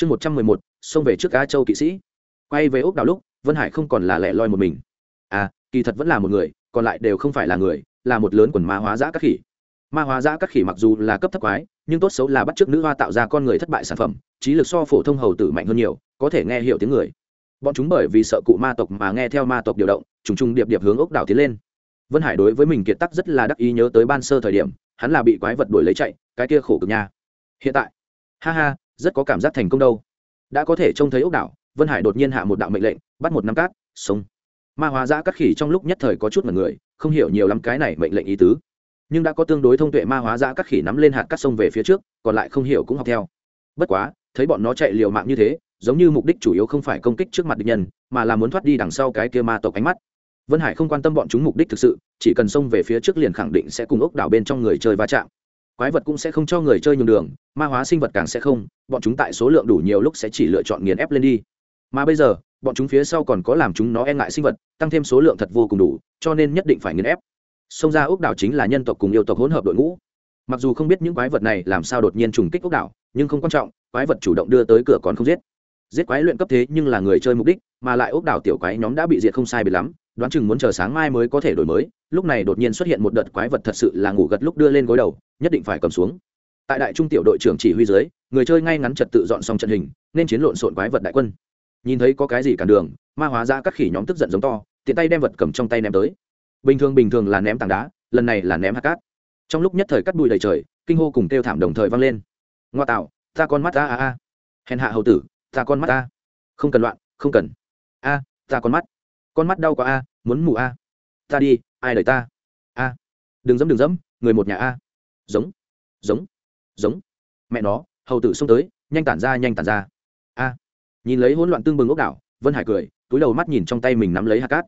chương một trăm mười một, xông về trước á châu kỵ sĩ. Quay về ốc đảo lúc, vân hải không còn là lẻ loi một mình. À kỳ thật vẫn là một người, còn lại đều không phải là người, là một lớn quần ma hóa giã các khỉ. Ma hóa giã các khỉ mặc dù là cấp thấp quái, nhưng tốt xấu là bắt chước nữ hoa tạo ra con người thất bại sản phẩm, trí lực so phổ thông hầu tử mạnh hơn nhiều, có thể nghe hiểu tiếng người. Bọn chúng bởi vì sợ cụ ma tộc mà nghe theo ma tộc điều động, trùng trùng điệp điệp hướng ốc đảo tiến lên. Vân hải đối với mình kiệt tắc rất là đắc ý nhớ tới ban sơ thời điểm, hắn là bị quái vật đuổi lấy chạy, cái kia khổ cực nha. Hiện tại, ha ha rất có cảm giác thành công đâu. Đã có thể trông thấy ốc đảo, vân hải đột nhiên hạ một đạo mệnh lệnh, bắt một năm cát, sông. Ma hóa giã cắt khỉ trong lúc nhất thời có chút mật người, không hiểu nhiều lắm cái này mệnh lệnh ý tứ. Nhưng đã có tương đối thông tuệ ma hóa giã cắt khỉ nắm lên hạt cắt sông về phía trước, còn lại không hiểu cũng học theo. Bất quá, thấy bọn nó chạy liều mạng như thế, giống như mục đích chủ yếu không phải công kích trước mặt địch nhân, mà là muốn thoát đi đằng sau cái kia ma tộc ánh mắt. Vân hải không quan tâm bọn chúng mục đích thực sự, chỉ cần xông về phía trước liền khẳng định sẽ cùng ốc đảo bên trong người chơi va chạm quái vật cũng sẽ không cho người chơi nhường đường, ma hóa sinh vật càng sẽ không, bọn chúng tại số lượng đủ nhiều lúc sẽ chỉ lựa chọn nghiền ép lên đi. Mà bây giờ, bọn chúng phía sau còn có làm chúng nó e ngại sinh vật, tăng thêm số lượng thật vô cùng đủ, cho nên nhất định phải nghiền ép. Sông ra ốc đảo chính là nhân tộc cùng yêu tộc hỗn hợp đội ngũ. Mặc dù không biết những quái vật này làm sao đột nhiên trùng kích ốc đảo, nhưng không quan trọng, quái vật chủ động đưa tới cửa còn không giết. Giết quái luyện cấp thế nhưng là người chơi mục đích, mà lại ốc đảo tiểu quái nhóm đã bị diệt không sai bị lắm, đoán chừng muốn chờ sáng mai mới có thể đổi mới lúc này đột nhiên xuất hiện một đợt quái vật thật sự là ngủ gật lúc đưa lên gối đầu, nhất định phải cầm xuống. Tại đại trung tiểu đội trưởng chỉ huy dưới, người chơi ngay ngắn trật tự dọn xong trận hình, nên chiến lộn xộn quái vật đại quân. Nhìn thấy có cái gì cản đường, ma hóa ra các khỉ nhóm tức giận giống to, tiện tay đem vật cầm trong tay ném tới. Bình thường bình thường là ném tảng đá, lần này là ném hạt cát. Trong lúc nhất thời cắt bụi đầy trời, kinh hô cùng kêu thảm đồng thời vang lên. Ngoa tạo, ta con mắt ta a a. Hèn hạ hầu tử, ta con mắt ta không cần loạn, không cần. A, ta con mắt. Con mắt đau quá a, muốn mù a. Ta đi ai đời ta? A. Đừng dẫm đừng dẫm, người một nhà a. Giống giống giống. Mẹ nó, hầu tử xông tới, nhanh tản ra, nhanh tản ra. A. Nhìn lấy hỗn loạn tương bừng ốc đảo, vân hải cười, túi đầu mắt nhìn trong tay mình nắm lấy hạt cát.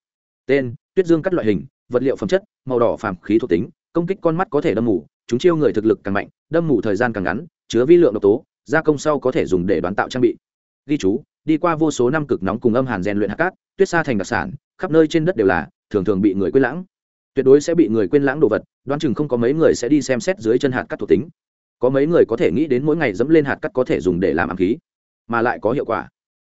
Tên, tuyết dương cắt loại hình, vật liệu phẩm chất, màu đỏ phàm khí thuộc tính, công kích con mắt có thể đâm mù, chúng chiêu người thực lực càng mạnh, đâm mù thời gian càng ngắn, chứa vi lượng độc tố, gia công sau có thể dùng để đoán tạo trang bị. Ghi chú, đi qua vô số năm cực nóng cùng âm hàn rèn luyện hạt cát, tuyết sa thành đặc sản, khắp nơi trên đất đều là, thường thường bị người quên lãng tuyệt đối sẽ bị người quên lãng đồ vật, đoán chừng không có mấy người sẽ đi xem xét dưới chân hạt cát thuộc tính. Có mấy người có thể nghĩ đến mỗi ngày dẫm lên hạt cát có thể dùng để làm ám khí, mà lại có hiệu quả.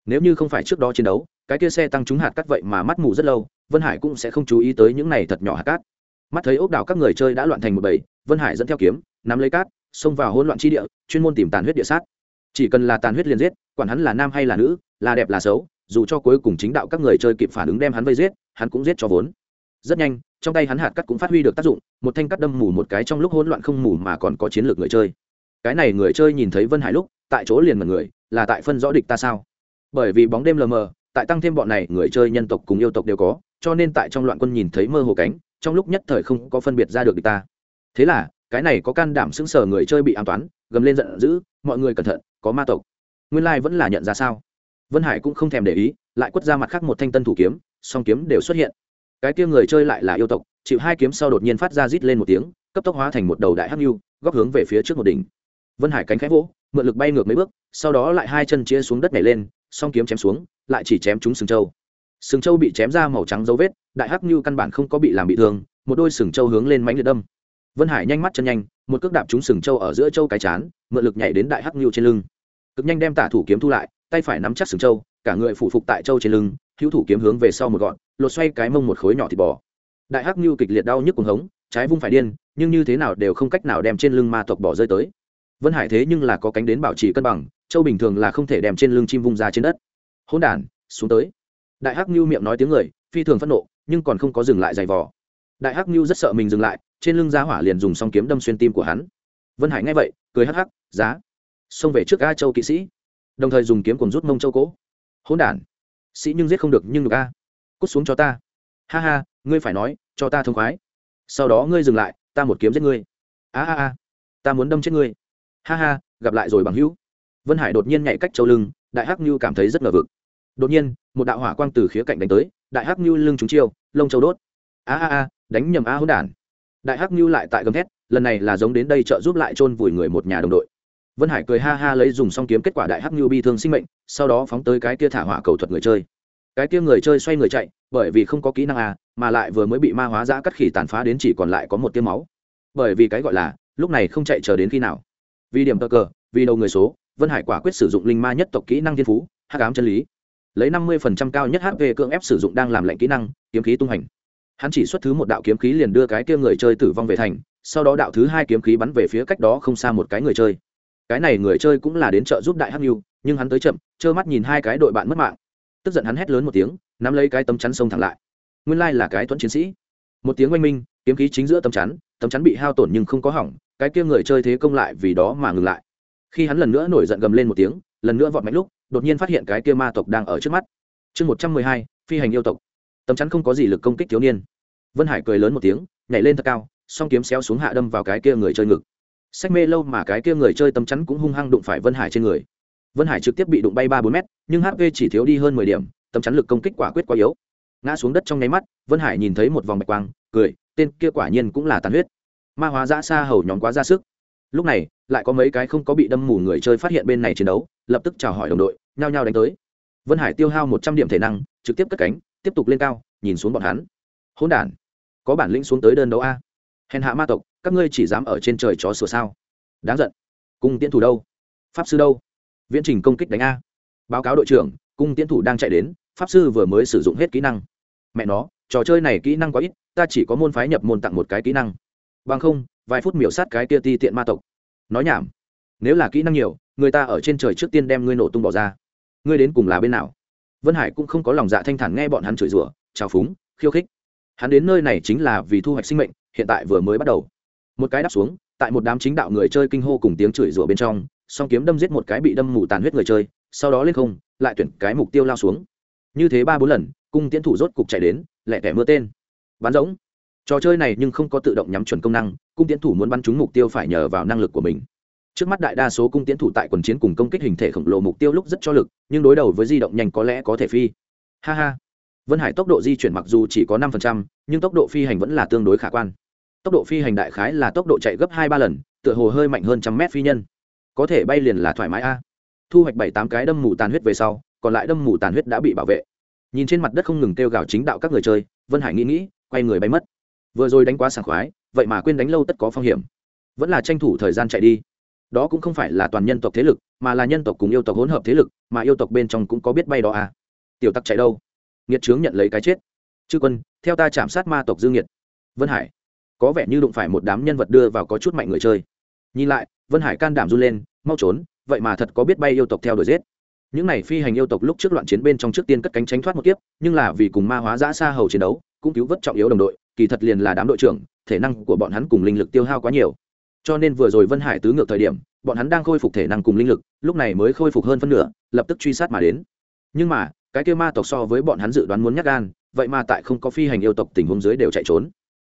Nếu như không phải trước đó chiến đấu, cái kia xe tăng trúng hạt cát vậy mà mắt mù rất lâu, vân hải cũng sẽ không chú ý tới những này thật nhỏ hạt cát mắt thấy ốc đảo các người chơi đã loạn thành một bầy, vân hải dẫn theo kiếm, nắm lấy cát, xông vào hỗn loạn chi địa, chuyên môn tìm tàn huyết địa sát. Chỉ cần là tàn huyết liền giết, quản hắn là nam hay là nữ, là đẹp là xấu, dù cho cuối cùng chính đạo các người chơi kịp phản ứng đem hắn vây giết, hắn cũng giết cho vốn rất nhanh, trong tay hắn hạt cắt cũng phát huy được tác dụng, một thanh cắt đâm mù một cái trong lúc hỗn loạn không mù mà còn có chiến lược người chơi. Cái này người chơi nhìn thấy vân hải lúc, tại chỗ liền mật người, là tại phân rõ địch ta sao? Bởi vì bóng đêm lờ mờ, tại tăng thêm bọn này, người chơi nhân tộc cùng yêu tộc đều có, cho nên tại trong loạn quân nhìn thấy mơ hồ cánh, trong lúc nhất thời không có phân biệt ra được địch ta. Thế là, cái này có can đảm xứng sở người chơi bị an toán, gầm lên giận dữ, mọi người cẩn thận, có ma tộc. Nguyên lai vẫn là nhận ra sao? Vân hải cũng không thèm để ý, lại quất ra mặt khác một thanh tân thủ kiếm, song kiếm đều xuất hiện cái kia người chơi lại là yêu tộc, chịu hai kiếm sau đột nhiên phát ra rít lên một tiếng, cấp tốc hóa thành một đầu đại hắc nhu, góc hướng về phía trước một đỉnh. Vân hải cánh khẽ vỗ, mượn lực bay ngược mấy bước, sau đó lại hai chân chia xuống đất nhảy lên, song kiếm chém xuống, lại chỉ chém trúng sừng châu sừng châu bị chém ra màu trắng dấu vết, đại hắc nhu căn bản không có bị làm bị thương, một đôi sừng châu hướng lên mánh liệt đâm. Vân hải nhanh mắt chân nhanh, một cước đạp trúng sừng châu ở giữa châu cái chán, mượn lực nhảy đến đại hắc nhu trên lưng. Cực nhanh đem tả thủ kiếm thu lại, tay phải nắm chắc sừng châu cả người phụ phục tại châu trên lưng hữu thủ kiếm hướng về sau một gọn, lột xoay cái mông một khối nhỏ thịt bò. Đại hắc nhu kịch liệt đau nhức cuồng hống, trái vung phải điên, nhưng như thế nào đều không cách nào đem trên lưng ma tộc bỏ rơi tới. Vân hải thế nhưng là có cánh đến bảo trì cân bằng, châu bình thường là không thể đem trên lưng chim vung ra trên đất. Hôn đản, xuống tới. Đại hắc nhu miệng nói tiếng người, phi thường phẫn nộ, nhưng còn không có dừng lại giày vò. Đại hắc nhu rất sợ mình dừng lại, trên lưng giá hỏa liền dùng song kiếm đâm xuyên tim của hắn. Vân hải nghe vậy, cười hắc hắc, giá, xông về trước a châu kỵ sĩ. Đồng thời dùng kiếm cùng rút mông châu cố. Hỗn đản sĩ nhưng giết không được nhưng được a. Cút xuống cho ta. Ha ha, ngươi phải nói, cho ta thông khoái. Sau đó ngươi dừng lại, ta một kiếm giết ngươi. A a a, ta muốn đâm chết ngươi. Ha ha, gặp lại rồi bằng hữu. Vân hải đột nhiên nhảy cách châu lưng, đại hắc như cảm thấy rất ngờ vực. Đột nhiên, một đạo hỏa quang từ khía cạnh đánh tới, đại hắc như lưng trúng chiêu, lông châu đốt. A a a, đánh nhầm a hỗn đản. Đại hắc như lại tại gầm thét, lần này là giống đến đây trợ giúp lại chôn vùi người một nhà đồng đội vân hải cười ha ha lấy dùng xong kiếm kết quả đại hắc như bi thương sinh mệnh, sau đó phóng tới cái kia thả hỏa cầu thuật người chơi. Cái kia người chơi xoay người chạy, bởi vì không có kỹ năng à mà lại vừa mới bị ma hóa giã cắt khỉ tàn phá đến chỉ còn lại có một tiêu máu. Bởi vì cái gọi là, lúc này không chạy chờ đến khi nào. Vì điểm tờ cờ, vì đầu người số, vân hải quả quyết sử dụng linh ma nhất tộc kỹ năng thiên phú, hắc ám chân lý. Lấy năm mươi cao nhất hp cưỡng ép sử dụng đang làm lệnh kỹ năng, kiếm khí tung hành. Hắn chỉ xuất thứ một đạo kiếm khí liền đưa cái kia người chơi tử vong về thành, sau đó đạo thứ hai kiếm khí bắn về phía cách đó không xa một cái người chơi cái này người chơi cũng là đến trợ giúp đại hắc nhu, nhưng hắn tới chậm, trơ mắt nhìn hai cái đội bạn mất mạng. Tức giận hắn hét lớn một tiếng, nắm lấy cái tấm chắn sông thẳng lại. Nguyên lai là cái thuẫn chiến sĩ. Một tiếng oanh minh, kiếm khí chính giữa tấm chắn tấm chắn bị hao tổn nhưng không có hỏng, cái kia người chơi thế công lại vì đó mà ngừng lại. Khi hắn lần nữa nổi giận gầm lên một tiếng, lần nữa vọt mạnh lúc, đột nhiên phát hiện cái kia ma tộc đang ở trước mắt. Chương một trăm mười hai, phi hành yêu tộc. Tấm chắn không có gì lực công kích thiếu niên. Vân hải cười lớn một tiếng, nhảy lên thật cao, song kiếm xéo xuống hạ đâm vào cái kia người chơi ngực sách mê lâu mà cái kia người chơi tấm chắn cũng hung hăng đụng phải vân hải trên người. Vân hải trực tiếp bị đụng bay ba bốn mét, nhưng hp chỉ thiếu đi hơn mười điểm tấm chắn lực công kích quả quyết quá yếu. Ngã xuống đất trong nháy mắt, vân hải nhìn thấy một vòng bạch quang, cười, tên kia quả nhiên cũng là tàn huyết. Ma hóa giã xa hầu nhóm quá ra sức. Lúc này, lại có mấy cái không có bị đâm mù người chơi phát hiện bên này chiến đấu, lập tức chào hỏi đồng đội, nhao nhao đánh tới. Vân hải tiêu hao một trăm điểm thể năng, trực tiếp cất cánh, tiếp tục lên cao, nhìn xuống bọn hắn. Hỗn đản, có bản lĩnh xuống tới đơn đấu a. Hèn hạ ma tộc các ngươi chỉ dám ở trên trời chó sửa sao? Đáng giận. Cung tiến thủ đâu? Pháp sư đâu? Viễn trình công kích đánh a. Báo cáo đội trưởng, cung tiến thủ đang chạy đến, pháp sư vừa mới sử dụng hết kỹ năng. Mẹ nó, trò chơi này kỹ năng quá ít, ta chỉ có môn phái nhập môn tặng một cái kỹ năng. Bằng không, vài phút miểu sát cái kia ti tiện ma tộc. Nói nhảm. Nếu là kỹ năng nhiều, người ta ở trên trời trước tiên đem ngươi nổ tung bỏ ra. Ngươi đến cùng là bên nào? Vân hải cũng không có lòng dạ thanh thản nghe bọn hắn chửi rủa trào phúng, khiêu khích. Hắn đến nơi này chính là vì thu hoạch sinh mệnh, hiện tại vừa mới bắt đầu một cái đáp xuống, tại một đám chính đạo người chơi kinh hô cùng tiếng chửi rủa bên trong, song kiếm đâm giết một cái bị đâm mù tàn huyết người chơi, sau đó lên không, lại tuyển cái mục tiêu lao xuống. Như thế ba bốn lần, cung tiến thủ rốt cục chạy đến lẹ tẻ mưa tên. Bắn rỗng. Trò chơi này nhưng không có tự động nhắm chuẩn công năng, cung tiến thủ muốn bắn trúng mục tiêu phải nhờ vào năng lực của mình. Trước mắt đại đa số cung tiến thủ tại quần chiến cùng công kích hình thể khổng lồ mục tiêu lúc rất cho lực, nhưng đối đầu với di động nhanh có lẽ có thể phi. Ha ha. Vân hải tốc độ di chuyển mặc dù chỉ có năm nhưng tốc độ phi hành vẫn là tương đối khả quan tốc độ phi hành đại khái là tốc độ chạy gấp hai ba lần, tựa hồ hơi mạnh hơn trăm mét phi nhân. Có thể bay liền là thoải mái a. Thu hoạch bảy tám cái đâm mù tàn huyết về sau, còn lại đâm mù tàn huyết đã bị bảo vệ. Nhìn trên mặt đất không ngừng kêu gào chính đạo các người chơi, vân hải nghĩ nghĩ, quay người bay mất. Vừa rồi đánh quá sảng khoái, vậy mà quên đánh lâu tất có phong hiểm. Vẫn là tranh thủ thời gian chạy đi. Đó cũng không phải là toàn nhân tộc thế lực, mà là nhân tộc cùng yêu tộc hỗn hợp thế lực, mà yêu tộc bên trong cũng có biết bay đó à tiểu tắc chạy đâu? Nghiệt trướng nhận lấy cái chết. Chư quân, theo ta chạm sát ma tộc dương nhiệt vân hải có vẻ như đụng phải một đám nhân vật đưa vào có chút mạnh người chơi. Nhìn lại, vân hải can đảm run lên, mau trốn, vậy mà thật có biết bay yêu tộc theo đuổi giết. Những này phi hành yêu tộc lúc trước loạn chiến bên trong trước tiên cất cánh tránh thoát một kiếp, nhưng là vì cùng ma hóa giã xa hầu chiến đấu, cũng cứu vớt trọng yếu đồng đội, kỳ thật liền là đám đội trưởng, thể năng của bọn hắn cùng linh lực tiêu hao quá nhiều. Cho nên vừa rồi vân hải tứ ngược thời điểm, bọn hắn đang khôi phục thể năng cùng linh lực, lúc này mới khôi phục hơn phân nửa, lập tức truy sát mà đến. Nhưng mà, cái kêu ma tộc so với bọn hắn dự đoán muốn nhắc gan, vậy mà tại không có phi hành yêu tộc tình huống dưới đều chạy trốn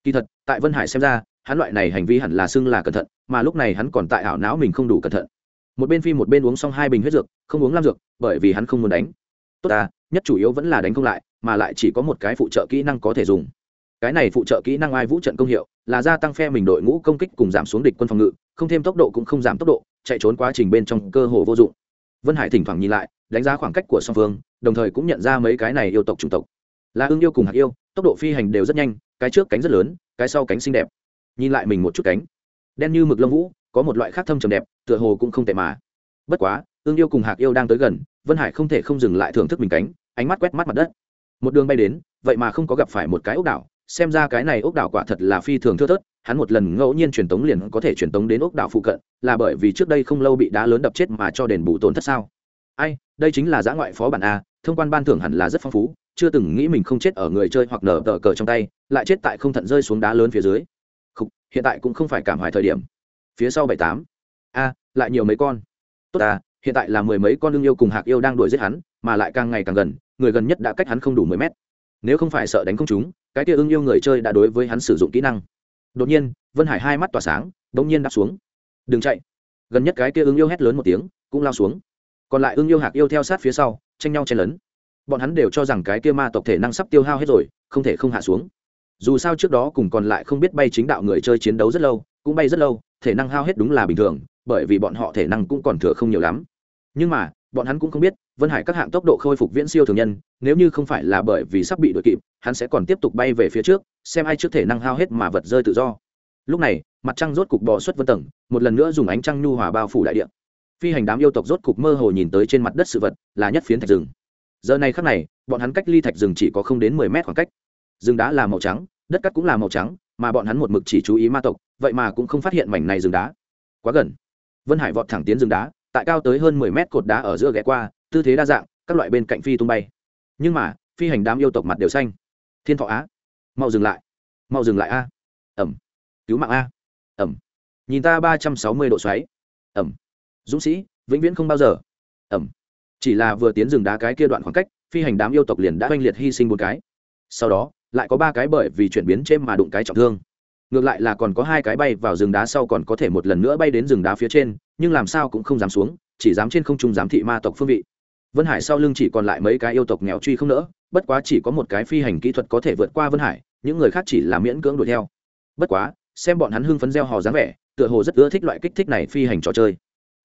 kỳ thật, tại vân hải xem ra, hắn loại này hành vi hẳn là xưng là cẩn thận, mà lúc này hắn còn tại ảo não mình không đủ cẩn thận. Một bên phi một bên uống xong hai bình huyết dược, không uống lam dược, bởi vì hắn không muốn đánh. Tốt ta, nhất chủ yếu vẫn là đánh không lại, mà lại chỉ có một cái phụ trợ kỹ năng có thể dùng. Cái này phụ trợ kỹ năng ai vũ trận công hiệu, là gia tăng phe mình đội ngũ công kích cùng giảm xuống địch quân phòng ngự, không thêm tốc độ cũng không giảm tốc độ, chạy trốn quá trình bên trong cơ hồ vô dụng. Vân hải thỉnh thoảng nhìn lại, đánh giá khoảng cách của song phương, đồng thời cũng nhận ra mấy cái này yêu tộc chủng tộc. Là ưng yêu cùng hạt yêu, tốc độ phi hành đều rất nhanh cái trước cánh rất lớn, cái sau cánh xinh đẹp. Nhìn lại mình một chút cánh. Đen như mực lông vũ, có một loại khác thâm trầm đẹp, tựa hồ cũng không tệ mà. Bất quá, ương yêu cùng hạc yêu đang tới gần, vân hải không thể không dừng lại thưởng thức mình cánh, ánh mắt quét mắt mặt đất. Một đường bay đến, vậy mà không có gặp phải một cái ốc đảo, xem ra cái này ốc đảo quả thật là phi thường thưa thớt, hắn một lần ngẫu nhiên truyền tống liền có thể truyền tống đến ốc đảo phụ cận, là bởi vì trước đây không lâu bị đá lớn đập chết mà cho đền bù tổn thất sao? Ai, đây chính là giã ngoại phó bản a, thông quan ban thưởng hẳn là rất phong phú chưa từng nghĩ mình không chết ở người chơi hoặc nở tờ cờ trong tay lại chết tại không thận rơi xuống đá lớn phía dưới. Khục, hiện tại cũng không phải cảm hoài thời điểm. Phía sau bảy tám. A lại nhiều mấy con. Tốt à hiện tại là mười mấy con đương yêu cùng hạc yêu đang đuổi giết hắn mà lại càng ngày càng gần người gần nhất đã cách hắn không đủ mười mét. Nếu không phải sợ đánh không chúng cái kia ưng yêu người chơi đã đối với hắn sử dụng kỹ năng. Đột nhiên vân hải hai mắt tỏa sáng đ ỗ n g nhiên đáp xuống. Đừng chạy. Gần nhất cái kia ưng yêu hét lớn một tiếng cũng lao xuống. Còn lại ưng yêu hạc yêu theo sát phía sau tranh nhau chen lấn bọn hắn đều cho rằng cái kia ma tộc thể năng sắp tiêu hao hết rồi, không thể không hạ xuống. Dù sao trước đó cùng còn lại không biết bay chính đạo người chơi chiến đấu rất lâu, cũng bay rất lâu, thể năng hao hết đúng là bình thường, bởi vì bọn họ thể năng cũng còn thừa không nhiều lắm. Nhưng mà, bọn hắn cũng không biết, vân hải các hạng tốc độ khôi phục viễn siêu thường nhân, nếu như không phải là bởi vì sắp bị đuổi kịp, hắn sẽ còn tiếp tục bay về phía trước, xem ai trước thể năng hao hết mà vật rơi tự do. Lúc này, mặt trăng rốt cục bò xuất vân tầng, một lần nữa dùng ánh trăng nhu hòa bao phủ đại địa. Phi hành đám yêu tộc rốt cục mơ hồ nhìn tới trên mặt đất sự vật, là nhất phiến thạch rừng giờ này khắc này, bọn hắn cách ly thạch rừng chỉ có không đến mười mét khoảng cách. Rừng đá là màu trắng, đất cắt cũng là màu trắng, mà bọn hắn một mực chỉ chú ý ma tộc, vậy mà cũng không phát hiện mảnh này rừng đá. Quá gần. Vân hải vọt thẳng tiến rừng đá, tại cao tới hơn mười mét cột đá ở giữa ghé qua, tư thế đa dạng, các loại bên cạnh phi tung bay. Nhưng mà, phi hành đám yêu tộc mặt đều xanh. Thiên thọ á. Mau dừng lại. Mau dừng lại a. Ẩm. Cứu mạng a. Ẩm. Nhìn ta ba trăm sáu mươi độ xoáy. Ẩm. Dũng sĩ, vĩnh viễn không bao giờ. Ẩm chỉ là vừa tiến rừng đá cái kia đoạn khoảng cách, phi hành đám yêu tộc liền đã oanh liệt hy sinh một cái. Sau đó, lại có ba cái bởi vì chuyển biến trên mà đụng cái trọng thương. Ngược lại là còn có hai cái bay vào rừng đá sau còn có thể một lần nữa bay đến rừng đá phía trên, nhưng làm sao cũng không dám xuống, chỉ dám trên không trung giám thị ma tộc phương vị. Vân hải sau lưng chỉ còn lại mấy cái yêu tộc nghèo truy không nỡ, bất quá chỉ có một cái phi hành kỹ thuật có thể vượt qua vân hải, những người khác chỉ là miễn cưỡng đuổi theo. Bất quá, xem bọn hắn hưng phấn gieo hò dáng vẻ, tựa hồ rất ưa thích loại kích thích này phi hành trò chơi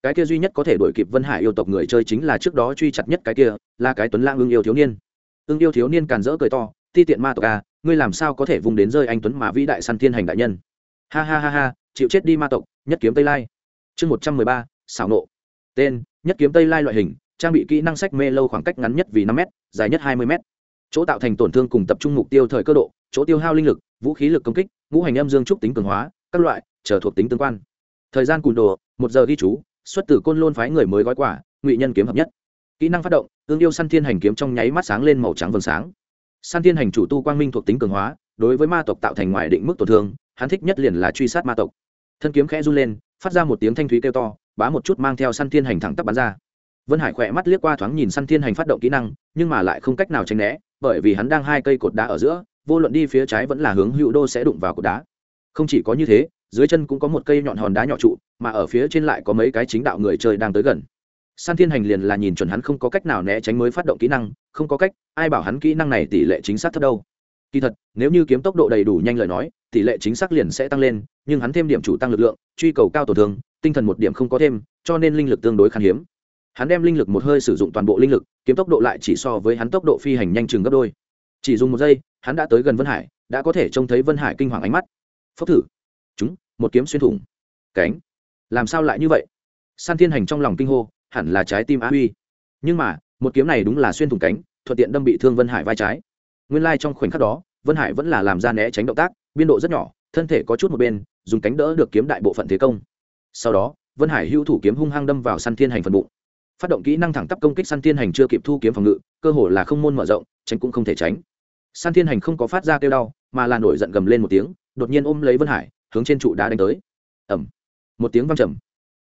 cái kia duy nhất có thể đuổi kịp vân hải yêu tộc người chơi chính là trước đó truy chặt nhất cái kia là cái tuấn lãng ưng yêu thiếu niên. Ưng yêu thiếu niên càn rỡ cười to ti tiện ma tộc à, ngươi làm sao có thể vùng đến rơi anh tuấn mà vĩ đại săn thiên hành đại nhân? Ha ha ha ha chịu chết đi ma tộc nhất kiếm tây lai. Chương một trăm mười ba xảo nộ. Tên nhất kiếm tây lai loại hình trang bị kỹ năng sách mê lâu khoảng cách ngắn nhất vì năm m dài nhất hai mươi m chỗ tạo thành tổn thương cùng tập trung mục tiêu thời cơ độ chỗ tiêu hao linh lực vũ khí lực công kích ngũ hành âm dương trúc tính cường hóa các loại trở thuộc tính tương quan. Thời gian cùn đồ một giờ ghi chú xuất từ côn lôn phái người mới gói quả ngụy nhân kiếm hợp nhất. Kỹ năng phát động ương yêu săn thiên hành kiếm trong nháy mắt sáng lên màu trắng vầng sáng. Săn thiên hành chủ tu quang minh thuộc tính cường hóa, đối với ma tộc tạo thành ngoài định mức tổn thương, hắn thích nhất liền là truy sát ma tộc. Thân kiếm khẽ run lên, phát ra một tiếng thanh thúy kêu to, bá một chút mang theo săn thiên hành thẳng tắp bắn ra. Vân hải khỏe mắt liếc qua thoáng nhìn săn thiên hành phát động kỹ năng, nhưng mà lại không cách nào tránh né, bởi vì hắn đang hai cây cột đá ở giữa, vô luận đi phía trái vẫn là hướng hữu đô sẽ đụng vào cột đá. Không chỉ có như thế dưới chân cũng có một cây nhọn hòn đá nhỏ trụ, mà ở phía trên lại có mấy cái chính đạo người chơi đang tới gần. San thiên hành liền là nhìn chuẩn hắn không có cách nào né tránh mới phát động kỹ năng, không có cách, ai bảo hắn kỹ năng này tỷ lệ chính xác thấp đâu. Kỳ thật, nếu như kiếm tốc độ đầy đủ nhanh lời nói, tỷ lệ chính xác liền sẽ tăng lên, nhưng hắn thêm điểm chủ tăng lực lượng, truy cầu cao tổn thương, tinh thần một điểm không có thêm, cho nên linh lực tương đối khan hiếm. Hắn đem linh lực một hơi sử dụng toàn bộ linh lực, kiếm tốc độ lại chỉ so với hắn tốc độ phi hành nhanh chừng gấp đôi. Chỉ dùng một giây, hắn đã tới gần vân hải, đã có thể trông thấy vân hải kinh hoàng ánh mắt. Phốc thử. Chúng một kiếm xuyên thủng. Cánh. Làm sao lại như vậy? San thiên hành trong lòng kinh hô, hẳn là trái tim á huy. Nhưng mà, một kiếm này đúng là xuyên thủng cánh, thuận tiện đâm bị thương vân hải vai trái. Nguyên lai、like、trong khoảnh khắc đó, vân hải vẫn là làm ra né tránh động tác, biên độ rất nhỏ, thân thể có chút một bên, dùng cánh đỡ được kiếm đại bộ phận thế công. Sau đó, vân hải hữu thủ kiếm hung hăng đâm vào săn thiên hành phần bụng. Phát động kỹ năng thẳng tắp công kích săn thiên hành chưa kịp thu kiếm phòng ngự, cơ hồ là không môn mở rộng, tránh cũng không thể tránh. Săn thiên hành không có phát ra kêu đau, mà là nổi giận gầm lên một tiếng, đột nhiên ôm lấy vân hải hướng trên trụ đá đánh tới. Ẩm một tiếng văng trầm.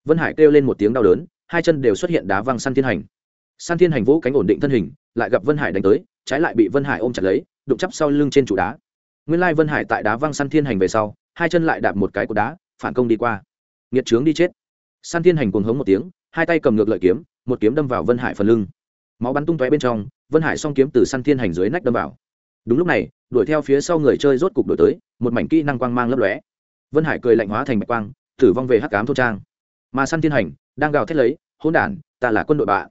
Vân hải kêu lên một tiếng đau đớn, hai chân đều xuất hiện đá văng săn thiên hành. Săn thiên hành vỗ cánh ổn định thân hình, lại gặp vân hải đánh tới, trái lại bị vân hải ôm chặt lấy, đụng chắp sau lưng trên trụ đá. Nguyên lai vân hải tại đá văng săn thiên hành về sau, hai chân lại đạp một cái của đá, phản công đi qua. Nghiệt trướng đi chết. Săn thiên hành cuồng hống một tiếng, hai tay cầm ngược lợi kiếm, một kiếm đâm vào vân hải phần lưng. Máu bắn tung tóe bên trong, vân hải s kiếm từ săn thiên hành dưới nách đâm vào. Đúng lúc này, đuổi theo phía sau người chơi rốt cục đổi tới, một mảnh kỹ năng quang mang lấp lóe vân hải cười lạnh hóa thành bạch quang, tử vong về hắc cám thô trang. Mà săn thiên hành, đang gào thét lấy hôn đản, ta là quân đội bạ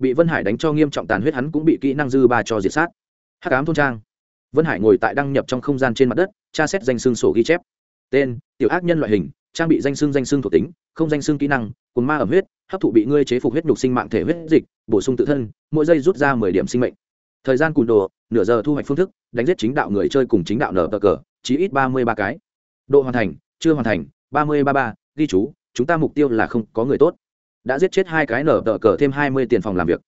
bị vân hải đánh cho nghiêm trọng tàn huyết, hắn cũng bị kỹ năng dư ba cho diệt sát. Hắc ám thôn trang. Vân hải ngồi tại đăng nhập trong không gian trên mặt đất, tra xét danh xương sổ ghi chép. Tên, tiểu ác nhân loại hình, trang bị danh xương danh xương thuộc tính, không danh xương kỹ năng cồn ma ẩm huyết, hấp thụ bị ngươi chế phục huyết nhục sinh mạng thể huyết dịch, bổ sung tự thân, mỗi giây rút ra mười điểm sinh mệnh. Thời gian cùn đồ, nửa giờ thu hoạch phương thức, đánh giết chính đạo người chơi cùng chính đạo nở bờ cờ, chí ít ba mươi ba cái độ hoàn thành, chưa hoàn thành, ba mươi ba ba, ghi chú, chúng ta mục tiêu là không có người tốt. Đã giết chết hai cái nở tờ cờ thêm hai mươi tiền phòng làm việc.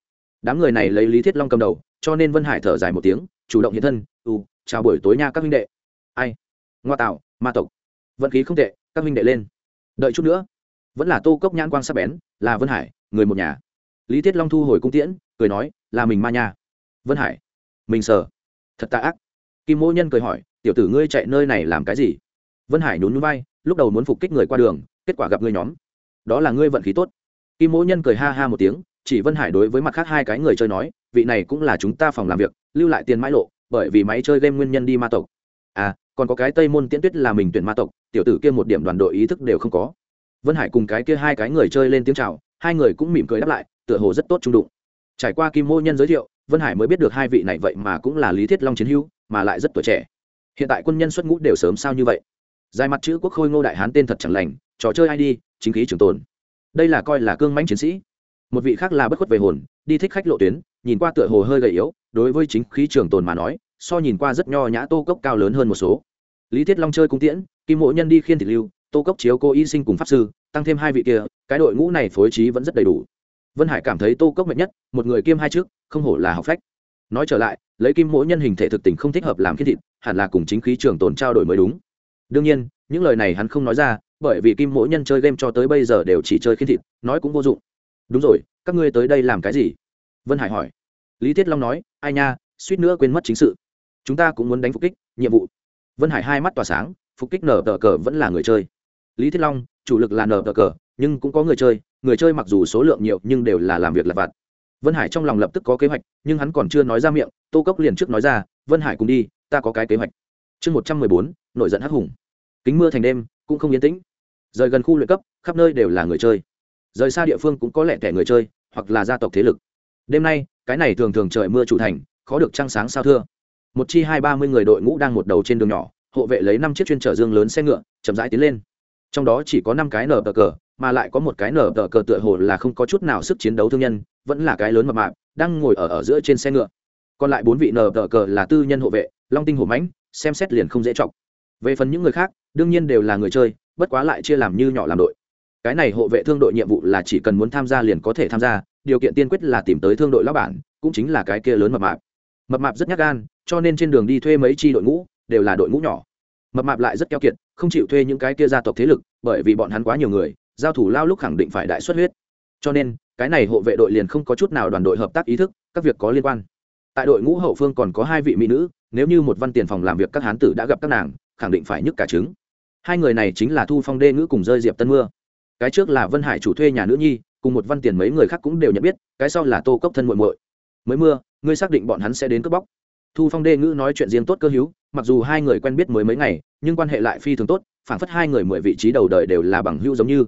Đám người này lấy lý thiết long cầm đầu, cho nên vân hải thở dài một tiếng, chủ động hiện thân u chào buổi tối nha các huynh đệ. Ai? Ngoa tạo, ma tộc. Vận khí không tệ, các huynh đệ lên. Đợi chút nữa. Vẫn là tô cốc nhãn quang sắp bén, là vân hải, người một nhà. Lý thiết long thu hồi cung tiễn, cười nói, là mình ma nha. Vân hải, mình sờ. Thật tạ ác. Kim mỗ nhân cười hỏi, tiểu tử ngươi chạy nơi này làm cái gì? Vân hải nhún núi bay lúc đầu muốn phục kích người qua đường, kết quả gặp ngươi nhóm. Đó là ngươi vận khí tốt. Kim mỗ nhân cười ha ha một tiếng, chỉ vân hải đối với mặt khác hai cái người chơi nói, vị này cũng là chúng ta phòng làm việc, lưu lại tiền mãi lộ, bởi vì máy chơi game nguyên nhân đi ma tộc. À còn có cái tây môn tiễn tuyết là mình tuyển ma tộc, tiểu tử kia một điểm đoàn đội ý thức đều không có. Vân hải cùng cái kia hai cái người chơi lên tiếng chào, hai người cũng mỉm cười đáp lại, tựa hồ rất tốt trung đụng. Trải qua kim mô nhân giới thiệu, vân hải mới biết được hai vị này vậy mà cũng là lý thiết long chiến hữu, mà lại rất tuổi trẻ. Hiện tại quân nhân xuất ngũ đều sớm sao như vậy dài mặt chữ quốc khôi ngô đại hán tên thật chẳng lành, trò chơi ai đi, chính khí trường tồn. Đây là coi là cương mãnh chiến sĩ. Một vị khác là bất khuất về hồn, đi thích khách lộ tuyến, nhìn qua tựa hồ hơi gầy yếu, đối với chính khí trường tồn mà nói, so nhìn qua rất nho nhã tô cốc cao lớn hơn một số. Lý thiết long chơi cung tiễn, kim mộ nhân đi khiên thịt lưu, tô cốc chiếu cô y sinh cùng pháp sư, tăng thêm hai vị kia, cái đội ngũ này phối trí vẫn rất đầy đủ. Vân hải cảm thấy tô cốc mạnh nhất, một người kiêm hai trước, không hổ là học phách. Nói trở lại, lấy kim mỗ nhân hình thể thực tình không thích hợp làm khiên thịt, hẳn là cùng chính khí trường tồn trao đổi mới đúng đương nhiên, những lời này hắn không nói ra, bởi vì kim mỗ nhân chơi game cho tới bây giờ đều chỉ chơi khiến thịt, nói cũng vô dụng. Đúng rồi, các ngươi tới đây làm cái gì? Vân hải hỏi. Lý thiết long nói, ai nha, suýt nữa quên mất chính sự. Chúng ta cũng muốn đánh phục kích, nhiệm vụ. Vân hải hai mắt tỏa sáng, phục kích nở tờ cờ vẫn là người chơi. Lý thiết long, chủ lực là nở tờ cờ, nhưng cũng có người chơi người chơi mặc dù số lượng nhiều nhưng đều là làm việc lặt vặt. Vân hải trong lòng lập tức có kế hoạch, nhưng hắn còn chưa nói ra miệng, tô cốc liền trước nói ra, vân hải cùng đi, ta có cái kế hoạch. Chương một trăm mười bốn, nổi giận hắc hùng kính mưa thành đêm, cũng không yên tĩnh. Rời gần khu luyện cấp, khắp nơi đều là người chơi. Rời xa địa phương cũng có lẽ kẻ người chơi, hoặc là gia tộc thế lực. Đêm nay, cái này thường thường trời mưa chủ thành, khó được trăng sáng sao thưa. Một chi hai ba mươi người đội ngũ đang một đầu trên đường nhỏ, hộ vệ lấy năm chiếc chuyên trở dương lớn xe ngựa, chậm rãi tiến lên. Trong đó chỉ có năm cái nở tờ cờ, mà lại có một cái nở tờ cờ tựa hồ là không có chút nào sức chiến đấu thương nhân, vẫn là cái lớn mập mạp, đang ngồi ở ở giữa trên xe ngựa. Còn lại bốn vị nở tờ cờ là tư nhân hộ vệ, long tinh hổ mãnh, xem xét liền không dễ chọc. Về phần những người khác đương nhiên đều là người chơi, bất quá lại chia làm như nhỏ làm đội. Cái này hộ vệ thương đội nhiệm vụ là chỉ cần muốn tham gia liền có thể tham gia, điều kiện tiên quyết là tìm tới thương đội lão bản, cũng chính là cái kia lớn mập mạp. Mập mạp rất nhát gan, cho nên trên đường đi thuê mấy chi đội ngũ, đều là đội ngũ nhỏ. Mập mạp lại rất keo kiệt, không chịu thuê những cái kia gia tộc thế lực, bởi vì bọn hắn quá nhiều người, giao thủ lao lúc khẳng định phải đại xuất huyết. Cho nên, cái này hộ vệ đội liền không có chút nào đoàn đội hợp tác ý thức, các việc có liên quan. Tại đội ngũ hậu phương còn có hai vị mỹ nữ, nếu như một văn tiền phòng làm việc các hán tử đã gặp các nàng, khẳng định phải nhức cả trứng hai người này chính là thu phong đê ngữ cùng rơi diệp tân mưa. Cái trước là vân hải chủ thuê nhà nữ nhi, cùng một văn tiền mấy người khác cũng đều nhận biết, cái sau là tô cốc thân muội muội. Mới mưa, ngươi xác định bọn hắn sẽ đến cướp bóc. Thu phong đê ngữ nói chuyện riêng tốt cơ hữu, mặc dù hai người quen biết mới mấy ngày, nhưng quan hệ lại phi thường tốt, phảng phất hai người mười vị trí đầu đời đều là bằng hữu giống như.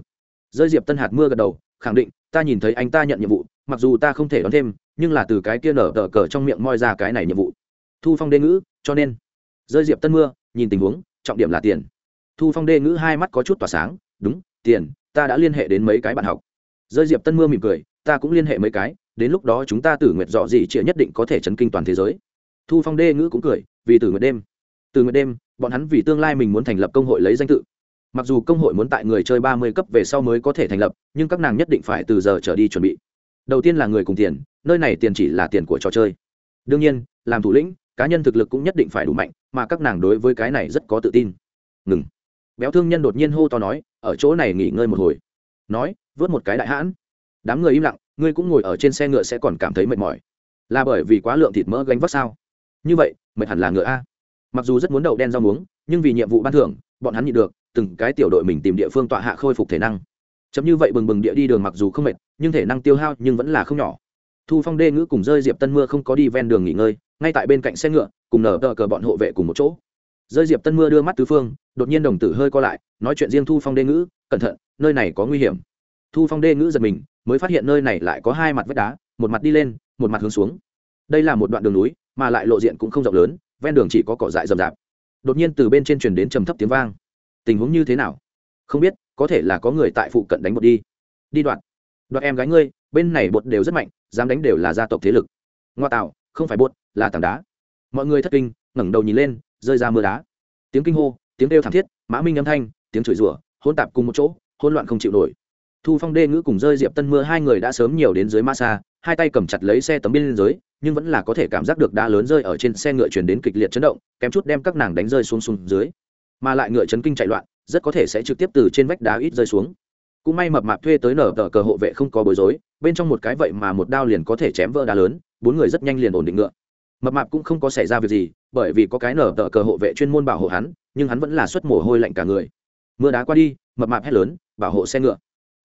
Rơi diệp tân hạt mưa gật đầu, khẳng định, ta nhìn thấy anh ta nhận nhiệm vụ, mặc dù ta không thể đón thêm, nhưng là từ cái kia nở tờ cờ trong miệng moi ra cái này nhiệm vụ. Thu phong đê ngữ, cho nên. Rơi diệp tân mưa, nhìn tình huống, trọng điểm là tiền thu phong đê ngữ hai mắt có chút tỏa sáng, đúng, tiền, ta đã liên hệ đến mấy cái bạn học. Rơi diệp tân mưa mỉm cười, ta cũng liên hệ mấy cái, đến lúc đó chúng ta tử nguyệt dọ gì chịa nhất định có thể chấn kinh toàn thế giới. Thu phong đê ngữ cũng cười, vì tử nguyệt đêm từ nguyệt đêm, bọn hắn vì tương lai mình muốn thành lập công hội lấy danh tự. Mặc dù công hội muốn tại người chơi ba mươi cấp về sau mới có thể thành lập, nhưng các nàng nhất định phải từ giờ trở đi chuẩn bị. Đầu tiên là người cùng tiền, nơi này tiền chỉ là tiền của trò chơi. Đương nhiên, làm thủ lĩnh, cá nhân thực lực cũng nhất định phải đủ mạnh, mà các nàng đối với cái này rất có tự tin. Ngừng béo thương nhân đột nhiên hô to nói, ở chỗ này nghỉ ngơi một hồi. Nói, vớt một cái đại hãn. Đám người im lặng, ngươi cũng ngồi ở trên xe ngựa sẽ còn cảm thấy mệt mỏi. Là bởi vì quá lượng thịt mỡ gánh vác sao? Như vậy, mệt hẳn là ngựa a. Mặc dù rất muốn đậu đen rau muống, nhưng vì nhiệm vụ ban thưởng, bọn hắn nhịn được, từng cái tiểu đội mình tìm địa phương tọa hạ khôi phục thể năng. Chấm như vậy bừng bừng địa đi đường mặc dù không mệt, nhưng thể năng tiêu hao nhưng vẫn là không nhỏ. Thu phong đê ngữ cùng rơi diệp tân mưa không có đi ven đường nghỉ ngơi, ngay tại bên cạnh xe ngựa, cùng nở tờ cờ bọn hộ vệ cùng một chỗ. Rơi diệp tân mưa đưa mắt tứ phương đột nhiên đồng tử hơi co lại, nói chuyện riêng thu phong đê ngữ, cẩn thận, nơi này có nguy hiểm. Thu phong đê ngữ giật mình, mới phát hiện nơi này lại có hai mặt vách đá, một mặt đi lên, một mặt hướng xuống. Đây là một đoạn đường núi, mà lại lộ diện cũng không rộng lớn, ven đường chỉ có cỏ dại rậm rạp. Đột nhiên từ bên trên truyền đến trầm thấp tiếng vang. Tình huống như thế nào? Không biết, có thể là có người tại phụ cận đánh bột đi. Đi đoạn. Đoạn em gái ngươi, bên này bột đều rất mạnh, dám đánh đều là gia tộc thế lực. Ngoa tạo, không phải bột, là tảng đá. Mọi người thất kinh, ngẩng đầu nhìn lên, rơi ra mưa đá. Tiếng kinh hô tiếng kêu thảm thiết, mã minh âm thanh, tiếng chửi rủa, hỗn tạp cùng một chỗ, hỗn loạn không chịu nổi. Thu phong đê ngữ cùng rơi diệp tân mưa hai người đã sớm nhiều đến dưới ma xa hai tay cầm chặt lấy xe tấm biên dưới nhưng vẫn là có thể cảm giác được đá lớn rơi ở trên xe ngựa chuyển đến kịch liệt chấn động, kém chút đem các nàng đánh rơi xuống xuống dưới. Mà lại ngựa chấn kinh chạy loạn, rất có thể sẽ trực tiếp từ trên vách đá ít rơi xuống. Cũng may mập mạp thuê tới nở tờ cờ hộ vệ không có bối rối, bên trong một cái vậy mà một đao liền có thể chém vỡ đá lớn, bốn người rất nhanh liền ổn định ngựa. Mập mạp cũng không có xảy ra việc gì bởi vì có cái nở tờ cờ hộ vệ chuyên môn bảo hộ hắn, nhưng hắn vẫn là xuất mồ hôi lạnh cả người. Mưa đá qua đi, mập mạp hét lớn, bảo hộ xe ngựa.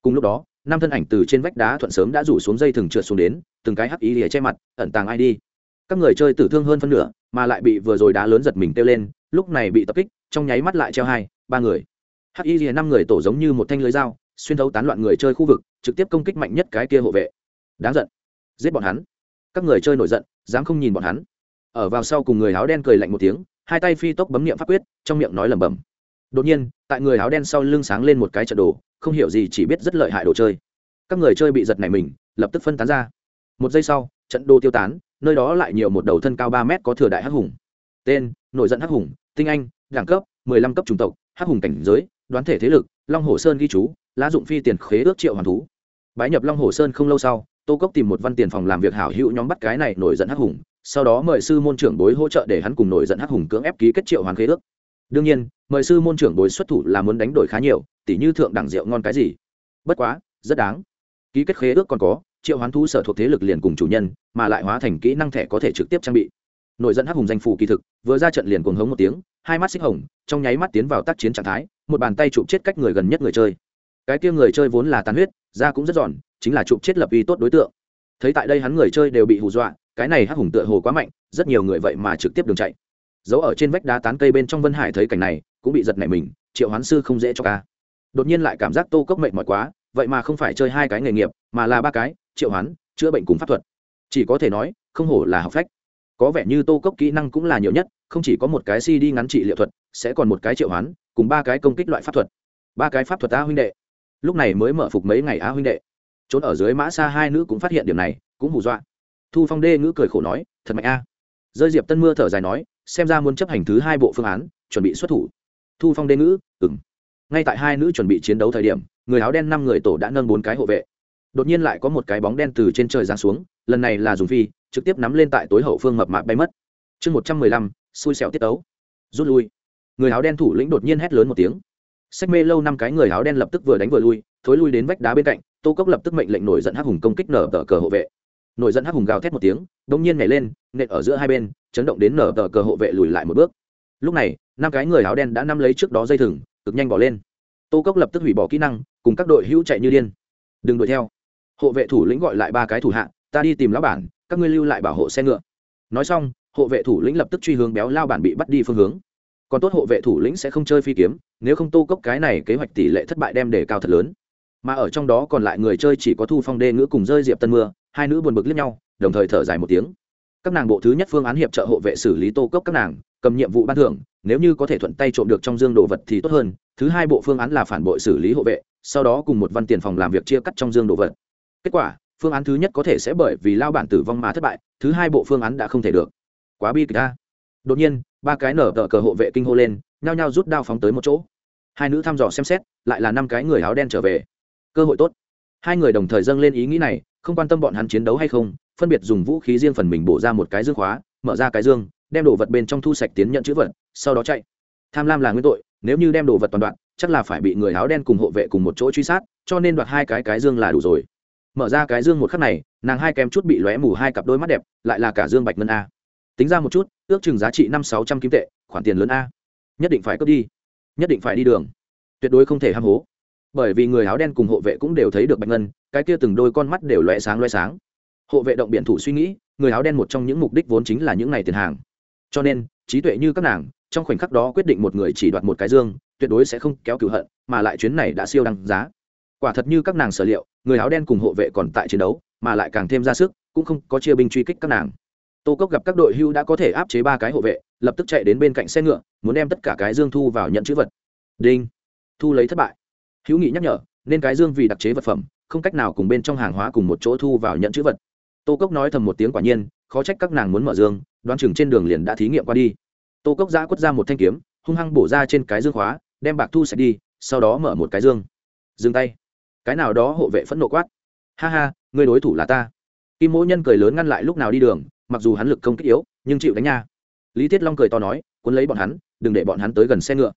Cùng lúc đó, năm thân ảnh từ trên vách đá thuận sớm đã rủ xuống dây thừng trượt xuống đến, từng cái hắc ý lìa che mặt, ẩn tàng ai đi. Các người chơi tử thương hơn phân nửa, mà lại bị vừa rồi đá lớn giật mình kêu lên, lúc này bị tập kích, trong nháy mắt lại treo hai, ba người. Hắc y lìa năm người tổ giống như một thanh lưới dao, xuyên thấu tán loạn người chơi khu vực, trực tiếp công kích mạnh nhất cái kia hộ vệ. Đáng giận. Giết bọn hắn. Các người chơi nổi giận, dám không nhìn bọn hắn ở vào sau cùng người áo đen cười lạnh một tiếng, hai tay phi tốc bấm niệm pháp quyết, trong miệng nói lẩm bẩm. Đột nhiên, tại người áo đen sau lưng sáng lên một cái trận đồ, không hiểu gì chỉ biết rất lợi hại đồ chơi. Các người chơi bị giật này mình, lập tức phân tán ra. Một giây sau, trận đô tiêu tán, nơi đó lại nhiều một đầu thân cao ba mét có thừa đại hắc hùng. Tên, nổi giận hắc hùng, tinh anh, đẳng cấp, mười lăm cấp chủng tộc, hắc hùng cảnh giới, đoán thể thế lực, long hồ sơn ghi chú, lá dụng phi tiền khế ước triệu hoàn thú. Bái nhập long hồ sơn không lâu sau, tô cốc tìm một văn tiền phòng làm việc hảo hữu nhóm bắt cái này nổi giận hắc hùng sau đó mời sư môn trưởng bối hỗ trợ để hắn cùng nổi giận hắc hùng cưỡng ép ký kết triệu hoàn khế ước. Đương nhiên, mời sư môn trưởng bối xuất thủ là muốn đánh đổi khá nhiều, tỉ như thượng đẳng rượu ngon cái gì. Bất quá, rất đáng. Ký kết khế ước còn có, triệu hoán thú sở thuộc thế lực liền cùng chủ nhân, mà lại hóa thành kỹ năng thẻ có thể trực tiếp trang bị. Nội dẫn hắc hùng danh phủ kỳ thực, vừa ra trận liền cuồng hống một tiếng, hai mắt xích hồng, trong nháy mắt tiến vào tác chiến trạng thái, một bàn tay chụp chết cách người gần nhất người chơi. Cái kia người chơi vốn là tàn huyết, da cũng rất giòn, chính là chụp chết lập uy tốt đối tượng thấy tại đây hắn người chơi đều bị hù dọa, cái này hắc hùng tựa hồ quá mạnh, rất nhiều người vậy mà trực tiếp đường chạy. Giấu ở trên vách đá tán cây bên trong vân hải thấy cảnh này, cũng bị giật nảy mình, triệu hoán sư không dễ cho ca. Đột nhiên lại cảm giác tô cốc mệnh mỏi quá, vậy mà không phải chơi hai cái nghề nghiệp, mà là ba cái, triệu hoán, chữa bệnh cùng pháp thuật. Chỉ có thể nói, không hổ là học phách. Có vẻ như tô cốc kỹ năng cũng là nhiều nhất, không chỉ có một cái si đi ngắn trị liệu thuật, sẽ còn một cái triệu hoán, cùng ba cái công kích loại pháp thuật. Ba cái pháp thuật a huynh đệ. Lúc này mới mở phục mấy ngày a huynh đệ trốn ở dưới mã xa hai nữ cũng phát hiện điểm này, cũng hù dọa. Thu phong đê ngữ cười khổ nói, thật mạnh a. Rơi diệp tân mưa thở dài nói, xem ra muốn chấp hành thứ hai bộ phương án, chuẩn bị xuất thủ. Thu phong đê ngữ ừng ngay tại hai nữ chuẩn bị chiến đấu thời điểm, người áo đen năm người tổ đã nâng bốn cái hộ vệ. Đột nhiên lại có một cái bóng đen từ trên trời giáng xuống, lần này là dùng phi, trực tiếp nắm lên tại tối hậu phương mập mạp bay mất. Chương một trăm mười lăm, xui xẻo tiết ấu rút lui. Người áo đen thủ lĩnh đột nhiên hét lớn một tiếng. Sách mê lâu năm cái người áo đen lập tức vừa đánh vừa lui, thối lui đến vách đá bên cạnh tô cốc lập tức mệnh lệnh nổi dẫn hắc hùng công kích nở tờ cờ hộ vệ. Nổi dẫn hắc hùng gào thét một tiếng đ ỗ n g nhiên nhảy lên, nện ở giữa hai bên, chấn động đến nở tờ cờ hộ vệ lùi lại một bước. Lúc này, năm cái người áo đen đã nắm lấy trước đó dây thừng, cực nhanh bỏ lên. Tô cốc lập tức hủy bỏ kỹ năng, cùng các đội hữu chạy như điên. Đừng đuổi theo. Hộ vệ thủ lĩnh gọi lại ba cái thủ hạ, ta đi tìm lão bản, các ngươi lưu lại bảo hộ xe ngựa. Nói xong, hộ vệ thủ lĩnh lập tức truy hướng béo lao bản bị bắt đi phương hướng. Còn tốt hộ vệ thủ lĩnh sẽ không chơi phi kiếm, nếu không tô cốc cái này kế hoạch tỷ lệ thất bại đem đề cao thật lớn mà ở trong đó còn lại người chơi chỉ có thu phong, đê ngữ cùng rơi diệp tân mưa, hai nữ buồn bực lướt nhau, đồng thời thở dài một tiếng. Các nàng bộ thứ nhất phương án hiệp trợ hộ vệ xử lý tô cốc các nàng, cầm nhiệm vụ ban thưởng, nếu như có thể thuận tay trộm được trong dương đồ vật thì tốt hơn, thứ hai bộ phương án là phản bội xử lý hộ vệ, sau đó cùng một văn tiền phòng làm việc chia cắt trong dương đồ vật. Kết quả, phương án thứ nhất có thể sẽ bởi vì lao bản tử vong mà thất bại, thứ hai bộ phương án đã không thể được. Quá bi kịch ta đột nhiên, ba cái nở tờ cờ hộ vệ kinh hô lên, nhao nhao rút đao phóng tới một chỗ. Hai nữ thăm dò xem xét, lại là năm cái người áo đen trở về cơ hội tốt. Hai người đồng thời dâng lên ý nghĩ này, không quan tâm bọn hắn chiến đấu hay không, phân biệt dùng vũ khí riêng phần mình bổ ra một cái dương khóa, mở ra cái dương, đem đồ vật bên trong thu sạch tiến nhận chữ vật, sau đó chạy. Tham lam là nguyên tội, nếu như đem đồ vật toàn đoạn, chắc là phải bị người áo đen cùng hộ vệ cùng một chỗ truy sát, cho nên đoạt hai cái cái dương là đủ rồi. Mở ra cái dương một khắc này, nàng hai kém chút bị lóe mù hai cặp đôi mắt đẹp, lại là cả dương bạch ngân a. Tính ra một chút, ước chừng giá trị năm sáu trăm kim tệ, khoản tiền lớn a. Nhất định phải cướp đi, nhất định phải đi đường. Tuyệt đối không thể ham hố bởi vì người áo đen cùng hộ vệ cũng đều thấy được bạch ngân, cái kia từng đôi con mắt đều loé sáng loé sáng. Hộ vệ động biện thủ suy nghĩ, người áo đen một trong những mục đích vốn chính là những ngày tiền hàng. Cho nên, trí tuệ như các nàng, trong khoảnh khắc đó quyết định một người chỉ đoạt một cái dương, tuyệt đối sẽ không kéo cửu hận, mà lại chuyến này đã siêu đăng giá. Quả thật như các nàng sở liệu, người áo đen cùng hộ vệ còn tại chiến đấu, mà lại càng thêm ra sức, cũng không có chia binh truy kích các nàng. Tô cốc gặp các đội hưu đã có thể áp chế ba cái hộ vệ, lập tức chạy đến bên cạnh xe ngựa, muốn đem tất cả cái dương thu vào nhận chữ vật. Đinh! Thu lấy thất bại hữu nghị nhắc nhở, nên cái dương vì đặc chế vật phẩm, không cách nào cùng bên trong hàng hóa cùng một chỗ thu vào nhận chữ vật. Tô cốc nói thầm một tiếng quả nhiên, khó trách các nàng muốn mở dương, đoán chừng trên đường liền đã thí nghiệm qua đi. Tô cốc giã quất ra một thanh kiếm, hung hăng bổ ra trên cái dương khóa, đem bạc thu sạch đi, sau đó mở một cái dương. Dừng tay. Cái nào đó hộ vệ phẫn nộ quát. Ha ha người đối thủ là ta. Kim mỗ nhân cười lớn ngăn lại lúc nào đi đường, mặc dù hắn lực công kích yếu, nhưng chịu đánh nha. Lý thiết long cười to nói, cuốn lấy bọn hắn, đừng để bọn hắn tới gần xe ngựa.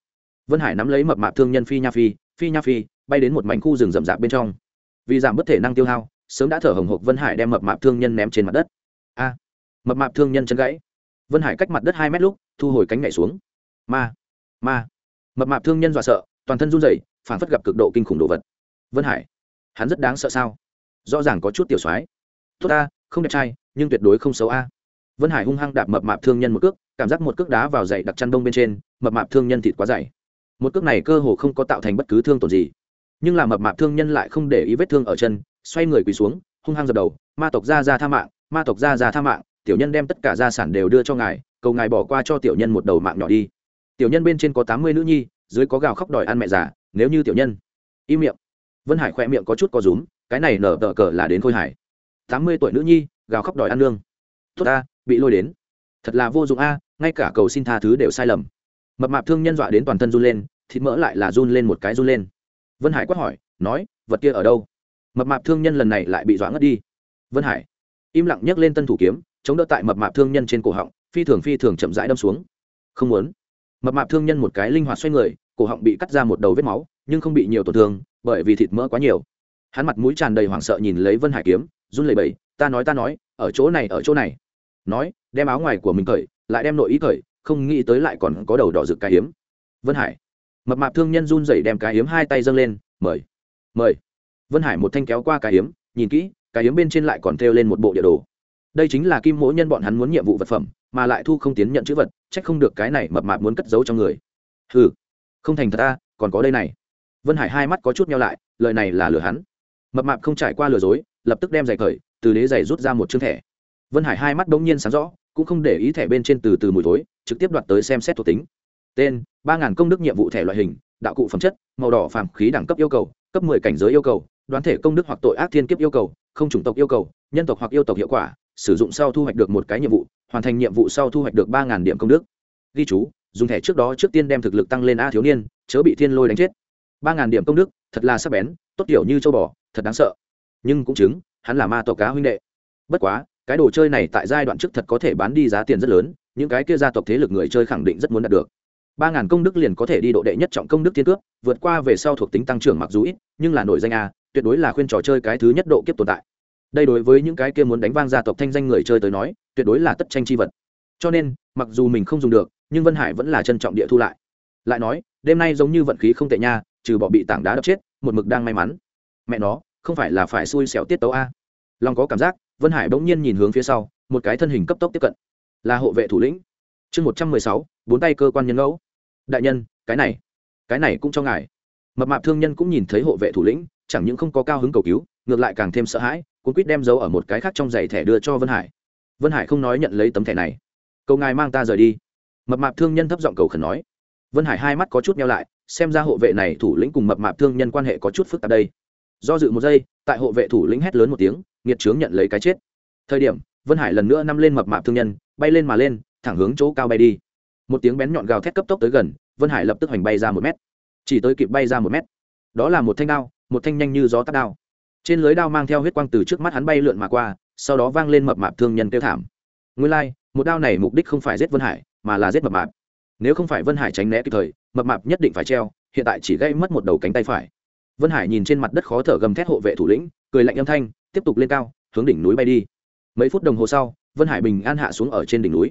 Vân hải nắm lấy mập mạp thương nhân phi nha phi phi nha phi, bay đến một mảnh khu rừng rậm rạp bên trong. Vì giảm bất thể năng tiêu hao, sớm đã thở hồng hộc vân hải đem mập mạp thương nhân ném trên mặt đất. A, mập mạp thương nhân chân gãy. Vân hải cách mặt đất hai mét lúc, thu hồi cánh nhảy xuống. Ma ma. Mập mạp thương nhân dọa sợ, toàn thân run rẩy phản phất gặp cực độ kinh khủng đồ vật. Vân hải, hắn rất đáng sợ sao? Rõ ràng có chút tiểu soái. Tốt a không đẹp trai, nhưng tuyệt đối không xấu a. Vân hải hung hăng đạp mập mạp thương nhân một cước, cảm giác một cước đá vào dậy đặc chăn đông bên trên, mập mạp thương nhân thịt quá dày một cước này cơ hồ không có tạo thành bất cứ thương tổn gì. Nhưng là mập mạp thương nhân lại không để ý vết thương ở chân, xoay người quỳ xuống, hung hăng dập đầu, ma tộc ra ra tha mạng, ma tộc ra ra tha mạng, tiểu nhân đem tất cả gia sản đều đưa cho ngài, cầu ngài bỏ qua cho tiểu nhân một đầu mạng nhỏ đi. Tiểu nhân bên trên có tám mươi nữ nhi, dưới có gào khóc đòi ăn mẹ già, nếu như tiểu nhân im miệng. Vân hải khoe miệng có chút có rúm, cái này nở tờ cờ là đến khôi hải tám mươi tuổi nữ nhi, gào khóc đòi ăn lương. Tốt a bị lôi đến. Thật là vô dụng a, ngay cả cầu xin tha thứ đều sai lầm mập mạp thương nhân dọa đến toàn thân run lên, thịt mỡ lại là run lên một cái run lên. Vân hải quát hỏi, nói, vật kia ở đâu? Mập mạp thương nhân lần này lại bị dọa ngất đi. Vân hải im lặng nhấc lên tân thủ kiếm, chống đỡ tại mập mạp thương nhân trên cổ họng, phi thường phi thường chậm rãi đâm xuống. Không muốn. Mập mạp thương nhân một cái linh hoạt xoay người, cổ họng bị cắt ra một đầu vết máu, nhưng không bị nhiều tổn thương, bởi vì thịt mỡ quá nhiều. Hắn mặt mũi tràn đầy hoảng sợ nhìn lấy vân hải kiếm, run lẩy bẩy, ta nói ta nói, ở chỗ này, ở chỗ này. Nói, đem áo ngoài của mình cởi, lại đem nội ý cởi không nghĩ tới lại còn có đầu đỏ rực cái hiếm. Vân hải. Mập mạp thương nhân run rẩy đem cái hiếm hai tay dâng lên, mời mời. Vân hải một thanh kéo qua cái hiếm, nhìn kỹ, cái hiếm bên trên lại còn thêu lên một bộ địa đồ. Đây chính là kim mỗi nhân bọn hắn muốn nhiệm vụ vật phẩm, mà lại thu không tiến nhận chữ vật trách không được cái này mập mạp muốn cất giấu trong người. Ừ không thành thật ta, còn có đây này. Vân hải hai mắt có chút nhau lại, lời này là lừa hắn. Mập mạp không trải qua lừa dối, lập tức đem giày cởi, từ đế giày rút ra một chương thẻ. Vân hải hai mắt bỗng nhiên sáng rõ, cũng không để ý thẻ bên trên từ từ mùi thối trực tiếp đoạt tới xem xét thuộc tính. Tên, ba ngàn công đức nhiệm vụ thẻ loại hình, đạo cụ phẩm chất, màu đỏ phàm khí đẳng cấp yêu cầu, cấp mười cảnh giới yêu cầu, đoán thể công đức hoặc tội ác thiên kiếp yêu cầu, không chủng tộc yêu cầu, nhân tộc hoặc yêu tộc hiệu quả, sử dụng sau thu hoạch được một cái nhiệm vụ, hoàn thành nhiệm vụ sau thu hoạch được ba điểm công đức. Ghi chú, dùng thẻ trước đó trước tiên đem thực lực tăng lên a thiếu niên, chớ bị thiên lôi đánh chết. Ba điểm công đức, thật là sắc bén, tốt kiểu như châu bò, thật đáng sợ. Nhưng cũng chứng, hắn là ma tộc cá huynh đệ. Bất quá, cái đồ chơi này tại giai đoạn trước thật có thể bán đi giá tiền rất lớn những cái kia gia tộc thế lực người chơi khẳng định rất muốn đạt được. Ba ngàn công đức liền có thể đi độ đệ nhất trọng công đức thiên cước vượt qua về sau thuộc tính tăng trưởng mặc dù ít, nhưng là nổi danh a, tuyệt đối là khuyên trò chơi cái thứ nhất độ kiếp tồn tại. Đây đối với những cái kia muốn đánh vang gia tộc thanh danh người chơi tới nói, tuyệt đối là tất tranh chi vật. Cho nên, mặc dù mình không dùng được, nhưng vân hải vẫn là trân trọng địa thu lại. Lại nói, đêm nay giống như vận khí không tệ nha, trừ bỏ bị tảng đá đập chết, một mực đang may mắn. Mẹ nó, không phải là phải xui xẻo tiết tấu a. Long có cảm giác, vân hải bỗng nhiên nhìn hướng phía sau, một cái thân hình cấp tốc tiếp cận là hộ vệ thủ lĩnh. Chương một trăm mười sáu, bốn tay cơ quan nhân ngẫu. Đại nhân, cái này cái này cũng cho ngài. Mập mạp thương nhân cũng nhìn thấy hộ vệ thủ lĩnh, chẳng những không có cao hứng cầu cứu, ngược lại càng thêm sợ hãi, cuốn quýt đem dấu ở một cái khác trong giày thẻ đưa cho vân hải. Vân hải không nói nhận lấy tấm thẻ này. Cầu ngài mang ta rời đi. Mập mạp thương nhân thấp giọng cầu khẩn nói. Vân hải hai mắt có chút nhau lại, xem ra hộ vệ này thủ lĩnh cùng mập mạp thương nhân quan hệ có chút phức tạp đây. Do dự một giây, tại hộ vệ thủ lĩnh hét lớn một tiếng, nghiệt trướng nhận lấy cái chết. Thời điểm, vân hải lần nữa nằm lên mập mạp thương nhân bay lên mà lên thẳng hướng chỗ cao bay đi. Một tiếng bén nhọn gào thét cấp tốc tới gần vân hải lập tức hoành bay ra một mét. Chỉ tới kịp bay ra một mét. Đó là một thanh đao một thanh nhanh như gió tắt đao. Trên lưới đao mang theo huyết quang từ trước mắt hắn bay lượn mà qua sau đó vang lên mập mạp thương nhân kêu thảm. Nguyên lai、like, một đao này mục đích không phải giết vân hải mà là giết mập mạp. Nếu không phải vân hải tránh né kịp thời mập mạp nhất định phải treo hiện tại chỉ gây mất một đầu cánh tay phải. Vân hải nhìn trên mặt đất khó thở gầm thét hộ vệ thủ lĩnh cười lạnh âm thanh tiếp tục lên cao hướng đỉnh núi bay đi. Mấy phút đồng hồ sau vân hải bình an hạ xuống ở trên đỉnh núi.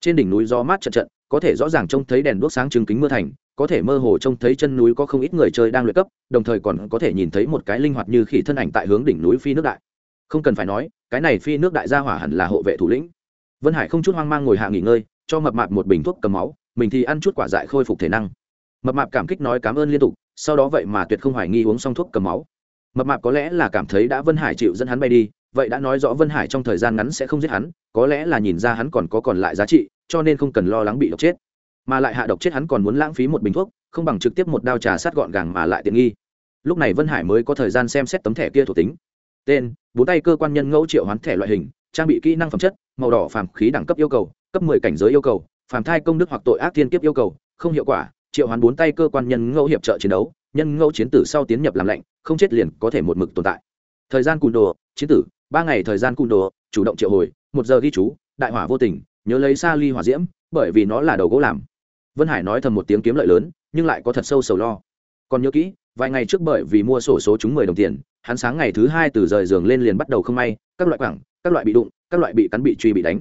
Trên đỉnh núi gió mát trận trận, có thể rõ ràng trông thấy đèn đuốc sáng chứng kính mưa thành, có thể mơ hồ trông thấy chân núi có không ít người chơi đang luyện cấp, đồng thời còn có thể nhìn thấy một cái linh hoạt như khỉ thân ảnh tại hướng đỉnh núi phi nước đại. Không cần phải nói, cái này phi nước đại gia hỏa hẳn là hộ vệ thủ lĩnh. Vân hải không chút hoang mang ngồi hạ nghỉ ngơi, cho mập mạp một bình thuốc cầm máu, mình thì ăn chút quả dại khôi phục thể năng. Mập mạp cảm kích nói cảm ơn liên tục, sau đó vậy mà tuyệt không hoài nghi uống xong thuốc cầm máu. Mập mạp có lẽ là cảm thấy đã vân hải chịu dẫn hắn bay đi, vậy đã nói rõ vân hải trong thời gian ngắn sẽ không giết hắn có lẽ là nhìn ra hắn còn có còn lại giá trị, cho nên không cần lo lắng bị độc chết. Mà lại hạ độc chết hắn còn muốn lãng phí một bình thuốc, không bằng trực tiếp một đao trà sát gọn gàng mà lại tiện nghi. Lúc này vân hải mới có thời gian xem xét tấm thẻ kia thuộc tính. Tên, bốn tay cơ quan nhân ngẫu triệu hoán thẻ loại hình, trang bị kỹ năng phẩm chất, màu đỏ phàm khí đẳng cấp yêu cầu, cấp mười cảnh giới yêu cầu, phàm thai công đức hoặc tội ác thiên kiếp yêu cầu, không hiệu quả, triệu hoán bốn tay cơ quan nhân ngẫu hiệp trợ chiến đấu, nhân ngẫu chiến tử sau tiến nhập làm lạnh, không chết liền có thể một mực tồn tại. Thời gian cùn đồ, chiến tử, ba ngày thời gian cùn đồ, chủ động triệu hồi một giờ ghi chú, đại hỏa vô tình, nhớ lấy xa ly hỏa diễm, bởi vì nó là đầu gỗ làm. Vân hải nói thầm một tiếng kiếm lợi lớn, nhưng lại có thật sâu sầu lo. Còn nhớ kỹ, vài ngày trước bởi vì mua sổ số chúng mười đồng tiền, hắn sáng ngày thứ hai từ rời giường lên liền bắt đầu không may, các loại quảng các loại bị đụng, các loại bị cắn bị truy bị đánh.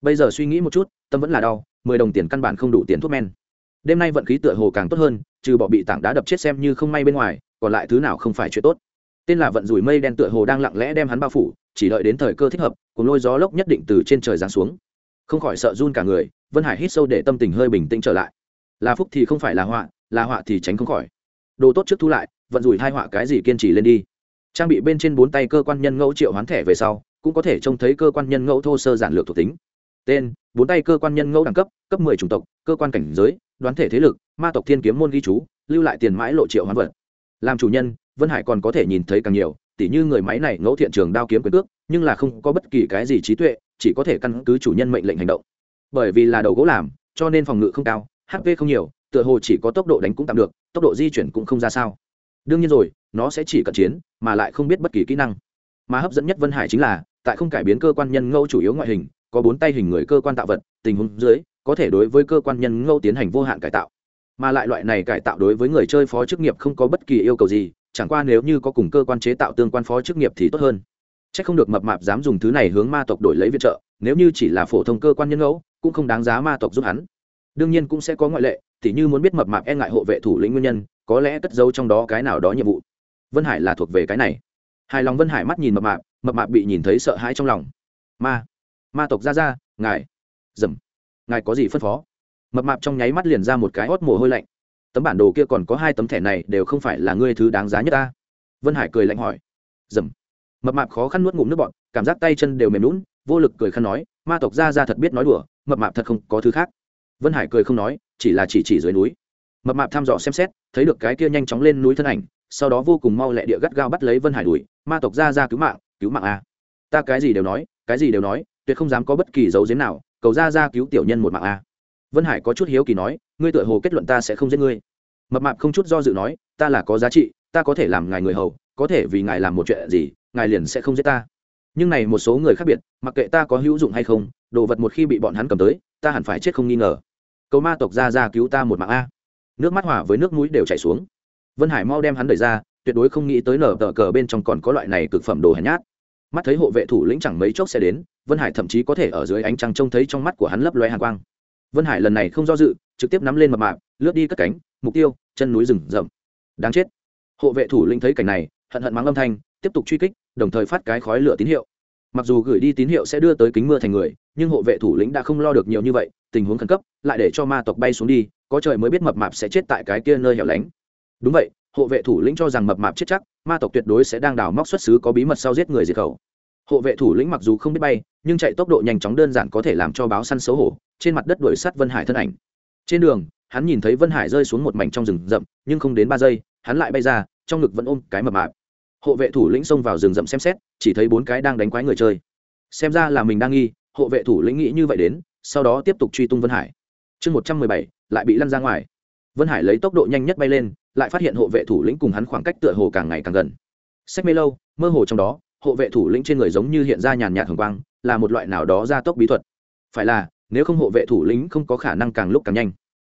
Bây giờ suy nghĩ một chút, tâm vẫn là đau, mười đồng tiền căn bản không đủ tiền thuốc men. Đêm nay vận khí tựa hồ càng tốt hơn, trừ bỏ bị tảng đá đập chết xem như không may bên ngoài, còn lại thứ nào không phải chuyện tốt tên là vận rủi mây đen tựa hồ đang lặng lẽ đem hắn bao phủ, chỉ đợi đến thời cơ thích hợp, cùng lôi gió lốc nhất định từ trên trời giáng xuống. Không khỏi sợ run cả người, vân hải hít sâu để tâm tình hơi bình tĩnh trở lại. Là phúc thì không phải là họa là họa thì tránh không khỏi. Đồ tốt trước thu lại, vận rủi hai họa cái gì kiên trì lên đi. Trang bị bên trên bốn tay cơ quan nhân ngẫu triệu hoán thẻ về sau, cũng có thể trông thấy cơ quan nhân ngẫu thô sơ giản lược thuộc tính. Tên, bốn tay cơ quan nhân ngẫu đẳng cấp cấp mười chủng tộc, cơ quan cảnh giới, đoán thể thế lực, ma tộc thiên kiếm môn ghi chú, lưu lại tiền mãi lộ triệu hoán vật. Làm chủ nhân vân hải còn có thể nhìn thấy càng nhiều, tỉ như người máy này ngẫu thiện trường đao kiếm quyền cước, nhưng là không có bất kỳ cái gì trí tuệ, chỉ có thể căn cứ chủ nhân mệnh lệnh hành động. Bởi vì là đầu gỗ làm, cho nên phòng ngự không cao hp không nhiều, tựa hồ chỉ có tốc độ đánh cũng tạm được, tốc độ di chuyển cũng không ra sao. Đương nhiên rồi, nó sẽ chỉ cận chiến, mà lại không biết bất kỳ kỹ năng. Mà hấp dẫn nhất vân hải chính là, tại không cải biến cơ quan nhân ngẫu chủ yếu ngoại hình, có bốn tay hình người cơ quan tạo vật, tình huống dưới, có thể đối với cơ quan nhân ngẫu tiến hành vô hạn cải tạo. Mà lại loại này cải tạo đối với người chơi phó chức nghiệp không có bất kỳ yêu cầu gì chẳng qua nếu như có cùng cơ quan chế tạo tương quan phó chức nghiệp thì tốt hơn. Chắc không được mập mạp dám dùng thứ này hướng ma tộc đổi lấy viện trợ, nếu như chỉ là phổ thông cơ quan nhân ngẫu, cũng không đáng giá ma tộc giúp hắn. Đương nhiên cũng sẽ có ngoại lệ t h như muốn biết mập mạp e ngại hộ vệ thủ lĩnh nguyên nhân, có lẽ cất giấu trong đó cái nào đó nhiệm vụ. Vân hải là thuộc về cái này. Hài lòng vân hải mắt nhìn mập mạp mập mạp bị nhìn thấy sợ hãi trong lòng. Ma ma tộc ra ra, ngài, dầm, ngài có gì phân phó? Mập mạp trong nháy mắt liền ra một cái hót mồ hôi lạnh tấm bản đồ kia còn có hai tấm thẻ này đều không phải là ngươi thứ đáng giá nhất ta. Vân hải cười lạnh hỏi. Dầm. Mập mạp khó khăn nuốt ngụm nước bọn cảm giác tay chân đều mềm lún vô lực cười khăn nói, ma tộc ra ra thật biết nói đùa, mập mạp thật không có thứ khác. Vân hải cười không nói, chỉ là chỉ chỉ dưới núi. Mập mạp thăm dò xem xét, thấy được cái kia nhanh chóng lên núi thân ảnh, sau đó vô cùng mau lẹ địa gắt gao bắt lấy vân hải đuổi, ma tộc ra ra cứu mạng cứu mạng a. Ta cái gì đều nói, cái gì đều nói, tuyệt không dám có bất kỳ dấu giếm nào, cầu ra ra cứu tiểu nhân một mạng a. Vân hải có chút hiếu kỳ nói ngươi tựa hồ kết luận ta sẽ không giết ngươi. Mập mạp không chút do dự nói, ta là có giá trị, ta có thể làm ngài người hầu, có thể vì ngài làm một chuyện gì, ngài liền sẽ không giết ta. Nhưng này một số người khác biệt, mặc kệ ta có hữu dụng hay không, đồ vật một khi bị bọn hắn cầm tới, ta hẳn phải chết không nghi ngờ. Cầu ma tộc ra ra cứu ta một mạng a. Nước mắt hỏa với nước mũi đều chảy xuống. Vân hải mau đem hắn đẩy ra, tuyệt đối không nghĩ tới nở tờ cờ bên trong còn có loại này cực phẩm đồ hèn nhát. Mắt thấy hộ vệ thủ lĩnh chẳng mấy chốc sẽ đến, vân hải thậm chí có thể ở dưới ánh trăng trông thấy trong mắt của hắn lấp loe hàn quang. Vân hải lần này không do dự trực tiếp nắm lên mập mạp, lướt đi cất cánh, mục tiêu, chân núi rừng rậm. Đáng chết. Hộ vệ thủ lĩnh thấy cảnh này, hận hận mắng âm thanh, tiếp tục truy kích, đồng thời phát cái khói lửa tín hiệu. Mặc dù gửi đi tín hiệu sẽ đưa tới kính mưa thành người, nhưng hộ vệ thủ lĩnh đã không lo được nhiều như vậy, tình huống khẩn cấp, lại để cho ma tộc bay xuống đi, có trời mới biết mập mạp sẽ chết tại cái kia nơi hẻo lánh. Đúng vậy, hộ vệ thủ lĩnh cho rằng mập mạp chết chắc, ma tộc tuyệt đối sẽ đang đào móc xuất xứ có bí mật sau giết người diệt khẩu. Hộ vệ thủ lĩnh mặc dù không biết bay, nhưng chạy tốc độ nhanh chóng đơn giản có thể làm cho báo săn xấu hổ, trên mặt đất đuổi sắt vân hải thân ảnh trên đường, hắn nhìn thấy vân hải rơi xuống một mảnh trong rừng rậm, nhưng không đến ba giây, hắn lại bay ra, trong ngực vẫn ôm cái mập mạp. Hộ vệ thủ lĩnh xông vào rừng rậm xem xét, chỉ thấy bốn cái đang đánh quái người chơi. Xem ra là mình đang nghi, hộ vệ thủ lĩnh nghĩ như vậy đến, sau đó tiếp tục truy tung vân hải. Chương một trăm mười bảy, lại bị lăn ra ngoài. Vân hải lấy tốc độ nhanh nhất bay lên, lại phát hiện hộ vệ thủ lĩnh cùng hắn khoảng cách tựa hồ càng ngày càng gần. Sách mê lâu, mơ hồ trong đó, hộ vệ thủ lĩnh trên người giống như hiện ra nhàn nhạt hồng quang, là một loại nào đó gia tốc bí thuật. Phải là nếu không hộ vệ thủ lĩnh không có khả năng càng lúc càng nhanh.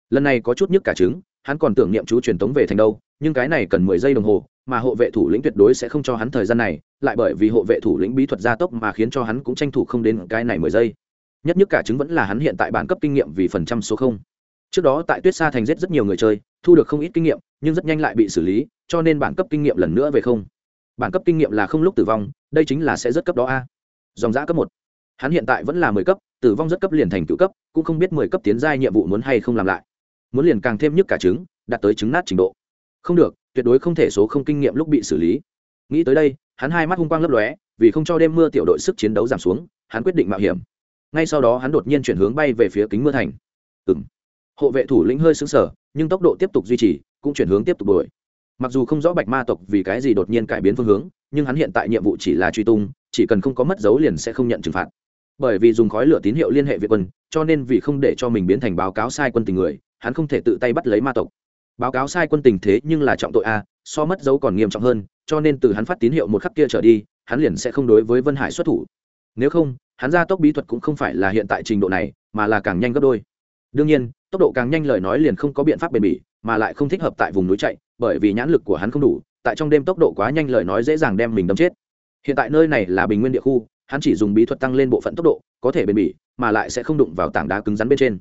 Lần này có chút nhức cả trứng, hắn còn tưởng niệm chú truyền tống về thành đâu, nhưng cái này cần mười giây đồng hồ, mà hộ vệ thủ lĩnh tuyệt đối sẽ không cho hắn thời gian này, lại bởi vì hộ vệ thủ lĩnh bí thuật gia tốc mà khiến cho hắn cũng tranh thủ không đến cái này mười giây. Nhất nhất cả chứng vẫn là hắn hiện tại bản cấp kinh nghiệm vì phần trăm số không. Trước đó tại tuyết sa thành giết rất nhiều người chơi, thu được không ít kinh nghiệm, nhưng rất nhanh lại bị xử lý, cho nên bản cấp kinh nghiệm lần nữa về không. Bản cấp kinh nghiệm là không lúc tử vong, đây chính là sẽ rất cấp đó a. Dòng giã cấp một hắn hiện tại vẫn là mười cấp, tử vong rất cấp liền thành cựu cấp, cũng không biết mười cấp tiến giai nhiệm vụ muốn hay không làm lại. Muốn liền càng thêm nhức cả trứng, đạt tới trứng nát trình độ. Không được, tuyệt đối không thể số không kinh nghiệm lúc bị xử lý. Nghĩ tới đây, hắn hai mắt hung quang lấp lóe, vì không cho đêm mưa tiểu đội sức chiến đấu giảm xuống, hắn quyết định mạo hiểm. Ngay sau đó hắn đột nhiên chuyển hướng bay về phía kính mưa thành. Ừ m hộ vệ thủ lĩnh hơi xứng sở nhưng tốc độ tiếp tục duy trì, cũng chuyển hướng tiếp tục đuổi. Mặc dù không rõ bạch ma tộc vì cái gì đột nhiên cải biến phương hướng, nhưng hắn hiện tại nhiệm vụ chỉ là truy tung, chỉ cần không có mất dấu liền sẽ không nhận trừng phạt bởi vì dùng khói lửa tín hiệu liên hệ việt quân, cho nên vì không để cho mình biến thành báo cáo sai quân tình người, hắn không thể tự tay bắt lấy ma tộc. Báo cáo sai quân tình thế nhưng là trọng tội a, so mất dấu còn nghiêm trọng hơn, cho nên từ hắn phát tín hiệu một khắc kia trở đi, hắn liền sẽ không đối với vân hải xuất thủ. Nếu không, hắn ra tốc bí thuật cũng không phải là hiện tại trình độ này, mà là càng nhanh gấp đôi. Đương nhiên, tốc độ càng nhanh lời nói liền không có biện pháp bền bỉ, mà lại không thích hợp tại vùng núi chạy, bởi vì nhãn lực của hắn không đủ, tại trong đêm tốc độ quá nhanh lời nói dễ dàng đem mình đâm chết. Hiện tại nơi này là bình nguyên địa khu hắn chỉ dùng bí thuật tăng lên bộ phận tốc độ, có thể bền bỉ, mà lại sẽ không đụng vào tảng đá cứng rắn bên trên.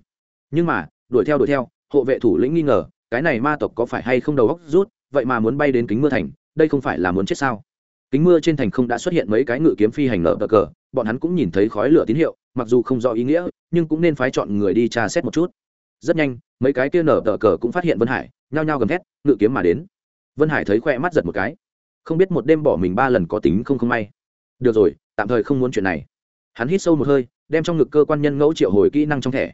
Nhưng mà, đuổi theo đuổi theo, hộ vệ thủ lĩnh nghi ngờ, cái này ma tộc có phải hay không đầu góc rút, vậy mà muốn bay đến kính mưa thành, đây không phải là muốn chết sao? Kính mưa trên thành không đã xuất hiện mấy cái ngự kiếm phi hành nở cờ, bọn hắn cũng nhìn thấy khói lửa tín hiệu, mặc dù không rõ ý nghĩa, nhưng cũng nên phái chọn người đi tra xét một chút. Rất nhanh, mấy cái kia nở tờ cờ cũng phát hiện vân hải, nhao nhao gầm thét, ngự kiếm mà đến. Vân hải thấy khoe mắt giật một cái. Không biết một đêm bỏ mình ba lần có tính không không may. Được rồi tạm thời không muốn chuyện này. Hắn hít sâu một hơi, đem trong ngực cơ quan nhân ngẫu triệu hồi kỹ năng trong thẻ.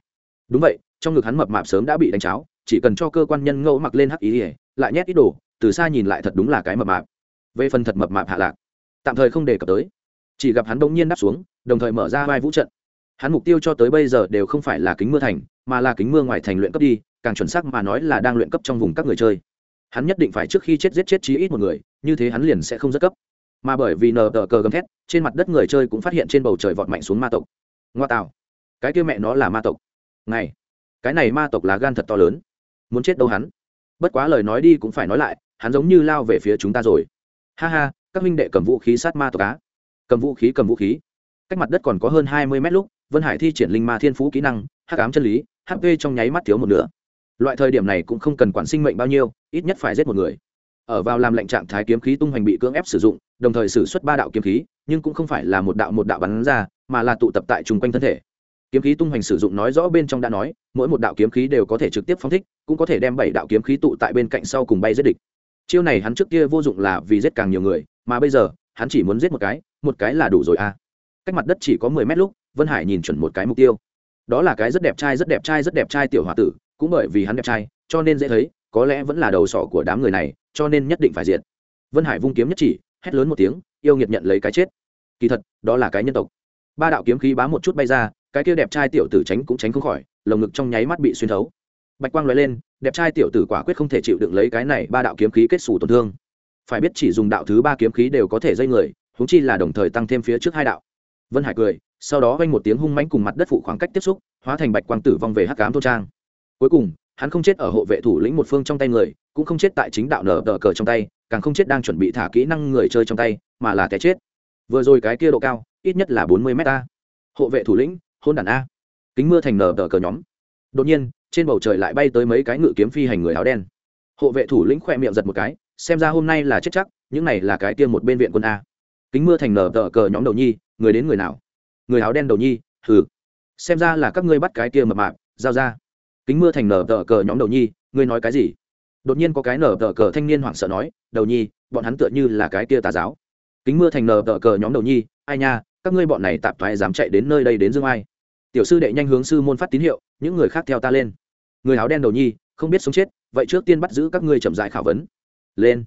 Đúng vậy, trong ngực hắn mập mạp sớm đã bị đánh cháo, chỉ cần cho cơ quan nhân ngẫu mặc lên hắc ý ỉa lại nhét ít đồ, từ xa nhìn lại thật đúng là cái mập mạp. Về phần thật mập mạp hạ lạc, tạm thời không đề cập tới. Chỉ gặp hắn bỗng nhiên đáp xuống, đồng thời mở ra vai vũ trận. Hắn mục tiêu cho tới bây giờ đều không phải là kính mưa thành, mà là kính mưa ngoài thành luyện cấp đi, càng chuẩn xác mà nói là đang luyện cấp trong vùng các người chơi. Hắn nhất định phải trước khi chết giết chết chí ít một người, như thế hắn liền sẽ không rất cấp mà bởi vì nờ tờ cờ gầm thét, trên mặt đất người chơi cũng phát hiện trên bầu trời vọt mạnh xuống ma tộc. Ngoa tạo. Cái kia mẹ nó là ma tộc. Này, cái này ma tộc là gan thật to lớn. Muốn chết đâu hắn? Bất quá lời nói đi cũng phải nói lại, hắn giống như lao về phía chúng ta rồi. Ha ha, các minh đệ cầm vũ khí sát ma tộc á. Cầm vũ khí, cầm vũ khí. Cách mặt đất còn có hơn hai mươi mét lúc, vân hải thi triển linh ma thiên phú kỹ năng, hắc ám chân lý, hp trong nháy mắt thiếu một nửa. Loại thời điểm này cũng không cần quản sinh mệnh bao nhiêu, ít nhất phải giết một người. Ở vào làm lệnh trạng thái kiếm khí tung hoành bị cưỡng ép sử dụng đồng thời xử xuất ba đạo kiếm khí, nhưng cũng không phải là một đạo một đạo bắn ra, mà là tụ tập tại chung quanh thân thể. Kiếm khí tung hoành sử dụng nói rõ bên trong đã nói, mỗi một đạo kiếm khí đều có thể trực tiếp phóng thích, cũng có thể đem bảy đạo kiếm khí tụ tại bên cạnh sau cùng bay giết địch. Chiêu này hắn trước kia vô dụng là vì giết càng nhiều người, mà bây giờ, hắn chỉ muốn giết một cái một cái là đủ rồi à. Cách mặt đất chỉ có mười mét lúc, vân hải nhìn chuẩn một cái mục tiêu. Đó là cái rất đẹp trai, rất đẹp trai, rất đẹp trai tiểu h o a tử, cũng bởi vì hắn đẹp trai, cho nên dễ thấy, có lẽ vẫn là đầu sỏ của đám người này, cho nên nhất định phải diệt. Vân hải vung kiếm nhất chỉ hét lớn một tiếng, yêu nghiệt nhận lấy cái chết. Kỳ thật, đó là cái nhân tộc. Ba đạo kiếm khí bám một chút bay ra, cái kia đẹp trai tiểu tử tránh cũng tránh không khỏi, lồng ngực trong nháy mắt bị xuyên thấu. Bạch quang l lên, đẹp trai tiểu tử quả quyết không thể chịu đựng lấy cái này ba đạo kiếm khí kết xù tổn thương. Phải biết chỉ dùng đạo thứ ba kiếm khí đều có thể dây người húng chi là đồng thời tăng thêm phía trước hai đạo. Vân hải cười, sau đó vanh một tiếng hung mãnh cùng mặt đất phụ khoảng cách tiếp xúc, hóa thành bạch quang tử vong về hắc cám thôn trang. Cuối cùng, hắn không chết ở hộ vệ thủ lĩnh một phương trong tay người, cũng không chết tại chính đạo nở đờ cờ trong tay càng không chết đang chuẩn bị thả kỹ năng người chơi trong tay, mà là té chết. Vừa rồi cái kia độ cao, ít nhất là bốn mươi m a. Hộ vệ thủ lĩnh, hôn đàn a. Kính mưa thành nở tờ cờ nhóm. Đột nhiên, trên bầu trời lại bay tới mấy cái ngự kiếm phi hành người áo đen. Hộ vệ thủ lĩnh khỏe miệng giật một cái, xem ra hôm nay là chết chắc, những này là cái tiêm một bên viện quân a. Kính mưa thành nở tờ cờ nhóm đầu nhi, người đến người nào? Người áo đen đầu nhi, hừ. Xem ra là các ngươi bắt cái kia mập mạp, giao ra. Kính mưa thành nở tờ cờ nhóm đầu nhi, ngươi nói cái gì? Đột nhiên có cái nở tờ cờ thanh niên hoảng sợ nói, đầu nhi, bọn hắn tựa như là cái kia tà giáo. Kính mưa thành nở tờ cờ nhóm đầu nhi, ai nha, các ngươi bọn này tạp thoái dám chạy đến nơi đây đến dương ai? Tiểu sư đệ nhanh hướng sư môn phát tín hiệu, những người khác theo ta lên. Người áo đen đầu nhi, không biết sống chết, vậy trước tiên bắt giữ các ngươi chậm dại khảo vấn. Lên.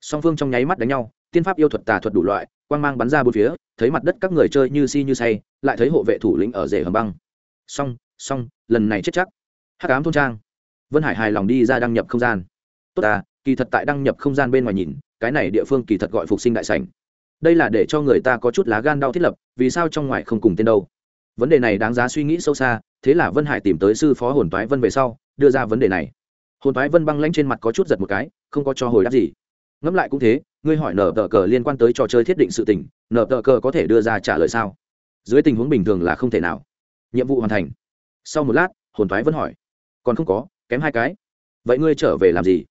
Song phương trong nháy mắt đánh nhau, tiên pháp yêu thuật tà thuật đủ loại, quang mang bắn ra bốn phía, thấy mặt đất các người chơi như si như say, lại thấy hộ vệ thủ lĩnh ở rể hầm băng. Song song, lần này chết chắc. Hắc ám thôn trang. Vân hải hài lòng đi ra đăng nhập không gian tốt à kỳ thật tại đăng nhập không gian bên ngoài nhìn, cái này địa phương kỳ thật gọi phục sinh đại sảnh. Đây là để cho người ta có chút lá gan đau thiết lập, vì sao trong ngoài không cùng tên đâu? Vấn đề này đáng giá suy nghĩ sâu xa, thế là vân hải tìm tới sư phó hồn toái vân về sau, đưa ra vấn đề này. Hồn toái vân băng lanh trên mặt có chút giật một cái, không có cho hồi đáp gì. Ngẫm lại cũng thế, ngươi hỏi nở tờ cờ liên quan tới trò chơi thiết định sự tình, nở tờ cờ có thể đưa ra trả lời sao? Dưới tình huống bình thường là không thể nào. Nhiệm vụ hoàn thành. Sau một lát, hồn toái vẫn hỏi. Còn không có, kém hai cái. Vậy ngươi trở về làm gì?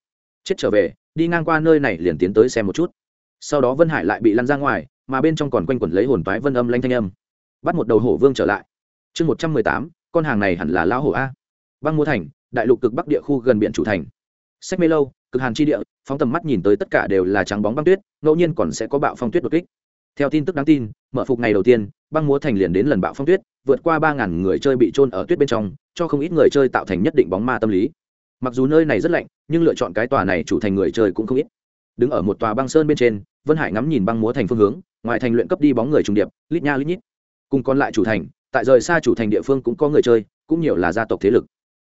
Chết trở về, đi ngang qua nơi này liền tiến tới xem một chút. Sau đó vân hải lại bị lăn ra ngoài, mà bên trong còn quanh quẩn lấy hồn toái vân âm lanh thanh âm. Bắt một đầu hổ vương trở lại. Chương một trăm mười tám, con hàng này hẳn là lão hổ a. Băng mua thành, đại lục cực bắc địa khu gần biển chủ thành. Sách mê lâu, cực hàn chi địa, phóng tầm mắt nhìn tới tất cả đều là trắng bóng băng tuyết, ngẫu nhiên còn sẽ có bạo phong tuyết đột kích. Theo tin tức đáng tin, mở phục ngày đầu tiên, băng múa thành liền đến lần bạo phong tuyết, vượt qua ba ngàn người chơi bị trôn ở tuyết bên trong, cho không ít người chơi tạo thành nhất định bóng ma tâm lý mặc dù nơi này rất lạnh, nhưng lựa chọn cái tòa này chủ thành người chơi cũng không ít. Đứng ở một tòa băng sơn bên trên, vân hải ngắm nhìn băng múa thành phương hướng, ngoài thành luyện cấp đi bóng người trùng điệp, lít nha lít nhít. Cùng còn lại chủ thành, tại rời xa chủ thành địa phương cũng có người chơi, cũng nhiều là gia tộc thế lực.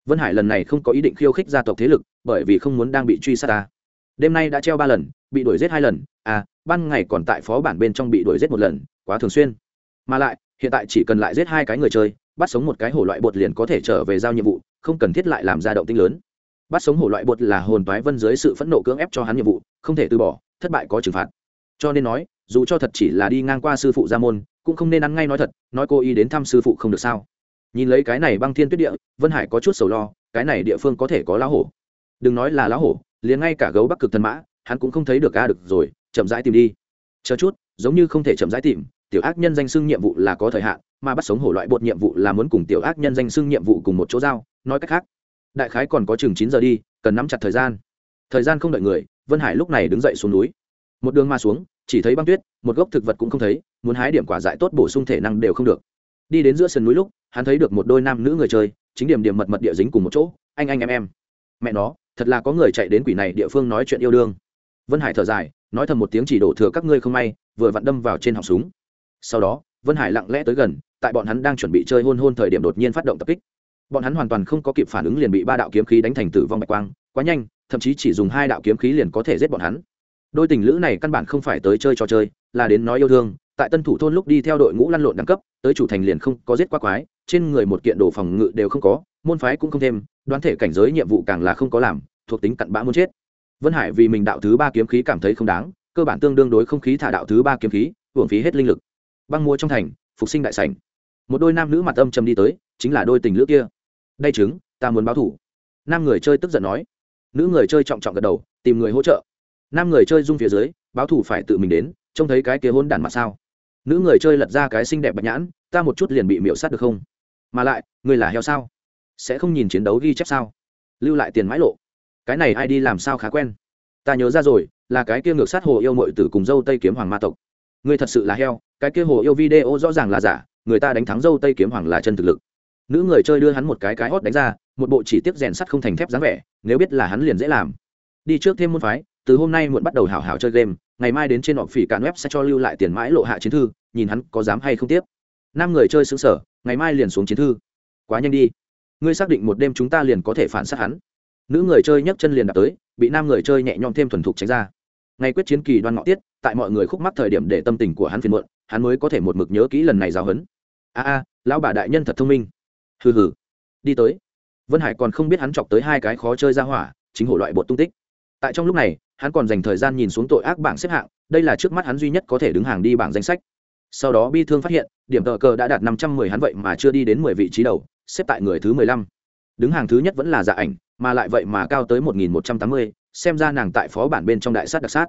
Vân hải lần này không có ý định khiêu khích gia tộc thế lực, bởi vì không muốn đang bị truy sát ta. Đêm nay đã treo ba lần, bị đuổi giết hai lần à ban ngày còn tại phó bản bên trong bị đuổi giết một lần, quá thường xuyên. Mà lại, hiện tại chỉ cần lại giết hai cái người chơi, bắt sống một cái hổ loại bột liền có thể trở về giao nhiệm vụ, không cần thiết lại làm ra động tinh lớn bắt sống hổ loại bột là hồn toái vân dưới sự phẫn nộ cưỡng ép cho hắn nhiệm vụ, không thể từ bỏ, thất bại có trừng phạt. Cho nên nói, dù cho thật chỉ là đi ngang qua sư phụ gia môn, cũng không nên ăn ngay nói thật, nói cô ý đến thăm sư phụ không được sao? Nhìn lấy cái này băng thiên tuyết địa, vân hải có chút sầu lo, cái này địa phương có thể có lá hổ. Đừng nói là lá hổ, liền ngay cả gấu bắc cực thần mã, hắn cũng không thấy được ca được rồi, chậm rãi tìm đi. Chờ chút, giống như không thể chậm rãi tìm, tiểu ác nhân danh xưng nhiệm vụ là có thời hạn, mà bắt sống hổ loại bột nhiệm vụ là muốn cùng tiểu ác nhân danh xưng nhiệm vụ cùng một chỗ giao, nói cách khác đại khái còn có chừng chín giờ đi, cần nắm chặt thời gian. Thời gian không đợi người, vân hải lúc này đứng dậy xuống núi. Một đường ma xuống, chỉ thấy băng tuyết, một gốc thực vật cũng không thấy, muốn hái điểm quả dại tốt bổ sung thể năng đều không được. Đi đến giữa sườn núi lúc, hắn thấy được một đôi nam nữ người chơi, chính điểm điểm mật mật địa dính cùng một chỗ, anh anh em em. Mẹ nó, thật là có người chạy đến quỷ này địa phương nói chuyện yêu đương. Vân hải thở dài, nói thầm một tiếng chỉ đổ thừa các ngươi không may, vừa vặn đâm vào trên họng súng. Sau đó, vân hải lặng lẽ tới gần, tại bọn hắn đang chuẩn bị chơi hôn hôn thời điểm đột nhiên phát động tập kích bọn hắn hoàn toàn không có kịp phản ứng liền bị ba đạo kiếm khí đánh thành tử vong bạch quang, quá nhanh, thậm chí chỉ dùng hai đạo kiếm khí liền có thể giết bọn hắn. Đôi tình lữ này căn bản không phải tới chơi trò chơi, là đến nói yêu thương, tại tân thủ thôn lúc đi theo đội ngũ lăn lộn đẳng cấp, tới chủ thành liền không có giết quá quái, trên người một kiện đồ phòng ngự đều không có, môn phái cũng không thêm, đoán thể cảnh giới nhiệm vụ càng là không có làm, thuộc tính cặn bã muốn chết. Vân hải vì mình đạo thứ ba kiếm khí cảm thấy không đáng, cơ bản tương đương đối không khí thả đạo thứ ba kiếm khí, hưởng phí hết linh lực. Băng mua trong thành, phục sinh đại sảnh. Một đôi nam nữ mặt âm trầm đi tới, chính là đôi tình lữ kia đây chứng ta muốn báo thủ. Nam người chơi tức giận nói. Nữ người chơi trọng trọng gật đầu, tìm người hỗ trợ. Nam người chơi rung phía dưới, báo thủ phải tự mình đến, trông thấy cái kia hôn đản mặt sao? Nữ người chơi lật ra cái xinh đẹp bạch nhãn, ta một chút liền bị miễu sát được không? Mà lại, người là heo sao? Sẽ không nhìn chiến đấu ghi chép sao? Lưu lại tiền mãi lộ. Cái này ai đi làm sao khá quen? Ta nhớ ra rồi, là cái kia ngược sát hồ yêu mội tử cùng dâu tây kiếm hoàng ma tộc. Người thật sự là heo, cái kia hồ yêu video rõ ràng là giả, người ta đánh thắng dâu tây kiếm hoàng là chân thực lực nữ người chơi đưa hắn một cái cái hót đánh ra, một bộ chỉ tiếp rèn sắt không thành thép dáng vẻ, nếu biết là hắn liền dễ làm. Đi trước thêm môn phái, từ hôm nay muộn bắt đầu hảo hảo chơi game, ngày mai đến trên họ phỉ cạn web sẽ cho lưu lại tiền mãi lộ hạ chiến thư, nhìn hắn có dám hay không tiếp. Năm người chơi xứng sở ngày mai liền xuống chiến thư. Quá nhanh đi. Ngươi xác định một đêm chúng ta liền có thể phản sát hắn. Nữ người chơi nhấc chân liền đạp tới, bị nam người chơi nhẹ nhõm thêm thuần thục tránh ra. Ngày quyết chiến kỳ đoan ngọ tiết, tại mọi người khúc mắc thời điểm để tâm tình của hắn phiền muộn, hắn mới có thể một mực nhớ kỹ lần này giáo hấn a a, lão bà đại nhân thật thông minh hừ hừ. Đi tới. Vân hải còn không biết hắn chọc tới hai cái khó chơi ra hỏa, chính hổ loại bột tung tích. Tại trong lúc này, hắn còn dành thời gian nhìn xuống tội ác bảng xếp hạng, đây là trước mắt hắn duy nhất có thể đứng hàng đi bảng danh sách. Sau đó bi thương phát hiện, điểm tờ cờ đã đạt năm trăm mười hắn vậy mà chưa đi đến mười vị trí đầu, xếp tại người thứ mười lăm. Đứng hàng thứ nhất vẫn là dạ ảnh, mà lại vậy mà cao tới một nghìn một trăm tám mươi, xem ra nàng tại phó bản bên trong đại sát đặc sát.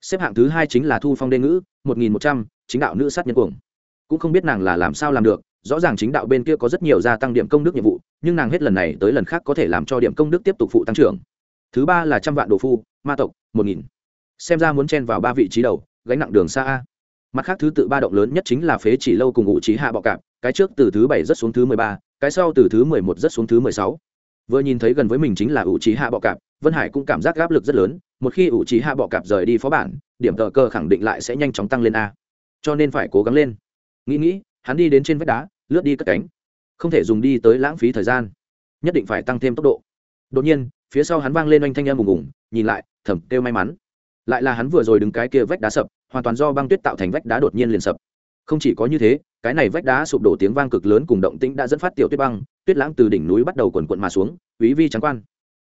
Xếp hạng thứ hai chính là thu phong đê ngữ, một nghìn một trăm, chính đạo nữ sát nhân cuồng. Cũng không biết nàng là làm sao làm được rõ ràng chính đạo bên kia có rất nhiều gia tăng điểm công đức nhiệm vụ, nhưng nàng hết lần này tới lần khác có thể làm cho điểm công đức tiếp tục phụ tăng trưởng. Thứ ba là trăm vạn đồ phu, ma tộc, một nghìn. Xem ra muốn chen vào ba vị trí đầu, gánh nặng đường xa a. Mặt khác thứ tự ba động lớn nhất chính là phế chỉ lâu cùng ngụ trí hạ bọ cạp, cái trước từ thứ bảy rất xuống thứ mười ba, cái sau từ thứ mười một rất xuống thứ mười sáu. Vừa nhìn thấy gần với mình chính là ủ trí hạ bọ cạp, vân hải cũng cảm giác áp lực rất lớn, một khi ủ trí hạ bọ cạp rời đi phó bản, điểm tờ cơ khẳng định lại sẽ nhanh chóng tăng lên a. Cho nên phải cố gắng lên. Nghĩ nghĩ hắn đi đến trên vách đá, lướt đi cất cánh. Không thể dùng đi tới lãng phí thời gian. Nhất định phải tăng thêm tốc độ. Đột nhiên, phía sau hắn vang lên oanh thanh em ùng ùng, nhìn lại, thầm kêu may mắn. Lại là hắn vừa rồi đứng cái kia vách đá sập, hoàn toàn do băng tuyết tạo thành vách đá đột nhiên liền sập. Không chỉ có như thế, cái này vách đá sụp đổ tiếng vang cực lớn cùng động tĩnh đã dẫn phát tiểu tuyết băng, tuyết lãng từ đỉnh núi bắt đầu quần quận mà xuống, quý vi trắng quan.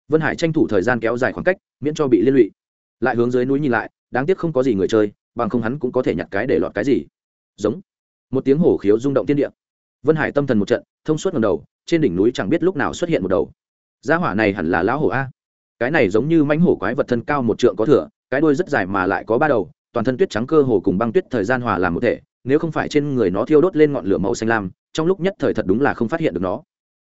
Vân hải tranh thủ thời gian kéo dài khoảng cách, miễn cho bị liên lụy. Lại hướng dưới núi nhìn lại, đáng tiếc không có gì người chơi, bằng không hắn cũng có thể nhặt cái để lọt cái gì. Giống một tiếng hổ khiếu rung động tiên địa. Vân hải tâm thần một trận, thông suốt ngầm đầu, trên đỉnh núi chẳng biết lúc nào xuất hiện một đầu. Gia hỏa này hẳn là lão hổ a. Cái này giống như mãnh hổ quái vật thân cao một trượng có thửa cái đuôi rất dài mà lại có ba đầu, toàn thân tuyết trắng cơ hồ cùng băng tuyết thời gian hòa làm một thể, nếu không phải trên người nó thiêu đốt lên ngọn lửa màu xanh lam, trong lúc nhất thời thật đúng là không phát hiện được nó.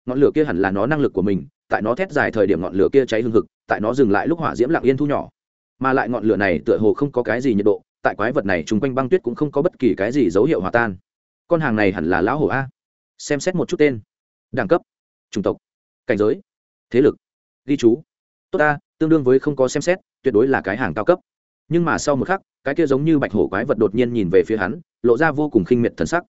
Ngọn lửa kia hẳn là nó năng lực của mình, tại nó thét dài thời điểm ngọn lửa kia cháy hương thực tại nó dừng lại lúc hỏa diễm lặng yên thu nhỏ. Mà lại ngọn lửa này tựa hồ không có cái gì nhiệt độ, tại quái vật này chung quanh băng tuyết cũng không có bất kỳ cái gì dấu hiệu hòa tan con hàng này hẳn là lão hổ a. Xem xét một chút tên. Đẳng cấp. Chủng tộc. Cảnh giới. Thế lực. Ghi chú. Tốt ta, tương đương với không có xem xét, tuyệt đối là cái hàng cao cấp. Nhưng mà sau một khắc, cái kia giống như bạch hổ quái vật đột nhiên nhìn về phía hắn, lộ ra vô cùng khinh miệt thần sắc.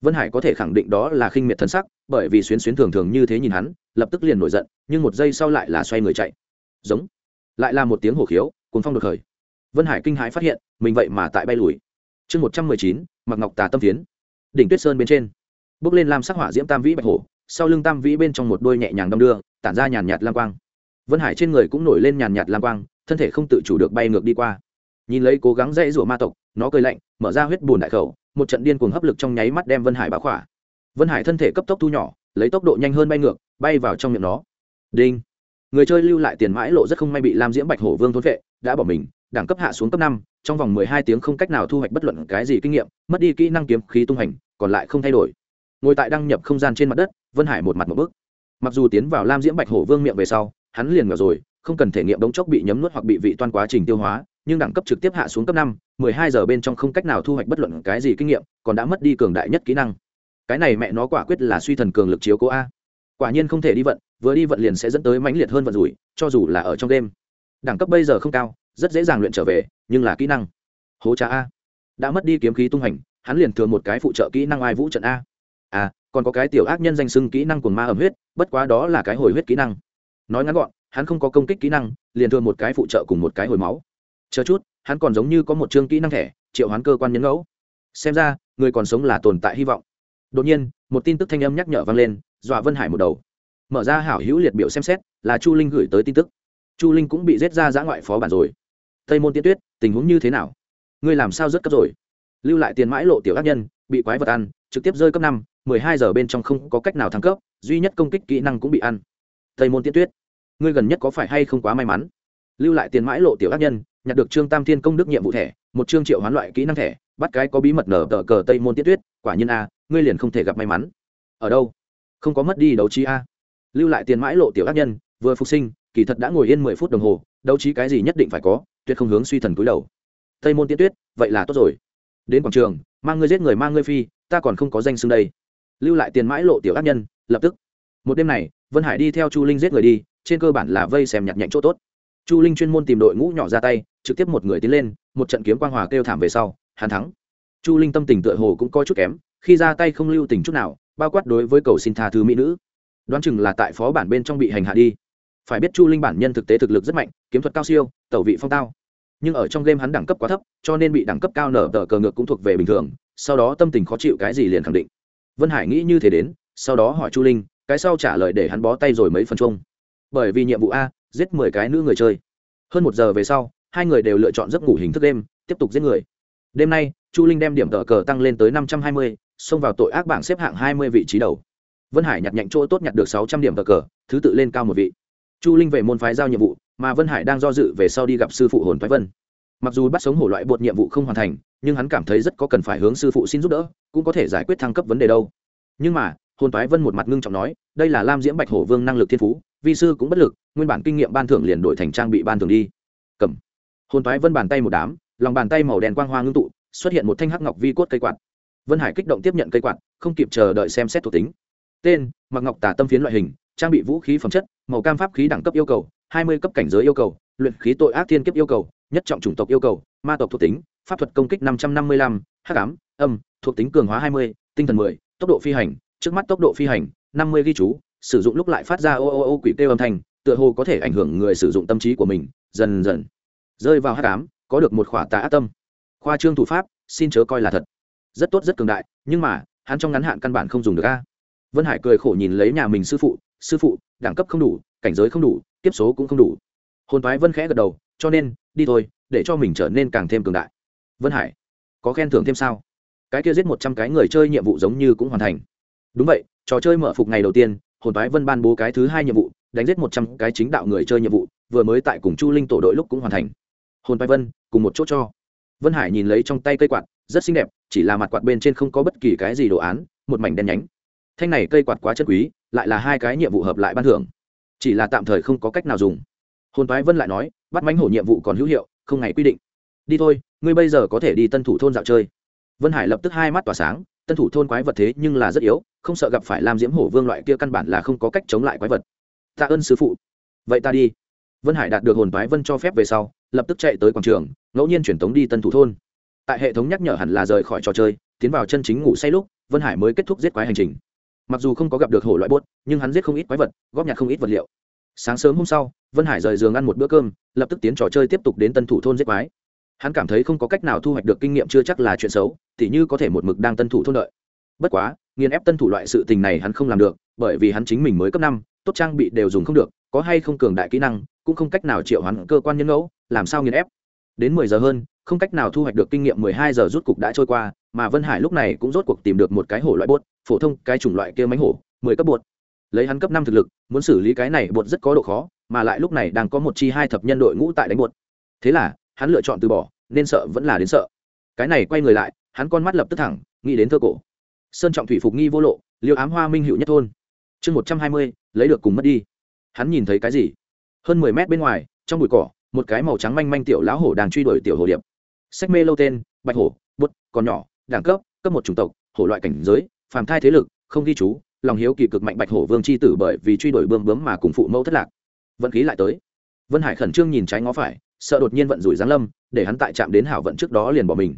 Vân hải có thể khẳng định đó là khinh miệt thần sắc, bởi vì xuyến xuyến thường thường như thế nhìn hắn, lập tức liền nổi giận, nhưng một giây sau lại là xoay người chạy. Giống. Lại là một tiếng hổ khiếu cuốn phong đột khởi. Vân hải kinh hãi phát hiện, mình vậy mà tại bay lùi. Chương một trăm mười chín, mặc ngọc tà tâm tiến đỉnh tuyết sơn bên trên. Bước lên làm sắc hỏa diễm tam vĩ bạch hổ, sau lưng tam vĩ bên trong một đôi nhẹ nhàng đong đưa, tản ra nhàn nhạt lam quang. Vân hải trên người cũng nổi lên nhàn nhạt lam quang, thân thể không tự chủ được bay ngược đi qua. Nhìn lấy cố gắng dãy rủa ma tộc, nó cười lạnh, mở ra huyết bùn đại khẩu, một trận điên cuồng hấp lực trong nháy mắt đem vân hải báo khỏa. Vân hải thân thể cấp tốc thu nhỏ, lấy tốc độ nhanh hơn bay ngược, bay vào trong miệng nó. Đinh. Người chơi lưu lại tiền mãi lộ rất không may bị lam diễm bạch hổ vương thốn vệ đã bỏ mình đẳng cấp hạ xuống cấp năm, trong vòng mười hai tiếng không cách nào thu hoạch bất luận cái gì kinh nghiệm, mất đi kỹ năng kiếm khí tung hành, còn lại không thay đổi. Ngồi tại đăng nhập không gian trên mặt đất, vân hải một mặt một bước mặc dù tiến vào lam diễm bạch hổ vương miệng về sau, hắn liền ngờ rồi, không cần thể nghiệm đống chốc bị nhấm nuốt hoặc bị vị toan quá trình tiêu hóa, nhưng đẳng cấp trực tiếp hạ xuống cấp năm, mười hai giờ bên trong không cách nào thu hoạch bất luận cái gì kinh nghiệm, còn đã mất đi cường đại nhất kỹ năng. Cái này mẹ nó quả quyết là suy thần cường lực chiếu cố a. Quả nhiên không thể đi vận, vừa đi vận liền sẽ dẫn tới mãnh liệt hơn vận rủi, cho dù là ở trong đêm. Đẳng cấp bây giờ không cao rất dễ dàng luyện trở về, nhưng là kỹ năng. Hố trá a. Đã mất đi kiếm khí tung hành, hắn liền thừa một cái phụ trợ kỹ năng ai vũ trận a. À còn có cái tiểu ác nhân danh sưng kỹ năng của ma ẩm huyết, bất quá đó là cái hồi huyết kỹ năng. Nói ngắn gọn, hắn không có công kích kỹ năng, liền thừa một cái phụ trợ cùng một cái hồi máu. Chờ chút, hắn còn giống như có một chương kỹ năng thẻ, triệu hoán cơ quan nhân ngẫu. Xem ra, người còn sống là tồn tại hy vọng. Đột nhiên, một tin tức thanh âm nhắc nhở vang lên, dọa vân hải một đầu. Mở ra hảo hữu liệt biểu xem xét, là chu linh gửi tới tin tức. Chu linh cũng bị giết ra giã ngoại phó bản rồi tây môn tiên tuyết, tình huống như thế nào? Ngươi làm sao rất cấp rồi? Lưu lại tiền mãi lộ tiểu ác nhân, bị quái vật ăn, trực tiếp rơi cấp năm, mười hai giờ bên trong không có cách nào thăng cấp, duy nhất công kích kỹ năng cũng bị ăn. Tây môn tiên tuyết, ngươi gần nhất có phải hay không quá may mắn? Lưu lại tiền mãi lộ tiểu ác nhân, nhặt được trương tam thiên công đức nhiệm vụ thẻ, một chương triệu hoán loại kỹ năng thẻ, bắt cái có bí mật nở tờ cờ tây môn tiết tuyết, quả nhiên a, ngươi liền không thể gặp may mắn. Ở đâu? Không có mất đi đấu trí a. Lưu lại tiền mãi lộ tiểu ác nhân, vừa phục sinh, kỳ thật đã ngồi yên mười phút đồng hồ, đấu trí cái gì nhất định phải có tuyệt không hướng suy thần cúi đầu. Tây môn tiễn tuyết, vậy là tốt rồi. Đến quảng trường, mang ngươi giết người mang ngươi phi, ta còn không có danh xưng đây. Lưu lại tiền mãi lộ tiểu ác nhân, lập tức. Một đêm này, vân hải đi theo chu linh giết người đi, trên cơ bản là vây xem nhặt nhạnh chỗ tốt. Chu linh chuyên môn tìm đội ngũ nhỏ ra tay, trực tiếp một người tiến lên, một trận kiếm quang hòa kêu thảm về sau, hắn thắng. Chu linh tâm tình tựa hồ cũng coi chút kém, khi ra tay không lưu tình chút nào, bao quát đối với cầu xin tha thứ mỹ nữ. Đoán chừng là tại phó bản bên trong bị hành hạ đi phải biết chu linh bản nhân thực tế thực lực rất mạnh, kiếm thuật cao siêu, tẩu vị phong tao. Nhưng ở trong game hắn đẳng cấp quá thấp, cho nên bị đẳng cấp cao nở tờ cờ ngược cũng thuộc về bình thường, sau đó tâm tình khó chịu cái gì liền khẳng định. Vân hải nghĩ như thế đến, sau đó hỏi chu linh, cái sau trả lời để hắn bó tay rồi mấy phần chung bởi vì nhiệm vụ a, giết mười cái nữ người chơi. Hơn một giờ về sau, hai người đều lựa chọn giấc ngủ hình thức đêm, tiếp tục giết người. Đêm nay, chu linh đem điểm tờ cờ tăng lên tới năm trăm hai mươi, xông vào tội ác bảng xếp hạng hai mươi vị trí đầu. Vân hải nhặt nhạnh chỗ tốt nhặt được sáu trăm điểm tờ cờ, thứ tự lên cao một vị chu linh về môn phái giao nhiệm vụ, mà vân hải đang do dự về sau đi gặp sư phụ hồn Phái vân. Mặc dù bắt sống hổ loại bột nhiệm vụ không hoàn thành, nhưng hắn cảm thấy rất có cần phải hướng sư phụ xin giúp đỡ, cũng có thể giải quyết thăng cấp vấn đề đâu. Nhưng mà, hồn Phái vân một mặt ngưng trọng nói, đây là lam diễm bạch hổ vương năng lực thiên phú, vi sư cũng bất lực, nguyên bản kinh nghiệm ban thưởng liền đổi thành trang bị ban thưởng đi. Cầm. Hồn Phái vân bàn tay một đám, lòng bàn tay màu đen quang hoa ngưng tụ, xuất hiện một thanh hắc ngọc vi cốt cây quạt. Vân hải kích động tiếp nhận cây quạt, không kịp chờ đợi xem xét thuộc tính. Tên, mặc ngọc tả tâm phiến loại hình, trang bị vũ khí phẩm chất màu cam pháp khí đẳng cấp yêu cầu, hai mươi cấp cảnh giới yêu cầu, luyện khí tội ác thiên kiếp yêu cầu, nhất trọng chủng tộc yêu cầu, ma tộc thuộc tính, pháp thuật công kích năm trăm năm mươi lăm h ám, âm, thuộc tính cường hóa hai mươi, tinh thần mười, tốc độ phi hành, trước mắt tốc độ phi hành, năm mươi ghi chú, sử dụng lúc lại phát ra ô ô ô quỷ kêu âm thanh, tựa hồ có thể ảnh hưởng người sử dụng tâm trí của mình, dần dần. Rơi vào h ám, có được một khỏa tà ác tâm. Khoa trương thủ pháp, xin chớ coi là thật. Rất tốt, rất cường đại, nhưng mà, hắn trong ngắn hạn căn bản không dùng được a. Vân hải cười khổ nhìn lấy nhà mình sư phụ sư phụ, đẳng cấp không đủ, cảnh giới không đủ tiếp số cũng không đủ. Hồn toái vân khẽ gật đầu, cho nên, đi thôi, để cho mình trở nên càng thêm cường đại. Vân hải, có khen thưởng thêm sao? Cái kia giết một trăm cái người chơi nhiệm vụ giống như cũng hoàn thành. Đúng vậy, trò chơi mở phục ngày đầu tiên, hồn toái vân ban bố cái thứ hai nhiệm vụ, đánh giết một trăm cái chính đạo người chơi nhiệm vụ, vừa mới tại cùng chu linh tổ đội lúc cũng hoàn thành. Hồn toái vân, cùng một chỗ cho. Vân hải nhìn lấy trong tay cây quạt, rất xinh đẹp, chỉ là mặt quạt bên trên không có bất kỳ cái gì đồ án, một mảnh đen nhánh thanh này cây quạt quá chất quý, lại là hai cái nhiệm vụ hợp lại ban thưởng. Chỉ là tạm thời không có cách nào dùng. Hồn toái vân lại nói, bắt mánh hổ nhiệm vụ còn hữu hiệu, không ngày quy định. Đi thôi, ngươi bây giờ có thể đi tân thủ thôn dạo chơi. Vân hải lập tức hai mắt tỏa sáng, tân thủ thôn quái vật thế nhưng là rất yếu, không sợ gặp phải làm diễm hổ vương loại kia căn bản là không có cách chống lại quái vật. Tạ ơn sư phụ. Vậy ta đi. Vân hải đạt được hồn toái vân cho phép về sau, lập tức chạy tới quảng trường, ngẫu nhiên chuyển tống đi tân thủ thôn. Tại hệ thống nhắc nhở hẳn là rời khỏi trò chơi, tiến vào chân chính ngủ say lúc, vân hải mới kết thúc giết quái hành trình mặc dù không có gặp được hổ loại bốt, nhưng hắn giết không ít quái vật, góp nhặt không ít vật liệu. Sáng sớm hôm sau, vân hải rời giường ăn một bữa cơm, lập tức tiến trò chơi tiếp tục đến tân thủ thôn giết quái. Hắn cảm thấy không có cách nào thu hoạch được kinh nghiệm chưa chắc là chuyện xấu thì như có thể một mực đang tân thủ thôn đợi. Bất quá, nghiền ép tân thủ loại sự tình này hắn không làm được, bởi vì hắn chính mình mới cấp năm, tốt trang bị đều dùng không được, có hay không cường đại kỹ năng, cũng không cách nào triệu hắn cơ quan nhân ngẫu, làm sao nghiền ép. Đến mười giờ hơn, không cách nào thu hoạch được kinh nghiệm mười hai giờ rút cục đã trôi qua, mà vân hải lúc này cũng rốt cuộc tìm được một cái hổ loại bốt phổ thông cái chủng loại kia mánh hổ, mười cấp bột. Lấy hắn cấp năm thực lực, muốn xử lý cái này bột rất có độ khó, mà lại lúc này đang có một chi hai thập nhân đội ngũ tại đánh bột. Thế là, hắn lựa chọn từ bỏ, nên sợ vẫn là đến sợ. Cái này quay người lại, hắn con mắt lập tức thẳng, nghĩ đến thơ cổ. Sơn trọng thủy phục nghi vô lộ, liêu ám hoa minh hữu nhất thôn. Chương một trăm hai mươi, lấy được cùng mất đi. Hắn nhìn thấy cái gì? Hơn mười mét bên ngoài, trong bụi cỏ, một cái màu trắng manh manh tiểu lão hổ đang truy đuổi tiểu hồ điệp. Sách mê lâu tên, bạch hổ bút còn nhỏ, đẳng cấp cấp một chủng tộc, hổ loại cảnh giới phàm thai thế lực, không ghi chú, lòng hiếu kỳ cực mạnh bạch hổ vương c h i tử bởi vì truy đuổi bươm bướm mà cùng phụ mẫu thất lạc. Vận khí lại tới. Vân hải khẩn trương nhìn trái ngó phải, sợ đột nhiên vận rủi giáng lâm, để hắn tại chạm đến hảo vận trước đó liền bỏ mình.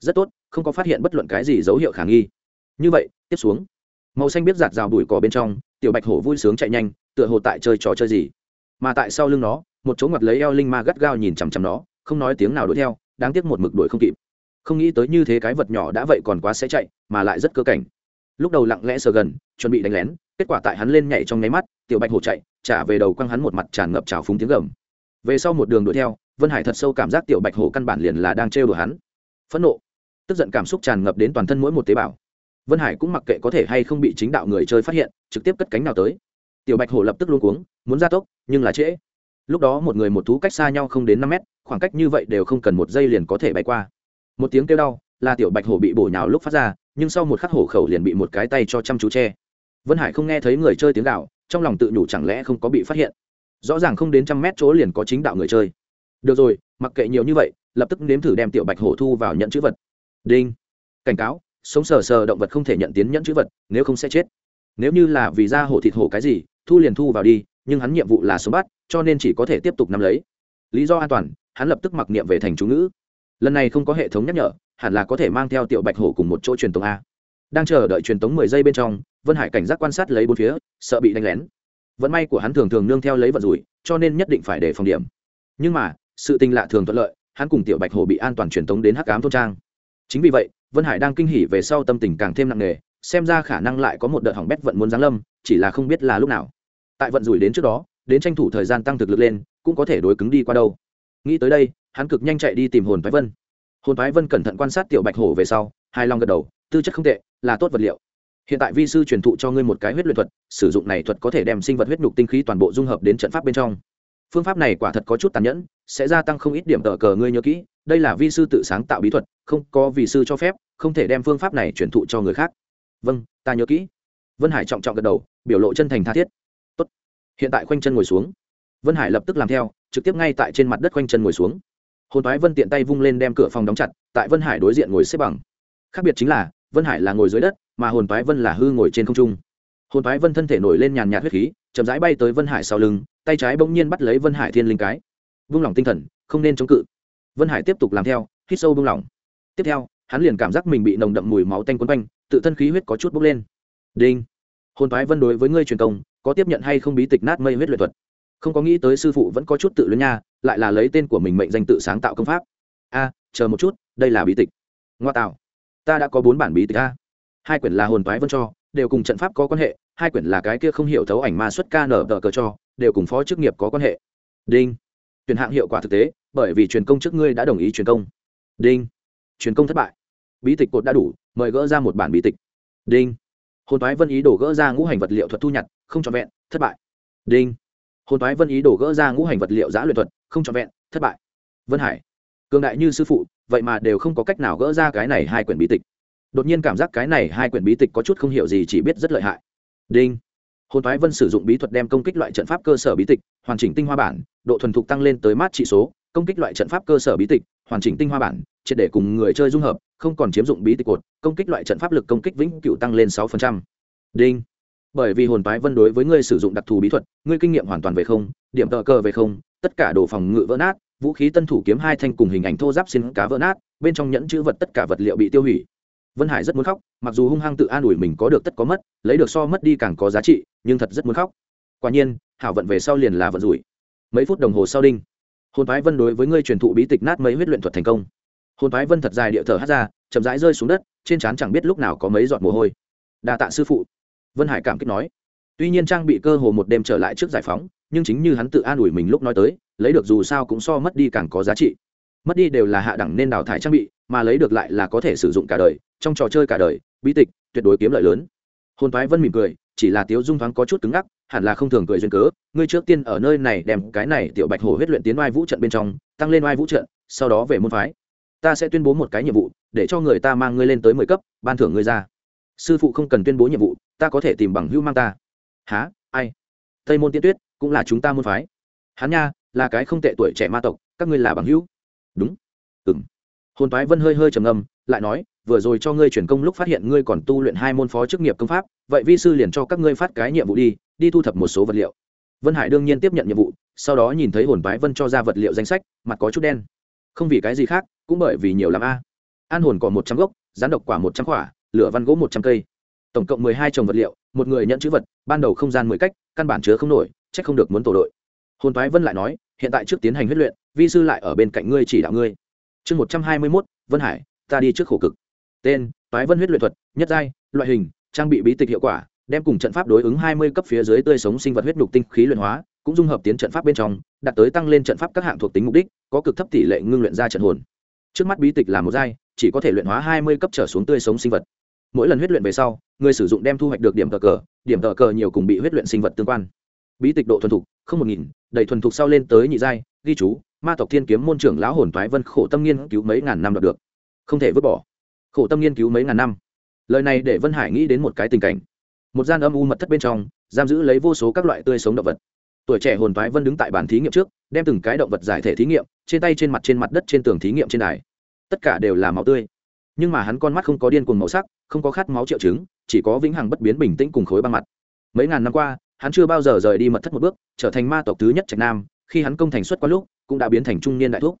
Rất tốt, không có phát hiện bất luận cái gì dấu hiệu khả nghi. Như vậy, tiếp xuống. Màu xanh biết giạt rào đùi cỏ bên trong, tiểu bạch hổ vui sướng chạy nhanh, tựa hồ tại chơi trò chơi gì. Mà tại sau lưng nó, một chỗ ngặt lấy eo linh ma gắt gao nhìn chằm chằm nó, không nói tiếng nào đuổi theo, đáng tiếc một mực đuổi không kịp. Không nghĩ tới như thế cái vật nhỏ đã vậy còn quá sẽ chạy, mà lại rất cơ cảnh lúc đầu lặng lẽ sờ gần, chuẩn bị đánh lén, kết quả tại hắn lên nhảy trong nháy mắt, tiểu bạch hổ chạy, trả về đầu quăng hắn một mặt tràn ngập trào phúng tiếng gầm. Về sau một đường đuổi theo, vân hải thật sâu cảm giác tiểu bạch hổ căn bản liền là đang trêu đùa hắn. Phẫn nộ, tức giận cảm xúc tràn ngập đến toàn thân mỗi một tế bào. Vân hải cũng mặc kệ có thể hay không bị chính đạo người chơi phát hiện, trực tiếp cất cánh nào tới. Tiểu bạch hổ lập tức luôn cuống, muốn ra tốc, nhưng là trễ. Lúc đó một người một thú cách xa nhau không đến năm mét, khoảng cách như vậy đều không cần một giây liền có thể bay qua. Một tiếng kêu đau là tiểu bạch hổ bị bổ nhào lúc phát ra, nhưng sau một khắc hổ khẩu liền bị một cái tay cho chăm chú che. Vân hải không nghe thấy người chơi tiếng gạo trong lòng tự nhủ chẳng lẽ không có bị phát hiện. Rõ ràng không đến trăm mét chỗ liền có chính đạo người chơi. Được rồi, mặc kệ nhiều như vậy, lập tức nếm thử đem tiểu bạch hổ thu vào nhận chữ vật. Đinh. Cảnh cáo, sống sờ sờ động vật không thể nhận tiến nhẫn chữ vật, nếu không sẽ chết. Nếu như là vì da hổ thịt hổ cái gì, thu liền thu vào đi, nhưng hắn nhiệm vụ là sống bắt, cho nên chỉ có thể tiếp tục nắm lấy. Lý do an toàn, hắn lập tức mặc niệm về thành chú ngữ. Lần này không có hệ thống nhắc nhở hẳn là có thể mang theo tiểu bạch hổ cùng một chỗ truyền tống a. Đang chờ đợi truyền tống mười giây bên trong, vân hải cảnh giác quan sát lấy bốn phía, sợ bị đánh lén. Vận may của hắn thường thường nương theo lấy vận rủi, cho nên nhất định phải để phòng điểm. Nhưng mà, sự tình lạ thường thuận lợi, hắn cùng tiểu bạch hổ bị an toàn truyền tống đến hắc ám thôn trang. Chính vì vậy, vân hải đang kinh hỉ về sau tâm tình càng thêm nặng nề, xem ra khả năng lại có một đợt hỏng bét vận muốn giáng lâm, chỉ là không biết là lúc nào. Tại vận rủi đến trước đó, đến tranh thủ thời gian tăng thực lực lên, cũng có thể đối cứng đi qua đâu. Nghĩ tới đây, hắn cực nhanh chạy đi tìm hồn thái vân hồn thái vân cẩn thận quan sát tiểu bạch hổ về sau hai long gật đầu, tư chất không tệ, là tốt vật liệu. Hiện tại vi sư truyền thụ cho ngươi một cái huyết luyện thuật, sử dụng này thuật có thể đem sinh vật huyết nhục tinh khí toàn bộ dung hợp đến trận pháp bên trong. Phương pháp này quả thật có chút tàn nhẫn, sẽ gia tăng không ít điểm tờ cờ ngươi nhớ kỹ, đây là vi sư tự sáng tạo bí thuật, không có vì sư cho phép, không thể đem phương pháp này truyền thụ cho người khác. Vâng ta nhớ kỹ. Vân hải trọng trọng gật đầu, biểu lộ chân thành tha thiết. Tốt. hiện tại khoanh chân ngồi xuống. Vân hải lập tức làm theo, trực tiếp ngay tại trên mặt đất khoanh chân ngồi xuống hồn toái vân tiện tay vung lên đem cửa phòng đóng chặt, tại vân hải đối diện ngồi xếp bằng. Khác biệt chính là, vân hải là ngồi dưới đất, mà hồn toái vân là hư ngồi trên không trung. Hồn toái vân thân thể nổi lên nhàn nhạt huyết khí, chậm rãi bay tới vân hải sau lưng, tay trái bỗng nhiên bắt lấy vân hải thiên linh cái. Vung lòng tinh thần, không nên chống cự. Vân hải tiếp tục làm theo, hít sâu vung lòng. Tiếp theo, hắn liền cảm giác mình bị nồng đậm mùi máu tanh quấn quanh, tự thân khí huyết có chút bốc lên. Đinh! Hồn toái vân đối với ngươi truyền công, có tiếp nhận hay không bí tịch nát mây huyết luyện thuật? Không có nghĩ tới sư phụ vẫn có chút tự luyến nha, lại là lấy tên của mình mệnh danh tự sáng tạo công pháp. A, chờ một chút, đây là bí tịch. Ngoa tạo. Ta đã có bốn bản bí tịch a. Hai quyển là hồn toái vân cho, đều cùng trận pháp có quan hệ, hai quyển là cái kia không hiểu thấu ảnh ma xuất ca nở tờ cờ cho, đều cùng phó chức nghiệp có quan hệ. Đinh. Tuyển hạng hiệu quả thực tế, bởi vì truyền công trước ngươi đã đồng ý truyền công. Đinh. Truyền công thất bại. Bí tịch cột đã đủ, mời gỡ ra một bản bí tịch. Đinh. Hồn toái vân ý đổ gỡ ra ngũ hành vật liệu thuật thu nhặt, không trọn vẹn, thất bại. Đinh hồn toái vân ý đổ gỡ ra ngũ hành vật liệu giã luyện thuật, không trọn vẹn, thất bại. Vân hải, cường đại như sư phụ, vậy mà đều không có cách nào gỡ ra cái này hai quyển bí tịch. Đột nhiên cảm giác cái này hai quyển bí tịch có chút không hiểu gì chỉ biết rất lợi hại. Đinh. Hồn toái vân sử dụng bí thuật đem công kích loại trận pháp cơ sở bí tịch, hoàn chỉnh tinh hoa bản, độ thuần thục tăng lên tới mát trị số, công kích loại trận pháp cơ sở bí tịch, hoàn chỉnh tinh hoa bản, triệt để cùng người chơi dung hợp, không còn chiếm dụng bí tịch cột, công kích loại trận pháp lực công kích vĩnh cựu tăng lên sáu đinh bởi vì hồn toái vân đối với ngươi sử dụng đặc thù bí thuật, ngươi kinh nghiệm hoàn toàn về không, điểm tờ cờ về không, tất cả đồ phòng ngự vỡ nát, vũ khí tân thủ kiếm hai thanh cùng hình ảnh thô giáp xin cá vỡ nát, bên trong nhẫn chữ vật tất cả vật liệu bị tiêu hủy. Vân hải rất muốn khóc, mặc dù hung hăng tự an ủi mình có được tất có mất, lấy được so mất đi càng có giá trị, nhưng thật rất muốn khóc. Quả nhiên, hảo vận về sau liền là vận rủi. Mấy phút đồng hồ sau đinh, hồn thái vân đối với ngươi truyền thụ bí tịch nát mấy huyết luyện thuật thành công. Hồn thái vân thật dài địa thở hát ra, chậm rãi rơi xuống đất, trên trán chẳng biết lúc nào có mấy giọt mồ hôi. Đa tạ sư phụ vân hải cảm kích nói. Tuy nhiên trang bị cơ hồ một đêm trở lại trước giải phóng, nhưng chính như hắn tự an ủi mình lúc nói tới, lấy được dù sao cũng so mất đi càng có giá trị. Mất đi đều là hạ đẳng nên đào thải trang bị, mà lấy được lại là có thể sử dụng cả đời, trong trò chơi cả đời, bí tịch, tuyệt đối kiếm lợi lớn. Hồn thoái vân mỉm cười, chỉ là tiếu dung thoáng có chút cứng ngắc, hẳn là không thường cười duyên cớ, ngươi trước tiên ở nơi này đem cái này tiểu bạch hổ huyết luyện tiến oai vũ trận bên trong, tăng lên oai vũ trận, sau đó về môn phái. Ta sẽ tuyên bố một cái nhiệm vụ, để cho người ta mang ngươi lên tới mười cấp, ban thưởng ngươi ra. Sư phụ không cần tuyên bố nhiệm vụ ta có thể tìm bằng hữu mang ta. Há ai? Tây môn tiên tuyết, cũng là chúng ta môn phái. Hắn nha, là cái không tệ tuổi trẻ ma tộc, các ngươi là bằng hữu. Đúng. Ừng hồn toái vân hơi hơi trầm ngâm, lại nói, vừa rồi cho ngươi chuyển công lúc phát hiện ngươi còn tu luyện hai môn phó chức nghiệp công pháp, vậy vi sư liền cho các ngươi phát cái nhiệm vụ đi đi thu thập một số vật liệu. Vân hải đương nhiên tiếp nhận nhiệm vụ, sau đó nhìn thấy hồn toái vân cho ra vật liệu danh sách, mặt có chút đen. Không vì cái gì khác, cũng bởi vì nhiều làm a. An hồn cỏ một trăm gốc rán độc quả một trăm quả, lửa văn gỗ một trăm cây tổng cộng mười hai trồng vật liệu, một người nhận chữ vật, ban đầu không gian mười cách, căn bản chứa không nổi c h ắ c không được muốn tổ đội. Hồn toái vân lại nói, hiện tại trước tiến hành huấn luyện, vi sư lại ở bên cạnh ngươi chỉ đạo ngươi. Chương một trăm hai mươi mốt, vân hải, ta đi trước khổ cực. Tên, toái vân huyết luyện thuật, nhất giai, loại hình, trang bị bí tịch hiệu quả, đem cùng trận pháp đối ứng hai mươi cấp phía dưới tươi sống sinh vật huyết nhục tinh khí luyện hóa, cũng dung hợp tiến trận pháp bên trong, đạt tới tăng lên trận pháp các hạng thuộc tính mục đích, có cực thấp tỷ lệ ngưng luyện ra trận hồn. Trước mắt bí tịch là một giai, chỉ có thể luyện hóa hai mươi cấp trở xuống tươi sống sinh vật. Mỗi lần huyết luyện về sau người sử dụng đem thu hoạch được điểm tờ cờ, điểm tờ cờ nhiều cùng bị huyết luyện sinh vật tương quan. Bí tịch độ thuần thục, không một nghìn, đầy thuần thục sau lên tới nhị giai, ghi chú, ma tộc thiên kiếm môn trưởng lão hồn toái vân khổ tâm nghiên cứu mấy ngàn năm đọc được. Không thể vứt bỏ. Khổ tâm nghiên cứu mấy ngàn năm. Lời này để vân hải nghĩ đến một cái tình cảnh. Một gian âm u mật thất bên trong, giam giữ lấy vô số các loại tươi sống động vật. Tuổi trẻ hồn toái vân đứng tại bàn thí nghiệm trước, đem từng cái động vật giải thể thí nghiệm, trên tay trên mặt trên mặt đất trên tường thí nghiệm trên đài. Tất cả đều là máu tươi. Nhưng mà hắn con mắt không có điên cuồng màu sắc, không có khát máu triệu chứng chỉ có vĩnh hằng bất biến bình tĩnh cùng khối băng mặt. Mấy ngàn năm qua, hắn chưa bao giờ rời đi mật thất một bước, trở thành ma tộc thứ nhất trạch nam, khi hắn công thành xuất qua lúc, cũng đã biến thành trung niên đại thúc.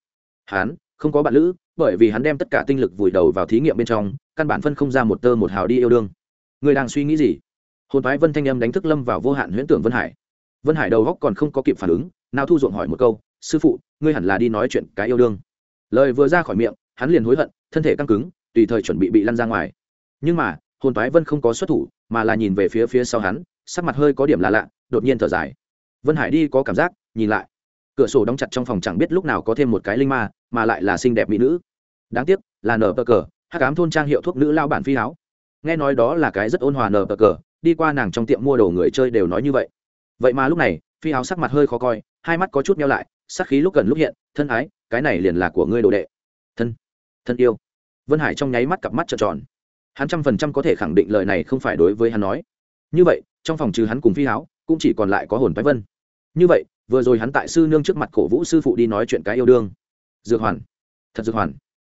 Hắn, không có bạn lữ, bởi vì hắn đem tất cả tinh lực vùi đầu vào thí nghiệm bên trong, căn bản phân không ra một tơ một hào đi yêu đương. Người đang suy nghĩ gì? Hồn phái vân thanh âm đánh thức lâm vào vô hạn huyễn tưởng vân hải. Vân hải đầu góc còn không có kịp phản ứng nào thu ruộng hỏi một câu, sư phụ, ngươi hẳn là đi nói chuyện cái yêu đương. Lời vừa ra khỏi miệng, hắn liền hối hận, thân thể căng cứng, tùy thời chuẩn bị bị lăn ra ngoài. Nhưng mà hồn toái vân không có xuất thủ, mà là nhìn về phía phía sau hắn, sắc mặt hơi có điểm là lạ, đột nhiên thở dài. Vân hải đi có cảm giác, nhìn lại. Cửa sổ đóng chặt trong phòng chẳng biết lúc nào có thêm một cái linh ma, mà lại là xinh đẹp mỹ nữ. Đáng tiếc, là nở bờ cờ hát cám thôn trang hiệu thuốc nữ lao bản phi áo. Nghe nói đó là cái rất ôn hòa nở bờ cờ, đi qua nàng trong tiệm mua đồ người chơi đều nói như vậy. Vậy mà lúc này, phi áo sắc mặt hơi khó coi, hai mắt có chút nhau lại, sắc khí lúc gần lúc hiện, thân ái, cái này liền là của ngươi đồ đệ. Thân thân yêu. Vân hải trong nháy mắt cặp mắt trợn tròn hắn trăm phần trăm có thể khẳng định lời này không phải đối với hắn nói. Như vậy, trong phòng trừ hắn cùng phi háo, cũng chỉ còn lại có hồn phái vân. Như vậy, vừa rồi hắn tại sư nương trước mặt cổ vũ sư phụ đi nói chuyện cái yêu đương. Dược hoàn, thật dược hoàn,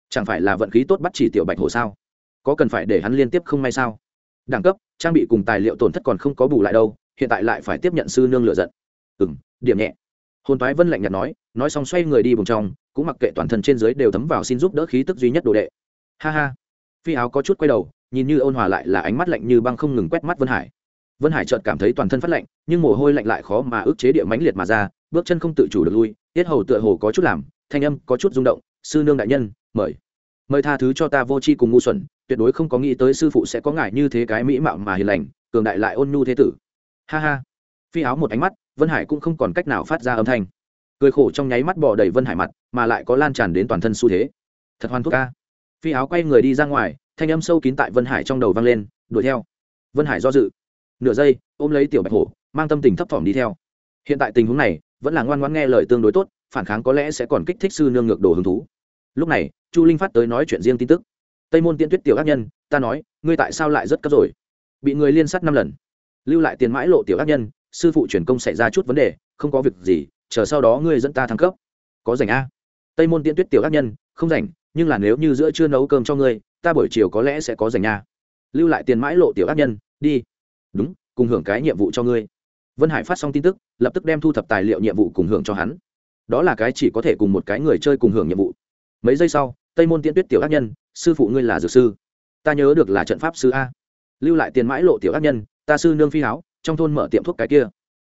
chẳng phải là vận khí tốt bắt chỉ tiểu bạch hồ sao? Có cần phải để hắn liên tiếp không may sao? Đẳng cấp, trang bị cùng tài liệu tổn thất còn không có bù lại đâu, hiện tại lại phải tiếp nhận sư nương lựa giận. Ừ m điểm nhẹ. Hồn toái vân lạnh nhạt nói nói xong xoay người đi vùng trong, cũng mặc kệ toàn thân trên dưới đều thấm vào xin giúp đỡ khí tức duy nhất đồ đệ. Ha ha phi áo có chút quay đầu, nhìn như ôn hòa lại là ánh mắt lạnh như băng không ngừng quét mắt vân hải. Vân hải chợt cảm thấy toàn thân phát lạnh, nhưng mồ hôi lạnh lại khó mà ức chế địa mãnh liệt mà ra, bước chân không tự chủ được lui, tiết hầu tựa hồ có chút làm, thanh âm có chút rung động, sư nương đại nhân, mời. Mời tha thứ cho ta vô tri cùng ngu xuẩn, tuyệt đối không có nghĩ tới sư phụ sẽ có ngại như thế cái mỹ mạo mà hiền lành, cường đại lại ôn nhu thế tử. Ha ha. Phi áo một ánh mắt, vân hải cũng không còn cách nào phát ra âm thanh. Cười khổ trong nháy mắt bỏ đầy vân hải mặt, mà lại có lan tràn đến toàn thân xu thế. Thật hoàn thuốc ca phi áo quay người đi ra ngoài, thanh âm sâu kín tại vân hải trong đầu vang lên, đuổi theo. Vân hải do dự. Nửa giây, ôm lấy tiểu bạch hổ, mang tâm tình thấp thỏm đi theo. Hiện tại tình huống này, vẫn là ngoan ngoãn nghe lời tương đối tốt, phản kháng có lẽ sẽ còn kích thích sư nương ngược đồ hứng thú. Lúc này, chu linh phát tới nói chuyện riêng tin tức. Tây môn tiễn tuyết tiểu ác nhân, ta nói, ngươi tại sao lại rất cấp rồi? Bị người liên sát năm lần. Lưu lại tiền mãi lộ tiểu ác nhân, sư phụ chuyển công xảy ra chút vấn đề, không có việc gì, chờ sau đó ngươi dẫn ta thăng cấp. Có rảnh a tây môn tiễn tuyết tiểu ác nhân, không rảnh nhưng là nếu như giữa chưa nấu cơm cho ngươi, ta buổi chiều có lẽ sẽ có rảnh nha. Lưu lại tiền mãi lộ tiểu ác nhân, đi. Đúng, cùng hưởng cái nhiệm vụ cho ngươi. Vân hải phát xong tin tức, lập tức đem thu thập tài liệu nhiệm vụ cùng hưởng cho hắn. Đó là cái chỉ có thể cùng một cái người chơi cùng hưởng nhiệm vụ. Mấy giây sau, tây môn tiễn tuyết tiểu ác nhân, sư phụ ngươi là dược sư. Ta nhớ được là trận pháp sư a. Lưu lại tiền mãi lộ tiểu ác nhân, ta sư nương phi háo trong thôn mở tiệm thuốc cái kia.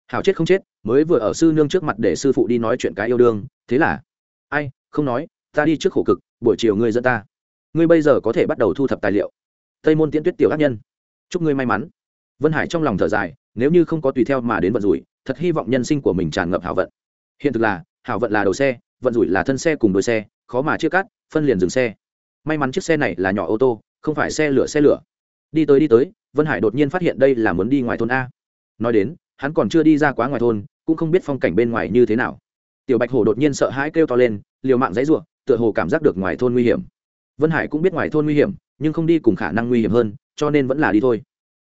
Hảo chết không chết, mới vừa ở sư nương trước mặt để sư phụ đi nói chuyện cái yêu đương, thế là? Ai, không nói, ta đi trước khổ cực buổi chiều ngươi dẫn ta. Ngươi bây giờ có thể bắt đầu thu thập tài liệu. Tây môn tiễn tuyết tiểu ác nhân. Chúc ngươi may mắn. Vân hải trong lòng thở dài, nếu như không có tùy theo mà đến vận rủi, thật hy vọng nhân sinh của mình tràn ngập hảo vận. Hiện thực là, hảo vận là đầu xe, vận rủi là thân xe cùng đôi xe, khó mà chia cắt, phân liền dừng xe. May mắn chiếc xe này là nhỏ ô tô, không phải xe lửa xe lửa. Đi tới đi tới, vân hải đột nhiên phát hiện đây là muốn đi ngoài thôn a. Nói đến, hắn còn chưa đi ra quá ngoài thôn, cũng không biết phong cảnh bên ngoài như thế nào. Tiểu bạch hổ đột nhiên sợ hãi kêu to lên, liều mạng dãy r u ộ tựa hồ cảm giác được ngoài thôn nguy hiểm. Vân hải cũng biết ngoài thôn nguy hiểm, nhưng không đi cùng khả năng nguy hiểm hơn, cho nên vẫn là đi thôi.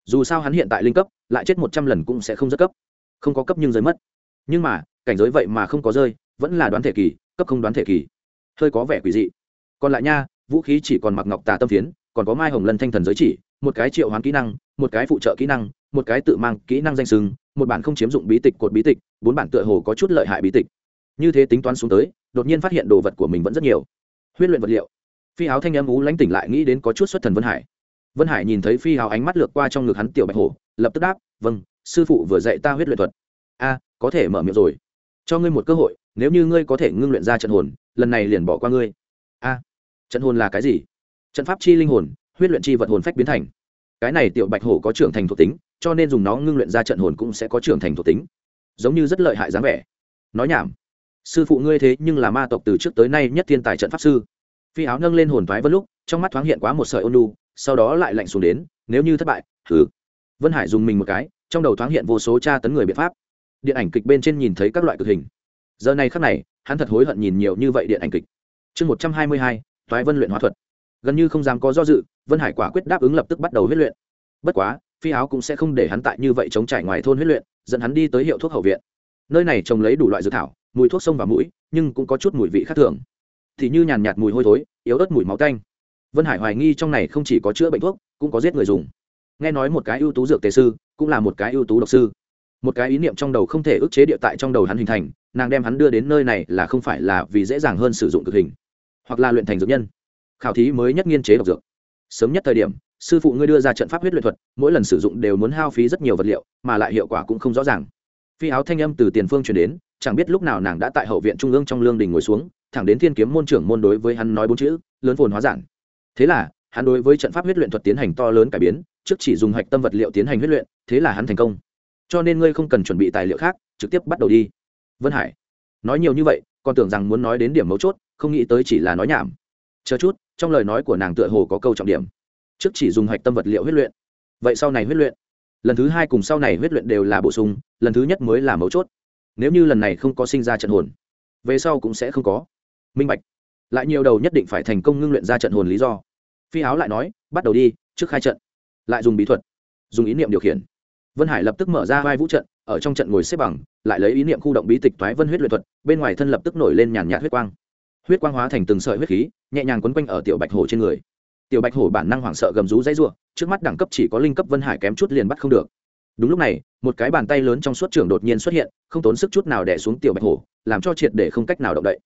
Dù sao hắn hiện tại linh cấp, lại chết một trăm lần cũng sẽ không rất cấp. Không có cấp nhưng rơi mất. Nhưng mà, cảnh giới vậy mà không có rơi, vẫn là đoán thể kỳ, cấp không đoán thể kỳ. Hơi có vẻ quỷ dị. Còn lại nha, vũ khí chỉ còn mặc ngọc tà tâm phiến, còn có mai hồng lân thanh thần giới chỉ, một cái triệu hoán kỹ năng, một cái phụ trợ kỹ năng, một cái tự mang kỹ năng danh sừng, một bản không chiếm dụng bí tịch cột bí tịch, bốn bản tựa hồ có chút lợi hại bí tịch. Như thế tính toán xuống tới đột nhiên phát hiện đồ vật của mình vẫn rất nhiều. Huyết luyện vật liệu. Phi áo thanh âm ú lánh tỉnh lại nghĩ đến có chút xuất thần vân hải. Vân hải nhìn thấy phi áo ánh mắt lược qua trong ngực hắn tiểu bạch hổ, lập tức đáp vâng sư phụ vừa dạy ta huyết luyện thuật. A, có thể mở miệng rồi. Cho ngươi một cơ hội, nếu như ngươi có thể ngưng luyện ra trận hồn, lần này liền bỏ qua ngươi. A, trận hồn là cái gì? Trận pháp chi linh hồn, huyết luyện chi vật hồn phách biến thành. Cái này tiểu bạch hổ có trưởng thành thuộc tính, cho nên dùng nó ngưng luyện ra trận hồn cũng sẽ có trưởng thành thuộc tính. Giống như rất lợi hại dáng vẻ. Nói nhảm sư phụ ngươi thế nhưng là ma tộc từ trước tới nay nhất thiên tài trận pháp sư. Phi áo nâng lên hồn thoái vân lúc, trong mắt thoáng hiện quá một sợi ôn lu sau đó lại lạnh xuống đến, nếu như thất bại thử vân hải dùng mình một cái, trong đầu thoáng hiện vô số tra tấn người biện pháp. Điện ảnh kịch bên trên nhìn thấy các loại cực hình. Giờ này khắc này, hắn thật hối hận nhìn nhiều như vậy điện ảnh kịch. Chương một trăm hai mươi hai thoái vân luyện hóa thuật. Gần như không dám có do dự, vân hải quả quyết đáp ứng lập tức bắt đầu huyết luyện. Bất quá, phi áo cũng sẽ không để hắn tại như vậy chống trải ngoài thôn huyết luyện, dẫn hắn đi tới hiệu thuốc hậu viện. Nơi này trồng lấy đủ loại dược thảo mùi thuốc sông và mũi, nhưng cũng có chút mùi vị khác thường. Thì như nhàn nhạt mùi hôi thối, yếu ớt mùi máu tanh. Vân hải hoài nghi trong này không chỉ có chữa bệnh thuốc, cũng có giết người dùng. Nghe nói một cái ưu tú dược tề sư, cũng là một cái ưu tú độc sư. Một cái ý niệm trong đầu không thể ức chế địa tại trong đầu hắn hình thành, nàng đem hắn đưa đến nơi này là không phải là vì dễ dàng hơn sử dụng cực hình, hoặc là luyện thành dược nhân. Khảo thí mới nhất nghiên chế độc dược. Sớm nhất thời điểm, sư phụ ngươi đưa ra trận pháp huyết luyện thuật, mỗi lần sử dụng đều muốn hao phí rất nhiều vật liệu, mà lại hiệu quả cũng không rõ ràng. Phi áo thanh âm từ tiền phương chuyển đến chẳng biết lúc nào nàng đã tại hậu viện trung ương trong lương đình ngồi xuống, thẳng đến thiên kiếm môn trưởng môn đối với hắn nói bốn chữ, lớn phồn hóa giản. Thế là, hắn đối với trận pháp huyết luyện thuật tiến hành to lớn cải biến, trước chỉ dùng hạch tâm vật liệu tiến hành huyết luyện, thế là hắn thành công. Cho nên ngươi không cần chuẩn bị tài liệu khác, trực tiếp bắt đầu đi. Vân hải, nói nhiều như vậy, còn tưởng rằng muốn nói đến điểm mấu chốt, không nghĩ tới chỉ là nói nhảm. Chờ chút, trong lời nói của nàng tựa hồ có câu trọng điểm. Trước chỉ dùng hạch tâm vật liệu huyết luyện. Vậy sau này huyết luyện. Lần thứ hai cùng sau này huyết luyện đều là bổ sung, lần thứ nhất mới là mấu chốt nếu như lần này không có sinh ra trận hồn, về sau cũng sẽ không có. Minh bạch. Lại nhiều đầu nhất định phải thành công ngưng luyện ra trận hồn lý do. Phi áo lại nói, bắt đầu đi, trước khai trận. Lại dùng bí thuật, dùng ý niệm điều khiển. Vân hải lập tức mở ra vai vũ trận, ở trong trận ngồi xếp bằng, lại lấy ý niệm khu động bí tịch thoái vân huyết luyện thuật, bên ngoài thân lập tức nổi lên nhàn nhạt huyết quang. Huyết quang hóa thành từng sợi huyết khí, nhẹ nhàng quấn quanh ở tiểu bạch hổ trên người. Tiểu bạch hổ bản năng hoảng sợ gầm rú dãy ruộng trước mắt đẳng cấp chỉ có linh cấp vân hải kém chút liền bắt không được đúng lúc này, một cái bàn tay lớn trong suốt trường đột nhiên xuất hiện, không tốn sức chút nào đẻ xuống tiểu bạch hổ, làm cho triệt để không cách nào động đậy.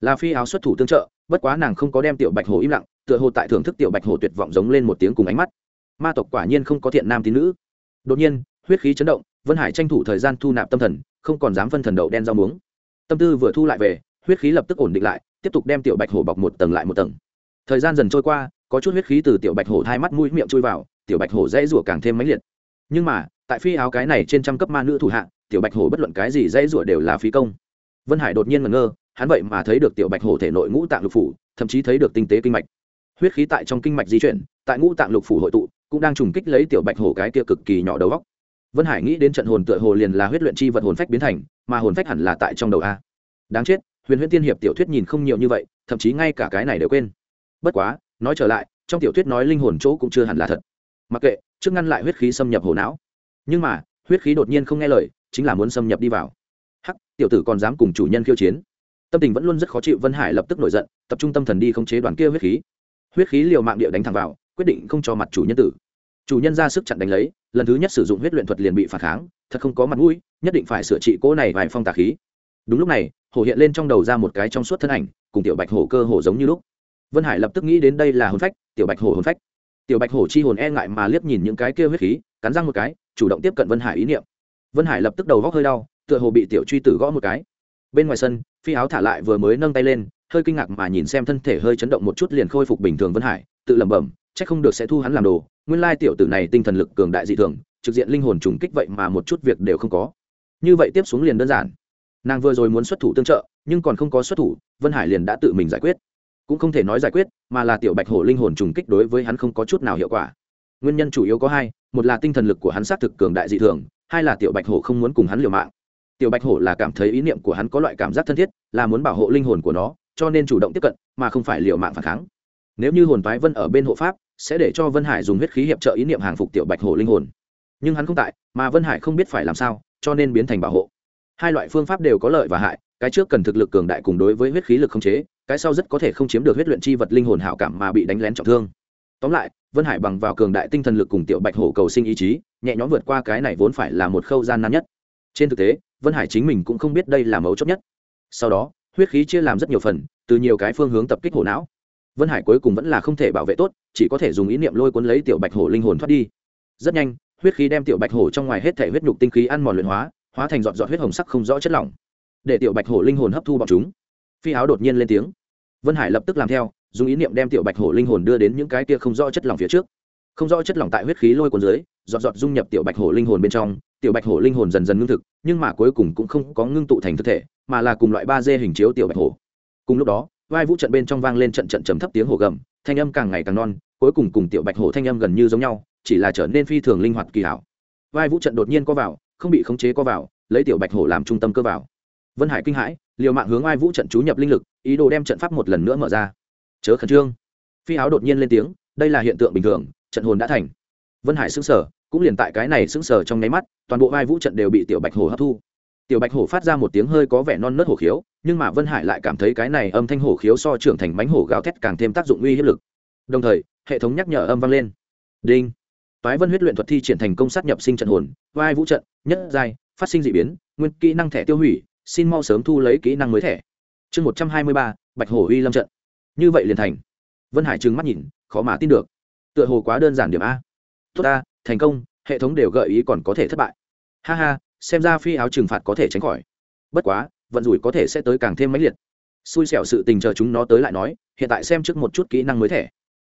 Là phi áo xuất thủ tương trợ, bất quá nàng không có đem tiểu bạch hổ im lặng, tựa hồ tại thưởng thức tiểu bạch hổ tuyệt vọng giống lên một tiếng cùng ánh mắt. Ma tộc quả nhiên không có thiện nam tín nữ. Đột nhiên, huyết khí chấn động, vân hải tranh thủ thời gian thu nạp tâm thần, không còn dám phân thần đậu đen rau muống. Tâm tư vừa thu lại về, huyết khí lập tức ổn định lại, tiếp tục đem tiểu bạch hổ bọc một tầng lại một tầng. Thời gian dần trôi qua, có chút huyết khí từ tiểu bạch hổ hai mắt mũi miệng chui vào, tiểu bạch hổ dễ rủa càng thêm mãnh liệt. Nhưng mà tại phi áo cái này trên trăm cấp ma nữ thủ hạ, tiểu bạch hổ bất luận cái gì dãy rủa đều là phí công. Vân hải đột nhiên ngẩn ngơ, hắn vậy mà thấy được tiểu bạch hổ thể nội ngũ tạng lục phủ, thậm chí thấy được tinh tế kinh mạch. Huyết khí tại trong kinh mạch di chuyển, tại ngũ tạng lục phủ hội tụ, cũng đang trùng kích lấy tiểu bạch hổ cái kia cực kỳ nhỏ đầu góc vân hải nghĩ đến trận hồn tựa hồ liền là huyết luyện chi vật hồn phách biến thành, mà hồn phách hẳn là tại trong đầu a. Đáng chết, huyền huyễn tiên hiệp tiểu thuyết nhìn không nhiều như vậy, thậm chí ngay cả cái này đều quên. Bất quá, nói trở lại, trong tiểu thuyết nói linh hồn chỗ cũng chưa hẳn là thật. Mặc kệ, trước ngăn lại huyết khí xâm nhập hồ não nhưng mà, huyết khí đột nhiên không nghe lời, chính là muốn xâm nhập đi vào. Hắc, tiểu tử còn dám cùng chủ nhân khiêu chiến. Tâm tình vẫn luôn rất khó chịu, vân hải lập tức nổi giận, tập trung tâm thần đi khống chế đoàn kia huyết khí. Huyết khí liều mạng địa đánh thẳng vào, quyết định không cho mặt chủ nhân tử. Chủ nhân ra sức chặn đánh lấy, lần thứ nhất sử dụng huyết luyện thuật liền bị phản kháng, thật không có mặt mũi, nhất định phải sửa trị cỗ này vài phong tà khí. Đúng lúc này, hổ hiện lên trong đầu ra một cái trong suốt thân ảnh, cùng tiểu bạch hổ cơ hổ giống như lúc. Vân hải lập tức nghĩ đến đây là hồn phách, tiểu bạch hổ hồn phách. Tiểu bạch hổ chi hồn e ngại mà liếc nhìn những cái kia huyết khí, cắn răng một cái chủ động tiếp cận vân hải ý niệm. Vân hải lập tức đầu góc hơi đau, tựa hồ bị tiểu truy tử gõ một cái. Bên ngoài sân, phi áo thả lại vừa mới nâng tay lên, hơi kinh ngạc mà nhìn xem thân thể hơi chấn động một chút liền khôi phục bình thường vân hải, tự lẩm bẩm, chắc không được sẽ thu hắn làm đồ, nguyên lai tiểu tử này tinh thần lực cường đại dị thường, trực diện linh hồn trùng kích vậy mà một chút việc đều không có. Như vậy tiếp xuống liền đơn giản. Nàng vừa rồi muốn xuất thủ tương trợ, nhưng còn không có xuất thủ, vân hải liền đã tự mình giải quyết. Cũng không thể nói giải quyết, mà là tiểu bạch hổ linh hồn trùng kích đối với hắn không có chút nào hiệu quả. Nguyên nhân chủ yếu có hai một là tinh thần lực của hắn xác thực cường đại dị thường, hai là tiểu bạch hổ không muốn cùng hắn liều mạng. Tiểu bạch hổ là cảm thấy ý niệm của hắn có loại cảm giác thân thiết, là muốn bảo hộ linh hồn của nó, cho nên chủ động tiếp cận, mà không phải liều mạng phản kháng. Nếu như hồn phái vân ở bên hộ pháp, sẽ để cho vân hải dùng huyết khí hiệp trợ ý niệm hàng phục tiểu bạch hổ linh hồn. Nhưng hắn không tại, mà vân hải không biết phải làm sao, cho nên biến thành bảo hộ. Hai loại phương pháp đều có lợi và hại, cái trước cần thực lực cường đại cùng đối với huyết khí lực không chế, cái sau rất có thể không chiếm được huyết luyện chi vật linh hồn hảo cảm mà bị đánh lén trọng thương tóm lại, vân hải bằng vào cường đại tinh thần lực cùng tiểu bạch hổ cầu sinh ý chí, nhẹ nhõm vượt qua cái này vốn phải là một khâu gian nan nhất. Trên thực tế, vân hải chính mình cũng không biết đây là mấu chốt nhất. Sau đó, huyết khí chia làm rất nhiều phần, từ nhiều cái phương hướng tập kích hổ não. Vân hải cuối cùng vẫn là không thể bảo vệ tốt, chỉ có thể dùng ý niệm lôi cuốn lấy tiểu bạch hổ linh hồn thoát đi. Rất nhanh, huyết khí đem tiểu bạch hổ trong ngoài hết thể huyết nhục tinh khí ăn mòn luyện hóa hóa thành dọn dọn huyết hồng sắc không rõ chất lỏng. Để tiểu bạch hổ linh hồn hấp thu bọn chúng. Phi áo đột nhiên lên tiếng. Vân hải lập tức làm theo dùng ý niệm đem tiểu bạch hổ linh hồn đưa đến những cái kia không rõ chất lỏng phía trước. Không rõ chất lỏng tại huyết khí lôi cuốn dưới dọn dọn dung nhập tiểu bạch hổ linh hồn bên trong, tiểu bạch hổ linh hồn dần dần ngưng thực, nhưng mà cuối cùng cũng không có ngưng tụ thành thực thể, mà là cùng loại ba d hình chiếu tiểu bạch hổ. Cùng lúc đó, vai vũ trận bên trong vang lên trận trận trầm thấp tiếng hổ gầm, thanh âm càng ngày càng non, cuối cùng cùng tiểu bạch hổ thanh âm gần như giống nhau, chỉ là trở nên phi thường linh hoạt kỳ hảo. Vai vũ trận đột nhiên co vào, không bị khống chế co vào, lấy tiểu bạch hổ làm trung tâm cơ vào. Vân hải kinh hãi, liều mạng hướng ai vũ trận chú nhập linh lực, ý đồ đem trận pháp một lần nữa mở ra chớ khẩn trương. Phi áo đột nhiên lên tiếng, đây là hiện tượng bình thường, trận hồn đã thành. Vân hải xứng sở cũng liền tại cái này xứng sở trong nháy mắt, toàn bộ vai vũ trận đều bị tiểu bạch hổ hấp thu. Tiểu bạch hổ phát ra một tiếng hơi có vẻ non nớt hổ khiếu, nhưng mà vân hải lại cảm thấy cái này âm thanh hổ khiếu so trưởng thành bánh hổ gáo thét càng thêm tác dụng uy hiếp lực. Đồng thời, hệ thống nhắc nhở âm vang lên. Đinh. Toái vân huyết luyện thuật thi triển thành công sát nhập sinh trận hồn, vai vũ trận, nhất giai, phát sinh d ị biến, nguyên kỹ năng thẻ tiêu hủy, xin mau sớm thu lấy kỹ năng mới thẻ. Chương một trăm hai mươi ba, bạch hổ uy lâm trận như vậy liền thành. Vân hải trừng mắt nhìn, khó mà tin được. Tựa hồ quá đơn giản điểm a. Tốt a thành công, hệ thống đều gợi ý còn có thể thất bại. Ha ha, xem ra phi áo trừng phạt có thể tránh khỏi. Bất quá, vận rủi có thể sẽ tới càng thêm mãnh liệt. Xui xẻo sự tình chờ chúng nó tới lại nói, hiện tại xem trước một chút kỹ năng mới thẻ.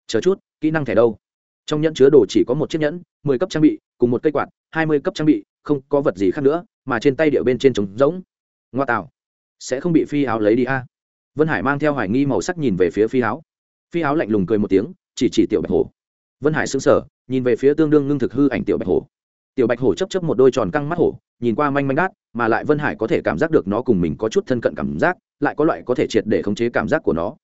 Chờ chút, kỹ năng thẻ đâu? Trong nhẫn chứa đồ chỉ có một chiếc nhẫn, mười cấp trang bị, cùng một cây quạt, hai mươi cấp trang bị, không có vật gì khác nữa, mà trên tay điệu bên trên trống rỗng. Ngoa tạo. Sẽ không bị phi áo lấy đi a vân hải mang theo hoài nghi màu sắc nhìn về phía phi áo phi áo lạnh lùng cười một tiếng, chỉ chỉ tiểu bạch hổ. Vân hải xứng sở nhìn về phía tương đương ngưng thực hư ảnh tiểu bạch hổ. Tiểu bạch hổ chấp chấp một đôi tròn căng mắt hổ, nhìn qua manh manh đát, mà lại vân hải có thể cảm giác được nó cùng mình có chút thân cận cảm giác, lại có loại có thể triệt để khống chế cảm giác của nó.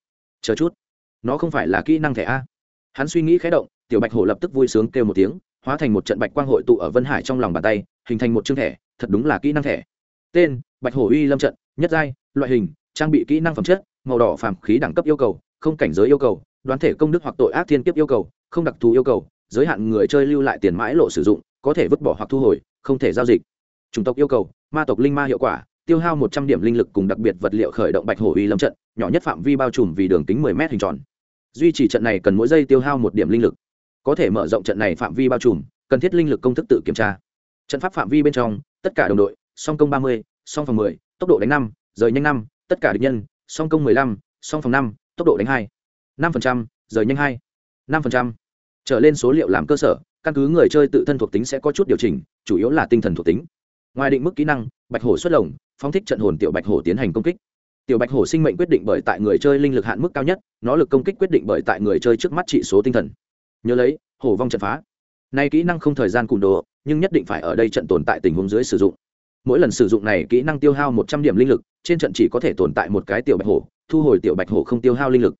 Chờ chút, nó không phải là kỹ năng thẻ a. Hắn suy nghĩ khé động, tiểu bạch hổ lập tức vui sướng kêu một tiếng, hóa thành một trận bạch quang hội tụ ở vân hải trong lòng bàn tay, hình thành một chương thẻ, thật đúng là kỹ năng thẻ. Tên, bạch hổ uy lâm trận, nhất giai, loại hình trang bị kỹ năng phẩm chất, màu đỏ phàm khí đẳng cấp yêu cầu, không cảnh giới yêu cầu, đoán thể công đức hoặc tội ác thiên kiếp yêu cầu, không đặc thù yêu cầu, giới hạn người chơi lưu lại tiền mãi lộ sử dụng, có thể vứt bỏ hoặc thu hồi, không thể giao dịch. Chủng tộc yêu cầu, ma tộc linh ma hiệu quả, tiêu hao một trăm điểm linh lực cùng đặc biệt vật liệu khởi động bạch hổ uy lâm trận, nhỏ nhất phạm vi bao trùm vì đường kính mười m hình tròn. Duy trì trận này cần mỗi giây tiêu hao một điểm linh lực. Có thể mở rộng trận này phạm vi bao trùm, cần thiết linh lực công thức tự kiểm tra. Trận pháp phạm vi bên trong, tất cả đồng đội, song công ba mươi, song phòng mười, tốc độ đánh năm, rời nhanh năm tất cả địch nhân, song công mười lăm, song phòng năm, tốc độ đánh hai, năm phần trăm, rời nhanh hai, năm phần trăm. Trở lên số liệu làm cơ sở, căn cứ người chơi tự thân thuộc tính sẽ có chút điều chỉnh, chủ yếu là tinh thần thuộc tính. Ngoài định mức kỹ năng, bạch hổ xuất lồng, phóng thích trận hồn tiểu bạch hổ tiến hành công kích. Tiểu bạch hổ sinh mệnh quyết định bởi tại người chơi linh lực hạn mức cao nhất, nó lực công kích quyết định bởi tại người chơi trước mắt trị số tinh thần. Nhớ lấy, hổ vong trận phá. Nay kỹ năng không thời gian cùn đồ, nhưng nhất định phải ở đây trận tồn tại tình huống dưới sử dụng mỗi lần sử dụng này kỹ năng tiêu hao một trăm điểm linh lực, trên trận chỉ có thể tồn tại một cái tiểu bạch hổ, thu hồi tiểu bạch hổ không tiêu hao linh lực.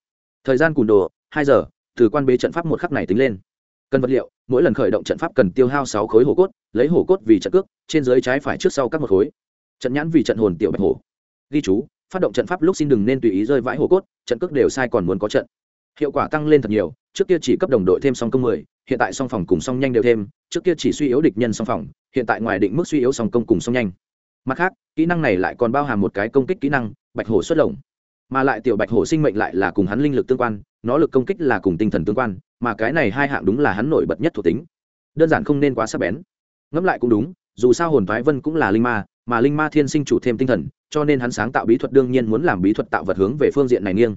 Thời gian cùn đồ, hai giờ, từ quan bế trận pháp một khắc này tính lên. Cần vật liệu, mỗi lần khởi động trận pháp cần tiêu hao sáu khối hổ cốt, lấy hổ cốt vì trận cước, trên dưới trái phải trước sau các một khối. Trận nhãn vì trận hồn tiểu bạch hổ. Ghi chú, phát động trận pháp lúc xin đừng nên tùy ý rơi vãi hổ cốt, trận cước đều sai còn muốn có trận. Hiệu quả tăng lên thật nhiều, trước kia chỉ cấp đồng đội thêm song công mười, hiện tại song phòng cùng song nhanh đều thêm, trước kia chỉ suy yếu địch nhân song phòng, hiện tại ngoài định mức suy yếu song công cùng song nhanh mặt khác, kỹ năng này lại còn bao hàm một cái công kích kỹ năng, bạch hổ xuất lồng. Mà lại tiểu bạch hổ sinh mệnh lại là cùng hắn linh lực tương quan, nó lực công kích là cùng tinh thần tương quan, mà cái này hai hạng đúng là hắn nổi bật nhất thuộc tính. Đơn giản không nên quá sắc bén. Ngẫm lại cũng đúng, dù sao hồn thoái vân cũng là linh ma, mà linh ma thiên sinh chủ thêm tinh thần, cho nên hắn sáng tạo bí thuật đương nhiên muốn làm bí thuật tạo vật hướng về phương diện này nghiêng.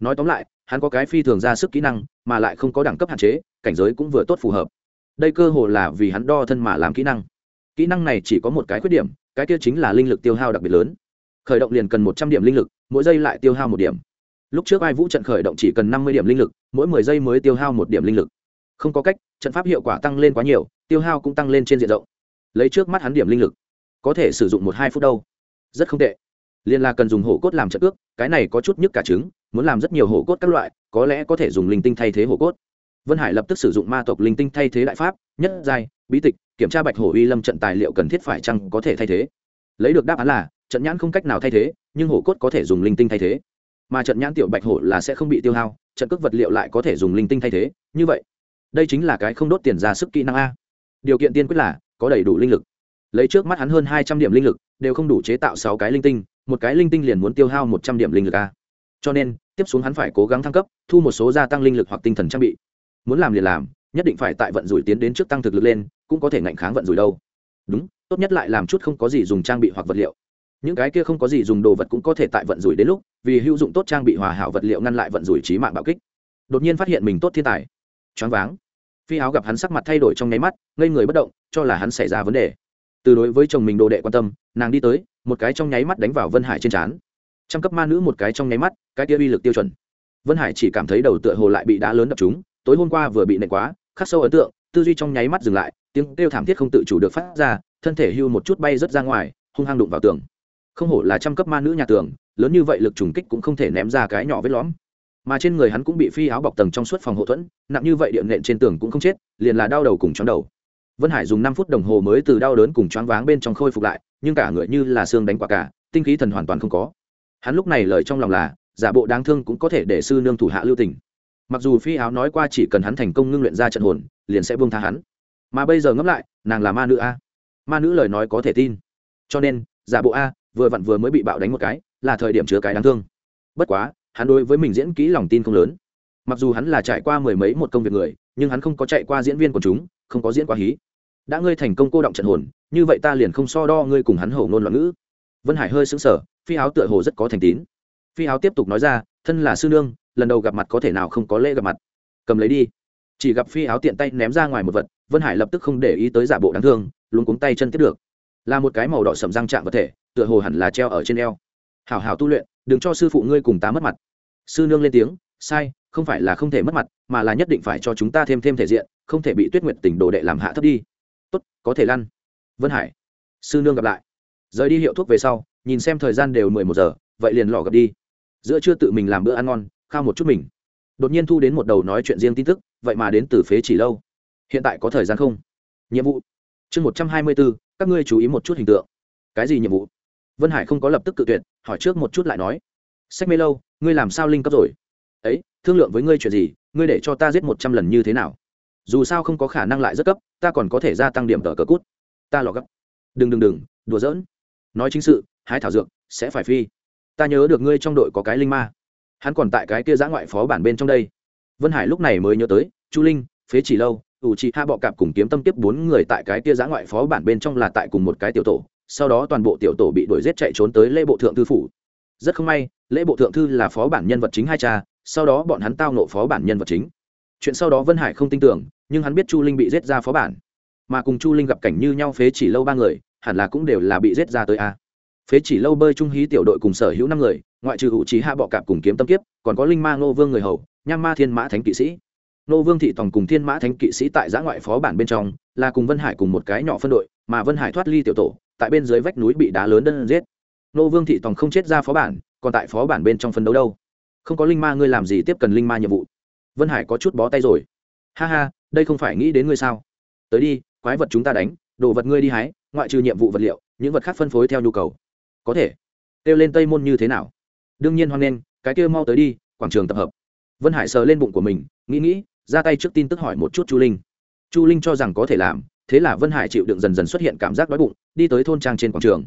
Nói tóm lại, hắn có cái phi thường ra sức kỹ năng, mà lại không có đẳng cấp hạn chế, cảnh giới cũng vừa tốt phù hợp. Đây cơ hồ là vì hắn đo thân mà làm kỹ năng. Kỹ năng này chỉ có một cái khuyết điểm cái kia chính là linh lực tiêu hao đặc biệt lớn. Khởi động liền cần một trăm điểm linh lực, mỗi giây lại tiêu hao một điểm. Lúc trước ai vũ trận khởi động chỉ cần năm mươi điểm linh lực, mỗi mười giây mới tiêu hao một điểm linh lực. Không có cách, trận pháp hiệu quả tăng lên quá nhiều, tiêu hao cũng tăng lên trên diện rộng. Lấy trước mắt hắn điểm linh lực, có thể sử dụng một hai phút đâu. Rất không tệ. Liên là cần dùng hổ cốt làm trận ước, cái này có chút nhức cả trứng, muốn làm rất nhiều hổ cốt các loại, có lẽ có thể dùng linh tinh thay thế hổ cốt. Vân hải lập tức sử dụng ma tộc linh tinh thay thế đại pháp, nhất giai, bí tịch kiểm tra bạch hổ uy lâm trận tài liệu cần thiết phải chăng có thể thay thế? Lấy được đáp án là, trận nhãn không cách nào thay thế, nhưng hổ cốt có thể dùng linh tinh thay thế. Mà trận nhãn tiểu bạch hổ là sẽ không bị tiêu hao, trận cước vật liệu lại có thể dùng linh tinh thay thế, như vậy, đây chính là cái không đốt tiền ra sức kỹ năng a. Điều kiện tiên quyết là, có đầy đủ linh lực. Lấy trước mắt hắn hơn hai trăm điểm linh lực, đều không đủ chế tạo sáu cái linh tinh, một cái linh tinh liền muốn tiêu hao một trăm điểm linh lực a. Cho nên, tiếp xuống hắn phải cố gắng thăng cấp, thu một số gia tăng linh lực hoặc tinh thần trang bị. Muốn làm liền làm, nhất định phải tại vận rủi tiến đến trước tăng thực lực lên cũng có thể ngạnh kháng vận rủi đâu. Đúng, tốt nhất lại làm chút không có gì dùng trang bị hoặc vật liệu. Những cái kia không có gì dùng đồ vật cũng có thể tại vận rủi đến lúc, vì hữu dụng tốt trang bị hòa hảo vật liệu ngăn lại vận rủi trí mạng bạo kích. Đột nhiên phát hiện mình tốt thiên tài. Choáng váng. Phi áo gặp hắn sắc mặt thay đổi trong nháy mắt, ngây người bất động, cho là hắn xảy ra vấn đề. Từ đối với chồng mình đồ đệ quan tâm, nàng đi tới, một cái trong nháy mắt đánh vào vân hải trên trán. Trăm cấp ma nữ một cái trong nháy mắt, cái kia uy lực tiêu chuẩn. Vân hải chỉ cảm thấy đầu tựa hồ lại bị đá lớn đập chúng tối hôm qua vừa bị nện quá, khắc sâu ấn tượng, tư duy trong nháy mắt dừng lại tiếng kêu thảm thiết không tự chủ được phát ra, thân thể hưu một chút bay rớt ra ngoài, hung hăng đụng vào tường. Không hổ là trăm cấp ma nữ nhà tường, lớn như vậy lực trùng kích cũng không thể ném ra cái nhỏ vết lõm. Mà trên người hắn cũng bị phi áo bọc tầng trong suốt phòng hộ thuẫn, nặng như vậy điện nện trên tường cũng không chết, liền là đau đầu cùng chóng đầu. Vân hải dùng năm phút đồng hồ mới từ đau đớn cùng choáng váng bên trong khôi phục lại, nhưng cả người như là xương đánh quả cả, tinh khí thần hoàn toàn không có. Hắn lúc này lời trong lòng là, giả bộ đáng thương cũng có thể để sư nương thủ hạ lưu tình. Mặc dù phi áo nói qua chỉ cần hắn thành công ngưng luyện ra trận hồn, liền sẽ buông tha hắn mà bây giờ ngẫm lại, nàng là ma nữ a. Ma nữ lời nói có thể tin. Cho nên, giả bộ a, vừa vặn vừa mới bị bạo đánh một cái, là thời điểm chứa cái đáng thương. Bất quá, hắn đối với mình diễn kỹ lòng tin không lớn. Mặc dù hắn là trải qua mười mấy một công việc người, nhưng hắn không có chạy qua diễn viên của chúng, không có diễn quá hí. Đã ngươi thành công cô động trận hồn, như vậy ta liền không so đo ngươi cùng hắn hầu ngôn loạn ngữ. Vân hải hơi sững sờ, phi áo tựa hồ rất có thành tín. Phi áo tiếp tục nói ra, thân là sư nương, lần đầu gặp mặt có thể nào không có lễ gặp mặt? Cầm lấy đi. Chỉ gặp phi áo tiện tay ném ra ngoài một vật vân hải lập tức không để ý tới giả bộ đáng thương luôn cuống tay chân tiếp được. Là một cái màu đỏ sầm răng chạm vật thể, tựa hồ hẳn là treo ở trên eo. Hảo hảo tu luyện, đừng cho sư phụ ngươi cùng ta mất mặt. Sư nương lên tiếng, sai, không phải là không thể mất mặt, mà là nhất định phải cho chúng ta thêm thêm thể diện, không thể bị tuyết nguyện tỉnh đồ đệ làm hạ thấp đi. Tốt, có thể lăn. Vân hải, sư nương gặp lại. Rời đi hiệu thuốc về sau, nhìn xem thời gian đều mười một giờ, vậy liền lò gặp đi. Giữa chưa tự mình làm bữa ăn ngon, khao một chút mình. Đột nhiên thu đến một đầu nói chuyện riêng tin tức, vậy mà đến từ phế chỉ lâu hiện tại có thời gian không? Nhiệm vụ. Chương một trăm hai mươi bốn, các ngươi chú ý một chút hình tượng. Cái gì nhiệm vụ? Vân hải không có lập tức cự tuyệt, hỏi trước một chút lại nói. Sách mê lâu, ngươi làm sao linh cấp rồi? Ấy, thương lượng với ngươi chuyện gì, ngươi để cho ta giết một trăm lần như thế nào? Dù sao không có khả năng lại rất cấp, ta còn có thể gia tăng điểm tờ cờ cút. Ta lò gấp. Đừng đừng đừng, đùa giỡn. Nói chính sự, hái thảo dược, sẽ phải phi. Ta nhớ được ngươi trong đội có cái linh ma. Hắn còn tại cái kia giã ngoại phó bản bên trong đây. Vân hải lúc này mới nhớ tới, chu linh, phế chỉ lâu ủ trì hạ bọ cạp cùng kiếm tâm tiếp bốn người tại cái kia giã ngoại phó bản bên trong là tại cùng một cái tiểu tổ, sau đó toàn bộ tiểu tổ bị đuổi giết chạy trốn tới lễ bộ thượng thư phủ. Rất không may, lễ bộ thượng thư là phó bản nhân vật chính hai cha, sau đó bọn hắn tao nộ phó bản nhân vật chính. Chuyện sau đó vân hải không tin tưởng, nhưng hắn biết chu linh bị giết ra phó bản. Mà cùng chu linh gặp cảnh như nhau phế chỉ lâu ba người, hẳn là cũng đều là bị giết ra tới a. Phế chỉ lâu bơi trung hí tiểu đội cùng sở hữu năm người, ngoại trừ hữu trí hạ bọ cạp cùng kiếm tâm kiếp, còn có linh ma ngô vương người hầu, nham ma thiên mã thánh kỵ sĩ. Nô vương thị tòng cùng thiên mã thánh kỵ sĩ tại giã ngoại phó bản bên trong, là cùng vân hải cùng một cái nhỏ phân đội, mà vân hải thoát ly tiểu tổ, tại bên dưới vách núi bị đá lớn đơn giết. Nô vương thị tòng không chết ra phó bản, còn tại phó bản bên trong phân đấu đâu. Không có linh ma ngươi làm gì tiếp cần linh ma nhiệm vụ. Vân hải có chút bó tay rồi. Ha ha, đây không phải nghĩ đến ngươi sao? Tới đi, quái vật chúng ta đánh, đồ vật ngươi đi hái, ngoại trừ nhiệm vụ vật liệu, những vật khác phân phối theo nhu cầu. Có thể. Kêu lên tây môn như thế nào? Đương nhiên hoan nghênh, cái kia mau tới đi, quảng trường tập hợp. Vân hải sờ lên bụng của mình, nghĩ nghĩ ra tay trước tin tức hỏi một chút chu linh. Chu linh cho rằng có thể làm, thế là vân hải chịu đựng dần dần xuất hiện cảm giác đói bụng, đi tới thôn trang trên quảng trường.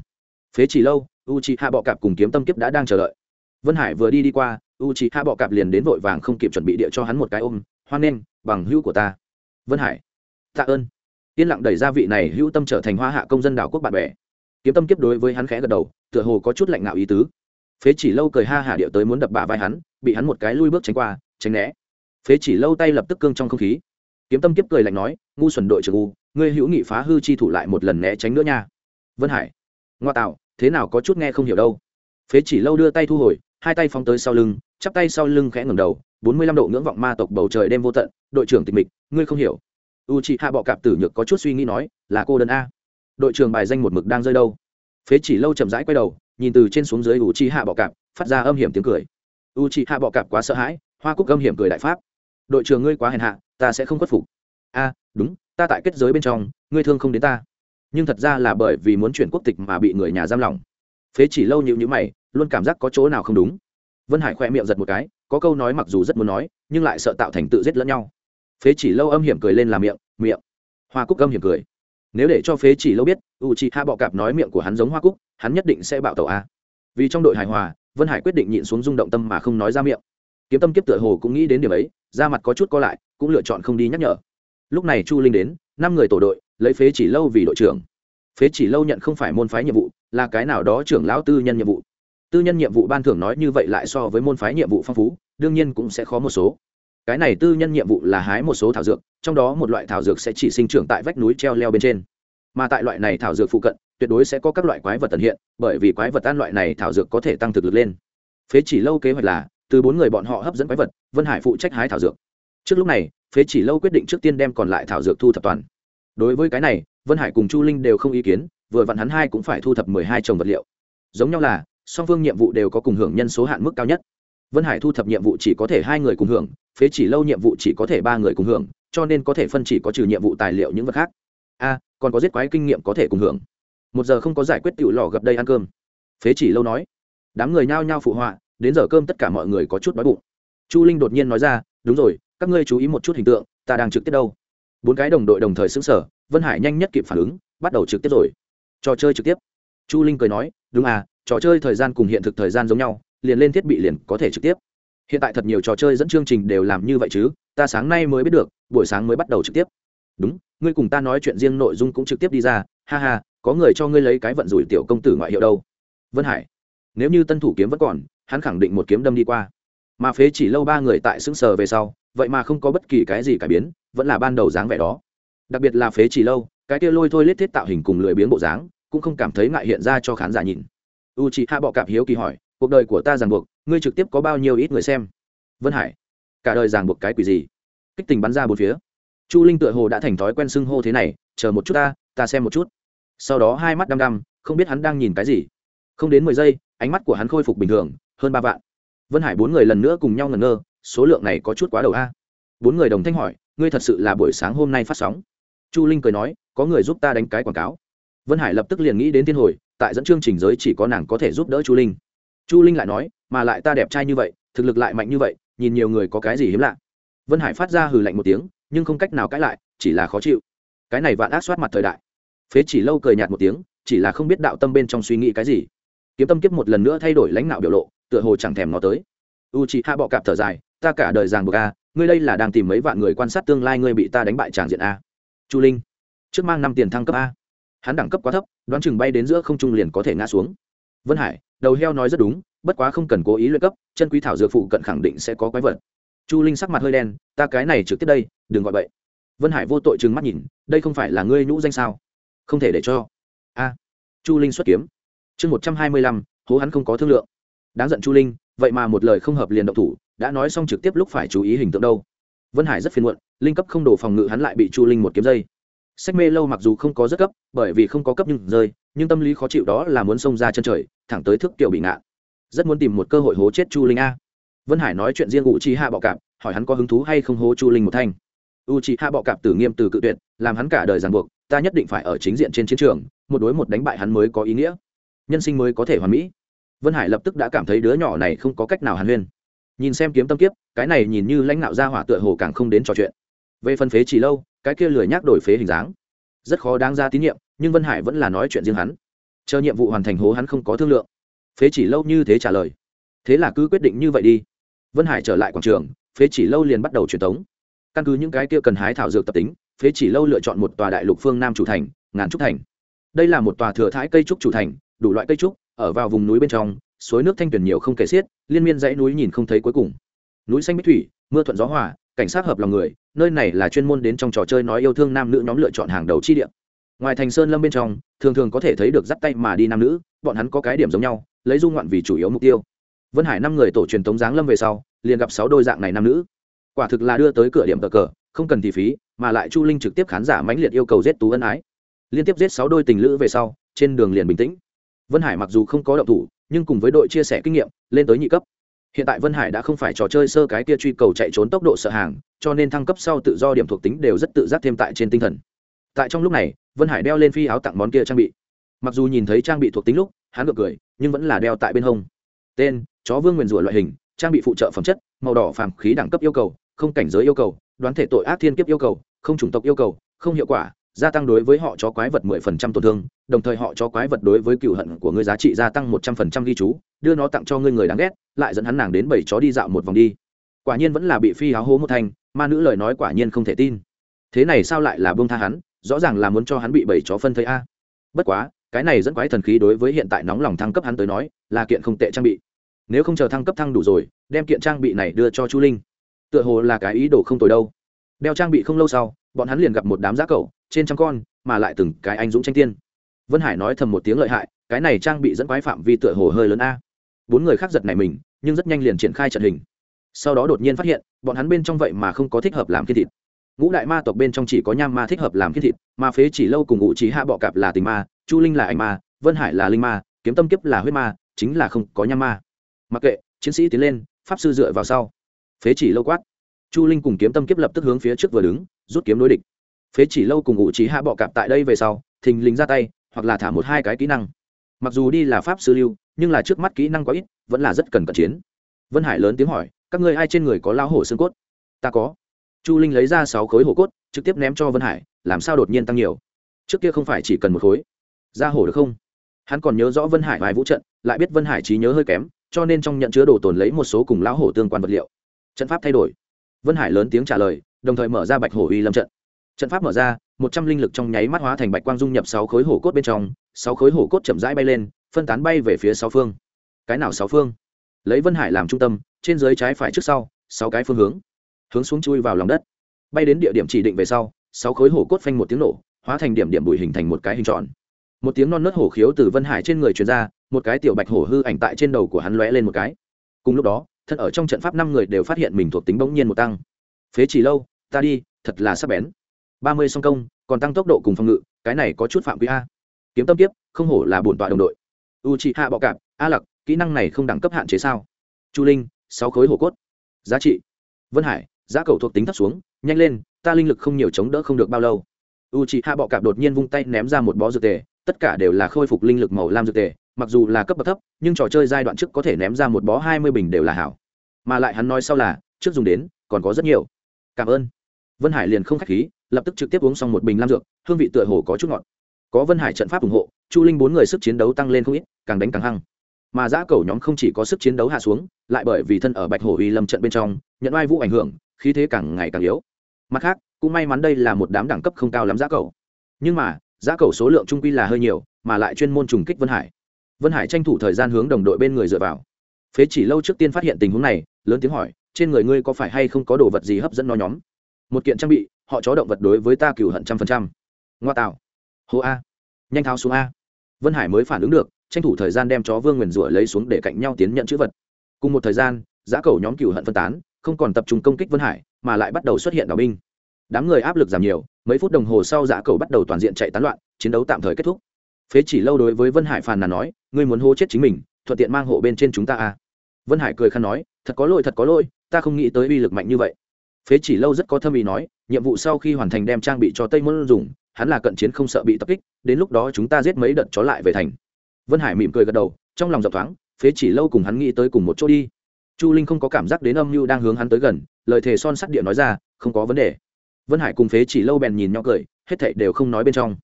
Phế chỉ lâu u chị hạ bọ cạp cùng kiếm tâm kiếp đã đang chờ đợi. Vân hải vừa đi đi qua u chị hạ bọ cạp liền đến vội vàng không kịp chuẩn bị địa cho hắn một cái ôm, hoan nghênh, bằng hữu của ta. Vân hải, tạ ơn. Yên lặng đẩy ra vị này hữu tâm trở thành hoa hạ công dân đảo quốc bạn bè. Kiếm tâm kiếp đối với hắn khẽ gật đầu, tựa hồ có chút lạnh ngạo ý tứ. Phế chỉ lâu cười ha hả điệu tới muốn đập bả vai hắn, bị hắn một cái lui bước tránh qua, tránh né phế chỉ lâu tay lập tức cương trong không khí. Kiếm tâm kiếp cười lạnh nói, ngu xuẩn đội trưởng u, ngươi hữu nghị phá hư chi thủ lại một lần né tránh nữa nha. Vân hải, ngoa tạo, thế nào có chút nghe không hiểu đâu. Phế chỉ lâu đưa tay thu hồi, hai tay phóng tới sau lưng, chắp tay sau lưng khẽ ngẩng đầu, bốn mươi lăm độ ngưỡng vọng ma tộc bầu trời đêm vô tận, đội trưởng tịch mịch, ngươi không hiểu. U chị hạ bọ cạp tử nhược có chút suy nghĩ nói, là cô đơn a. Đội trưởng bài danh một mực đang rơi đâu. Phế chỉ lâu chậm rãi quay đầu, nhìn từ trên xuống dưới u chị hạ bọ cạp, phát ra âm hiểm tiếng cười. U chị hạ bọ cạp quá sợ hãi, hoa cúc âm hiểm cười đại pháp đội trưởng ngươi quá hèn hạ, ta sẽ không khuất phục. A, đúng, ta tại kết giới bên trong, ngươi thương không đến ta. Nhưng thật ra là bởi vì muốn chuyển quốc tịch mà bị người nhà giam lỏng. Phế chỉ lâu nhịu nhữ mày, luôn cảm giác có chỗ nào không đúng. Vân hải khoe miệng giật một cái, có câu nói mặc dù rất muốn nói, nhưng lại sợ tạo thành tự giết lẫn nhau. Phế chỉ lâu âm hiểm cười lên làm miệng miệng. Hoa cúc âm hiểm cười. Nếu để cho phế chỉ lâu biết u chi hạ bọ cạp nói miệng của hắn giống hoa cúc, hắn nhất định sẽ bạo tàu a. Vì trong đội hài hòa, vân hải quyết định nhịn xuống rung động tâm mà không nói ra miệng. Kiếm tâm kiếp tựa hồ cũng nghĩ đến điểm ấy da mặt có chút co lại, cũng lựa chọn không đi nhắc nhở. Lúc này chu linh đến, năm người tổ đội, lấy phế chỉ lâu vì đội trưởng. Phế chỉ lâu nhận không phải môn phái nhiệm vụ, là cái nào đó trưởng lão tư nhân nhiệm vụ. Tư nhân nhiệm vụ ban thưởng nói như vậy lại so với môn phái nhiệm vụ phong phú, đương nhiên cũng sẽ khó một số. Cái này tư nhân nhiệm vụ là hái một số thảo dược, trong đó một loại thảo dược sẽ chỉ sinh trưởng tại vách núi treo leo bên trên. Mà tại loại này thảo dược phụ cận, tuyệt đối sẽ có các loại quái vật tận hiện, bởi vì quái vật ăn loại này thảo dược có thể tăng thực lực lên. Phế chỉ lâu kế hoạch là từ bốn người bọn họ hấp dẫn quái vật, vân hải phụ trách hái thảo dược. Trước lúc này, phế chỉ lâu quyết định trước tiên đem còn lại thảo dược thu thập toàn. Đối với cái này, vân hải cùng chu linh đều không ý kiến, vừa vặn hắn hai cũng phải thu thập mười hai trồng vật liệu. Giống nhau là, song phương nhiệm vụ đều có cùng hưởng nhân số hạn mức cao nhất. Vân hải thu thập nhiệm vụ chỉ có thể hai người cùng hưởng, phế chỉ lâu nhiệm vụ chỉ có thể ba người cùng hưởng, cho nên có thể phân chỉ có trừ nhiệm vụ tài liệu những vật khác. A, còn có giết quái kinh nghiệm có thể cùng hưởng. Một giờ không có giải quyết tiểu lò gặp đây ăn cơm. Phế chỉ lâu nói. Đám người nhao nhao phụ họa đến giờ cơm tất cả mọi người có chút đói bụng. Chu linh đột nhiên nói ra, đúng rồi, các ngươi chú ý một chút hình tượng, ta đang trực tiếp đâu? Bốn cái đồng đội đồng thời xứng sở vân hải nhanh nhất kịp phản ứng, bắt đầu trực tiếp rồi. Trò chơi trực tiếp. Chu linh cười nói, đúng à trò chơi thời gian cùng hiện thực thời gian giống nhau, liền lên thiết bị liền có thể trực tiếp. Hiện tại thật nhiều trò chơi dẫn chương trình đều làm như vậy chứ, ta sáng nay mới biết được, buổi sáng mới bắt đầu trực tiếp. Đúng, ngươi cùng ta nói chuyện riêng nội dung cũng trực tiếp đi ra, ha ha, có người cho ngươi lấy cái vận rủi tiểu công tử ngoại hiệu đâu? Vân hải nếu như tân thủ kiếm vẫn còn, hắn khẳng định một kiếm đâm đi qua. Mà phế chỉ lâu ba người tại xứng sờ về sau, vậy mà không có bất kỳ cái gì cải biến, vẫn là ban đầu dáng vẻ đó. Đặc biệt là phế chỉ lâu, cái kia lôi thôi lết thiết tạo hình cùng lười biến bộ dáng, cũng không cảm thấy ngại hiện ra cho khán giả nhìn. U chị hạ bọ cạp hiếu kỳ hỏi, cuộc đời của ta ràng buộc, ngươi trực tiếp có bao nhiêu ít người xem? Vân hải, cả đời ràng buộc cái quỷ gì? Kích tình bắn ra bốn phía. Chu linh tựa hồ đã thành thói quen xưng hô thế này, chờ một chút ta ta xem một chút. Sau đó hai mắt đăm đăm, không biết hắn đang nhìn cái gì không đến mười giây, ánh mắt của hắn khôi phục bình thường, hơn ba vạn. Vân hải bốn người lần nữa cùng nhau ngẩn ngơ, số lượng này có chút quá đầu a. Bốn người đồng thanh hỏi, ngươi thật sự là buổi sáng hôm nay phát sóng? Chu linh cười nói, có người giúp ta đánh cái quảng cáo. Vân hải lập tức liền nghĩ đến thiên hồi, tại dẫn chương trình giới chỉ có nàng có thể giúp đỡ chu linh. Chu linh lại nói, mà lại ta đẹp trai như vậy, thực lực lại mạnh như vậy, nhìn nhiều người có cái gì hiếm lạ. Vân hải phát ra hừ lạnh một tiếng, nhưng không cách nào cãi lại, chỉ là khó chịu. Cái này vạn ác soát mặt thời đại. Phế chỉ lâu cười nhạt một tiếng, chỉ là không biết đạo tâm bên trong suy nghĩ cái gì kiếm tâm kiếp một lần nữa thay đổi lãnh đạo biểu lộ, tựa hồ chẳng thèm nó tới. U chị hạ bọ cạp thở dài, ta cả đời ràng buộc a, ngươi đây là đang tìm mấy vạn người quan sát tương lai ngươi bị ta đánh bại tràng diện a. Chu linh, trước mang năm tiền thăng cấp a. Hắn đẳng cấp quá thấp, đoán chừng bay đến giữa không trung liền có thể ngã xuống. Vân hải, đầu heo nói rất đúng, bất quá không cần cố ý luyện cấp, chân quý thảo dược phụ cận khẳng định sẽ có quái vật. Chu linh sắc mặt hơi đen, ta cái này trực tiếp đây, đừng gọi vậy. vân hải vô tội trừng mắt nhìn, đây không phải là ngươi nhũ danh sao? Không thể để cho. A. Chu linh xuất kiếm chương một trăm hai mươi lăm, hố hắn không có thương lượng. Đáng giận chu linh, vậy mà một lời không hợp liền động thủ, đã nói xong trực tiếp lúc phải chú ý hình tượng đâu. Vân hải rất phiền muộn, linh cấp không đổ phòng ngự hắn lại bị chu linh một kiếm dây. Sách mê lâu mặc dù không có rất cấp, bởi vì không có cấp nhưng rơi, nhưng tâm lý khó chịu đó là muốn xông ra chân trời, thẳng tới thức kiểu bị ngạn. Rất muốn tìm một cơ hội hố chết chu linh a. Vân hải nói chuyện riêng u chi hạ bọ cạp, hỏi hắn có hứng thú hay không hố chu linh một thanh. U chi hạ bọ cạp tử nghiêm từ cự tuyệt, làm hắn cả đời ràng buộc, ta nhất định phải ở chính diện trên chiến trường, một đối một đánh bại hắn mới có ý nghĩa nhân sinh mới có thể hoàn mỹ. Vân hải lập tức đã cảm thấy đứa nhỏ này không có cách nào hàn huyên. Nhìn xem kiếm tâm kiếp, cái này nhìn như lãnh đạo gia hỏa tựa hồ càng không đến trò chuyện. Về phân phế chỉ lâu, cái kia lười nhác đổi phế hình dáng. Rất khó đáng ra tín nhiệm, nhưng vân hải vẫn là nói chuyện riêng hắn. Chờ nhiệm vụ hoàn thành hố hắn không có thương lượng. Phế chỉ lâu như thế trả lời. Thế là cứ quyết định như vậy đi. Vân hải trở lại quảng trường, phế chỉ lâu liền bắt đầu truyền thống căn cứ những cái kia cần hái thảo dược tập tính, phế chỉ lâu lựa chọn một tòa đại lục phương nam chủ thành, ngàn trúc thành. Đây là một tòa thừa thái cây trúc chủ thành đủ loại cây trúc, ở vào vùng núi bên trong, suối nước thanh tuyền nhiều không kể xiết, liên miên dãy núi nhìn không thấy cuối cùng. Núi xanh bích thủy, mưa thuận gió hòa, cảnh sát hợp lòng người, nơi này là chuyên môn đến trong trò chơi nói yêu thương nam nữ nhóm lựa chọn hàng đầu chi địa. Ngoài thành sơn lâm bên trong, thường thường có thể thấy được dắt tay mà đi nam nữ, bọn hắn có cái điểm giống nhau, lấy dung ngoạn vì chủ yếu mục tiêu. Vân hải năm người tổ truyền tống giáng lâm về sau, liền gặp sáu đôi dạng này nam nữ. Quả thực là đưa tới cửa điểm cờ cờ, không cần thì phí, mà lại chu linh trực tiếp khán giả mãnh liệt yêu cầu giết tú ân ái. Liên tiếp giết sáu đôi tình lữ về sau, trên đường liền bình tĩnh vân hải mặc dù không có động thủ, nhưng cùng với đội chia sẻ kinh nghiệm, lên tới nhị cấp. Hiện tại vân hải đã không phải trò chơi sơ cái kia truy cầu chạy trốn tốc độ sợ hàng, cho nên thăng cấp sau tự do điểm thuộc tính đều rất tự giác thêm tại trên tinh thần. Tại trong lúc này, vân hải đeo lên phi áo tặng món kia trang bị. Mặc dù nhìn thấy trang bị thuộc tính lúc, hắn ngược cười, nhưng vẫn là đeo tại bên hông. Tên, chó vương nguyền rủa loại hình, trang bị phụ trợ phẩm chất, màu đỏ phàm khí đẳng cấp yêu cầu, không cảnh giới yêu cầu, đoán thể tội ác thiên kiếp yêu cầu, không chủng tộc yêu cầu, không hiệu quả gia tăng đối với họ chó quái vật mười phần trăm tổn thương, đồng thời họ chó quái vật đối với cựu hận của ngươi giá trị gia tăng một trăm phần trăm ghi chú, đưa nó tặng cho ngươi người đáng ghét, lại dẫn hắn nàng đến bảy chó đi dạo một vòng đi. Quả nhiên vẫn là bị phi áo hố một thành ma nữ lời nói quả nhiên không thể tin. Thế này sao lại là buông tha hắn, rõ ràng là muốn cho hắn bị bảy chó phân thây a. Bất quá, cái này dẫn quái thần khí đối với hiện tại nóng lòng thăng cấp hắn tới nói, là kiện không tệ trang bị. Nếu không chờ thăng cấp thăng đủ rồi, đem kiện trang bị này đưa cho chu linh. Tựa hồ là cái ý đồ không tồi đâu. Đeo trang bị không lâu sau, bọn hắn liền gặp một đám giá cậu trên trăm con, mà lại từng cái anh dũng tranh tiên. Vân hải nói thầm một tiếng lợi hại, cái này trang bị dẫn quái phạm vi tựa hồ hơi lớn a. Bốn người khác giật này mình, nhưng rất nhanh liền triển khai trận hình. Sau đó đột nhiên phát hiện, bọn hắn bên trong vậy mà không có thích hợp làm kiên thịt. Ngũ đại ma tộc bên trong chỉ có nham ma thích hợp làm kiên thịt ma phế chỉ lâu cùng ngụ trí hạ bọ cạp là tình ma, chu linh là ảnh ma, vân hải là linh ma, kiếm tâm kiếp là huyết ma, chính là không có nham ma. Mặc kệ, chiến sĩ tiến lên, pháp sư dựa vào sau. Phế chỉ lâu quát. Chu linh cùng kiếm tâm kiếp lập tức hướng phía trước vừa đứng, rút kiếm đối địch phế chỉ lâu cùng ngụ trí hạ bọ cạp tại đây về sau, thình lình ra tay, hoặc là thả một hai cái kỹ năng. Mặc dù đi là pháp sư lưu, nhưng là trước mắt kỹ năng quá ít, vẫn là rất cần cận chiến. Vân hải lớn tiếng hỏi, các ngươi ai trên người có lao hổ xương cốt? Ta có. Chu linh lấy ra sáu khối hổ cốt, trực tiếp ném cho vân hải, làm sao đột nhiên tăng nhiều? Trước kia không phải chỉ cần một khối. Ra hổ được không? Hắn còn nhớ rõ vân hải vài vũ trận, lại biết vân hải trí nhớ hơi kém, cho nên trong nhận chứa đồ tồn lấy một số cùng lão hổ tương quan vật liệu. Trận pháp thay đổi. Vân hải lớn tiếng trả lời, đồng thời mở ra bạch hổ uy lâm trận trận pháp mở ra, một trăm linh lực trong nháy mắt hóa thành bạch quang dung nhập sáu khối hổ cốt bên trong, sáu khối hổ cốt chậm rãi bay lên, phân tán bay về phía sáu phương. Cái nào sáu phương? Lấy vân hải làm trung tâm, trên dưới trái phải trước sau, sáu cái phương hướng. Hướng xuống chui vào lòng đất. Bay đến địa điểm chỉ định về sau, sáu khối hổ cốt phanh một tiếng nổ, hóa thành điểm điểm bụi hình thành một cái hình tròn. Một tiếng non nớt hổ khiếu từ vân hải trên người truyền ra, một cái tiểu bạch hổ hư ảnh tại trên đầu của hắn lóe lên một cái. Cùng lúc đó thân ở trong trận pháp năm người đều phát hiện mình thuộc tính bỗng nhiên một tăng. Phế chỉ lâu, ta đi, thật là sắc bén ba mươi song công, còn tăng tốc độ cùng phòng ngự, cái này có chút phạm quý a. Kiếm tâm tiếp không hổ là bổn tọa đồng đội. U chị hạ bọ cạp, a lặc, kỹ năng này không đẳng cấp hạn chế sao? Chu linh, sáu khối hổ cốt. Giá trị. Vân hải, giá cầu thuộc tính thấp xuống, nhanh lên, ta linh lực không nhiều chống đỡ không được bao lâu. U chị hạ bọ cạp đột nhiên vung tay ném ra một bó dược tề, tất cả đều là khôi phục linh lực màu lam dược tề, mặc dù là cấp bậc thấp, nhưng trò chơi giai đoạn trước có thể ném ra một bó hai mươi bình đều là hảo. Mà lại hắn nói sau là, trước dùng đến, còn có rất nhiều. Cảm ơn. Vân hải liền không k h á c h khí lập tức trực tiếp uống xong một bình lam dược, hương vị tựa hồ có chút ngọt. Có vân hải trận pháp ủng hộ, chu linh bốn người sức chiến đấu tăng lên không ít, càng đánh càng hăng. Mà giã cầu nhóm không chỉ có sức chiến đấu hạ xuống, lại bởi vì thân ở bạch hổ uy lâm trận bên trong, nhận oai vũ ảnh hưởng, khí thế càng ngày càng yếu. Mặt khác, cũng may mắn đây là một đám đẳng cấp không cao lắm giã cầu. Nhưng mà, giã cầu số lượng trung quy là hơi nhiều, mà lại chuyên môn trùng kích vân hải. Vân hải tranh thủ thời gian hướng đồng đội bên người dựa vào. Phế chỉ lâu trước tiên phát hiện tình huống này, lớn tiếng hỏi, trên người ngươi có phải hay không có đồ vật gì hấp dẫn nó nhóm? Một kiện trang bị họ chó động vật đối với ta cửu hận trăm phần trăm. Ngoa tạo. Hô a. Nhanh tháo xuống a. Vân hải mới phản ứng được, tranh thủ thời gian đem chó vương nguyền rủa lấy xuống để cạnh nhau tiến nhận chữ vật. Cùng một thời gian, giã cầu nhóm cửu hận phân tán, không còn tập trung công kích vân hải, mà lại bắt đầu xuất hiện đào binh. Đám người áp lực giảm nhiều, mấy phút đồng hồ sau giã cầu bắt đầu toàn diện chạy tán loạn, chiến đấu tạm thời kết thúc. Phế chỉ lâu đối với vân hải phàn nàn nói, ngươi muốn hô chết chính mình, thuận tiện mang hộ bên trên chúng ta à vân hải cười khăn nói, thật có lỗi, thật có lỗi, ta không nghĩ tới uy lực mạnh như vậy phế chỉ lâu rất có thâm ý nói, nhiệm vụ sau khi hoàn thành đem trang bị cho tây môn dùng, hắn là cận chiến không sợ bị tập kích, đến lúc đó chúng ta giết mấy đợt chó lại về thành. Vân hải mỉm cười gật đầu, trong lòng dọc thoáng, phế chỉ lâu cùng hắn nghĩ tới cùng một chỗ đi. Chu linh không có cảm giác đến âm mưu đang hướng hắn tới gần, lời thề son sắt địa nói ra, không có vấn đề. Vân hải cùng phế chỉ lâu bèn nhìn nhau cười, hết thảy đều không nói bên trong.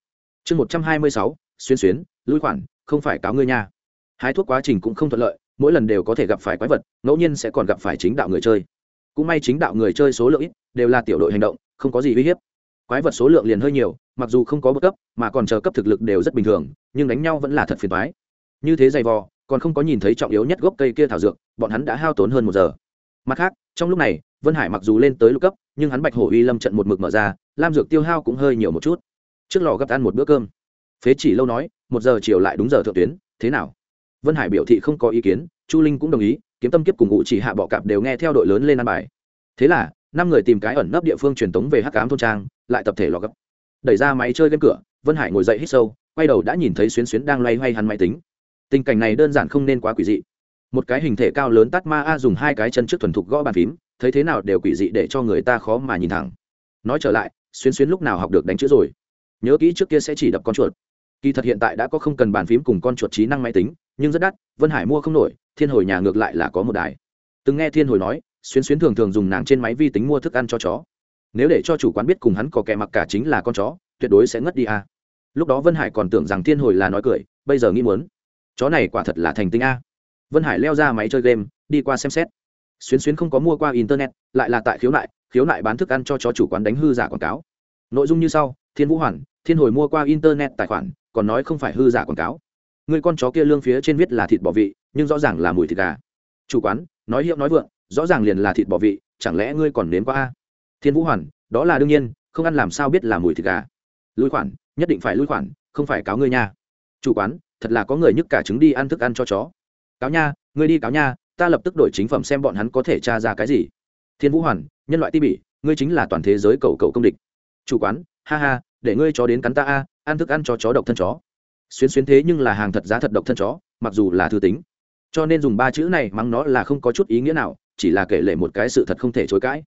Chương một trăm hai mươi sáu, xuyên xuyến, lui khoản, không phải cáo ngươi nha. Hái thuốc quá trình cũng không thuận lợi, mỗi lần đều có thể gặp phải quái vật, ngẫu nhiên sẽ còn gặp phải chính đạo người chơi cũng may chính đạo người chơi số lượng ít, đều là tiểu đội hành động, không có gì uy hiếp. Quái vật số lượng liền hơi nhiều, mặc dù không có bậc cấp, mà còn chờ cấp thực lực đều rất bình thường, nhưng đánh nhau vẫn là thật phiền toái. Như thế dày vò, còn không có nhìn thấy trọng yếu nhất gốc cây kia thảo dược, bọn hắn đã hao tốn hơn một giờ. Mặt khác, trong lúc này, vân hải mặc dù lên tới lục cấp, nhưng hắn bạch hổ uy lâm trận một mực mở ra, lam dược tiêu hao cũng hơi nhiều một chút. Trước lò gấp ăn một bữa cơm. Phế chỉ lâu nói, một giờ chiều lại đúng giờ thượng tuyến, thế nào? Vân hải biểu thị không có ý kiến, chu linh cũng đồng ý kiếm tâm kiếp cùng ngụ chỉ hạ bọ cạp đều nghe theo đội lớn lên ăn bài. Thế là, năm người tìm cái ẩn nấp địa phương truyền tống về hắc ám thôn trang, lại tập thể lò gấp. Đẩy ra máy chơi game cửa, vân hải ngồi dậy hít sâu, quay đầu đã nhìn thấy xuyến xuyến đang loay hoay hắn máy tính. Tình cảnh này đơn giản không nên quá quỷ dị. Một cái hình thể cao lớn tắt ma a dùng hai cái chân trước thuần thục gõ bàn phím, thấy thế nào đều quỷ dị để cho người ta khó mà nhìn thẳng. Nói trở lại, xuyến xuyến lúc nào học được đánh chữ rồi? Nhớ kỹ trước kia sẽ chỉ đập con chuột. Kỳ thật hiện tại đã có không cần bàn phím cùng con chuột trí năng máy tính, nhưng rất đắt, vân hải mua không nổi thiên hồi nhà ngược lại là có một đài. Từng nghe thiên hồi nói, xuyến xuyến thường thường dùng nàng trên máy vi tính mua thức ăn cho chó. Nếu để cho chủ quán biết cùng hắn có kẻ mặc cả chính là con chó, tuyệt đối sẽ ngất đi a. À. Lúc đó vân hải còn tưởng rằng thiên hồi là nói cười, bây giờ nghĩ muốn. Chó này quả thật là thành tinh a. Vân hải leo ra máy chơi game, đi qua xem xét. Xuyến xuyến không có mua qua internet, lại là tại khiếu nại khiếu nại bán thức ăn cho chó chủ quán đánh hư giả quảng cáo. Nội dung như sau, thiên vũ hoàn, thiên hồi mua qua internet tài khoản, còn nói không phải hư giả quảng cáo. Người con chó kia lương phía trên viết là thịt bò vị nhưng rõ ràng là mùi thịt gà. Chủ quán, nói hiệu nói vượng, rõ ràng liền là thịt bò vị, chẳng lẽ ngươi còn nếm qua a? Thiên vũ hoàn, đó là đương nhiên, không ăn làm sao biết là mùi thịt gà. Lui khoản, nhất định phải lui khoản, không phải cáo ngươi nha. Chủ quán, thật là có người nhức cả trứng đi ăn thức ăn cho chó. Cáo nha, ngươi đi cáo nha, ta lập tức đổi chính phẩm xem bọn hắn có thể tra ra cái gì. Thiên vũ hoàn, nhân loại ti bỉ, ngươi chính là toàn thế giới cầu cầu công địch. Chủ quán, ha ha, để ngươi chó đến cắn ta a, ăn thức ăn cho chó độc thân chó. Xuyến xuyến thế nhưng là hàng thật giá thật độc thân chó, mặc dù là thư tính cho nên dùng ba chữ này mắng nó là không có chút ý nghĩa nào, chỉ là kể lệ một cái sự thật không thể chối cãi.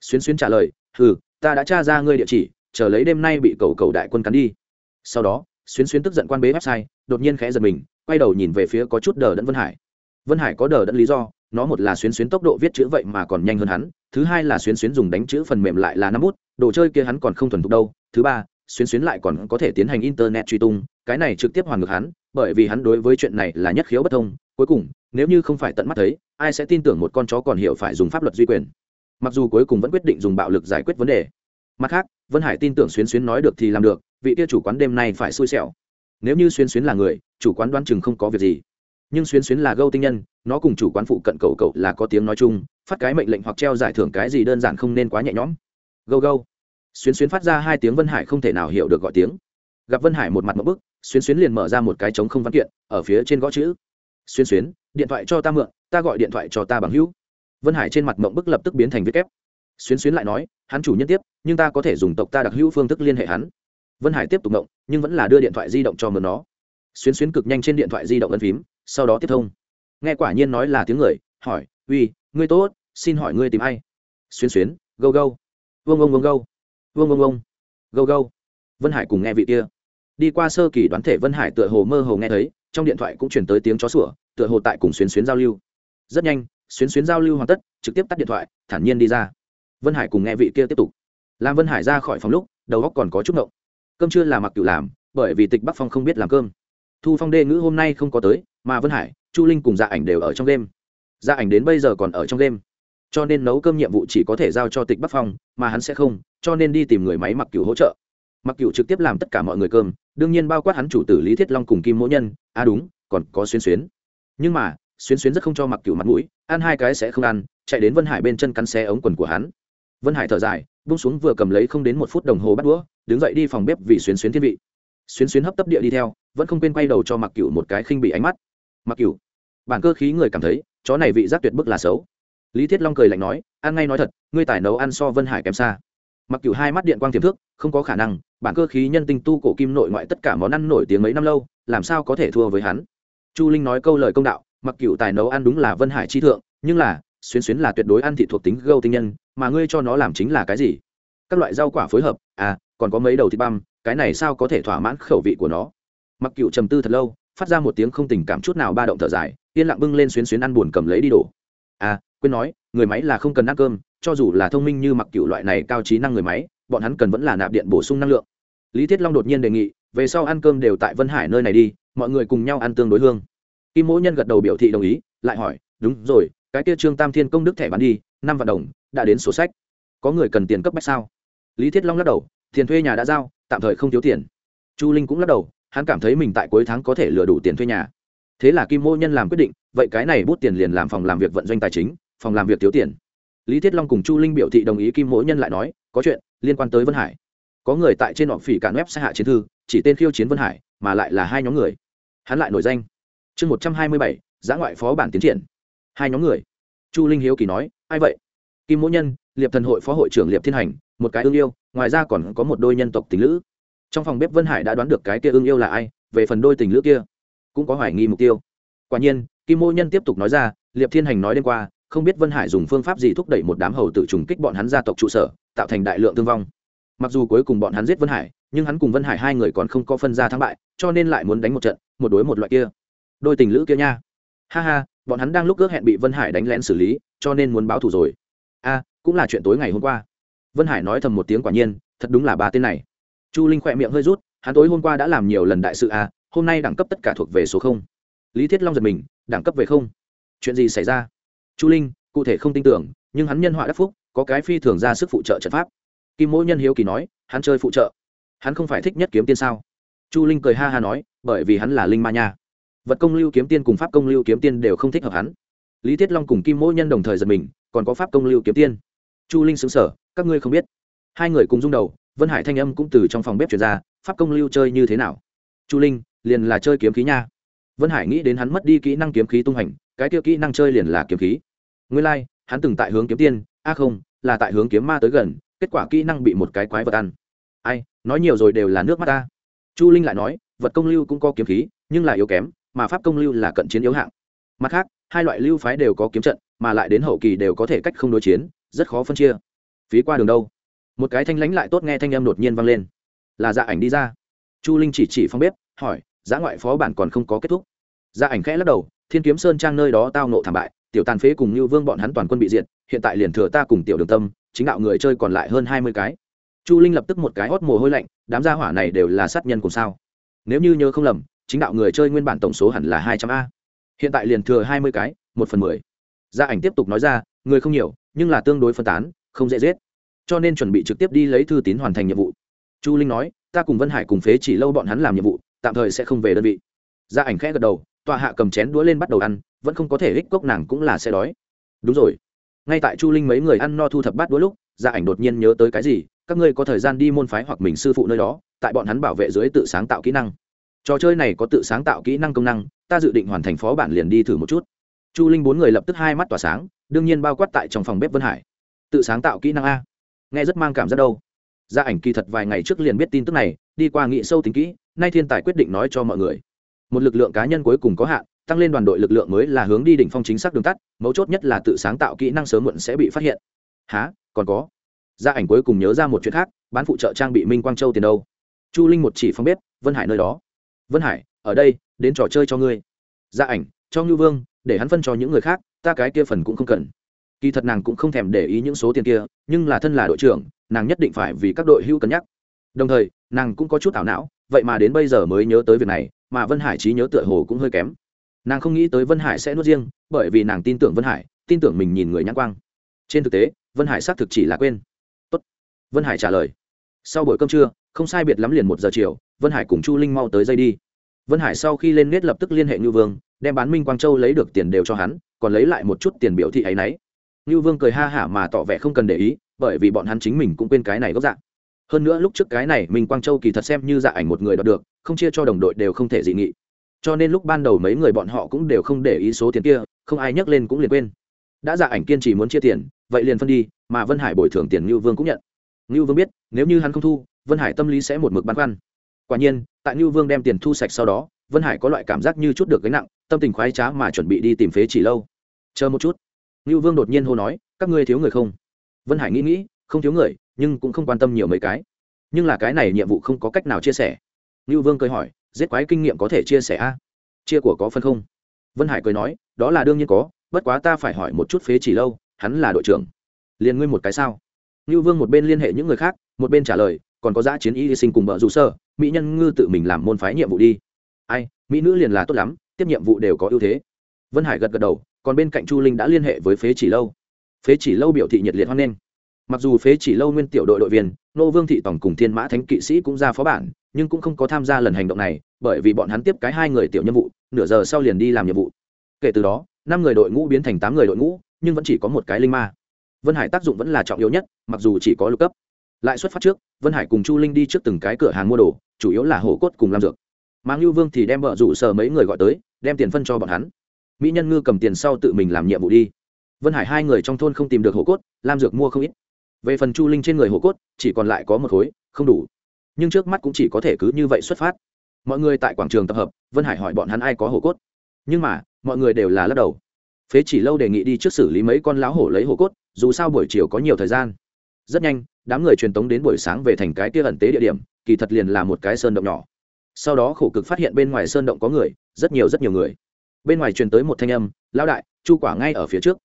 Xuyến xuyến trả lời ừ ta đã tra ra ngươi địa chỉ, chờ lấy đêm nay bị cầu cầu đại quân cắn đi. Sau đó, xuyến xuyến tức giận quan bế website, đột nhiên khẽ giật mình, quay đầu nhìn về phía có chút đờ đẫn vân hải. Vân hải có đờ đẫn lý do, nó một là xuyến xuyến tốc độ viết chữ vậy mà còn nhanh hơn hắn, thứ hai là xuyến xuyến dùng đánh chữ phần mềm lại là năm bút, đồ chơi kia hắn còn không thuần thục đâu, thứ ba, xuyến xuyến lại còn có thể tiến hành internet truy tung, cái này trực tiếp hoàn ngược hắn bởi vì hắn đối với chuyện này là nhất khiếu bất thông. Cuối cùng, nếu như không phải tận mắt thấy, ai sẽ tin tưởng một con chó còn hiểu phải dùng pháp luật duy quyền? Mặc dù cuối cùng vẫn quyết định dùng bạo lực giải quyết vấn đề. Mặt khác, vân hải tin tưởng xuyến xuyến nói được thì làm được, vị kia chủ quán đêm nay phải xui xẻo. Nếu như xuyến xuyến là người, chủ quán đoán chừng không có việc gì. Nhưng xuyến xuyến là gâu tinh nhân, nó cùng chủ quán phụ cận cầu cậu là có tiếng nói chung, phát cái mệnh lệnh hoặc treo giải thưởng cái gì đơn giản không nên quá nhẹ nhõm. Gâu gâu. Xuyến xuyến phát ra hai tiếng vân hải không thể nào hiểu được gọi tiếng. Gặp vân hải một mặt một bức xuyến xuyến liền mở ra một cái trống không văn kiện, ở phía trên gõ chữ. Xuyến xuyến, điện thoại cho ta mượn, ta gọi điện thoại cho ta bằng hữu. Vân hải trên mặt mộng bức lập tức biến thành viết kép. Xuyến xuyến lại nói, hắn chủ nhân tiếp, nhưng ta có thể dùng tộc ta đặc hữu phương thức liên hệ hắn. Vân hải tiếp tục mộng, nhưng vẫn là đưa điện thoại di động cho mượn nó. Xuyến xuyến cực nhanh trên điện thoại di động ấn phím, sau đó tiếp thông. Nghe quả nhiên nói là tiếng người, hỏi, uy, ngươi tốt, xin hỏi ngươi tìm ai? Xuyến xuyến, gâu gâu. Vông ông vông gâu. Vông ông ông gâu gâu. Vân hải cùng nghe vị kia đi qua sơ kỳ đoán thể vân hải tựa hồ mơ hồ nghe thấy, trong điện thoại cũng chuyển tới tiếng chó sủa, tựa hồ tại cùng xuyến xuyến giao lưu. Rất nhanh, xuyến xuyến giao lưu hoàn tất, trực tiếp tắt điện thoại, thản nhiên đi ra. Vân hải cùng nghe vị kia tiếp tục. Làm vân hải ra khỏi phòng lúc, đầu góc còn có chút ngộng. Cơm chưa là mặc cựu làm, bởi vì tịch bắc phong không biết làm cơm. Thu phong đê ngữ hôm nay không có tới, mà vân hải, chu linh cùng gia ảnh đều ở trong đêm. Gia ảnh đến bây giờ còn ở trong đêm. Cho nên nấu cơm nhiệm vụ chỉ có thể giao cho tịch bắc phong, mà hắn sẽ không, cho nên đi tìm người máy mặc cựu hỗ trợ mặc cựu trực tiếp làm tất cả mọi người cơm, đương nhiên bao quát hắn chủ tử lý thiết long cùng kim mỗ nhân. À đúng, còn có xuyên xuyến. Nhưng mà Xuyên xuyến rất không cho mặc cựu mặt mũi, ăn hai cái sẽ không ăn, chạy đến vân hải bên chân cắn xe ống quần của hắn. Vân hải thở dài bung xuống vừa cầm lấy không đến một phút đồng hồ bắt đũa, đứng dậy đi phòng bếp vì xuyến xuyến thiên vị. Xuyến xuyến hấp tấp địa đi theo, vẫn không quên quay đầu cho mặc cựu một cái khinh bị ánh mắt. Mặc cựu bản cơ khí người cảm thấy, chó này vị giác tuyệt bức là xấu. Lý thiết long cười lạnh nói, ăn ngay nói thật, ngươi tài nấu ăn so vân hải kém xa mặc Cửu hai mắt điện quang tiềm thức không có khả năng, bản cơ khí nhân tinh tu cổ kim nội ngoại tất cả món ăn nổi tiếng mấy năm lâu, làm sao có thể thua với hắn? Chu linh nói câu lời công đạo, mặc Cửu tài nấu ăn đúng là vân hải chi thượng, nhưng là, xuyến xuyến là tuyệt đối ăn thị thuộc tính gâu tinh nhân, mà ngươi cho nó làm chính là cái gì? Các loại rau quả phối hợp à còn có mấy đầu thịt băm, cái này sao có thể thỏa mãn khẩu vị của nó? Mặc cựu trầm tư thật lâu, phát ra một tiếng không tình cảm chút nào ba động thở dài, yên lặng bưng lên xuyến xuyến ăn buồn cầm lấy đi đổ. À quên nói, người máy là không cần ăn cơm cho dù là thông minh như mặc cựu loại này cao trí năng người máy, bọn hắn cần vẫn là nạp điện bổ sung năng lượng. Lý thiết long đột nhiên đề nghị, về sau ăn cơm đều tại vân hải nơi này đi, mọi người cùng nhau ăn tương đối hương. Kim mỗ nhân gật đầu biểu thị đồng ý, lại hỏi, đúng rồi, cái kia trương tam thiên công đức thẻ bán đi, năm vạn đồng, đã đến sổ sách. Có người cần tiền cấp bách sao? Lý thiết long lắc đầu, tiền thuê nhà đã giao, tạm thời không thiếu tiền. Chu linh cũng lắc đầu, hắn cảm thấy mình tại cuối tháng có thể lừa đủ tiền thuê nhà. Thế là kim mô nhân làm quyết định, vậy cái này bút tiền liền làm phòng làm việc vận doanh tài chính, phòng làm việc thiếu tiền lý thiết long cùng chu linh biểu thị đồng ý kim mỗi nhân lại nói, có chuyện liên quan tới vân hải. Có người tại trên họ phỉ cản web sai hạ chiến thư, chỉ tên khiêu chiến vân hải, mà lại là hai nhóm người. Hắn lại nổi danh. Chương một trăm hai mươi bảy, giã ngoại phó bản tiến triển. Hai nhóm người. Chu linh hiếu kỳ nói, ai vậy? Kim mỗi nhân, liệp thần hội phó hội trưởng liệp thiên hành, một cái ương yêu, ngoài ra còn có một đôi nhân tộc tình lữ. Trong phòng bếp vân hải đã đoán được cái kia ương yêu là ai, về phần đôi tình lữ kia, cũng có hoài nghi mục tiêu. Quả nhiên, kim mô nhân tiếp tục nói ra, liệp thiên hành nói đêm qua không biết vân hải dùng phương pháp gì thúc đẩy một đám hầu tử trùng kích bọn hắn gia tộc trụ sở, tạo thành đại lượng thương vong. Mặc dù cuối cùng bọn hắn giết vân hải, nhưng hắn cùng vân hải hai người còn không có phân ra thắng bại, cho nên lại muốn đánh một trận, một đối một loại kia. Đôi tình lữ kia nha. Ha ha, bọn hắn đang lúc ước hẹn bị vân hải đánh lén xử lý, cho nên muốn báo thù rồi. A, cũng là chuyện tối ngày hôm qua. Vân hải nói thầm một tiếng quả nhiên, thật đúng là ba tên này. Chu linh khỏe miệng hơi rút, hắn tối hôm qua đã làm nhiều lần đại sự à hôm nay đẳng cấp tất cả thuộc về số không. Lý thiết long giật mình, đẳng cấp về không. Chuyện gì xảy ra? Chu linh, cụ thể không tin tưởng, nhưng hắn nhân họa đắc phúc, có cái phi thường ra sức phụ trợ trận pháp. Kim mỗ nhân hiếu kỳ nói, hắn chơi phụ trợ. Hắn không phải thích nhất kiếm tiên sao? Chu linh cười ha ha nói, bởi vì hắn là linh ma nha. Vật công lưu kiếm tiên cùng pháp công lưu kiếm tiên đều không thích hợp hắn. Lý thiết long cùng kim mỗ nhân đồng thời giật mình, còn có pháp công lưu kiếm tiên. Chu linh xứng sở các ngươi không biết. Hai người cùng rung đầu, vân hải thanh âm cũng từ trong phòng bếp chuyển ra, pháp công lưu chơi như thế nào? Chu linh, liền là chơi kiếm khí nha. Vân hải nghĩ đến hắn mất đi kỹ năng kiếm khí tung hành cái tiêu kỹ năng chơi liền là kiếm khí. Nguyên lai、like, hắn từng tại hướng kiếm tiên a không là tại hướng kiếm ma tới gần kết quả kỹ năng bị một cái quái vật ăn. Ai nói nhiều rồi đều là nước mắt ta. Chu linh lại nói vật công lưu cũng có kiếm khí nhưng là yếu kém mà pháp công lưu là cận chiến yếu hạng. Mặt khác hai loại lưu phái đều có kiếm trận mà lại đến hậu kỳ đều có thể cách không đối chiến rất khó phân chia. Phí qua đường đâu? Một cái thanh lãnh lại tốt nghe thanh âm đột nhiên vang lên. Là dạ ảnh đi ra. Chu linh chỉ chỉ phong bếp hỏi giá ngoại phó bản còn không có kết thúc? Dạ ảnh khẽ lắc đầu thiên kiếm sơn trang nơi đó tao nộ thảm bại, tiểu tàn phế cùng như vương bọn hắn toàn quân bị diệt, hiện tại liền thừa ta cùng tiểu đường tâm, chính đạo người chơi còn lại hơn hai mươi cái. Chu linh lập tức một cái hót mồ hôi lạnh, đám gia hỏa này đều là sát nhân cùng sao. Nếu như nhớ không lầm, chính đạo người chơi nguyên bản tổng số hẳn là hai trăm a. Hiện tại liền thừa hai mươi cái, một phần mười. Gia ảnh tiếp tục nói ra, người không nhiều, nhưng là tương đối phân tán, không dễ giết. Cho nên chuẩn bị trực tiếp đi lấy thư tín hoàn thành nhiệm vụ. Chu linh nói, ta cùng vân hải cùng phế chỉ lâu bọn hắn làm nhiệm vụ, tạm thời sẽ không về đơn vị. Gia ảnh khẽ gật đầu tọa hạ cầm chén đũa lên bắt đầu ăn, vẫn không có thể hích cốc nàng cũng là sẽ đói. Đúng rồi. Ngay tại chu linh mấy người ăn no thu thập bát đũa lúc gia ảnh đột nhiên nhớ tới cái gì, các ngươi có thời gian đi môn phái hoặc mình sư phụ nơi đó, tại bọn hắn bảo vệ dưới tự sáng tạo kỹ năng. Trò chơi này có tự sáng tạo kỹ năng công năng, ta dự định hoàn thành phó bản liền đi thử một chút. Chu linh bốn người lập tức hai mắt tỏa sáng, đương nhiên bao quát tại trong phòng bếp vân hải. Tự sáng tạo kỹ năng a. Nghe rất mang cảm giác đâu. Gia ảnh kỳ thật vài ngày trước liền biết tin tức này, đi qua nghị sâu tính kỹ, nay thiên tài quyết định nói cho mọi người một lực lượng cá nhân cuối cùng có hạn, tăng lên đoàn đội lực lượng mới là hướng đi đỉnh phong chính xác đường tắt, mấu chốt nhất là tự sáng tạo kỹ năng sớm muộn sẽ bị phát hiện. Há còn có? Gia ảnh cuối cùng nhớ ra một chuyện khác, bán phụ trợ trang bị minh quang châu tiền đâu? Chu linh một chỉ phong bếp, vân hải nơi đó. Vân hải, ở đây, đến trò chơi cho ngươi. Gia ảnh, cho ngưu vương, để hắn phân cho những người khác, ta cái kia phần cũng không cần. Kỳ thật nàng cũng không thèm để ý những số tiền kia, nhưng là thân là đội trưởng, nàng nhất định phải vì các đội hưu cân nhắc. Đồng thời, nàng cũng có chút ảo não, vậy mà đến bây giờ mới nhớ tới việc này mà vân hải trí nhớ tựa hồ cũng hơi kém. Nàng không nghĩ tới vân hải sẽ nuốt riêng, bởi vì nàng tin tưởng vân hải, tin tưởng mình nhìn người nhãn quang. Trên thực tế, vân hải xác thực chỉ là quên. Tốt. vân hải trả lời. Sau buổi cơm trưa, không sai biệt lắm liền một giờ chiều, vân hải cùng chu linh mau tới dây đi. Vân hải sau khi lên nét lập tức liên hệ ngư vương, đem bán minh quang châu lấy được tiền đều cho hắn, còn lấy lại một chút tiền biểu thị ấ y n ấ y ngư vương cười ha hả mà tỏ vẻ không cần để ý, bởi vì bọn hắn chính mình cũng quên cái này gốc dạng hơn nữa lúc trước cái này mình quang châu kỳ thật xem như dạ ảnh một người đọc được, không chia cho đồng đội đều không thể dị nghị. Cho nên lúc ban đầu mấy người bọn họ cũng đều không để ý số tiền kia, không ai nhắc lên cũng liền quên. Đã dạ ảnh kiên trì muốn chia tiền, vậy liền phân đi, mà vân hải bồi thường tiền ngưu vương cũng nhận. Ngưu vương biết, nếu như hắn không thu, vân hải tâm lý sẽ một mực băn khoăn. Quả nhiên, tại ngưu vương đem tiền thu sạch sau đó, vân hải có loại cảm giác như chút được gánh nặng, tâm tình khoái trá mà chuẩn bị đi tìm phế chỉ lâu. Chờ một chút. Ngưu vương đột nhiên hô nói, các ngươi thiếu người không? Vân hải nghĩ nghĩ không thiếu người, nhưng cũng không quan tâm nhiều mấy cái. Nhưng là cái này nhiệm vụ không có cách nào chia sẻ. Ngưu vương cười hỏi, giết quái kinh nghiệm có thể chia sẻ a? Chia của có phân không? Vân hải cười nói, đó là đương nhiên có, bất quá ta phải hỏi một chút phế chỉ lâu, hắn là đội trưởng. Liền ngươi một cái sao? Ngưu vương một bên liên hệ những người khác, một bên trả lời, còn có giã chiến y sinh cùng vợ dù sơ, mỹ nhân ngư tự mình làm môn phái nhiệm vụ đi. Ai, mỹ nữ liền là tốt lắm, tiếp nhiệm vụ đều có ưu thế. Vân hải gật gật đầu, còn bên cạnh chu linh đã liên hệ với phế chỉ lâu. Phế chỉ lâu biểu thị nhiệt liệt hoan nghênh mặc dù phế chỉ lâu nguyên tiểu đội đội viên, nô vương thị tổng cùng thiên mã thánh kỵ sĩ cũng ra phó bản, nhưng cũng không có tham gia lần hành động này, bởi vì bọn hắn tiếp cái hai người tiểu nhiệm vụ, nửa giờ sau liền đi làm nhiệm vụ. Kể từ đó, năm người đội ngũ biến thành tám người đội ngũ, nhưng vẫn chỉ có một cái linh ma. Vân hải tác dụng vẫn là trọng yếu nhất, mặc dù chỉ có lục cấp. Lại xuất phát trước, vân hải cùng chu linh đi trước từng cái cửa hàng mua đồ, chủ yếu là hổ cốt cùng làm dược. Mang lưu vương thì đem vợ rủ sờ mấy người gọi tới, đem tiền phân cho bọn hắn. Mỹ nhân ngư cầm tiền sau tự mình làm nhiệm vụ đi. Vân hải hai người trong thôn không tìm được hổ cốt, lam dược mua không ít về phần chu linh trên người hổ cốt, chỉ còn lại có một khối, không đủ. Nhưng trước mắt cũng chỉ có thể cứ như vậy xuất phát. Mọi người tại quảng trường tập hợp, vân hải hỏi bọn hắn ai có hổ cốt. Nhưng mà, mọi người đều là lắc đầu. Phế chỉ lâu đề nghị đi trước xử lý mấy con lão hổ lấy hổ cốt, dù sao buổi chiều có nhiều thời gian. Rất nhanh, đám người truyền tống đến buổi sáng về thành cái kia ẩn tế địa điểm, kỳ thật liền là một cái sơn động nhỏ. Sau đó khổ cực phát hiện bên ngoài sơn động có người, rất nhiều rất nhiều người. Bên ngoài truyền tới một thanh âm, lão đại, chu quả ngay ở phía trước.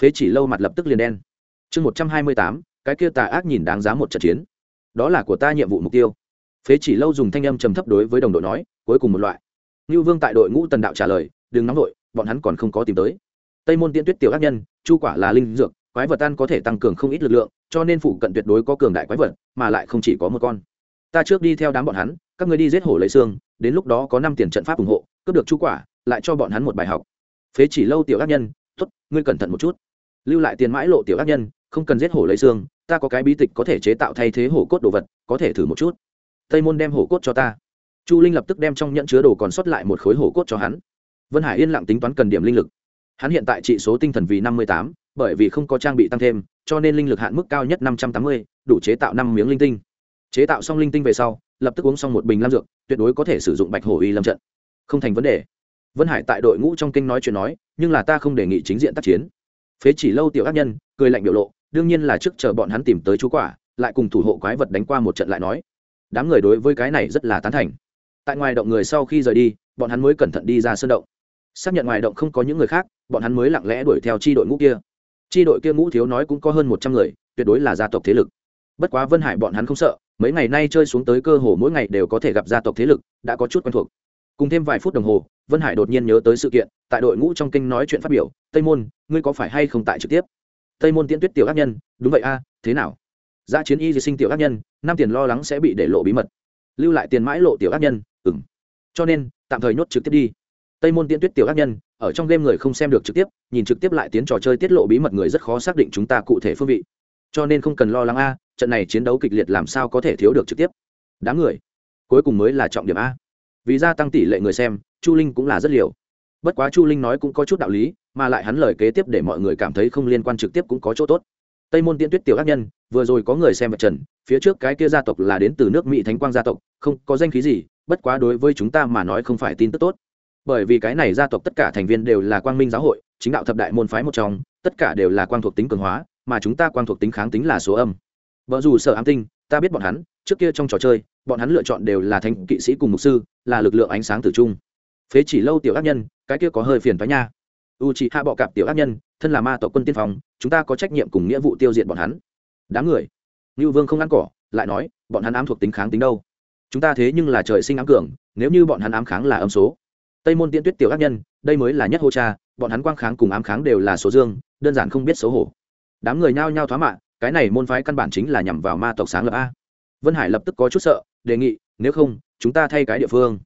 Phế chỉ lâu mặt lập tức liền đen. Chương một trăm hai mươi tám cái kia tà ác nhìn đáng giá một trận chiến. Đó là của ta nhiệm vụ mục tiêu. Phế chỉ lâu dùng thanh âm trầm thấp đối với đồng đội nói, cuối cùng một loại. Như vương tại đội ngũ tần đạo trả lời, đừng nóng đội bọn hắn còn không có tìm tới. Tây môn tiễn tuyết tiểu ác nhân, chu quả là linh dược, quái vật ăn có thể tăng cường không ít lực lượng, cho nên phụ cận tuyệt đối có cường đại quái vật, mà lại không chỉ có một con. Ta trước đi theo đám bọn hắn, các người đi giết hổ lấy xương, đến lúc đó có năm tiền trận pháp ủng hộ, cướp được chu quả, lại cho bọn hắn một bài học. Phế chỉ lâu tiểu ác nhân t ố t ngươi cẩn thận một chút. Lưu lại tiền mãi lộ tiểu ác nhân không cần giết hổ lấy xương, ta có cái bí tịch có thể chế tạo thay thế hổ cốt đồ vật, có thể thử một chút. Tây môn đem hổ cốt cho ta. Chu linh lập tức đem trong nhận chứa đồ còn sót lại một khối hổ cốt cho hắn. Vân hải yên lặng tính toán cần điểm linh lực. Hắn hiện tại trị số tinh thần vì năm mươi tám, bởi vì không có trang bị tăng thêm, cho nên linh lực hạn mức cao nhất năm trăm tám mươi, đủ chế tạo năm miếng linh tinh. Chế tạo xong linh tinh về sau, lập tức uống xong một bình lam dược, tuyệt đối có thể sử dụng bạch hổ y lâm trận. Không thành vấn đề. Vân hải tại đội ngũ trong kinh nói chuyện nói, nhưng là ta không đề nghị chính diện tác chiến. Phế chỉ lâu tiểu ác nhân, cười lạnh biểu lộ đương nhiên là trước chờ bọn hắn tìm tới chú quả, lại cùng thủ hộ quái vật đánh qua một trận lại nói. Đám người đối với cái này rất là tán thành. Tại ngoài động người sau khi rời đi, bọn hắn mới cẩn thận đi ra sơn động. Xác nhận ngoài động không có những người khác, bọn hắn mới lặng lẽ đuổi theo tri đội ngũ kia. Tri đội kia ngũ thiếu nói cũng có hơn một trăm người, tuyệt đối là gia tộc thế lực. Bất quá vân hải bọn hắn không sợ, mấy ngày nay chơi xuống tới cơ hồ mỗi ngày đều có thể gặp gia tộc thế lực, đã có chút quen thuộc. Cùng thêm vài phút đồng hồ, vân hải đột nhiên nhớ tới sự kiện, tại đội ngũ trong kinh nói chuyện phát biểu, tây môn, ngươi có phải hay không tại trực tiếp? Tây môn tiễn tuyết tiểu ác nhân, đúng vậy a, thế nào? Giã chiến y di sinh tiểu ác nhân, năm tiền lo lắng sẽ bị để lộ bí mật. Lưu lại tiền mãi lộ tiểu ác nhân ừng cho nên, tạm thời nhốt trực tiếp đi. Tây môn tiễn tuyết tiểu ác nhân, ở trong game người không xem được trực tiếp, nhìn trực tiếp lại tiến trò chơi tiết lộ bí mật người rất khó xác định chúng ta cụ thể phương vị. Cho nên không cần lo lắng a, trận này chiến đấu kịch liệt làm sao có thể thiếu được trực tiếp. Đám người, cuối cùng mới là trọng điểm a. Vì gia tăng tỷ lệ người xem, chu linh cũng là rất liều bất quá chu linh nói cũng có chút đạo lý, mà lại hắn lời kế tiếp để mọi người cảm thấy không liên quan trực tiếp cũng có chỗ tốt. Tây môn tiễn tuyết tiểu ác nhân, vừa rồi có người xem vật trần, phía trước cái kia gia tộc là đến từ nước mỹ thánh quang gia tộc, không có danh khí gì, bất quá đối với chúng ta mà nói không phải tin tức tốt. Bởi vì cái này gia tộc tất cả thành viên đều là quang minh giáo hội, chính đạo thập đại môn phái một trong, tất cả đều là quang thuộc tính cường hóa, mà chúng ta quang thuộc tính kháng tính là số âm. Vợ dù sợ ám tinh, ta biết bọn hắn, trước kia trong trò chơi, bọn hắn lựa chọn đều là thành kỵ sĩ cùng mục sư, là lực lượng ánh sáng tử trung. Phế chỉ lâu tiểu ác nhân cái kia có hơi phiền thoái nha. U chị hạ bọ cạp tiểu ác nhân, thân là ma tộc quân tiên phong, chúng ta có trách nhiệm cùng nghĩa vụ tiêu diệt bọn hắn. Đám người. Ngưu vương không ăn cỏ, lại nói, bọn hắn ám thuộc tính kháng tính đâu? Chúng ta thế nhưng là trời sinh ám cường, nếu như bọn hắn ám kháng là âm số. Tây môn tiễn tuyết tiểu ác nhân, đây mới là nhất hô cha, bọn hắn quang kháng cùng ám kháng đều là số dương, đơn giản không biết xấu hổ. Đám người nhao nhao thoá mạ, cái này môn phái căn bản chính là nhằm vào ma tộc sáng lập a. Vân hải lập tức có chút sợ, đề nghị, nếu không, chúng ta thay cái địa phương.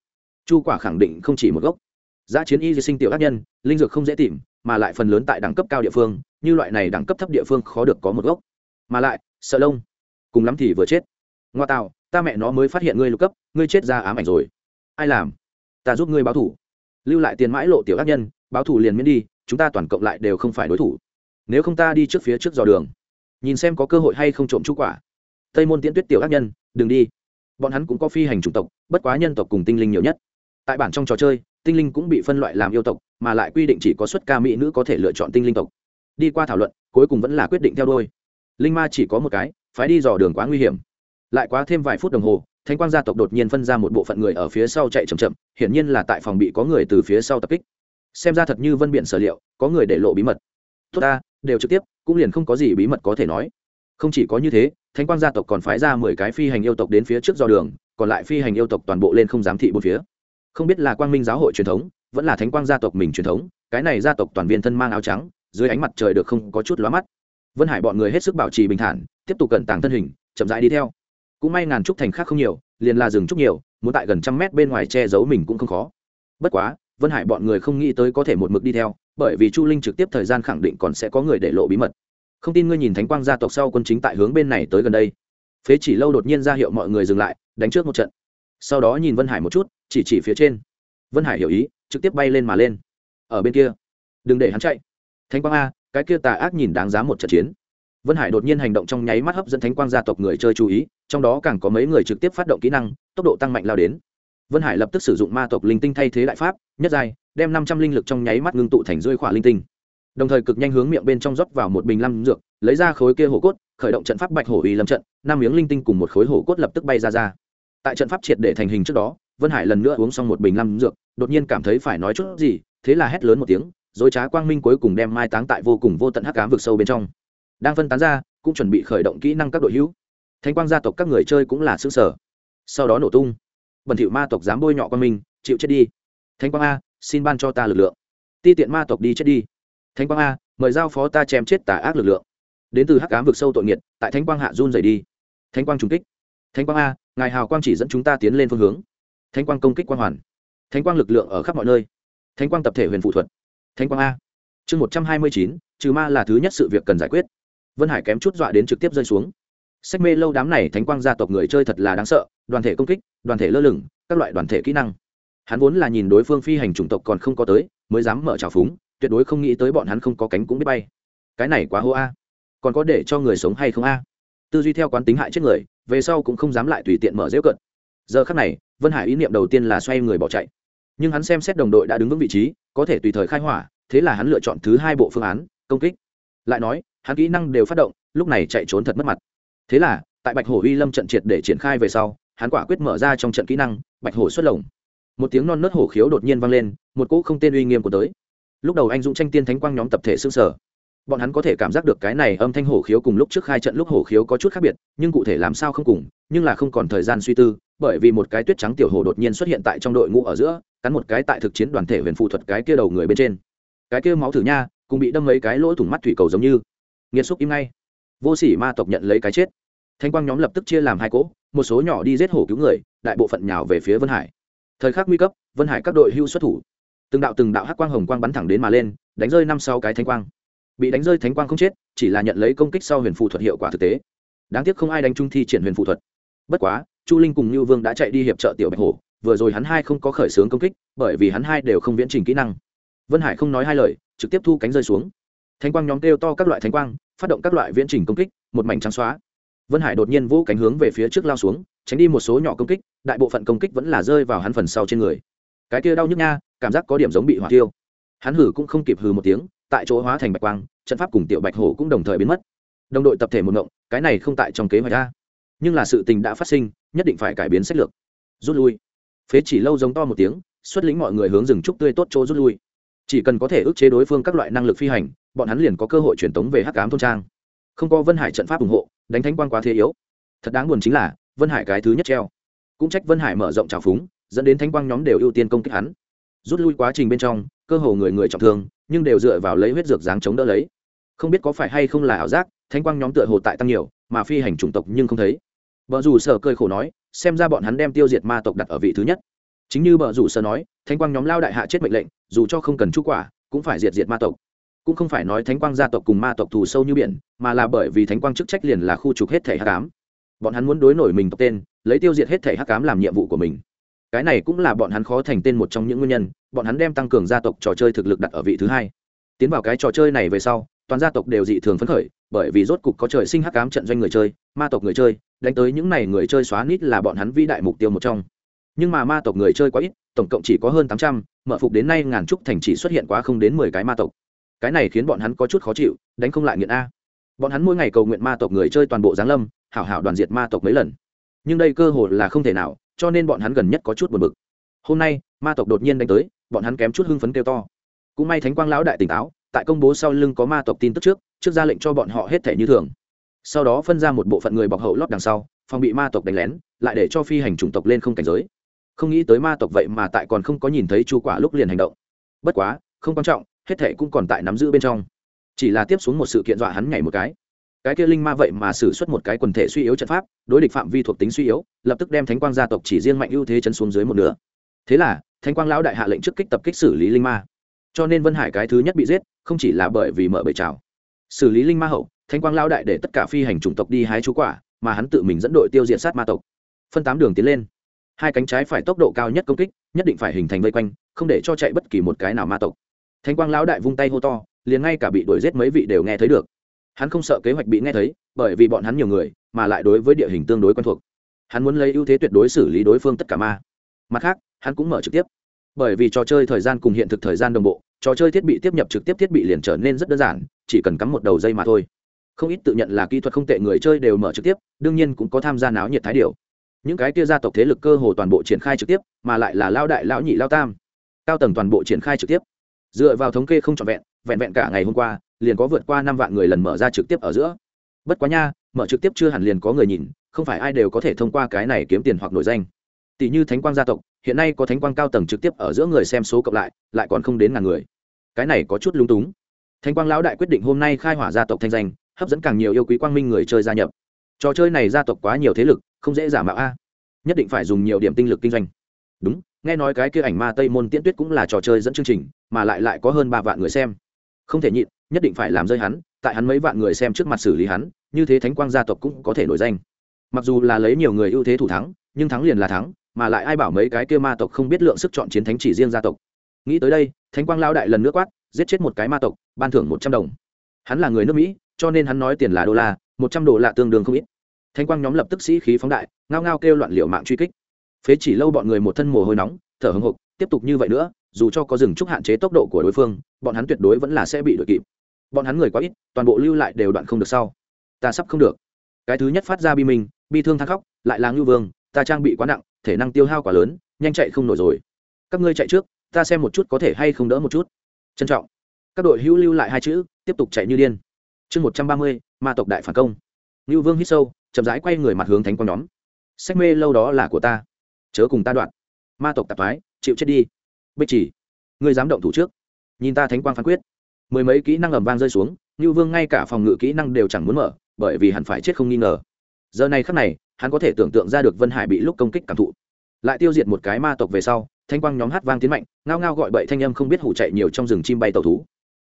Chu quả khẳng định không chỉ một gốc giá chiến y di sinh tiểu ác nhân, linh dược không dễ tìm, mà lại phần lớn tại đẳng cấp cao địa phương, như loại này đẳng cấp thấp địa phương khó được có một gốc. Mà lại, sợ lông. Cùng lắm thì vừa chết. Ngoa tạo, ta mẹ nó mới phát hiện ngươi lục cấp, ngươi chết ra ám ảnh rồi. Ai làm? Ta giúp ngươi báo thủ. Lưu lại tiền mãi lộ tiểu ác nhân, báo thủ liền miễn đi, chúng ta toàn cộng lại đều không phải đối thủ. Nếu không ta đi trước phía trước dò đường. Nhìn xem có cơ hội hay không trộm chú quả. Tây môn tiễn tuyết tiểu ác nhân, đừng đi. Bọn hắn cũng có phi hành chủng tộc, bất quá nhân tộc cùng tinh linh nhiều nhất. Tại bản trong trò chơi tinh linh cũng bị phân loại làm yêu tộc, mà lại quy định chỉ có xuất ca mỹ nữ có thể lựa chọn tinh linh tộc. Đi qua thảo luận, cuối cùng vẫn là quyết định theo đôi linh ma chỉ có một cái phải đi dò đường quá nguy hiểm. Lại quá thêm vài phút đồng hồ thanh quang gia tộc đột nhiên phân ra một bộ phận người ở phía sau chạy chậm chậm, hiển nhiên là tại phòng bị có người từ phía sau tập kích. Xem ra thật như vân biện sở liệu, có người để lộ bí mật. Tốt ta, đều trực tiếp, cũng liền không có gì bí mật có thể nói. Không chỉ có như thế thanh quang gia tộc còn phái ra mười cái phi hành yêu tộc đến phía trước do đường, còn lại phi hành yêu tộc toàn bộ lên không giám thị bốn phía không biết là quang minh giáo hội truyền thống, vẫn là thánh quang gia tộc mình truyền thống, cái này gia tộc toàn viên thân mang áo trắng, dưới ánh mặt trời được không có chút lóa mắt. Vân hải bọn người hết sức bảo trì bình thản, tiếp tục cận tàng thân hình, chậm rãi đi theo. Cũng may ngàn trúc thành khác không nhiều, liền là rừng trúc nhiều, muốn tại gần trăm mét bên ngoài che giấu mình cũng không khó. Bất quá, vân hải bọn người không nghĩ tới có thể một mực đi theo, bởi vì chu linh trực tiếp thời gian khẳng định còn sẽ có người để lộ bí mật. Không tin ngươi nhìn thánh quang gia tộc sau quân chính tại hướng bên này tới gần đây. Phế chỉ lâu đột nhiên ra hiệu mọi người dừng lại, đánh trước một trận sau đó nhìn vân hải một chút, chỉ chỉ phía trên. Vân hải hiểu ý, trực tiếp bay lên mà lên. Ở bên kia, đừng để hắn chạy. Thánh quang a, cái kia tà ác nhìn đáng giá một trận chiến. Vân hải đột nhiên hành động trong nháy mắt hấp dẫn thánh quang gia tộc người chơi chú ý, trong đó càng có mấy người trực tiếp phát động kỹ năng, tốc độ tăng mạnh lao đến. Vân hải lập tức sử dụng ma tộc linh tinh thay thế đại pháp, nhất giai, đem năm trăm linh lực trong nháy mắt ngưng tụ thành rơi khỏa linh tinh. Đồng thời cực nhanh hướng miệng bên trong rót vào một bình lâm dược, lấy ra khối kia hổ cốt, khởi động trận pháp bạch hổ uy lâm trận, năm miếng linh tinh cùng một khối hổ cốt lập tức bay ra ra tại trận pháp triệt để thành hình trước đó, vân hải lần nữa uống xong một bình lâm dược, đột nhiên cảm thấy phải nói chút gì, thế là hét lớn một tiếng rồi trá quang minh cuối cùng đem mai táng tại vô cùng vô tận hắc cám vực sâu bên trong. Đang phân tán ra, cũng chuẩn bị khởi động kỹ năng các đội hữu. Thanh quang gia tộc các người chơi cũng là xứ sở sau đó nổ tung. Bẩn thiệu ma tộc dám bôi nhọ con mình chịu chết đi. Thanh quang a, xin ban cho ta lực lượng. Ti tiện ma tộc đi chết đi. Thanh quang a, mời giao phó ta chém chết tà ác lực lượng. Đến từ hắc cám vực sâu tội nghiệt, tại thanh quang hạ run dày đi. Thanh quang trùng kích. Thanh quang a ngài hào quang chỉ dẫn chúng ta tiến lên phương hướng. Thánh quang công kích quang hoàn. Thánh quang lực lượng ở khắp mọi nơi. Thánh quang tập thể huyền phụ thuật. Thánh quang a. Chương một trăm hai mươi chín, trừ ma là thứ nhất sự việc cần giải quyết. Vân hải kém chút dọa đến trực tiếp rơi xuống. Sách mê lâu đám này thánh quang gia tộc người chơi thật là đáng sợ, đoàn thể công kích, đoàn thể lơ lửng, các loại đoàn thể kỹ năng. Hắn vốn là nhìn đối phương phi hành chủng tộc còn không có tới, mới dám mở trào phúng, tuyệt đối không nghĩ tới bọn hắn không có cánh cũng biết bay. Cái này quá hô a. Còn có để cho người sống hay không a? Tư duy theo quán tính hại chết người về sau cũng không dám lại tùy tiện mở dễ cận giờ khắc này, vân hải ý niệm đầu tiên là xoay người bỏ chạy. Nhưng hắn xem xét đồng đội đã đứng vững vị trí, có thể tùy thời khai hỏa, thế là hắn lựa chọn thứ hai bộ phương án, công kích. Lại nói, hắn kỹ năng đều phát động, lúc này chạy trốn thật mất mặt. Thế là, tại bạch hổ uy lâm trận triệt để triển khai về sau, hắn quả quyết mở ra trong trận kỹ năng, bạch hổ xuất lồng. Một tiếng non nớt hổ khiếu đột nhiên vang lên, một cỗ không tên uy nghiêm của tới. Lúc đầu anh dũng tranh tiên thánh quang nhóm tập thể xương sở bọn hắn có thể cảm giác được cái này âm thanh hổ khiếu cùng lúc trước khai trận lúc hổ khiếu có chút khác biệt, nhưng cụ thể làm sao không cùng, nhưng là không còn thời gian suy tư, bởi vì một cái tuyết trắng tiểu hổ đột nhiên xuất hiện tại trong đội ngũ ở giữa, cắn một cái tại thực chiến đoàn thể huyền phụ thuật cái kia đầu người bên trên. Cái kia máu thử nha, cùng bị đâm mấy cái lỗ thủng mắt thủy cầu giống như. Nghiệt xúc im ngay. Vô sỉ ma tộc nhận lấy cái chết. Thanh quang nhóm lập tức chia làm hai cỗ, một số nhỏ đi giết hổ cứu người, đại bộ phận nhào về phía vân hải. Thời khắc nguy cấp, vân hải các đội hưu xuất thủ. Từng đạo từng đạo hắc quang hồng quang bắn thẳng đến mà lên, đánh rơi năm sáu cái thanh quang bị đánh rơi thánh quang không chết, chỉ là nhận lấy công kích sau huyền phù thuật hiệu quả thực tế. Đáng tiếc không ai đánh trung thi triển huyền phù thuật. Bất quá, chu linh cùng như vương đã chạy đi hiệp trợ tiểu bạch hổ, vừa rồi hắn hai không có khởi xướng công kích, bởi vì hắn hai đều không viễn trình kỹ năng. Vân hải không nói hai lời, trực tiếp thu cánh rơi xuống. Thánh quang nhóm kêu to các loại thánh quang, phát động các loại viễn trình công kích, một mảnh trắng xóa. Vân hải đột nhiên vũ cánh hướng về phía trước lao xuống, tránh đi một số nhỏ công kích, đại bộ phận công kích vẫn là rơi vào hắn phần sau trên người. Cái kia đau nhức nha, cảm giác có điểm giống bị hỏa tiêu hắn hử cũng không kịp hừ một tiếng tại chỗ hóa thành bạch quang, trận pháp cùng tiểu bạch hổ cũng đồng thời biến mất. Đồng đội tập thể một ngộng, cái này không tại trong kế hoạch ra nhưng là sự tình đã phát sinh, nhất định phải cải biến sách lược. Rút lui. Phế chỉ lâu giống to một tiếng, xuất lĩnh mọi người hướng rừng trúc tươi tốt chỗ rút lui. Chỉ cần có thể ức chế đối phương các loại năng lực phi hành, bọn hắn liền có cơ hội truyền tống về hắc ám thôn trang. Không có vân hải trận pháp ủng hộ, đánh thánh quang quá thế yếu. Thật đáng buồn chính là, vân hải cái thứ nhất treo. Cũng trách vân hải mở rộng trào phúng, dẫn đến thánh quang nhóm đều ưu tiên công kích hắn. Rút lui quá trình bên trong, cơ hồ người người trọng thương nhưng đều dựa vào lấy huyết dược dáng chống đỡ lấy. Không biết có phải hay không là ảo giác, thánh quang nhóm tựa hồ tại tăng nhiều, mà phi hành chủng tộc nhưng không thấy. Vợ dù sở cơi khổ nói, xem ra bọn hắn đem tiêu diệt ma tộc đặt ở vị thứ nhất. Chính như vợ rủ sở nói, thánh quang nhóm lao đại hạ chết mệnh lệnh, dù cho không cần chú quả, cũng phải diệt diệt ma tộc. Cũng không phải nói thánh quang gia tộc cùng ma tộc thù sâu như biển, mà là bởi vì thánh quang chức trách liền là khu trục hết thể hắc ám. Bọn hắn muốn đối nổi mình tộc tên, lấy tiêu diệt hết thể hắc ám làm nhiệm vụ của mình cái này cũng là bọn hắn khó thành tên một trong những nguyên nhân, bọn hắn đem tăng cường gia tộc trò chơi thực lực đặt ở vị thứ hai. Tiến vào cái trò chơi này về sau, toàn gia tộc đều dị thường phấn khởi, bởi vì rốt cục có trời sinh hắc ám trận doanh người chơi, ma tộc người chơi, đánh tới những n à y người chơi xóa nít là bọn hắn vĩ đại mục tiêu một trong. Nhưng mà ma tộc người chơi quá ít, tổng cộng chỉ có hơn tám trăm, mở phục đến nay ngàn trúc thành chỉ xuất hiện quá không đến mười cái ma tộc. Cái này khiến bọn hắn có chút khó chịu, đánh không lại nghiện a. Bọn hắn mỗi ngày cầu nguyện ma tộc người chơi toàn bộ giáng lâm, hảo hảo đoàn diệt ma tộc mấy lần. Nhưng đây cơ hội là không thể nào cho nên bọn hắn gần nhất có chút buồn bực. Hôm nay, ma tộc đột nhiên đánh tới, bọn hắn kém chút hưng phấn kêu to. Cũng may thánh quang lão đại tỉnh táo, tại công bố sau lưng có ma tộc tin tức trước trước ra lệnh cho bọn họ hết thể như thường. Sau đó phân ra một bộ phận người bọc hậu lót đằng sau, phòng bị ma tộc đánh lén, lại để cho phi hành chủng tộc lên không cảnh giới. Không nghĩ tới ma tộc vậy mà tại còn không có nhìn thấy chu quả lúc liền hành động. Bất quá, không quan trọng, hết thảy cũng còn tại nắm giữ bên trong. Chỉ là tiếp xuống một sự kiện dọa hắn nhảy một cái cái kia linh ma vậy mà sử xuất một cái quần thể suy yếu trận pháp, đối địch phạm vi thuộc tính suy yếu, lập tức đem thánh quang gia tộc chỉ riêng mạnh ưu thế chấn xuống dưới một nửa. Thế là, thánh quang lão đại hạ lệnh trước kích tập kích xử lý linh ma. Cho nên vân hải cái thứ nhất bị giết, không chỉ là bởi vì mở bể trào xử lý linh ma hậu, thánh quang lão đại để tất cả phi hành chủng tộc đi hái chú quả, mà hắn tự mình dẫn đội tiêu diệt sát ma tộc. Phân tám đường tiến lên. Hai cánh trái phải tốc độ cao nhất công kích, nhất định phải hình thành vây quanh, không để cho chạy bất kỳ một cái nào ma tộc. Thánh quang lão đại vung tay hô to, liền ngay cả bị đuổi giết mấy vị đều nghe thấy được hắn không sợ kế hoạch bị nghe thấy, bởi vì bọn hắn nhiều người, mà lại đối với địa hình tương đối quen thuộc. Hắn muốn lấy ưu thế tuyệt đối xử lý đối phương tất cả ma. Mặt khác, hắn cũng mở trực tiếp. Bởi vì trò chơi thời gian cùng hiện thực thời gian đồng bộ, trò chơi thiết bị tiếp nhập trực tiếp thiết bị liền trở nên rất đơn giản, chỉ cần cắm một đầu dây mà thôi. Không ít tự nhận là kỹ thuật không tệ người chơi đều mở trực tiếp, đương nhiên cũng có tham gia náo nhiệt thái điều những cái kia gia tộc thế lực cơ hồ toàn bộ triển khai trực tiếp, mà lại là lao đại, lão nhị lao tam. Cao tầng toàn bộ triển khai trực tiếp. Dựa vào thống kê không trọn vẹn vẹn vẹn cả ngày hôm qua liền có vượt qua năm vạn người lần mở ra trực tiếp ở giữa. Bất quá nha, mở trực tiếp chưa hẳn liền có người nhìn, không phải ai đều có thể thông qua cái này kiếm tiền hoặc nổi danh. Tỷ như thánh quang gia tộc, hiện nay có thánh quang cao tầng trực tiếp ở giữa người xem số cộng lại lại còn không đến ngàn người. Cái này có chút lung túng. Thánh quang lão đại quyết định hôm nay khai hỏa gia tộc thanh danh, hấp dẫn càng nhiều yêu quý quang minh người chơi gia nhập. Trò chơi này gia tộc quá nhiều thế lực, không dễ giả mạo a. Nhất định phải dùng nhiều điểm tinh lực kinh doanh. Đúng, nghe nói cái kia ảnh ma tây môn tiễn tuyết cũng là trò chơi dẫn chương trình, mà lại lại có hơn ba vạn người xem. Không thể nhịn nhất định phải làm rơi hắn, tại hắn mấy vạn người xem trước mặt xử lý hắn, như thế thánh quang gia tộc cũng có thể nổi danh. Mặc dù là lấy nhiều người ưu thế thủ thắng, nhưng thắng liền là thắng, mà lại ai bảo mấy cái kia ma tộc không biết lượng sức chọn chiến thánh chỉ riêng gia tộc. Nghĩ tới đây, thánh quang lao đại lần nữa quát, giết chết một cái ma tộc, ban thưởng một trăm đồng. Hắn là người nước mỹ, cho nên hắn nói tiền là đô la, một trăm đô la tương đương không ít. Thánh quang nhóm lập tức sĩ khí phóng đại, ngao ngao kêu loạn liệu mạng truy kích. Phế chỉ lâu bọn người một thân mồ hôi nóng, thở hồng hộc, tiếp tục như vậy nữa dù cho có dừng chút hạn chế tốc độ của đối phương, bọn hắn tuyệt đối vẫn là sẽ bị đuổi kịp. Bọn hắn người quá ít, toàn bộ lưu lại đều đoạn không được sau. Ta sắp không được. Cái thứ nhất phát ra bi mình bi thương thang khóc, lại là ngưu vương, ta trang bị quá nặng, thể năng tiêu hao quá lớn, nhanh chạy không nổi rồi. Các ngươi chạy trước, ta xem một chút có thể hay không đỡ một chút. Trân trọng. Các đội hữu lưu lại hai chữ, tiếp tục chạy như điên. Chương một trăm ba mươi, ma tộc đại phản công. Ngưu vương hít sâu, chậm rãi quay người mặt hướng thánh quang nhóm. Sách mê lâu đó là của ta. Chớ cùng ta đoạn. Ma tộc tạp phái chịu chết đi bích chỉ, ngươi dám động thủ trước. Nhìn ta thánh quang phán quyết. Mười mấy kỹ năng ầm vang rơi xuống như vương ngay cả phòng ngự kỹ năng đều chẳng muốn mở, bởi vì hắn phải chết không nghi ngờ. Giờ này khắc này, hắn có thể tưởng tượng ra được vân hải bị lúc công kích cảm thụ. Lại tiêu diệt một cái ma tộc về sau thanh quang nhóm hát vang tiến mạnh, ngao ngao gọi bậy thanh âm không biết hủ chạy nhiều trong rừng chim bay tàu thú.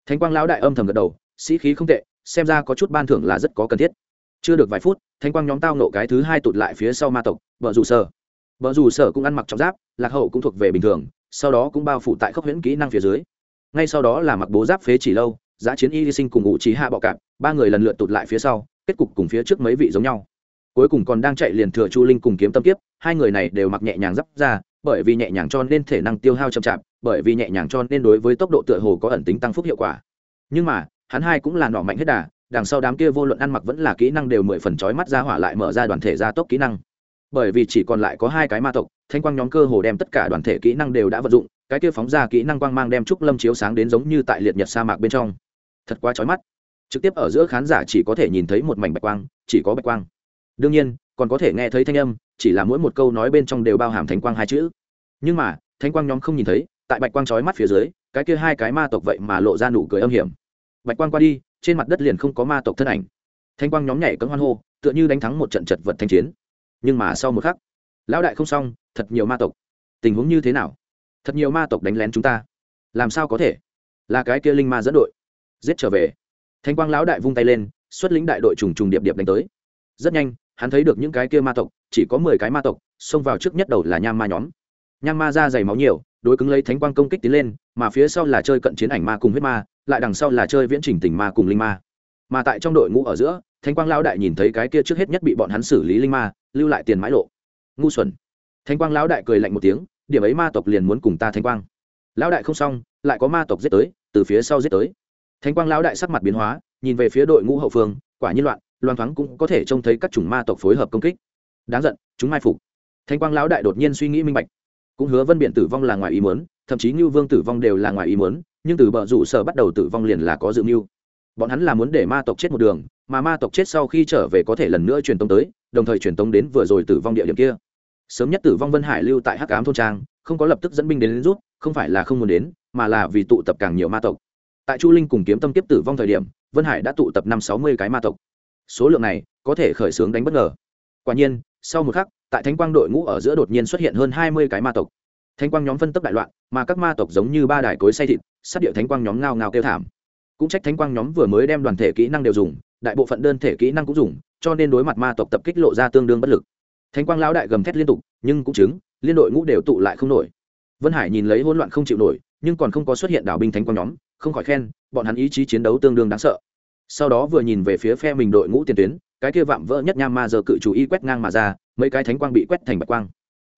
Thanh quang lão đại âm thầm gật đầu, sĩ khí không tệ, xem ra có chút ban thưởng là rất có cần thiết. Chưa được vài phút thanh quang nhóm tao nộ cái thứ hai tụt lại phía sau ma tộc vợ dù sở. Vợ dù sở cũng ăn mặc trọng giáp, lạc hậu cũng thuộc về bình thường sau đó cũng bao phủ tại khốc huyễn kỹ năng phía dưới. Ngay sau đó là mặc bố giáp phế chỉ lâu giá chiến y hy sinh cùng ngụ trí hạ bọ cạp, ba người lần lượt tụt lại phía sau, kết cục cùng phía trước mấy vị giống nhau. Cuối cùng còn đang chạy liền thừa chu linh cùng kiếm tâm kiếp, hai người này đều mặc nhẹ nhàng giáp ra, bởi vì nhẹ nhàng cho nên thể năng tiêu hao chậm chạp, bởi vì nhẹ nhàng cho nên đối với tốc độ tựa hồ có ẩn tính tăng phúc hiệu quả. Nhưng mà, hắn hai cũng là nỏ mạnh hết đà, đằng sau đám kia vô luận ăn mặc vẫn là kỹ năng đều mười phần chói mắt ra hỏa lại mở ra đoàn thể ra tốc kỹ năng bởi vì chỉ còn lại có hai cái ma tộc, thanh quang nhóm cơ hồ đem tất cả đoàn thể kỹ năng đều đã vận dụng, cái kia phóng ra kỹ năng quang mang đem trúc lâm chiếu sáng đến giống như tại liệt nhật sa mạc bên trong. Thật quá chói mắt. Trực tiếp ở giữa khán giả chỉ có thể nhìn thấy một mảnh bạch quang, chỉ có bạch quang. Đương nhiên, còn có thể nghe thấy thanh âm, chỉ là mỗi một câu nói bên trong đều bao hàm thánh quang hai chữ. Nhưng mà, thánh quang nhóm không nhìn thấy, tại bạch quang chói mắt phía dưới, cái kia hai cái ma tộc vậy mà lộ ra nụ cười âm hiểm. Bạch quang qua đi, trên mặt đất liền không có ma tộc thân ảnh. Thanh quang nhóm nhảy cấm hoan hô, tựa như đánh thắng một trận chật vật thanh chiến nhưng mà sau một khắc, lão đại không xong, thật nhiều ma tộc. Tình huống như thế nào? Thật nhiều ma tộc đánh lén chúng ta. Làm sao có thể? Là cái kia linh ma dẫn đội. Giết trở về. Thanh quang lão đại vung tay lên, xuất lĩnh đại đội trùng trùng điệp điệp đánh tới. Rất nhanh, hắn thấy được những cái kia ma tộc, chỉ có mười cái ma tộc, xông vào trước nhất đầu là nham ma nhóm. Nham ma ra dày máu nhiều, đối cứng lấy thánh quang công kích tiến lên, mà phía sau là chơi cận chiến ảnh ma cùng huyết ma, lại đằng sau là chơi viễn trình tình ma cùng linh ma. Mà tại trong đội ngũ ở giữa thánh quang lão đại nhìn thấy cái kia trước hết nhất bị bọn hắn xử lý linh ma, lưu lại tiền mãi lộ. Ngu xuẩn. Thánh quang lão đại cười lạnh một tiếng, điểm ấy ma tộc liền muốn cùng ta thánh quang. Lão đại không xong, lại có ma tộc giết tới, từ phía sau giết tới. Thánh quang lão đại sắc mặt biến hóa, nhìn về phía đội ngũ hậu phương, quả nhiên loạn, loan thoáng cũng có thể trông thấy các chủng ma tộc phối hợp công kích. Đáng giận, chúng mai phục. Thanh quang lão đại đột nhiên suy nghĩ minh bạch. Cũng hứa vân biện tử vong là ngoài ý muốn, thậm chí Ngưu vương tử vong đều là ngoài ý muốn, nhưng từ bờ rủ sở bắt đầu tử vong liền là có dự mưu. Bọn hắn là muốn để ma tộc chết một đường mà ma tộc chết sau khi trở về có thể lần nữa truyền tống tới đồng thời truyền tống đến vừa rồi tử vong địa điểm kia. Sớm nhất tử vong vân hải lưu tại hắc ám thôn trang không có lập tức dẫn binh đến, đến rút không phải là không muốn đến mà là vì tụ tập càng nhiều ma tộc. Tại chu linh cùng kiếm tâm kiếp tử vong thời điểm vân hải đã tụ tập năm sáu mươi cái ma tộc. Số lượng này có thể khởi xướng đánh bất ngờ. Quả nhiên sau một khắc tại thánh quang đội ngũ ở giữa đột nhiên xuất hiện hơn hai mươi cái ma tộc. Thánh quang nhóm phân tấp đại loạn mà các ma tộc giống như ba đài cối say thịt sát điệu thánh quang nhóm ngao ngao kêu thảm. Cũng trách thánh quang nhóm vừa mới đem đoàn thể kỹ năng đều dùng đại bộ phận đơn thể kỹ năng cũng dùng, cho nên đối mặt ma tộc tập kích lộ ra tương đương bất lực. Thánh quang lão đại gầm thét liên tục, nhưng cũng chứng, liên đội ngũ đều tụ lại không nổi. Vân hải nhìn lấy hỗn loạn không chịu nổi, nhưng còn không có xuất hiện đảo binh thánh quang nhóm, không khỏi khen, bọn hắn ý chí chiến đấu tương đương đáng sợ. Sau đó vừa nhìn về phía phe mình đội ngũ tiền tuyến, cái kia vạm vỡ nhất nham ma giờ cự chủ y quét ngang mà ra, mấy cái thánh quang bị quét thành bạch quang.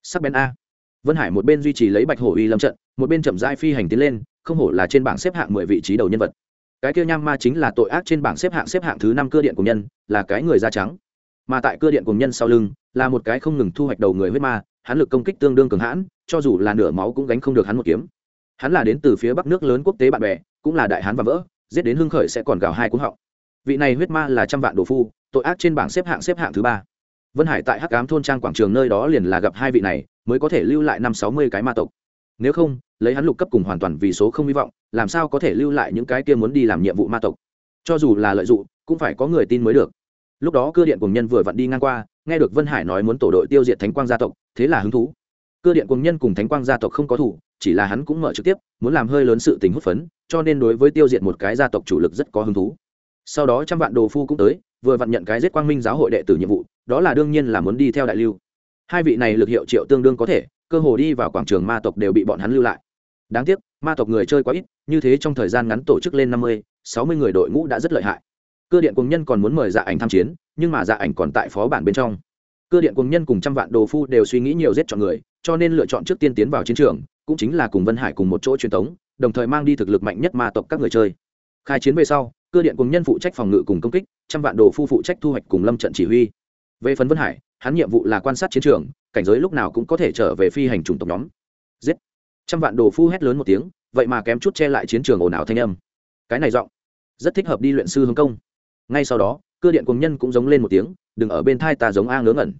Sắc bén a. Vân hải một bên duy trì lấy bạch hổ uy lâm trận, một bên chậm rãi phi hành tiến lên, không hổ là trên bảng xếp hạng mười vị trí đầu nhân vật cái kia nham ma chính là tội ác trên bảng xếp hạng xếp hạng thứ năm cơ điện của nhân, là cái người da trắng. Mà tại cơ điện của nhân sau lưng, là một cái không ngừng thu hoạch đầu người huyết ma, hắn lực công kích tương đương cường hãn, cho dù là nửa máu cũng gánh không được hắn một kiếm. Hắn là đến từ phía bắc nước lớn quốc tế bạn bè, cũng là đại hán và vỡ, giết đến hưng khởi sẽ còn gào hai cúng họng. Vị này huyết ma là trăm vạn đồ phu, tội ác trên bảng xếp hạng xếp hạng thứ ba. Vân hải tại hắc cám thôn trang quảng trường nơi đó liền là gặp hai vị này, mới có thể lưu lại năm sáu mươi cái ma tộc nếu không, lấy hắn lục cấp cùng hoàn toàn vì số không hy vọng, làm sao có thể lưu lại những cái kia muốn đi làm nhiệm vụ ma tộc? Cho dù là lợi dụng, cũng phải có người tin mới được. Lúc đó cơ điện cùng nhân vừa vặn đi ngang qua, nghe được vân hải nói muốn tổ đội tiêu diệt thánh quang gia tộc, thế là hứng thú. Cơ điện cùng nhân cùng thánh quang gia tộc không có thủ, chỉ là hắn cũng mở trực tiếp, muốn làm hơi lớn sự tình hút phấn, cho nên đối với tiêu diệt một cái gia tộc chủ lực rất có hứng thú. Sau đó trăm vạn đồ phu cũng tới, vừa vặn nhận cái giết quang minh giáo hội đệ tử nhiệm vụ, đó là đương nhiên là muốn đi theo đại lưu. Hai vị này lực hiệu triệu tương đương có thể cơ hồ đi vào quảng trường ma tộc đều bị bọn hắn lưu lại. Đáng tiếc, ma tộc người chơi quá ít, như thế trong thời gian ngắn tổ chức lên năm mươi, sáu mươi người đội ngũ đã rất lợi hại. Cơ điện cùng nhân còn muốn mời dạ ảnh tham chiến, nhưng mà dạ ảnh còn tại phó bản bên trong. Cơ điện cùng nhân cùng trăm vạn đồ phu đều suy nghĩ nhiều giết chọn người, cho nên lựa chọn trước tiên tiến vào chiến trường, cũng chính là cùng vân hải cùng một chỗ truyền thống đồng thời mang đi thực lực mạnh nhất ma tộc các người chơi. Khai chiến về sau, cơ điện cùng nhân phụ trách phòng ngự cùng công kích, trăm vạn đồ phu phụ trách thu hoạch cùng lâm trận chỉ huy. Về phần vân hải, hắn nhiệm vụ là quan sát chiến trường cảnh giới lúc nào cũng có thể trở về phi hành chủng tộc nhóm. Giết. Trăm vạn đồ phu hét lớn một tiếng, vậy mà kém chút che lại chiến trường ồn ào thanh âm. Cái này giọng rất thích hợp đi luyện sư hướng công. Ngay sau đó cơ điện cùng nhân cũng giống lên một tiếng, đừng ở bên thai ta giống a ngớ ngẩn.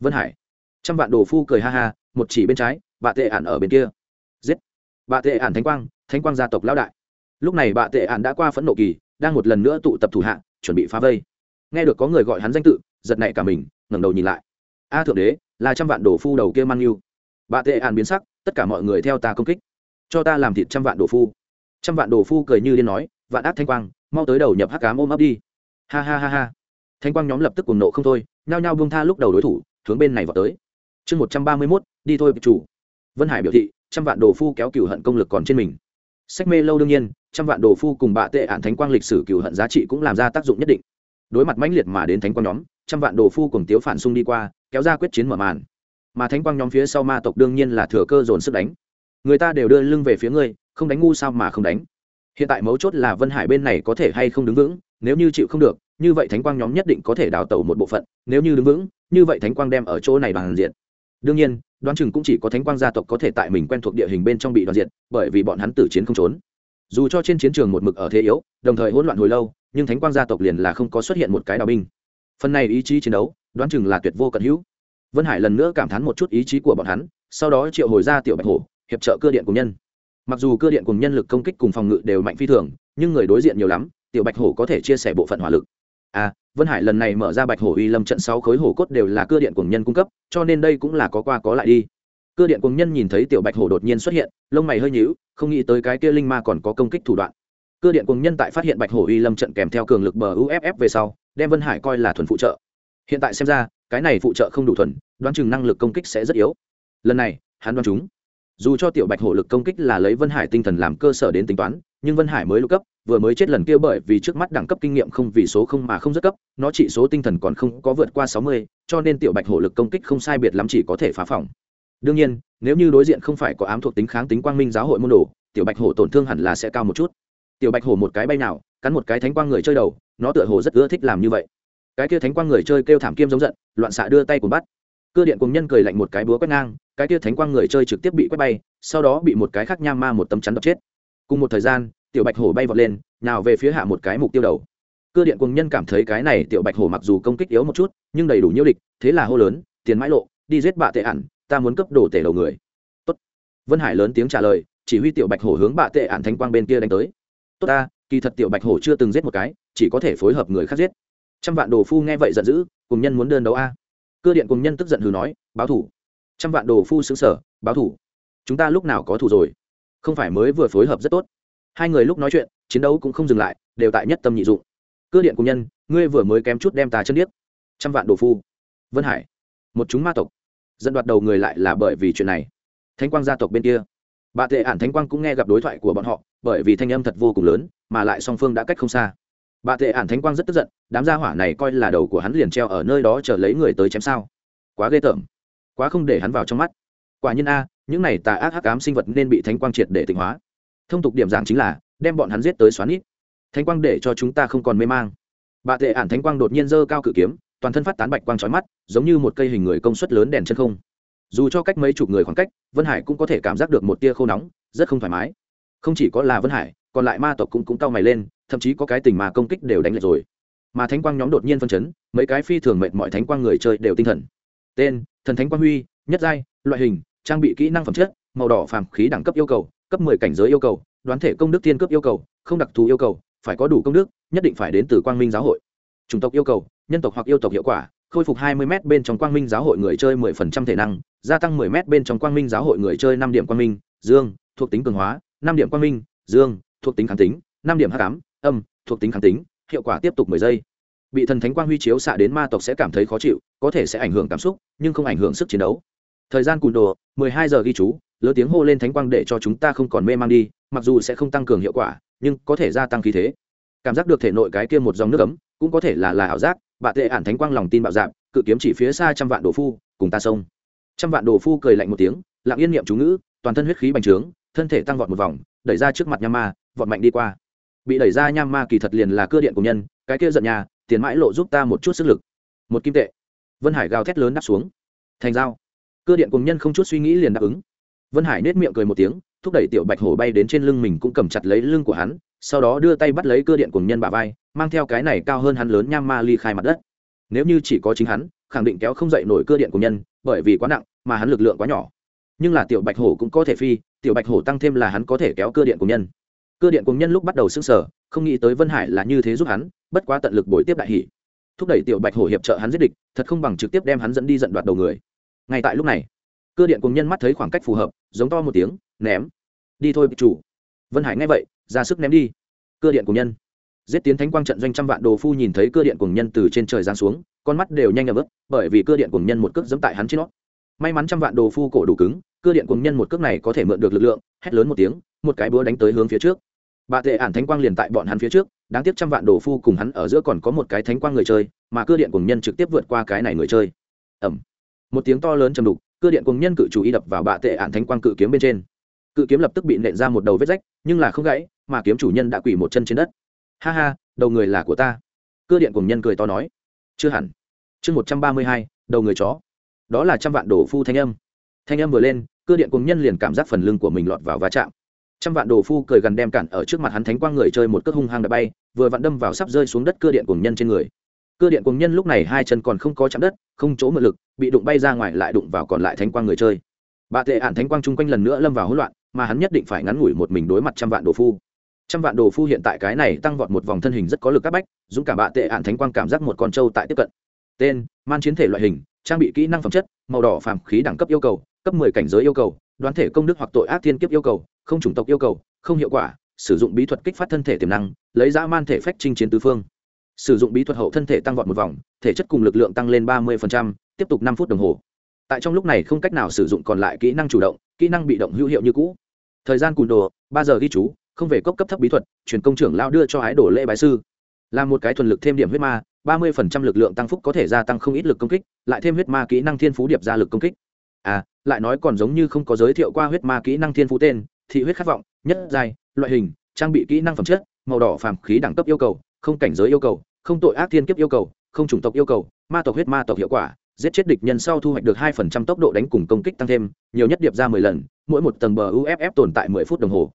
Vân hải. Trăm vạn đồ phu cười ha ha, một chỉ bên trái bà tệ ản ở bên kia. Giết. Bà tệ ản thánh quang thánh quang gia tộc lão đại. Lúc này bà tệ ản đã qua phẫn nộ kỳ, đang một lần nữa tụ tập thủ hạ, chuẩn bị phá vây. Nghe được có người gọi hắn danh tự, giật nảy cả mình, ngẩng đầu nhìn lại. A thượng đế là trăm vạn đồ phu đầu kia mang yêu. Bạ tệ ản biến sắc, tất cả mọi người theo ta công kích. Cho ta làm thịt trăm vạn đồ phu. Trăm vạn đồ phu cười như điên nói, vạn ác thanh quang, mau tới đầu nhập hắc cám ôm ấp đi. Ha ha ha ha. Thanh quang nhóm lập tức cùng nộ không thôi, nhao nhao buông tha lúc đầu đối thủ, hướng bên này vào tới. Chương một trăm ba mươi mốt, đi thôi, chủ. Vân hải biểu thị, trăm vạn đồ phu kéo cửu hận công lực còn trên mình. Sách mê lâu đương nhiên, trăm vạn đồ phu cùng bạ tệ ản thánh quang lịch sử cửu hận giá trị cũng làm ra tác dụng nhất định. Đối mặt mãnh liệt mà đến thánh quang nhóm, trăm vạn đồ phu cùng tiếu phản xung đi qua kéo ra quyết chiến mở màn. Mà thánh quang nhóm phía sau ma tộc đương nhiên là thừa cơ dồn sức đánh. Người ta đều đưa lưng về phía ngươi, không đánh ngu sao mà không đánh. Hiện tại mấu chốt là vân hải bên này có thể hay không đứng vững, nếu như chịu không được, như vậy thánh quang nhóm nhất định có thể đào tẩu một bộ phận, nếu như đứng vững, như vậy thánh quang đem ở chỗ này bằng diện. Đương nhiên, đoán chừng cũng chỉ có thánh quang gia tộc có thể tại mình quen thuộc địa hình bên trong bị đoàn diện, bởi vì bọn hắn tử chiến không trốn. Dù cho trên chiến trường một mực ở thế yếu, đồng thời hỗn loạn hồi lâu, nhưng thánh quang gia tộc liền là không có xuất hiện một cái đào binh. Phần này ý chí chiến đấu đoán chừng là tuyệt vô cận hữu. Vân hải lần nữa cảm thán một chút ý chí của bọn hắn, sau đó triệu hồi ra tiểu bạch hổ, hiệp trợ cơ điện cùng nhân. Mặc dù cơ điện cùng nhân lực công kích cùng phòng ngự đều mạnh phi thường, nhưng người đối diện nhiều lắm, tiểu bạch hổ có thể chia sẻ bộ phận hỏa lực. À vân hải lần này mở ra bạch hổ uy lâm trận sáu khối hổ cốt đều là cơ điện cùng nhân cung cấp, cho nên đây cũng là có qua có lại đi. Cơ điện cùng nhân nhìn thấy tiểu bạch hổ đột nhiên xuất hiện, lông mày hơi nhíu, không nghĩ tới cái kia linh ma còn có công kích thủ đoạn. Cơ điện cùng nhân tại phát hiện bạch hổ uy lâm trận kèm theo cường lực bờ uff về sau, đem vân hải coi là thuần phụ trợ hiện tại xem ra, cái này phụ trợ không đủ thuần, đoán chừng năng lực công kích sẽ rất yếu. Lần này, hắn đoán chúng. Dù cho tiểu bạch hổ lực công kích là lấy vân hải tinh thần làm cơ sở đến tính toán, nhưng vân hải mới lục cấp, vừa mới chết lần kia bởi vì trước mắt đẳng cấp kinh nghiệm không vì số không mà không rất cấp, nó chỉ số tinh thần còn không có vượt qua sáu mươi, cho nên tiểu bạch hổ lực công kích không sai biệt lắm chỉ có thể phá phòng. Đương nhiên, nếu như đối diện không phải có ám thuộc tính kháng tính quang minh giáo hội môn đồ, tiểu bạch hổ tổn thương hẳn là sẽ cao một chút. Tiểu bạch hổ một cái bay nào, cắn một cái thánh quang người chơi đầu, nó tựa hồ rất ưa thích làm như vậy cái kia thánh quang người chơi kêu thảm kiêm giống giận, loạn xạ đưa tay cùng bắt. Cơ điện cùng nhân cười lạnh một cái búa quét ngang, cái kia thánh quang người chơi trực tiếp bị quét bay, sau đó bị một cái khác nham ma một tấm chắn đập chết. Cùng một thời gian, tiểu bạch hổ bay vọt lên, nào về phía hạ một cái mục tiêu đầu. Cơ điện cùng nhân cảm thấy cái này tiểu bạch hổ mặc dù công kích yếu một chút, nhưng đầy đủ nhiêu địch, thế là hô lớn, tiền mãi lộ, đi giết bạ tệ ản, ta muốn cấp đổ tể đầu người. Tốt. Vân hải lớn tiếng trả lời, chỉ huy tiểu bạch hổ hướng bạ tệ ản thánh quang bên kia đánh tới. Tốt ta, kỳ thật tiểu bạch hổ chưa từng giết một cái, chỉ có thể phối hợp người khác giết trăm vạn đồ phu nghe vậy giận dữ, cùng nhân muốn đơn đấu a. Cơ điện cùng nhân tức giận hừ nói, báo thủ. Trăm vạn đồ phu xứng sở, báo thủ. Chúng ta lúc nào có thủ rồi? Không phải mới vừa phối hợp rất tốt. Hai người lúc nói chuyện, chiến đấu cũng không dừng lại, đều tại nhất tâm nhị dụng. Cơ điện cùng nhân, ngươi vừa mới kém chút đem ta chân điếc. Trăm vạn đồ phu. Vân hải. Một chúng ma tộc. Dẫn đoạt đầu người lại là bởi vì chuyện này. Thánh quang gia tộc bên kia. Bà tệ ản thánh quang cũng nghe gặp đối thoại của bọn họ, bởi vì thanh âm thật vô cùng lớn, mà lại song phương đã cách không xa bà tệ ản thánh quang rất tức giận, đám gia hỏa này coi là đầu của hắn liền treo ở nơi đó chờ lấy người tới chém sao. Quá ghê tởm, quá không để hắn vào trong mắt. Quả nhiên a, những này tà ác hắc ám sinh vật nên bị thánh quang triệt để tịnh hóa. Thông tục điểm giảng chính là, đem bọn hắn giết tới xoắn ít thánh quang để cho chúng ta không còn mê mang. Bà tệ ản thánh quang đột nhiên dơ cao cự kiếm, toàn thân phát tán bạch quang trói mắt, giống như một cây hình người công suất lớn đèn chân không. Dù cho cách mấy chục người khoảng cách, vân hải cũng có thể cảm giác được một tia khô nóng, rất không thoải mái. Không chỉ có là vân hải, còn lại ma tộc cũng cũng cau mày lên thậm chí có cái tình mà công kích đều đánh lệch rồi. Mà thánh quang nhóm đột nhiên phân chấn, mấy cái phi thường mệnh mọi thánh quang người chơi đều tinh thần. Tên, thần thánh quang huy, nhất giai, loại hình, trang bị kỹ năng phẩm chất, màu đỏ phàm khí đẳng cấp yêu cầu, cấp mười cảnh giới yêu cầu, đoán thể công đức tiên cấp yêu cầu, không đặc thù yêu cầu, phải có đủ công đức, nhất định phải đến từ quang minh giáo hội. Chủng tộc yêu cầu, nhân tộc hoặc yêu tộc hiệu quả, khôi phục 20 m bên trong quang minh giáo hội người chơi 10% thể năng, gia tăng 10 m bên trong quang minh giáo hội người chơi 5 điểm quang minh, dương, thuộc tính cường hóa 5 điểm quang minh, dương, thuộc tính kháng tính 5 điểm hắc ám âm, thuộc tính kháng tính, hiệu quả tiếp tục 10 giây. Bị thần thánh quang huy chiếu xạ đến ma tộc sẽ cảm thấy khó chịu, có thể sẽ ảnh hưởng cảm xúc, nhưng không ảnh hưởng sức chiến đấu. Thời gian cùn đồ 12 giờ ghi chú, lớn tiếng hô lên thánh quang để cho chúng ta không còn mê man đi, mặc dù sẽ không tăng cường hiệu quả, nhưng có thể gia tăng khí thế. Cảm giác được thể nội cái kia một dòng nước ấm, cũng có thể là là ảo giác, bà tệ ản thánh quang lòng tin bạo dạp cự kiếm chỉ phía xa trăm vạn đồ phu, cùng ta sông trăm vạn đồ phu cười lạnh một tiếng, lặng yên niệm chú ngữ, toàn thân huyết khí bành trướng, thân thể tăng vọt một vòng, đẩy ra trước mặt nham ma vọt mạnh đi qua bị đẩy ra nham ma kỳ thật liền là cưa điện của nhân, cái kia giận nhà, tiền mãi lộ giúp ta một chút sức lực. Một kim tệ. Vân hải gào thét lớn đáp xuống. Thành dao cưa điện cùng nhân không chút suy nghĩ liền đáp ứng. Vân hải nết miệng cười một tiếng, thúc đẩy tiểu bạch hổ bay đến trên lưng mình cũng cầm chặt lấy lưng của hắn, sau đó đưa tay bắt lấy cưa điện cùng nhân bà vai, mang theo cái này cao hơn hắn lớn nham ma ly khai mặt đất. Nếu như chỉ có chính hắn, khẳng định kéo không dậy nổi cưa điện của nhân, bởi vì quá nặng, mà hắn lực lượng quá nhỏ. Nhưng là tiểu bạch hổ cũng có thể phi, tiểu bạch hổ tăng thêm là hắn có thể kéo cưa điện của nhân cơ điện cùng nhân lúc bắt đầu xưng sở không nghĩ tới vân hải là như thế giúp hắn, bất quá tận lực bồi tiếp đại hỷ thúc đẩy tiểu bạch hổ hiệp trợ hắn giết địch, thật không bằng trực tiếp đem hắn dẫn đi giận đoạt đầu người. Ngay tại lúc này, cơ điện cùng nhân mắt thấy khoảng cách phù hợp, giống to một tiếng, ném. Đi thôi, chủ. Vân hải nghe vậy, ra sức ném đi. Cơ điện cùng nhân. Giết tiến thánh quang trận doanh trăm vạn đồ phu nhìn thấy cơ điện cùng nhân từ trên trời giáng xuống, con mắt đều nhanh ngập ức bởi vì cơ điện cùng nhân một cước dẫm tại hắn trên nó. May mắn trăm vạn đồ phu cổ đủ cứng, cơ điện cùng nhân một cước này có thể mượn được lực lượng, hét lớn một tiếng, một cái búa đánh tới hướng phía trước bà tệ ản thánh quang liền tại bọn hắn phía trước, đáng tiếc trăm vạn đồ phu cùng hắn ở giữa còn có một cái thánh quang người chơi, mà cơ điện cùng nhân trực tiếp vượt qua cái này người chơi. Ẩm. Một tiếng to lớn chầm đục cơ điện cùng nhân cự chủ y đập vào bà tệ ản thánh quang cự kiếm bên trên. Cự kiếm lập tức bị nện ra một đầu vết rách, nhưng là không gãy, mà kiếm chủ nhân đã quỳ một chân trên đất. Ha ha, đầu người là của ta. Cơ điện cùng nhân cười to nói. Chưa hẳn. Chương một trăm ba mươi hai, đầu người chó. Đó là trăm vạn đồ phu thanh âm. Thanh âm vừa lên cơ điện cùng nhân liền cảm giác phần lưng của mình lọt vào va chạm trăm vạn đồ phu cười gần đem cản ở trước mặt hắn thánh quang người chơi một cước hung hăng đã bay, vừa vặn đâm vào sắp rơi xuống đất cưa điện cùng nhân trên người. Cưa điện cùng nhân lúc này hai chân còn không có chạm đất, không chỗ mượn lực, bị đụng bay ra ngoài lại đụng vào còn lại thánh quang người chơi. Bà tệ ản thánh quang chung quanh lần nữa lâm vào hỗn loạn, mà hắn nhất định phải ngắn ngủi một mình đối mặt trăm vạn đồ phu. Trăm vạn đồ phu hiện tại cái này tăng vọt một vòng thân hình rất có lực các bách, dũng cảm bạ tệ ạn thánh quang cảm giác một con trâu tại tiếp cận. Tên, man chiến thể loại hình, trang bị kỹ năng phẩm chất, màu đỏ phàm khí đẳng cấp yêu cầu, cấp mười cảnh giới yêu cầu, đoán thể công đức hoặc tội ác thiên kiếp yêu cầu không chủng tộc yêu cầu, không hiệu quả, sử dụng bí thuật kích phát thân thể tiềm năng, lấy dã man thể phách chinh chiến tứ phương. Sử dụng bí thuật hậu thân thể tăng vọt một vòng, thể chất cùng lực lượng tăng lên ba mươi tiếp tục năm phút đồng hồ. Tại trong lúc này không cách nào sử dụng còn lại kỹ năng chủ động, kỹ năng bị động hữu hiệu như cũ. Thời gian cùn đồ, ba giờ ghi chú, không về cốc cấp thấp bí thuật, truyền công trưởng lao đưa cho ái đổ lễ bái sư. Là một cái thuần lực thêm điểm huyết ma, ba mươi phần trăm lực lượng tăng phúc có thể gia tăng không ít lực công kích, lại thêm huyết ma kỹ năng thiên phú điệp ra lực công kích. À lại nói còn giống như không có giới thiệu qua huyết ma kỹ năng thiên phú tên thị huyết khát vọng, nhất giai, loại hình, trang bị kỹ năng phẩm chất, màu đỏ phàm khí đẳng cấp yêu cầu, không cảnh giới yêu cầu, không tội ác thiên kiếp yêu cầu, không chủng tộc yêu cầu, ma tộc huyết ma tộc hiệu quả, giết chết địch nhân sau thu hoạch được hai phần trăm tốc độ đánh cùng công kích tăng thêm, nhiều nhất điệp ra mười lần, mỗi một tầng bờ uff tồn tại mười phút đồng hồ.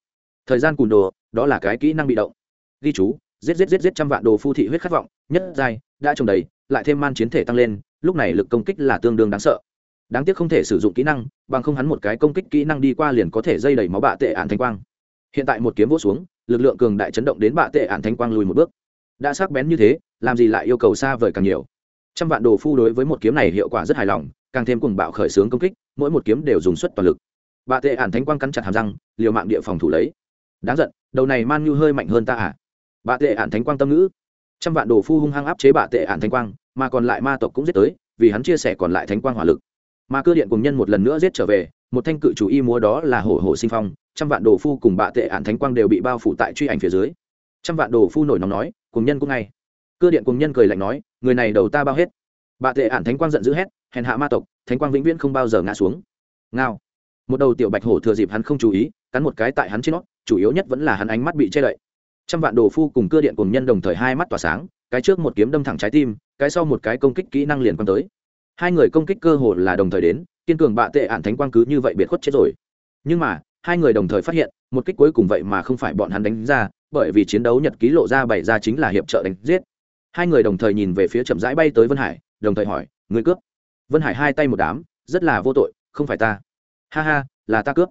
Thời gian cùn đồ, đó là cái kỹ năng bị động. Ghi chú, giết giết giết giết trăm vạn đồ phu thị huyết khát vọng, nhất giai, đã trồng đầy, lại thêm man chiến thể tăng lên, lúc này lực công kích là tương đương đáng sợ đáng tiếc không thể sử dụng kỹ năng, bằng không hắn một cái công kích kỹ năng đi qua liền có thể dây đẩy máu bạ tệ ạn thanh quang. Hiện tại một kiếm vỗ xuống, lực lượng cường đại chấn động đến bạ tệ ạn thanh quang lùi một bước. Đã sắc bén như thế, làm gì lại yêu cầu xa vời càng nhiều? Trăm vạn đồ phu đối với một kiếm này hiệu quả rất hài lòng, càng thêm cùng bạo khởi xướng công kích, mỗi một kiếm đều dùng suất toàn lực. Bạ tệ ạn thanh quang cắn chặt hàm răng, liều mạng địa phòng thủ lấy. Đáng giận, đầu này man như hơi mạnh hơn ta à? Bạ tệ ạn thánh quang tâm ngữ. Trăm vạn đồ phu hung hăng áp chế bạ tệ ạn thánh quang, mà còn lại ma tộc cũng giết tới, vì hắn chia sẻ còn lại thánh quang hỏa lực mà cơ điện cùng nhân một lần nữa giết trở về, một thanh cự chủ y múa đó là hổ hổ sinh phong, trăm vạn đồ phu cùng bạ tệ ạn thánh quang đều bị bao phủ tại truy ảnh phía dưới. Trăm vạn đồ phu nổi nóng nói, cùng nhân cũng ngay. Cơ điện cùng nhân cười lạnh nói, người này đầu ta bao hết. Bạ tệ ạn thánh quang giận dữ hét, hèn hạ ma tộc, thánh quang vĩnh viễn không bao giờ ngã xuống. Ngao. Một đầu tiểu bạch hổ thừa dịp hắn không chú ý, cắn một cái tại hắn trên nó, chủ yếu nhất vẫn là hắn ánh mắt bị che đậy. Trăm vạn đồ phu cùng cưa điện cùng nhân đồng thời hai mắt tỏa sáng, cái trước một kiếm đâm thẳng trái tim, cái sau một cái công kích kỹ năng liền quăng tới hai người công kích cơ hồ là đồng thời đến, kiên cường bạ tệ ạn thánh quang cứ như vậy biệt khuất chết rồi. Nhưng mà, hai người đồng thời phát hiện, một kích cuối cùng vậy mà không phải bọn hắn đánh ra, bởi vì chiến đấu nhật ký lộ ra bày ra chính là hiệp trợ đánh giết. Hai người đồng thời nhìn về phía chậm rãi bay tới vân hải, đồng thời hỏi người cướp? Vân hải hai tay một đám, rất là vô tội, không phải ta. Ha ha, là ta cướp.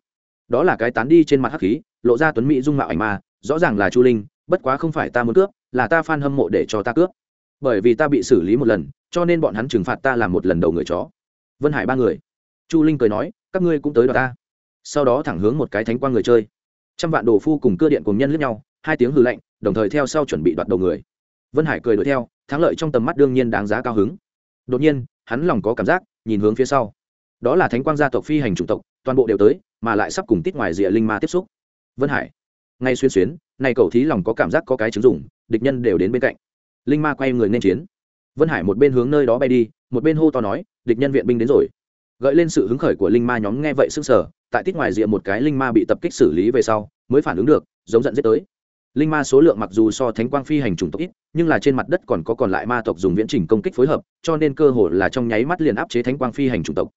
Đó là cái tán đi trên mặt hắc khí, lộ ra tuấn mỹ dung mạo ảnh ma, rõ ràng là chu linh, bất quá không phải ta muốn cướp, là ta f hâm mộ để cho ta cướp bởi vì ta bị xử lý một lần, cho nên bọn hắn trừng phạt ta làm một lần đầu người chó. Vân hải ba người. Chu linh cười nói, các ngươi cũng tới đoạt ta. Sau đó thẳng hướng một cái thánh quang người chơi. Trăm vạn đồ phu cùng cưa điện cùng nhân lướt nhau, hai tiếng hư lệnh đồng thời theo sau chuẩn bị đoạt đầu người. Vân hải cười đuổi theo, thắng lợi trong tầm mắt đương nhiên đáng giá cao hứng. Đột nhiên, hắn lòng có cảm giác, nhìn hướng phía sau. Đó là thánh quang gia tộc phi hành chủng tộc, toàn bộ đều tới, mà lại sắp cùng tít ngoài rìa linh ma tiếp xúc. Vân hải. Ngay xuyên xuyến, này cầu thí lòng có cảm giác có cái chứng dụng, địch nhân đều đến bên cạnh linh ma quay người nên chiến. Vân hải một bên hướng nơi đó bay đi, một bên hô to nói, địch nhân viện binh đến rồi. Gợi lên sự hứng khởi của linh ma nhóm nghe vậy sững sờ, tại tít ngoài rìa một cái linh ma bị tập kích xử lý về sau, mới phản ứng được, giống giận giết tới. Linh ma số lượng mặc dù so thánh quang phi hành trùng tộc ít, nhưng là trên mặt đất còn có còn lại ma tộc dùng viễn trình công kích phối hợp, cho nên cơ hội là trong nháy mắt liền áp chế thánh quang phi hành trùng tộc.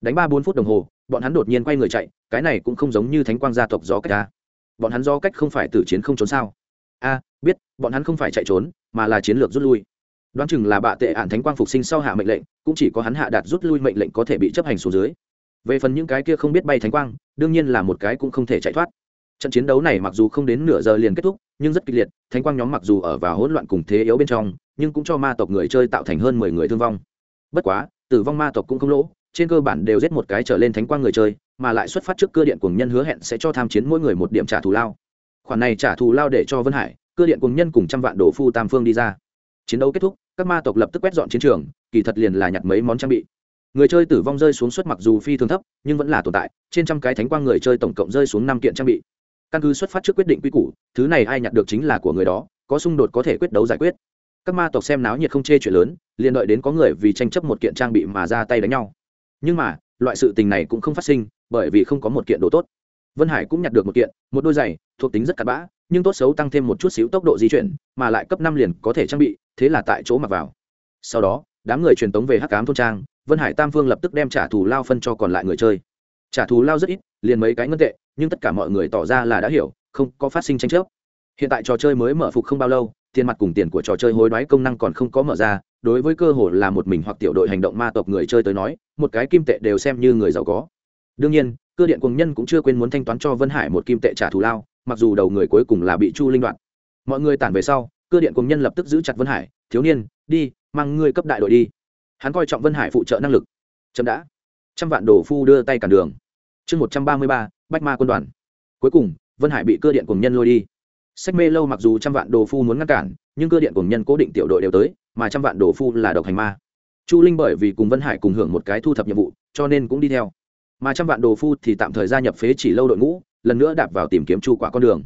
Đánh ba bốn phút đồng hồ, bọn hắn đột nhiên quay người chạy, cái này cũng không giống như thánh quang gia tộc do cách ta. Bọn hắn do cách không phải tử chiến không trốn sao? A, biết, bọn hắn không phải chạy trốn, mà là chiến lược rút lui. Đoán chừng là bạ tệ ạn thánh quang phục sinh sau hạ mệnh lệnh, cũng chỉ có hắn hạ đạt rút lui mệnh lệnh có thể bị chấp hành xuống dưới. Về phần những cái kia không biết bay thánh quang, đương nhiên là một cái cũng không thể chạy thoát. Trận chiến đấu này mặc dù không đến nửa giờ liền kết thúc, nhưng rất kịch liệt, thánh quang nhóm mặc dù ở vào hỗn loạn cùng thế yếu bên trong, nhưng cũng cho ma tộc người chơi tạo thành hơn mười người thương vong. Bất quá, tử vong ma tộc cũng không lỗ, trên cơ bản đều giết một cái trở lên thánh quang người chơi, mà lại xuất phát trước cơ điện cùng nhân hứa hẹn sẽ cho tham chiến mỗi người một điểm trả thù lao khoản này trả thù lao để cho vân hải cơ điện cùng nhân cùng trăm vạn đồ phu tam phương đi ra. Chiến đấu kết thúc, các ma tộc lập tức quét dọn chiến trường, kỳ thật liền là nhặt mấy món trang bị. Người chơi tử vong rơi xuống suất mặc dù phi thường thấp, nhưng vẫn là tồn tại, trên trăm cái thánh quang người chơi tổng cộng rơi xuống năm kiện trang bị. Căn cứ xuất phát trước quyết định quy củ, thứ này ai nhặt được chính là của người đó, có xung đột có thể quyết đấu giải quyết. Các ma tộc xem náo nhiệt không chê chuyện lớn, liền đợi đến có người vì tranh chấp một kiện trang bị mà ra tay đánh nhau. Nhưng mà, loại sự tình này cũng không phát sinh, bởi vì không có một kiện đồ tốt vân hải cũng nhặt được một kiện, một đôi giày, thuộc tính rất cặn bã, nhưng tốt xấu tăng thêm một chút xíu tốc độ di chuyển, mà lại cấp năm liền có thể trang bị, thế là tại chỗ mặc vào. Sau đó, đám người truyền tống về hắc cám thôn trang, vân hải tam phương lập tức đem trả thù lao phân cho còn lại người chơi. Trả thù lao rất ít, liền mấy cái ngân tệ, nhưng tất cả mọi người tỏ ra là đã hiểu, không có phát sinh tranh chấp. Hiện tại trò chơi mới mở phục không bao lâu, tiền mặt cùng tiền của trò chơi hối đoái công năng còn không có mở ra, đối với cơ hội là một mình hoặc tiểu đội hành động ma tộc người chơi tới nói, một cái kim tệ đều xem như người giàu có. Đương nhiên cơ điện cùng nhân cũng chưa quên muốn thanh toán cho vân hải một kim tệ trả thù lao, mặc dù đầu người cuối cùng là bị chu linh đoạn mọi người tản về sau, cơ điện cùng nhân lập tức giữ chặt vân hải, thiếu niên, đi, mang ngươi cấp đại đội đi. Hắn coi trọng vân hải phụ trợ năng lực. Chậm đã. Trăm vạn đồ phu đưa tay cản đường. Chương một trăm ba mươi ba, bách ma quân đoàn. Cuối cùng, vân hải bị cơ điện cùng nhân lôi đi. Sách mê lâu mặc dù trăm vạn đồ phu muốn ngăn cản, nhưng cơ điện cùng nhân cố định tiểu đội đều tới, mà trăm vạn đồ phu là độc hành ma. Chu linh bởi vì cùng vân hải cùng hưởng một cái thu thập nhiệm vụ, cho nên cũng đi theo mà trăm vạn đồ phu thì tạm thời gia nhập phế chỉ lâu đội ngũ, lần nữa đạp vào tìm kiếm chu quả con đường.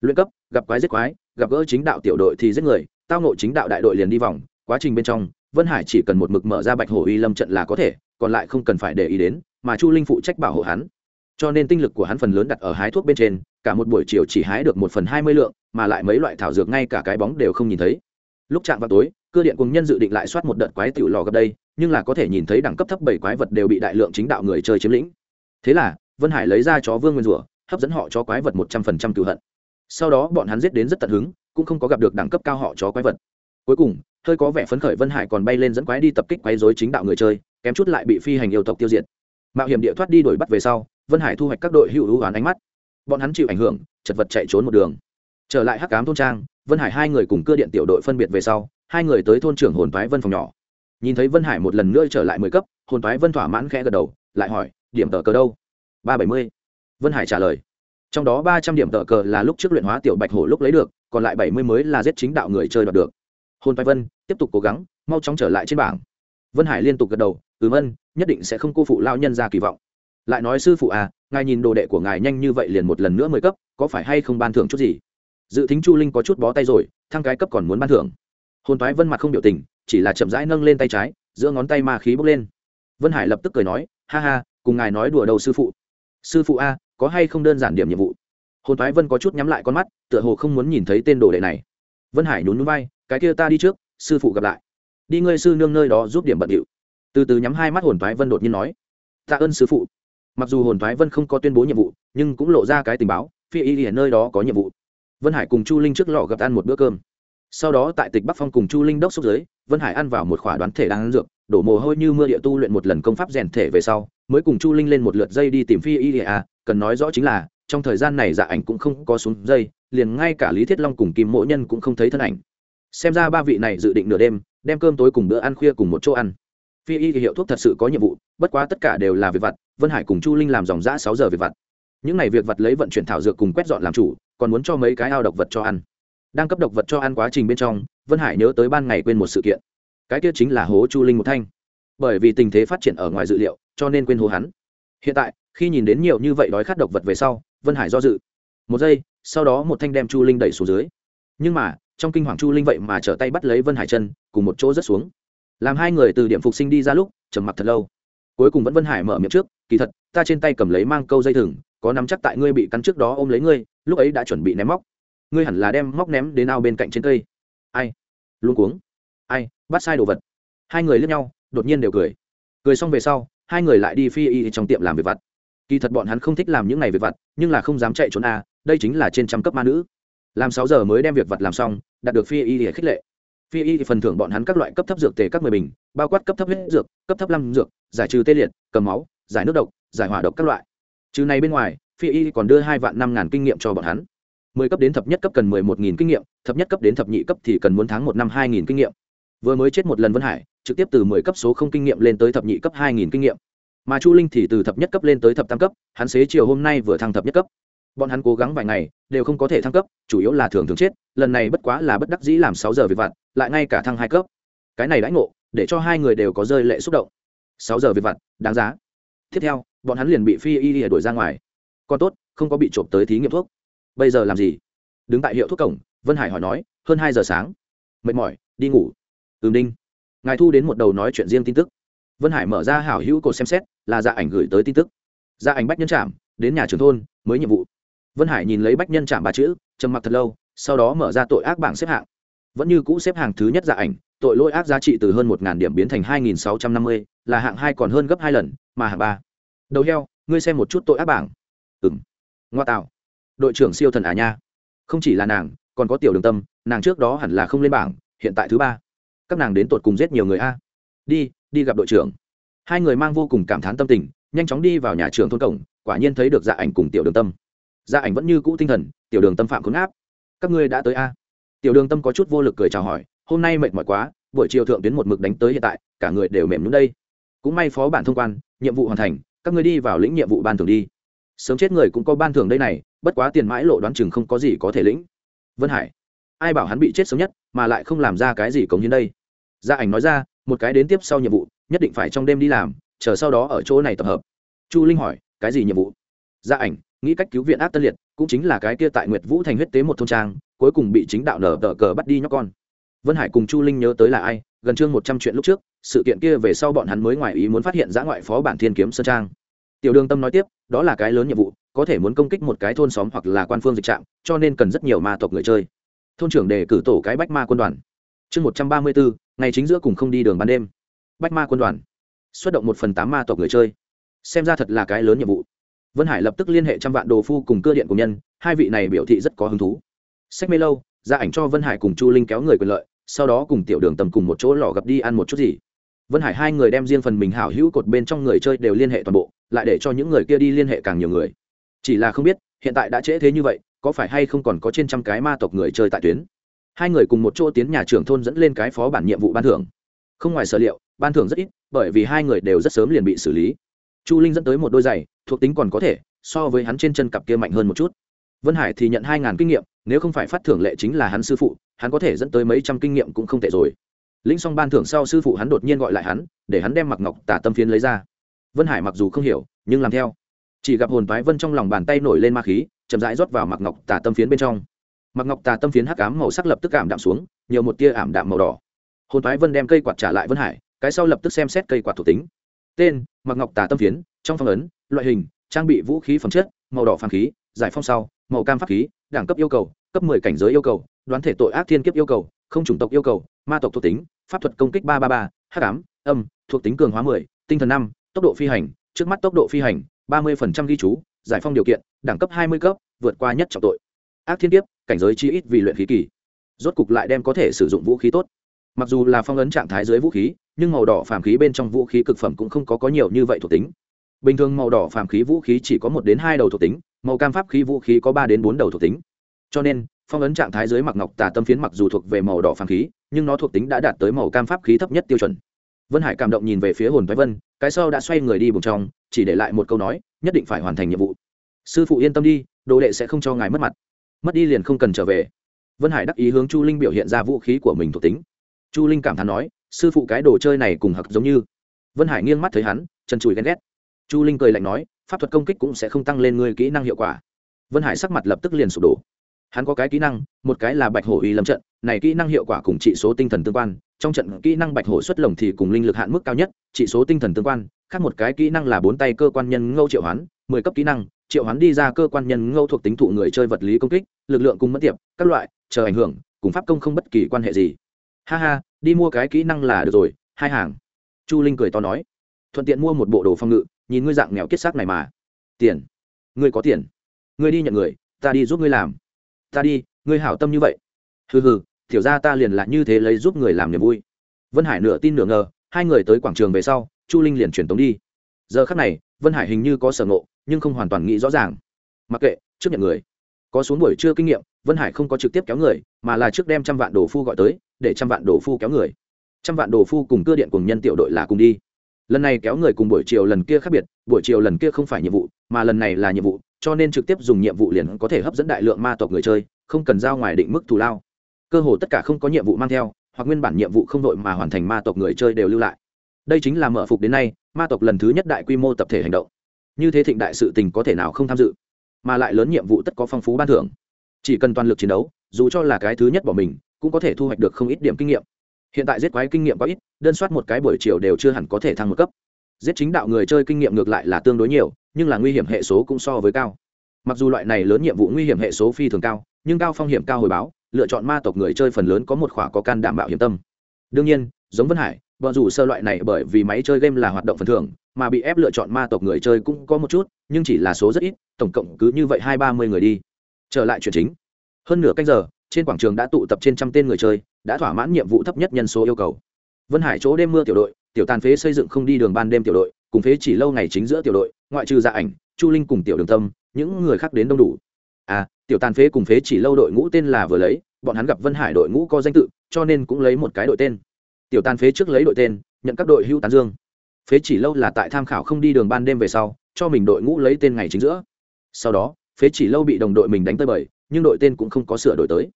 Luyện cấp, gặp quái giết quái, gặp gỡ chính đạo tiểu đội thì giết người, tao nộ chính đạo đại đội liền đi vòng, quá trình bên trong, vân hải chỉ cần một mực mở ra bạch hổ uy lâm trận là có thể, còn lại không cần phải để ý đến, mà chu linh phụ trách bảo hộ hắn. Cho nên tinh lực của hắn phần lớn đặt ở hái thuốc bên trên, cả một buổi chiều chỉ hái được một phần hai mươi lượng, mà lại mấy loại thảo dược ngay cả cái bóng đều không nhìn thấy lúc chạm vào tối cơ điện cùng nhân dự định lại soát một đợt quái tiểu lò gặp đây, nhưng là có thể nhìn thấy đẳng cấp thấp bảy quái vật đều bị đại lượng chính đạo người chơi chiếm lĩnh. Thế là, vân hải lấy ra chó vương nguyên rủa, hấp dẫn họ cho quái vật một trăm phần trăm cựu hận. Sau đó bọn hắn giết đến rất tận hứng, cũng không có gặp được đẳng cấp cao họ chó quái vật. Cuối cùng, hơi có vẻ phấn khởi vân hải còn bay lên dẫn quái đi tập kích quái dối chính đạo người chơi, kém chút lại bị phi hành yêu tộc tiêu diệt. Mạo hiểm địa thoát đi đuổi bắt về sau, vân hải thu hoạch các đội hữu hữu oán ánh mắt. Bọn hắn chịu ảnh hưởng, chật vật chạy trốn một đường. Trở lại hắc cám thôn trang vân hải hai người cùng cơ điện tiểu đội phân biệt về sau, hai người tới thôn trưởng hồn phái vân phòng nhỏ. Nhìn thấy vân hải một lần nữa trở lại mười cấp, hồn phái vân thỏa mãn khẽ gật đầu, lại hỏi, điểm tờ cờ đâu? Ba bảy mươi. Vân hải trả lời, trong đó ba trăm điểm tờ cờ là lúc trước luyện hóa tiểu bạch hổ lúc lấy được, còn lại bảy mươi mới là giết chính đạo người chơi đoạt được. Hồn phái vân tiếp tục cố gắng, mau chóng trở lại trên bảng. Vân hải liên tục gật đầu, ừm ân nhất định sẽ không cô phụ lao nhân ra kỳ vọng. Lại nói, sư phụ à ngài nhìn đồ đệ của ngài nhanh như vậy liền một lần nữa mười cấp, có phải hay không ban thưởng chút gì? Dự tính chu linh có chút bó tay rồi thăng cái cấp còn muốn ban thưởng. Hồn toái vân mặt không biểu tình, chỉ là chậm rãi nâng lên tay trái, giữa ngón tay ma khí bốc lên. Vân hải lập tức cười nói, ha ha, cùng ngài nói đùa đầu sư phụ. Sư phụ a, có hay không đơn giản điểm nhiệm vụ? Hồn toái vân có chút nhắm lại con mắt, tựa hồ không muốn nhìn thấy tên đồ đệ này. Vân hải nhún núi bay cái kia ta đi trước, sư phụ gặp lại. Đi ngươi sư nương nơi đó giúp điểm bận điệu. Từ từ nhắm hai mắt hồn toái vân đột nhiên nói, tạ ơn sư phụ. Mặc dù hồn thoái vân không có tuyên bố nhiệm vụ, nhưng cũng lộ ra cái tình báo, phi y ở nơi đó có nhiệm vụ vân hải cùng chu linh trước lò gặp ăn một bữa cơm. Sau đó tại tịch bắc phong cùng chu linh đốc xúc giới, vân hải ăn vào một khỏa đoán thể đang ăn dược, đổ mồ hôi như mưa địa tu luyện một lần công pháp rèn thể về sau, mới cùng chu linh lên một lượt dây đi tìm phi y a cần nói rõ chính là, trong thời gian này dạ ảnh cũng không có xuống dây, liền ngay cả lý thiết long cùng kim mỗ nhân cũng không thấy thân ảnh. Xem ra ba vị này dự định nửa đêm, đem cơm tối cùng bữa ăn khuya cùng một chỗ ăn. Phi y hiệu thuốc thật sự có nhiệm vụ, bất quá tất cả đều là việc vặt, vân hải cùng chu linh làm dòng giã sáu giờ việc vặt. Những n à y việc vặt lấy vận chuyển thảo dược cùng quét dọn làm chủ còn muốn cho mấy cái ao độc vật cho ăn. Đang cấp độc vật cho ăn quá trình bên trong, vân hải nhớ tới ban ngày quên một sự kiện. Cái kia chính là hố chu linh một thanh. Bởi vì tình thế phát triển ở ngoài dự liệu, cho nên quên hố hắn. Hiện tại, khi nhìn đến nhiều như vậy đói khát độc vật về sau, vân hải do dự. Một giây, sau đó một thanh đem chu linh đẩy xuống dưới. Nhưng mà, trong kinh hoàng chu linh vậy mà trở tay bắt lấy vân hải chân, cùng một chỗ rất xuống. Làm hai người từ điểm phục sinh đi ra lúc, trầm mặc thật lâu. Cuối cùng vẫn vân hải mở miệng trước, kỳ thật, ta trên tay cầm lấy mang câu dây thừng, có nắm chắc tại ngươi bị cắn trước đó ôm lấy ngươi lúc ấy đã chuẩn bị ném móc. Ngươi hẳn là đem móc ném đến ao bên cạnh trên cây. Ai? Luôn cuống. Ai? Bắt sai đồ vật. Hai người lướt nhau, đột nhiên đều cười. Cười xong về sau, hai người lại đi phi y trong tiệm làm việc vặt. Kỳ thật bọn hắn không thích làm những ngày việc vặt, nhưng là không dám chạy trốn a, đây chính là trên trăm cấp ma nữ. Làm sáu giờ mới đem việc vặt làm xong, đạt được phi y để khích lệ. Phi y phần thưởng bọn hắn các loại cấp thấp dược tề các mười bình, bao quát cấp thấp huyết dược, cấp thấp lâm dược, giải trừ tê liệt, cầm máu, giải nước độc, giải hỏa độc các loại. Trừ này bên ngoài phi y còn đưa hai vạn năm ngàn kinh nghiệm cho bọn hắn. Mười cấp đến thập nhất cấp cần mười một nghìn kinh nghiệm, thập nhất cấp đến thập nhị cấp thì cần muốn tháng một năm hai nghìn kinh nghiệm. Vừa mới chết một lần vân hải, trực tiếp từ mười cấp số không kinh nghiệm lên tới thập nhị cấp hai nghìn kinh nghiệm. Mà chu linh thì từ thập nhất cấp lên tới thập tam cấp, hắn xế chiều hôm nay vừa thăng thập nhất cấp. Bọn hắn cố gắng vài ngày, đều không có thể thăng cấp, chủ yếu là thường thường chết, lần này bất quá là bất đắc dĩ làm sáu giờ việc vặt, lại ngay cả thăng hai cấp. Cái này đãi ngộ, để cho hai người đều có rơi lệ xúc động. Sáu giờ việc vặt, đáng giá. Tiếp theo, bọn hắn liền bị phi y đuổi ra ngoài còn tốt, không có bị trộm tới thí nghiệm thuốc. Bây giờ làm gì? Đứng tại hiệu thuốc cổng, vân hải hỏi nói, hơn hai giờ sáng. Mệt mỏi, đi ngủ. Ừm đinh. Ngài thu đến một đầu nói chuyện riêng tin tức. Vân hải mở ra hảo hữu cột xem xét, là dạ ảnh gửi tới tin tức. Dạ ảnh bách nhân trạm đến nhà trường thôn, mới nhiệm vụ. Vân hải nhìn lấy bách nhân trạm ba chữ, trầm mặc thật lâu, sau đó mở ra tội ác bảng xếp hạng. Vẫn như cũ xếp hàng thứ nhất dạ ảnh, tội lỗi ác giá trị từ hơn một điểm biến thành hai nghìn sáu trăm năm mươi, là hạng hai còn hơn gấp hai lần, mà hạng ba. Đầu heo, ngươi xem một chút tội ác bảng ừng ngoa tạo. Đội trưởng siêu thần à nha. Không chỉ là nàng, còn có tiểu đường tâm, nàng trước đó hẳn là không lên bảng, hiện tại thứ ba. Các nàng đến tột cùng giết nhiều người a. Đi đi gặp đội trưởng. Hai người mang vô cùng cảm thán tâm tình, nhanh chóng đi vào nhà trường thôn cổng, quả nhiên thấy được dạ ảnh cùng tiểu đường tâm. Dạ ảnh vẫn như cũ tinh thần, tiểu đường tâm phạm khốn áp. Các ngươi đã tới a. Tiểu đường tâm có chút vô lực cười chào hỏi, hôm nay mệt mỏi quá, buổi chiều thượng tuyến một mực đánh tới hiện tại, cả người đều mềm nhún đây. Cũng may phó bản thông quan, nhiệm vụ hoàn thành, các ngươi đi vào lĩnh nhiệm vụ ban thường đi sớm chết người cũng có ban thưởng đây này, bất quá tiền mãi lộ đoán chừng không có gì có thể lĩnh. Vân hải, ai bảo hắn bị chết sớm nhất mà lại không làm ra cái gì cống hiến đây? Gia ảnh nói ra, một cái đến tiếp sau nhiệm vụ, nhất định phải trong đêm đi làm, chờ sau đó ở chỗ này tập hợp. Chu linh hỏi, cái gì nhiệm vụ? Gia ảnh, nghĩ cách cứu viện ác tân liệt, cũng chính là cái kia tại nguyệt vũ thành huyết tế một thôn trang, cuối cùng bị chính đạo nở tờ cờ bắt đi nhóc con. Vân hải cùng chu linh nhớ tới là ai, gần chương một trăm chuyện lúc trước, sự kiện kia về sau bọn hắn mới ngoài ý muốn phát hiện giã ngoại phó bản thiên kiếm sơn trang tiểu đường tâm nói tiếp, đó là cái lớn nhiệm vụ, có thể muốn công kích một cái thôn xóm hoặc là quan phương dịch trạm, cho nên cần rất nhiều ma tộc người chơi. Thôn trưởng đề cử tổ cái bách ma quân đoàn. Chương một trăm ba mươi bốn ngày chính giữa cùng không đi đường ban đêm. Bách ma quân đoàn. Xuất động một phần tám ma tộc người chơi. Xem ra thật là cái lớn nhiệm vụ. Vân hải lập tức liên hệ trăm vạn đồ phu cùng cơ điện của nhân, hai vị này biểu thị rất có hứng thú. Sách mê lâu, ra ảnh cho vân hải cùng chu linh kéo người quyền lợi, sau đó cùng tiểu đường tầm cùng một chỗ lò gặp đi ăn một chút gì. Vân hải hai người đem riêng phần mình hảo hữu cột bên trong người chơi đều liên hệ toàn bộ lại để cho những người kia đi liên hệ càng nhiều người. Chỉ là không biết, hiện tại đã trễ thế như vậy, có phải hay không còn có trên trăm cái ma tộc người chơi tại tuyến? Hai người cùng một chỗ tiến nhà trưởng thôn dẫn lên cái phó bản nhiệm vụ ban thưởng. Không ngoài sở liệu, ban thưởng rất ít, bởi vì hai người đều rất sớm liền bị xử lý. Chu linh dẫn tới một đôi giày, thuộc tính còn có thể, so với hắn trên chân cặp kia mạnh hơn một chút. Vân hải thì nhận hai ngàn kinh nghiệm, nếu không phải phát thưởng lệ chính là hắn sư phụ, hắn có thể dẫn tới mấy trăm kinh nghiệm cũng không tệ rồi. Lĩnh xong ban thưởng sau sư phụ hắn đột nhiên gọi lại hắn, để hắn đem mặc ngọc tả tâm phiến lấy ra vân hải mặc dù không hiểu nhưng làm theo. Chỉ gặp hồn toái vân trong lòng bàn tay nổi lên ma khí chậm rãi rót vào mặc ngọc tả tâm phiến bên trong. Mặc ngọc tà tâm phiến hắc ám màu sắc lập tức ảm đạm xuống nhiều một tia ảm đạm màu đỏ. Hồn toái vân đem cây quạt trả lại vân hải cái sau lập tức xem xét cây quạt thuộc tính. Tên mặc ngọc tà tâm phiến trong phong ấn loại hình trang bị vũ khí phẩm chất màu đỏ phàm khí giải phong sau màu cam pháp khí đẳng cấp yêu cầu cấp 10 cảnh giới yêu cầu đoán thể tội ác thiên kiếp yêu cầu không chủng tộc yêu cầu ma tộc thuộc tính pháp thuật công kích ba ba ba hắc ám âm thuộc tính cường hóa 10, tinh thần năm tốc độ phi hành, trước mắt tốc độ phi hành 30% ghi chú, giải phong điều kiện, đẳng cấp 20 cấp, vượt qua nhất trọng tội. Ác thiên kiếp, cảnh giới chi ít vì luyện khí kỳ. Rốt cục lại đem có thể sử dụng vũ khí tốt. Mặc dù là phong ấn trạng thái dưới vũ khí, nhưng màu đỏ phàm khí bên trong vũ khí cực phẩm cũng không có có nhiều như vậy thuộc tính. Bình thường màu đỏ phàm khí vũ khí chỉ có một đến hai đầu thuộc tính, màu cam pháp khí vũ khí có ba đến bốn đầu thuộc tính. Cho nên, phong ấn trạng thái dưới mặc ngọc tà tâm phiến mặc dù thuộc về màu đỏ phàm khí, nhưng nó thuộc tính đã đạt tới màu cam pháp khí thấp nhất tiêu chuẩn vân hải cảm động nhìn về phía hồn thái vân, cái sau đã xoay người đi bùng trong, chỉ để lại một câu nói, nhất định phải hoàn thành nhiệm vụ. Sư phụ yên tâm đi, đồ đệ sẽ không cho ngài mất mặt. Mất đi liền không cần trở về. Vân hải đắc ý hướng chu linh biểu hiện ra vũ khí của mình thuộc tính. Chu linh cảm thán nói, sư phụ cái đồ chơi này cùng hặc giống như. Vân hải nghiêng mắt thấy hắn chân chùi ghen ghét. Chu linh cười lạnh nói, pháp thuật công kích cũng sẽ không tăng lên người kỹ năng hiệu quả. Vân hải sắc mặt lập tức liền sụp đổ. Hắn có cái kỹ năng, một cái là bạch hổ uy lâm trận, này kỹ năng hiệu quả cùng trị số tinh thần tương quan trong trận kỹ năng bạch hổ xuất lồng thì cùng linh lực hạn mức cao nhất trị số tinh thần tương quan, khác một cái kỹ năng là bốn tay cơ quan nhân ngâu triệu hoán, mười cấp kỹ năng, triệu hoán đi ra cơ quan nhân ngâu thuộc tính thụ người chơi vật lý công kích, lực lượng cùng mất tiệp, các loại, chờ ảnh hưởng, cùng pháp công không bất kỳ quan hệ gì. Ha ha, đi mua cái kỹ năng là được rồi, hai hàng. Chu linh cười to nói. Thuận tiện mua một bộ đồ phong ngự, nhìn ngươi dạng nghèo kết xác này mà. Tiền. Ngươi có tiền. Ngươi đi nhận người, ta đi giúp ngươi làm. Ta đi, ngươi hảo tâm như vậy. Hừ hừ thiểu ra ta liền lại như thế lấy giúp người làm niềm vui. Vân hải nửa tin nửa ngờ, hai người tới quảng trường về sau, chu linh liền chuyển tống đi. Giờ khắc này, vân hải hình như có sở ngộ, nhưng không hoàn toàn nghĩ rõ ràng. Mặc kệ, trước nhận người. Có xuống buổi trưa kinh nghiệm, vân hải không có trực tiếp kéo người, mà là trước đem trăm vạn đồ phu gọi tới, để trăm vạn đồ phu kéo người. Trăm vạn đồ phu cùng cơ điện cùng nhân tiểu đội là cùng đi. Lần này kéo người cùng buổi chiều lần kia khác biệt, buổi chiều lần kia không phải nhiệm vụ, mà lần này là nhiệm vụ, cho nên trực tiếp dùng nhiệm vụ liền có thể hấp dẫn đại lượng ma tộc người chơi, không cần giao ngoài định mức thù lao cơ hồ tất cả không có nhiệm vụ mang theo, hoặc nguyên bản nhiệm vụ không đội mà hoàn thành ma tộc người chơi đều lưu lại. Đây chính là mở phục đến nay, ma tộc lần thứ nhất đại quy mô tập thể hành động. Như thế thịnh đại sự tình có thể nào không tham dự, mà lại lớn nhiệm vụ tất có phong phú ban thưởng. Chỉ cần toàn lực chiến đấu, dù cho là cái thứ nhất bỏ mình, cũng có thể thu hoạch được không ít điểm kinh nghiệm. Hiện tại giết quái kinh nghiệm có ít, đơn soát một cái buổi chiều đều chưa hẳn có thể thăng một cấp. Giết chính đạo người chơi kinh nghiệm ngược lại là tương đối nhiều, nhưng là nguy hiểm hệ số cũng so với cao. Mặc dù loại này lớn nhiệm vụ nguy hiểm hệ số phi thường cao, nhưng cao phong hiểm cao hồi báo lựa chọn ma tộc người chơi phần lớn có một khỏa có can đảm bảo hiểm tâm. Đương nhiên, giống vân hải vợ dù sơ loại này bởi vì máy chơi game là hoạt động phần thưởng, mà bị ép lựa chọn ma tộc người chơi cũng có một chút, nhưng chỉ là số rất ít, tổng cộng cứ như vậy hai ba mươi người đi. Trở lại chuyện chính. Hơn nửa canh giờ, trên quảng trường đã tụ tập trên trăm tên người chơi, đã thỏa mãn nhiệm vụ thấp nhất nhân số yêu cầu. Vân hải chỗ đêm mưa tiểu đội, tiểu tàn phế xây dựng không đi đường ban đêm tiểu đội, cùng phế chỉ lâu ngày chính giữa tiểu đội, ngoại trừ dạ ảnh, chu linh cùng tiểu đường tâm, những người khác đến đông đủ à tiểu tàn phế cùng phế chỉ lâu đội ngũ tên là vừa lấy, bọn hắn gặp vân hải đội ngũ có danh tự, cho nên cũng lấy một cái đội tên. Tiểu tàn phế trước lấy đội tên, nhận các đội hưu tán dương. Phế chỉ lâu là tại tham khảo không đi đường ban đêm về sau, cho mình đội ngũ lấy tên ngày chính giữa. Sau đó, phế chỉ lâu bị đồng đội mình đánh tới bời, nhưng đội tên cũng không có sửa đổi tới.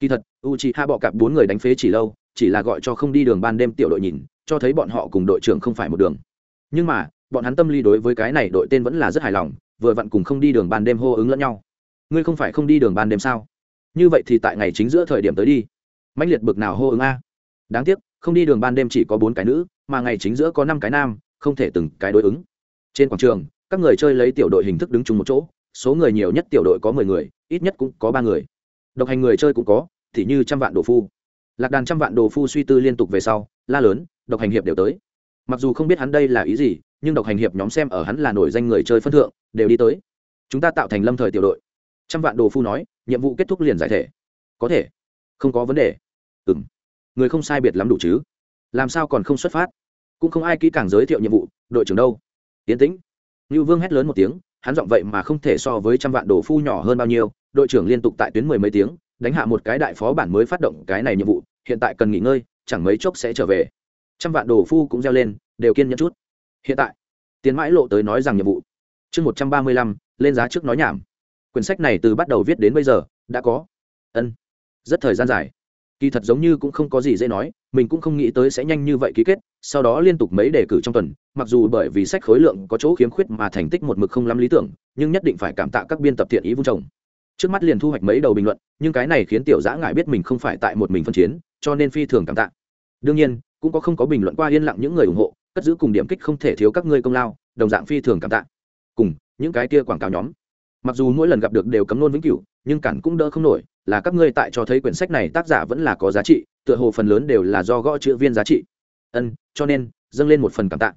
Kỳ thật u c h i bọ cặp bốn người đánh phế chỉ lâu, chỉ là gọi cho không đi đường ban đêm tiểu đội nhìn, cho thấy bọn họ cùng đội trưởng không phải một đường. Nhưng mà, bọn hắn tâm lý đối với cái này đội tên vẫn là rất hài lòng, vừa vặn cùng không đi đường ban đêm hô ứng lẫn nhau ngươi không phải không đi đường ban đêm sao? Như vậy thì tại ngày chính giữa thời điểm tới đi. Mạnh liệt bực nào hô ứng a? Đáng tiếc, không đi đường ban đêm chỉ có bốn cái nữ, mà ngày chính giữa có năm cái nam, không thể từng cái đối ứng. Trên quảng trường, các người chơi lấy tiểu đội hình thức đứng chung một chỗ, số người nhiều nhất tiểu đội có mười người, ít nhất cũng có ba người. Độc hành người chơi cũng có, thì như trăm vạn đồ phu. Lạc đàn trăm vạn đồ phu suy tư liên tục về sau, la lớn, độc hành hiệp đều tới. Mặc dù không biết hắn đây là ý gì, nhưng độc hành hiệp nhóm xem ở hắn là nổi danh người chơi phân thượng, đều đi tới. Chúng ta tạo thành lâm thời tiểu đội trăm vạn đồ phu nói, nhiệm vụ kết thúc liền giải thể. Có thể. Không có vấn đề. Ừ m người không sai biệt lắm đủ chứ. Làm sao còn không xuất phát? Cũng không ai kỹ càng giới thiệu nhiệm vụ, đội trưởng đâu? Yến tĩnh. Như vương hét lớn một tiếng, hắn giọng vậy mà không thể so với trăm vạn đồ phu nhỏ hơn bao nhiêu, đội trưởng liên tục tại tuyến mười mấy tiếng, đánh hạ một cái đại phó bản mới phát động cái này nhiệm vụ, hiện tại cần nghỉ ngơi, chẳng mấy chốc sẽ trở về. Trăm vạn đồ phu cũng reo lên, đều kiên nhẫn chút. Hiện tại tiến mãi lộ tới nói rằng nhiệm vụ. Chương một trăm ba mươi lăm, lên giá trước nói nhảm quyển sách này từ bắt đầu viết đến bây giờ, đã có. Ân. Rất thời gian dài. Kỳ thật giống như cũng không có gì dễ nói, mình cũng không nghĩ tới sẽ nhanh như vậy ký kết, sau đó liên tục mấy đề cử trong tuần, mặc dù bởi vì sách khối lượng có chỗ khiếm khuyết mà thành tích một mực không lắm lý tưởng, nhưng nhất định phải cảm tạ các biên tập thiện ý vung trồng. Trước mắt liền thu hoạch mấy đầu bình luận, nhưng cái này khiến tiểu giã ngại biết mình không phải tại một mình phân chiến, cho nên phi thường cảm tạ. Đương nhiên, cũng có không có bình luận qua yên lặng những người ủng hộ, cất giữ cùng điểm kích không thể thiếu các ngươi công lao, đồng dạng phi thường cảm tạ. Cùng, những cái kia quảng cáo nhóm mặc dù mỗi lần gặp được đều cấm nôn vĩnh cửu, nhưng cản cũng đỡ không nổi, là các ngươi tại cho thấy quyển sách này tác giả vẫn là có giá trị, tựa hồ phần lớn đều là do gõ chữ viên giá trị. Ân, cho nên, dâng lên một phần cảm tạ.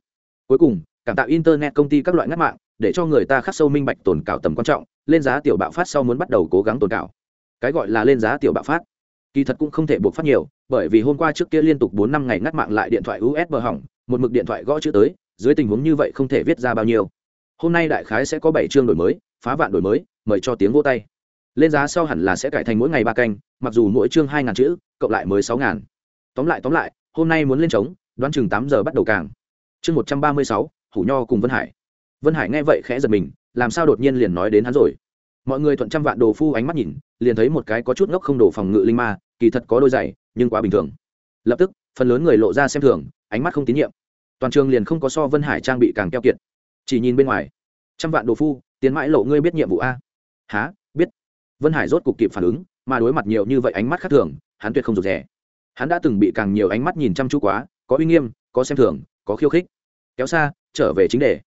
Cuối cùng, cảm tạ internet công ty các loại ngắt mạng, để cho người ta khắc sâu minh bạch tồn cảo tầm quan trọng, lên giá tiểu bạo phát sau muốn bắt đầu cố gắng tồn cảo. Cái gọi là lên giá tiểu bạo phát, kỳ thật cũng không thể buộc phát nhiều, bởi vì hôm qua trước kia liên tục bốn năm ngày ngắt mạng lại điện thoại usb hỏng, một mực điện thoại gõ chữ tới, dưới tình huống như vậy không thể viết ra bao nhiêu. Hôm nay đại khái sẽ có bảy chương đổi mới phá vạn đổi mới, mời cho tiếng vô tay. Lên giá sau hẳn là sẽ cải thành mỗi ngày ba canh, mặc dù mỗi chương hai ngàn chữ, cộng lại mới sáu ngàn. Tóm lại tóm lại, hôm nay muốn lên trống, đoán chừng tám giờ bắt đầu càng. Chương một trăm ba mươi sáu, hủ nho cùng vân hải. Vân hải nghe vậy khẽ giật mình, làm sao đột nhiên liền nói đến hắn rồi? Mọi người thuận trăm vạn đồ phu ánh mắt nhìn, liền thấy một cái có chút ngốc không đổ phòng ngự linh ma, kỳ thật có đôi giày, nhưng quá bình thường. Lập tức, phần lớn người lộ ra xem thường, ánh mắt không tín nhiệm. Toàn trường liền không có so vân hải trang bị càng keo kiệt. Chỉ nhìn bên ngoài. Trăm vạn đồ phu tiến mãi lộ ngươi biết nhiệm vụ a. Há biết. Vân hải rốt cục kịp phản ứng, mà đối mặt nhiều như vậy ánh mắt khác thường, hắn tuyệt không rụt rè. Hắn đã từng bị càng nhiều ánh mắt nhìn chăm chú quá, có uy nghiêm, có xem thường, có khiêu khích. Kéo xa, trở về chính đề.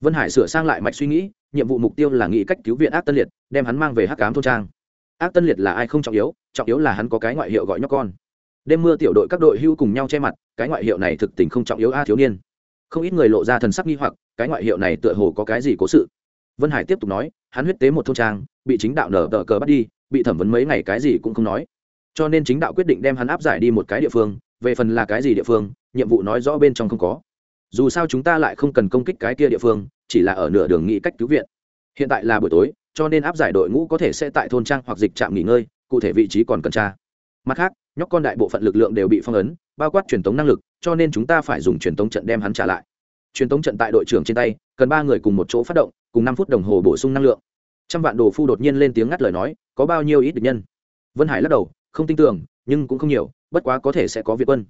Vân hải sửa sang lại mạch suy nghĩ, nhiệm vụ mục tiêu là nghĩ cách cứu viện ác tân liệt, đem hắn mang về hắc cám thôn trang. Ác tân liệt là ai không trọng yếu trọng yếu là hắn có cái ngoại hiệu gọi nhóc con. Đêm mưa tiểu đội các đội hưu cùng nhau che mặt, cái ngoại hiệu này thực tình không trọng yếu a thiếu niên. Không ít người lộ ra thần sắc nghi hoặc, cái ngoại hiệu này tựa hồ có cái gì cố sự vân hải tiếp tục nói, hắn huyết tế một thôn trang, bị chính đạo nở tờ cờ bắt đi, bị thẩm vấn mấy ngày cái gì cũng không nói. Cho nên chính đạo quyết định đem hắn áp giải đi một cái địa phương, về phần là cái gì địa phương, nhiệm vụ nói rõ bên trong không có. Dù sao chúng ta lại không cần công kích cái kia địa phương, chỉ là ở nửa đường nghĩ cách cứu viện. Hiện tại là buổi tối, cho nên áp giải đội ngũ có thể sẽ tại thôn trang hoặc dịch trạm nghỉ ngơi, cụ thể vị trí còn cần tra. Mặt khác, nhóc con đại bộ phận lực lượng đều bị phong ấn, bao quát truyền tống năng lực, cho nên chúng ta phải dùng truyền tống trận đem hắn trả lại. Truyền tống trận tại đội trưởng trên tay, cần ba người cùng một chỗ phát động cùng năm phút đồng hồ bổ sung năng lượng. Trăm vạn đồ phu đột nhiên lên tiếng ngắt lời nói, có bao nhiêu ít địch nhân? Vân hải lắc đầu, không tin tưởng, nhưng cũng không nhiều, bất quá có thể sẽ có việt quân.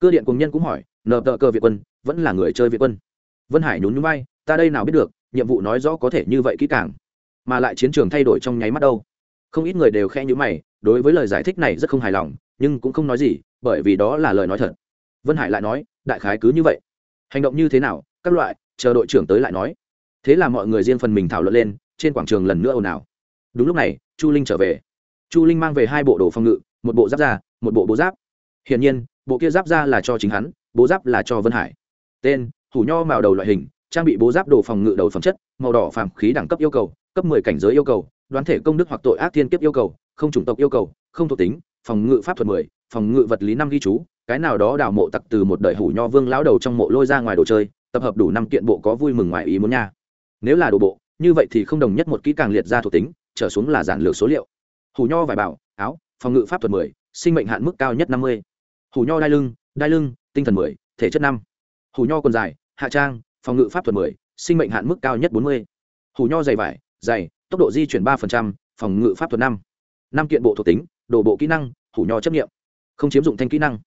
Cơ điện cùng nhân cũng hỏi, nợ tợ cơ việt quân, vẫn là người chơi việt quân? Vân hải nhún nhún bay ta đây nào biết được, nhiệm vụ nói rõ có thể như vậy kỹ càng, mà lại chiến trường thay đổi trong nháy mắt đâu. Không ít người đều khe nhữ mày, đối với lời giải thích này rất không hài lòng, nhưng cũng không nói gì, bởi vì đó là lời nói thật. Vân hải lại nói, đại khái cứ như vậy. Hành động như thế nào, các loại, chờ đội trưởng tới lại nói thế là mọi người riêng phần mình thảo luận lên, trên quảng trường lần nữa ồn ào. Đúng lúc này, chu linh trở về. Chu linh mang về hai bộ đồ phòng ngự, một bộ giáp da, một bộ bố giáp. Hiển nhiên, bộ kia giáp da là cho chính hắn bố giáp là cho vân hải. Tên, hủ nho màu đầu loại hình, trang bị bố giáp đồ phòng ngự đầu phẩm chất, màu đỏ phàm khí đẳng cấp yêu cầu, cấp mười cảnh giới yêu cầu, đoán thể công đức hoặc tội ác thiên kiếp yêu cầu, không chủng tộc yêu cầu, không thuộc tính, phòng ngự pháp thuật mười, phòng ngự vật lý năm ghi chú, cái nào đó đào mộ tặc từ một đời hủ nho vương lão đầu trong mộ lôi ra ngoài đồ chơi, tập hợp đủ năm kiện bộ có vui mừng ngoài ý muốn nha nếu là đồ bộ, như vậy thì không đồng nhất một kỹ càng liệt ra thuộc tính, trở xuống là giản lược số liệu. Hủ nho vải bảo áo, phòng ngự pháp thuật mười, sinh mệnh hạn mức cao nhất năm mươi. Hủ nho đai lưng đai lưng, tinh thần mười, thể chất năm. Hủ nho quần dài, hạ trang, phòng ngự pháp thuật mười, sinh mệnh hạn mức cao nhất bốn mươi. Hủ nho dày vải dày tốc độ di chuyển ba phòng ngự pháp thuật năm. Năm kiện bộ thuộc tính, đồ bộ kỹ năng, hủ nho chấp nghiệm. Không chiếm dụng thanh kỹ năng.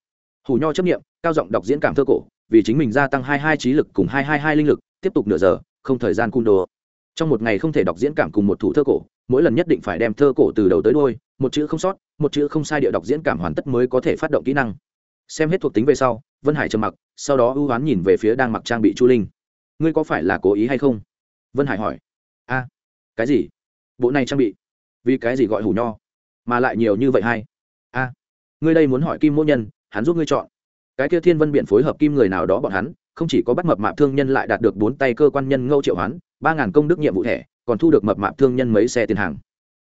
Hủ nho chấp nghiệm, cao giọng đọc diễn cảm thơ cổ, vì chính mình gia tăng hai hai trí lực cùng hai hai hai linh lực, tiếp tục nửa giờ không thời gian cung đồ. Trong một ngày không thể đọc diễn cảm cùng một thủ thơ cổ, mỗi lần nhất định phải đem thơ cổ từ đầu tới đôi một chữ không sót, một chữ không sai địa đọc diễn cảm hoàn tất mới có thể phát động kỹ năng. Xem hết thuộc tính về sau, vân hải trầm mặc, sau đó ưu oán nhìn về phía đang mặc trang bị chu linh. Ngươi có phải là cố ý hay không? Vân hải hỏi. A, cái gì? Bộ này trang bị? Vì cái gì gọi hủ nho, mà lại nhiều như vậy hay? A, ngươi đây muốn hỏi kim mỗ nhân, hắn giúp ngươi chọn. Cái kia thiên vân biện phối hợp kim người nào đó bọn hắn không chỉ có bắt mập mạp thương nhân lại đạt được bốn tay cơ quan nhân ngâu triệu hoán, ba ngàn công đức nhiệm vụ thẻ, còn thu được mập mạp thương nhân mấy xe tiền hàng.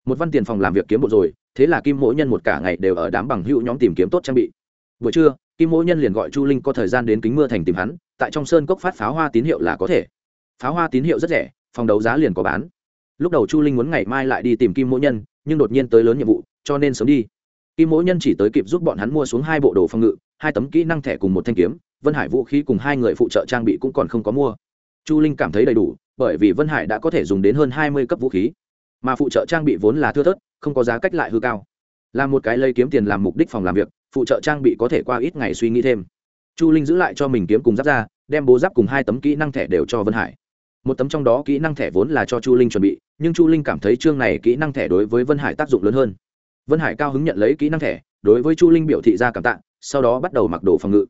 Một văn tiền phòng làm việc kiếm bộ rồi, thế là kim mỗi nhân một cả ngày đều ở đám bằng hữu nhóm tìm kiếm tốt trang bị. Buổi trưa, kim mỗi nhân liền gọi chu linh có thời gian đến kính mưa thành tìm hắn, tại trong sơn cốc phát pháo hoa tín hiệu là có thể. Pháo hoa tín hiệu rất rẻ, phòng đấu giá liền có bán. Lúc đầu chu linh muốn ngày mai lại đi tìm kim mỗi nhân, nhưng đột nhiên tới lớn nhiệm vụ, cho nên sớm đi. Kim mỗi nhân chỉ tới kịp giúp bọn hắn mua xuống hai bộ đồ phòng ngự, hai tấm kỹ năng thẻ cùng một thanh kiếm vân hải vũ khí cùng hai người phụ trợ trang bị cũng còn không có mua. Chu linh cảm thấy đầy đủ, bởi vì vân hải đã có thể dùng đến hơn hai mươi cấp vũ khí. Mà phụ trợ trang bị vốn là thưa thớt, không có giá cách lại hư cao. Là một cái lây kiếm tiền làm mục đích phòng làm việc, phụ trợ trang bị có thể qua ít ngày suy nghĩ thêm. Chu linh giữ lại cho mình kiếm cùng giáp ra, đem bố giáp cùng hai tấm kỹ năng thẻ đều cho vân hải. Một tấm trong đó kỹ năng thẻ vốn là cho chu linh chuẩn bị, nhưng chu linh cảm thấy chương này kỹ năng thẻ đối với vân hải tác dụng lớn hơn. Vân hải cao hứng nhận lấy kỹ năng thẻ, đối với chu linh biểu thị ra cảm tạ, sau đó bắt đầu mặc đồ phòng ngự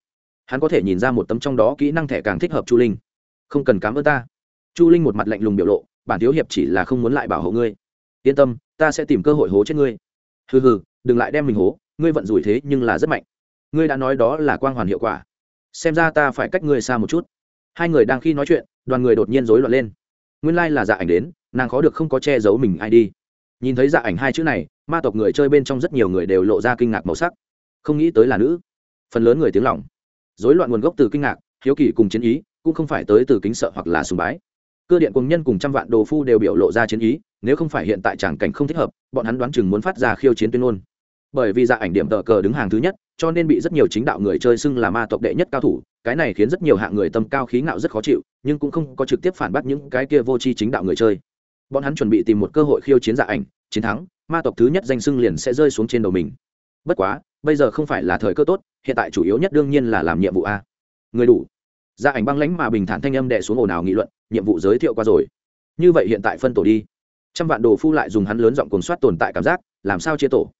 hắn có thể nhìn ra một tấm trong đó kỹ năng thẻ càng thích hợp chu linh. Không cần cám ơn ta. Chu linh một mặt lạnh lùng biểu lộ, bản thiếu hiệp chỉ là không muốn lại bảo hộ ngươi. Yên tâm, ta sẽ tìm cơ hội hố chết ngươi. Hừ hừ, đừng lại đem mình hố, ngươi vận rủi thế nhưng là rất mạnh. Ngươi đã nói đó là quang hoàn hiệu quả. Xem ra ta phải cách ngươi xa một chút. Hai người đang khi nói chuyện, đoàn người đột nhiên rối loạn lên. Nguyên lai、like、là dạ ảnh đến, nàng khó được không có che giấu mình ai đi. Nhìn thấy dạ ảnh hai chữ này, ma tộc người chơi bên trong rất nhiều người đều lộ ra kinh ngạc màu sắc. Không nghĩ tới là nữ. Phần lớn người tiếng lòng dối loạn nguồn gốc từ kinh ngạc, hiếu kỳ cùng chiến ý, cũng không phải tới từ kính sợ hoặc là sùng bái. Cơ điện cùng nhân cùng trăm vạn đồ phu đều biểu lộ ra chiến ý, nếu không phải hiện tại tràng cảnh không thích hợp, bọn hắn đoán chừng muốn phát ra khiêu chiến tuyên ngôn. Bởi vì dạ ảnh điểm tờ cờ đứng hàng thứ nhất, cho nên bị rất nhiều chính đạo người chơi xưng là ma tộc đệ nhất cao thủ, cái này khiến rất nhiều hạng người tâm cao khí ngạo rất khó chịu, nhưng cũng không có trực tiếp phản bác những cái kia vô tri chính đạo người chơi. Bọn hắn chuẩn bị tìm một cơ hội khiêu chiến dạ ảnh, chiến thắng, ma tộc thứ nhất danh xưng liền sẽ rơi xuống trên đầu mình. Bất quá bây giờ không phải là thời cơ tốt, hiện tại chủ yếu nhất đương nhiên là làm nhiệm vụ a. Người đủ. Gia ảnh băng lãnh mà bình thản thanh âm đệ xuống ồn ào nghị luận, nhiệm vụ giới thiệu qua rồi. Như vậy hiện tại phân tổ đi. Trăm vạn đồ phu lại dùng hắn lớn giọng cồn soát tồn tại cảm giác, làm sao chia tổ?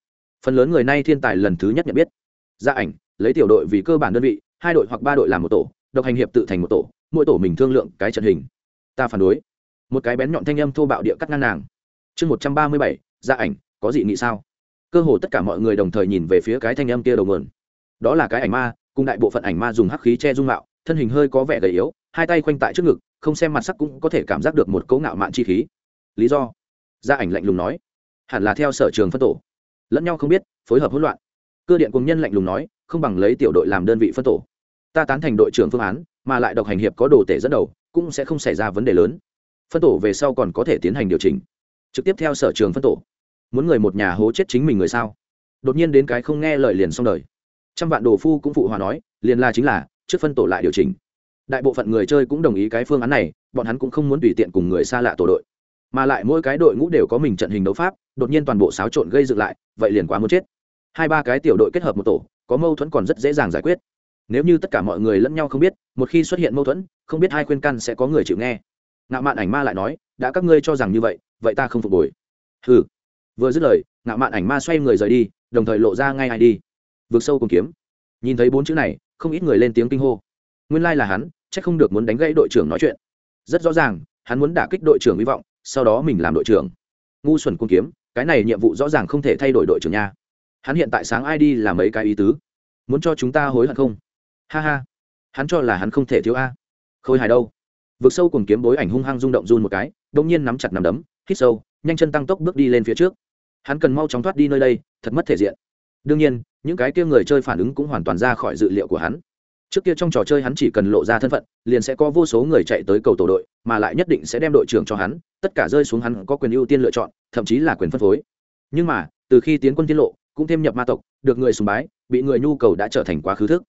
Phần lớn người nay thiên tài lần thứ nhất nhận biết. Gia ảnh, lấy tiểu đội vì cơ bản đơn vị, hai đội hoặc ba đội làm một tổ, độc hành hiệp tự thành một tổ, mỗi tổ mình thương lượng cái trận hình. Ta phản đối. Một cái bén nhọn thanh âm thô bạo địa cắt ngang nàng. Chương một trăm ba mươi bảy gia ảnh, có gì nghị sao? Cơ hồ tất cả mọi người đồng thời nhìn về phía cái thanh âm kia đầu mượn đó là cái ảnh ma, cùng đại bộ phận ảnh ma dùng hắc khí che dung mạo, thân hình hơi có vẻ gầy yếu, hai tay khoanh tại trước ngực, không xem mặt sắc cũng có thể cảm giác được một cấu ngạo mạn chi khí. Lý do? Gia ảnh lạnh lùng nói. Hẳn là theo sở trường phân tổ. Lẫn nhau không biết, phối hợp hỗn loạn. Cơ điện cùng nhân lạnh lùng nói, không bằng lấy tiểu đội làm đơn vị phân tổ. Ta tán thành đội trưởng phương án, mà lại độc hành hiệp có đồ tể dẫn đầu, cũng sẽ không xảy ra vấn đề lớn. Phân tổ về sau còn có thể tiến hành điều chỉnh. Trực tiếp theo sở trường phân tổ muốn người một nhà hố chết chính mình người sao? Đột nhiên đến cái không nghe lời liền xong đời. Trăm vạn đồ phu cũng phụ hòa nói, liền là chính là, trước phân tổ lại điều chỉnh. Đại bộ phận người chơi cũng đồng ý cái phương án này, bọn hắn cũng không muốn tùy tiện cùng người xa lạ tổ đội. Mà lại mỗi cái đội ngũ đều có mình trận hình đấu pháp, đột nhiên toàn bộ xáo trộn gây dựng lại, vậy liền quá muốn chết. Hai ba cái tiểu đội kết hợp một tổ, có mâu thuẫn còn rất dễ dàng giải quyết. Nếu như tất cả mọi người lẫn nhau không biết, một khi xuất hiện mâu thuẫn, không biết hai khuyên căn sẽ có người chịu nghe. Ngạo mạn ảnh ma lại nói, đã các ngươi cho rằng như vậy vậy ta không phục hồi. Hừ vừa dứt lời, ngạo mạn ảnh ma xoay người rời đi, đồng thời lộ ra ngay ai đi. Vượt sâu cùng kiếm. Nhìn thấy bốn chữ này, không ít người lên tiếng kinh hô. Nguyên lai là hắn c h ắ c không được muốn đánh gãy đội trưởng nói chuyện. Rất rõ ràng, hắn muốn đả kích đội trưởng hy vọng, sau đó mình làm đội trưởng. Ngu xuẩn cung kiếm, cái này nhiệm vụ rõ ràng không thể thay đổi đội trưởng nha. Hắn hiện tại sáng ai đi là mấy cái ý tứ. Muốn cho chúng ta hối hận không? Ha ha. Hắn cho là hắn không thể thiếu a. Khôi hài đâu. Vượt sâu cùng kiếm bối ảnh hung hăng rung động run một cái đông nhiên nắm chặt nằm đấm, hít sâu nhanh chân tăng tốc bước đi lên phía trước. Hắn cần mau chóng thoát đi nơi đây, thật mất thể diện. Đương nhiên, những cái kia người chơi phản ứng cũng hoàn toàn ra khỏi dự liệu của hắn. Trước kia trong trò chơi hắn chỉ cần lộ ra thân phận, liền sẽ có vô số người chạy tới cầu tổ đội, mà lại nhất định sẽ đem đội trưởng cho hắn, tất cả rơi xuống hắn có quyền ưu tiên lựa chọn, thậm chí là quyền phân phối. Nhưng mà, từ khi tiến quân tiết lộ, cũng thêm nhập ma tộc, được người sùng bái, bị người nhu cầu đã trở thành quá khứ thức.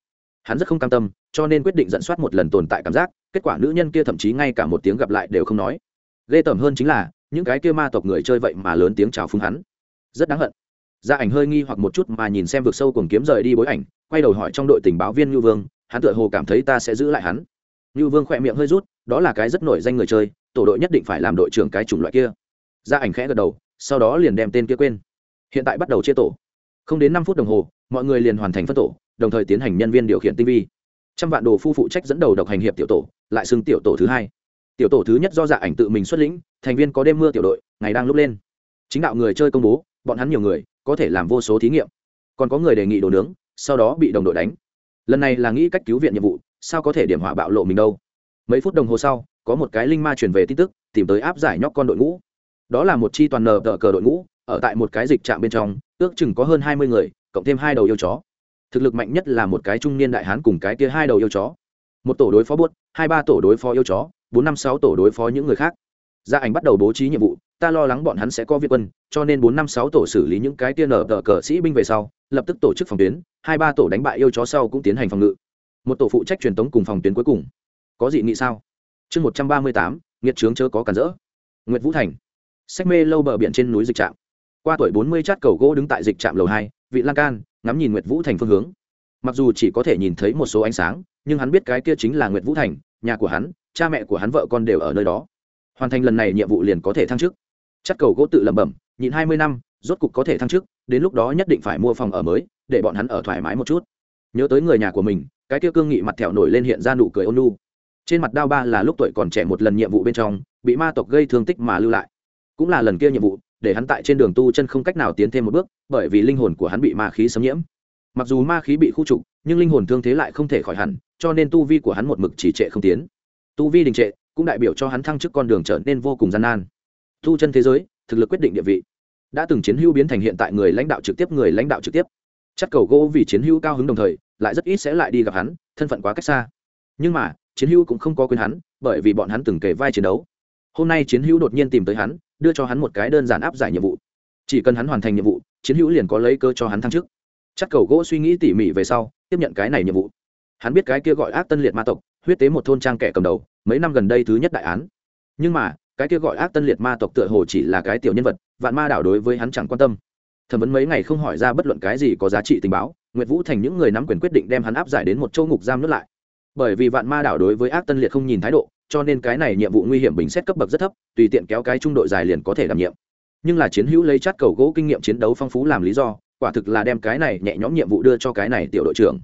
Hắn rất không cam tâm, cho nên quyết định dẫn soát một lần tồn tại cảm giác, kết quả nữ nhân kia thậm chí ngay cả một tiếng gặp lại đều không nói. Ghê tởm hơn chính là những cái kia ma tộc người chơi vậy mà lớn tiếng chào phúng hắn. Rất đáng hận. Gia ảnh hơi nghi hoặc một chút mà nhìn xem vực sâu cùng kiếm rời đi bối ảnh, quay đầu hỏi trong đội tình báo viên như vương, hắn tựa hồ cảm thấy ta sẽ giữ lại hắn. Như vương khỏe miệng hơi rút, đó là cái rất nổi danh người chơi, tổ đội nhất định phải làm đội trưởng cái chủng loại kia. Gia ảnh khẽ gật đầu, sau đó liền đem tên kia quên. Hiện tại bắt đầu chia tổ. Không đến năm phút đồng hồ, mọi người liền hoàn thành phân tổ, đồng thời tiến hành nhân viên điều khiển tinh vi. Trăm vạn đồ phu phụ trách dẫn đầu độc hành hiệp tiểu tổ, lại xưng tiểu tổ thứ hai tiểu tổ thứ nhất do dạ ảnh tự mình xuất lĩnh, thành viên có đêm mưa tiểu đội, ngày đang lúc lên. Chính đạo người chơi công bố, bọn hắn nhiều người, có thể làm vô số thí nghiệm. Còn có người đề nghị đồ nướng, sau đó bị đồng đội đánh. Lần này là nghĩ cách cứu viện nhiệm vụ, sao có thể điểm hỏa bạo lộ mình đâu? Mấy phút đồng hồ sau, có một cái linh ma truyền về tin tức, tìm tới áp giải nhóc con đội ngũ. Đó là một chi toàn nờ tờ cờ đội ngũ, ở tại một cái dịch trạm bên trong, ước chừng có hơn hai mươi người, cộng thêm hai đầu yêu chó. Thực lực mạnh nhất là một cái trung niên đại hán cùng cái kia hai đầu yêu chó. Một tổ đối phó buốt, hai ba tổ đối phó yêu chó bốn năm sáu tổ đối phó những người khác. Gia ảnh bắt đầu bố trí nhiệm vụ, ta lo lắng bọn hắn sẽ có viện quân, cho nên bốn năm sáu tổ xử lý những cái tiên nở tờ cờ sĩ binh về sau, lập tức tổ chức phòng tuyến, hai ba tổ đánh bại yêu chó sau cũng tiến hành phòng ngự. Một tổ phụ trách truyền tống cùng phòng tuyến cuối cùng. Có gì nghị sao? Chương một trăm ba mươi tám, nghiệt trướng chớ có cản rỡ. Nguyệt vũ thành. Sách mê lâu bờ biển trên núi dịch trạm. Qua tuổi bốn mươi chát cầu gỗ đứng tại dịch trạm lầu hai, vị lan can, ngắm nhìn nguyệt vũ thành phương hướng. Mặc dù chỉ có thể nhìn thấy một số ánh sáng, nhưng hắn biết cái kia chính là nguyệt vũ thành, nhà của hắn cha mẹ của hắn vợ con đều ở nơi đó. Hoàn thành lần này nhiệm vụ liền có thể thăng chức. Chắc cầu gỗ tự lẩm bẩm, nhịn hai mươi năm, rốt cục có thể thăng chức, đến lúc đó nhất định phải mua phòng ở mới, để bọn hắn ở thoải mái một chút. Nhớ tới người nhà của mình, cái kia cương nghị mặt thẹo nổi lên hiện ra nụ cười ôn nu trên mặt đao ba là lúc tuổi còn trẻ một lần nhiệm vụ bên trong, bị ma tộc gây thương tích mà lưu lại. Cũng là lần kia nhiệm vụ, để hắn tại trên đường tu chân không cách nào tiến thêm một bước, bởi vì linh hồn của hắn bị ma khí xâm nhiễm. Mặc dù ma khí bị khu trục, nhưng linh hồn thương thế lại không thể khỏi hẳn, cho nên tu vi của hắn một mực chỉ trệ không tiến tu vi đình trệ cũng đại biểu cho hắn thăng chức con đường trở nên vô cùng gian nan. Tu chân thế giới, thực lực quyết định địa vị. Đã từng chiến hữu biến thành hiện tại người lãnh đạo trực tiếp, người lãnh đạo trực tiếp. Chắc cầu gỗ vì chiến hữu cao hứng đồng thời, lại rất ít sẽ lại đi gặp hắn, thân phận quá cách xa. Nhưng mà, chiến hữu cũng không có quên hắn, bởi vì bọn hắn từng kể vai chiến đấu. Hôm nay chiến hữu đột nhiên tìm tới hắn, đưa cho hắn một cái đơn giản áp giải nhiệm vụ. Chỉ cần hắn hoàn thành nhiệm vụ, chiến hữu liền có lấy cơ cho hắn thăng chức. Chắc cầu gỗ suy nghĩ tỉ mỉ về sau, tiếp nhận cái này nhiệm vụ. Hắn biết cái kia gọi ác tân liệt ma tộc huyết tế một thôn trang kẻ cầm đầu, mấy năm gần đây thứ nhất đại án. Nhưng mà, cái kia gọi ác tân liệt ma tộc tựa hồ chỉ là cái tiểu nhân vật, vạn ma đảo đối với hắn chẳng quan tâm. Thẩm vấn mấy ngày không hỏi ra bất luận cái gì có giá trị tình báo, nguyệt vũ thành những người nắm quyền quyết định đem hắn áp giải đến một châu ngục giam nước lại. Bởi vì vạn ma đảo đối với ác tân liệt không nhìn thái độ, cho nên cái này nhiệm vụ nguy hiểm bình xét cấp bậc rất thấp, tùy tiện kéo cái trung đội dài liền có thể đảm nhiệm. Nhưng là chiến hữu lấy chát cầu gỗ kinh nghiệm chiến đấu phong phú làm lý do, quả thực là đem cái này nhẹ nhõm nhiệm vụ đưa cho cái này tiểu đội trưởng.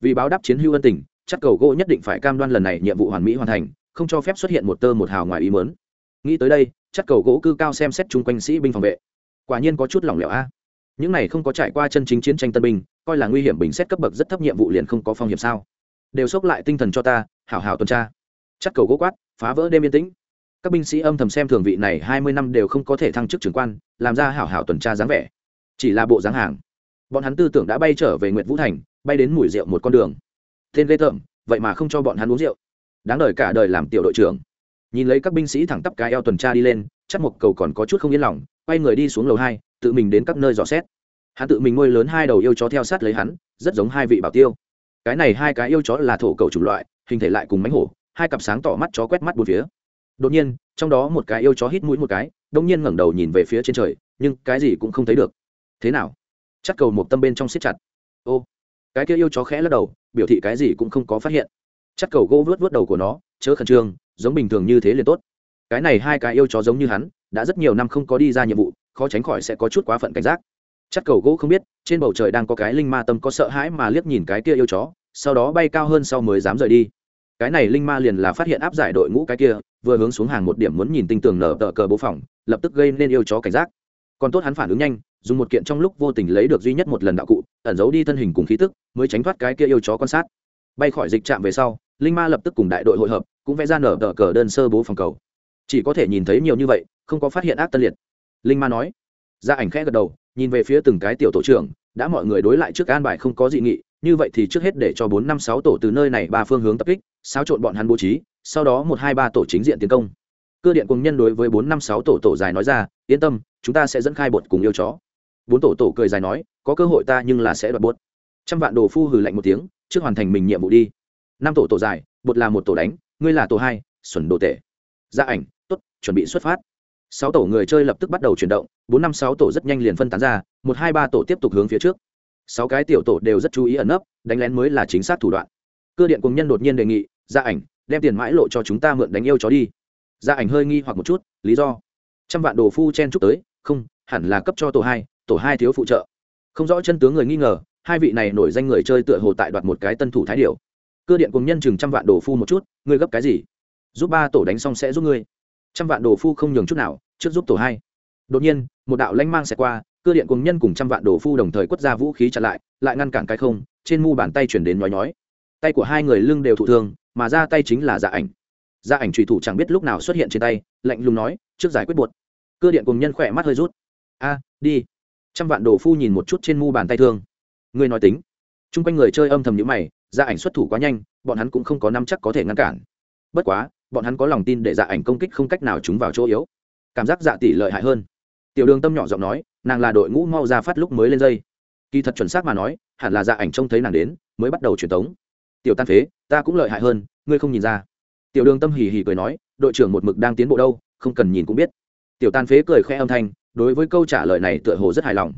Vì báo đáp chiến hữu ân tình chắc cầu gỗ nhất định phải cam đoan lần này nhiệm vụ hoàn mỹ hoàn thành, không cho phép xuất hiện một tơ một hào ngoài ý mớn nghĩ tới đây, chắc cầu gỗ cư cao xem xét chung quanh sĩ binh phòng vệ. Quả nhiên có chút lỏng lẻo a. Những này không có trải qua chân chính chiến tranh tân binh, coi là nguy hiểm bình xét cấp bậc rất thấp nhiệm vụ liền không có phong hiểm sao. Đều xốc lại tinh thần cho ta, hảo hảo tuần tra. Chắc cầu gỗ quát, phá vỡ đêm yên tĩnh. Các binh sĩ âm thầm xem thường vị này hai mươi năm đều không có thể thăng chức trưởng quan, làm ra hảo hảo tuần tra dáng vẻ. Chỉ là bộ dáng hàng. Bọn hắn tư tưởng đã bay trở về nguyệt vũ thành, bay đến mùi rượu một con đường tên ghê tởm, vậy mà không cho bọn hắn uống rượu. Đáng đời cả đời làm tiểu đội trưởng. Nhìn lấy các binh sĩ thẳng tắp cái eo tuần tra đi lên, chắc một cầu còn có chút không yên lòng, quay người đi xuống lầu hai, tự mình đến các nơi dò xét. Hắn tự mình nuôi lớn hai đầu yêu chó theo sát lấy hắn, rất giống hai vị bảo tiêu. Cái này hai cái yêu chó là thổ cầu chủng loại, hình thể lại cùng mánh hổ, hai cặp sáng tỏ mắt chó quét mắt bốn phía. Đột nhiên, trong đó một cái yêu chó hít mũi một cái, đông nhiên ngẩng đầu nhìn về phía trên trời, nhưng cái gì cũng không thấy được. Thế nào? Chắc cầu một tâm bên trong siết chặt. Ô! Cái kia yêu chó khẽ lắc đầu, biểu thị cái gì cũng không có phát hiện. Chắc cầu gỗ vớt vớt đầu của nó, chớ khẩn trương, giống bình thường như thế liền tốt. Cái này hai cái yêu chó giống như hắn, đã rất nhiều năm không có đi ra nhiệm vụ, khó tránh khỏi sẽ có chút quá phận cảnh giác. Chắc cầu gỗ không biết, trên bầu trời đang có cái linh ma tâm có sợ hãi mà liếc nhìn cái kia yêu chó, sau đó bay cao hơn sau mới dám rời đi. Cái này linh ma liền là phát hiện áp giải đội ngũ cái kia, vừa hướng xuống hàng một điểm muốn nhìn tinh tường nở tờ cờ bố phòng, lập tức gây nên yêu chó cảnh giác còn tốt hắn phản ứng nhanh, dùng một kiện trong lúc vô tình lấy được duy nhất một lần đạo cụ, ẩn giấu đi thân hình cùng khí tức, mới tránh thoát cái kia yêu chó quan sát. Bay khỏi dịch trạm về sau, linh ma lập tức cùng đại đội hội hợp, cũng vẽ ra nở tờ cờ đơn sơ bố phòng cầu. Chỉ có thể nhìn thấy nhiều như vậy, không có phát hiện ác tân liệt. Linh ma nói. Ra ảnh khẽ gật đầu, nhìn về phía từng cái tiểu tổ trưởng, đã mọi người đối lại trước an bài không có dị nghị, như vậy thì trước hết để cho bốn năm sáu tổ từ nơi này ba phương hướng tập kích, xáo trộn bọn hắn bố trí, sau đó một hai ba tổ chính diện tiến công. Cơ điện cùng nhân đối với bốn năm sáu tổ tổ dài nói ra, yên tâm chúng ta sẽ dẫn khai bột cùng yêu chó. Bốn tổ tổ cười dài nói, có cơ hội ta nhưng là sẽ đoạt bột. Trăm vạn đồ phu hừ lạnh một tiếng, trước hoàn thành mình nhiệm vụ đi. Năm tổ tổ dài, bột là một tổ đánh, ngươi là tổ hai, xuẩn đồ tệ gia ảnh t ố t chuẩn bị xuất phát. Sáu tổ người chơi lập tức bắt đầu chuyển động, bốn năm sáu tổ rất nhanh liền phân tán ra, một hai ba tổ tiếp tục hướng phía trước. Sáu cái tiểu tổ đều rất chú ý ẩn nấp, đánh lén mới là chính xác thủ đoạn. Cơ điện cùng nhân đột nhiên đề nghị gia ảnh, đem tiền mãi lộ cho chúng ta mượn đánh yêu chó đi. Gia ảnh hơi nghi hoặc một chút, lý do. Trăm vạn đồ phu chen chúc tới không, hẳn là cấp cho tổ hai tổ hai thiếu phụ trợ. Không rõ chân tướng người nghi ngờ, hai vị này nổi danh người chơi tựa hồ tại đoạt một cái tân thủ thái điều. Cơ điện cùng nhân chừng trăm vạn đồ phu một chút, ngươi gấp cái gì? Giúp ba tổ đánh xong sẽ giúp ngươi. Trăm vạn đồ phu không nhường chút nào, trước giúp tổ hai. Đột nhiên, một đạo lanh mang sẽ qua, cơ điện cùng nhân cùng trăm vạn đồ phu đồng thời quất ra vũ khí chặn lại lại ngăn cản cái không, trên mu bàn tay chuyển đến nhói nhói. Tay của hai người lưng đều thụ thương, mà ra tay chính là dạ ảnh. Dạ ảnh trùy thủ chẳng biết lúc nào xuất hiện trên tay, lạnh lùng nói, trước giải quyết buột cơ điện cùng nhân khỏe mắt hơi rút. A, đi. Trăm vạn đồ phu nhìn một chút trên mu bàn tay thương. Ngươi nói tính. T r u n g quanh người chơi âm thầm nhữ mày gia ảnh xuất thủ quá nhanh, bọn hắn cũng không có năm chắc có thể ngăn cản. Bất quá, bọn hắn có lòng tin để dạ ảnh công kích không cách nào chúng vào chỗ yếu. Cảm giác dạ tỷ lợi hại hơn. Tiểu đường tâm nhỏ giọng nói, nàng là đội ngũ mau ra phát lúc mới lên dây. Kỳ thật chuẩn xác mà nói, hẳn là dạ ảnh trông thấy nàng đến, mới bắt đầu truyền tống. Tiểu tan phế, ta cũng lợi hại hơn, ngươi không nhìn ra. Tiểu đường tâm hì hì cười nói, đội trưởng một mực đang tiến bộ đâu, không cần nhìn cũng biết tiểu Tàn phế cười khẽ âm thanh, đối với câu trả lời này tựa hồ rất hài lòng.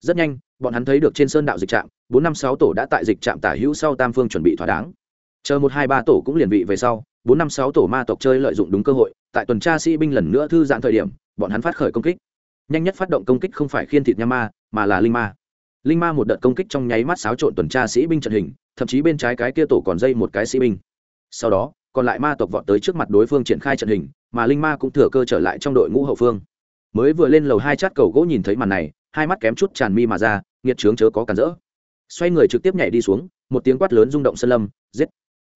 Rất nhanh, bọn hắn thấy được trên sơn đạo dịch trạm, bốn năm sáu tổ đã tại dịch trạm tả hữu sau tam phương chuẩn bị thỏa đáng. Chờ một hai ba tổ cũng liền vị về sau, bốn năm sáu tổ ma tộc chơi lợi dụng đúng cơ hội, tại tuần tra sĩ binh lần nữa thư giãn thời điểm, bọn hắn phát khởi công kích. Nhanh nhất phát động công kích không phải khiên thịt nha ma, mà là linh ma. Linh ma một đợt công kích trong nháy mắt xáo trộn tuần tra sĩ binh trận hình, thậm chí bên trái cái kia tổ còn dây một cái sĩ binh. Sau đó, còn lại ma tộc vọt tới trước mặt đối phương triển khai trận hình mà linh ma cũng thừa cơ trở lại trong đội ngũ hậu phương. Mới vừa lên lầu hai chát cầu gỗ nhìn thấy màn này, hai mắt kém chút tràn mi mà ra, nghiệt trướng chớ có cản rỡ. Xoay người trực tiếp nhảy đi xuống, một tiếng quát lớn rung động sân lâm, giết.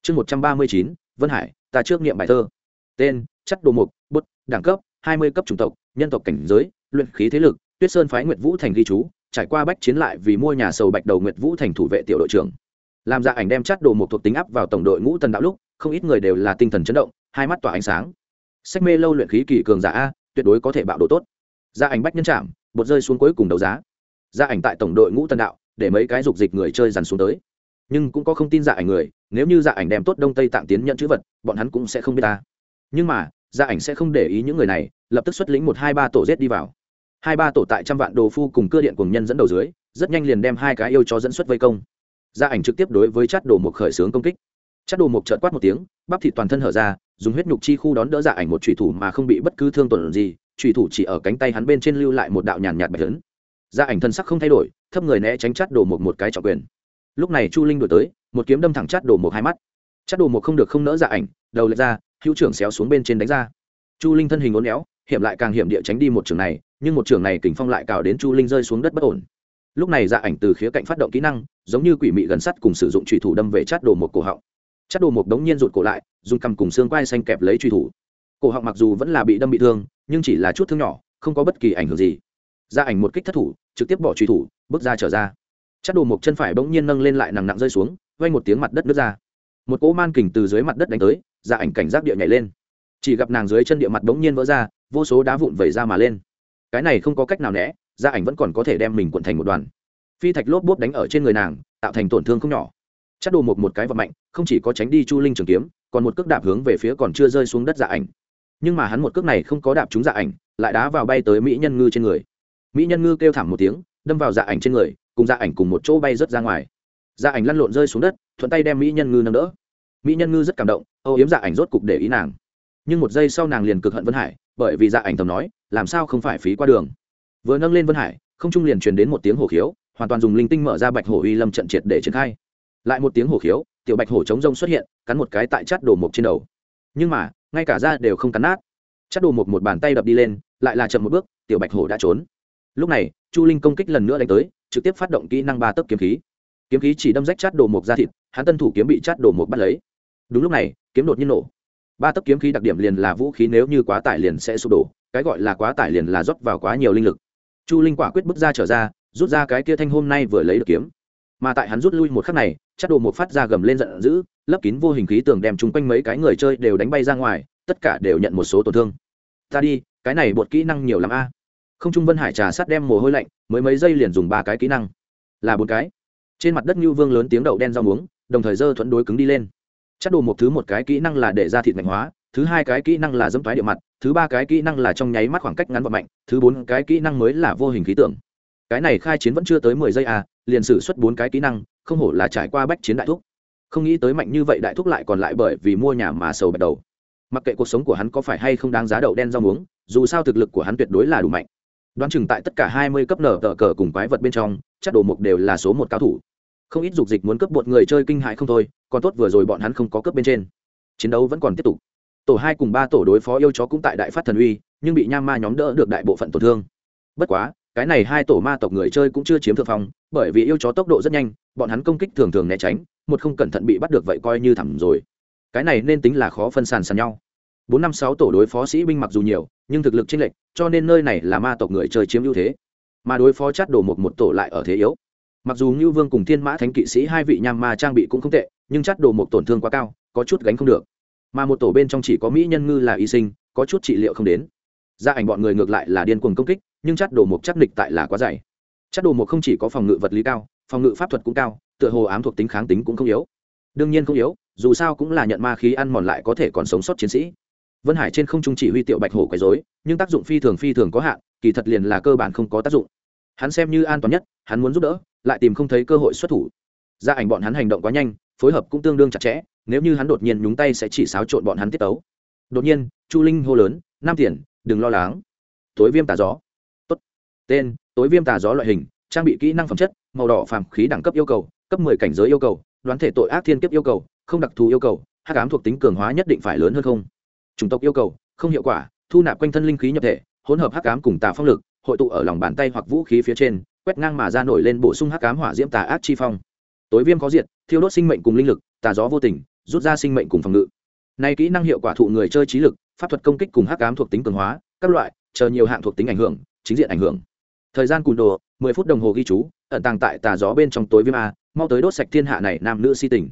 Chương một trăm ba mươi chín, vân hải, ta trước nghiệm bài thơ. Tên chất đồ mục, bút, đẳng cấp, hai mươi cấp chủng tộc, nhân tộc cảnh giới, luyện khí thế lực, tuyết sơn phái nguyệt vũ thành ghi chú, trải qua bách chiến lại vì mua nhà sầu bạch đầu nguyệt vũ thành thủ vệ tiểu đội trưởng. Làm ra ảnh đem chát đồ mục thuộc tính áp vào tổng đội ngũ tần đạo lúc, không ít người đều là tinh thần chấn động, hai mắt tỏa ánh sáng sách mê lâu luyện khí kỳ cường giả a, tuyệt đối có thể bạo độ tốt. Gia ảnh bách nhân chạm bột rơi xuống cuối cùng đấu giá. Gia ảnh tại tổng đội ngũ tân đạo, để mấy cái dục dịch người chơi dằn xuống tới. Nhưng cũng có không tin dạ ảnh người, nếu như dạ ảnh đem tốt đông tây tạm tiến nhận chữ vật, bọn hắn cũng sẽ không biết ta. Nhưng mà dạ ảnh sẽ không để ý những người này, lập tức xuất lĩnh một hai ba tổ rết đi vào. Hai ba tổ tại trăm vạn đồ phu cùng cơ điện cùng nhân dẫn đầu dưới, rất nhanh liền đem hai cái yêu cho dẫn xuất vây công. Gia ảnh trực tiếp đối với chát đồ một khởi xướng công kích. Chát đồ một trợt quát một tiếng, bắp thịt toàn thân hở ra dùng huyết nhục chi khu đón đỡ dạ ảnh một trùy thủ mà không bị bất cứ thương tổn gì trùy thủ chỉ ở cánh tay hắn bên trên lưu lại một đạo nhàn nhạt bạch lớn dạ ảnh thân sắc không thay đổi, thấp người né tránh chát đồ một một cái trọng quyền. Lúc này chu linh đổi tới, một kiếm đâm thẳng chát đồ một hai mắt. Chát đồ một không được không nỡ dạ ảnh, đầu lệch ra, hữu trưởng xéo xuống bên trên đánh ra. Chu linh thân hình uốn éo, hiểm lại càng hiểm địa tránh đi một trường này, nhưng một trường này kình phong lại cào đến chu linh rơi xuống đất bất ổn. Lúc này dạ ảnh từ khía cạnh phát động kỹ năng, giống như quỷ mị gần sắt cùng sử dụng trùy thủ đâm về chát đồ một cổ họng chát đồ một đống nhiên rụt cổ lại, dùng cầm cùng xương quai xanh kẹp lấy truy thủ. Cổ họng mặc dù vẫn là bị đâm bị thương, nhưng chỉ là chút thương nhỏ, không có bất kỳ ảnh hưởng gì. Ra ảnh một kích thất thủ, trực tiếp bỏ truy thủ, bước ra trở ra. Chát đồ một chân phải bỗng nhiên nâng lên lại nặng nặng rơi xuống vay một tiếng mặt đất nứt ra. Một cỗ man kình từ dưới mặt đất đánh tới, ra ảnh cảnh giác địa nhảy lên. Chỉ gặp nàng dưới chân địa mặt bỗng nhiên vỡ ra, vô số đá vụn vẩy ra mà lên. Cái này không có cách nào né, ra ảnh vẫn còn có thể đem mình cuộn thành một đoàn. Phi thạch lốp bốp đánh ở trên người nàng, tạo thành tổn thương không nhỏ chắc đồ một một cái vật mạnh, không chỉ có tránh đi chu linh trường kiếm, còn một cước đạp hướng về phía còn chưa rơi xuống đất dạ ảnh. Nhưng mà hắn một cước này không có đạp trúng dạ ảnh, lại đá vào bay tới mỹ nhân ngư trên người. Mỹ nhân ngư kêu thảm một tiếng, đâm vào dạ ảnh trên người, cùng dạ ảnh cùng một chỗ bay rớt ra ngoài. Dạ ảnh lăn lộn rơi xuống đất, thuận tay đem mỹ nhân ngư nâng đỡ. Mỹ nhân ngư rất cảm động, âu yếm dạ ảnh rốt cục để ý nàng. Nhưng một giây sau nàng liền cực hận vân hải, bởi vì dạ ảnh tầm nói, làm sao không phải phí qua đường? Vừa nâng lên vân hải, không trung liền truyền đến một tiếng hổ khiếu, hoàn toàn dùng linh tinh mở ra bạch hổ uy lâm trận triệt để triển khai lại một tiếng hổ khiếu, tiểu bạch hổ chống rông xuất hiện, cắn một cái tại chát đồ mục trên đầu. Nhưng mà, ngay cả da đều không cắn nát. Chát đồ mục một bàn tay đập đi lên, lại là chậm một bước, tiểu bạch hổ đã trốn. Lúc này, chu linh công kích lần nữa đánh tới, trực tiếp phát động kỹ năng ba tấc kiếm khí. Kiếm khí chỉ đâm rách chát đồ mục ra thịt, hắn tân thủ kiếm bị chát đồ mục bắt lấy. Đúng lúc này, kiếm đột nhiên nổ. Ba tấc kiếm khí đặc điểm liền là vũ khí nếu như quá tải liền sẽ sụp đổ, cái gọi là quá tải liền là rót vào quá nhiều linh lực. Chu linh quả quyết bước ra trở ra, rút ra cái kia thanh hôm nay vừa lấy được kiếm. Mà tại hắn rút lui một khắc này chắc đồ một phát ra gầm lên giận dữ, lấp kín vô hình khí tường đem chung quanh mấy cái người chơi đều đánh bay ra ngoài, tất cả đều nhận một số tổn thương. Ta đi, cái này bột kỹ năng nhiều l a. Không trung vân hải trà sắt đem mồ hôi lạnh, mới mấy giây liền dùng ba cái kỹ năng. Là bốn cái. Trên mặt đất như vương lớn tiếng đậu đen rau muống, đồng thời dơ thuẫn đối cứng đi lên. Chắc đồ một thứ một cái kỹ năng là để ra thịt mạnh hóa, thứ hai cái kỹ năng là dâm thoái địa mặt, thứ ba cái kỹ năng là trong nháy mắt khoảng cách ngắn và mạnh, thứ bốn cái kỹ năng mới là vô hình khí tượng cái này khai chiến vẫn chưa tới mười giây à liền sử xuất bốn cái kỹ năng không hổ là trải qua bách chiến đại thúc. Không nghĩ tới mạnh như vậy đại thúc lại còn lại bởi vì mua nhà mà sầu bắt đầu. Mặc kệ cuộc sống của hắn có phải hay không đáng giá đậu đen rau muống, dù sao thực lực của hắn tuyệt đối là đủ mạnh. Đoán chừng tại tất cả hai mươi cấp nở tờ cờ cùng quái vật bên trong, chắc đồ mục đều là số một cao thủ. Không ít dục dịch muốn cướp bột người chơi kinh hại không thôi, còn tốt vừa rồi bọn hắn không có cướp bên trên. Chiến đấu vẫn còn tiếp tục. Tổ hai cùng ba tổ đối phó yêu chó cũng tại đại phát thần uy, nhưng bị nham ma nhóm đỡ được đại bộ phận tổn thương. Bất quá cái này hai tổ ma tộc người chơi cũng chưa chiếm thượng phong, bởi vì yêu chó tốc độ rất nhanh, bọn hắn công kích thường thường né tránh, một không cẩn thận bị bắt được vậy coi như thẳng rồi. Cái này nên tính là khó phân sàn sàn nhau. Bốn năm sáu tổ đối phó sĩ binh mặc dù nhiều, nhưng thực lực chênh lệch, cho nên nơi này là ma tộc người chơi chiếm ưu thế. Mà đối phó chát đổ một một tổ lại ở thế yếu. Mặc dù ngưu vương cùng thiên mã thánh kỵ sĩ hai vị nham ma trang bị cũng không tệ, nhưng chát đổ một tổn thương quá cao, có chút gánh không được. Mà một tổ bên trong chỉ có mỹ nhân ngư là y sinh, có chút trị liệu không đến. Gia ảnh bọn người ngược lại là điên cuồng công kích nhưng chát đồ mục chắc địch tại là quá dày. Chát đồ mục không chỉ có phòng ngự vật lý cao, phòng ngự pháp thuật cũng cao, tựa hồ ám thuộc tính kháng tính cũng không yếu. Đương nhiên không yếu, dù sao cũng là nhận ma khí ăn mòn lại có thể còn sống sót chiến sĩ. Vân hải trên không trung chỉ huy tiểu bạch hổ quấy dối nhưng tác dụng phi thường phi thường có hạn, kỳ thật liền là cơ bản không có tác dụng. Hắn xem như an toàn nhất, hắn muốn giúp đỡ, lại tìm không thấy cơ hội xuất thủ. Gia ảnh bọn hắn hành động quá nhanh, phối hợp cũng tương đương chặt chẽ, nếu như hắn đột nhiên nhúng tay sẽ chỉ xáo trộn bọn hắn tiết tấu. Đột nhiên, chu linh hô lớn, nam tiền, đừng lo lắng. Tối viêm tà gió tên, tối viêm tà gió loại hình, trang bị kỹ năng phẩm chất, màu đỏ phàm khí đẳng cấp yêu cầu, cấp mười cảnh giới yêu cầu, đoán thể tội ác thiên kiếp yêu cầu, không đặc thù yêu cầu hát cám thuộc tính cường hóa nhất định phải lớn hơn không? Chủng tộc yêu cầu, không hiệu quả, thu nạp quanh thân linh khí nhập thể, hỗn hợp hắc ám cùng tà phong lực, hội tụ ở lòng bàn tay hoặc vũ khí phía trên, quét ngang mà ra nổi lên bổ sung hắc ám hỏa diễm tà ác chi phong. Tối viêm có diệt, thiêu đốt sinh mệnh cùng linh lực, tà gió vô tình, rút ra sinh mệnh cùng phòng ngự. Nay kỹ năng hiệu quả thụ người chơi trí lực, pháp thuật công kích cùng hắc ám thuộc tính cường hóa, các loại, chờ nhiều hạng thuộc tính ảnh hưởng, chính diện ảnh hưởng thời gian cùn đồ, mười phút đồng hồ ghi chú, ẩn tàng tại tà gió bên trong tối viêm a, mau tới đốt sạch thiên hạ này nam nữ si tình.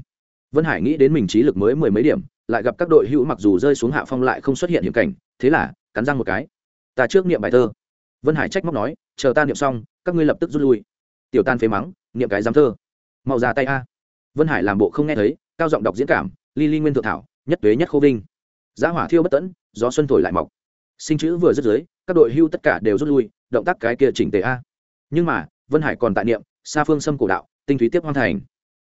Vân hải nghĩ đến mình trí lực mới mười mấy điểm, lại gặp các đội hữu mặc dù rơi xuống hạ phong lại không xuất hiện hiểm cảnh, thế là, cắn răng một cái. Ta trước niệm bài thơ. Vân hải trách móc nói, chờ ta niệm xong, các ngươi lập tức rút lui. Tiểu tan phế mắng, niệm cái dám thơ. Mau ra tay a. Vân hải làm bộ không nghe thấy, cao giọng đọc diễn cảm, ly ly nguyên thượng thảo, nhất tuế nhất khô vinh. Giá hỏa thiêu bất tẫn, gió xuân thổi lại mọc. Sinh chữ vừa dứt dưới, các đội hưu tất cả đều rút lui động tác cái kia chỉnh tề a. Nhưng mà, vân hải còn tại niệm xa phương xâm cổ đạo, tinh thúy tiếp hoang thành.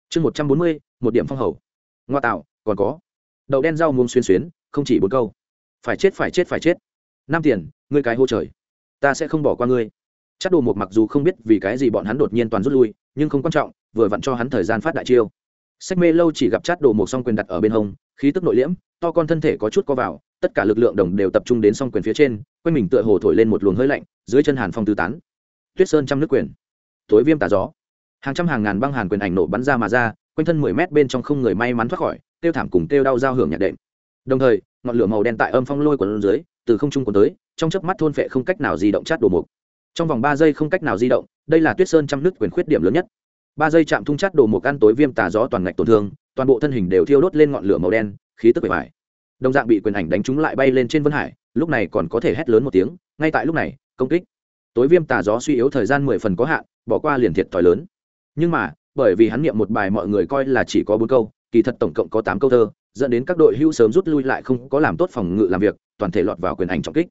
Chương một trăm bốn mươi, một điểm phong hầu. Ngoa tạo, còn có. Đậu đen rau muống xuyên xuyến, không chỉ bốn câu. Phải chết phải chết phải chết. Năm tiền, ngươi cái hô trời. Ta sẽ không bỏ qua ngươi. Chắc đồ một mặc dù không biết vì cái gì bọn hắn đột nhiên toàn rút lui, nhưng không quan trọng, vừa vặn cho hắn thời gian phát đại chiêu. Sách mê lâu chỉ gặp chát đồ một song quyền đặt ở bên hông, khí tức nội liễm, to con thân thể có chút co vào tất cả lực lượng đồng đều tập trung đến song quyền phía trên, quanh mình tựa hồ thổi lên một luồng hơi lạnh, dưới chân hàn phong tứ tán. Tuyết sơn trăm nước quyền. Tối viêm tà gió. Hàng trăm hàng ngàn băng hàn quyền ảnh nổ bắn ra mà ra, quanh thân mười mét bên trong không người may mắn thoát khỏi, tiêu thảm cùng tiêu đau giao hưởng nhạc đệm. Đồng thời, ngọn lửa màu đen tại âm phong lôi của dưới, từ không trung quần tới, trong chớp mắt thôn phệ không cách nào di động chát đồ mục. Trong vòng ba giây không cách nào di động, đây là tuyết sơn trăm nước quyền khuyết điểm lớn nhất. Ba giây chạm thung chát đồ mục ăn tối viêm tà gió toàn ngạch tổn thương, toàn bộ thân hình đều thiêu đốt lên ngọn lửa màu đen, khí tức bề bài đồng dạng bị quyền ảnh đánh trúng lại bay lên trên vân hải, lúc này còn có thể hét lớn một tiếng, ngay tại lúc này, công kích. Tối viêm tà gió suy yếu thời gian mười phần có hạn, bỏ qua liền thiệt thòi lớn. Nhưng mà, bởi vì hắn niệm một bài mọi người coi là chỉ có bốn câu, kỳ thật tổng cộng có tám câu thơ, dẫn đến các đội hưu sớm rút lui lại không có làm tốt phòng ngự làm việc, toàn thể lọt vào quyền ảnh trọng kích.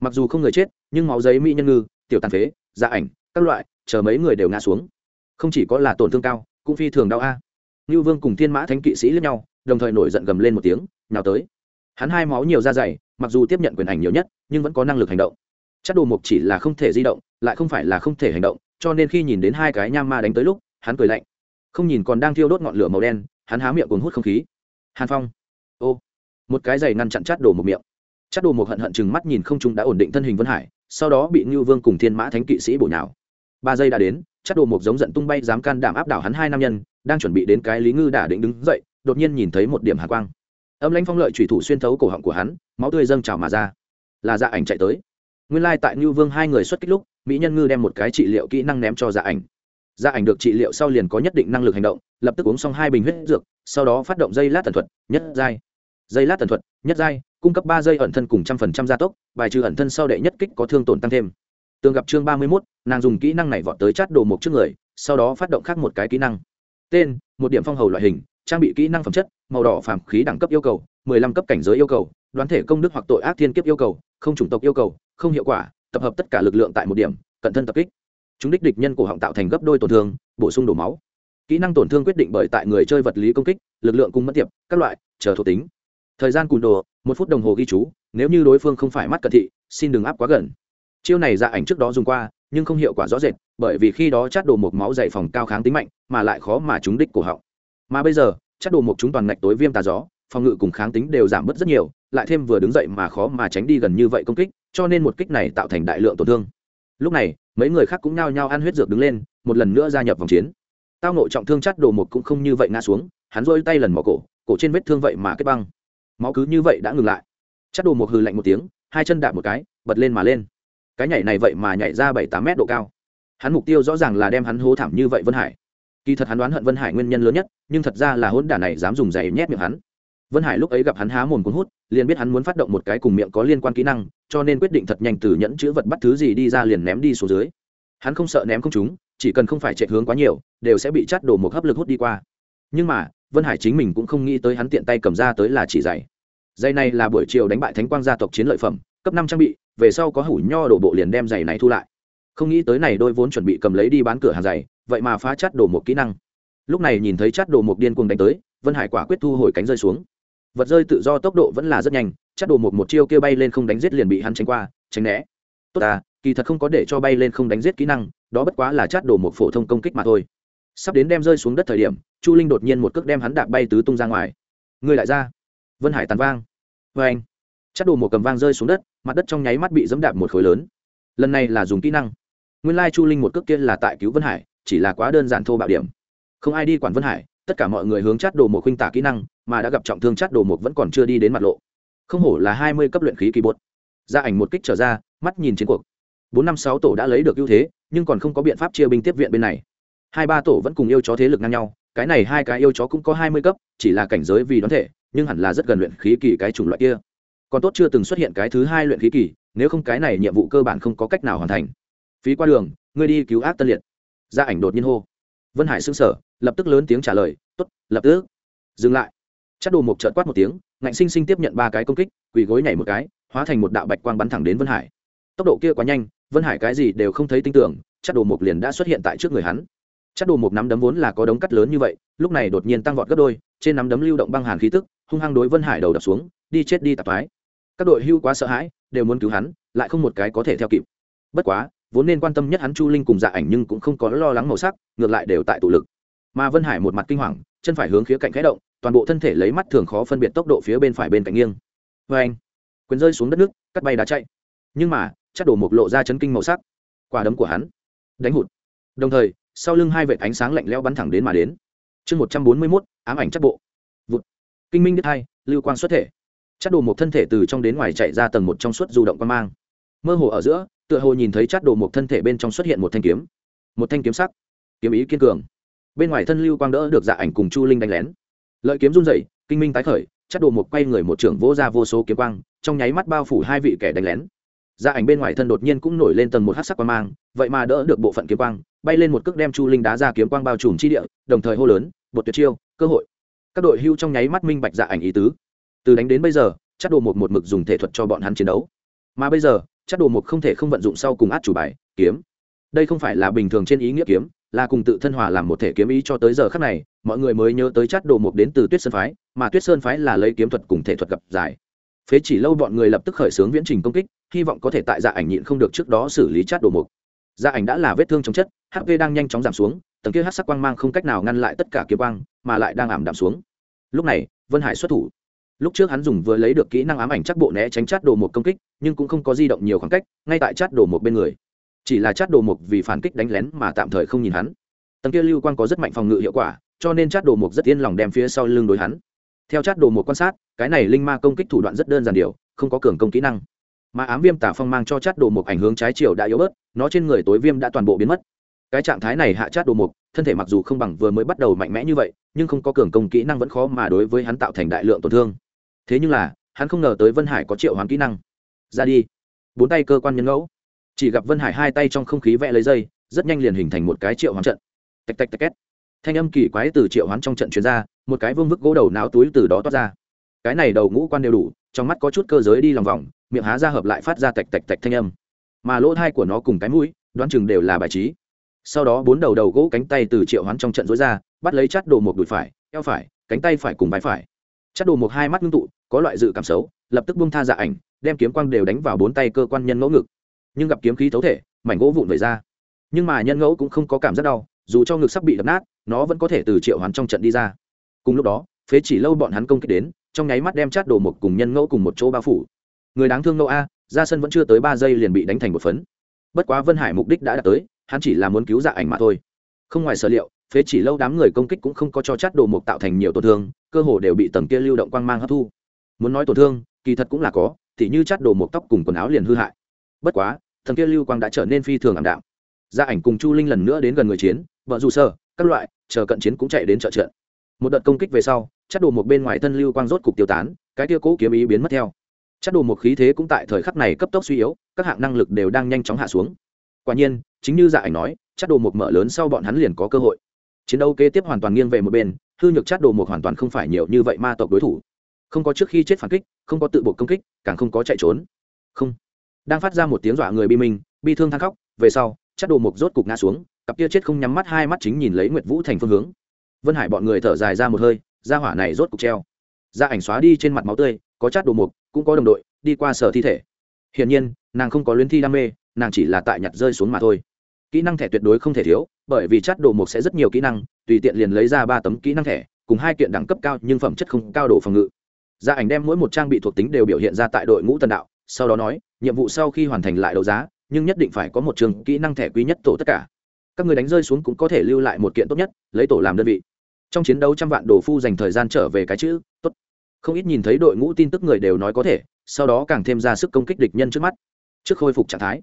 Mặc dù không người chết, nhưng máu giấy mỹ nhân ngư, tiểu tàn phế dạ ảnh, các loại, chờ mấy người đều ngã xuống. Không chỉ có là tổn thương cao, cũng phi thường đau a. À. ngưu vương cùng thiên mã thánh kỵ sĩ lẫn nhau, đồng thời nổi giận gầm lên một tiếng, nào tới hắn hai máu nhiều da dày, mặc dù tiếp nhận quyền ảnh nhiều nhất, nhưng vẫn có năng lực hành động. Chắc đồ mục chỉ là không thể di động, lại không phải là không thể hành động, cho nên khi nhìn đến hai cái nham ma đánh tới lúc, hắn cười lạnh. Không nhìn còn đang thiêu đốt ngọn lửa màu đen, hắn há miệng cuốn hút không khí. Hàn phong. Ô. Một cái giày ngăn chặn chát đồ một miệng. Chát đồ một hận hận chừng mắt nhìn không chúng đã ổn định thân hình vân hải, sau đó bị ngưu vương cùng thiên mã thánh kỵ sĩ bổ nhào. Ba giây đã đến chát đồ một giống giận tung bay dám can đảm áp đảo hắn hai nam nhân, đang chuẩn bị đến cái lý ngư đả định đứng dậy, đột nhiên nhìn thấy một điểm hạ quang âm lãnh phong lợi thủy thủ xuyên thấu cổ họng của hắn, máu tươi dâng trào mà ra. Là dạ ảnh chạy tới. Nguyên lai tại ngưu vương hai người xuất kích lúc, mỹ nhân ngư đem một cái trị liệu kỹ năng ném cho dạ ảnh. Dạ ảnh được trị liệu sau liền có nhất định năng lực hành động, lập tức uống xong hai bình huyết dược, sau đó phát động dây lát tần thuật, nhất giai. Dây lát tần thuật, nhất giai, cung cấp ba dây ẩn thân cùng trăm phần trăm gia tốc, bài trừ ẩn thân sau đệ nhất kích có thương tổn tăng thêm. Tường gặp chương ba mươi mốt, nàng dùng kỹ năng này vọt tới chát đồ một trước người, sau đó phát động khác một cái kỹ năng. Tên, một điểm phong hầu loại hình, trang bị kỹ năng phẩm chất màu đỏ phàm khí đẳng cấp yêu cầu, mười lăm cấp cảnh giới yêu cầu, đoán thể công đức hoặc tội ác thiên kiếp yêu cầu, không chủng tộc yêu cầu, không hiệu quả, tập hợp tất cả lực lượng tại một điểm, cận thân tập kích. Chúng đích địch nhân cổ họng tạo thành gấp đôi tổn thương, bổ sung đổ máu. Kỹ năng tổn thương quyết định bởi tại người chơi vật lý công kích, lực lượng cung mất tiệp, các loại, chờ thuộc tính. Thời gian cùn đồ, một phút đồng hồ ghi chú, nếu như đối phương không phải mắt cận thị, xin đừng áp quá gần. Chiêu này dạ ảnh trước đó dùng qua, nhưng không hiệu quả rõ rệt, bởi vì khi đó chát đồ một máu dày phòng cao kháng tính mạnh, mà lại khó mà chúng đích cổ họng. Mà bây giờ chát đồ một chúng toàn ngạch tối viêm tà gió, phòng ngự cùng kháng tính đều giảm bớt rất nhiều, lại thêm vừa đứng dậy mà khó mà tránh đi gần như vậy công kích, cho nên một kích này tạo thành đại lượng tổn thương. Lúc này, mấy người khác cũng nao nhao ăn huyết dược đứng lên, một lần nữa gia nhập vòng chiến. Tao nội trọng thương chắt đồ một cũng không như vậy ngã xuống, hắn rôi tay lần mỏ cổ cổ trên vết thương vậy mà kết băng. Máu cứ như vậy đã ngừng lại. Chắt đồ một hừ lạnh một tiếng, hai chân đạp một cái, bật lên mà lên. Cái nhảy này vậy mà nhảy ra bảy tám mét độ cao. Hắn mục tiêu rõ ràng là đem hắn hố thảm như vậy vân hải kỳ thật hắn đoán hận vân hải nguyên nhân lớn nhất, nhưng thật ra là hôn đả này dám dùng giày nhét miệng hắn. Vân hải lúc ấy gặp hắn há mồm cuốn hút, liền biết hắn muốn phát động một cái cùng miệng có liên quan kỹ năng, cho nên quyết định thật nhanh từ nhẫn chữ vật bắt thứ gì đi ra liền ném đi xuống dưới. Hắn không sợ ném không chúng chỉ cần không phải chạy hướng quá nhiều, đều sẽ bị chắt đổ một hấp lực hút đi qua. Nhưng mà, vân hải chính mình cũng không nghĩ tới hắn tiện tay cầm ra tới là chỉ giày giày này là buổi chiều đánh bại thánh quang gia tộc chiến lợi phẩm, cấp năm trang bị, về sau có hủ nho đổ bộ liền đem giày này thu lại. Không nghĩ tới này đôi vốn chuẩn bị cầm lấy đi bán cửa hàng giày vậy mà phá chát đổ một kỹ năng. Lúc này nhìn thấy chát đổ một điên cuồng đánh tới, vân hải quả quyết thu hồi cánh rơi xuống. Vật rơi tự do tốc độ vẫn là rất nhanh, chát đồ một một chiêu kêu bay lên không đánh giết liền bị hắn tránh qua, tránh né. Tốt à kỳ thật không có để cho bay lên không đánh giết kỹ năng, đó bất quá là chát đồ một phổ thông công kích mà thôi. Sắp đến đem rơi xuống đất thời điểm, chu linh đột nhiên một cước đem hắn đạp bay tứ tung ra ngoài. Người lại ra. Vân hải tàn vang. Vê anh, chát đồ một cầm vang rơi xuống đất, mặt đất trong nháy mắt bị dẫm đạp một khối lớn. Lần này là dùng kỹ năng. Nguyên lai chu linh một cước kia là tại cứu vân hải chỉ là quá đơn giản thô bạo điểm. Không ai đi quản vân hải, tất cả mọi người hướng chát đồ một khuynh tả kỹ năng, mà đã gặp trọng thương chát đồ một vẫn còn chưa đi đến mặt lộ. Không hổ là hai mươi cấp luyện khí kỳ bột. Ra ảnh một kích trở ra, mắt nhìn chiến cuộc. Bốn năm sáu tổ đã lấy được ưu thế, nhưng còn không có biện pháp chia binh tiếp viện bên này. Hai ba tổ vẫn cùng yêu chó thế lực ngang nhau, cái này hai cái yêu chó cũng có hai mươi cấp, chỉ là cảnh giới vì đoán thể, nhưng hẳn là rất gần luyện khí kỳ cái chủng loại kia. Còn tốt chưa từng xuất hiện cái thứ hai luyện khí kỳ, nếu không cái này nhiệm vụ cơ bản không có cách nào hoàn thành. Phí qua đường, ngươi đi cứu ác tân liệt gia ảnh đột nhiên hô. Vân hải xưng sở lập tức lớn tiếng trả lời t ố t lập tức. Dừng lại. Chắc đồ một trợt quát một tiếng, ngạnh sinh sinh tiếp nhận ba cái công kích, quỳ gối nhảy một cái, hóa thành một đạo bạch quang bắn thẳng đến vân hải. Tốc độ kia quá nhanh, vân hải cái gì đều không thấy tin tưởng chắc đồ một liền đã xuất hiện tại trước người hắn. Chắc đồ một nắm đấm vốn là có đống cắt lớn như vậy, lúc này đột nhiên tăng vọt gấp đôi, trên nắm đấm lưu động băng hàn khí tức, hung hăng đối vân hải đầu đập xuống, đi chết đi tạp thoái. Các đội hưu quá sợ hãi, đều muốn cứu hắn, lại không một cái có thể theo kịp. Bất quá vốn nên quan tâm nhất hắn chu linh cùng dạ ảnh nhưng cũng không có lo lắng màu sắc, ngược lại đều tại tụ lực. Mà vân hải một mặt kinh hoàng, chân phải hướng khía cạnh khẽ động, toàn bộ thân thể lấy mắt thường khó phân biệt tốc độ phía bên phải bên cạnh nghiêng. Vê anh, quyền rơi xuống đất nước, cắt bay đá chạy. Nhưng mà, chắc đổ một lộ ra chấn kinh màu sắc. Quả đấm của hắn, đánh hụt. Đồng thời, sau lưng hai vệt ánh sáng lạnh lẽo bắn thẳng đến mà đến. Chương một trăm bốn mươi mốt, ám ảnh chắc bộ. Vụt. Kinh minh đứt hai, lưu quang xuất thể. Chắc đồ một thân thể từ trong đến ngoài chạy ra tầng một trong suốt du động quan mang. Mơ hồ ở giữa tựa hồ nhìn thấy chát đồ một thân thể bên trong xuất hiện một thanh kiếm. Một thanh kiếm sắc. Kiếm ý kiên cường. Bên ngoài thân lưu quang đỡ được dạ ảnh cùng chu linh đánh lén. Lợi kiếm run dậy kinh minh tái khởi, chát đồ một quay người một trưởng vỗ ra vô số kiếm quang, trong nháy mắt bao phủ hai vị kẻ đánh lén. Dạ ảnh bên ngoài thân đột nhiên cũng nổi lên tầng một hát sắc quang mang, vậy mà đỡ được bộ phận kiếm quang, bay lên một cước đem chu linh đá ra kiếm quang bao trùm chi địa, đồng thời hô lớn, bột tuyệt chiêu, cơ hội. Các đội hưu trong nháy mắt minh bạch dạ ảnh ý tứ. Từ đánh đến bây giờ chắc đồ một một mực dùng thể thuật cho bọn hắn chiến đấu. Mà bây giờ chắc đồ một không thể không vận dụng sau cùng át chủ bài, kiếm. Đây không phải là bình thường trên ý nghĩa kiếm, là cùng tự thân hòa làm một thể kiếm ý cho tới giờ khắc này, mọi người mới nhớ tới chát đồ một đến từ tuyết sơn phái, mà tuyết sơn phái là lấy kiếm thuật cùng thể thuật gặp giải. Phế chỉ lâu bọn người lập tức khởi xướng viễn trình công kích, hy vọng có thể tại dạ ảnh nhịn không được trước đó xử lý chát đồ mục. Dạ ảnh đã là vết thương trong chất hp đang nhanh chóng giảm xuống, tầng kia hát sắc quang mang không cách nào ngăn lại tất cả kiếm quang, mà lại đang ảm đạm xuống. Lúc này, vân hải xuất thủ lúc trước hắn dùng vừa lấy được kỹ năng ám ảnh chắc bộ né tránh chát đồ một công kích, nhưng cũng không có di động nhiều khoảng cách, ngay tại chát đồ một bên người. Chỉ là chát đồ một vì phản kích đánh lén mà tạm thời không nhìn hắn. Tầng kia lưu quang có rất mạnh phòng ngự hiệu quả, cho nên chát đồ một rất yên lòng đem phía sau lưng đối hắn. Theo chát đồ một quan sát, cái này linh ma công kích thủ đoạn rất đơn giản điều, không có cường công kỹ năng. Mà ám viêm tả phong mang cho chát đồ một ảnh hướng trái chiều đã yếu bớt, nó trên người tối viêm đã toàn bộ biến mất. Cái trạng thái này hạ chát đồ một, thân thể mặc dù không bằng vừa mới bắt đầu mạnh mẽ như vậy, nhưng không có cường công kỹ năng vẫn khó mà đối với hắn tạo thành đại lượng tổn thương thế nhưng là, hắn không ngờ tới vân hải có triệu hoán kỹ năng. Ra đi. Bốn tay cơ quan nhân ngẫu. Chỉ gặp vân hải hai tay trong không khí vẽ lấy dây, rất nhanh liền hình thành một cái triệu hoán trận. Tạch tạch tạch két. Thanh âm kỳ quái từ triệu hoán trong trận chuyên ra, một cái vương vức gỗ đầu náo túi từ đó toát ra. Cái này đầu ngũ quan đều đủ, trong mắt có chút cơ giới đi lòng vòng, miệng há ra hợp lại phát ra tạch tạch tạch thanh âm. Mà lỗ thai của nó cùng cái mũi, đoán chừng đều là bài trí. Sau đó bốn đầu đầu gỗ cánh tay từ triệu hoán trong trận dối ra, bắt lấy chát đồ một đùi phải, eo phải, cánh tay phải cùng bài phải. Chát đồ một hai mắt ngưng tụ có loại dự cảm xấu, lập tức bung tha dạ ảnh, đem kiếm quang đều đánh vào bốn tay cơ quan nhân ngẫu ngực. Nhưng gặp kiếm khí thấu thể, mảnh gỗ vụn về ra. Nhưng mà nhân ngẫu cũng không có cảm giác đau, dù cho ngực sắp bị đập nát, nó vẫn có thể từ triệu hoán trong trận đi ra. Cùng lúc đó, phế chỉ lâu bọn hắn công kích đến, trong nháy mắt đem chát đồ một cùng nhân ngẫu cùng một chỗ bao phủ. Người đáng thương ngẫu a, ra sân vẫn chưa tới ba giây liền bị đánh thành một phấn. Bất quá vân hải mục đích đã đạt tới, hắn chỉ là muốn cứu dạ ảnh mà thôi. Không ngoài sở liệu, phế chỉ lâu đám người công kích cũng không có cho chát đồ mục tạo thành nhiều tổn thương, cơ hồ đều bị tầng kia lưu động quang mang hấp thu muốn nói tổn thương, kỳ thật cũng là có thì như chát đồ một tóc cùng quần áo liền hư hại. Bất quá thần kia lưu quang đã trở nên phi thường ảm đạm. Gia ảnh cùng chu linh lần nữa đến gần người chiến, vợ dù sơ, các loại, chờ cận chiến cũng chạy đến trợ trận. Một đợt công kích về sau, chát đồ một bên ngoài thân lưu quang rốt cục tiêu tán, cái kia cố kiếm ý biến mất theo. Chát đồ một khí thế cũng tại thời khắc này cấp tốc suy yếu, các hạng năng lực đều đang nhanh chóng hạ xuống. Quả nhiên, chính như dạ ảnh nói, chát đồ một mở lớn sau bọn hắn liền có cơ hội. Chiến đấu kế tiếp hoàn toàn nghiêng về một bên, hư nhược chát đồ một hoàn toàn không phải nhiều như vậy ma tộc đối thủ không có trước khi chết phản kích, không có tự buộc công kích, càng không có chạy trốn. Không. Đang phát ra một tiếng dọa người bi minh, bi thương than khóc, về sau, chắc đồ mục rốt cục ngã xuống, cặp kia chết không nhắm mắt hai mắt chính nhìn lấy nguyệt vũ thành phương hướng. Vân hải bọn người thở dài ra một hơi ra hỏa này rốt cục treo. Ra ảnh xóa đi trên mặt máu tươi, có chát đồ mục, cũng có đồng đội, đi qua sở thi thể. Hiển nhiên, nàng không có luyến thi đam mê, nàng chỉ là tại nhặt rơi xuống mà thôi. Kỹ năng thẻ tuyệt đối không thể thiếu, bởi vì chát đồ mục sẽ rất nhiều kỹ năng, tùy tiện liền lấy ra ba tấm kỹ năng thẻ, cùng hai kiện đẳng cấp cao nhưng phẩm chất không cao độ phòng ngự gia ảnh đem mỗi một trang bị thuộc tính đều biểu hiện ra tại đội ngũ tần đạo, sau đó nói, nhiệm vụ sau khi hoàn thành lại đấu giá, nhưng nhất định phải có một trường kỹ năng thẻ quý nhất tổ tất cả. Các người đánh rơi xuống cũng có thể lưu lại một kiện tốt nhất, lấy tổ làm đơn vị. Trong chiến đấu trăm vạn đồ phu dành thời gian trở về cái chữ, tốt. Không ít nhìn thấy đội ngũ tin tức người đều nói có thể, sau đó càng thêm ra sức công kích địch nhân trước mắt. Trước khôi phục trạng thái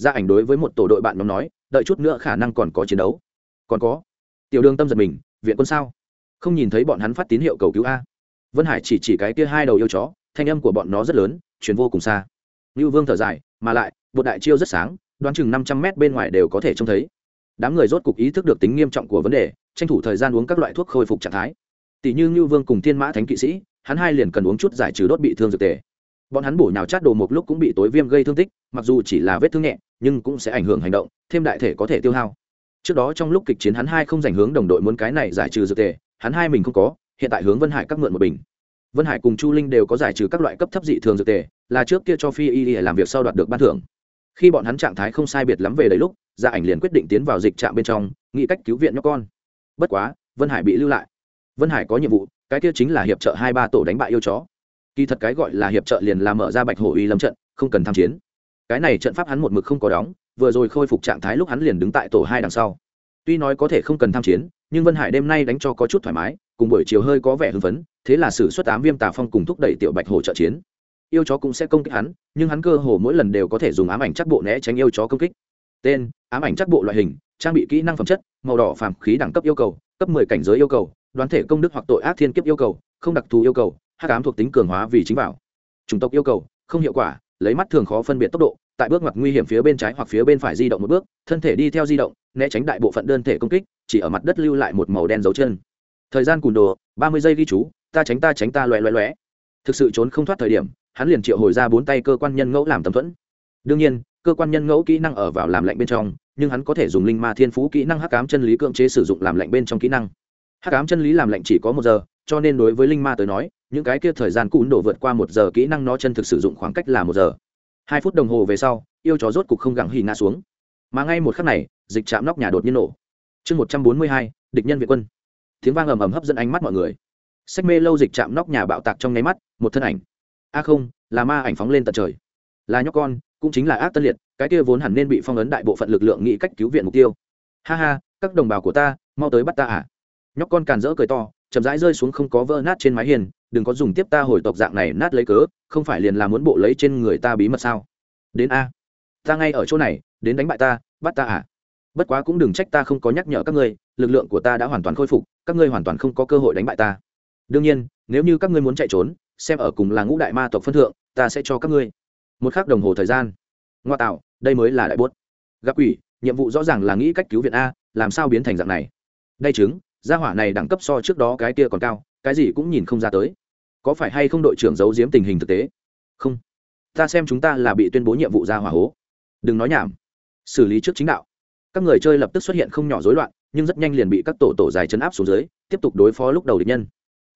gia ảnh đối với một tổ đội bạn nhóm nói, đợi chút nữa khả năng còn có chiến đấu. Còn có. Tiểu đường tâm giật mình, viện quân sao? Không nhìn thấy bọn hắn phát tín hiệu cầu cứu a vân hải chỉ chỉ cái kia hai đầu yêu chó, thanh âm của bọn nó rất lớn, chuyển vô cùng xa. Ngưu vương thở dài, mà lại bột đại chiêu rất sáng, đoán chừng năm trăm mét bên ngoài đều có thể trông thấy. Đám người rốt cục ý thức được tính nghiêm trọng của vấn đề, tranh thủ thời gian uống các loại thuốc khôi phục trạng thái. Tỷ như ngưu vương cùng thiên mã thánh kỵ sĩ, hắn hai liền cần uống chút giải trừ đốt bị thương dược tề. Bọn hắn bổ nhào chát đồ một lúc cũng bị tối viêm gây thương tích, mặc dù chỉ là vết thương nhẹ, nhưng cũng sẽ ảnh hưởng hành động, thêm đại thể có thể tiêu hao. Trước đó trong lúc kịch chiến hắn hai không giành hướng đồng đội muốn cái này giải trừ dược tề, hắn hai mình không có hiện tại hướng vân hải các mượn một bình. Vân hải cùng chu linh đều có giải trừ các loại cấp thấp dị thường dược tề, là trước kia cho phi y làm việc sau đoạt được ban thưởng. Khi bọn hắn trạng thái không sai biệt lắm về đấy lúc gia ảnh liền quyết định tiến vào dịch trạm bên trong, nghĩ cách cứu viện nhóc con. Bất quá, vân hải bị lưu lại. Vân hải có nhiệm vụ, cái kia chính là hiệp trợ hai ba tổ đánh bại yêu chó. Kỳ thật cái gọi là hiệp trợ liền là mở ra bạch hổ uy lâm trận, không cần tham chiến. Cái này trận pháp hắn một mực không có đóng, vừa rồi khôi phục trạng thái lúc hắn liền đứng tại tổ hai đằng sau. Tuy nói có thể không cần tham chiến, nhưng vân hải đêm nay đánh cho có chút thoải mái cùng buổi chiều hơi có vẻ hưng phấn, thế là sử xuất ám viêm tà phong cùng thúc đẩy tiểu bạch hổ trợ chiến. Yêu chó cũng sẽ công kích hắn, nhưng hắn cơ hồ mỗi lần đều có thể dùng ám ảnh chắc bộ né tránh yêu chó công kích. Tên, ám ảnh chắc bộ loại hình, trang bị kỹ năng phẩm chất, màu đỏ phàm khí đẳng cấp yêu cầu, cấp mười cảnh giới yêu cầu, đoán thể công đức hoặc tội ác thiên kiếp yêu cầu, không đặc thù yêu cầu, hắc ám thuộc tính cường hóa vì chính bảo. Chủng tộc yêu cầu, không hiệu quả, lấy mắt thường khó phân biệt tốc độ, tại bước ngoặt nguy hiểm phía bên trái hoặc phía bên phải di động một bước, thân thể đi theo di động, né tránh đại bộ phận đơn thể công kích, chỉ ở mặt đất lưu lại một màu đen dấu chân thời gian cùn đồ, ba mươi giây ghi chú, ta tránh ta tránh ta loẹ loẹ loẹ. Thực sự trốn không thoát thời điểm, hắn liền triệu hồi ra bốn tay cơ quan nhân ngẫu làm tầm thuẫn. Đương nhiên, cơ quan nhân ngẫu kỹ năng ở vào làm lạnh bên trong, nhưng hắn có thể dùng linh ma thiên phú kỹ năng hắc ám chân lý cưỡng chế sử dụng làm lạnh bên trong kỹ năng. Hắc ám chân lý làm lạnh chỉ có một giờ, cho nên đối với linh ma tới nói, những cái kia thời gian cún đổ vượt qua một giờ kỹ năng nó chân thực sử dụng khoảng cách là một giờ. Hai phút đồng hồ về sau, yêu chó rốt cục không gẳng hì ngã xuống. Mà ngay một khắc này, dịch chạm nóc nhà đột nhiên nổ. Chương một trăm bốn mươi hai, địch nhân việt quân tiếng vang ầm ầm hấp dẫn ánh mắt mọi người. Sách mê lâu dịch chạm nóc nhà bạo tạc trong nháy mắt, một thân ảnh. A không, là ma ảnh phóng lên tận trời. Là nhóc con, cũng chính là ác tân liệt, cái kia vốn hẳn nên bị phong ấn đại bộ phận lực lượng nghĩ cách cứu viện mục tiêu. Ha ha, các đồng bào của ta, mau tới bắt ta à? Nhóc con càn rỡ cười to, chậm rãi rơi xuống không có vỡ nát trên mái hiền đừng có dùng tiếp ta hồi tộc dạng này nát lấy cớ, không phải liền là muốn bộ lấy trên người ta bí mật sao? Đến a, ta ngay ở chỗ này, đến đánh bại ta, bắt ta à? Bất quá cũng đừng trách ta không có nhắc nhở các ngươi lực lượng của ta đã hoàn toàn khôi phục, các ngươi hoàn toàn không có cơ hội đánh bại ta. Đương nhiên, nếu như các ngươi muốn chạy trốn, xem ở cùng là ngũ đại ma tộc phân thượng, ta sẽ cho các ngươi một khắc đồng hồ thời gian. Ngoa tạo, đây mới là đại bốt gặp quỷ, nhiệm vụ rõ ràng là nghĩ cách cứu viện a, làm sao biến thành dạng này? Đây chứng, gia hỏa này đẳng cấp so trước đó cái kia còn cao, cái gì cũng nhìn không ra tới. Có phải hay không đội trưởng giấu giếm tình hình thực tế? Không. Ta xem chúng ta là bị tuyên bố nhiệm vụ ra hỏa hố. Đừng nói nhảm. Xử lý trước chính đạo. Các người chơi lập tức xuất hiện không nhỏ rối loạn nhưng rất nhanh liền bị các tổ tổ dài chấn áp xuống dưới, tiếp tục đối phó lúc đầu địch nhân.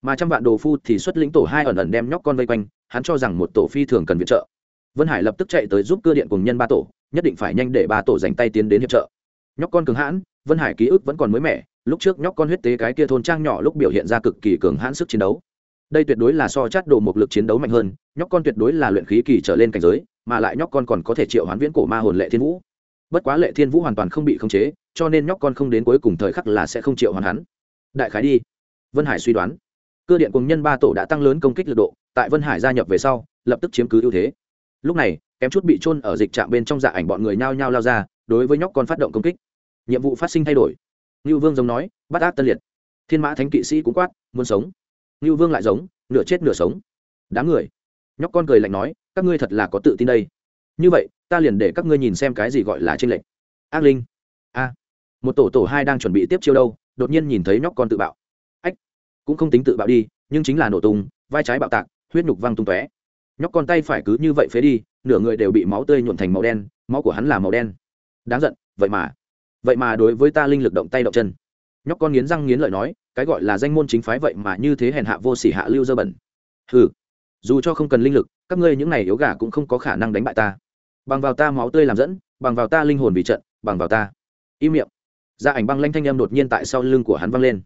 Mà trăm vạn đồ phu thì xuất lĩnh tổ hai ẩn ẩn đem nhóc con vây quanh, hắn cho rằng một tổ phi thường cần viện trợ. Vân hải lập tức chạy tới giúp cơ điện cùng nhân ba tổ, nhất định phải nhanh để ba tổ dành tay tiến đến hiệp trợ. Nhóc con cường hãn, vân hải ký ức vẫn còn mới mẻ, lúc trước nhóc con huyết tế cái kia thôn trang nhỏ lúc biểu hiện ra cực kỳ cường hãn sức chiến đấu. Đây tuyệt đối là so chát đồ một lực chiến đấu mạnh hơn, nhóc con tuyệt đối là luyện khí kỳ trở lên cảnh giới, mà lại nhóc con còn có thể triệu hoán viễn cổ ma hồn lệ thiên vũ. Bất quá lệ thiên vũ hoàn toàn không bị khống chế cho nên nhóc con không đến cuối cùng thời khắc là sẽ không chịu hoàn hắn. Đại khái đi. Vân hải suy đoán. Cơ điện cùng nhân ba tổ đã tăng lớn công kích lực độ, tại vân hải gia nhập về sau, lập tức chiếm cứ ưu thế. Lúc này, kém chút bị trôn ở dịch trạm bên trong dạ ảnh bọn người nhao nhao lao ra, đối với nhóc con phát động công kích. Nhiệm vụ phát sinh thay đổi. Ngưu vương giống nói, bắt ác tân liệt. Thiên mã thánh kỵ sĩ cũng quát, muốn sống. Ngưu vương lại giống, nửa chết nửa sống. Đám người. Nhóc con cười lạnh nói, các ngươi thật là có tự tin đây. Như vậy, ta liền để các ngươi nhìn xem cái gì gọi là tranh lệch. Ác linh một tổ tổ hai đang chuẩn bị tiếp chiêu đâu, đột nhiên nhìn thấy nhóc con tự bạo. Ách, cũng không tính tự bạo đi, nhưng chính là nổ tung, vai trái bạo tạc, huyết nhục văng tung tóe. Nhóc con tay phải cứ như vậy phế đi, nửa người đều bị máu tươi nhuộn thành màu đen, máu của hắn là màu đen. Đáng giận, vậy mà vậy mà đối với ta linh lực động tay động chân. Nhóc con nghiến răng nghiến lợi nói, cái gọi là danh môn chính phái vậy mà như thế hèn hạ vô sỉ hạ lưu dơ bẩn. Hừ, dù cho không cần linh lực, các ngươi những này yếu gà cũng không có khả năng đánh bại ta. Bằng vào ta máu tươi làm dẫn, bằng vào ta linh hồn vì trận, bằng vào ta. Im miệng gia ảnh băng lanh thanh âm đột nhiên tại sau lưng của hắn văng lên.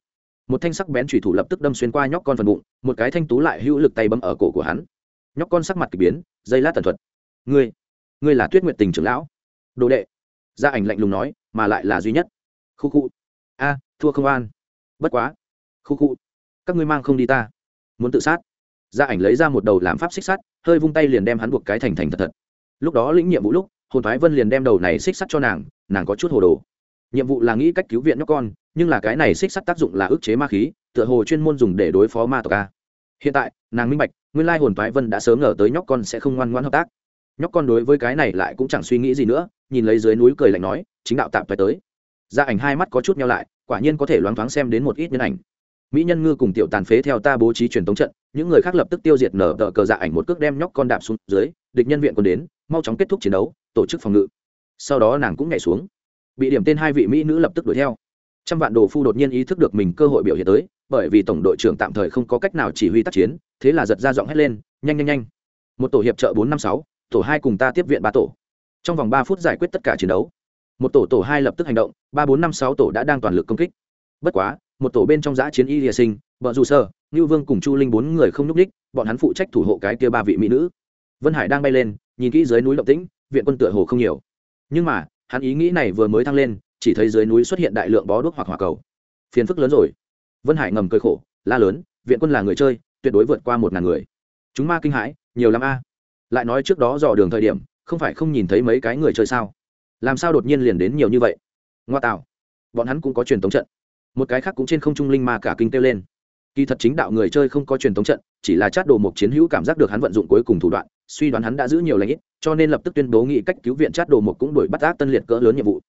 Một thanh sắc bén thủy thủ lập tức đâm xuyên qua nhóc con phần bụng, một cái thanh tú lại hữu lực tay bấm ở cổ của hắn. Nhóc con sắc mặt k ỳ biến, dây lát tần thuật. Ngươi ngươi là tuyết nguyệt tình trưởng lão? Đồ đệ. Gia ảnh lạnh lùng nói, mà lại là duy nhất. Khu khu. A, thua không an. Bất quá. Khu khu, các ngươi mang không đi ta. Muốn tự sát. Gia ảnh lấy ra một đầu làm pháp xích sắt, hơi vung tay liền đem hắn buộc cái thành thành thật thật. Lúc đó lĩnh nhiệm vụ lúc, hồn thoái vân liền đem đầu này xích sắt cho nàng nàng có chút hồ đồ nhiệm vụ là nghĩ cách cứu viện nhóc con, nhưng là cái này xích sắt tác dụng là ức chế ma khí, tựa hồ chuyên môn dùng để đối phó ma tộc a. Hiện tại, nàng minh bạch, nguyên lai hồn thoái vân đã sớm ngờ tới nhóc con sẽ không ngoan ngoan hợp tác. Nhóc con đối với cái này lại cũng chẳng suy nghĩ gì nữa, nhìn lấy dưới núi cười lạnh nói, chính đạo tạm phải tới. Gia ảnh hai mắt có chút nhau lại, quả nhiên có thể loáng thoáng xem đến một ít nhân ảnh. Mỹ nhân ngư cùng tiểu tàn phế theo ta bố trí truyền tống trận, những người khác lập tức tiêu diệt nở tờ cờ dạ ảnh một cước đem nhóc con đạp xuống dưới, địch nhân viện còn đến, mau chóng kết thúc chiến đấu, tổ chức phòng ngự. Sau đó nàng cũng nhảy xuống bị điểm tên hai vị mỹ nữ lập tức đuổi theo. Trăm vạn đồ phu đột nhiên ý thức được mình cơ hội biểu hiện tới, bởi vì tổng đội trưởng tạm thời không có cách nào chỉ huy tác chiến, thế là giật ra giọng hét lên, nhanh nhanh nhanh. Một tổ hiệp trợ bốn năm sáu, tổ hai cùng ta tiếp viện ba tổ. Trong vòng ba phút giải quyết tất cả chiến đấu, một tổ tổ hai lập tức hành động, ba bốn năm sáu tổ đã đang toàn lực công kích. Bất quá, một tổ bên trong giã chiến y lìa sinh, vợ dù sơ, ngưu vương cùng chu linh bốn người không nhúc ních bọn hắn phụ trách thủ hộ cái kia ba vị mỹ nữ. Vân hải đang bay lên, nhìn kỹ dưới núi động tĩnh, viện quân tựa hồ không nhiều. Nhưng mà hắn ý nghĩ này vừa mới thăng lên, chỉ thấy dưới núi xuất hiện đại lượng bó đuốc hoặc hỏa cầu. Phiền phức lớn rồi. Vân hải ngầm cười khổ, la lớn, viện quân là người chơi, tuyệt đối vượt qua một ngàn người. Chúng ma kinh hãi, nhiều lắm a. Lại nói trước đó dò đường thời điểm, không phải không nhìn thấy mấy cái người chơi sao? Làm sao đột nhiên liền đến nhiều như vậy? Ngoa tạo. Bọn hắn cũng có truyền thống trận. Một cái khác cũng trên không trung linh ma cả kinh kêu lên kỳ thật chính đạo người chơi không có truyền thống trận, chỉ là chát đồ một chiến hữu cảm giác được hắn vận dụng cuối cùng thủ đoạn, suy đoán hắn đã giữ nhiều lãnh ít, cho nên lập tức tuyên bố nghị cách cứu viện chát đồ một cũng đuổi bắt ác tân liệt cỡ lớn nhiệm vụ.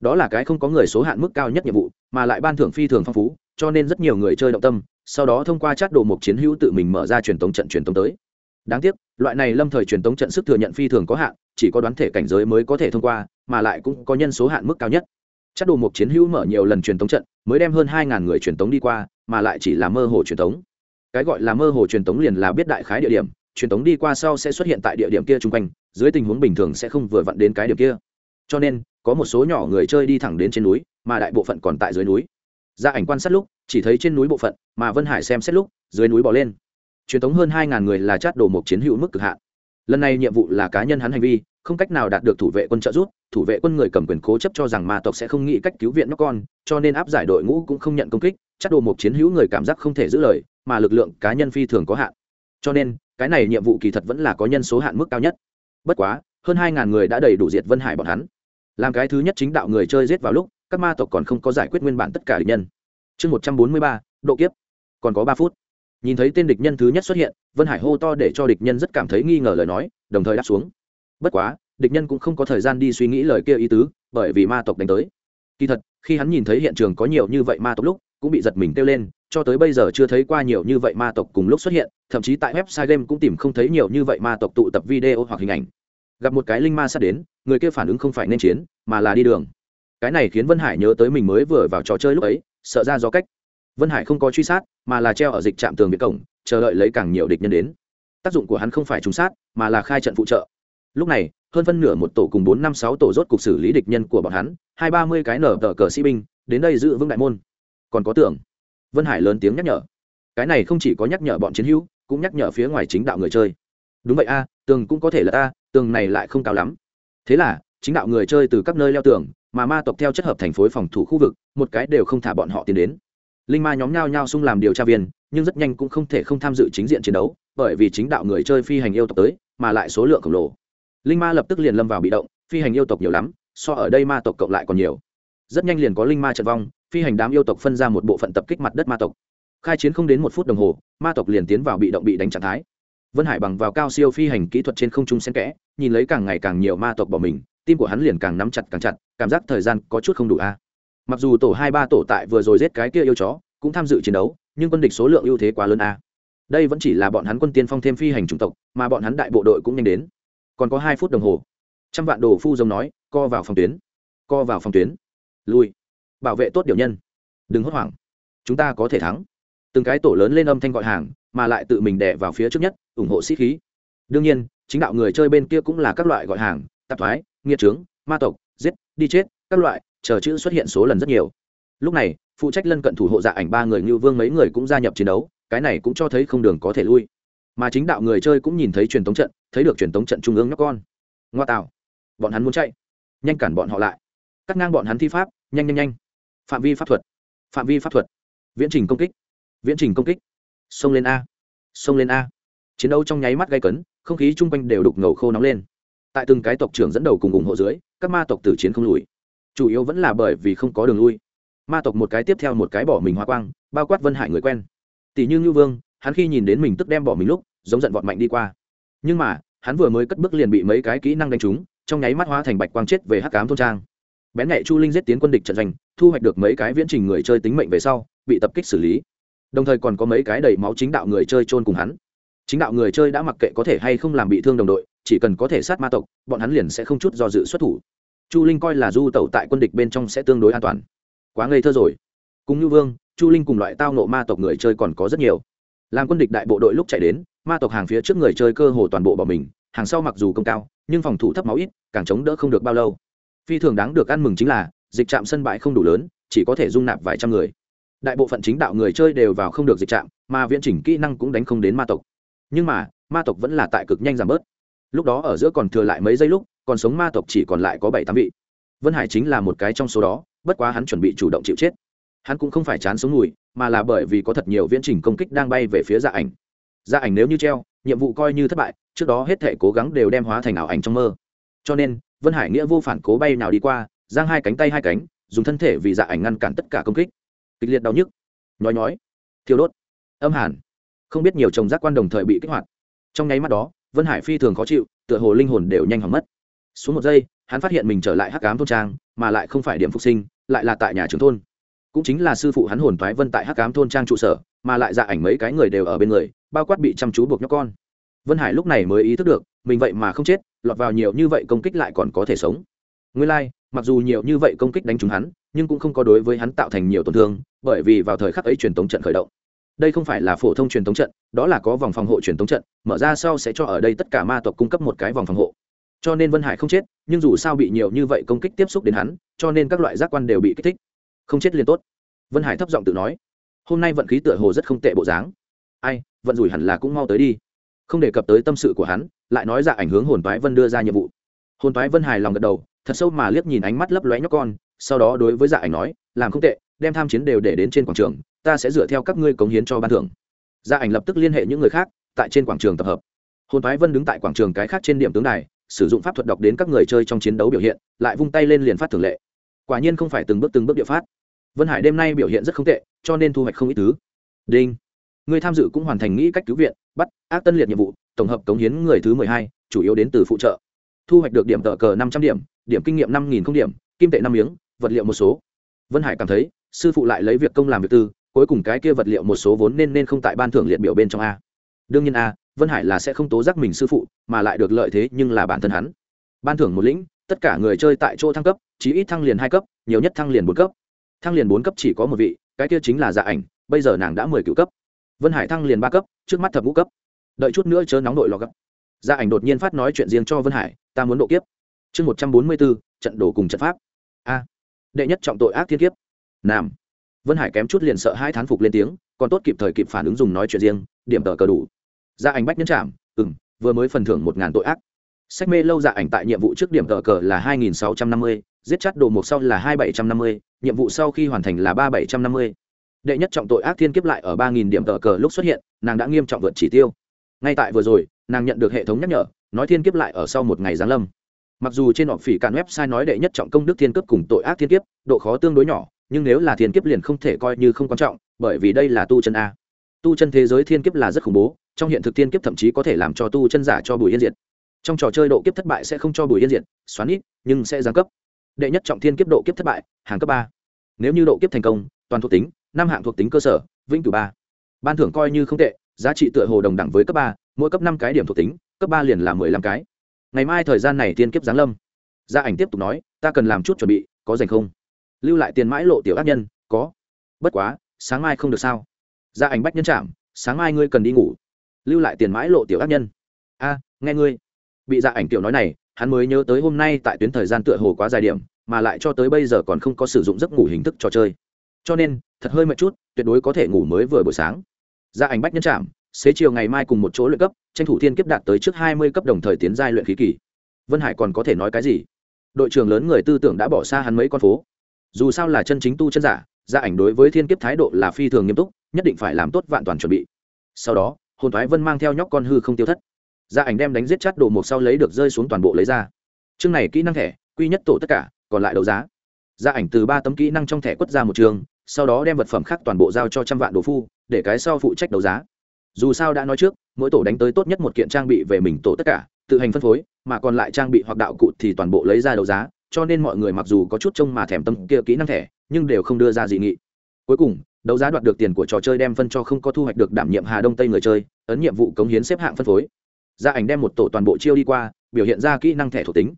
Đó là cái không có người số hạn mức cao nhất nhiệm vụ, mà lại ban thưởng phi thường phong phú, cho nên rất nhiều người chơi động tâm, sau đó thông qua chát đồ một chiến hữu tự mình mở ra truyền thống trận truyền thống tới. Đáng tiếc, loại này lâm thời truyền thống trận sức thừa nhận phi thường có hạn, chỉ có đoán thể cảnh giới mới có thể thông qua, mà lại cũng có nhân số hạn mức cao nhất chắc đồ một chiến hữu mở nhiều lần truyền thống trận, mới đem hơn hai ngàn người truyền thống đi qua, mà lại chỉ là mơ hồ truyền thống cái gọi là mơ hồ truyền thống liền là biết đại khái địa điểm, truyền thống đi qua sau sẽ xuất hiện tại địa điểm kia chung quanh, dưới tình huống bình thường sẽ không vừa vặn đến cái điểm kia. Cho nên, có một số nhỏ người chơi đi thẳng đến trên núi, mà đại bộ phận còn tại dưới núi. Ra ảnh quan sát lúc, chỉ thấy trên núi bộ phận, mà vân hải xem xét lúc, dưới núi bỏ lên. Truyền thống hơn hai ngàn người là chát đồ một chiến hữu mức cực hạn lần này nhiệm vụ là cá nhân hắn hành vi, không cách nào đạt được thủ vệ quân trợ giúp, thủ vệ quân người cầm quyền cố chấp cho rằng ma tộc sẽ không nghĩ cách cứu viện nó con, cho nên áp giải đội ngũ cũng không nhận công kích, chắc đồ một chiến hữu người cảm giác không thể giữ lời, mà lực lượng cá nhân phi thường có hạn. Cho nên, cái này nhiệm vụ kỳ thật vẫn là có nhân số hạn mức cao nhất. Bất quá, hơn hai ngàn người đã đầy đủ diệt vân hải bọn hắn. Làm cái thứ nhất chính đạo người chơi giết vào lúc, các ma tộc còn không có giải quyết nguyên bản tất cả địch nhân. Chương một trăm bốn mươi ba, độ kiếp. Còn có ba phút nhìn thấy tên địch nhân thứ nhất xuất hiện, vân hải hô to để cho địch nhân rất cảm thấy nghi ngờ lời nói, đồng thời đáp xuống. Bất quá, địch nhân cũng không có thời gian đi suy nghĩ lời kia ý tứ, bởi vì ma tộc đánh tới. Kỳ thật, khi hắn nhìn thấy hiện trường có nhiều như vậy ma tộc lúc, cũng bị giật mình kêu lên, cho tới bây giờ chưa thấy qua nhiều như vậy ma tộc cùng lúc xuất hiện, thậm chí tại website game cũng tìm không thấy nhiều như vậy ma tộc tụ tập video hoặc hình ảnh. Gặp một cái linh ma sắp đến, người kia phản ứng không phải nên chiến, mà là đi đường. Cái này khiến vân hải nhớ tới mình mới vừa vào trò chơi lúc ấy, sợ ra do cách vân hải không có truy sát, mà là treo ở dịch trạm tường biệt cổng, chờ đợi lấy càng nhiều địch nhân đến. Tác dụng của hắn không phải trúng sát, mà là khai trận phụ trợ. Lúc này, hơn phân nửa một tổ cùng bốn năm sáu tổ rốt cục xử lý địch nhân của bọn hắn, hai ba mươi cái nở tờ cờ sĩ binh, đến đây giữ vững đại môn. Còn có tưởng vân hải lớn tiếng nhắc nhở. Cái này không chỉ có nhắc nhở bọn chiến hữu, cũng nhắc nhở phía ngoài chính đạo người chơi. Đúng vậy a, tường cũng có thể là ta, tường này lại không cao lắm. Thế là, chính đạo người chơi từ các nơi leo tường, mà ma tộc theo chất hợp thành phối phòng thủ khu vực, một cái đều không thả bọn họ tiến đến linh ma nhóm nhao nhao xung làm điều tra viên, nhưng rất nhanh cũng không thể không tham dự chính diện chiến đấu, bởi vì chính đạo người chơi phi hành yêu tộc tới, mà lại số lượng khổng lồ. Linh ma lập tức liền lâm vào bị động, phi hành yêu tộc nhiều lắm, so ở đây ma tộc cộng lại còn nhiều. Rất nhanh liền có linh ma trận vong, phi hành đám yêu tộc phân ra một bộ phận tập kích mặt đất ma tộc. Khai chiến không đến một phút đồng hồ, ma tộc liền tiến vào bị động bị đánh trạng thái. Vân hải bằng vào cao siêu phi hành kỹ thuật trên không trung xen kẽ, nhìn lấy càng ngày càng nhiều ma tộc bỏ mình, tim của hắn liền càng nắm chặt càng chặt, cảm giác thời gian có chút không đủ a mặc dù tổ hai ba tổ tại vừa rồi giết cái kia yêu chó, cũng tham dự chiến đấu, nhưng quân địch số lượng ưu thế quá lớn a. Đây vẫn chỉ là bọn hắn quân tiên phong thêm phi hành chủng tộc, mà bọn hắn đại bộ đội cũng nhanh đến. Còn có hai phút đồng hồ. Trăm vạn đồ phu giống nói, co vào phòng tuyến. Co vào phòng tuyến. Lui. Bảo vệ tốt điều nhân. Đừng hốt hoảng. Chúng ta có thể thắng. Từng cái tổ lớn lên âm thanh gọi hàng, mà lại tự mình đẻ vào phía trước nhất, ủng hộ sĩ khí. Đương nhiên, chính đạo người chơi bên kia cũng là các loại gọi hàng, tạp thoái, nghiệt trướng, ma tộc, giết, đi chết, các loại chờ chữ xuất hiện số lần rất nhiều. Lúc này, phụ trách lân cận thủ hộ dạ ảnh ba người như vương mấy người cũng gia nhập chiến đấu, cái này cũng cho thấy không đường có thể lui. Mà chính đạo người chơi cũng nhìn thấy truyền thống trận, thấy được truyền thống trận trung ương nhóc con. Ngoa tạo. Bọn hắn muốn chạy. Nhanh cản bọn họ lại. Cắt ngang bọn hắn thi pháp, nhanh nhanh nhanh. Phạm vi pháp thuật. Phạm vi pháp thuật. Viễn trình công kích. Viễn trình công kích. Xông lên a. Xông lên a. Chiến đấu trong nháy mắt gây cấn, không khí chung quanh đều đục ngầu khô nóng lên. Tại từng cái tộc trưởng dẫn đầu cùng ủng hộ dưới, các ma tộc tử chiến không lùi chủ yếu vẫn là bởi vì không có đường lui. Ma tộc một cái tiếp theo một cái bỏ mình hoa quang, bao quát vân hải người quen. Tỷ như ngưu vương, hắn khi nhìn đến mình tức đem bỏ mình lúc, giống giận vọt mạnh đi qua. Nhưng mà, hắn vừa mới cất bước liền bị mấy cái kỹ năng đánh trúng, trong nháy mắt hóa thành bạch quang chết về hắc cám thôn trang. Bén nhạy chu linh giết tiến quân địch trận giành thu hoạch được mấy cái viễn trình người chơi tính mệnh về sau, bị tập kích xử lý. Đồng thời còn có mấy cái đầy máu chính đạo người chơi trôn cùng hắn. Chính đạo người chơi đã mặc kệ có thể hay không làm bị thương đồng đội, chỉ cần có thể sát ma tộc, bọn hắn liền sẽ không chút do dự xuất thủ chu linh coi là du tẩu tại quân địch bên trong sẽ tương đối an toàn. Quá ngây thơ rồi. Cùng như vương, chu linh cùng loại tao nộ ma tộc người chơi còn có rất nhiều. Làm quân địch đại bộ đội lúc chạy đến, ma tộc hàng phía trước người chơi cơ hồ toàn bộ bỏ mình, hàng sau mặc dù công cao, nhưng phòng thủ thấp máu ít, càng chống đỡ không được bao lâu. Phi thường đáng được ăn mừng chính là, dịch trạm sân bãi không đủ lớn, chỉ có thể dung nạp vài trăm người. Đại bộ phận chính đạo người chơi đều vào không được dịch trạm, mà viễn chỉnh kỹ năng cũng đánh không đến ma tộc. Nhưng mà, ma tộc vẫn là tại cực nhanh giảm bớt. Lúc đó ở giữa còn thừa lại mấy giây lúc còn sống ma tộc chỉ còn lại có bảy tám vị. Vân hải chính là một cái trong số đó, bất quá hắn chuẩn bị chủ động chịu chết. Hắn cũng không phải chán sống mùi, mà là bởi vì có thật nhiều viễn trình công kích đang bay về phía dạ ảnh. Dạ ảnh nếu như treo, nhiệm vụ coi như thất bại, trước đó hết thể cố gắng đều đem hóa thành ảo ảnh trong mơ. Cho nên, vân hải nghĩa vô phản cố bay nào đi qua, giang hai cánh tay hai cánh, dùng thân thể vì dạ ảnh ngăn cản tất cả công kích. Kịch liệt đau nhức. Nhói nhói. Thiêu đốt. Âm hàn. Không biết nhiều chồng giác quan đồng thời bị kích hoạt. Trong nháy mắt đó, vân hải phi thường khó chịu, tựa hồ linh hồn đều nhanh hỏng mất xuống một giây hắn phát hiện mình trở lại hắc cám thôn trang mà lại không phải điểm phục sinh lại là tại nhà trường thôn. Cũng chính là sư phụ hắn hồn toái vân tại hắc cám thôn trang trụ sở mà lại dạ ảnh mấy cái người đều ở bên người bao quát bị chăm chú buộc nhóc con. Vân hải lúc này mới ý thức được mình vậy mà không chết lọt vào nhiều như vậy công kích lại còn có thể sống. Nguyên lai、like, mặc dù nhiều như vậy công kích đánh trúng hắn nhưng cũng không có đối với hắn tạo thành nhiều tổn thương bởi vì vào thời khắc ấy truyền tống trận khởi động. Đây không phải là phổ thông truyền tống trận đó là có vòng phòng hộ truyền tống trận mở ra sau sẽ cho ở đây tất cả ma tộc cung cấp một cái vòng phòng hộ cho nên vân hải không chết, nhưng dù sao bị nhiều như vậy công kích tiếp xúc đến hắn, cho nên các loại giác quan đều bị kích thích. Không chết liền tốt. Vân hải thấp giọng tự nói. Hôm nay vận khí tựa hồ rất không tệ bộ dáng. Ai, vận rủi hẳn là cũng mau tới đi. Không đề cập tới tâm sự của hắn, lại nói ra ảnh hướng hồn toái vân đưa ra nhiệm vụ. Hồn toái vân hài lòng gật đầu, thật sâu mà liếc nhìn ánh mắt lấp lóe nhóc con, sau đó đối với dạ ảnh nói, làm không tệ, đem tham chiến đều để đến trên quảng trường, ta sẽ dựa theo các ngươi cống hiến cho ban thưởng. Dạ ảnh lập tức liên hệ những người khác, tại trên quảng trường tập hợp. Hồn toái vân đứng tại quảng trường cái khác trên điểm tướng này sử dụng pháp thuật đọc đến các người chơi trong chiến đấu biểu hiện, lại vung tay lên liền phát thường lệ. Quả nhiên không phải từng bước từng bước địa phát. Vân hải đêm nay biểu hiện rất không tệ, cho nên thu hoạch không ít thứ. Đinh. Người tham dự cũng hoàn thành nghĩ cách cứu viện, bắt, ác tân liệt nhiệm vụ, tổng hợp cống hiến người thứ mười hai, chủ yếu đến từ phụ trợ. Thu hoạch được điểm tờ cờ năm trăm điểm điểm kinh nghiệm năm nghìn không điểm, kim tệ năm miếng, vật liệu một số. Vân hải cảm thấy, sư phụ lại lấy việc công làm việc tư, cuối cùng cái kia vật liệu một số vốn nên nên không tại ban thưởng liệt biểu bên trong a. Đương nhiên a vân hải là sẽ không tố giác mình sư phụ, mà lại được lợi thế nhưng là bản thân hắn. Ban thưởng một lĩnh, tất cả người chơi tại chỗ thăng cấp, chí ít thăng liền hai cấp, nhiều nhất thăng liền bốn cấp. Thăng liền bốn cấp chỉ có một vị, cái kia chính là dạ ảnh, bây giờ nàng đã mười cựu cấp. Vân hải thăng liền ba cấp, trước mắt thập ngũ cấp. Đợi chút nữa chớ nóng đội lò gấp. Dạ ảnh đột nhiên phát nói chuyện riêng cho vân hải, ta muốn độ kiếp. Chương một trăm bốn mươi bốn, trận đổ cùng trận pháp. A. À, đệ nhất trọng tội ác thiên kiếp. Nam. Vân hải kém chút liền sợ hai thán phục lên tiếng, còn tốt kịp thời kịp phản ứng dùng nói chuyện riêng, điểm tờ cờ đủ gia ảnh bách nhân trạm ừ m vừa mới phần thưởng một ngàn tội ác. Sách mê lâu dạ ảnh tại nhiệm vụ trước điểm cờ cờ là hai nghìn sáu trăm năm mươi, giết chắt đồ mục sau là hai bảy trăm năm mươi, nhiệm vụ sau khi hoàn thành là ba bảy trăm năm mươi. Đệ nhất trọng tội ác thiên kiếp lại ở ba nghìn điểm cờ cờ lúc xuất hiện, nàng đã nghiêm trọng vượt chỉ tiêu. Ngay tại vừa rồi, nàng nhận được hệ thống nhắc nhở, nói thiên kiếp lại ở sau một ngày giáng lâm. Mặc dù trên họ phỉ cản website nói đệ nhất trọng công đức thiên kiếp cùng tội ác thiên kiếp, độ khó tương đối nhỏ, nhưng nếu là thiên kiếp liền không thể coi như không quan trọng, bởi vì đây là tu chân a. Tu chân thế giới thiên kiếp là rất khủng bố trong hiện thực tiên kiếp thậm chí có thể làm cho tu chân giả cho bùi yên diệt. Trong trò chơi độ kiếp thất bại sẽ không cho bùi yên diệt, xoắn ít, nhưng sẽ giáng cấp. Đệ nhất trọng thiên kiếp độ kiếp thất bại, hàng cấp ba. Nếu như độ kiếp thành công, toàn thuộc tính, năm hạng thuộc tính cơ sở, vĩnh cửu ba. Ban thưởng coi như không tệ, giá trị tựa hồ đồng đẳng với cấp ba, mỗi cấp năm cái điểm thuộc tính, cấp ba liền là mười lăm cái. Ngày mai thời gian này tiên kiếp giáng lâm. Gia ảnh tiếp tục nói, ta cần làm chút chuẩn bị, có dành không? Lưu lại tiền mãi lộ tiểu ác nhân, có. Bất quá, sáng mai không được sao? Gia ảnh bách nhân chạm sáng mai ngươi cần đi ngủ lưu lại tiền mãi lộ tiểu ác nhân. A, nghe ngươi. Bị gia ảnh tiểu nói này, hắn mới nhớ tới hôm nay tại tuyến thời gian tựa hồ quá dài điểm, mà lại cho tới bây giờ còn không có sử dụng giấc ngủ hình thức trò chơi. Cho nên, thật hơi mệt chút, tuyệt đối có thể ngủ mới vừa buổi sáng. Gia ảnh bách nhân chạm xế chiều ngày mai cùng một chỗ luyện cấp, tranh thủ thiên kiếp đạt tới trước hai mươi cấp đồng thời tiến giai luyện khí kỳ. Vân hải còn có thể nói cái gì? Đội trưởng lớn người tư tưởng đã bỏ xa hắn mấy con phố. Dù sao là chân chính tu chân giả gia ảnh đối với thiên kiếp thái độ là phi thường nghiêm túc, nhất định phải làm tốt vạn toàn chuẩn bị. Sau đó hồn thoái vân mang theo nhóc con hư không tiêu thất. Gia ảnh đem đánh giết chát đồ mục sau lấy được rơi xuống toàn bộ lấy ra. Chương này kỹ năng thẻ, quy nhất tổ tất cả, còn lại đấu giá. Gia ảnh từ ba tấm kỹ năng trong thẻ quất ra một trường, sau đó đem vật phẩm khác toàn bộ giao cho trăm vạn đồ phu, để cái sau phụ trách đấu giá. Dù sao đã nói trước, mỗi tổ đánh tới tốt nhất một kiện trang bị về mình tổ tất cả, tự hành phân phối, mà còn lại trang bị hoặc đạo cụ thì toàn bộ lấy ra đấu giá, cho nên mọi người mặc dù có chút trông mà thèm tâm kia kỹ năng thẻ, nhưng đều không đưa ra dị nghị. Cuối cùng đấu giá đoạt được tiền của trò chơi đem phân cho không có thu hoạch được đảm nhiệm hà đông tây người chơi, ấn nhiệm vụ cống hiến xếp hạng phân phối. Gia ảnh đem một tổ toàn bộ chiêu đi qua, biểu hiện ra kỹ năng thẻ thuộc tính.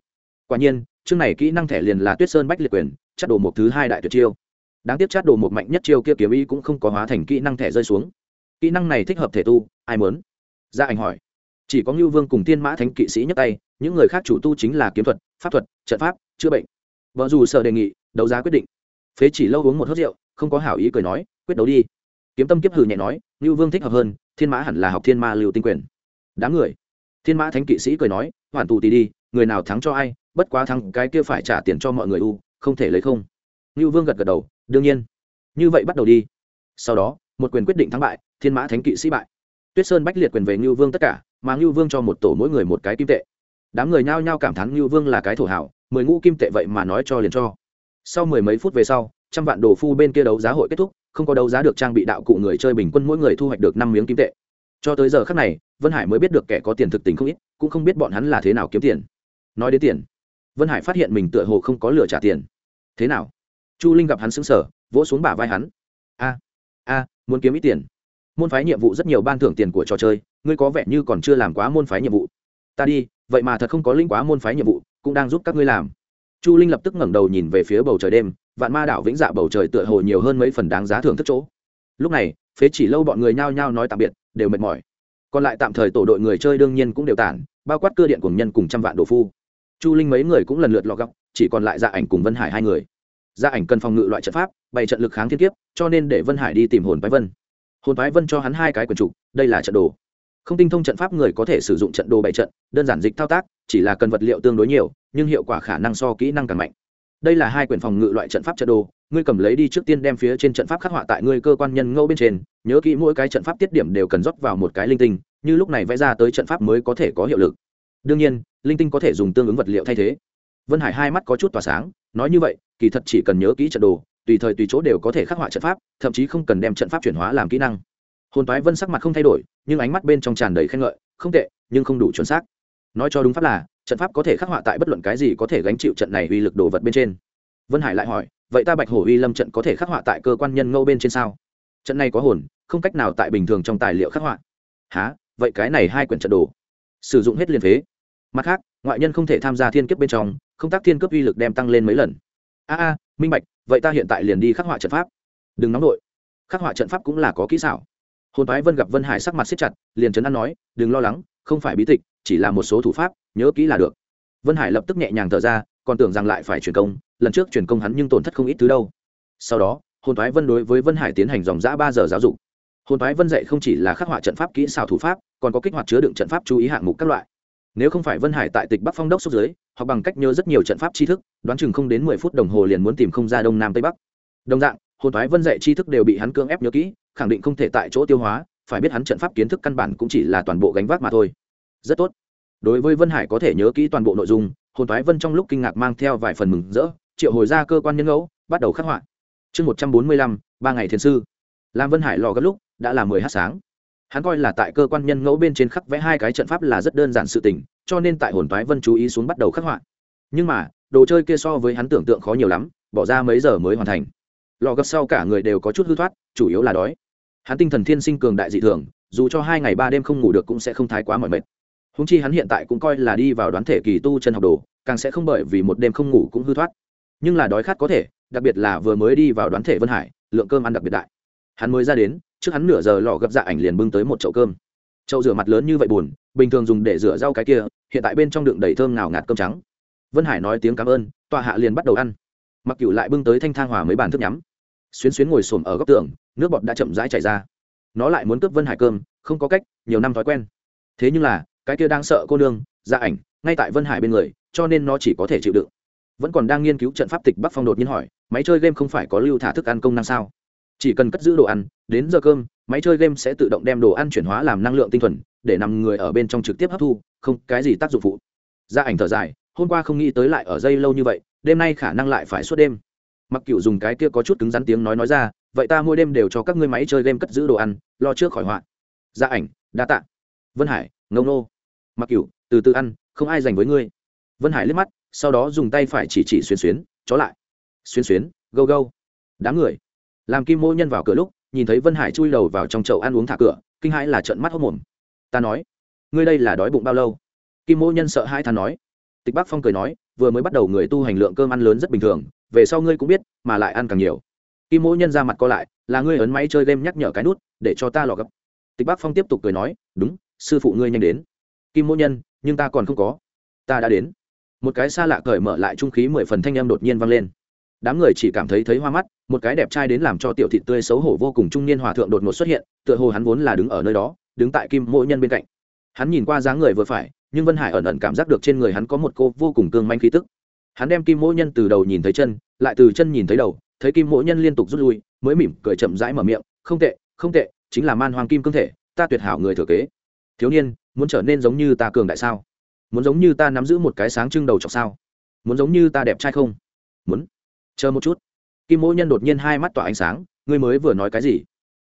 Quả nhiên, chương này kỹ năng thẻ liền là tuyết sơn bách liệt quyền, chát đồ một thứ hai đại tuyệt chiêu. Đáng tiếc chát đồ một mạnh nhất chiêu kia kiếm ý cũng không có hóa thành kỹ năng thẻ rơi xuống. Kỹ năng này thích hợp thể tu, ai muốn? Gia ảnh hỏi. Chỉ có ngưu vương cùng tiên mã thánh kỵ sĩ nhất tay, những người khác chủ tu chính là kiếm thuật, pháp thuật, trận pháp, chữa bệnh. Vợ dù sợ đề nghị, đấu giá quyết định. Phế chỉ lâu uống một hớt rượu không có hảo ý cười nói, quyết đấu đi. Kiếm tâm kiếp hừ nhẹ nói ngưu vương thích hợp hơn, thiên mã hẳn là học thiên ma lưu tinh quyền. Đám người. Thiên mã thánh kỵ sĩ cười nói, hoàn tù tì đi, người nào thắng cho ai, bất quá thắng cái kia phải trả tiền cho mọi người u, không thể lấy không. Ngưu vương gật gật đầu, đương nhiên. Như vậy bắt đầu đi. Sau đó, một quyền quyết định thắng bại, thiên mã thánh kỵ sĩ bại. Tuyết sơn bách liệt quyền về ngưu vương tất cả, mà ngưu vương cho một tổ mỗi người một cái kim tệ. Đám người nhao nhao cảm thán ngưu vương là cái thổ hảo, mười ngũ kim tệ vậy mà nói cho liền cho. Sau mười mấy phút về sau trăm vạn đồ phu bên kia đấu giá hội kết thúc, không có đấu giá được trang bị đạo cụ người chơi bình quân mỗi người thu hoạch được năm miếng kim tệ. Cho tới giờ khác này, vân hải mới biết được kẻ có tiền thực tình không ít, cũng không biết bọn hắn là thế nào kiếm tiền. Nói đến tiền, vân hải phát hiện mình tựa hồ không có lừa trả tiền. Thế nào? Chu linh gặp hắn xứng sở vỗ xuống bả vai hắn. A a, muốn kiếm ít tiền. Môn phái nhiệm vụ rất nhiều ban thưởng tiền của trò chơi, ngươi có vẻ như còn chưa làm quá môn phái nhiệm vụ. Ta đi, vậy mà thật không có linh quá môn phái nhiệm vụ, cũng đang giúp các ngươi làm. Chu linh lập tức ngẩng đầu nhìn về phía bầu trời đêm vạn ma đảo vĩnh dạ bầu trời tựa hồ nhiều hơn mấy phần đáng giá thưởng thức chỗ. Lúc này, phế chỉ lâu bọn người nhao nhao nói tạm biệt, đều mệt mỏi. Còn lại tạm thời tổ đội người chơi đương nhiên cũng đều tản, bao quát cơ điện cùng nhân cùng trăm vạn đồ phu. Chu linh mấy người cũng lần lượt lọ góc, chỉ còn lại dạ ảnh cùng vân hải hai người. Gia ảnh cần phòng ngự loại trận pháp, bày trận lực kháng thiên kiếp, cho nên để vân hải đi tìm hồn phái vân. Hồn phái vân cho hắn hai cái quần trục đây là trận đồ. Không tinh thông trận pháp người có thể sử dụng trận đồ bày trận, đơn giản dịch thao tác, chỉ là cần vật liệu tương đối nhiều, nhưng hiệu quả khả năng so kỹ năng càng mạnh đây là hai quyển phòng ngự loại trận pháp trận đồ, ngươi cầm lấy đi trước tiên đem phía trên trận pháp khắc họa tại ngươi cơ quan nhân ngẫu bên trên, nhớ kỹ mỗi cái trận pháp tiết điểm đều cần rót vào một cái linh tinh, như lúc này vẽ ra tới trận pháp mới có thể có hiệu lực. Đương nhiên, linh tinh có thể dùng tương ứng vật liệu thay thế. Vân hải hai mắt có chút tỏa sáng, nói như vậy, kỳ thật chỉ cần nhớ kỹ trận đồ, tùy thời tùy chỗ đều có thể khắc họa trận pháp, thậm chí không cần đem trận pháp chuyển hóa làm kỹ năng. Hồn toái vân sắc mặt không thay đổi, nhưng ánh mắt bên trong tràn đầy khen ngợi, không tệ, nhưng không đủ chuẩn xác. Nói cho đúng pháp là trận pháp có thể khắc họa tại bất luận cái gì có thể gánh chịu trận này uy lực đồ vật bên trên. Vân hải lại hỏi, vậy ta bạch hổ uy lâm trận có thể khắc họa tại cơ quan nhân ngâu bên trên sao? Trận này có hồn, không cách nào tại bình thường trong tài liệu khắc họa. Há vậy cái này hai quyển trận đồ, sử dụng hết liền phế. Mặt khác, ngoại nhân không thể tham gia thiên kiếp bên trong, không tác thiên cấp uy lực đem tăng lên mấy lần. A a, minh bạch, vậy ta hiện tại liền đi khắc họa trận pháp. Đừng nóng đội khắc họa trận pháp cũng là có kỹ xảo. Hồn phái vân gặp vân hải sắc mặt siết chặt, liền trấn an nói, đừng lo lắng, không phải bí tịch, chỉ là một số thủ pháp nhớ kỹ là được. Vân hải lập tức nhẹ nhàng thở ra, còn tưởng rằng lại phải truyền công, lần trước truyền công hắn nhưng tổn thất không ít thứ đâu. Sau đó, hồn thoái vân đối với vân hải tiến hành dòng giã ba giờ giáo dục. Hồn thoái vân dạy không chỉ là khắc họa trận pháp kỹ xảo thủ pháp, còn có kích hoạt chứa đựng trận pháp chú ý hạng mục các loại. Nếu không phải vân hải tại tịch bắc phong đốc xúc giới hoặc bằng cách nhớ rất nhiều trận pháp tri thức, đoán chừng không đến mười phút đồng hồ liền muốn tìm không ra đông nam tây bắc. Đồng dạng, hồn thoái vân dạy tri thức đều bị hắn cưỡng ép nhớ kỹ, khẳng định không thể tại chỗ tiêu hóa, phải biết hắn trận pháp kiến thức căn bản cũng chỉ là toàn bộ gánh vác mà thôi. Rất tốt đối với vân hải có thể nhớ kỹ toàn bộ nội dung, hồn thoái vân trong lúc kinh ngạc mang theo vài phần mừng rỡ, triệu hồi ra cơ quan nhân ngẫu, bắt đầu khắc họa. Chương một trăm bốn mươi lăm, ba ngày thiền sư. Làm vân hải lò gấp lúc, đã là mười h sáng. Hắn coi là tại cơ quan nhân ngẫu bên trên khắc vẽ hai cái trận pháp là rất đơn giản sự tình, cho nên tại hồn thoái vân chú ý xuống bắt đầu khắc họa. Nhưng mà, đồ chơi kia so với hắn tưởng tượng khó nhiều lắm, bỏ ra mấy giờ mới hoàn thành. Lò gấp sau cả người đều có chút hư thoát, chủ yếu là đói. Hắn tinh thần thiên sinh cường đại dị thường, dù cho hai ngày ba đêm không ngủ được cũng sẽ không thái quá mỏi mệt húng chi hắn hiện tại cũng coi là đi vào đoán thể kỳ tu chân học đồ, càng sẽ không bởi vì một đêm không ngủ cũng hư thoát. Nhưng là đói khát có thể, đặc biệt là vừa mới đi vào đoán thể vân hải, lượng cơm ăn đặc biệt đại. Hắn mới ra đến, trước hắn nửa giờ lò gấp dạ ảnh liền bưng tới một chậu cơm. Chậu rửa mặt lớn như vậy buồn, bình thường dùng để rửa rau cái kia, hiện tại bên trong đựng đầy thơm nào ngạt cơm trắng. Vân hải nói tiếng cảm ơn, tọa hạ liền bắt đầu ăn. Mặc cựu lại bưng tới thanh thang hòa mấy bàn thức nhắm. Xuyến xuyến ngồi xổm ở góc tường, nước bọt đã chậm rãi chảy ra. Nó lại muốn cướp vân hải cơm, không có cách, nhiều năm thói quen. Thế nhưng là cái kia đang sợ cô nương gia ảnh, ngay tại vân hải bên người, cho nên nó chỉ có thể chịu đựng. Vẫn còn đang nghiên cứu trận pháp tịch bắc phong đột nhiên hỏi, máy chơi game không phải có lưu thả thức ăn công năng sao? Chỉ cần cất giữ đồ ăn, đến giờ cơm, máy chơi game sẽ tự động đem đồ ăn chuyển hóa làm năng lượng tinh thuần, để nằm người ở bên trong trực tiếp hấp thu, không cái gì tác dụng phụ. Gia ảnh thở dài, hôm qua không nghĩ tới lại ở dây lâu như vậy, đêm nay khả năng lại phải suốt đêm. Mặc cựu dùng cái kia có chút cứng rắn tiếng nói nói ra, vậy ta mỗi đêm đều cho các ngươi máy chơi game cất giữ đồ ăn, lo trước khỏi họa. Gia ảnh, đa tạ. Vân hải, ngông nô mặc cửu, từ từ ăn, không ai dành với ngươi. Vân hải liếc mắt, sau đó dùng tay phải chỉ chỉ xuyên xuyến, chó lại. Xuyên xuyến gâu gâu đám người. Làm kim mô nhân vào cửa lúc, nhìn thấy vân hải chui đầu vào trong chậu ăn uống thả cửa, kinh hãi là trận mắt hốc mồm. Ta nói, ngươi đây là đói bụng bao lâu? Kim mô nhân sợ hai than nói. Tịch Bác phong cười nói, vừa mới bắt đầu người tu hành lượng cơm ăn lớn rất bình thường, về sau ngươi cũng biết, mà lại ăn càng nhiều. Kim mô nhân ra mặt co lại, là ngươi ấn máy chơi game nhắc nhở cái nút, để cho ta lò gấp. Tịch Bác phong tiếp tục cười nói, đúng, sư phụ ngươi nhanh đến kim mỗ nhân, nhưng ta còn không có. Ta đã đến. Một cái xa lạ cởi mở lại trung khí mười phần thanh em đột nhiên vang lên. Đám người chỉ cảm thấy thấy hoa mắt, một cái đẹp trai đến làm cho tiểu thị tươi xấu hổ vô cùng trung niên hòa thượng đột ngột xuất hiện, tựa hồ hắn vốn là đứng ở nơi đó, đứng tại kim mỗ nhân bên cạnh. Hắn nhìn qua dáng người vừa phải, nhưng vân hải ẩn ẩn cảm giác được trên người hắn có một cô vô cùng cương manh khí tức. Hắn đem kim mỗ nhân từ đầu nhìn thấy chân, lại từ chân nhìn thấy đầu, thấy kim mỗ nhân liên tục rút lui, mới mỉm cười chậm rãi mở miệng, không tệ không tệ, chính là man hoàng kim cương thể, ta tuyệt hảo người thừa kế thiếu niên, muốn trở nên giống như ta cường đại sao? Muốn giống như ta nắm giữ một cái sáng trưng đầu chọc sao? Muốn giống như ta đẹp trai không? Muốn. Chờ một chút. Kim mỗ nhân đột nhiên hai mắt tỏa ánh sáng, ngươi mới vừa nói cái gì?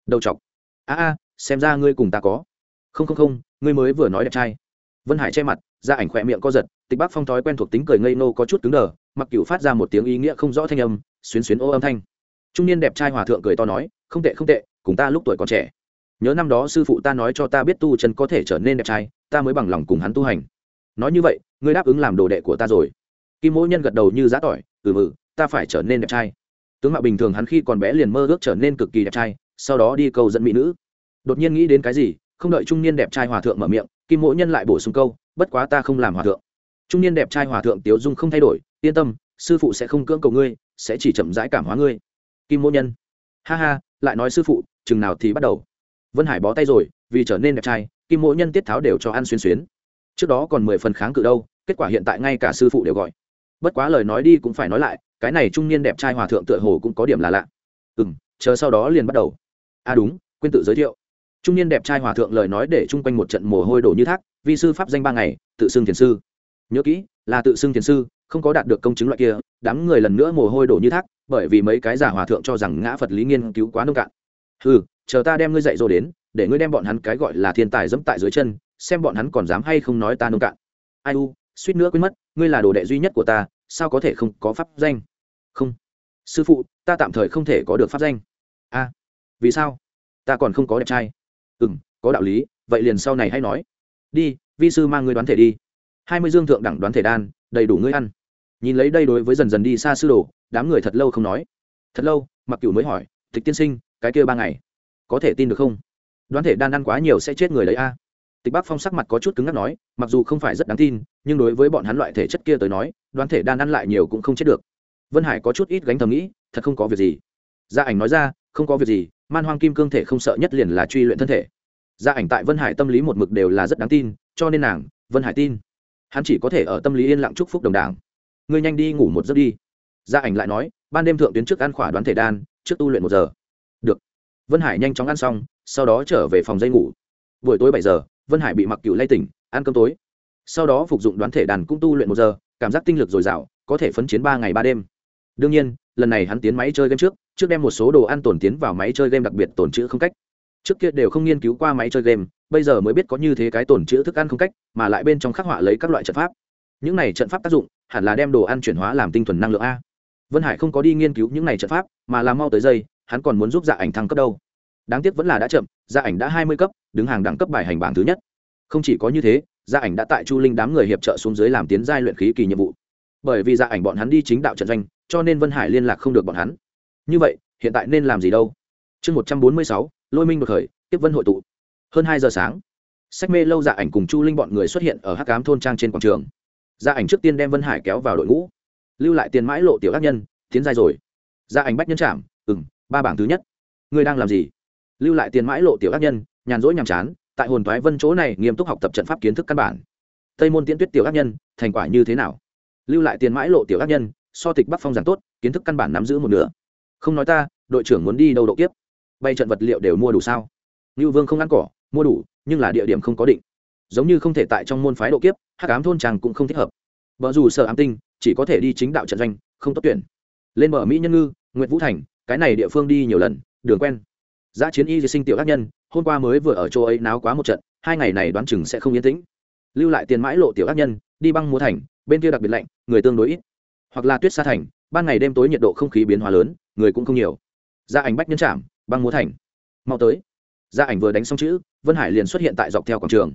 Đầu chọc. A a, xem ra ngươi cùng ta có. Không không không, ngươi mới vừa nói đẹp trai. Vân hải che mặt ra ảnh khỏe miệng co giật, tịch bắc phong thói quen thuộc tính cười ngây nô có chút cứng đờ, mặc cựu phát ra một tiếng ý nghĩa không rõ thanh âm, xuyến xuyến ô âm thanh. Trung niên đẹp trai hòa thượng cười to nói, không tệ không tệ, cùng ta lúc tuổi còn trẻ nhớ năm đó sư phụ ta nói cho ta biết tu chân có thể trở nên đẹp trai, ta mới bằng lòng cùng hắn tu hành. Nói như vậy, ngươi đáp ứng làm đồ đệ của ta rồi. Kim mỗ nhân gật đầu như giá tỏi ừ mừ ta phải trở nên đẹp trai. Tướng mạo bình thường hắn khi còn bé liền mơ ước trở nên cực kỳ đẹp trai, sau đó đi cầu dẫn mỹ nữ. Đột nhiên nghĩ đến cái gì, không đợi trung niên đẹp trai hòa thượng mở miệng, kim mỗ nhân lại bổ sung câu, bất quá ta không làm hòa thượng. Trung niên đẹp trai hòa thượng tiếu dung không thay đổi, yên tâm, sư phụ sẽ không cưỡng cầu ngươi, sẽ chỉ chậm rãi cảm hóa ngươi. Kim mỗ nhân, ha ha, lại nói sư phụ, chừng nào thì bắt đầu vân hải bó tay rồi, vì trở nên đẹp trai, kim mỗ nhân tiết tháo đều cho ăn xuyên xuyến. Trước đó còn mười phần kháng cự đâu, kết quả hiện tại ngay cả sư phụ đều gọi. Bất quá lời nói đi cũng phải nói lại, cái này trung niên đẹp trai hòa thượng tựa hồ cũng có điểm là lạ. Ừ m chờ sau đó liền bắt đầu. À đúng, quên tự giới thiệu. Trung niên đẹp trai hòa thượng lời nói để chung quanh một trận mồ hôi đổ như thác, vi sư pháp danh ba ngày, tự xưng thiền sư. Nhớ kỹ, là tự xưng thiền sư, không có đạt được công chứng loại kia, đám người lần nữa mồ hôi đổ như thác, bởi vì mấy cái giả hòa thượng cho rằng ngã phật lý nghiên cứu quá nông cạn ừ chờ ta đem ngươi dạy rồi đến, để ngươi đem bọn hắn cái gọi là thiên tài dẫm tại dưới chân, xem bọn hắn còn dám hay không nói ta nông cạn. Ai u, suýt nữa quên mất, ngươi là đồ đệ duy nhất của ta, sao có thể không có pháp danh? Không. Sư phụ, ta tạm thời không thể có được pháp danh. A. Vì sao? Ta còn không có đẹp trai. Ừ m có đạo lý, vậy liền sau này hay nói. Đi, vi sư mang ngươi đoán thể đi. Hai mươi dương thượng đẳng đoán thể đan, đầy đủ ngươi ăn. Nhìn lấy đây đối với dần dần đi xa sư đồ, đám người thật lâu không nói. Thật lâu mặc cửu mới hỏi, tịch tiên sinh cái kia ba ngày. Có thể tin được không? Đoán thể đan ăn quá nhiều sẽ chết người đấy a. Tịch bắc phong sắc mặt có chút cứng ngắc nói, mặc dù không phải rất đáng tin, nhưng đối với bọn hắn loại thể chất kia tới nói, đoán thể đan ăn lại nhiều cũng không chết được. Vân hải có chút ít gánh thầm nghĩ, thật không có việc gì. Gia ảnh nói ra, không có việc gì, man hoang kim cương thể không sợ nhất liền là truy luyện thân thể. Gia ảnh tại vân hải tâm lý một mực đều là rất đáng tin, cho nên nàng, vân hải tin. Hắn chỉ có thể ở tâm lý yên lặng chúc phúc đồng đảng. Ngươi nhanh đi ngủ một giấc đi. Gia ảnh lại nói, ban đêm thượng tuyến trước ăn khỏa đoán thể đan, trước tu luyện một giờ được. Vân hải nhanh chóng ăn xong, sau đó trở về phòng dây ngủ. Buổi tối bảy giờ, vân hải bị mặc cựu lay tỉnh, ăn cơm tối. Sau đó phục dụng đoán thể đàn cũng tu luyện một giờ, cảm giác tinh lực dồi dào, có thể phấn chiến ba ngày ba đêm. Đương nhiên, lần này hắn tiến máy chơi game trước trước đem một số đồ ăn tổn tiến vào máy chơi game đặc biệt tổn chữ không cách. Trước kia đều không nghiên cứu qua máy chơi game, bây giờ mới biết có như thế cái tổn chữ thức ăn không cách, mà lại bên trong khắc họa lấy các loại trận pháp. Những này trận pháp tác dụng, hẳn là đem đồ ăn chuyển hóa làm tinh thuần năng lượng a. Vân hải không có đi nghiên cứu những này trận pháp, mà làm mau tới giây hắn còn muốn giúp dạ ảnh thăng cấp đâu. Đáng tiếc vẫn là đã chậm gia ảnh đã hai mươi cấp, đứng hàng đẳng cấp bài hành bảng thứ nhất. Không chỉ có như thế gia ảnh đã tại chu linh đám người hiệp trợ xuống dưới làm tiến giai luyện khí kỳ nhiệm vụ. Bởi vì gia ảnh bọn hắn đi chính đạo trận doanh, cho nên vân hải liên lạc không được bọn hắn. Như vậy, hiện tại nên làm gì đâu? Chương một trăm bốn mươi sáu, lôi minh đột khởi, tiếp vân hội tụ. Hơn hai giờ sáng, sách mê lâu dạ ảnh cùng chu linh bọn người xuất hiện ở hắc cám thôn trang trên quảng trường. Gia ảnh trước tiên đem vân hải kéo vào đội ngũ, lưu lại tiền mãi lộ tiểu ác nhân, tiến giai rồi. Gia ảnh bách nhân trảm ừng ba bảng thứ nhất. Ngươi đang làm gì? Lưu lại tiền mãi lộ tiểu ác nhân, nhàn rỗi nhàm chán, tại hồn thoái vân chỗ này nghiêm túc học tập trận pháp kiến thức căn bản. Tây môn tiễn tuyết tiểu ác nhân, thành quả như thế nào? Lưu lại tiền mãi lộ tiểu ác nhân, so tịch bắc phong giảng tốt, kiến thức căn bản nắm giữ một nửa. Không nói ta, đội trưởng muốn đi đâu độ kiếp? Bay trận vật liệu đều mua đủ sao? Ngưu vương không ăn cỏ, mua đủ, nhưng là địa điểm không có định. Giống như không thể tại trong môn phái độ kiếp hát cám thôn tràng cũng không thích hợp. Vợ dù sợ ám tinh, chỉ có thể đi chính đạo trận doanh, không tốt tuyển. Lên bờ mỹ nhân ngư nguyễn vũ thành cái này địa phương đi nhiều lần, đường quen. Giã chiến y sinh tiểu ác nhân, hôm qua mới vừa ở chỗ ấy náo quá một trận, hai ngày này đoán chừng sẽ không yên tĩnh. Lưu lại tiền mãi lộ tiểu ác nhân, đi băng múa thành, bên kia đặc biệt lạnh, người tương đối ít. Hoặc là tuyết sa thành, ban ngày đêm tối nhiệt độ không khí biến hóa lớn, người cũng không nhiều. Gia ảnh bách nhân trạm băng múa thành. Mau tới. Gia ảnh vừa đánh xong chữ, vân hải liền xuất hiện tại dọc theo quảng trường.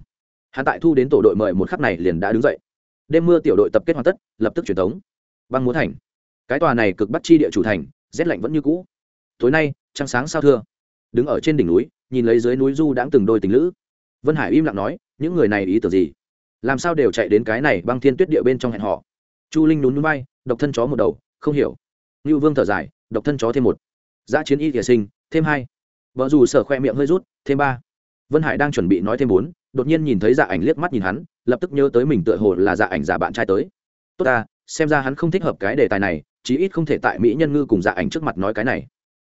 Hắn tại thu đến tổ đội mời một khắc này liền đã đứng dậy. Đêm mưa tiểu đội tập kết hoàn tất, lập tức truyền thống. Băng múa thành. Cái tòa này cực bắt chi địa chủ thành rét lạnh vẫn như cũ. Tối nay, trăng sáng sao thưa? Đứng ở trên đỉnh núi, nhìn lấy dưới núi du đãng từng đôi tình lữ. Vân hải im lặng nói, những người này ý tưởng gì? Làm sao đều chạy đến cái này băng thiên tuyết địa bên trong hẹn họ chu linh nhún núi bay độc thân chó một đầu, không hiểu. Ngưu vương thở dài, độc thân chó thêm một. Giã chiến y thìa sinh, thêm hai. Vợ dù sở khoe miệng hơi rút, thêm ba. Vân hải đang chuẩn bị nói thêm bốn, đột nhiên nhìn thấy dạ ảnh liếc mắt nhìn hắn, lập tức nhớ tới mình tựa hồ là dạ ảnh giả bạn trai tới. Tốt ta, xem ra hắn không thích hợp cái đề tài này chí ít không thể tại mỹ nhân ngư cùng dạ ảnh trước mặt nói cái này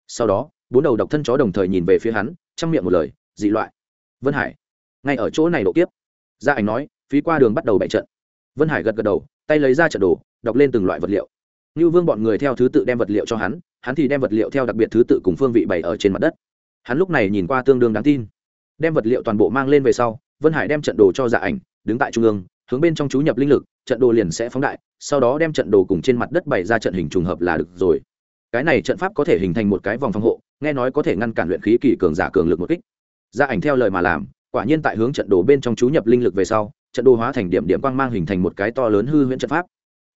sau đó bốn đầu độc thân chó đồng thời nhìn về phía hắn trong miệng một lời dị loại vân hải ngay ở chỗ này độ tiếp gia dạ ảnh nói phí qua đường bắt đầu bại trận vân hải gật gật đầu tay lấy ra trận đồ đọc lên từng loại vật liệu như vương bọn người theo thứ tự đem vật liệu cho hắn hắn thì đem vật liệu theo đặc biệt thứ tự cùng phương vị bày ở trên mặt đất hắn lúc này nhìn qua tương đương đáng tin đem vật liệu toàn bộ mang lên về sau vân hải đem trận đồ cho dạ ảnh đứng tại trung ương hướng bên trong chú nhập linh lực, trận đồ liền sẽ phóng đại, sau đó đem trận đồ cùng trên mặt đất bày ra trận hình trùng hợp là được rồi. Cái này trận pháp có thể hình thành một cái vòng phòng hộ, nghe nói có thể ngăn cản luyện khí kỳ cường giả cường lực một kích. Gia ảnh theo lời mà làm, quả nhiên tại hướng trận đồ bên trong chú nhập linh lực về sau, trận đồ hóa thành điểm điểm quang mang hình thành một cái to lớn hư huyễn trận pháp.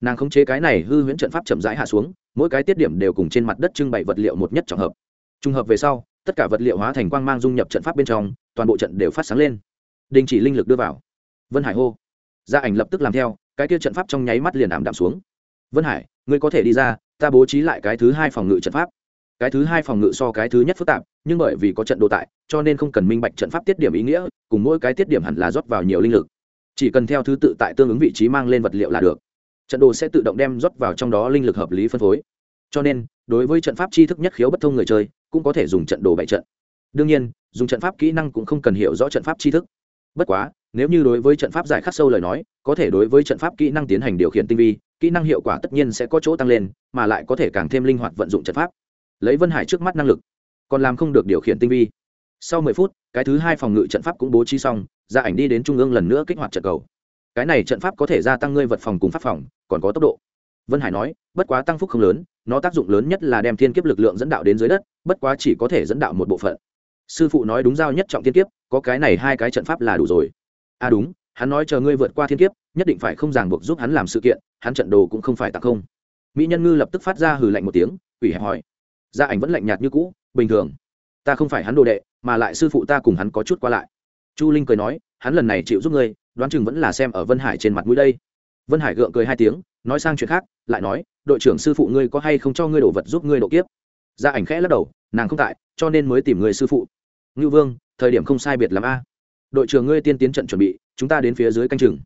Nàng khống chế cái này hư huyễn trận pháp chậm rãi hạ xuống, mỗi cái tiết điểm đều cùng trên mặt đất trưng bày vật liệu một nhất trọng hợp. Trùng hợp về sau, tất cả vật liệu hóa thành quang mang dung nhập trận pháp bên trong, toàn bộ trận đều phát sáng lên. Đình chỉ linh lực đưa vào. Vân hải hô gia ảnh lập tức làm theo, cái kia trận pháp trong nháy mắt liền ảm đạm xuống. Vân hải, ngươi có thể đi ra, ta bố trí lại cái thứ hai phòng ngự trận pháp. Cái thứ hai phòng ngự so cái thứ nhất phức tạp, nhưng bởi vì có trận đồ tại, cho nên không cần minh bạch trận pháp tiết điểm ý nghĩa, cùng mỗi cái tiết điểm hẳn là rót vào nhiều linh lực. Chỉ cần theo thứ tự tại tương ứng vị trí mang lên vật liệu là được. Trận đồ sẽ tự động đem rót vào trong đó linh lực hợp lý phân phối. Cho nên, đối với trận pháp tri thức nhất khiếu bất thông người chơi, cũng có thể dùng trận đồ bày trận. Đương nhiên, dùng trận pháp kỹ năng cũng không cần hiểu rõ trận pháp tri thức bất quá, nếu như đối với trận pháp giải khắc sâu lời nói, có thể đối với trận pháp kỹ năng tiến hành điều khiển tinh vi, kỹ năng hiệu quả tất nhiên sẽ có chỗ tăng lên, mà lại có thể càng thêm linh hoạt vận dụng trận pháp. Lấy vân hải trước mắt năng lực, còn làm không được điều khiển tinh vi. Sau mười phút, cái thứ hai phòng ngự trận pháp cũng bố trí xong gia ảnh đi đến trung ương lần nữa kích hoạt trận cầu. Cái này trận pháp có thể gia tăng ngươi vật phòng cùng pháp phòng, còn có tốc độ. Vân hải nói, bất quá tăng phúc không lớn, nó tác dụng lớn nhất là đem thiên kiếp lực lượng dẫn đạo đến dưới đất, bất quá chỉ có thể dẫn đạo một bộ phận. Sư phụ nói đúng giao nhất trọng thiên kiếp có cái này hai cái trận pháp là đủ rồi. À đúng, hắn nói chờ ngươi vượt qua thiên kiếp, nhất định phải không ràng buộc giúp hắn làm sự kiện, hắn trận đồ cũng không phải tặng không. Mỹ nhân ngư lập tức phát ra hừ lạnh một tiếng ủy hẹp hỏi. Gia ảnh vẫn lạnh nhạt như cũ, bình thường. Ta không phải hắn đồ đệ, mà lại sư phụ ta cùng hắn có chút qua lại. Chu linh cười nói, hắn lần này chịu giúp ngươi, đoán chừng vẫn là xem ở vân hải trên mặt mũi đây. Vân hải gượng cười hai tiếng, nói sang chuyện khác, lại nói, đội trưởng sư phụ ngươi có hay không cho ngươi đổ vật giúp ngươi độ kiếp? Gia ảnh khẽ lắc đầu, nàng không tại, cho nên mới tìm người sư phụ. Ngưu vương thời điểm không sai biệt lắm a. Đội trưởng ngươi tiên tiến trận chuẩn bị, chúng ta đến phía dưới canh chừng.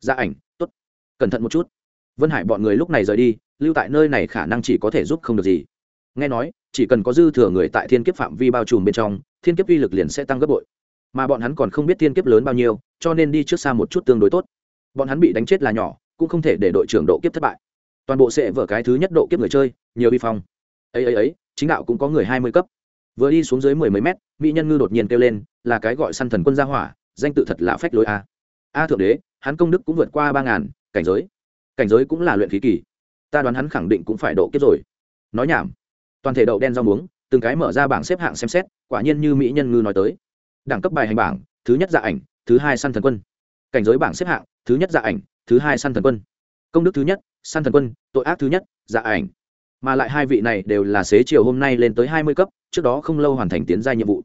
Gia ảnh t ố t cẩn thận một chút. Vân hải bọn người lúc này rời đi, lưu tại nơi này khả năng chỉ có thể giúp không được gì. Nghe nói, chỉ cần có dư thừa người tại thiên kiếp phạm vi bao trùm bên trong, thiên kiếp uy lực liền sẽ tăng gấp bội. Mà bọn hắn còn không biết thiên kiếp lớn bao nhiêu, cho nên đi trước xa một chút tương đối tốt. Bọn hắn bị đánh chết là nhỏ, cũng không thể để đội trưởng độ kiếp thất bại. Toàn bộ sẽ vở cái thứ nhất độ kiếp người chơi, nhiều vi phong. Ấy ấy ấy, chính đạo cũng có người hai mươi cấp vừa đi xuống dưới mười mấy mét, mỹ nhân ngư đột nhiên kêu lên, là cái gọi săn thần quân gia hỏa, danh tự thật là phách lối a. A thượng đế, hắn công đức cũng vượt qua ba ngàn, cảnh giới. Cảnh giới cũng là luyện khí kỳ. Ta đoán hắn khẳng định cũng phải độ kiếp rồi. Nói nhảm. Toàn thể đậu đen rau muống, từng cái mở ra bảng xếp hạng xem xét, quả nhiên như mỹ nhân ngư nói tới. Đẳng cấp bài hành bảng, thứ nhất dạ ảnh, thứ hai săn thần quân. Cảnh giới bảng xếp hạng, thứ nhất dạ ảnh, thứ hai săn thần quân. Công đức thứ nhất, săn thần quân, tội ác thứ nhất dạ ảnh mà lại hai vị này đều là xế chiều hôm nay lên tới hai mươi cấp, trước đó không lâu hoàn thành tiến gia nhiệm vụ.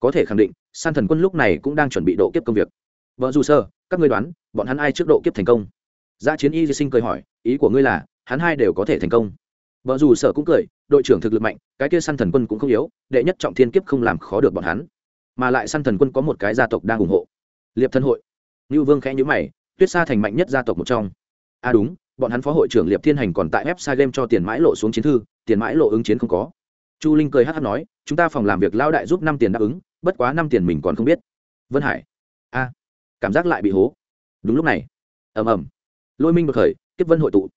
Có thể khẳng định, san thần quân lúc này cũng đang chuẩn bị độ kiếp công việc. Vợ dù sơ, các ngươi đoán, bọn hắn ai trước độ kiếp thành công? Gia chiến y di sinh cười hỏi, ý của ngươi là, hắn hai đều có thể thành công. Vợ dù sở cũng cười, đội trưởng thực lực mạnh, cái kia săn thần quân cũng không yếu, đệ nhất trọng thiên kiếp không làm khó được bọn hắn. Mà lại săn thần quân có một cái gia tộc đang ủng hộ. Liệp thân hội. Như vương khẽ nhữ mày, tuyết sa thành mạnh nhất gia tộc một trong. À đúng bọn hắn phó hội trưởng liệp thiên hành còn tại website game cho tiền mãi lộ xuống chiến thư, tiền mãi lộ ứng chiến không có. Chu linh cười hát hát nói, chúng ta phòng làm việc lao đại giúp năm tiền đáp ứng, bất quá năm tiền mình còn không biết. Vân hải, a, cảm giác lại bị hố. Đúng lúc này, ầm ầm, lôi minh bật khởi tiếp vân hội tụ.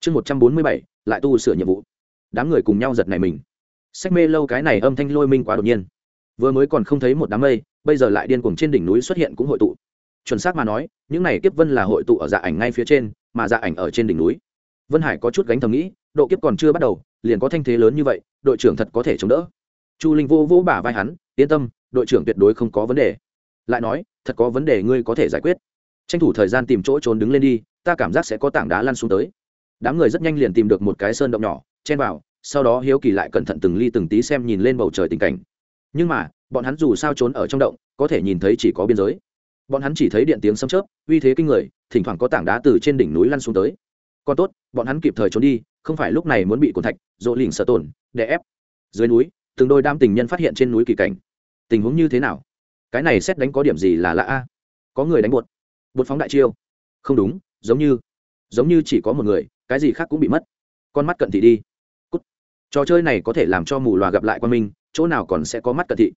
Chương một trăm bốn mươi bảy, lại tu sửa nhiệm vụ. Đám người cùng nhau giật này mình. Sách mê lâu cái này âm thanh lôi minh quá đột nhiên. Vừa mới còn không thấy một đám mây, bây giờ lại điên cuồng trên đỉnh núi xuất hiện cũng hội tụ chuẩn xác mà nói, những này kiếp vân là hội tụ ở dạ ảnh ngay phía trên, mà dạ ảnh ở trên đỉnh núi. Vân hải có chút gánh thầm nghĩ, độ kiếp còn chưa bắt đầu, liền có thanh thế lớn như vậy, đội trưởng thật có thể chống đỡ. Chu linh vô vô bả vai hắn, yên tâm, đội trưởng tuyệt đối không có vấn đề. Lại nói, thật có vấn đề ngươi có thể giải quyết. Tranh thủ thời gian tìm chỗ trốn đứng lên đi, ta cảm giác sẽ có tảng đá lăn xuống tới. Đám người rất nhanh liền tìm được một cái sơn động nhỏ, chen vào, sau đó hiếu kỳ lại cẩn thận từng ly từng tí xem nhìn lên bầu trời tình cảnh. Nhưng mà, bọn hắn dù sao trốn ở trong động, có thể nhìn thấy chỉ có biên giới bọn hắn chỉ thấy điện tiếng sấm chớp, uy thế kinh người, thỉnh thoảng có tảng đá từ trên đỉnh núi lăn xuống tới. Còn tốt, bọn hắn kịp thời trốn đi, không phải lúc này muốn bị cồn thạch, rộ lỉnh sợ tổn, đè ép. Dưới núi, từng đôi đam tình nhân phát hiện trên núi kỳ cảnh. Tình huống như thế nào? Cái này xét đánh có điểm gì là lạ a? Có người đánh bột. Bột phóng đại chiêu. Không đúng, giống như giống như chỉ có một người, cái gì khác cũng bị mất. Con mắt cận thị đi. Cút. trò chơi này có thể làm cho mù loà gặp lại quan minh, chỗ nào còn sẽ có mắt cận thị.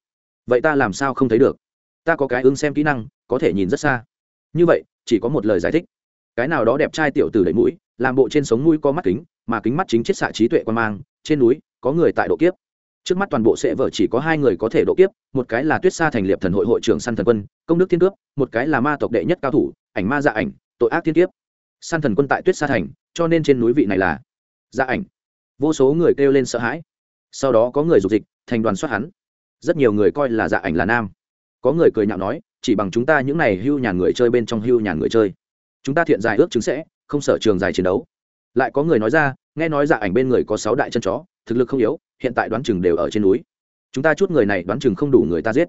Vậy ta làm sao không thấy được? Ta có cái ứng xem kỹ năng, có thể nhìn rất xa. Như vậy, chỉ có một lời giải thích. Cái nào đó đẹp trai tiểu từ đẩy mũi, làm bộ trên sống mũi có mắt kính, mà kính mắt chính chiết xạ trí tuệ quan mang, trên núi có người tại độ kiếp. Trước mắt toàn bộ sẽ vở chỉ có hai người có thể độ kiếp, một cái là tuyết sa thành liệp thần hội hội trưởng săn thần quân, công đức thiên cướp, một cái là ma tộc đệ nhất cao thủ, ảnh ma dạ ảnh, tội ác thiên kiếp. Săn thần quân tại tuyết sa thành, cho nên trên núi vị này là dạ ảnh. Vô số người kêu lên sợ hãi. Sau đó có người dục dịch, thành đoàn soát hắn. Rất nhiều người coi là dạ ảnh là nam có người cười nhạo nói, chỉ bằng chúng ta những này hưu nhàn người chơi bên trong hưu nhàn người chơi. Chúng ta thiện dài ước chứng sẽ, không sợ trường dài chiến đấu. Lại có người nói ra, nghe nói dạ ảnh bên người có sáu đại chân chó, thực lực không yếu, hiện tại đoán chừng đều ở trên núi. Chúng ta chút người này đoán chừng không đủ người ta giết.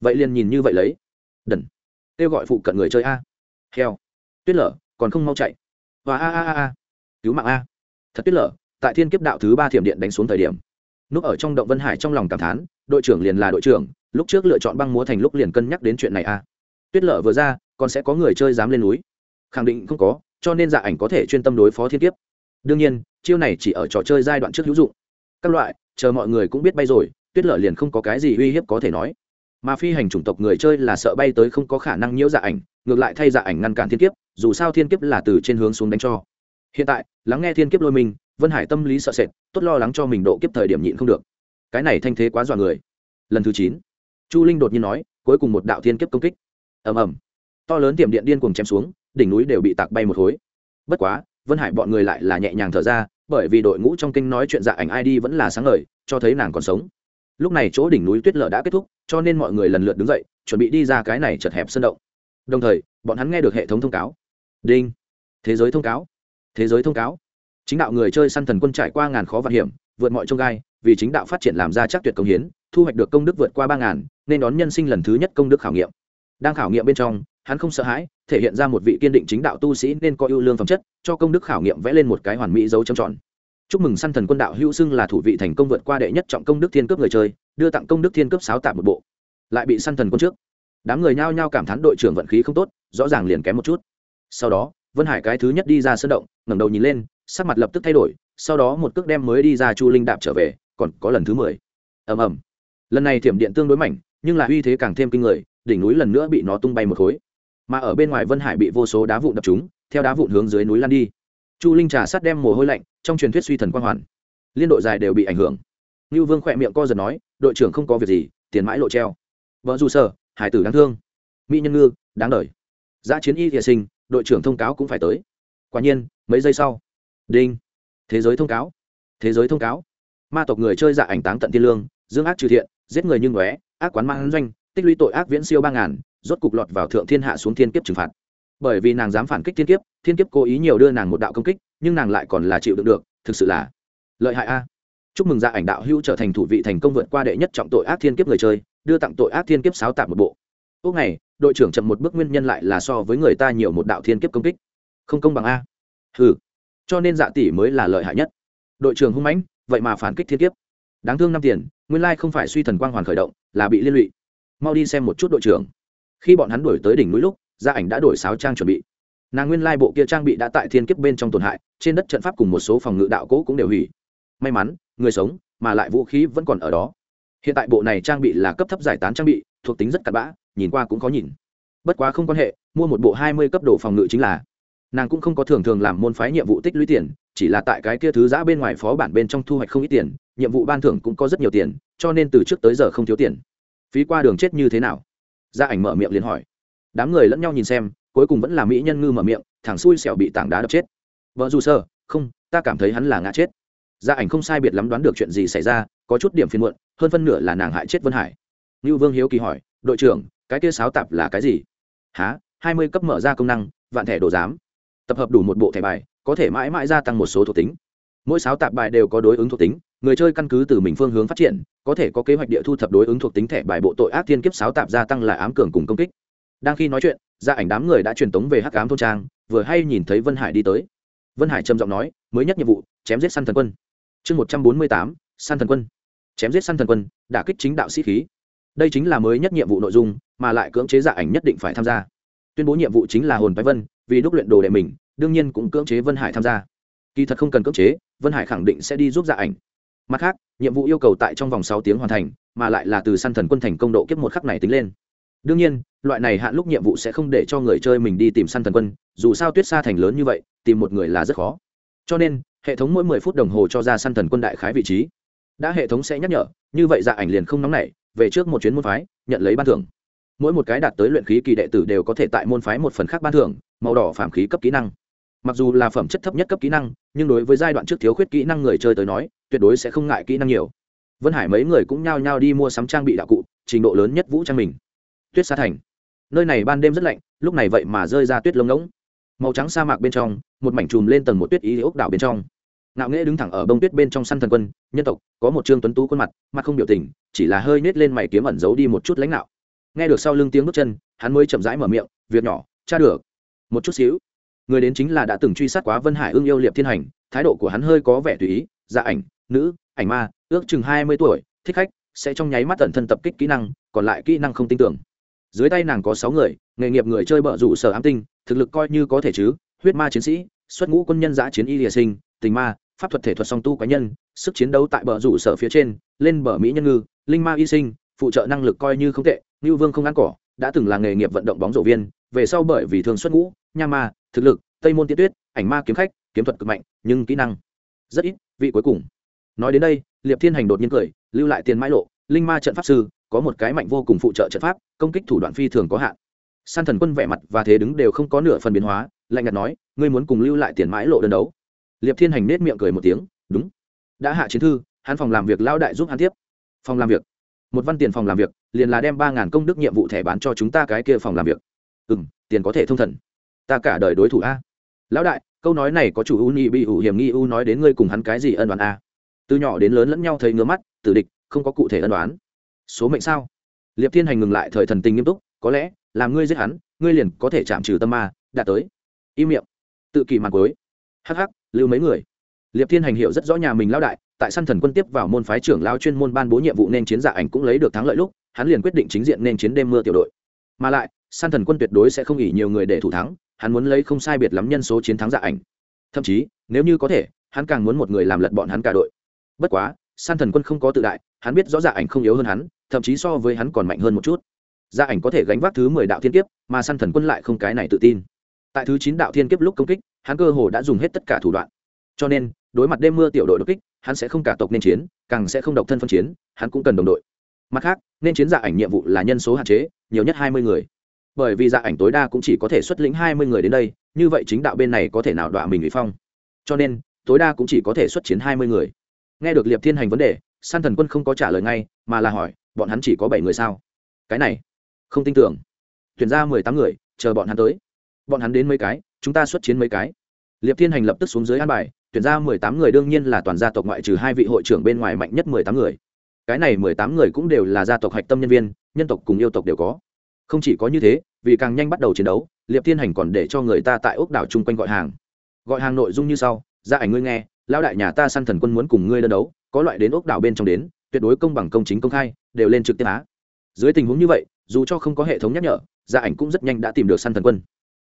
Vậy liền nhìn như vậy lấy. Đần. Kêu gọi phụ cận người chơi a. Heo. Tuyết lở, còn không mau chạy. Và a a a a. Cứu mạng a. Thật tuyết lở, tại thiên kiếp đạo thứ ba thiểm điện đánh xuống thời điểm, núp ở trong động vân hải trong lòng cảm thán, đội trưởng liền là đội trưởng lúc trước lựa chọn băng múa thành lúc liền cân nhắc đến chuyện này a tuyết lở vừa ra, còn sẽ có người chơi dám lên núi. Khẳng định không có, cho nên dạ ảnh có thể chuyên tâm đối phó thiên kiếp. Đương nhiên, chiêu này chỉ ở trò chơi giai đoạn trước hữu dụng. Các loại, chờ mọi người cũng biết bay rồi, tuyết lở liền không có cái gì uy hiếp có thể nói. Mà phi hành chủng tộc người chơi là sợ bay tới không có khả năng nhiễu dạ ảnh, ngược lại thay dạ ảnh ngăn cản thiên kiếp, dù sao thiên kiếp là từ trên hướng xuống đánh cho. Hiện tại, lắng nghe thiên kiếp lôi mình, vân hải tâm lý sợ sệt, tốt lo lắng cho mình độ kiếp thời điểm nhịn không được. Cái này thanh thế quá dọa người. Lần thứ chín chu linh đột nhiên nói, cuối cùng một đạo thiên kiếp công kích. Ầm ầm. To lớn tiềm điện điên cuồng chém xuống, đỉnh núi đều bị tạc bay một khối. Bất quá, vân hải bọn người lại là nhẹ nhàng thở ra, bởi vì đội ngũ trong kinh nói chuyện dạ ảnh id vẫn là sáng ngời, cho thấy nàng còn sống. Lúc này chỗ đỉnh núi tuyết lở đã kết thúc, cho nên mọi người lần lượt đứng dậy, chuẩn bị đi ra cái này chật hẹp sân động. Đồng thời, bọn hắn nghe được hệ thống thông cáo. Đinh. Thế giới thông cáo. Thế giới thông cáo. Chính đạo người chơi săn thần quân trải qua ngàn khó vạn hiểm vượt mọi trông gai, vì chính đạo phát triển làm ra chắc tuyệt công hiến, thu hoạch được công đức vượt qua ba ngàn, nên đón nhân sinh lần thứ nhất công đức khảo nghiệm. Đang khảo nghiệm bên trong, hắn không sợ hãi, thể hiện ra một vị kiên định chính đạo tu sĩ nên có ưu lương phẩm chất, cho công đức khảo nghiệm vẽ lên một cái hoàn mỹ dấu trầm tròn. Chúc mừng săn thần quân đạo hữu xưng là thủ vị thành công vượt qua đệ nhất trọng công đức thiên cướp người chơi, đưa tặng công đức thiên cướp sáo tạm một bộ. Lại bị săn thần quân trước. Đám người nhao nhao cảm thán đội trưởng vận khí không tốt, rõ ràng liền kém một chút. Sau đó, vân hải cái thứ nhất đi ra sân động, ngẩng đầu nhìn lên, sắc mặt lập tức thay đổi sau đó một cước đem mới đi ra chu linh đạp trở về còn có lần thứ mười. Ầm ầm. Lần này thiểm điện tương đối mạnh, nhưng là uy thế càng thêm kinh người đỉnh núi lần nữa bị nó tung bay một khối. Mà ở bên ngoài vân hải bị vô số đá vụn đập chúng theo đá vụn hướng dưới núi lan đi. Chu linh trà sát đem mồ hôi lạnh trong truyền thuyết suy thần quang hoàn. Liên đội dài đều bị ảnh hưởng. Như vương khỏe miệng co giật nói đội trưởng không có việc gì tiền mãi lộ treo. Vợ dù sở hải tử đáng thương. Mỹ nhân ngư đáng đời. Giã chiến y thiệ sinh đội trưởng thông cáo cũng phải tới. Quả nhiên mấy giây sau đinh thế giới thông cáo. Thế giới thông cáo. Ma tộc người chơi dạ ảnh táng tận thiên lương, dương ác trừ thiện, giết người như ngóe, ác quán mang doanh, tích lũy tội ác viễn siêu ba ngàn, rốt cục lọt vào thượng thiên hạ xuống thiên kiếp trừng phạt. Bởi vì nàng dám phản kích thiên kiếp thiên kiếp cố ý nhiều đưa nàng một đạo công kích, nhưng nàng lại còn là chịu đựng được, thực sự là lợi hại a. Chúc mừng dạ ảnh đạo hữu trở thành thủ vị thành công vượt qua đệ nhất trọng tội ác thiên kiếp người chơi, đưa tặng tội ác thiên kiếp sáo tạp một bộ. Ước này đội trưởng chậm một bước nguyên nhân lại là so với người ta nhiều một đạo thiên kiếp công kích. Không công bằng a. Ừ cho nên dạ tỷ mới là lợi hại nhất. Đội trưởng hung mãnh, vậy mà phản kích thiên kiếp. Đáng thương năm tiền, nguyên lai không phải suy thần quang hoàn khởi động, là bị liên lụy. Mau đi xem một chút đội trưởng. Khi bọn hắn đuổi tới đỉnh núi lúc gia ảnh đã đổi sáo trang chuẩn bị. Nàng nguyên lai bộ kia trang bị đã tại thiên kiếp bên trong tổn hại, trên đất trận pháp cùng một số phòng ngự đạo cố cũng đều hủy. May mắn, người sống, mà lại vũ khí vẫn còn ở đó. Hiện tại bộ này trang bị là cấp thấp giải tán trang bị, thuộc tính rất cặn bã, nhìn qua cũng có nhìn. Bất quá không quan hệ, mua một bộ hai mươi cấp độ phòng ngự chính là nàng cũng không có thường thường làm môn phái nhiệm vụ tích lũy tiền, chỉ là tại cái kia thứ giã bên ngoài phó bản bên trong thu hoạch không ít tiền, nhiệm vụ ban thưởng cũng có rất nhiều tiền, cho nên từ trước tới giờ không thiếu tiền. Phí qua đường chết như thế nào? Gia ảnh mở miệng liền hỏi. Đám người lẫn nhau nhìn xem, cuối cùng vẫn là mỹ nhân ngư mở miệng thẳng xui xẻo bị tảng đá đập chết. Vợ dù sơ, không, ta cảm thấy hắn là ngã chết. Gia ảnh không sai biệt lắm đoán được chuyện gì xảy ra, có chút điểm phiền muộn, hơn phân nửa là nàng hại chết vân hải. Ngưu vương hiếu kỳ hỏi, đội trưởng, cái kia sáo tạp là cái gì? Há hai mươi cấp mở ra công năng, vạn thẻ đồ giám tập hợp đủ một bộ thẻ bài, có thể mãi mãi gia tăng một số thuộc tính. Mỗi sáu tạp bài đều có đối ứng thuộc tính, người chơi căn cứ từ mình phương hướng phát triển, có thể có kế hoạch địa thu thập đối ứng thuộc tính thẻ bài bộ tội ác thiên kiếp sáu tạp gia tăng là ám cường cùng công kích. Đang khi nói chuyện gia ảnh đám người đã truyền tống về hắc ám thôn trang, vừa hay nhìn thấy vân hải đi tới. Vân hải trầm giọng nói, mới nhất nhiệm vụ, chém giết săn thần quân. Chương một trăm bốn mươi tám, săn thần quân. Chém giết săn thần quân, đả kích chính đạo sĩ khí. Đây chính là mới nhất nhiệm vụ nội dung, mà lại cưỡng chế dạ ảnh nhất định phải tham gia tuyên bố nhiệm vụ chính là hồn bái vân, vì đúc luyện đồ đệ mình, đương nhiên cũng cưỡng chế vân hải tham gia. Kỳ thật không cần cưỡng chế, vân hải khẳng định sẽ đi giúp dạ ảnh. Mặt khác, nhiệm vụ yêu cầu tại trong vòng sáu tiếng hoàn thành, mà lại là từ săn thần quân thành công độ kiếp một khắc này tính lên. Đương nhiên, loại này hạn lúc nhiệm vụ sẽ không để cho người chơi mình đi tìm săn thần quân, dù sao tuyết xa thành lớn như vậy, tìm một người là rất khó. Cho nên, hệ thống mỗi mười phút đồng hồ cho ra săn thần quân đại khái vị trí. Đã hệ thống sẽ nhắc nhở, như vậy dạ ảnh liền không nóng nảy, về trước một chuyến môn phái, nhận lấy ban thưởng mỗi một cái đạt tới luyện khí kỳ đệ tử đều có thể tại môn phái một phần khác ban thưởng, màu đỏ phạm khí cấp kỹ năng. Mặc dù là phẩm chất thấp nhất cấp kỹ năng, nhưng đối với giai đoạn trước thiếu khuyết kỹ năng người chơi tới nói, tuyệt đối sẽ không ngại kỹ năng nhiều. Vân hải mấy người cũng nhao nhao đi mua sắm trang bị đạo cụ, trình độ lớn nhất vũ trang mình. Tuyết sa thành. Nơi này ban đêm rất lạnh, lúc này vậy mà rơi ra tuyết lông ngỗng. Màu trắng sa mạc bên trong, một mảnh chùm lên tầng một tuyết ý ốc đảo bên trong. Ngạo nghễ đứng thẳng ở bông tuyết bên trong săn thần quân, nhân tộc, có một trương tuấn tú khuôn mặt mặt không biểu tình, chỉ là hơi nết lên mày kiếm ẩn giấu đi một chút lãnh đạo nghe được sau lưng tiếng bước chân, hắn mới chậm rãi mở miệng, việc nhỏ, cha được. Một chút xíu. Người đến chính là đã từng truy sát quá vân hải ương yêu liệp thiên hành, thái độ của hắn hơi có vẻ tùy ý dạ ảnh, nữ, ảnh ma, ước chừng hai mươi tuổi, thích khách, sẽ trong nháy mắt tận thân tập kích kỹ năng, còn lại kỹ năng không tin tưởng. Dưới tay nàng có sáu người, nghề nghiệp người chơi bợ rủ sở ám tinh, thực lực coi như có thể chứ, huyết ma chiến sĩ, xuất ngũ quân nhân giã chiến y địa sinh, tình ma, pháp thuật thể thuật song tu cá nhân, sức chiến đấu tại bờ rủ sở phía trên, lên bờ mỹ nhân ngư, linh ma y sinh phụ trợ năng lực coi như không tệ, ngưu vương không ăn cỏ, đã từng là nghề nghiệp vận động bóng rổ viên, về sau bởi vì thường xuất ngũ, nha ma, thực lực, tây môn tiên tuyết, ảnh ma kiếm khách, kiếm thuật cực mạnh, nhưng kỹ năng rất ít, vị cuối cùng. Nói đến đây, liệp thiên hành đột nhiên cười, lưu lại tiền mãi lộ, linh ma trận pháp sư, có một cái mạnh vô cùng phụ trợ trận pháp, công kích thủ đoạn phi thường có hạn. San thần quân vẻ mặt và thế đứng đều không có nửa phần biến hóa, lạnh ngặt nói, ngươi muốn cùng lưu lại tiền mãi lộ đơn đấu? Liệp thiên hành nết miệng cười một tiếng, đúng. Đã hạ chiến thư, hắn phòng làm việc lão đại giúp hắn tiếp. Phòng làm việc? Một văn tiền phòng làm việc, liền là đem ba ngàn công đức nhiệm vụ thẻ bán cho chúng ta cái kia phòng làm việc. Ừ m tiền có thể thông thần. Ta cả đời đối thủ a. Lão đại, câu nói này có chủ u nhi bị ủ hiểm nghi u nói đến ngươi cùng hắn cái gì ân đoán a? Từ nhỏ đến lớn lẫn nhau thấy ngứa mắt, tử địch, không có cụ thể ân đoán số mệnh sao? Liệp thiên hành ngừng lại thời thần tình nghiêm túc, có lẽ, làm ngươi giết hắn, ngươi liền có thể chạm trừ tâm ma, đạt tới. Im miệng. Tự kỳ mặt cuối. Hắc hắc, lưu mấy người. Liệp thiên hành hiệu rất rõ nhà mình lão đại tại săn thần quân tiếp vào môn phái trưởng lao chuyên môn ban bố nhiệm vụ nên chiến giả ảnh cũng lấy được thắng lợi lúc, hắn liền quyết định chính diện nên chiến đêm mưa tiểu đội. Mà lại, săn thần quân tuyệt đối sẽ không ỉ nhiều người để thủ thắng, hắn muốn lấy không sai biệt lắm nhân số chiến thắng giả ảnh. Thậm chí, nếu như có thể, hắn càng muốn một người làm lật bọn hắn cả đội. Bất quá san thần quân không có tự đại, hắn biết rõ giả ảnh không yếu hơn hắn, thậm chí so với hắn còn mạnh hơn một chút. Giả ảnh có thể gánh vác thứ mười đạo thiên kiếp, mà san thần quân lại không cái này tự tin. Tại thứ chín đạo thiên kiếp lúc công kích, hắn cơ hồ đã dùng hết tất cả thủ đoạn. Cho nên đối mặt đêm mưa tiểu đội đột kích, hắn sẽ không cả tộc nên chiến, càng sẽ không độc thân phân chiến, hắn cũng cần đồng đội. Mặt khác, nên chiến dạ ảnh nhiệm vụ là nhân số hạn chế, nhiều nhất hai mươi người. Bởi vì dạ ảnh tối đa cũng chỉ có thể xuất lĩnh hai mươi người đến đây, như vậy chính đạo bên này có thể nào đọa mình ủy phong. Cho nên, tối đa cũng chỉ có thể xuất chiến hai mươi người. Nghe được liệp thiên hành vấn đề, san thần quân không có trả lời ngay, mà là hỏi, bọn hắn chỉ có bảy người sao? Cái này, không tin tưởng. Tuyển ra mười tám người, chờ bọn hắn tới. Bọn hắn đến mấy cái, chúng ta xuất chiến mấy cái. Liệp thiên hành lập tức xuống dưới an bài tuyển ra mười tám người đương nhiên là toàn gia tộc ngoại trừ hai vị hội trưởng bên ngoài mạnh nhất mười tám người. Cái này mười tám người cũng đều là gia tộc hạch tâm nhân viên, nhân tộc cùng yêu tộc đều có. Không chỉ có như thế, vì càng nhanh bắt đầu chiến đấu, liệp thiên hành còn để cho người ta tại ốc đảo chung quanh gọi hàng. Gọi hàng nội dung như sau ra ảnh ngươi nghe, lão đại nhà ta săn thần quân muốn cùng ngươi đơn đấu, có loại đến ốc đảo bên trong đến, tuyệt đối công bằng công chính công khai, đều lên trực tiếp á. Dưới tình huống như vậy, dù cho không có hệ thống nhắc nhở gia ảnh cũng rất nhanh đã tìm được săn thần quân.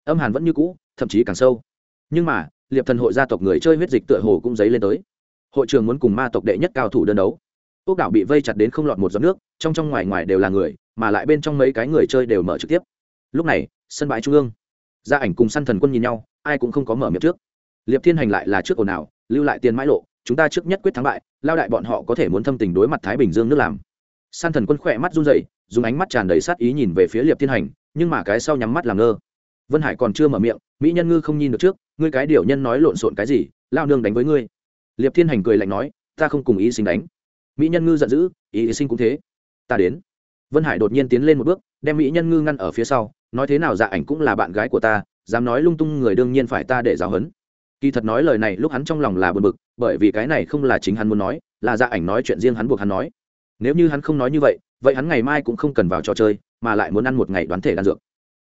Âm hàn vẫn như cũ, thậm chí càng sâu. Nhưng mà liệp thần hội gia tộc người chơi huyết dịch tựa hồ cũng dấy lên tới. Hội trường muốn cùng ma tộc đệ nhất cao thủ đơn đấu. Quốc đảo bị vây chặt đến không lọt một giọt nước, trong trong ngoài ngoài đều là người, mà lại bên trong mấy cái người chơi đều mở trực tiếp. Lúc này, sân bãi trung ương. Gia ảnh cùng săn thần quân nhìn nhau, ai cũng không có mở miệng trước. Liệp thiên hành lại là trước ồn ào, lưu lại tiền mãi lộ, chúng ta trước nhất quyết thắng bại, lao đại bọn họ có thể muốn thâm tình đối mặt thái bình dương nước làm. Săn thần quân khỏe mắt run rẩy, dùng ánh mắt tràn đầy sát ý nhìn về phía liệp thiên hành, nhưng mà cái sau nhắm mắt làm ngơ vân hải còn chưa mở miệng, mỹ nhân ngư không nhìn được trước, ngươi cái điều nhân nói lộn xộn cái gì, lao nương đánh với ngươi. Liệp thiên hành cười lạnh nói, ta không cùng ý sinh đánh. Mỹ nhân ngư giận dữ, ý sinh cũng thế. Ta đến. Vân hải đột nhiên tiến lên một bước, đem mỹ nhân ngư ngăn ở phía sau, nói thế nào dạ ảnh cũng là bạn gái của ta, dám nói lung tung người đương nhiên phải ta để giáo hấn kỳ thật nói lời này lúc hắn trong lòng là bực bực, bởi vì cái này không là chính hắn muốn nói, là dạ ảnh nói chuyện riêng hắn buộc hắn nói. Nếu như hắn không nói như vậy vậy hắn ngày mai cũng không cần vào trò chơi, mà lại muốn ăn một ngày đoán thể đan dược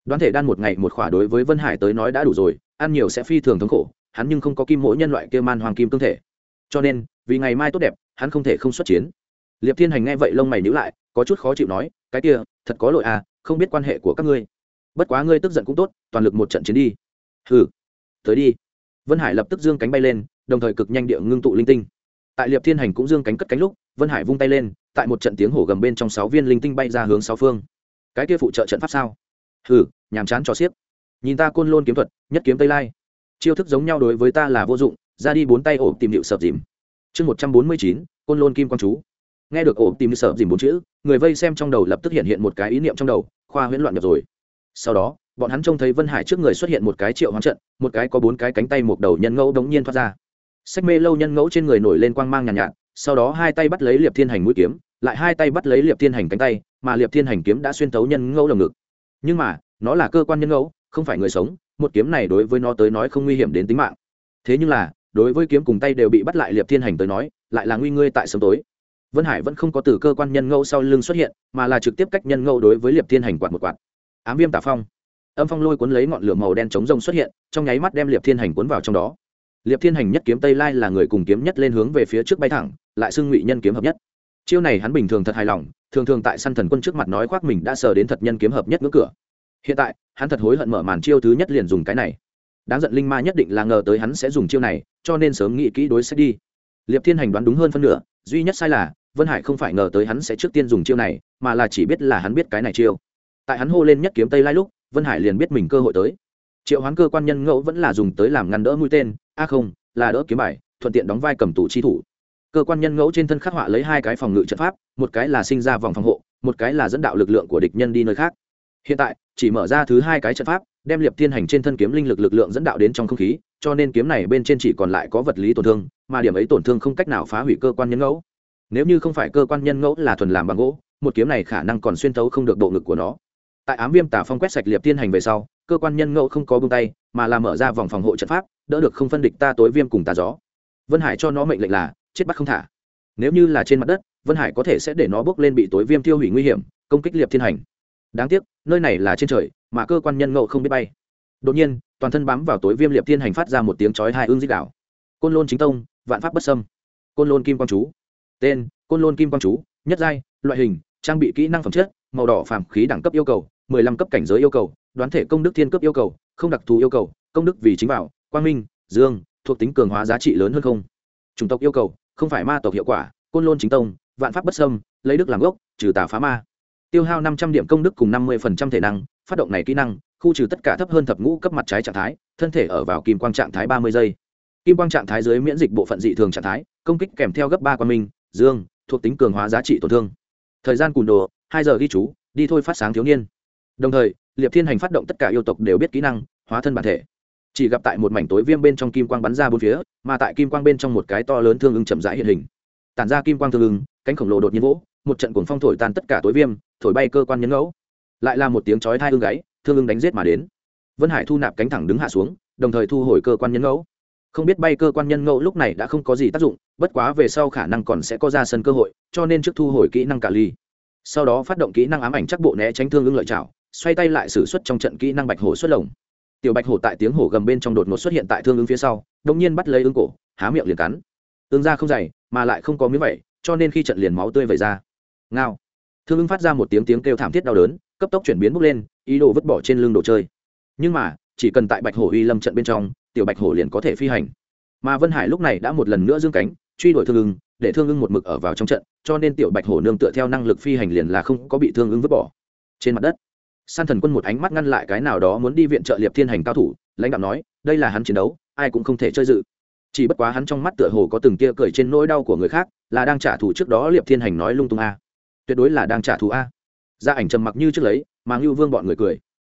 đoán thể đan một ngày một khỏa đối với vân hải tới nói đã đủ rồi, ăn nhiều sẽ phi thường thống khổ, hắn nhưng không có kim mỗi nhân loại kia man hoàng kim tương thể. Cho nên, vì ngày mai tốt đẹp, hắn không thể không xuất chiến. Liệp thiên hành nghe vậy lông mày nhữ lại, có chút khó chịu nói, cái kia, thật có lỗi à không biết quan hệ của các ngươi. Bất quá ngươi tức giận cũng tốt, toàn lực một trận chiến đi. Hừ, tới đi. Vân hải lập tức dương cánh bay lên, đồng thời cực nhanh địa ngưng tụ linh tinh. Tại liệp thiên hành cũng dương cánh cất cánh lúc, vân hải vung tay lên, tại một trận tiếng hổ gầm bên trong sáu viên linh tinh bay ra hướng sáu phương. Cái kia phụ trợ trận pháp sao? Hừ nhàm chán cho xiếc. Nhìn ta côn lôn kiếm thuật nhất kiếm tây lai. Chiêu thức giống nhau đối với ta là vô dụng ra đi bốn tay ổ tìm điệu sập dìm. Chương một trăm bốn mươi chín côn lôn kim quang chú. Nghe được ổ tìm sợ dìm bốn chữ người vây xem trong đầu lập tức hiện hiện một cái ý niệm trong đầu khoa huyễn loạn nhập rồi. Sau đó bọn hắn trông thấy vân hải trước người xuất hiện một cái triệu hoán trận một cái có bốn cái cánh tay một đầu nhân ngẫu đống nhiên thoát ra. Sách mê lâu nhân ngẫu trên người nổi lên quang mang nhàn nhạt, nhạt sau đó hai tay bắt lấy liệp thiên hành mũi kiếm lại hai tay bắt lấy liệp thiên hành cánh tay mà liệp thiên hành kiếm đã xuyên thấu nhân ngẫu lồng ngực nhưng mà, nó là cơ quan nhân ngẫu, không phải người sống, một kiếm này đối với nó tới nói không nguy hiểm đến tính mạng. Thế nhưng là, đối với kiếm cùng tay đều bị bắt lại liệp thiên hành tới nói, lại là nguy ngươi tại sớm tối. Vân hải vẫn không có từ cơ quan nhân ngẫu sau lưng xuất hiện, mà là trực tiếp cách nhân ngẫu đối với liệp thiên hành quạt một quạt. Ám viêm tả phong. Âm phong lôi cuốn lấy ngọn lửa màu đen chống rông xuất hiện, trong nháy mắt đem liệp thiên hành cuốn vào trong đó. Liệp thiên hành nhất kiếm tây lai là người cùng kiếm nhất lên hướng về phía trước bay thẳng, lại xưng ngụy nhân kiếm hợp nhất chiêu này hắn bình thường thật hài lòng, thường thường tại săn thần quân trước mặt nói khoác mình đã sờ đến thật nhân kiếm hợp nhất ngưỡng cửa. Hiện tại, hắn thật hối hận mở màn chiêu thứ nhất liền dùng cái này. Đáng giận linh ma nhất định là ngờ tới hắn sẽ dùng chiêu này, cho nên sớm nghĩ kỹ đối sách đi. Liệp thiên hành đoán đúng hơn phân nửa, duy nhất sai là, vân hải không phải ngờ tới hắn sẽ trước tiên dùng chiêu này, mà là chỉ biết là hắn biết cái này chiêu. Tại hắn hô lên nhất kiếm tây lai lúc, vân hải liền biết mình cơ hội tới. Triệu hoán cơ quan nhân ngẫu vẫn là dùng tới làm ngăn đỡ mũi tên, a không, là đỡ kiếm bài, thuận tiện đóng vai cầm tủ chi thủ cơ quan nhân ngẫu trên thân khắc họa lấy hai cái phòng ngự trận pháp, một cái là sinh ra vòng phòng hộ, một cái là dẫn đạo lực lượng của địch nhân đi nơi khác. Hiện tại, chỉ mở ra thứ hai cái trận pháp, đem liệp thiên hành trên thân kiếm linh lực lực lượng dẫn đạo đến trong không khí, cho nên kiếm này bên trên chỉ còn lại có vật lý tổn thương, mà điểm ấy tổn thương không cách nào phá hủy cơ quan nhân ngẫu. Nếu như không phải cơ quan nhân ngẫu là thuần làm bằng gỗ, một kiếm này khả năng còn xuyên thấu không được độ ngực của nó. Tại ám viêm tả phong quét sạch liệp thiên hành về sau, cơ quan nhân ngẫu không có bông tay, mà là mở ra vòng phòng hộ trận pháp, đỡ được không phân địch ta tối viêm cùng tà gió. Vân hải cho nó mệnh lệnh là chết bắt không thả. Nếu như là trên mặt đất, vân hải có thể sẽ để nó bước lên bị tối viêm tiêu hủy nguy hiểm, công kích liệp thiên hành. Đáng tiếc, nơi này là trên trời, mà cơ quan nhân ngẫu không biết bay. Đột nhiên, toàn thân bám vào tối viêm liệp thiên hành phát ra một tiếng chói hai ương dích đảo côn lôn chính tông, vạn pháp bất sâm côn lôn kim quang chú. Tên, côn lôn kim quang chú, nhất giai, loại hình, trang bị kỹ năng phẩm chất, màu đỏ phàm khí đẳng cấp yêu cầu, mười lăm cấp cảnh giới yêu cầu, đoán thể công đức thiên cấp yêu cầu, không đặc thù yêu cầu, công đức vì chính bảo, quang minh, dương, thuộc tính cường hóa giá trị lớn hơn không. Chủng tộc yêu cầu không phải ma tộc hiệu quả, côn lôn chính tông, vạn pháp bất sâm lấy đức làm gốc, trừ tà phá ma. Tiêu hao năm trăm điểm công đức cùng năm mươi thể năng, phát động này kỹ năng, khu trừ tất cả thấp hơn thập ngũ cấp mặt trái trạng thái, thân thể ở vào kim quang trạng thái ba mươi giây. Kim quang trạng thái dưới miễn dịch bộ phận dị thường trạng thái, công kích kèm theo gấp ba quan minh, dương, thuộc tính cường hóa giá trị tổn thương. Thời gian cùn đồ, hai giờ ghi chú, đi thôi phát sáng thiếu niên. Đồng thời, liệp thiên hành phát động tất cả yêu tộc đều biết kỹ năng, hóa thân bản thể chỉ gặp tại một mảnh tối viêm bên trong kim quang bắn ra bốn phía, mà tại kim quang bên trong một cái to lớn thương ưng chậm rãi hiện hình. Tản ra kim quang thương ưng cánh khổng lồ đột nhiên vỗ, một trận cuồng phong thổi tan tất cả tối viêm, thổi bay cơ quan nhân ngẫu. Lại là một tiếng chói thai ưng gáy, thương ưng đánh giết mà đến. Vân hải thu nạp cánh thẳng đứng hạ xuống, đồng thời thu hồi cơ quan nhân ngẫu. Không biết bay cơ quan nhân ngẫu lúc này đã không có gì tác dụng, bất quá về sau khả năng còn sẽ có ra sân cơ hội, cho nên trước thu hồi kỹ năng cả ly. Sau đó phát động kỹ năng ám ảnh chắc bộ né tránh thương ưng lợi chảo xoay tay lại xử suất trong trận kỹ năng bạch hổ xuất lồng tiểu bạch hổ tại tiếng hổ gầm bên trong đột ngột xuất hiện tại thương ứng phía sau đông nhiên bắt lấy ứng cổ, há miệng liền cắn. Ứng ra không dày, mà lại không có miếng vẩy cho nên khi trận liền máu tươi vẩy ra. Ngao. Thương ứng phát ra một tiếng tiếng kêu thảm thiết đau đớn, cấp tốc chuyển biến bốc lên, ý đồ vứt bỏ trên lưng đồ chơi. Nhưng mà, chỉ cần tại bạch hổ uy lâm trận bên trong, tiểu bạch hổ liền có thể phi hành. Mà vân hải lúc này đã một lần nữa dương cánh, truy đuổi thương ưng để thương ưng một mực ở vào trong trận, cho nên tiểu bạch hổ nương tựa theo năng lực phi hành liền là không có bị thương ưng vứt bỏ. Trên mặt đất san thần quân một ánh mắt ngăn lại cái nào đó muốn đi viện trợ liệp thiên hành cao thủ, lãnh đạo nói, đây là hắn chiến đấu, ai cũng không thể chơi dự. Chỉ bất quá hắn trong mắt tựa hồ có từng tia cười trên nỗi đau của người khác, là đang trả thù trước đó liệp thiên hành nói lung tung a. Tuyệt đối là đang trả thù a. Gia ảnh trầm mặc như trước lấy, mà ngưu vương bọn người cười.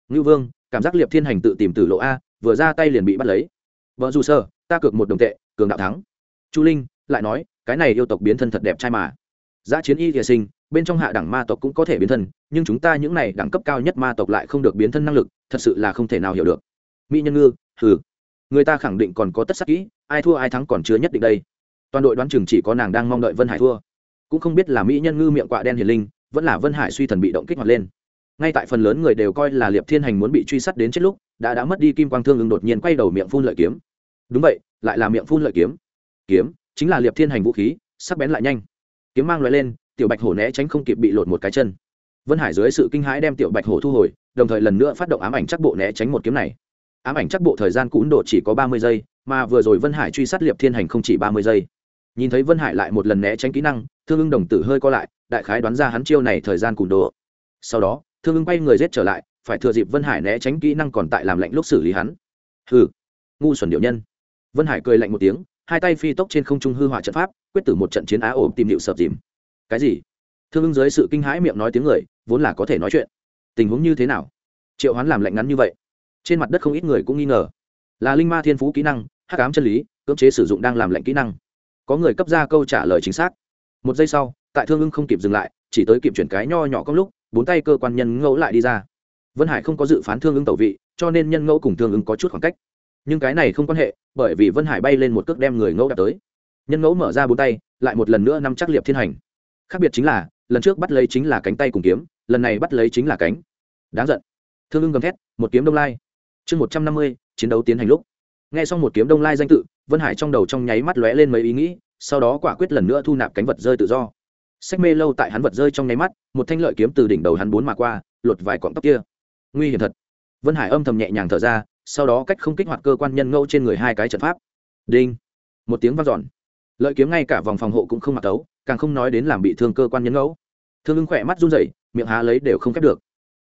Ngưu vương, cảm giác liệp thiên hành tự tìm từ lộ a, vừa ra tay liền bị bắt lấy. Vợ dù sơ, ta cược một đồng tệ, cường đạo thắng. Chu linh lại nói, cái này yêu tộc biến thân thật đẹp trai mà giá chiến y địa sinh, bên trong hạ đẳng ma tộc cũng có thể biến thân, nhưng chúng ta những này đẳng cấp cao nhất ma tộc lại không được biến thân năng lực, thật sự là không thể nào hiểu được. Mỹ nhân ngư, hừ. Người ta khẳng định còn có tất sắc kỹ, ai thua ai thắng còn chưa nhất định đây. Toàn đội đoán chừng chỉ có nàng đang mong đợi vân hải thua. Cũng không biết là mỹ nhân ngư miệng quạ đen hiền linh, vẫn là vân hải suy thần bị động kích hoạt lên. Ngay tại phần lớn người đều coi là liệp thiên hành muốn bị truy sát đến chết lúc, đã đã mất đi kim quang thương ứng đột nhiên quay đầu miệng phun lợi kiếm. Đúng vậy, lại là miệng phun lợi kiếm. Kiếm, chính là liệp thiên hành vũ khí, sắc bén lại nhanh kiếm mang loại lên, tiểu bạch hổ né tránh không kịp bị lột một cái chân. Vân hải dưới sự kinh hãi đem tiểu bạch hổ thu hồi, đồng thời lần nữa phát động ám ảnh chắc bộ né tránh một kiếm này. Ám ảnh chắc bộ thời gian cún độ chỉ có ba mươi giây, mà vừa rồi vân hải truy sát liệp thiên hành không chỉ ba mươi giây. Nhìn thấy vân hải lại một lần né tránh kỹ năng, thương ưng đồng tử hơi co lại, đại khái đoán ra hắn chiêu này thời gian cùn độ sau đó, thương ưng bay người rết trở lại, phải thừa dịp vân hải né tránh kỹ năng còn tại làm lạnh lúc xử lý hắn. Hừ, ngu xuẩn điệu nhân. Vân hải cười lạnh một tiếng hai tay phi tốc trên không trung hư hỏa trận pháp, quyết tử một trận chiến á ổ tìm liệu sập dìm. Cái gì? Thương ưng dưới sự kinh hãi miệng nói tiếng người, vốn là có thể nói chuyện. Tình huống như thế nào? Triệu hoán làm lạnh ngắn như vậy. Trên mặt đất không ít người cũng nghi ngờ. Là linh ma thiên phú kỹ năng, hắc ám chân lý, cưỡng chế sử dụng đang làm lệnh kỹ năng. Có người cấp ra câu trả lời chính xác. Một giây sau, tại thương ưng không kịp dừng lại, chỉ tới kịp chuyển cái nho nhỏ có lúc, bốn tay cơ quan nhân ngẫu lại đi ra. Vân hải không có dự phán thương ưng tẩu vị, cho nên nhân ngẫu cùng thương ưng có chút khoảng cách nhưng cái này không quan hệ, bởi vì vân hải bay lên một cước đem người ngẫu đạp tới. Nhân ngẫu mở ra bốn tay, lại một lần nữa nắm chắc liệp thiên hành. Khác biệt chính là, lần trước bắt lấy chính là cánh tay cùng kiếm, lần này bắt lấy chính là cánh. Đáng giận. Thương ưng gầm thét, một kiếm đông lai. Chương một trăm năm mươi, chiến đấu tiến hành lúc. N g h e xong một kiếm đông lai danh tự, vân hải trong đầu trong nháy mắt lóe lên mấy ý nghĩ, sau đó quả quyết lần nữa thu nạp cánh vật rơi tự do. Sách mê lâu tại hắn vật rơi trong nháy mắt, một thanh lợi kiếm từ đỉnh đầu hắn bốn mà qua, lột vài cọng tóc kia. Nguy hiểm thật. Vân hải âm thầm nhẹ nhàng thở ra sau đó cách không kích hoạt cơ quan nhân ngẫu trên người hai cái trận pháp. Đinh. Một tiếng vang dọn. Lợi kiếm ngay cả vòng phòng hộ cũng không mặc tấu càng không nói đến làm bị thương cơ quan nhân ngẫu. Thương ưng khỏe mắt run rẩy, miệng há lấy đều không khép được.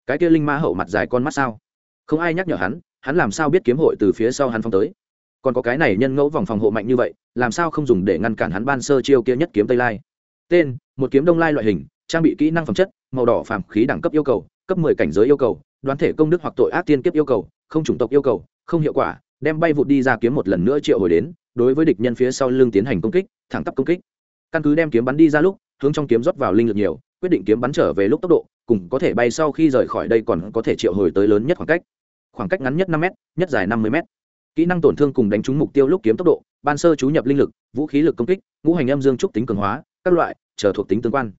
Cái kia linh ma hậu mặt dài con mắt sao? Không ai nhắc nhở hắn hắn làm sao biết kiếm hội từ phía sau hắn phong tới? Còn có cái này nhân ngẫu vòng phòng hộ mạnh như vậy, làm sao không dùng để ngăn cản hắn ban sơ chiêu kia nhất kiếm tây lai? Tên, một kiếm đông lai loại hình, trang bị kỹ năng phẩm chất, màu đỏ phàm khí đẳng cấp yêu cầu, cấp mười cảnh giới yêu cầu, đoán thể công đức hoặc tội ác tiên kiếp yêu cầu không chủng tộc yêu cầu, không hiệu quả, đem bay vụt đi ra kiếm một lần nữa triệu hồi đến, đối với địch nhân phía sau lưng tiến hành công kích, thẳng tắp công kích. Căn cứ đem kiếm bắn đi ra lúc, hướng trong kiếm rót vào linh lực nhiều, quyết định kiếm bắn trở về lúc tốc độ, cùng có thể bay sau khi rời khỏi đây còn có thể triệu hồi tới lớn nhất khoảng cách. Khoảng cách ngắn nhất năm m nhất dài năm mươi m kỹ năng tổn thương cùng đánh trúng mục tiêu lúc kiếm tốc độ, ban sơ chú nhập linh lực, vũ khí lực công kích, ngũ hành âm dương trúc tính cường hóa, các loại, chờ thuộc tính tương quan.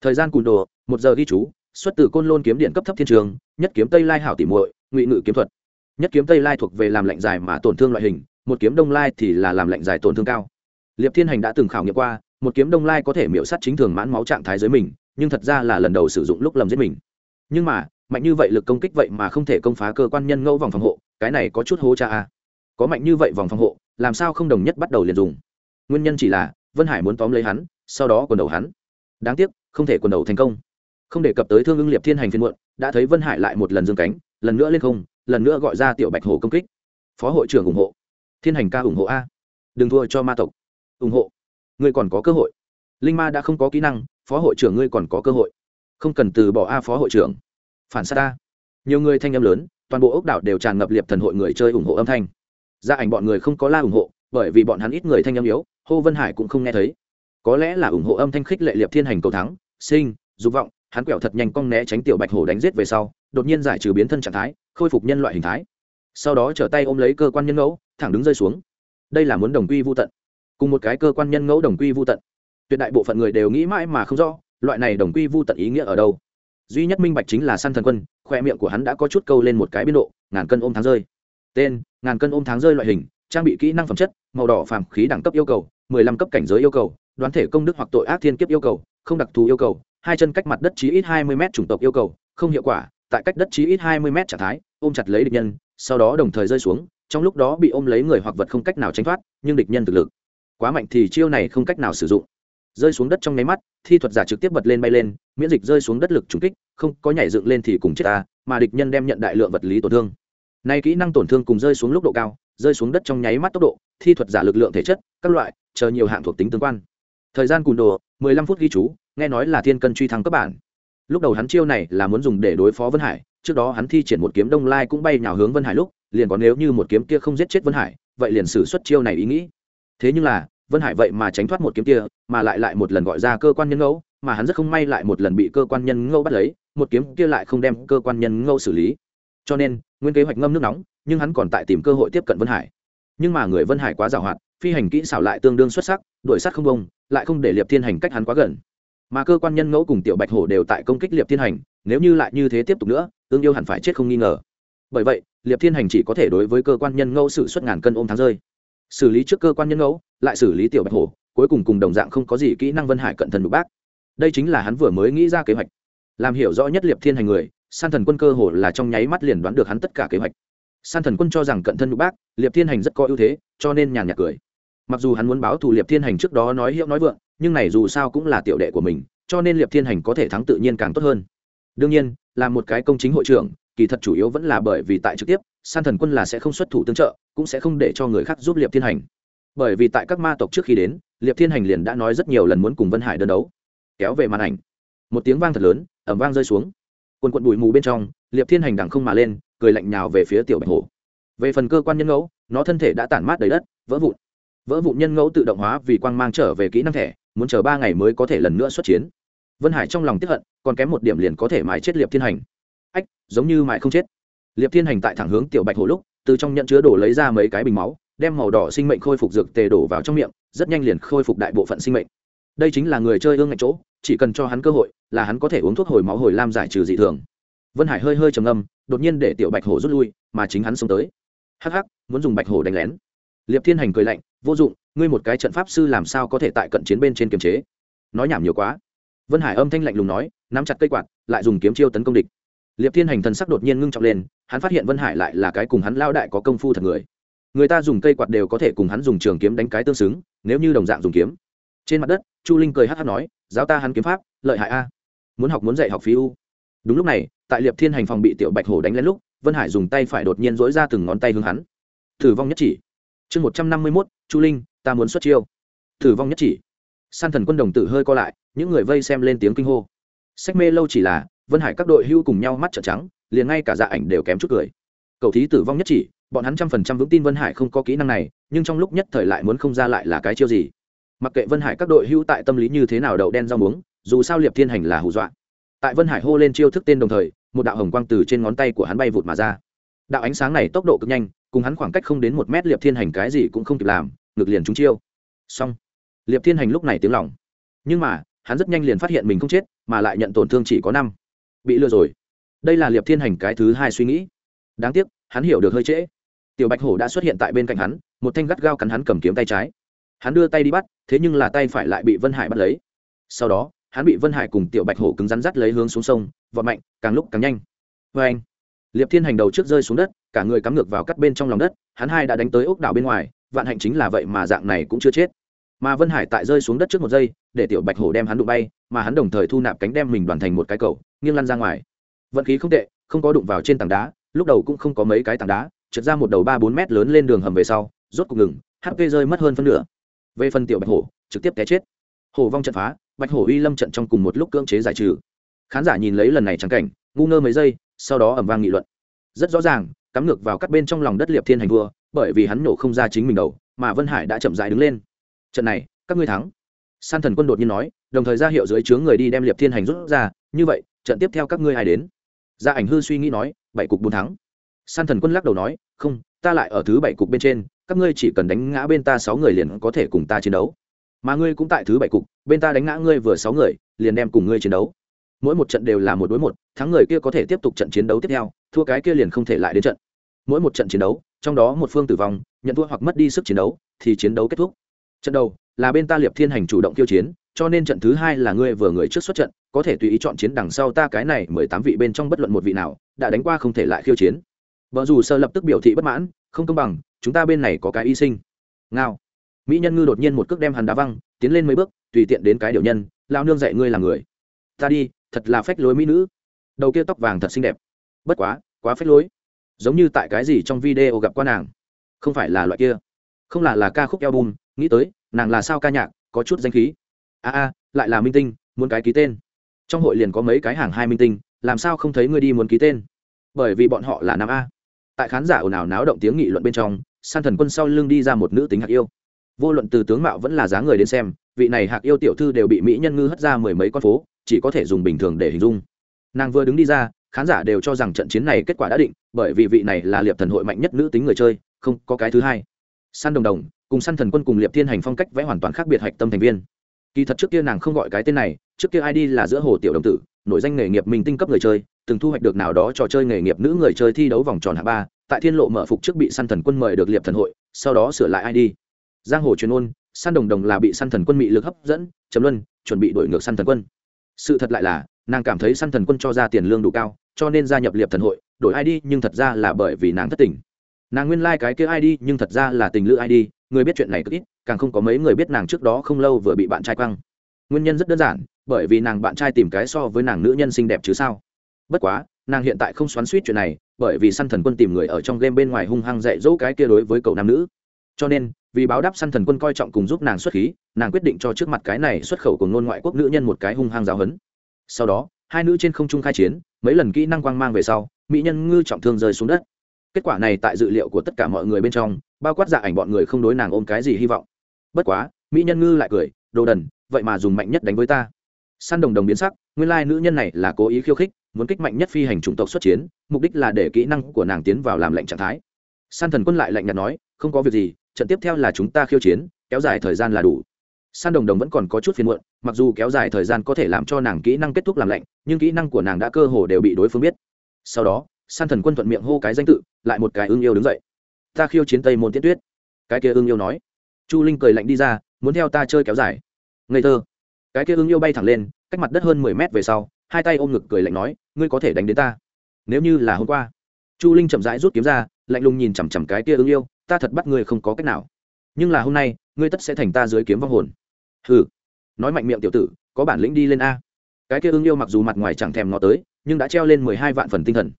Thời gian cùn đồ, một giờ ghi chú, xuất từ côn lôn kiếm điện cấp thấp thiên trường, nhất kiếm tây lai hảo tỉ muội, ngụy ngự kiếm thuật nhất kiếm tây lai thuộc về làm lạnh dài mà tổn thương loại hình, một kiếm đông lai thì là làm lạnh dài tổn thương cao. Liệp thiên hành đã từng khảo nghiệm qua, một kiếm đông lai có thể miễu sát chính thường mãn máu trạng thái dưới mình, nhưng thật ra là lần đầu sử dụng lúc lầm giết mình. Nhưng mà, mạnh như vậy lực công kích vậy mà không thể công phá cơ quan nhân ngẫu vòng phòng hộ, cái này có chút hố cha a có mạnh như vậy vòng phòng hộ, làm sao không đồng nhất bắt đầu liền dùng? Nguyên nhân chỉ là, vân hải muốn tóm lấy hắn, sau đó quần đầu hắn. Đáng tiếc, không thể quần đầu thành công. Không đề cập tới thương ưng liệp thiên hành phiên muộn, đã thấy vân hải lại một lần dương cánh, lần nữa lên không lần nữa gọi ra tiểu bạch hổ công kích. Phó hội trưởng ủng hộ. Thiên hành ca ủng hộ a. Đừng thua cho ma tộc. Ủng hộ. Ngươi còn có cơ hội. Linh ma đã không có kỹ năng, phó hội trưởng ngươi còn có cơ hội. Không cần từ bỏ a phó hội trưởng. Phản s á ta nhiều người thanh âm lớn, toàn bộ ốc đảo đều tràn ngập liệp thần hội người chơi ủng hộ âm thanh. Gia ảnh bọn người không có la ủng hộ, bởi vì bọn hắn ít người thanh âm yếu, hô vân hải cũng không nghe thấy. Có lẽ là ủng hộ âm thanh khích lệ liệp thiên hành cầu thắng, sinh, dục vọng, hắn quẹo thật nhanh cong né tránh tiểu bạch hổ đánh giết về sau đột nhiên giải trừ biến thân trạng thái, khôi phục nhân loại hình thái. Sau đó trở tay ôm lấy cơ quan nhân ngẫu, thẳng đứng rơi xuống. Đây là muốn đồng quy vô tận. Cùng một cái cơ quan nhân ngẫu đồng quy vô tận. Tuyệt đại bộ phận người đều nghĩ mãi mà không rõ, loại này đồng quy vô tận ý nghĩa ở đâu. Duy nhất minh bạch chính là săn thần quân, khoe miệng của hắn đã có chút câu lên một cái biên độ, ngàn cân ôm tháng rơi. Tên, ngàn cân ôm tháng rơi loại hình, trang bị kỹ năng phẩm chất, màu đỏ phàm khí đẳng cấp yêu cầu, mười lăm cấp cảnh giới yêu cầu, đoán thể công đức hoặc tội ác thiên kiếp yêu cầu, không đặc thù yêu cầu, hai chân cách mặt đất chí ít hai mươi m chủng tộc yêu cầu, không hiệu quả tại cách đất chí ít hai mươi m trạng thái, ôm chặt lấy địch nhân, sau đó đồng thời rơi xuống, trong lúc đó bị ôm lấy người hoặc vật không cách nào tránh thoát, nhưng địch nhân thực lực quá mạnh thì chiêu này không cách nào sử dụng. Rơi xuống đất trong nháy mắt, thi thuật giả trực tiếp bật lên bay lên, miễn dịch rơi xuống đất lực trùng kích, không có nhảy dựng lên thì cùng chết ta, mà địch nhân đem nhận đại lượng vật lý tổn thương. Nay kỹ năng tổn thương cùng rơi xuống lúc độ cao, rơi xuống đất trong nháy mắt tốc độ, thi thuật giả lực lượng thể chất, các loại, chờ nhiều hạng thuộc tính tương quan. Thời gian cùn đồ 15 phút ghi chú, nghe nói là thiên cân truy thăng cấp bản lúc đầu hắn chiêu này là muốn dùng để đối phó vân hải, trước đó hắn thi triển một kiếm đông lai cũng bay nhào hướng vân hải lúc, liền có nếu như một kiếm kia không giết chết vân hải, vậy liền xử xuất chiêu này ý nghĩ. Thế nhưng là, vân hải vậy mà tránh thoát một kiếm kia, mà lại lại một lần gọi ra cơ quan nhân ngẫu, mà hắn rất không may lại một lần bị cơ quan nhân ngẫu bắt lấy, một kiếm kia lại không đem cơ quan nhân ngẫu xử lý. Cho nên, nguyên kế hoạch ngâm nước nóng, nhưng hắn còn tại tìm cơ hội tiếp cận vân hải. Nhưng mà người vân hải quá giàu hoạt phi hành kỹ xảo lại tương đương xuất sắc, đuổi sát không bông, lại không để liệp thiên hành cách hắn quá gần mà cơ quan nhân ngẫu cùng tiểu bạch hổ đều tại công kích liệp thiên hành, nếu như lại như thế tiếp tục nữa, tương yêu hẳn phải chết không nghi ngờ. Bởi vậy, liệp thiên hành chỉ có thể đối với cơ quan nhân ngẫu sự xuất ngàn cân ôm tháng rơi. Xử lý trước cơ quan nhân ngẫu, lại xử lý tiểu bạch hổ, cuối cùng cùng đồng dạng không có gì kỹ năng vân hải cận thần đục bác. Đây chính là hắn vừa mới nghĩ ra kế hoạch. Làm hiểu rõ nhất liệp thiên hành người, san thần quân cơ hồ là trong nháy mắt liền đoán được hắn tất cả kế hoạch. San thần quân cho rằng cận thân đục bác, liệp thiên hành rất có ưu thế, cho nên nhàn nhạt cười. Mặc dù hắn muốn báo thù liệp thiên hành trước đó nói hiệu nói vượng nhưng này dù sao cũng là tiểu đệ của mình, cho nên liệp thiên hành có thể thắng tự nhiên càng tốt hơn. Đương nhiên, là một cái công chính hội trưởng, kỳ thật chủ yếu vẫn là bởi vì tại trực tiếp, san thần quân là sẽ không xuất thủ tương trợ, cũng sẽ không để cho người khác giúp liệp thiên hành. Bởi vì tại các ma tộc trước khi đến, liệp thiên hành liền đã nói rất nhiều lần muốn cùng vân hải đơn đấu. Kéo về màn ảnh. Một tiếng vang thật lớn ẩm vang rơi xuống. Quần quận bụi mù bên trong, liệp thiên hành đằng không mà lên, cười lạnh nhào về phía tiểu bạch hổ. Về phần cơ quan nhân ngẫu, nó thân thể đã tản mát đầy đất, vỡ vụn. Vỡ vụn nhân ngẫu tự động hóa vì quang mang trở về kỹ năng thẻ muốn chờ ba ngày mới có thể lần nữa xuất chiến. Vân hải trong lòng tiếp hận, còn kém một điểm liền có thể mài chết liệp thiên hành. Ách, giống như mài không chết. Liệp thiên hành tại thẳng hướng tiểu bạch hổ lúc, từ trong nhận chứa đổ lấy ra mấy cái bình máu, đem màu đỏ sinh mệnh khôi phục dược tề đổ vào trong miệng, rất nhanh liền khôi phục đại bộ phận sinh mệnh. Đây chính là người chơi ương ngạch chỗ, chỉ cần cho hắn cơ hội là hắn có thể uống thuốc hồi máu hồi lam giải trừ dị thường. Vân hải hơi hơi trầm ngâm, đột nhiên để tiểu bạch hổ rút lui, mà chính hắn xông tới. Hắc hắc, muốn dùng bạch hổ đánh lén liệp thiên hành cười lạnh, vô dụng, ngươi một cái trận pháp sư làm sao có thể tại cận chiến bên trên kiềm chế? Nói nhảm nhiều quá. Vân hải âm thanh lạnh lùng nói, nắm chặt cây quạt, lại dùng kiếm chiêu tấn công địch. Liệp thiên hành thần sắc đột nhiên ngưng trọng lên, hắn phát hiện vân hải lại là cái cùng hắn lao đại có công phu thật người. Người ta dùng cây quạt đều có thể cùng hắn dùng trường kiếm đánh cái tương xứng, nếu như đồng dạng dùng kiếm. Trên mặt đất, chu linh cười hát hát nói, giáo ta hắn kiếm pháp, lợi hại a. Muốn học muốn dạy học phí u. Đúng lúc này, tại liệp thiên hành phòng bị tiểu bạch hổ đánh lên lúc, vân hải dùng tay phải đột nhiên dỗi ra từng ngón tay hướng hắn. Thử vong nhất chỉ chương một trăm năm mươi mốt, chu linh, ta muốn xuất chiêu. Thử vong nhất chỉ. San thần quân đồng tử hơi co lại, những người vây xem lên tiếng kinh hô. Sách mê lâu chỉ là, vân hải các đội hưu cùng nhau mắt trợn trắng, liền ngay cả dạ ảnh đều kém chút cười. Cậu thí tử vong nhất chỉ, bọn hắn trăm phần trăm vững tin vân hải không có kỹ năng này, nhưng trong lúc nhất thời lại muốn không ra lại là cái chiêu gì. Mặc kệ vân hải các đội hưu tại tâm lý như thế nào đậu đen rau muống, dù sao liệp thiên hành là hù dọa. Tại vân hải hô lên chiêu thức tên đồng thời, một đạo hồng quang từ trên ngón tay của hắn bay vụt mà ra. Đạo ánh sáng này tốc độ cực nhanh cùng hắn khoảng cách không đến một mét liệp thiên hành cái gì cũng không kịp làm ngược liền trúng chiêu. Xong. Liệp thiên hành lúc này tiếng lòng. Nhưng mà, hắn rất nhanh liền phát hiện mình không chết, mà lại nhận tổn thương chỉ có năm. Bị lừa rồi. Đây là liệp thiên hành cái thứ hai suy nghĩ. Đáng tiếc, hắn hiểu được hơi trễ. Tiểu bạch hổ đã xuất hiện tại bên cạnh hắn, một thanh gắt gao cắn hắn cầm kiếm tay trái. Hắn đưa tay đi bắt, thế nhưng là tay phải lại bị vân hải bắt lấy. Sau đó, hắn bị vân hải cùng tiểu bạch hổ cứng rắn dắt lấy hướng xuống sông, vọt mạnh, càng lúc càng nhanh. Vê anh, liệp thiên hành đầu trước rơi xuống đất cả người cắm ngược vào cắt bên trong lòng đất, hắn hai đã đánh tới ốc đảo bên ngoài, vạn hạnh chính là vậy mà dạng này cũng chưa chết. Mà vân hải tại rơi xuống đất trước một giây, để tiểu bạch hổ đem hắn đụng bay, mà hắn đồng thời thu nạp cánh đem mình đoàn thành một cái cầu, nghiêng lăn ra ngoài. Vận khí không tệ, không có đụng vào trên tảng đá, lúc đầu cũng không có mấy cái tảng đá, trượt ra một đầu ba bốn mét lớn lên đường hầm về sau, rốt cục ngừng hp rơi mất hơn phân nửa. Về phần tiểu bạch hổ, trực tiếp té chết. Hổ vong trận phá, bạch hổ uy lâm trận trong cùng một lúc cưỡng chế giải trừ. Khán giả nhìn lấy lần này trắng cảnh, ngu ngơ mấy giây, sau đó ẩm vang nghị luận. Rất rõ ràng cắm ngược vào các bên trong lòng đất liệp thiên hành vua bởi vì hắn nổ không ra chính mình đầu, mà vân hải đã chậm dại đứng lên. Trận này, các ngươi thắng. San thần quân đột nhiên nói, đồng thời ra hiệu dưới chướng người đi đem liệp thiên hành rút ra, như vậy, trận tiếp theo các ngươi ai đến? Gia ảnh hư suy nghĩ nói, bảy cục bốn thắng. San thần quân lắc đầu nói, không, ta lại ở thứ bảy cục bên trên, các ngươi chỉ cần đánh ngã bên ta sáu người liền có thể cùng ta chiến đấu. Mà ngươi cũng tại thứ bảy cục, bên ta đánh ngã ngươi vừa sáu người, liền đem cùng ngươi chiến đấu. Mỗi một trận đều là một đối một, thắng người kia có thể tiếp tục trận chiến đấu tiếp theo, thua cái kia liền không thể lại đến trận mỗi một trận chiến đấu, trong đó một phương tử vong, nhận thua hoặc mất đi sức chiến đấu, thì chiến đấu kết thúc. Trận đầu là bên ta liệp thiên hành chủ động kiêu chiến, cho nên trận thứ hai là ngươi vừa người trước xuất trận, có thể tùy ý chọn chiến đằng sau ta cái này mười tám vị bên trong bất luận một vị nào, đã đánh qua không thể lại khiêu chiến. Vợ dù sơ lập tức biểu thị bất mãn, không công bằng, chúng ta bên này có cái y sinh. Ngao. Mỹ nhân ngư đột nhiên một cước đem hắn đá văng, tiến lên mấy bước, tùy tiện đến cái điều nhân lao nương dạy ngươi là người. Ta đi, thật là phách lối mỹ nữ. Đầu kia tóc vàng thật xinh đẹp. Bất quá quá phách lối giống như tại cái gì trong video gặp qua nàng. Không phải là loại kia. Không là là ca khúc album, nghĩ tới, nàng là sao ca nhạc, có chút danh khí. A a, lại là minh tinh, muốn cái ký tên. Trong hội liền có mấy cái hàng hai minh tinh, làm sao không thấy ngươi đi muốn ký tên? Bởi vì bọn họ là nam a. Tại khán giả ồn ào náo động tiếng nghị luận bên trong, san thần quân sau lưng đi ra một nữ tính hạc yêu. Vô luận từ tướng mạo vẫn là dáng người đến xem, vị này hạc yêu tiểu thư đều bị mỹ nhân ngư hất ra mười mấy con phố, chỉ có thể dùng bình thường để hình dung. Nàng vừa đứng đi ra khán giả đều cho rằng trận chiến này kết quả đã định, bởi vì vị này là liệp thần hội mạnh nhất nữ tính người chơi, không có cái thứ hai. Săn đồng đồng, cùng săn thần quân cùng liệp thiên hành phong cách vẽ hoàn toàn khác biệt hạch tâm thành viên. Kỳ thật trước kia nàng không gọi cái tên này, trước kia id là giữa hồ tiểu đồng tử, nổi danh nghề nghiệp mình tinh cấp người chơi, từng thu hoạch được nào đó trò chơi nghề nghiệp nữ người chơi thi đấu vòng tròn hạ ba, tại thiên lộ mở phục trước bị săn thần quân mời được liệp thần hội, sau đó sửa lại id giang hồ truyền ôn săn đồng đồng là bị săn thần quân bị lực hấp dẫn chấm luân chuẩn bị đổi ngược săn thần quân. Sự thật lại là, nàng cảm thấy săn thần quân cho ra tiền lương đủ cao cho nên gia nhập liệp thần hội, đổi id nhưng thật ra là bởi vì nàng thất tình. Nàng nguyên lai、like、cái kia id nhưng thật ra là tình lữ id người biết chuyện này cực ít, càng không có mấy người biết nàng trước đó không lâu vừa bị bạn trai quăng. Nguyên nhân rất đơn giản, bởi vì nàng bạn trai tìm cái so với nàng nữ nhân xinh đẹp chứ sao. Bất quá, nàng hiện tại không xoắn suýt chuyện này, bởi vì săn thần quân tìm người ở trong game bên ngoài hung hăng dạy dỗ cái kia đối với cậu nam nữ. Cho nên, vì báo đáp săn thần quân coi trọng cùng giúp nàng xuất khí, nàng quyết định cho trước mặt cái này xuất khẩu của ngôn ngoại quốc nữ nhân một cái hung hăng giáo hấn sau đó hai nữ trên không trung khai chiến, mấy lần kỹ năng quang mang về sau, mỹ nhân ngư trọng thương rơi xuống đất. Kết quả này tại dự liệu của tất cả mọi người bên trong, bao quát dạ ảnh bọn người không đối nàng ôm cái gì hy vọng. Bất quá, mỹ nhân ngư lại cười, đồ đần, vậy mà dùng mạnh nhất đánh với ta. Săn đồng đồng biến sắc, nguyên lai nữ nhân này là cố ý khiêu khích, muốn kích mạnh nhất phi hành chủng tộc xuất chiến, mục đích là để kỹ năng của nàng tiến vào làm lệnh trạng thái. San thần quân lại lạnh nhạt nói, không có việc gì, trận tiếp theo là chúng ta khiêu chiến, kéo dài thời gian là đủ san đồng đồng vẫn còn có chút phiền muộn, mặc dù kéo dài thời gian có thể làm cho nàng kỹ năng kết thúc làm lạnh, nhưng kỹ năng của nàng đã cơ hồ đều bị đối phương biết. Sau đó, san thần quân thuận miệng hô cái danh tự, lại một cái ưng yêu đứng dậy. Ta khiêu chiến tây môn tiết tuyết. Cái kia ưng yêu nói. Chu linh cười lạnh đi ra, muốn theo ta chơi kéo dài. Ngây thơ. Cái kia ưng yêu bay thẳng lên, cách mặt đất hơn mười mét về sau, hai tay ôm ngực cười lạnh nói, ngươi có thể đánh đến ta. Nếu như là hôm qua. Chu linh chậm rãi rút kiếm ra, lạnh lùng nhìn chằm chằm cái kia ưng yêu, ta thật bắt ngươi không có cách nào. Nhưng là hôm nay ngươi tất sẽ thành ta dưới kiếm vong hồn. Hừ. Nói mạnh miệng tiểu tử, có bản lĩnh đi lên a. Cái kia ưng yêu mặc dù mặt ngoài chẳng thèm nó tới, nhưng đã treo lên mười hai vạn phần tinh thần.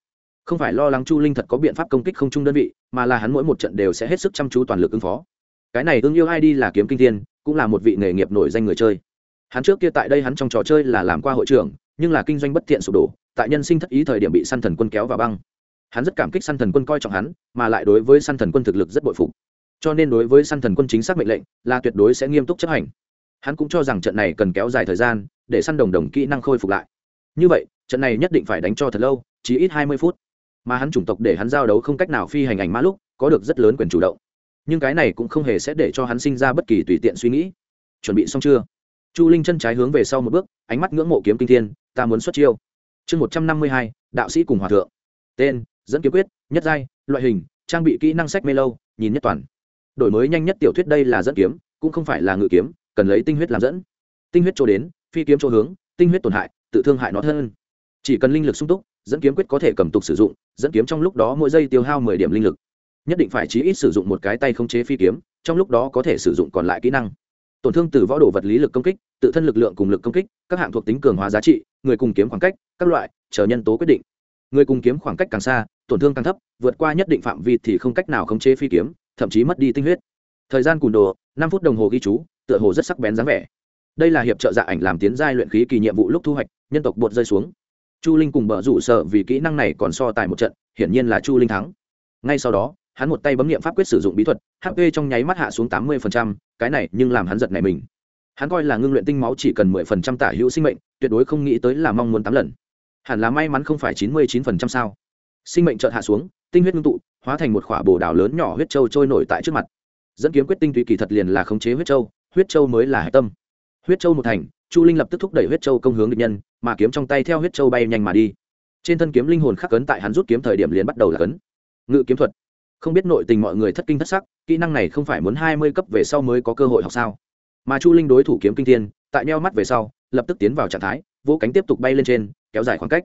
Không phải lo lắng chu linh thật có biện pháp công kích không chung đơn vị, mà là hắn mỗi một trận đều sẽ hết sức chăm chú toàn lực ứng phó. Cái này ưng yêu ai đi là kiếm kinh thiên, cũng là một vị nghề nghiệp nổi danh người chơi. Hắn trước kia tại đây hắn trong trò chơi là làm qua hội trưởng, nhưng là kinh doanh bất thiện sụp đổ, tại nhân sinh thất ý thời điểm bị săn thần quân kéo vào băng. Hắn rất cảm kích săn thần quân coi trọng hắn, mà lại đối với săn thần quân thực lực rất bội phục cho nên đối với săn thần quân chính xác mệnh lệnh, là tuyệt đối sẽ nghiêm túc chấp hành. Hắn cũng cho rằng trận này cần kéo dài thời gian, để săn đồng đồng kỹ năng khôi phục lại. Như vậy, trận này nhất định phải đánh cho thật lâu, chỉ ít hai mươi phút. Mà hắn chủng tộc để hắn giao đấu không cách nào phi hành ảnh mã lúc, có được rất lớn quyền chủ động. Nhưng cái này cũng không hề sẽ để cho hắn sinh ra bất kỳ tùy tiện suy nghĩ. Chuẩn bị xong chưa? Chu linh chân trái hướng về sau một bước, ánh mắt ngưỡng mộ kiếm kinh thiên, ta muốn xuất chiêu. Chương một trăm năm mươi hai, đạo sĩ cùng hòa thượng. Tên, dẫn kiếm quyết, nhất giai, loại hình, trang bị kỹ năng sách mê lâu, nhìn nhất toàn đổi mới nhanh nhất tiểu thuyết đây là dẫn kiếm, cũng không phải là ngự kiếm, cần lấy tinh huyết làm dẫn. Tinh huyết chỗ đến, phi kiếm chỗ hướng, tinh huyết tổn hại, tự thương hại nó thân. Chỉ cần linh lực sung túc, dẫn kiếm quyết có thể cầm tục sử dụng, dẫn kiếm trong lúc đó mỗi giây tiêu hao mười điểm linh lực. Nhất định phải chí ít sử dụng một cái tay không chế phi kiếm, trong lúc đó có thể sử dụng còn lại kỹ năng. Tổn thương từ võ đồ vật lý lực công kích, tự thân lực lượng cùng lực công kích, các hạng thuộc tính cường hóa giá trị, người cùng kiếm khoảng cách, các loại, chờ nhân tố quyết định. Người cùng kiếm khoảng cách càng xa, tổn thương càng thấp, vượt qua nhất định phạm vi thì không cách nào khống chế phi kiếm thậm chí mất đi tinh huyết. Thời gian cùn đồ, năm phút đồng hồ ghi chú, tựa hồ rất sắc bén dáng vẻ. Đây là hiệp trợ dạ ảnh làm tiến giai luyện khí kỳ nhiệm vụ lúc thu hoạch, nhân tộc bột rơi xuống. Chu linh cùng bờ rủ sợ vì kỹ năng này còn so tài một trận, hiển nhiên là chu linh thắng. Ngay sau đó, hắn một tay bấm nghiệm pháp quyết sử dụng bí thuật hp trong nháy mắt hạ xuống tám mươi cái này nhưng làm hắn giật này mình. Hắn coi là ngưng luyện tinh máu chỉ cần mười phần trăm tả hữu sinh mệnh, tuyệt đối không nghĩ tới là mong muốn tám lần. Hẳn là may mắn không phải chín mươi chín phần trăm sao. Sinh mệnh chợt hạ xuống, tinh huyết ngưng tụ hóa thành một khỏa bồ đào lớn nhỏ huyết châu trôi nổi tại trước mặt. Dẫn kiếm quyết tinh túy kỳ thật liền là khống chế huyết châu, huyết châu mới là hạch tâm. Huyết châu một thành chu linh lập tức thúc đẩy huyết châu công hướng địch nhân mà kiếm trong tay theo huyết châu bay nhanh mà đi. Trên thân kiếm linh hồn khắc cấn tại hắn rút kiếm thời điểm liền bắt đầu là cấn. Ngự kiếm thuật. Không biết nội tình mọi người thất kinh thất sắc kỹ năng này không phải muốn hai mươi cấp về sau mới có cơ hội học sao? Mà chu linh đối thủ kiếm kinh thiên tại neo mắt về sau lập tức tiến vào trạng thái vỗ cánh tiếp tục bay lên trên kéo dài khoảng cách.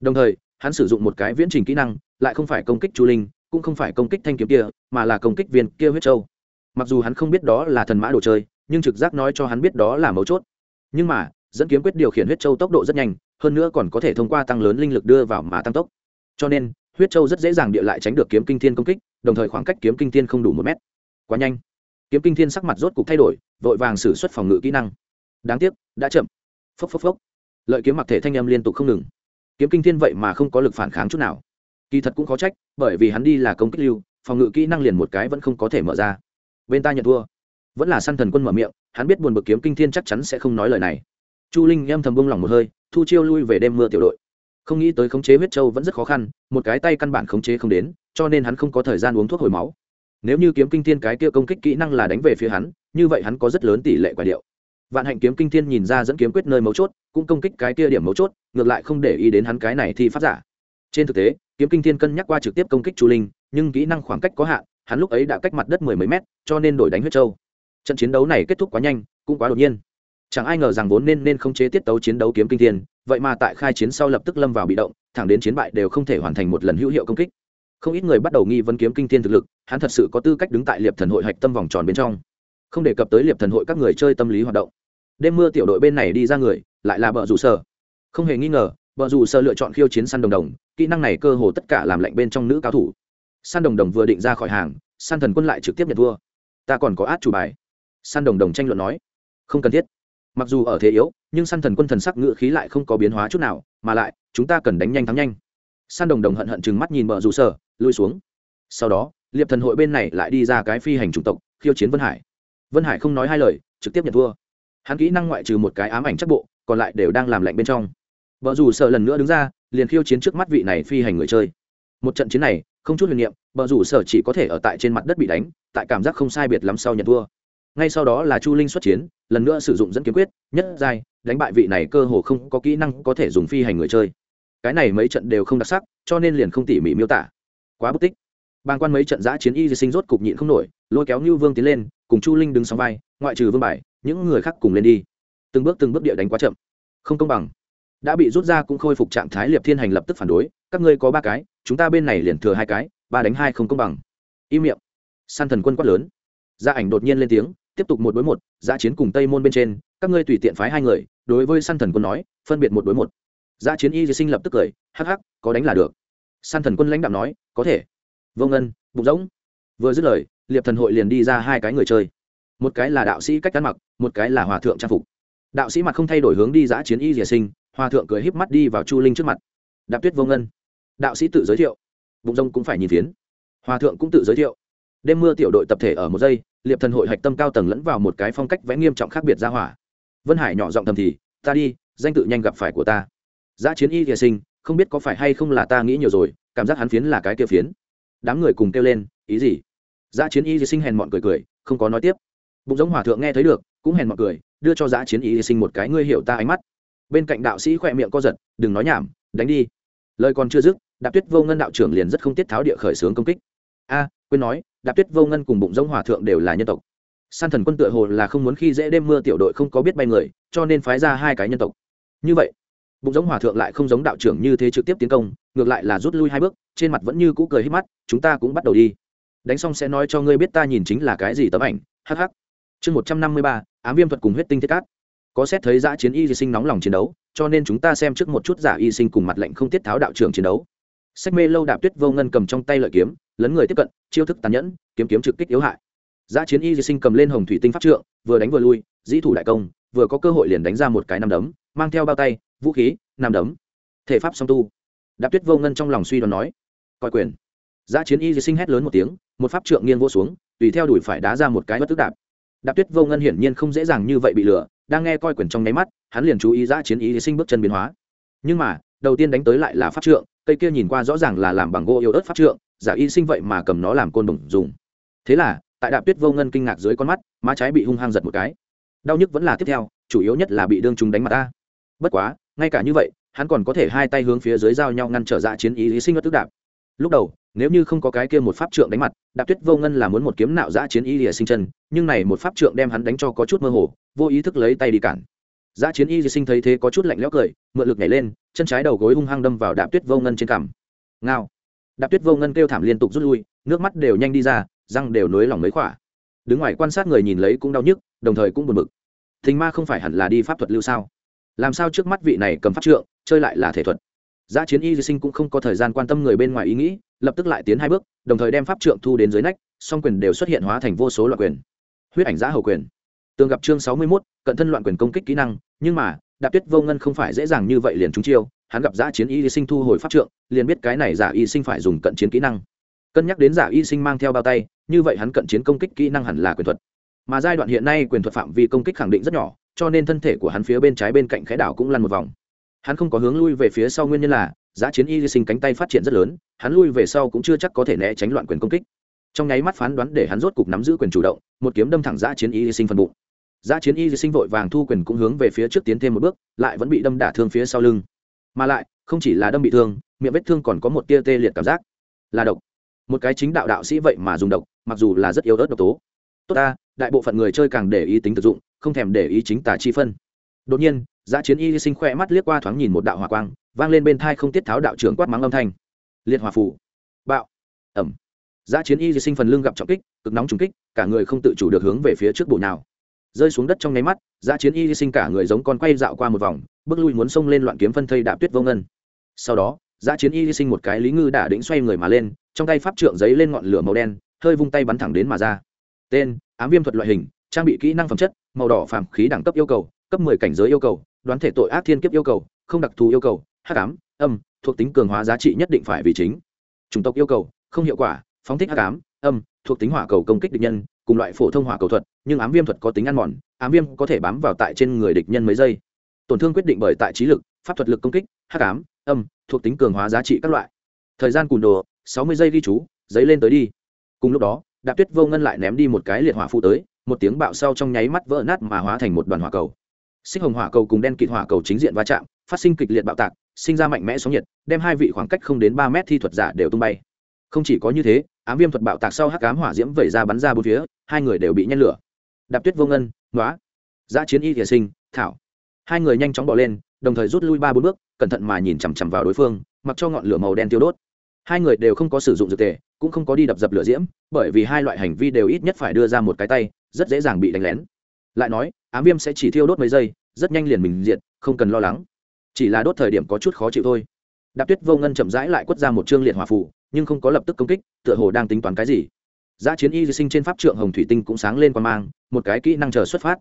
Đồng thời hắn sử dụng một cái viễn trình kỹ năng lại không phải công kích chu linh cũng không phải công kích thanh kiếm kia, mà là công kích viên kia huyết châu. Mặc dù hắn không biết đó là thần mã đồ chơi, nhưng trực giác nói cho hắn biết đó là mấu chốt. Nhưng mà, dẫn kiếm quyết điều khiển huyết châu tốc độ rất nhanh, hơn nữa còn có thể thông qua tăng lớn linh lực đưa vào mà tăng tốc. Cho nên, huyết châu rất dễ dàng địa lại tránh được kiếm kinh thiên công kích, đồng thời khoảng cách kiếm kinh thiên không đủ một mét. Quá nhanh. Kiếm kinh thiên sắc mặt rốt cục thay đổi, vội vàng xử suất phòng ngự kỹ năng. Đáng tiếc, đã chậm. Phốc phốc phốc. Lợi kiếm mặc thể thanh âm liên tục không ngừng. Kiếm kinh thiên vậy mà không có lực phản kháng chút nào kỳ thật cũng khó trách, bởi vì hắn đi là công kích lưu, phòng ngự kỹ năng liền một cái vẫn không có thể mở ra. Bên ta nhận thua. Vẫn là săn thần quân mở miệng, hắn biết buồn bực kiếm kinh thiên chắc chắn sẽ không nói lời này. Chu linh em thầm bông lòng một hơi, thu chiêu lui về đêm mưa tiểu đội. Không nghĩ tới khống chế huyết châu vẫn rất khó khăn, một cái tay căn bản khống chế không đến, cho nên hắn không có thời gian uống thuốc hồi máu. Nếu như kiếm kinh thiên cái kia công kích kỹ năng là đánh về phía hắn, như vậy hắn có rất lớn tỷ lệ quả điệu. Vạn hạnh kiếm kinh thiên nhìn ra dẫn kiếm quyết nơi mấu chốt, cũng công kích cái kia điểm mấu chốt, ngược lại không để ý đến hắn cái này thì phát giả. Trên thực tế kiếm kinh thiên cân nhắc qua trực tiếp công kích chu linh, nhưng kỹ năng khoảng cách có hạn, hắn lúc ấy đã cách mặt đất mười mấy mét, cho nên đổi đánh huyết châu. Trận chiến đấu này kết thúc quá nhanh, cũng quá đột nhiên. Chẳng ai ngờ rằng vốn nên nên không chế tiết tấu chiến đấu kiếm kinh thiên, vậy mà tại khai chiến sau lập tức lâm vào bị động, thẳng đến chiến bại đều không thể hoàn thành một lần hữu hiệu công kích. Không ít người bắt đầu nghi vấn kiếm kinh thiên thực lực, hắn thật sự có tư cách đứng tại liệp thần hội hạch tâm vòng tròn bên trong. Không đề cập tới liệp thần hội các người chơi tâm lý hoạt động. Đêm mưa tiểu đội bên này đi ra người, lại là bợ rủ sở. Không hề nghi ngờ bờ dù sợ lựa chọn khiêu chiến săn đồng đồng, kỹ năng này cơ hồ tất cả làm lạnh bên trong nữ cao thủ. Săn đồng đồng vừa định ra khỏi hàng săn thần quân lại trực tiếp nhận thua. Ta còn có át chủ bài. Săn đồng đồng tranh luận nói, không cần thiết. Mặc dù ở thế yếu, nhưng săn thần quân thần sắc ngự khí lại không có biến hóa chút nào, mà lại, chúng ta cần đánh nhanh thắng nhanh. Săn đồng đồng hận hận chừng mắt nhìn bờ dù sợ lui xuống. Sau đó, liệp thần hội bên này lại đi ra cái phi hành chủng tộc, khiêu chiến vân hải. Vân hải không nói hai lời, trực tiếp nhận thua. Hắn kỹ năng ngoại trừ một cái ám ảnh chắc bộ, còn lại đều đang làm lạnh bên trong vợ rủ sợ lần nữa đứng ra, liền khiêu chiến trước mắt vị này phi hành người chơi. Một trận chiến này, không chút huyền niệm vợ rủ sợ chỉ có thể ở tại trên mặt đất bị đánh, tại cảm giác không sai biệt lắm sau nhận thua. Ngay sau đó là chu linh xuất chiến, lần nữa sử dụng dẫn kiếm quyết, nhất giai, đánh bại vị này cơ hồ không có kỹ năng có thể dùng phi hành người chơi. Cái này mấy trận đều không đặc sắc, cho nên liền không tỉ mỉ miêu tả. Quá bất tích. Bàng quan mấy trận giã chiến y di sinh rốt cục nhịn không nổi, lôi kéo như vương tiến lên, cùng chu linh đứng sóng vai, ngoại trừ vương bài, những người khác cùng lên đi. Từng bước từng bước địa đánh quá chậm. Không công bằng đã bị rút ra cũng khôi phục trạng thái liệp thiên hành lập tức phản đối, các ngươi có ba cái, chúng ta bên này liền thừa hai cái, ba đánh hai không công bằng. Im miệng. San thần quân quát lớn. Gia ảnh đột nhiên lên tiếng, tiếp tục một đối một giã chiến cùng tây môn bên trên, các ngươi tùy tiện phái hai người, đối với san thần quân nói, phân biệt một đối một. Giã chiến y di sinh lập tức cười, hắc hắc, có đánh là được. San thần quân lãnh đạo nói, có thể. Vô ngân, bụng rỗng. Vừa dứt lời, liệp thần hội liền đi ra hai cái người chơi. Một cái là đạo sĩ cách ăn mặc, một cái là hòa thượng trang phục. Đạo sĩ mặt không thay đổi hướng đi giã chiến y vệ sinh hòa thượng cười híp mắt đi vào chu linh trước mặt. Đạp tuyết vô ngân. Đạo sĩ tự giới thiệu. Bụng rông cũng phải nhìn phiến. Hòa thượng cũng tự giới thiệu. Đêm mưa tiểu đội tập thể ở một giây, liệp thần hội hạch tâm cao tầng lẫn vào một cái phong cách vẽ nghiêm trọng khác biệt ra hỏa. Vân hải nhỏ giọng thầm thì, ta đi, danh tự nhanh gặp phải của ta. Giã chiến y rìa sinh, không biết có phải hay không là ta nghĩ nhiều rồi, cảm giác hắn phiến là cái kia phiến. Đám người cùng kêu lên, ý gì? Giã chiến y rìa sinh hèn mọn cười cười, không có nói tiếp. Bụng giống hòa thượng nghe thấy được, cũng hèn mọn cười, đưa cho giã chiến Y ý sinh một cái, ngươi hiểu ta ánh mắt bên cạnh đạo sĩ khỏe miệng co giật, đừng nói nhảm, đánh đi. Lời còn chưa dứt, đạp tuyết vô ngân đạo trưởng liền rất không tiết tháo địa khởi xướng công kích. A, quên nói, đạp tuyết vô ngân cùng bụng giống hòa thượng đều là nhân tộc. San thần quân tựa hồ là không muốn khi dễ đêm mưa tiểu đội không có biết bay người, cho nên phái ra hai cái nhân tộc. Như vậy, bụng giống hòa thượng lại không giống đạo trưởng như thế trực tiếp tiến công, ngược lại là rút lui hai bước, trên mặt vẫn như cũ cười hít mắt, chúng ta cũng bắt đầu đi. Đánh xong sẽ nói cho ngươi biết ta nhìn chính là cái gì tấm ảnh. Hh chương một trăm năm mươi ba, ám viêm thuật cùng huyết tinh thiết cát có xét thấy giã chiến y di sinh nóng lòng chiến đấu, cho nên chúng ta xem trước một chút giả y sinh cùng mặt lệnh không tiết tháo đạo trưởng chiến đấu. Sách mê lâu đạp tuyết vô ngân cầm trong tay lợi kiếm, lấn người tiếp cận, chiêu thức tàn nhẫn, kiếm kiếm trực kích yếu hại. Giã chiến y di sinh cầm lên hồng thủy tinh pháp trượng, vừa đánh vừa lui, dĩ thủ đại công, vừa có cơ hội liền đánh ra một cái nằm đấm, mang theo bao tay, vũ khí nằm đấm. Thể pháp song tu. Đạp tuyết vô ngân trong lòng suy đoán nói, coi quyền. Giã chiến y di sinh hét lớn một tiếng, một pháp trượng nghiêng vô xuống, tùy theo đuổi phải đá ra một cái bất tức đạp. Đạp tuyết vô ngân hiển nhiên không dễ dàng như vậy bị lừa đang nghe coi quyển trong nháy mắt, hắn liền chú ý giã chiến ý sinh bước chân biến hóa. Nhưng mà, đầu tiên đánh tới lại là pháp trượng, cây kia nhìn qua rõ ràng là làm bằng gỗ yêu ớt pháp trượng, giả y sinh vậy mà cầm nó làm côn đồng dùng. Thế là, tại đạp tuyết vô ngân kinh ngạc dưới con mắt, má trái bị hung hăng giật một cái. Đau nhức vẫn là tiếp theo, chủ yếu nhất là bị đương chúng đánh mặt ta. Bất quá, ngay cả như vậy, hắn còn có thể hai tay hướng phía dưới giao nhau ngăn trở dạ chiến ý sinh bất tức đạp. Lúc đầu nếu như không có cái kia một pháp trượng đánh mặt, đạp tuyết vô ngân là muốn một kiếm nạo giã chiến y lìa sinh chân, nhưng này một pháp trượng đem hắn đánh cho có chút mơ hồ, vô ý thức lấy tay đi cản. Giã chiến y sinh thấy thế có chút lạnh lẽo cười, mượn lực nhảy lên, chân trái đầu gối hung hăng đâm vào đạp tuyết vô ngân trên cằm. Ngao. Đạp tuyết vô ngân kêu thảm liên tục rút lui, nước mắt đều nhanh đi ra, răng đều nối lòng mấy khỏa. Đứng ngoài quan sát người nhìn lấy cũng đau nhức, đồng thời cũng buồn bực. Thình ma không phải hẳn là đi pháp thuật lưu sao? Làm sao trước mắt vị này cầm pháp trượng, chơi lại là thể thuật? Giá chiến y di sinh cũng không có thời gian quan tâm người bên ngoài ý nghĩ, lập tức lại tiến hai bước, đồng thời đem pháp trượng thu đến dưới nách, song quyền đều xuất hiện hóa thành vô số loại quyền. Huyết ảnh giá hầu quyền. Tường gặp chương sáu mươi mốt, cận thân loạn quyền công kích kỹ năng, nhưng mà, đạp tuyết vô ngân không phải dễ dàng như vậy liền trúng chiêu, hắn gặp Giá chiến y sinh thu hồi pháp trượng, liền biết cái này giả y sinh phải dùng cận chiến kỹ năng. Cân nhắc đến giả y sinh mang theo bao tay, như vậy hắn cận chiến công kích kỹ năng hẳn là quyền thuật. Mà giai đoạn hiện nay quyền thuật phạm vi công kích khẳng định rất nhỏ, cho nên thân thể của hắn phía bên trái bên cạnh khẽ đảo cũng lăn một vòng hắn không có hướng lui về phía sau nguyên nhân là, giá chiến y sinh cánh tay phát triển rất lớn, hắn lui về sau cũng chưa chắc có thể né tránh loạn quyền công kích. Trong nháy mắt phán đoán để hắn rốt cục nắm giữ quyền chủ động, một kiếm đâm thẳng giá chiến y sinh phần bụng. Giá chiến y sinh vội vàng thu quyền cũng hướng về phía trước tiến thêm một bước, lại vẫn bị đâm đả thương phía sau lưng. Mà lại, không chỉ là đâm bị thương, miệng vết thương còn có một tia tê liệt cảm giác. Là độc. Một cái chính đạo đạo sĩ vậy mà dùng độc, mặc dù là rất yếu ớt độc tố. Tốt ta, đại bộ phận người chơi càng để ý tính thực dụng, không thèm để ý chính tà chi phân đột nhiên giá chiến y sinh khoe mắt liếc qua thoáng nhìn một đạo hỏa quang, vang lên bên thai không tiết tháo đạo trưởng quát mắng âm thanh. Liệt hòa phủ bạo. Ẩm. Giá chiến y sinh phần lưng gặp trọng kích, cực nóng trùng kích, cả người không tự chủ được hướng về phía trước bộ nào rơi xuống đất trong nháy mắt giá chiến y sinh cả người giống con quay dạo qua một vòng, bước lui muốn xông lên loạn kiếm phân thây đạp tuyết vô ngân. Sau đó giá chiến y sinh một cái lý ngư đả đĩnh xoay người mà lên, trong tay pháp trượng giấy lên ngọn lửa màu đen, hơi vung tay bắn thẳng đến mà ra. Tên, ám viêm thuật loại hình, trang bị kỹ năng phẩm chất, màu đỏ phàm khí đẳng cấp yêu cầu cấp mười cảnh giới yêu cầu, đoán thể tội ác thiên kiếp yêu cầu, không đặc thù yêu cầu, hắc ám, âm, thuộc tính cường hóa giá trị nhất định phải vì chính. Chủng tộc yêu cầu, không hiệu quả, phóng thích hắc ám, âm, thuộc tính hỏa cầu công kích địch nhân, cùng loại phổ thông hỏa cầu thuật, nhưng ám viêm thuật có tính ăn mòn, ám viêm có thể bám vào tại trên người địch nhân mấy giây. Tổn thương quyết định bởi tại trí lực, pháp thuật lực công kích, hắc ám, âm, thuộc tính cường hóa giá trị các loại. Thời gian cùn đồ, sáu mươi giây ghi chú, giấy lên tới đi. Cùng lúc đó, đạp tuyết vô ngân lại ném đi một cái liệt hỏa phụ tới, một tiếng bạo sau trong nháy mắt vỡ nát mà hóa thành một đoàn hỏa cầu xích hồng hỏa cầu cùng đen kịt hỏa cầu chính diện va chạm, phát sinh kịch liệt bạo tạc, sinh ra mạnh mẽ sóng nhiệt, đem hai vị khoảng cách không đến ba mét thi thuật giả đều tung bay. Không chỉ có như thế, ám viêm thuật bạo tạc sau hắc ám hỏa diễm vẩy ra bắn ra bốn phía, hai người đều bị nhen lửa. Đạp tuyết vô ngân nói giã chiến y thiệt sinh, thảo. Hai người nhanh chóng bỏ lên, đồng thời rút lui ba bốn bước, cẩn thận mà nhìn chằm chằm vào đối phương, mặc cho ngọn lửa màu đen tiêu đốt. Hai người đều không có sử dụng dược tề, cũng không có đi đập dập lửa diễm, bởi vì hai loại hành vi đều ít nhất phải đưa ra một cái tay, rất dễ dàng bị đánh lén. Lại nói ám viêm sẽ chỉ thiêu đốt mấy giây, rất nhanh liền mình diệt, không cần lo lắng. Chỉ là đốt thời điểm có chút khó chịu thôi. Đạp tuyết vô ngân chậm rãi lại quất ra một chương liệt hỏa phủ nhưng không có lập tức công kích, tựa hồ đang tính toán cái gì. Giá chiến y sinh trên pháp trượng hồng thủy tinh cũng sáng lên quan mang, một cái kỹ năng chờ xuất phát.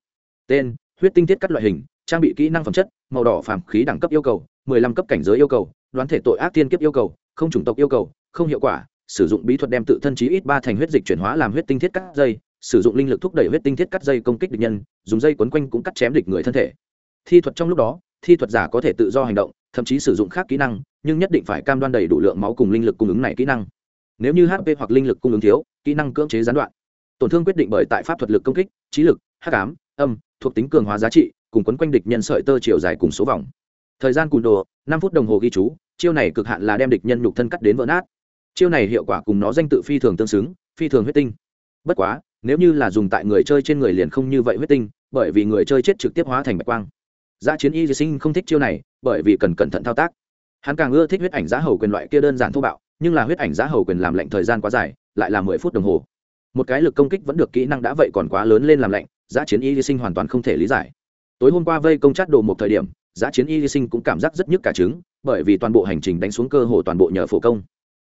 Tên, huyết tinh thiết cắt loại hình, trang bị kỹ năng phẩm chất, màu đỏ phàm khí đẳng cấp yêu cầu, mười lăm cấp cảnh giới yêu cầu, đoán thể tội ác tiên kiếp yêu cầu, không chủng tộc yêu cầu, không hiệu quả, sử dụng bí thuật đem tự thân chí ít ba thành huyết dịch chuyển hóa làm huyết tinh thiết cắt dây sử dụng linh lực thúc đẩy huyết tinh thiết cắt dây công kích địch nhân, dùng dây quấn quanh cũng cắt chém địch người thân thể. Thi thuật trong lúc đó, thi thuật giả có thể tự do hành động, thậm chí sử dụng khác kỹ năng, nhưng nhất định phải cam đoan đầy đủ lượng máu cùng linh lực cung ứng này kỹ năng. Nếu như hp hoặc linh lực cung ứng thiếu, kỹ năng cưỡng chế gián đoạn. Tổn thương quyết định bởi tại pháp thuật lực công kích, trí lực, hắc ám, âm, thuộc tính cường hóa giá trị, cùng quấn quanh địch nhân sợi tơ chiều dài cùng số vòng. Thời gian cùn đồ, năm phút đồng hồ ghi chú, chiêu này cực hạn là đem địch nhân nhục thân cắt đến vỡ nát. Chiêu này hiệu quả cùng nó danh tự phi thường tương xứng, phi thường huyết tinh. Bất quá nếu như là dùng tại người chơi trên người liền không như vậy huyết tinh, bởi vì người chơi chết trực tiếp hóa thành bạch quang. Giá chiến y sinh không thích chiêu này, bởi vì cần cẩn thận thao tác. Hắn càng ưa thích huyết ảnh giá hầu quyền loại kia đơn giản thô bạo, nhưng là huyết ảnh giá hầu quyền làm lệnh thời gian quá dài, lại là mười phút đồng hồ. Một cái lực công kích vẫn được kỹ năng đã vậy còn quá lớn lên làm lệnh giá chiến y sinh hoàn toàn không thể lý giải. Tối hôm qua vây công chát đồ một thời điểm, giá chiến y sinh cũng cảm giác rất nhức cả trứng, bởi vì toàn bộ hành trình đánh xuống cơ hồ toàn bộ nhờ phổ công.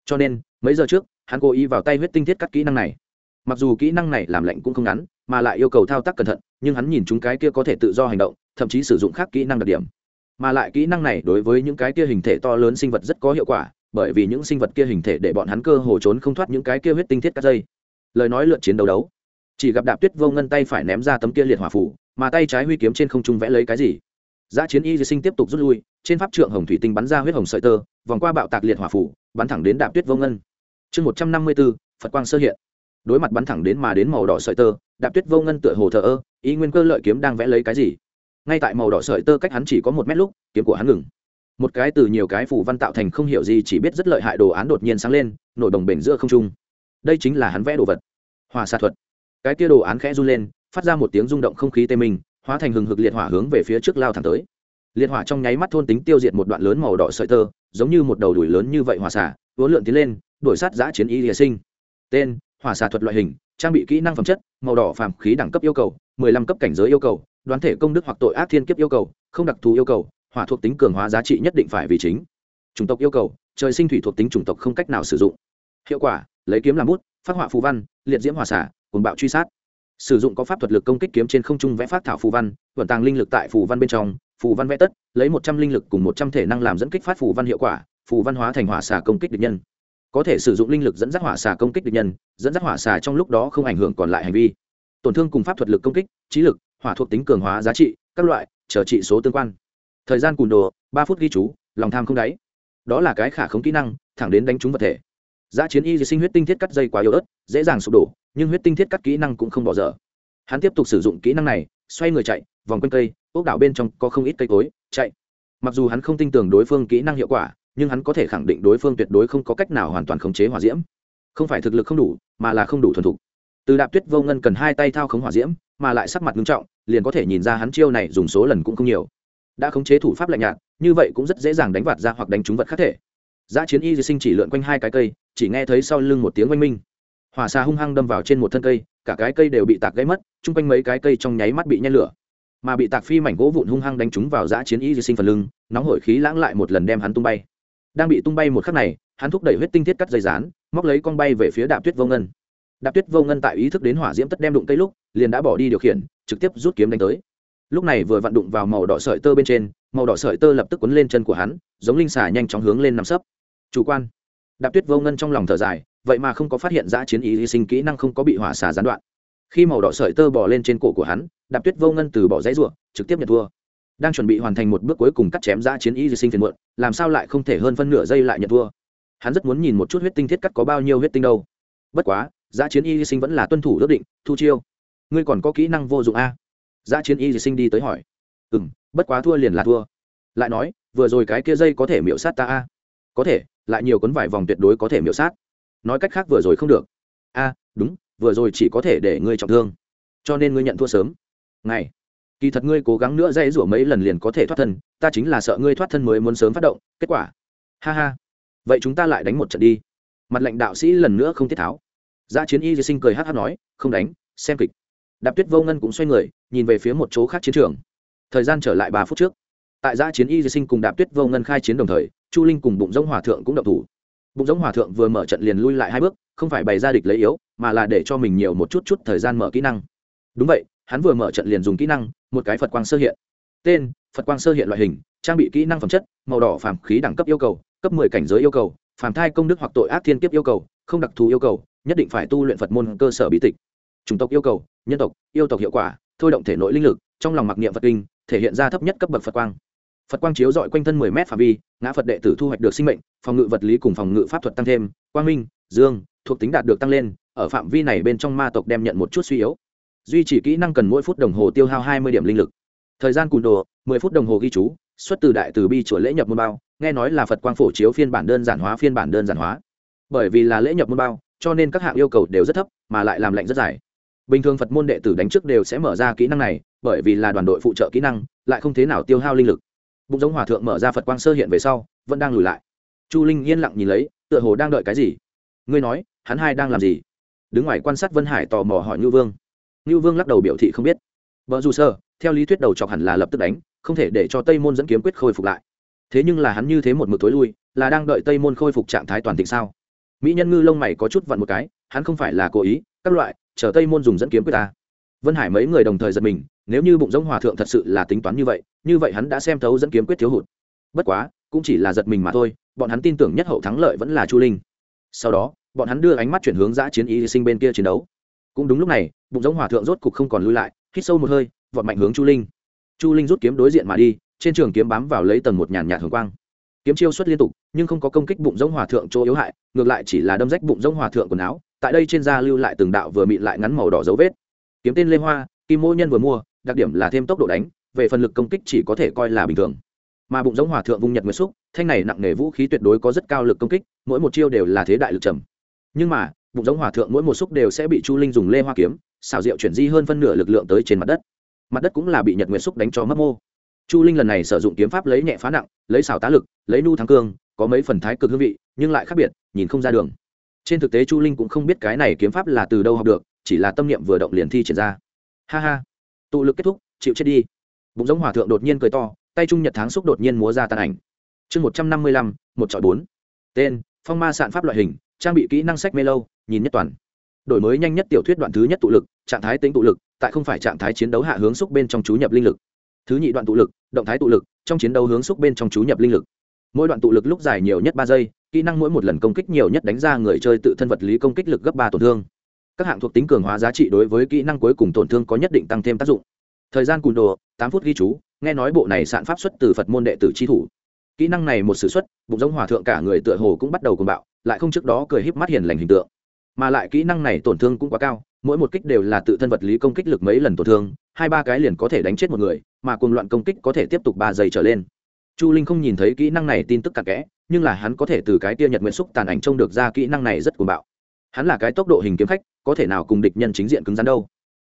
Cho nên, mấy giờ trước, hắn cố ý vào tay huyết tinh thiết cắt kỹ năng này mặc dù kỹ năng này làm lạnh cũng không ngắn mà lại yêu cầu thao tác cẩn thận nhưng hắn nhìn chúng cái kia có thể tự do hành động thậm chí sử dụng khác kỹ năng đặc điểm mà lại kỹ năng này đối với những cái kia hình thể to lớn sinh vật rất có hiệu quả bởi vì những sinh vật kia hình thể để bọn hắn cơ hồ trốn không thoát những cái kia huyết tinh thiết cắt dây lời nói lượt chiến đấu đấu chỉ gặp đạp tuyết vô ngân tay phải ném ra tấm kia liệt hỏa phủ mà tay trái huy kiếm trên không trung vẽ lấy cái gì Giá chiến y di sinh tiếp tục rút lui, trên pháp trượng hồng thủy tinh bắn ra huyết hồng sợi tơ, vòng qua bạo tạc liệt hỏa phủ, bắn thẳng đến Đạp Tuyết Vô Ngân. Chương một trăm năm mươi 154, Phật quang sơ hiện. Đối mặt bắn thẳng đến mà đến màu đỏ sợi tơ, Đạp Tuyết Vô Ngân tựa hồ thờ ơ, ý nguyên cơ lợi kiếm đang vẽ lấy cái gì? Ngay tại màu đỏ sợi tơ cách hắn chỉ có một mét lúc, kiếm của hắn ngừng. Một cái từ nhiều cái phủ văn tạo thành không hiểu gì chỉ biết rất lợi hại đồ án đột nhiên sáng lên, nổi đồng bể giữa không trung. Đây chính là hắn vẽ đồ vật. Hỏa xạ thuật. Cái kia đồ án khẽ run lên, phát ra một tiếng rung động không khí tê mình, hóa thành hừng hực liệt hỏa hướng về phía trước lao thẳng tới liệt hỏa trong nháy mắt thôn tính tiêu diệt một đoạn lớn màu đỏ sợi tơ giống như một đầu đuổi lớn như vậy hỏa xạ vốn lượn tiến lên đuổi sát giã chiến y địa sinh tên hỏa xạ thuật loại hình, trang bị kỹ năng phẩm chất, màu đỏ phàm khí đẳng cấp yêu cầu, mười lăm cấp cảnh giới yêu cầu, đoán thể công đức hoặc tội ác thiên kiếp yêu cầu, không đặc thù yêu cầu, hỏa thuộc tính cường hóa giá trị nhất định phải vì chính. Chủng tộc yêu cầu, trời sinh thủy thuộc tính chủng tộc không cách nào sử dụng. Hiệu quả, lấy kiếm làm bút, phát họa phù văn, liệt diễm hòa xả cuồng bạo truy sát. Sử dụng có pháp thuật lực công kích kiếm trên không trung vẽ phát thảo phù văn, vận tàng linh lực tại phù văn bên trong, phù văn vẽ tất, lấy một trăm linh lực cùng một trăm thể năng làm dẫn kích phát phù văn hiệu quả, phù văn hóa thành hỏa xả công kích địch nhân có thể sử dụng linh lực dẫn dắt hỏa xà công kích địch nhân, dẫn dắt hỏa xà trong lúc đó không ảnh hưởng còn lại hành vi. Tổn thương cùng pháp thuật lực công kích, trí lực, hỏa thuộc tính cường hóa giá trị, các loại, chờ trị số tương quan. Thời gian cùn đồ, ba phút ghi chú, lòng tham không đáy. Đó là cái khả không kỹ năng, thẳng đến đánh trúng vật thể. Giá chiến y sinh huyết tinh thiết cắt dây quá yếu ớt, dễ dàng sụp đổ, nhưng huyết tinh thiết cắt kỹ năng cũng không bỏ dở. Hắn tiếp tục sử dụng kỹ năng này, xoay người chạy, vòng quanh cây, ốc đảo bên trong có không ít cây cối, chạy. Mặc dù hắn không tin tưởng đối phương kỹ năng hiệu quả nhưng hắn có thể khẳng định đối phương tuyệt đối không có cách nào hoàn toàn khống chế hỏa diễm. Không phải thực lực không đủ, mà là không đủ thuần thục. Từ đạp tuyết vô ngân cần hai tay thao khống hỏa diễm, mà lại sắc mặt nghiêm trọng, liền có thể nhìn ra hắn chiêu này dùng số lần cũng không nhiều. Đã khống chế thủ pháp lạnh nhạt, như vậy cũng rất dễ dàng đánh vạt ra hoặc đánh trúng vật khác thể. Giá chiến y sinh chỉ lượn quanh hai cái cây, chỉ nghe thấy sau lưng một tiếng oanh minh. Hỏa xà hung hăng đâm vào trên một thân cây, cả cái cây đều bị tạc gãy mất, chung quanh mấy cái cây trong nháy mắt bị nhen lửa. Mà bị tạc phi mảnh gỗ vụn hung hăng đánh trúng vào giã chiến y sinh phần lưng, nóng hổi khí lãng lại một lần đem hắn tung bay đang bị tung bay một khắc này, hắn thúc đẩy huyết tinh thiết cắt dây rán móc lấy con bay về phía đạp tuyết vô ngân. Đạp tuyết vô ngân tại ý thức đến hỏa diễm tất đem đụng cây lúc, liền đã bỏ đi điều khiển, trực tiếp rút kiếm đánh tới. Lúc này vừa vặn đụng vào màu đỏ sợi tơ bên trên, màu đỏ sợi tơ lập tức quấn lên chân của hắn, giống linh xà nhanh chóng hướng lên nằm sấp. Chủ quan. Đạp tuyết vô ngân trong lòng thở dài, vậy mà không có phát hiện ra chiến ý hy sinh kỹ năng không có bị hỏa xà gián đoạn. Khi màu đỏ sợi tơ bỏ lên trên cổ của hắn, đạp tuyết vô ngân từ bỏ dãy ruộng trực tiếp nhận thua đang chuẩn bị hoàn thành một bước cuối cùng cắt chém ra chiến y hy sinh phiền muộn, làm sao lại không thể hơn phân nửa giây lại nhận thua? Hắn rất muốn nhìn một chút huyết tinh thiết cắt có bao nhiêu huyết tinh đâu. Bất quá giá chiến y sinh vẫn là tuân thủ ước định, thu chiêu. Ngươi còn có kỹ năng vô dụng a? Giá chiến y sinh đi tới hỏi. Ừ m bất quá thua liền là thua. Lại nói, vừa rồi cái kia dây có thể miễu sát ta a? Có thể, lại nhiều cuốn vải vòng tuyệt đối có thể miễu sát. Nói cách khác vừa rồi không được. A, đúng, vừa rồi chỉ có thể để ngươi trọng thương. Cho nên ngươi nhận thua sớm. Này kỳ thật ngươi cố gắng nữa dây rủa mấy lần liền có thể thoát thân, ta chính là sợ ngươi thoát thân mới muốn sớm phát động, kết quả. Ha ha. Vậy chúng ta lại đánh một trận đi. Mặt lệnh đạo sĩ lần nữa không thiết tháo. Giá chiến y di sinh cười hát hát nói, không đánh, xem kịch. Đạp tuyết vô ngân cũng xoay người, nhìn về phía một chỗ khác chiến trường. Thời gian trở lại ba phút trước. Tại giã chiến y di sinh cùng đạp tuyết vô ngân khai chiến đồng thời, chu linh cùng bụng giống hòa thượng cũng động thủ. Bụng giống hòa thượng vừa mở trận liền lui lại hai bước, không phải bày ra địch lấy yếu, mà là để cho mình nhiều một chút chút thời gian mở kỹ năng. Đúng vậy hắn vừa mở trận liền dùng kỹ năng, một cái phật quang sơ hiện. Tên, phật quang sơ hiện loại hình, trang bị kỹ năng phẩm chất, màu đỏ phàm khí đẳng cấp yêu cầu, cấp mười cảnh giới yêu cầu, phàm thai công đức hoặc tội ác thiên kiếp yêu cầu, không đặc thù yêu cầu, nhất định phải tu luyện phật môn cơ sở bí tịch. Chủng tộc yêu cầu, nhân tộc, yêu tộc hiệu quả, thôi động thể nội linh lực, trong lòng mặc niệm phật kinh, thể hiện ra thấp nhất cấp bậc phật quang. Phật quang chiếu dọi quanh thân mười m phạm vi, ngã phật đệ tử thu hoạch được sinh mệnh, phòng ngự vật lý cùng phòng ngự pháp thuật tăng thêm, quang minh, dương, thuộc tính đạt được tăng lên, ở phạm vi này bên trong ma tộc đem nhận một chút suy yếu duy trì kỹ năng cần mỗi phút đồng hồ tiêu hao hai mươi điểm linh lực. Thời gian cùn đồ, mười phút đồng hồ ghi chú, xuất từ đại từ bi chùa lễ nhập môn bao, nghe nói là phật quang phổ chiếu phiên bản đơn giản hóa, phiên bản đơn giản hóa. Bởi vì là lễ nhập môn bao, cho nên các hạng yêu cầu đều rất thấp, mà lại làm lệnh rất dài. Bình thường phật môn đệ tử đánh trước đều sẽ mở ra kỹ năng này, bởi vì là đoàn đội phụ trợ kỹ năng, lại không thế nào tiêu hao linh lực. Bụng giống hòa thượng mở ra phật quang sơ hiện về sau, vẫn đang lùi lại. Chu linh yên lặng nhìn lấy, tựa hồ đang đợi cái gì? Ngươi nói, hắn hai đang làm gì? Đứng ngoài quan sát vân hải tò mò hỏi Như vương. Nưu vương lắc đầu biểu thị không biết. Vợ dù sơ theo lý thuyết đầu chọc hẳn là lập tức đánh, không thể để cho tây môn dẫn kiếm quyết khôi phục lại. Thế nhưng là hắn như thế một mực tối lui, là đang đợi tây môn khôi phục trạng thái toàn thịnh sao? Mỹ nhân ngư lông mày có chút vặn một cái, hắn không phải là cố ý, các loại, chờ tây môn dùng dẫn kiếm quyết ta. Vân hải mấy người đồng thời giật mình, nếu như bụng giống hòa thượng thật sự là tính toán như vậy như vậy hắn đã xem thấu dẫn kiếm quyết thiếu hụt. Bất quá, cũng chỉ là giật mình mà thôi, bọn hắn tin tưởng nhất hậu thắng lợi vẫn là chu linh. Sau đó, bọn hắn đưa ánh mắt chuyển hướng giã chiến y sinh bên kia chiến đấu. Cũng đúng lúc này bụng giống hòa thượng rốt cục không còn lui lại, hít sâu một hơi, vọt mạnh hướng chu linh. Chu linh rút kiếm đối diện mà đi, trên trường kiếm bám vào lấy tầng một nhàn nhạt thường quang. Kiếm chiêu xuất liên tục, nhưng không có công kích bụng giống hòa thượng chỗ yếu hại, ngược lại chỉ là đâm rách bụng giống hòa thượng quần áo, tại đây trên da lưu lại từng đạo vừa mịn lại ngắn màu đỏ dấu vết. Kiếm tên lê hoa, kim mô nhân vừa mua, đặc điểm là thêm tốc độ đánh, về phần lực công kích chỉ có thể coi là bình thường. Mà bụng giống hòa thượng vung nhật nguyệt xúc, thanh này nặng nề vũ khí tuyệt đối có rất cao lực công kích, mỗi một chiêu đều là thế đại lực trầm. Nhưng mà bụng giống hòa thượng mỗi một xúc đều sẽ bị chu linh dùng lê hoa kiếm, xào rượu chuyển di hơn phân nửa lực lượng tới trên mặt đất. Mặt đất cũng là bị nhật nguyệt xúc đánh cho mất mô. Chu linh lần này sử dụng kiếm pháp lấy nhẹ phá nặng, lấy xảo tá lực, lấy nu thắng cương, có mấy phần thái cực hương vị, nhưng lại khác biệt, nhìn không ra đường. Trên thực tế chu linh cũng không biết cái này kiếm pháp là từ đâu học được, chỉ là tâm niệm vừa động liền thi triển ra. Ha ha. Tụ lực kết thúc, chịu chết đi. Bụng giống hòa thượng đột nhiên cười to, tay trung nhật tháng xúc đột nhiên múa ra tàn ảnh. Chương một trăm năm mươi lăm, một trọi bốn. Tên, phong ma sạn pháp loại hình, trang bị kỹ năng sách mê lâu nhìn nhất toàn. Đổi mới nhanh nhất tiểu thuyết đoạn thứ nhất tụ lực, trạng thái tính tụ lực, tại không phải trạng thái chiến đấu hạ hướng xúc bên trong chú nhập linh lực. Thứ nhị đoạn tụ lực, động thái tụ lực, trong chiến đấu hướng xúc bên trong chú nhập linh lực. Mỗi đoạn tụ lực lúc dài nhiều nhất ba giây, kỹ năng mỗi một lần công kích nhiều nhất đánh ra người chơi tự thân vật lý công kích lực gấp ba tổn thương. Các hạng thuộc tính cường hóa giá trị đối với kỹ năng cuối cùng tổn thương có nhất định tăng thêm tác dụng. Thời gian cùn đồ, tám phút ghi chú, nghe nói bộ này sạn pháp xuất từ phật môn đệ tử tri thủ. Kỹ năng này một s ử x u ấ t bụng giống hòa thượng cả người tựa hồ cũng bắt đầu cùng bạo, lại không trước đó cười híp mắt hiền lành hình tượng mà lại kỹ năng này tổn thương cũng quá cao, mỗi một kích đều là tự thân vật lý công kích lực mấy lần tổn thương, hai ba cái liền có thể đánh chết một người, mà cùng loạn công kích có thể tiếp tục ba giây trở lên. Chu linh không nhìn thấy kỹ năng này tin tức cặn kẽ, nhưng là hắn có thể từ cái tia nhật nguyện xúc tàn ảnh trông được ra kỹ năng này rất cuồng bạo. Hắn là cái tốc độ hình kiếm khách, có thể nào cùng địch nhân chính diện cứng rắn đâu.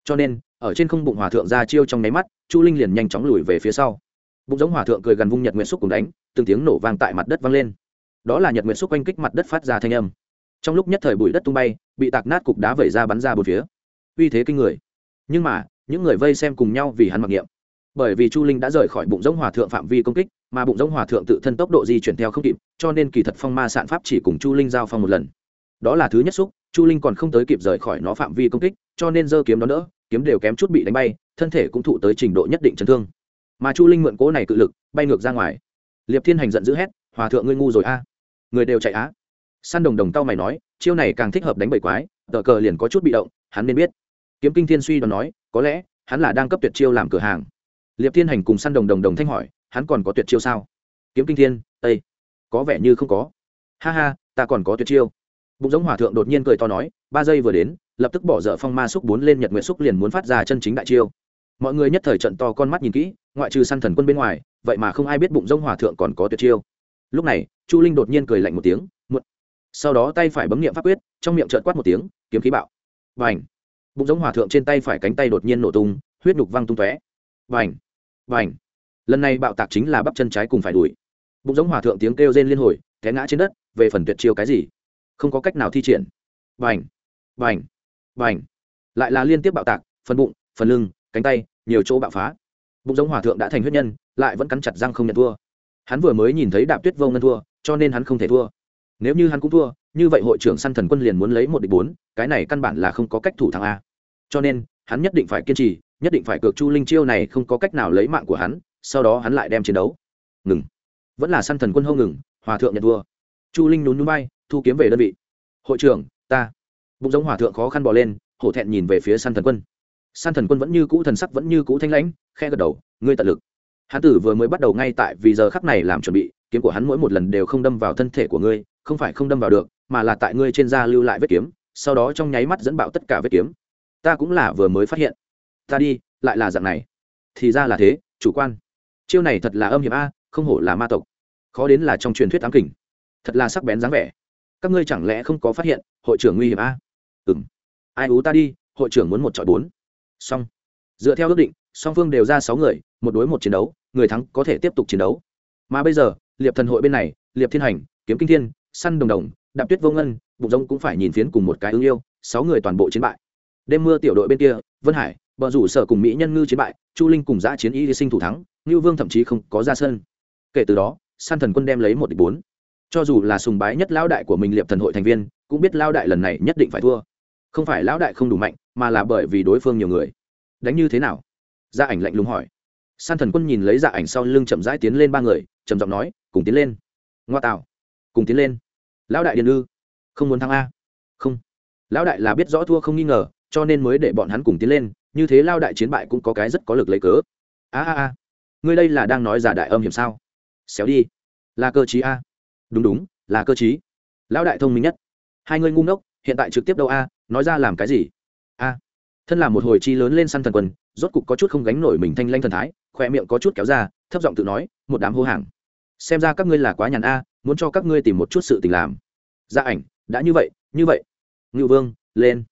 Cho nên, ở trên không bụng hòa thượng ra chiêu trong nháy mắt, chu linh liền nhanh chóng lùi về phía sau. Bụng giống hòa thượng cười gần vung nhật nguyện xúc cùng đánh, từng tiếng nổ vang tại mặt đất vang lên. Đó là nhật nguyện xúc quanh kích mặt đất phát ra thanh âm trong lúc nhất thời bụi đất tung bay, bị tạc nát cục đá vẩy ra bắn ra bốn phía. Uy thế kinh người. Nhưng mà, những người vây xem cùng nhau vì hắn mặc niệm. Bởi vì chu linh đã rời khỏi bụng giống hòa thượng phạm vi công kích, mà bụng giống hòa thượng tự thân tốc độ di chuyển theo không kịp, cho nên kỳ thật phong ma sạn pháp chỉ cùng chu linh giao phong một lần. Đó là thứ nhất xúc, chu linh còn không tới kịp rời khỏi nó phạm vi công kích, cho nên giơ kiếm đó nữa kiếm đều kém chút bị đánh bay, thân thể cũng thụ tới trình độ nhất định chấn thương. Mà chu linh mượn cố này cự lực, bay ngược ra ngoài. Liệp thiên hành giận dữ hét, hòa thượng ngươi ngu rồi a. Người đều chạy á săn đồng đồng tao mày nói, chiêu này càng thích hợp đánh bậy quái, tờ cờ liền có chút bị động, hắn nên biết. Kiếm kinh thiên suy đoán nói, có lẽ, hắn là đang cấp tuyệt chiêu làm cửa hàng. Liệp thiên hành cùng săn đồng đồng đồng thanh hỏi, hắn còn có tuyệt chiêu sao? Kiếm kinh thiên ây có vẻ như không có. Ha ha, ta còn có tuyệt chiêu. Bụng giống hòa thượng đột nhiên cười to nói, ba giây vừa đến, lập tức bỏ dở phong ma xúc bốn lên nhật nguyện xúc liền muốn phát ra chân chính đại chiêu. Mọi người nhất thời trận to con mắt nhìn kỹ, ngoại trừ săn thần quân bên ngoài, vậy mà không ai biết bụng giống hòa thượng còn có tuyệt chiêu. Lúc này, chu linh đột nhiên cười lạnh một tiếng sau đó tay phải bấm nghiệm pháp quyết, trong miệng trợn quát một tiếng, kiếm khí bạo. Và ảnh bụng giống hòa thượng trên tay phải cánh tay đột nhiên nổ tung, huyết nhục văng tung tóe. Và ảnh và ảnh lần này bạo tạc chính là bắp chân trái cùng phải đuổi bụng giống hòa thượng tiếng kêu rên liên hồi, té ngã trên đất, về phần tuyệt chiêu cái gì? Không có cách nào thi triển. Và ảnh và ảnh và ảnh lại là liên tiếp bạo tạc, phần bụng, phần lưng, cánh tay, nhiều chỗ bạo phá. Bụng giống hòa thượng đã thành huyết nhân, lại vẫn cắn chặt răng không nhận thua. Hắn vừa mới nhìn thấy đạp tuyết vô ngân thua, cho nên hắn không thể thua nếu như hắn cũng thua, như vậy hội trưởng săn thần quân liền muốn lấy một địch bốn, cái này căn bản là không có cách thủ thắng a. Cho nên, hắn nhất định phải kiên trì, nhất định phải cược chu linh chiêu này không có cách nào lấy mạng của hắn, sau đó hắn lại đem chiến đấu. Ngừng. Vẫn là săn thần quân hâu ngừng, hòa thượng nhận thua. Chu linh nhún núi bay thu kiếm về đơn vị. Hội trưởng, ta. Bụng giống hòa thượng khó khăn bỏ lên, hổ thẹn nhìn về phía săn thần quân. Săn thần quân vẫn như cũ thần sắc vẫn như cũ thanh lãnh khe gật đầu, ngươi tận lực. Hắn tử vừa mới bắt đầu ngay tại vì giờ khắc này làm chuẩn bị, kiếm của hắn mỗi một lần đều không đâm vào thân thể của ngươi không phải không đâm vào được, mà là tại ngươi trên da lưu lại vết kiếm, sau đó trong nháy mắt dẫn bạo tất cả vết kiếm. Ta cũng là vừa mới phát hiện. Ta đi, lại là dạng này. Thì ra là thế, chủ quan. Chiêu này thật là âm hiểm a, không hổ là ma tộc. Khó đến là trong truyền thuyết ám kình. Thật là sắc bén dáng vẻ. Các ngươi chẳng lẽ không có phát hiện, hội trưởng nguy hiểm a? Ừ m ai ú ta đi, hội trưởng muốn một chọi bốn. Xong. Dựa theo ước định, song phương đều ra sáu người, một đối một chiến đấu, người thắng có thể tiếp tục chiến đấu. Mà bây giờ, liệp thần hội bên này, liệp thiên hành, kiếm kinh thiên săn đồng đồng, đạp tuyết vô ngân, bụng rông cũng phải nhìn phiến cùng một cái ứng yêu, sáu người toàn bộ chiến bại. Đêm mưa tiểu đội bên kia, vân hải, bờ rủ sở cùng mỹ nhân ngư chiến bại, chu linh cùng giã chiến y hy sinh thủ thắng ngư vương thậm chí không có ra sân. Kể từ đó, san thần quân đem lấy một địch bốn. Cho dù là sùng bái nhất lão đại của mình liệp thần hội thành viên, cũng biết lão đại lần này nhất định phải thua. Không phải lão đại không đủ mạnh, mà là bởi vì đối phương nhiều người. Đánh như thế nào? Gia ảnh lạnh lùng hỏi. San thần quân nhìn lấy dạ ảnh sau lưng chậm rãi tiến lên ba người, trầm giọng nói, cùng tiến lên. Ngoa tạo cùng tiến lên. Lão đại điện ư không muốn thắng a. Không. Lão đại là biết rõ thua không nghi ngờ cho nên mới để bọn hắn cùng tiến lên như thế lao đại chiến bại cũng có cái rất có lực lấy cớ. A a a. Ngươi đây là đang nói giả đại âm hiểm sao? Xéo đi. Là cơ chí a. Đúng đúng là cơ chí. Lão đại thông minh nhất. Hai ngươi ngu ngốc hiện tại trực tiếp đâu a nói ra làm cái gì? A. Thân là một hồi chi lớn lên săn thần quần, rốt cục có chút không gánh nổi mình thanh lanh thần thái khoe miệng có chút kéo ra thấp giọng tự nói một đám hô hàng xem ra các ngươi là quá nhàn a muốn cho các ngươi tìm một chút sự tình làm. Gia ảnh, đã như vậy như vậy. Ngưu vương, lên.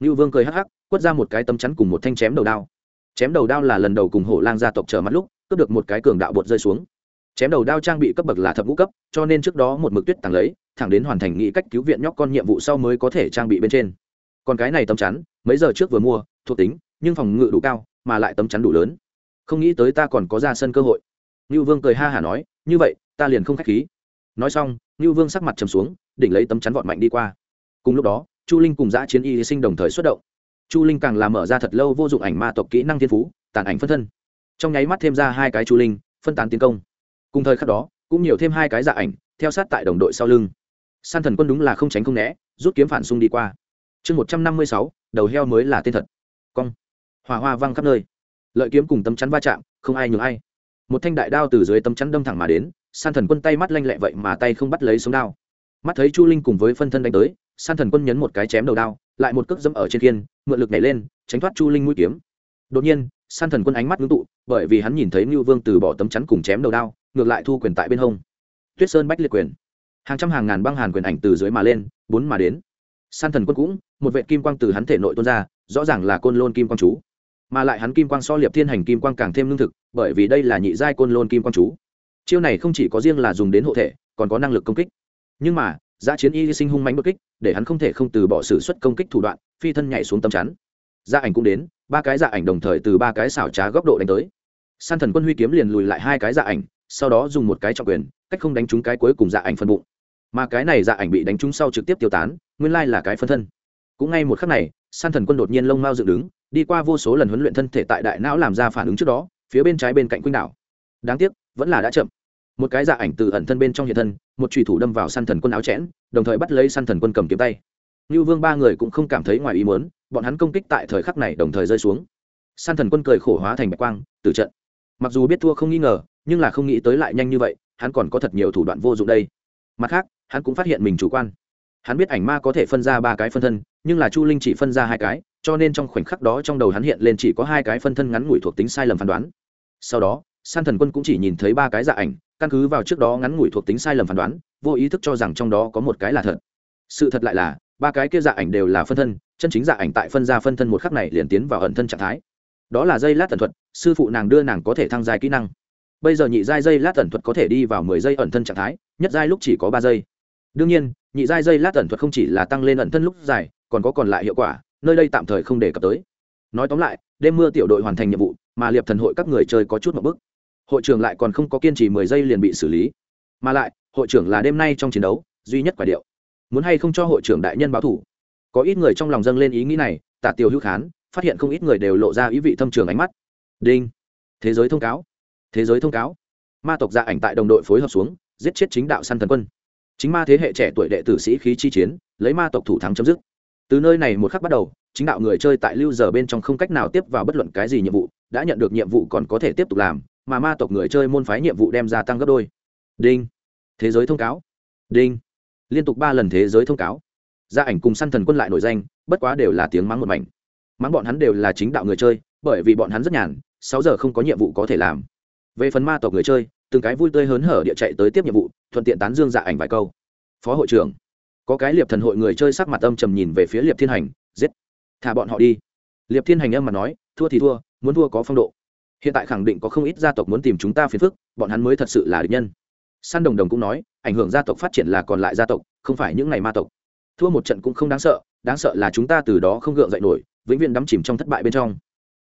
Ngưu vương cười hắc hắc, quất ra một cái tấm chắn cùng một thanh chém đầu đao. Chém đầu đao là lần đầu cùng hổ lang gia tộc trở mắt lúc, cướp được một cái cường đạo bột rơi xuống. Chém đầu đao trang bị cấp bậc là thập ngũ cấp, cho nên trước đó một mực tuyết tàng lấy, thẳng đến hoàn thành nghị cách cứu viện nhóc con nhiệm vụ sau mới có thể trang bị bên trên. Còn cái này tấm chắn, mấy giờ trước vừa mua, thuộc tính, nhưng phòng ngự đủ cao, mà lại tấm chắn đủ lớn. Không nghĩ tới ta còn có ra sân cơ hội. Ngưu vương cười ha hả nói, như vậy, ta liền không k h á c h khí nói xong, ngưu vương sắc mặt trầm xuống, đỉnh lấy tấm chắn vọt mạnh đi qua. Cùng lúc đó, chu linh cùng giã chiến y sinh đồng thời xuất động. Chu linh càng làm mở ra thật lâu vô dụng ảnh ma tộc kỹ năng thiên phú, tàn ảnh phân thân. Trong nháy mắt thêm ra hai cái chu linh, phân tán tiến công. Cùng thời khắc đó, cũng nhiều thêm hai cái dạ ảnh, theo sát tại đồng đội sau lưng. San thần quân đúng là không tránh không né, rút kiếm phản xung đi qua. Chương một trăm năm mươi sáu, đầu heo mới là tên thật. Cong. Hỏa hoa văng khắp nơi. Lợi kiếm cùng tấm chắn va chạm, không ai nhường ai. Một thanh đại đao từ dưới tấm chắn đâm thẳng mà đến san thần quân tay mắt lanh lẹ vậy mà tay không bắt lấy sống đao. Mắt thấy chu linh cùng với phân thân đánh tới, san thần quân nhấn một cái chém đầu đao, lại một cước dẫm ở trên kiên mượn lực nhảy lên, tránh thoát chu linh mũi kiếm. Đột nhiên, san thần quân ánh mắt ngưng tụ, bởi vì hắn nhìn thấy ngưu vương từ bỏ tấm chắn cùng chém đầu đao, ngược lại thu quyền tại bên hông. Tuyết sơn bách liệt quyền. Hàng trăm hàng ngàn băng hàn quyền ảnh từ dưới mà lên, bốn mà đến. San thần quân cũng, một vệ kim quang từ hắn thể nội tuôn ra, rõ ràng là côn lôn kim quang chú. Mà lại hắn kim quang so liệp thiên hành kim quang càng thêm lương thực, bởi vì đây là nhị giai côn lôn kim quang chú chiêu này không chỉ có riêng là dùng đến hộ thể, còn có năng lực công kích. Nhưng mà giá chiến y sinh hung mánh bất kích, để hắn không thể không từ bỏ sự xuất công kích thủ đoạn, phi thân nhảy xuống tầm chắn. Gia ảnh cũng đến, ba cái dạ ảnh đồng thời từ ba cái xảo trá góc độ đánh tới. San thần quân huy kiếm liền lùi lại hai cái dạ ảnh, sau đó dùng một cái trọng quyền, cách không đánh trúng cái cuối cùng dạ ảnh phân bụng. Mà cái này dạ ảnh bị đánh trúng sau trực tiếp tiêu tán, nguyên lai là cái phân thân. Cũng ngay một khắc này, san thần quân đột nhiên lông mau dựng đứng, đi qua vô số lần huấn luyện thân thể tại đại não làm ra phản ứng trước đó, phía bên trái bên cạnh quýnh đảo. Đáng tiếc vẫn là đã chậm. Một cái dạ ảnh từ ẩn thân bên trong hiện thân, một trùy thủ đâm vào săn thần quân áo chẽn, đồng thời bắt lấy săn thần quân cầm kiếm tay. Như vương ba người cũng không cảm thấy ngoài ý muốn, bọn hắn công kích tại thời khắc này đồng thời rơi xuống. Săn thần quân cười khổ hóa thành bạch quang từ trận. Mặc dù biết thua không nghi ngờ, nhưng là không nghĩ tới lại nhanh như vậy, hắn còn có thật nhiều thủ đoạn vô dụng đây. Mặt khác, hắn cũng phát hiện mình chủ quan. Hắn biết ảnh ma có thể phân ra ba cái phân thân, nhưng là chu linh chỉ phân ra hai cái, cho nên trong khoảnh khắc đó trong đầu hắn hiện lên chỉ có hai cái phân thân ngắn ngủi thuộc tính sai lầm phán đoán. Sau đó san thần quân cũng chỉ nhìn thấy ba cái dạ ảnh, căn cứ vào trước đó ngắn ngủi thuộc tính sai lầm phán đoán, vô ý thức cho rằng trong đó có một cái là thật. Sự thật lại là, ba cái kia dạ ảnh đều là phân thân, chân chính dạ ảnh tại phân ra phân thân một khắc này liền tiến vào ẩn thân trạng thái. Đó là dây lát ẩn thuật, sư phụ nàng đưa nàng có thể thăng dài kỹ năng. Bây giờ nhị giai dây lát ẩn thuật có thể đi vào mười giây ẩn thân trạng thái, nhất giai lúc chỉ có ba giây. Đương nhiên, nhị giai dây lát ẩn thuật không chỉ là tăng lên ẩn thân lúc dài, còn có còn lại hiệu quả, nơi đây tạm thời không đề cập tới. Nói tóm lại, đêm mưa tiểu đội hoàn thành nhiệm vụ, mà liệp thần hội các người chơi có chút một bức hội trưởng lại còn không có kiên trì mười giây liền bị xử lý. Mà lại, hội trưởng là đêm nay trong chiến đấu, duy nhất quả điệu. Muốn hay không cho hội trưởng đại nhân báo thủ? Có ít người trong lòng dâng lên ý nghĩ này, tả tiêu hữu khán, phát hiện không ít người đều lộ ra ý vị thâm trường ánh mắt. Đinh. Thế giới thông cáo. Thế giới thông cáo. Ma tộc gia ảnh tại đồng đội phối hợp xuống, giết chết chính đạo săn thần quân. Chính ma thế hệ trẻ tuổi đệ tử sĩ khí chi chiến, lấy ma tộc thủ thắng chấm dứt. Từ nơi này một khắc bắt đầu, chính đạo người chơi tại lưu giờ bên trong không cách nào tiếp vào bất luận cái gì nhiệm vụ, đã nhận được nhiệm vụ còn có thể tiếp tục làm mà ma tộc người chơi môn phái nhiệm vụ đem ra tăng gấp đôi. Đinh. Thế giới thông cáo. Đinh. Liên tục ba lần thế giới thông cáo. Gia ảnh cùng săn thần quân lại nổi danh, bất quá đều là tiếng mắng một mảnh. Mắng bọn hắn đều là chính đạo người chơi, bởi vì bọn hắn rất nhàn, sáu giờ không có nhiệm vụ có thể làm. Về phần ma tộc người chơi, từng cái vui tươi hớn hở địa chạy tới tiếp nhiệm vụ, thuận tiện tán dương dạ ảnh vài câu. Phó hội trưởng. Có cái liệp thần hội người chơi sắc mặt âm trầm nhìn về phía liệp thiên hành, giết. Thả bọn họ đi. Liệp thiên hành âm mà nói, thua thì thua, muốn thua có phong độ hiện tại khẳng định có không ít gia tộc muốn tìm chúng ta phiền phức, bọn hắn mới thật sự là địch nhân. San đồng đồng cũng nói, ảnh hưởng gia tộc phát triển là còn lại gia tộc, không phải những ngày ma tộc. Thua một trận cũng không đáng sợ đáng sợ là chúng ta từ đó không gượng dậy nổi, vĩnh viễn đắm chìm trong thất bại bên trong.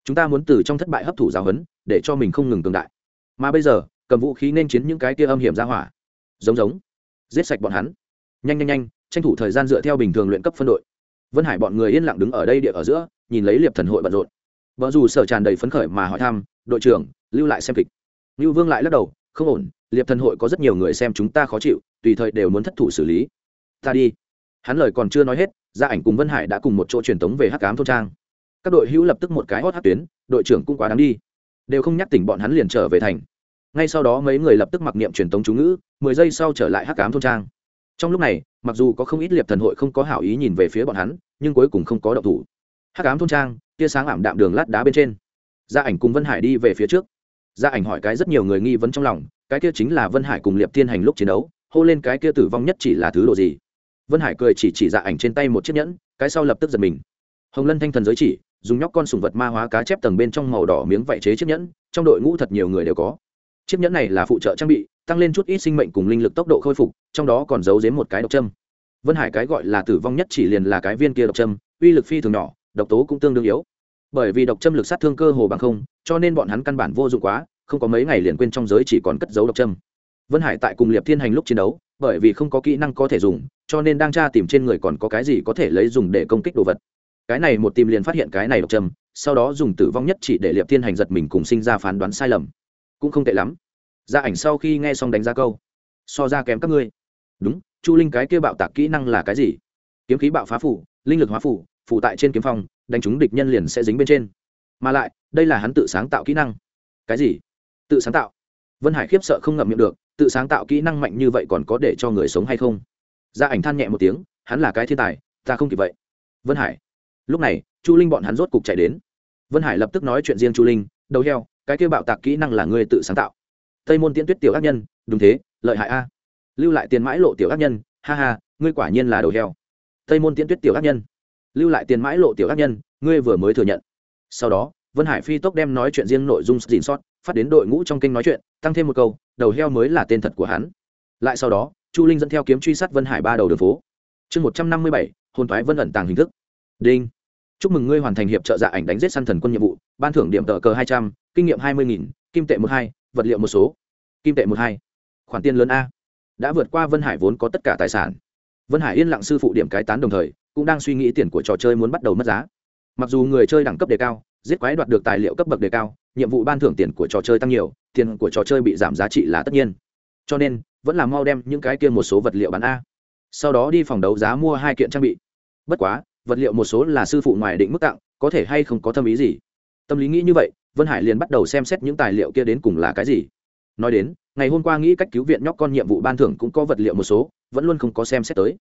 Chúng ta muốn từ trong thất bại hấp thụ giáo huấn, để cho mình không ngừng cường đại. Mà bây giờ, cầm vũ khí nên chiến những cái tia âm hiểm ra hỏa. Giống giống. Giết sạch bọn hắn. Nhanh nhanh nhanh, tranh thủ thời gian dựa theo bình thường luyện cấp phân đội. Vân hải bọn người yên lặng đứng ở đây địa ở giữa, nhìn lấy liệp thần hội bận rộn vợ dù sở tràn đầy phấn khởi mà hỏi thăm, đội trưởng, lưu lại xem kịch. Như vương lại lắc đầu, không ổn, liệp thần hội có rất nhiều người xem chúng ta khó chịu, tùy thời đều muốn thất thủ xử lý. Ta đi. Hắn lời còn chưa nói hết, gia ảnh cùng vân hải đã cùng một chỗ truyền tống về hắc cám thôn trang. Các đội hữu lập tức một cái hót hát tuyến, đội trưởng cũng quá đáng đi. Đều không nhắc tỉnh bọn hắn liền trở về thành. Ngay sau đó mấy người lập tức mặc niệm truyền tống chú ngữ, mười giây sau trở lại hắc cám thôn trang. Trong lúc này, mặc dù có không ít liệp thần hội không có hảo ý nhìn về phía bọn hắn, nhưng cuối cùng không có động thủ. Hắc ám thôn trang tia sáng ảm đạm đường lát đá bên trên. Gia ảnh cùng vân hải đi về phía trước. Gia ảnh hỏi cái rất nhiều người nghi vấn trong lòng, cái kia chính là vân hải cùng liệp thiên hành lúc chiến đấu, hô lên cái kia tử vong nhất chỉ là thứ đồ gì? Vân hải cười chỉ chỉ dạ ảnh trên tay một chiếc nhẫn, cái sau lập tức giật mình. Hồng lân thanh thần giới chỉ, dùng nhóc con sùng vật ma hóa cá chép tầng bên trong màu đỏ miếng vảy chế chiếc nhẫn, trong đội ngũ thật nhiều người đều có. Chiếc nhẫn này là phụ trợ trang bị, tăng lên chút ít sinh mệnh cùng linh lực tốc độ khôi phục, trong đó còn giấu giếm một cái độc châm. Vân hải cái gọi là tử vong nhất chỉ liền là cái viên kia độc châm, uy lực phi thường nhỏ độc tố cũng tương đương yếu. Bởi vì độc châm lực sát thương cơ hồ bằng không, cho nên bọn hắn căn bản vô dụng quá, không có mấy ngày liền quên trong giới chỉ còn cất giấu độc châm. Vân hải tại cùng liệp thiên hành lúc chiến đấu, bởi vì không có kỹ năng có thể dùng, cho nên đang tra tìm trên người còn có cái gì có thể lấy dùng để công kích đồ vật. Cái này một tìm liền phát hiện cái này độc châm, sau đó dùng tử vong nhất chỉ để liệp thiên hành giật mình cùng sinh ra phán đoán sai lầm. Cũng không tệ lắm. Gia ảnh sau khi nghe xong đánh giá câu, so ra kém các ngươi. Đúng, chu linh cái kia bạo tạc kỹ năng là cái gì? Kiếm khí bạo phá phủ, linh lực hóa phủ Phụ tại trên kiếm phong, đánh trúng địch nhân liền sẽ dính bên trên. Mà lại, đây là hắn tự sáng tạo kỹ năng. Cái gì? Tự sáng tạo? Vân hải khiếp sợ không ngậm miệng được, tự sáng tạo kỹ năng mạnh như vậy còn có để cho người sống hay không? Gia ảnh than nhẹ một tiếng, hắn là cái thiên tài, ta không kịp vậy. Vân hải. Lúc này, chu linh bọn hắn rốt cục chạy đến. Vân hải lập tức nói chuyện riêng chu linh, đầu heo, cái kêu bạo tạc kỹ năng là ngươi tự sáng tạo. Tây môn tiễn tuyết tiểu ác nhân, đúng thế, lợi hại a. Lưu lại tiền mãi lộ tiểu ác nhân, ha ha, ngươi quả nhiên là đầu heo. Tây môn tiễn tuyết tiểu ác nhân lưu lại tiền mãi lộ tiểu ác nhân, ngươi vừa mới thừa nhận. Sau đó, vân hải phi tốc đem nói chuyện riêng nội dung dìn sót, phát đến đội ngũ trong kênh nói chuyện, tăng thêm một câu, đầu heo mới là tên thật của hắn. Lại sau đó, chu linh dẫn theo kiếm truy sát vân hải ba đầu đường phố. Chương một trăm năm mươi bảy, hồn thoái vân ẩn tàng hình thức. Đinh. Chúc mừng ngươi hoàn thành hiệp trợ dạ ảnh đánh giết săn thần quân nhiệm vụ, ban thưởng điểm tờ cờ hai trăm, kinh nghiệm hai mươi nghìn, kim tệ một hai, vật liệu một số. Kim tệ một hai. Khoản tiền lớn a. Đã vượt qua vân hải vốn có tất cả tài sản. Vân hải yên lặng sư phụ điểm cái tán đồng thời cũng đang suy nghĩ tiền của trò chơi muốn bắt đầu mất giá. Mặc dù người chơi đẳng cấp đề cao, giết quái đoạt được tài liệu cấp bậc đề cao, nhiệm vụ ban thưởng tiền của trò chơi tăng nhiều, tiền của trò chơi bị giảm giá trị là tất nhiên. Cho nên, vẫn là mau đem những cái kia một số vật liệu bán a. Sau đó đi phòng đấu giá mua hai kiện trang bị. Bất quá, vật liệu một số là sư phụ ngoài định mức tặng, có thể hay không có tâm ý gì? Tâm lý nghĩ như vậy, vân hải liền bắt đầu xem xét những tài liệu kia đến cùng là cái gì. Nói đến, ngày hôm qua nghĩ cách cứu viện nhóc con nhiệm vụ ban thưởng cũng có vật liệu một số, vẫn luôn không có xem xét tới.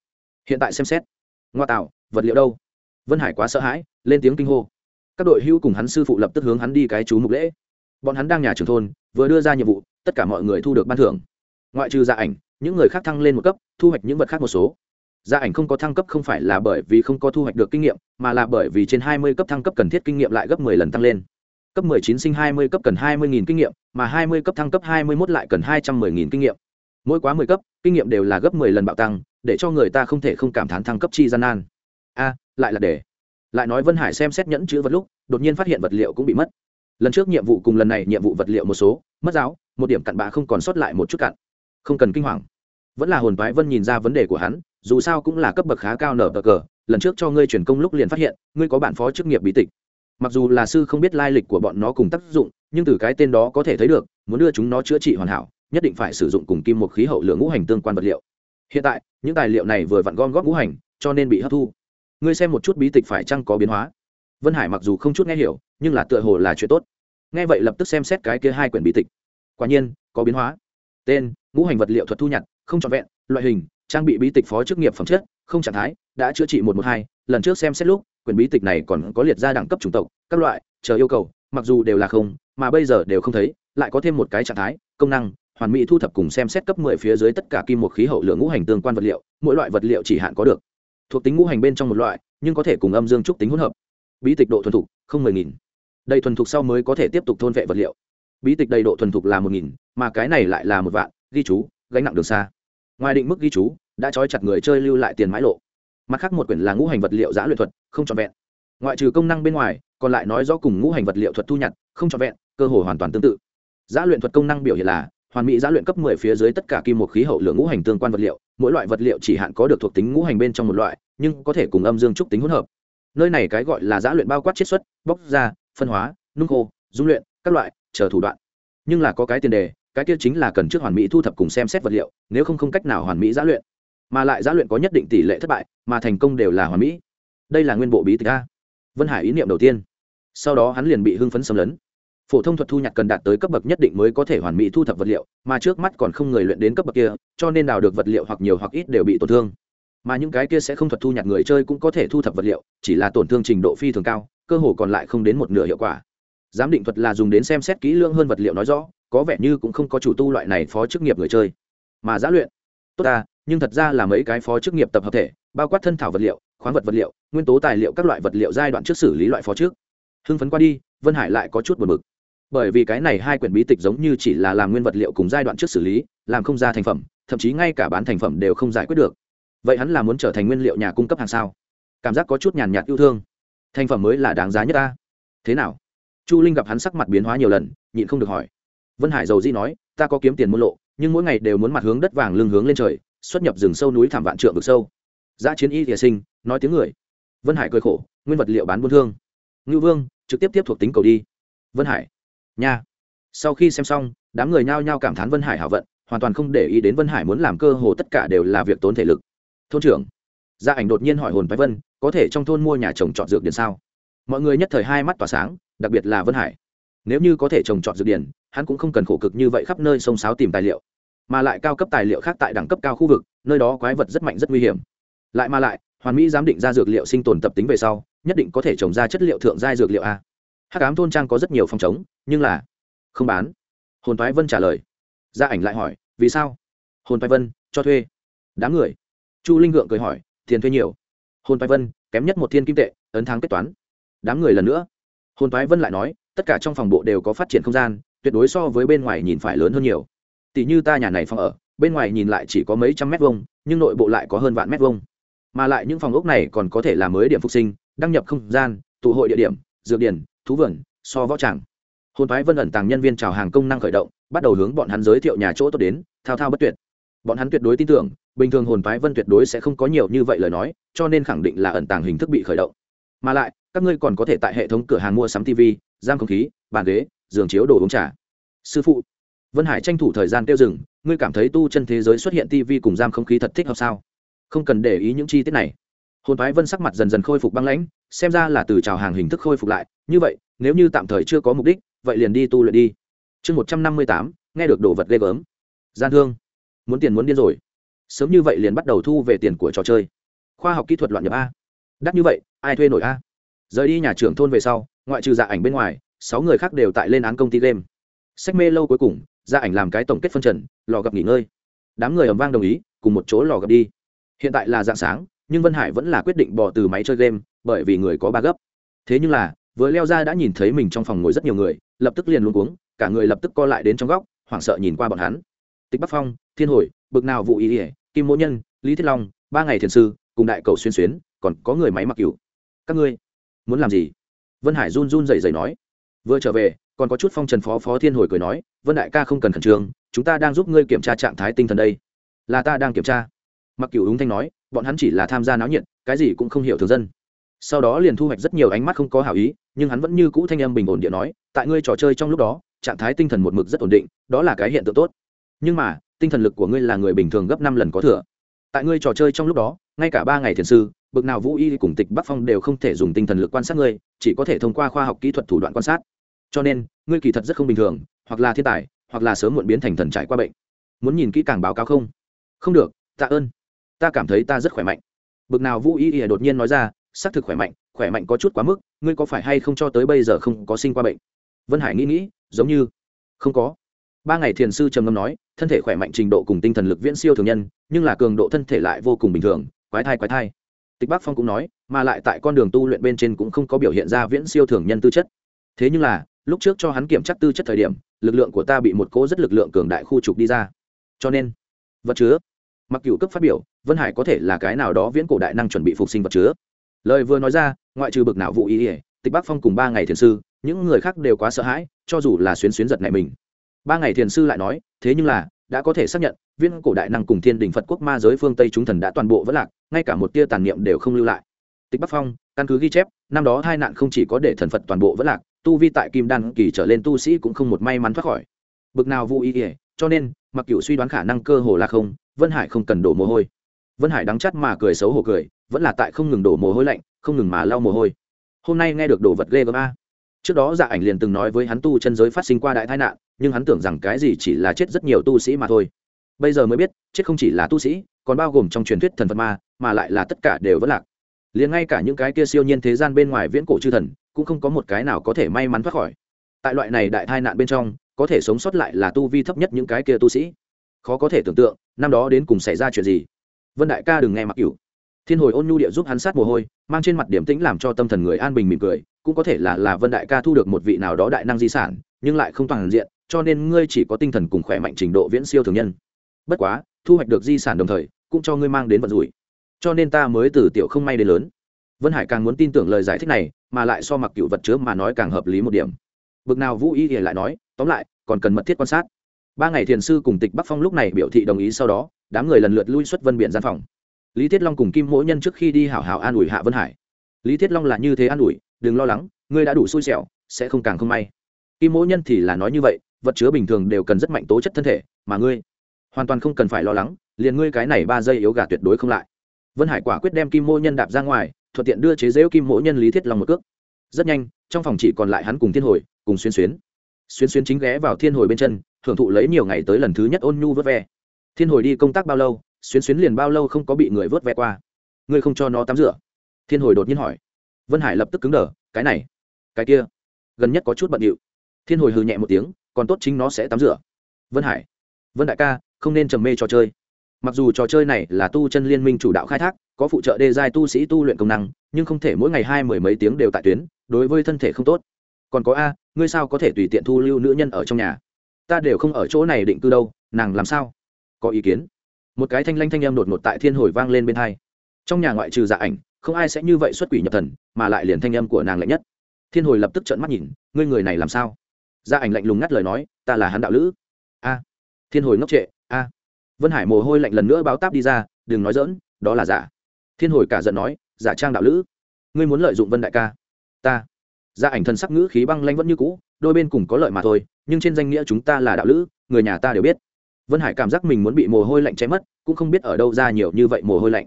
Hiện tại xem xét ngoa tạo, vật liệu đâu? Vân hải quá sợ hãi, lên tiếng kinh hô. Các đội hữu cùng hắn sư phụ lập tức hướng hắn đi cái chú mục lễ. Bọn hắn đang nhà trường thôn, vừa đưa ra nhiệm vụ, tất cả mọi người thu được ban thưởng. Ngoại trừ gia ảnh, những người khác thăng lên một cấp, thu hoạch những vật khác một số. Gia ảnh không có thăng cấp không phải là bởi vì không có thu hoạch được kinh nghiệm, mà là bởi vì trên hai mươi cấp thăng cấp cần thiết kinh nghiệm lại gấp mười lần tăng lên. Cấp mười chín sinh hai mươi, cấp cần hai mươi nghìn kinh nghiệm, mà hai mươi cấp thăng cấp hai mươi mốt lại cần hai trăm mười nghìn kinh nghiệm. Mỗi quá mười cấp, kinh nghiệm đều là gấp mười lần bạo tăng để cho người ta không thể không cảm thán thăng cấp chi gian nan. A, lại là để. Lại nói vân hải xem xét nhẫn chữ vật lúc, đột nhiên phát hiện vật liệu cũng bị mất. Lần trước nhiệm vụ cùng lần này nhiệm vụ vật liệu một số, mất giáo, một điểm cặn bạ không còn sót lại một chút cặn. Không cần kinh hoàng. Vẫn là hồn toái vân nhìn ra vấn đề của hắn, dù sao cũng là cấp bậc khá cao nở bờ cờ, lần trước cho ngươi truyền công lúc liền phát hiện, ngươi có bản phó chức nghiệp bí tịch. Mặc dù là sư không biết lai lịch của bọn nó cùng tác dụng, nhưng từ cái tên đó có thể thấy được, muốn đưa chúng nó chữa trị hoàn hảo, nhất định phải sử dụng cùng kim một khí hậu lượng ngũ hành tương quan vật liệu hiện tại, những tài liệu này vừa vặn gom góp ngũ hành, cho nên bị hấp thu. Ngươi xem một chút bí tịch phải chăng có biến hóa? Vân hải mặc dù không chút nghe hiểu, nhưng là tựa hồ là chuyện tốt. Nghe vậy lập tức xem xét cái kia hai quyển bí tịch. Quả nhiên, có biến hóa. Tên, ngũ hành vật liệu thuật thu nhặt, không trọn vẹn, loại hình, trang bị bí tịch phó chức nghiệp phẩm chất, không trạng thái, đã chữa trị một một hai, lần trước xem xét lúc, quyển bí tịch này còn có liệt ra đẳng cấp chủng tộc, các loại, chờ yêu cầu, mặc dù đều là không, mà bây giờ đều không thấy, lại có thêm một cái trạng thái, công năng hoàn mỹ thu thập cùng xem xét cấp mười phía dưới tất cả kim một khí hậu lượng ngũ hành tương quan vật liệu, mỗi loại vật liệu chỉ hạn có được. Thuộc tính ngũ hành bên trong một loại, nhưng có thể cùng âm dương trúc tính hỗn hợp. Bí tịch độ thuần thục, không mười nghìn. Thuần thục sau mới có thể tiếp tục thôn vệ vật liệu. Bí tịch đầy độ thuần thục là một nghìn, mà cái này lại là một vạn, ghi chú, gánh nặng đường xa. Ngoài định mức ghi chú, đã trói chặt người chơi lưu lại tiền mãi lộ. Mặt khác một quyển là ngũ hành vật liệu giá luyện thuật, không trọn vẹn. Ngoại trừ công năng bên ngoài, còn lại nói rõ cùng ngũ hành vật liệu thuật thu nhặt, không trọn vẹn, cơ hội hoàn toàn tương tự. Giá luyện thuật công năng biểu hiện là hoàn mỹ giá luyện cấp 10 phía dưới tất cả kim một khí hậu lượng ngũ hành tương quan vật liệu, mỗi loại vật liệu chỉ hạn có được thuộc tính ngũ hành bên trong một loại, nhưng có thể cùng âm dương trúc tính hỗn hợp. Nơi này cái gọi là giá luyện bao quát chiết xuất, bóc ra, phân hóa, nung khô, dung luyện, các loại, chờ thủ đoạn. Nhưng là có cái tiền đề, cái kia chính là cần trước hoàn mỹ thu thập cùng xem xét vật liệu, nếu không không cách nào hoàn mỹ giá luyện. Mà lại giá luyện có nhất định tỷ lệ thất bại, mà thành công đều là hoàn mỹ. Đây là nguyên bộ bí tịch a. Vân hải ý niệm đầu tiên. Sau đó hắn liền bị hưng phấn xâm lấn phổ thông thuật thu nhặt cần đạt tới cấp bậc nhất định mới có thể hoàn mỹ thu thập vật liệu, mà trước mắt còn không người luyện đến cấp bậc kia, cho nên đào được vật liệu hoặc nhiều hoặc ít đều bị tổn thương. Mà những cái kia sẽ không thuật thu nhặt người chơi cũng có thể thu thập vật liệu, chỉ là tổn thương trình độ phi thường cao, cơ hồ còn lại không đến một nửa hiệu quả. Giám định thuật là dùng đến xem xét kỹ lưỡng hơn vật liệu nói rõ, có vẻ như cũng không có chủ tu loại này phó chức nghiệp người chơi. Mà giã luyện, tốt ta, nhưng thật ra là mấy cái phó chức nghiệp tập hợp thể, bao quát thân thảo vật liệu, khoáng vật vật liệu, nguyên tố tài liệu các loại vật liệu giai đoạn trước xử lý loại phó trước. Hưng phấn qua đi, vân hải lại có chút buồn bực bởi vì cái này hai quyển bí tịch giống như chỉ là làm nguyên vật liệu cùng giai đoạn trước xử lý, làm không ra thành phẩm, thậm chí ngay cả bán thành phẩm đều không giải quyết được. Vậy hắn là muốn trở thành nguyên liệu nhà cung cấp hàng sao? Cảm giác có chút nhàn nhạt yêu thương. Thành phẩm mới là đáng giá nhất ta. Thế nào? Chu linh gặp hắn sắc mặt biến hóa nhiều lần, nhịn không được hỏi. Vân hải dầu di nói, ta có kiếm tiền muôn lộ, nhưng mỗi ngày đều muốn mặt hướng đất vàng lưng hướng lên trời, xuất nhập rừng sâu núi thảm vạn trượng vực sâu. Giã chiến y thìa sinh, nói tiếng người. Vân hải cười khổ, nguyên vật liệu bán buôn thương. Ngư vương, trực tiếp tiếp thuộc tính cầu đi. Vân hải nha. Sau khi xem xong, đám người nhao nhao cảm thán vân hải hảo vận, hoàn toàn không để ý đến vân hải muốn làm cơ hồ tất cả đều là việc tốn thể lực. Thôn trưởng. Gia ảnh đột nhiên hỏi hồn Bách vân, có thể trong thôn mua nhà trồng trọt dược điển sao? Mọi người nhất thời hai mắt tỏa sáng, đặc biệt là vân hải. Nếu như có thể trồng trọt dược điển, hắn cũng không cần khổ cực như vậy khắp nơi sông sáo tìm tài liệu, mà lại cao cấp tài liệu khác tại đẳng cấp cao khu vực, nơi đó quái vật rất mạnh, rất nguy hiểm. Lại mà lại, hoàn mỹ giám định ra dược liệu sinh tồn tập tính về sau, nhất định có thể trồng ra chất liệu thượng giai dược liệu a hát cám thôn trang có rất nhiều phòng chống nhưng là không bán. Hồn thoái vân trả lời. Gia ảnh lại hỏi, vì sao? Hồn thoái vân, cho thuê. Đám người. Chu linh gượng cười hỏi, tiền thuê nhiều. Hồn thoái vân, kém nhất một thiên kim tệ, ấn tháng kết toán. Đám người lần nữa. Hồn thoái vân lại nói, tất cả trong phòng bộ đều có phát triển không gian, tuyệt đối so với bên ngoài nhìn phải lớn hơn nhiều. Tỷ như ta nhà này phòng ở, bên ngoài nhìn lại chỉ có mấy trăm mét vuông, nhưng nội bộ lại có hơn vạn mét vuông. Mà lại những phòng ốc này còn có thể là mới điểm phục sinh, đăng nhập không gian, tụ hội địa điểm, dược điển thú vườn, so võ tràng. Hồn phái vân ẩn tàng nhân viên chào hàng công năng khởi động, bắt đầu hướng bọn hắn giới thiệu nhà chỗ tốt đến, thao thao bất tuyệt. Bọn hắn tuyệt đối tin tưởng, bình thường hồn phái vân tuyệt đối sẽ không có nhiều như vậy lời nói, cho nên khẳng định là ẩn tàng hình thức bị khởi động. Mà lại, các ngươi còn có thể tại hệ thống cửa hàng mua sắm tv giam không khí, bàn ghế, giường chiếu đồ uống trà. Sư phụ, vân hải tranh thủ thời gian tiêu dừng, ngươi cảm thấy tu chân thế giới xuất hiện tv cùng giam không khí thật thích hợp sao? Không cần để ý những chi tiết này hồn thái vân sắc mặt dần dần khôi phục băng lãnh, xem ra là từ trào hàng hình thức khôi phục lại. Như vậy, nếu như tạm thời chưa có mục đích, vậy liền đi tu luyện đi. Chương một trăm năm mươi tám, nghe được đồ vật ghê gớm. Gian thương. Muốn tiền muốn điên rồi. Sớm như vậy liền bắt đầu thu về tiền của trò chơi. Khoa học kỹ thuật loạn nhập a. Đắt như vậy, ai thuê nổi a? Rời đi nhà trưởng thôn về sau, ngoại trừ dạ ảnh bên ngoài, sáu người khác đều tại lên án công ty game. Sách mê lâu cuối cùng dạ ảnh làm cái tổng kết phân trần, lò gặp nghỉ ngơi. Đám người ầm vang đồng ý, cùng một chỗ lò gặp đi. Hiện tại là dạng sáng nhưng vân hải vẫn là quyết định bỏ từ máy chơi game, bởi vì người có ba gấp. Thế nhưng là, vừa leo ra đã nhìn thấy mình trong phòng ngồi rất nhiều người, lập tức liền luôn cuống, cả người lập tức co lại đến trong góc, hoảng sợ nhìn qua bọn hắn. Tịch bắc phong, thiên hồi, bực nào vụ ý ỉa kim mỗ nhân, lý thiết long, ba ngày thiền sư, cùng đại cầu xuyên xuyến, còn có người máy mặc cửu các ngươi, muốn làm gì? Vân hải run run rẩy rẩy nói. Vừa trở về, còn có chút phong trần phó phó thiên hồi cười nói, vân đại ca không cần khẩn trương, chúng ta đang giúp ngươi kiểm tra trạng thái tinh thần đây. Là ta đang kiểm tra. Mặc cửu úng thanh nói bọn hắn chỉ là tham gia náo nhiệt, cái gì cũng không hiểu thường dân. Sau đó liền thu hoạch rất nhiều ánh mắt không có hảo ý, nhưng hắn vẫn như cũ thanh âm bình ổn điện nói, tại ngươi trò chơi trong lúc đó, trạng thái tinh thần một mực rất ổn định, đó là cái hiện tượng tốt. Nhưng mà, tinh thần lực của ngươi là người bình thường gấp năm lần có thừa. Tại ngươi trò chơi trong lúc đó, ngay cả ba ngày thiền sư, bực nào vũ y cùng tịch bắc phong đều không thể dùng tinh thần lực quan sát ngươi, chỉ có thể thông qua khoa học kỹ thuật thủ đoạn quan sát. Cho nên, ngươi kỳ thật rất không bình thường, hoặc là thiên tài, hoặc là sớm muộn biến thành thần trải qua bệnh. Muốn nhìn kỹ càng báo cáo không? Không được, tạ ơn ta cảm thấy ta rất khỏe mạnh. Bực nào vũ y ỉa đột nhiên nói ra, xác thực khỏe mạnh khỏe mạnh có chút quá mức, ngươi có phải hay không cho tới bây giờ không có sinh qua bệnh? Vân hải nghĩ nghĩ, giống như, không có. Ba ngày thiền sư trầm ngâm nói, thân thể khỏe mạnh trình độ cùng tinh thần lực viễn siêu thường nhân, nhưng là cường độ thân thể lại vô cùng bình thường, quái thai quái thai. Tịch bắc phong cũng nói, mà lại tại con đường tu luyện bên trên cũng không có biểu hiện ra viễn siêu thường nhân tư chất. Thế nhưng là, lúc trước cho hắn kiểm tra tư chất thời điểm, lực lượng của ta bị một cố rất lực lượng cường đại khu trục đi ra. Cho nên, vật chứa, mặc cựu cấp phát biểu vân hải có thể là cái nào đó viễn cổ đại năng chuẩn bị phục sinh vật chứa. Lời vừa nói ra, ngoại trừ bực nào vụ ý ỉa tịch bắc phong cùng ba ngày thiền sư, những người khác đều quá sợ hãi, cho dù là xuyến xuyến giật này mình. Ba ngày thiền sư lại nói, thế nhưng là, đã có thể xác nhận viên cổ đại năng cùng thiên đình phật quốc ma giới phương tây chúng thần đã toàn bộ vẫn lạc, ngay cả một tia tàn niệm đều không lưu lại. Tịch bắc phong, căn cứ ghi chép, năm đó hai nạn không chỉ có để thần phật toàn bộ vẫn lạc, tu vi tại kim đan kỳ trở lên tu sĩ cũng không một may mắn thoát khỏi. Bực nào vô ý ỉa cho nên, mặc cựu suy đoán khả năng cơ hồ là không, vân hải không cần đổ mồ hôi vân hải đắng chắt mà cười xấu hổ cười, vẫn là tại không ngừng đổ mồ hôi lạnh, không ngừng mà lau mồ hôi. Hôm nay nghe được đồ vật ghê gớm a. Trước đó dạ ảnh liền từng nói với hắn tu chân giới phát sinh qua đại tai nạn, nhưng hắn tưởng rằng cái gì chỉ là chết rất nhiều tu sĩ mà thôi. Bây giờ mới biết, chết không chỉ là tu sĩ, còn bao gồm trong truyền thuyết thần phật ma, mà lại là tất cả đều vẫn lạc. Liền ngay cả những cái kia siêu nhiên thế gian bên ngoài viễn cổ chư thần, cũng không có một cái nào có thể may mắn thoát khỏi. Tại loại này đại tai nạn bên trong, có thể sống sót lại là tu vi thấp nhất những cái kia tu sĩ. Khó có thể tưởng tượng, năm đó đến cùng xảy ra chuyện gì vân đại ca đừng nghe mặc cửu. Thiên hồi ôn nhu địa giúp hắn sát mồ hôi, mang trên mặt điểm tĩnh làm cho tâm thần người an bình mỉm cười, cũng có thể là là vân đại ca thu được một vị nào đó đại năng di sản, nhưng lại không toàn diện, cho nên ngươi chỉ có tinh thần cùng khỏe mạnh trình độ viễn siêu thường nhân. Bất quá, thu hoạch được di sản đồng thời, cũng cho ngươi mang đến vận rủi. Cho nên ta mới từ tiểu không may đến lớn. Vân hải càng muốn tin tưởng lời giải thích này, mà lại so mặc cựu vật chứa mà nói càng hợp lý một điểm. Bực nào vũ y thì lại nói, tóm lại, còn cần mật thiết quan sát. Ba ngày thiền sư cùng tịch bắc phong lúc này biểu thị đồng ý sau đó đám người lần lượt lui xuất vân biển gian phòng. Lý thiết long cùng kim mỗi nhân trước khi đi hảo hảo an ủi hạ vân hải. Lý thiết long là như thế an ủi, đừng lo lắng, ngươi đã đủ xui xẻo, sẽ không càng không may. Kim mỗi nhân thì là nói như vậy, vật chứa bình thường đều cần rất mạnh tố chất thân thể, mà ngươi hoàn toàn không cần phải lo lắng, liền ngươi cái này ba giây yếu gà tuyệt đối không lại. Vân hải quả quyết đem kim mỗi nhân đạp ra ngoài, thuận tiện đưa chế dễu kim mỗi nhân lý thiết long một cước. Rất nhanh, trong phòng chỉ còn lại hắn cùng thiên hồi, cùng xuyên xuyến. Xuyên xuyến chính ghé vào thiên hồi bên chân thưởng thụ lấy nhiều ngày tới lần thứ nhất ôn nhu vớt ve thiên hồi đi công tác bao lâu xuyên xuyến liền bao lâu không có bị người vớt ve qua. Ngươi không cho nó tắm rửa. Thiên hồi đột nhiên hỏi. Vân hải lập tức cứng đờ, cái này, cái kia, gần nhất có chút bận điệu. Thiên hồi hừ nhẹ một tiếng, còn tốt chính nó sẽ tắm rửa. Vân hải, vân đại ca, không nên trầm mê trò chơi. Mặc dù trò chơi này là tu chân liên minh chủ đạo khai thác, có phụ trợ đề giai tu sĩ tu luyện công năng, nhưng không thể mỗi ngày hai mười mấy tiếng đều tại tuyến, đối với thân thể không tốt. Còn có a, ngươi sao có thể tùy tiện thu lưu nữ nhân ở trong nhà? Ta đều không ở chỗ này định cư đâu, nàng làm sao? Có ý kiến. Một cái thanh lanh thanh em đột ngột tại thiên hồi vang lên bên hai. Trong nhà ngoại trừ dạ ảnh, không ai sẽ như vậy xuất quỷ nhập thần, mà lại liền thanh âm của nàng lạnh nhất. Thiên hồi lập tức trợn mắt nhìn, ngươi người này làm sao? Dạ ảnh lạnh lùng ngắt lời nói, ta là hắn đạo lữ. A. Thiên hồi ngốc trệ, a. Vân hải mồ hôi lạnh lần nữa báo táp đi ra, đừng nói dỡn đó là giả thiên hồi cả giận nói giả trang đạo lữ. Ngươi muốn lợi dụng vân đại ca. Ta. Gia ảnh thần sắc ngữ khí băng lanh vẫn như cũ, đôi bên cùng có lợi mà thôi, nhưng trên danh nghĩa chúng ta là đạo lữ, người nhà ta đều biết vân hải cảm giác mình muốn bị mồ hôi lạnh cháy mất, cũng không biết ở đâu ra nhiều như vậy mồ hôi lạnh.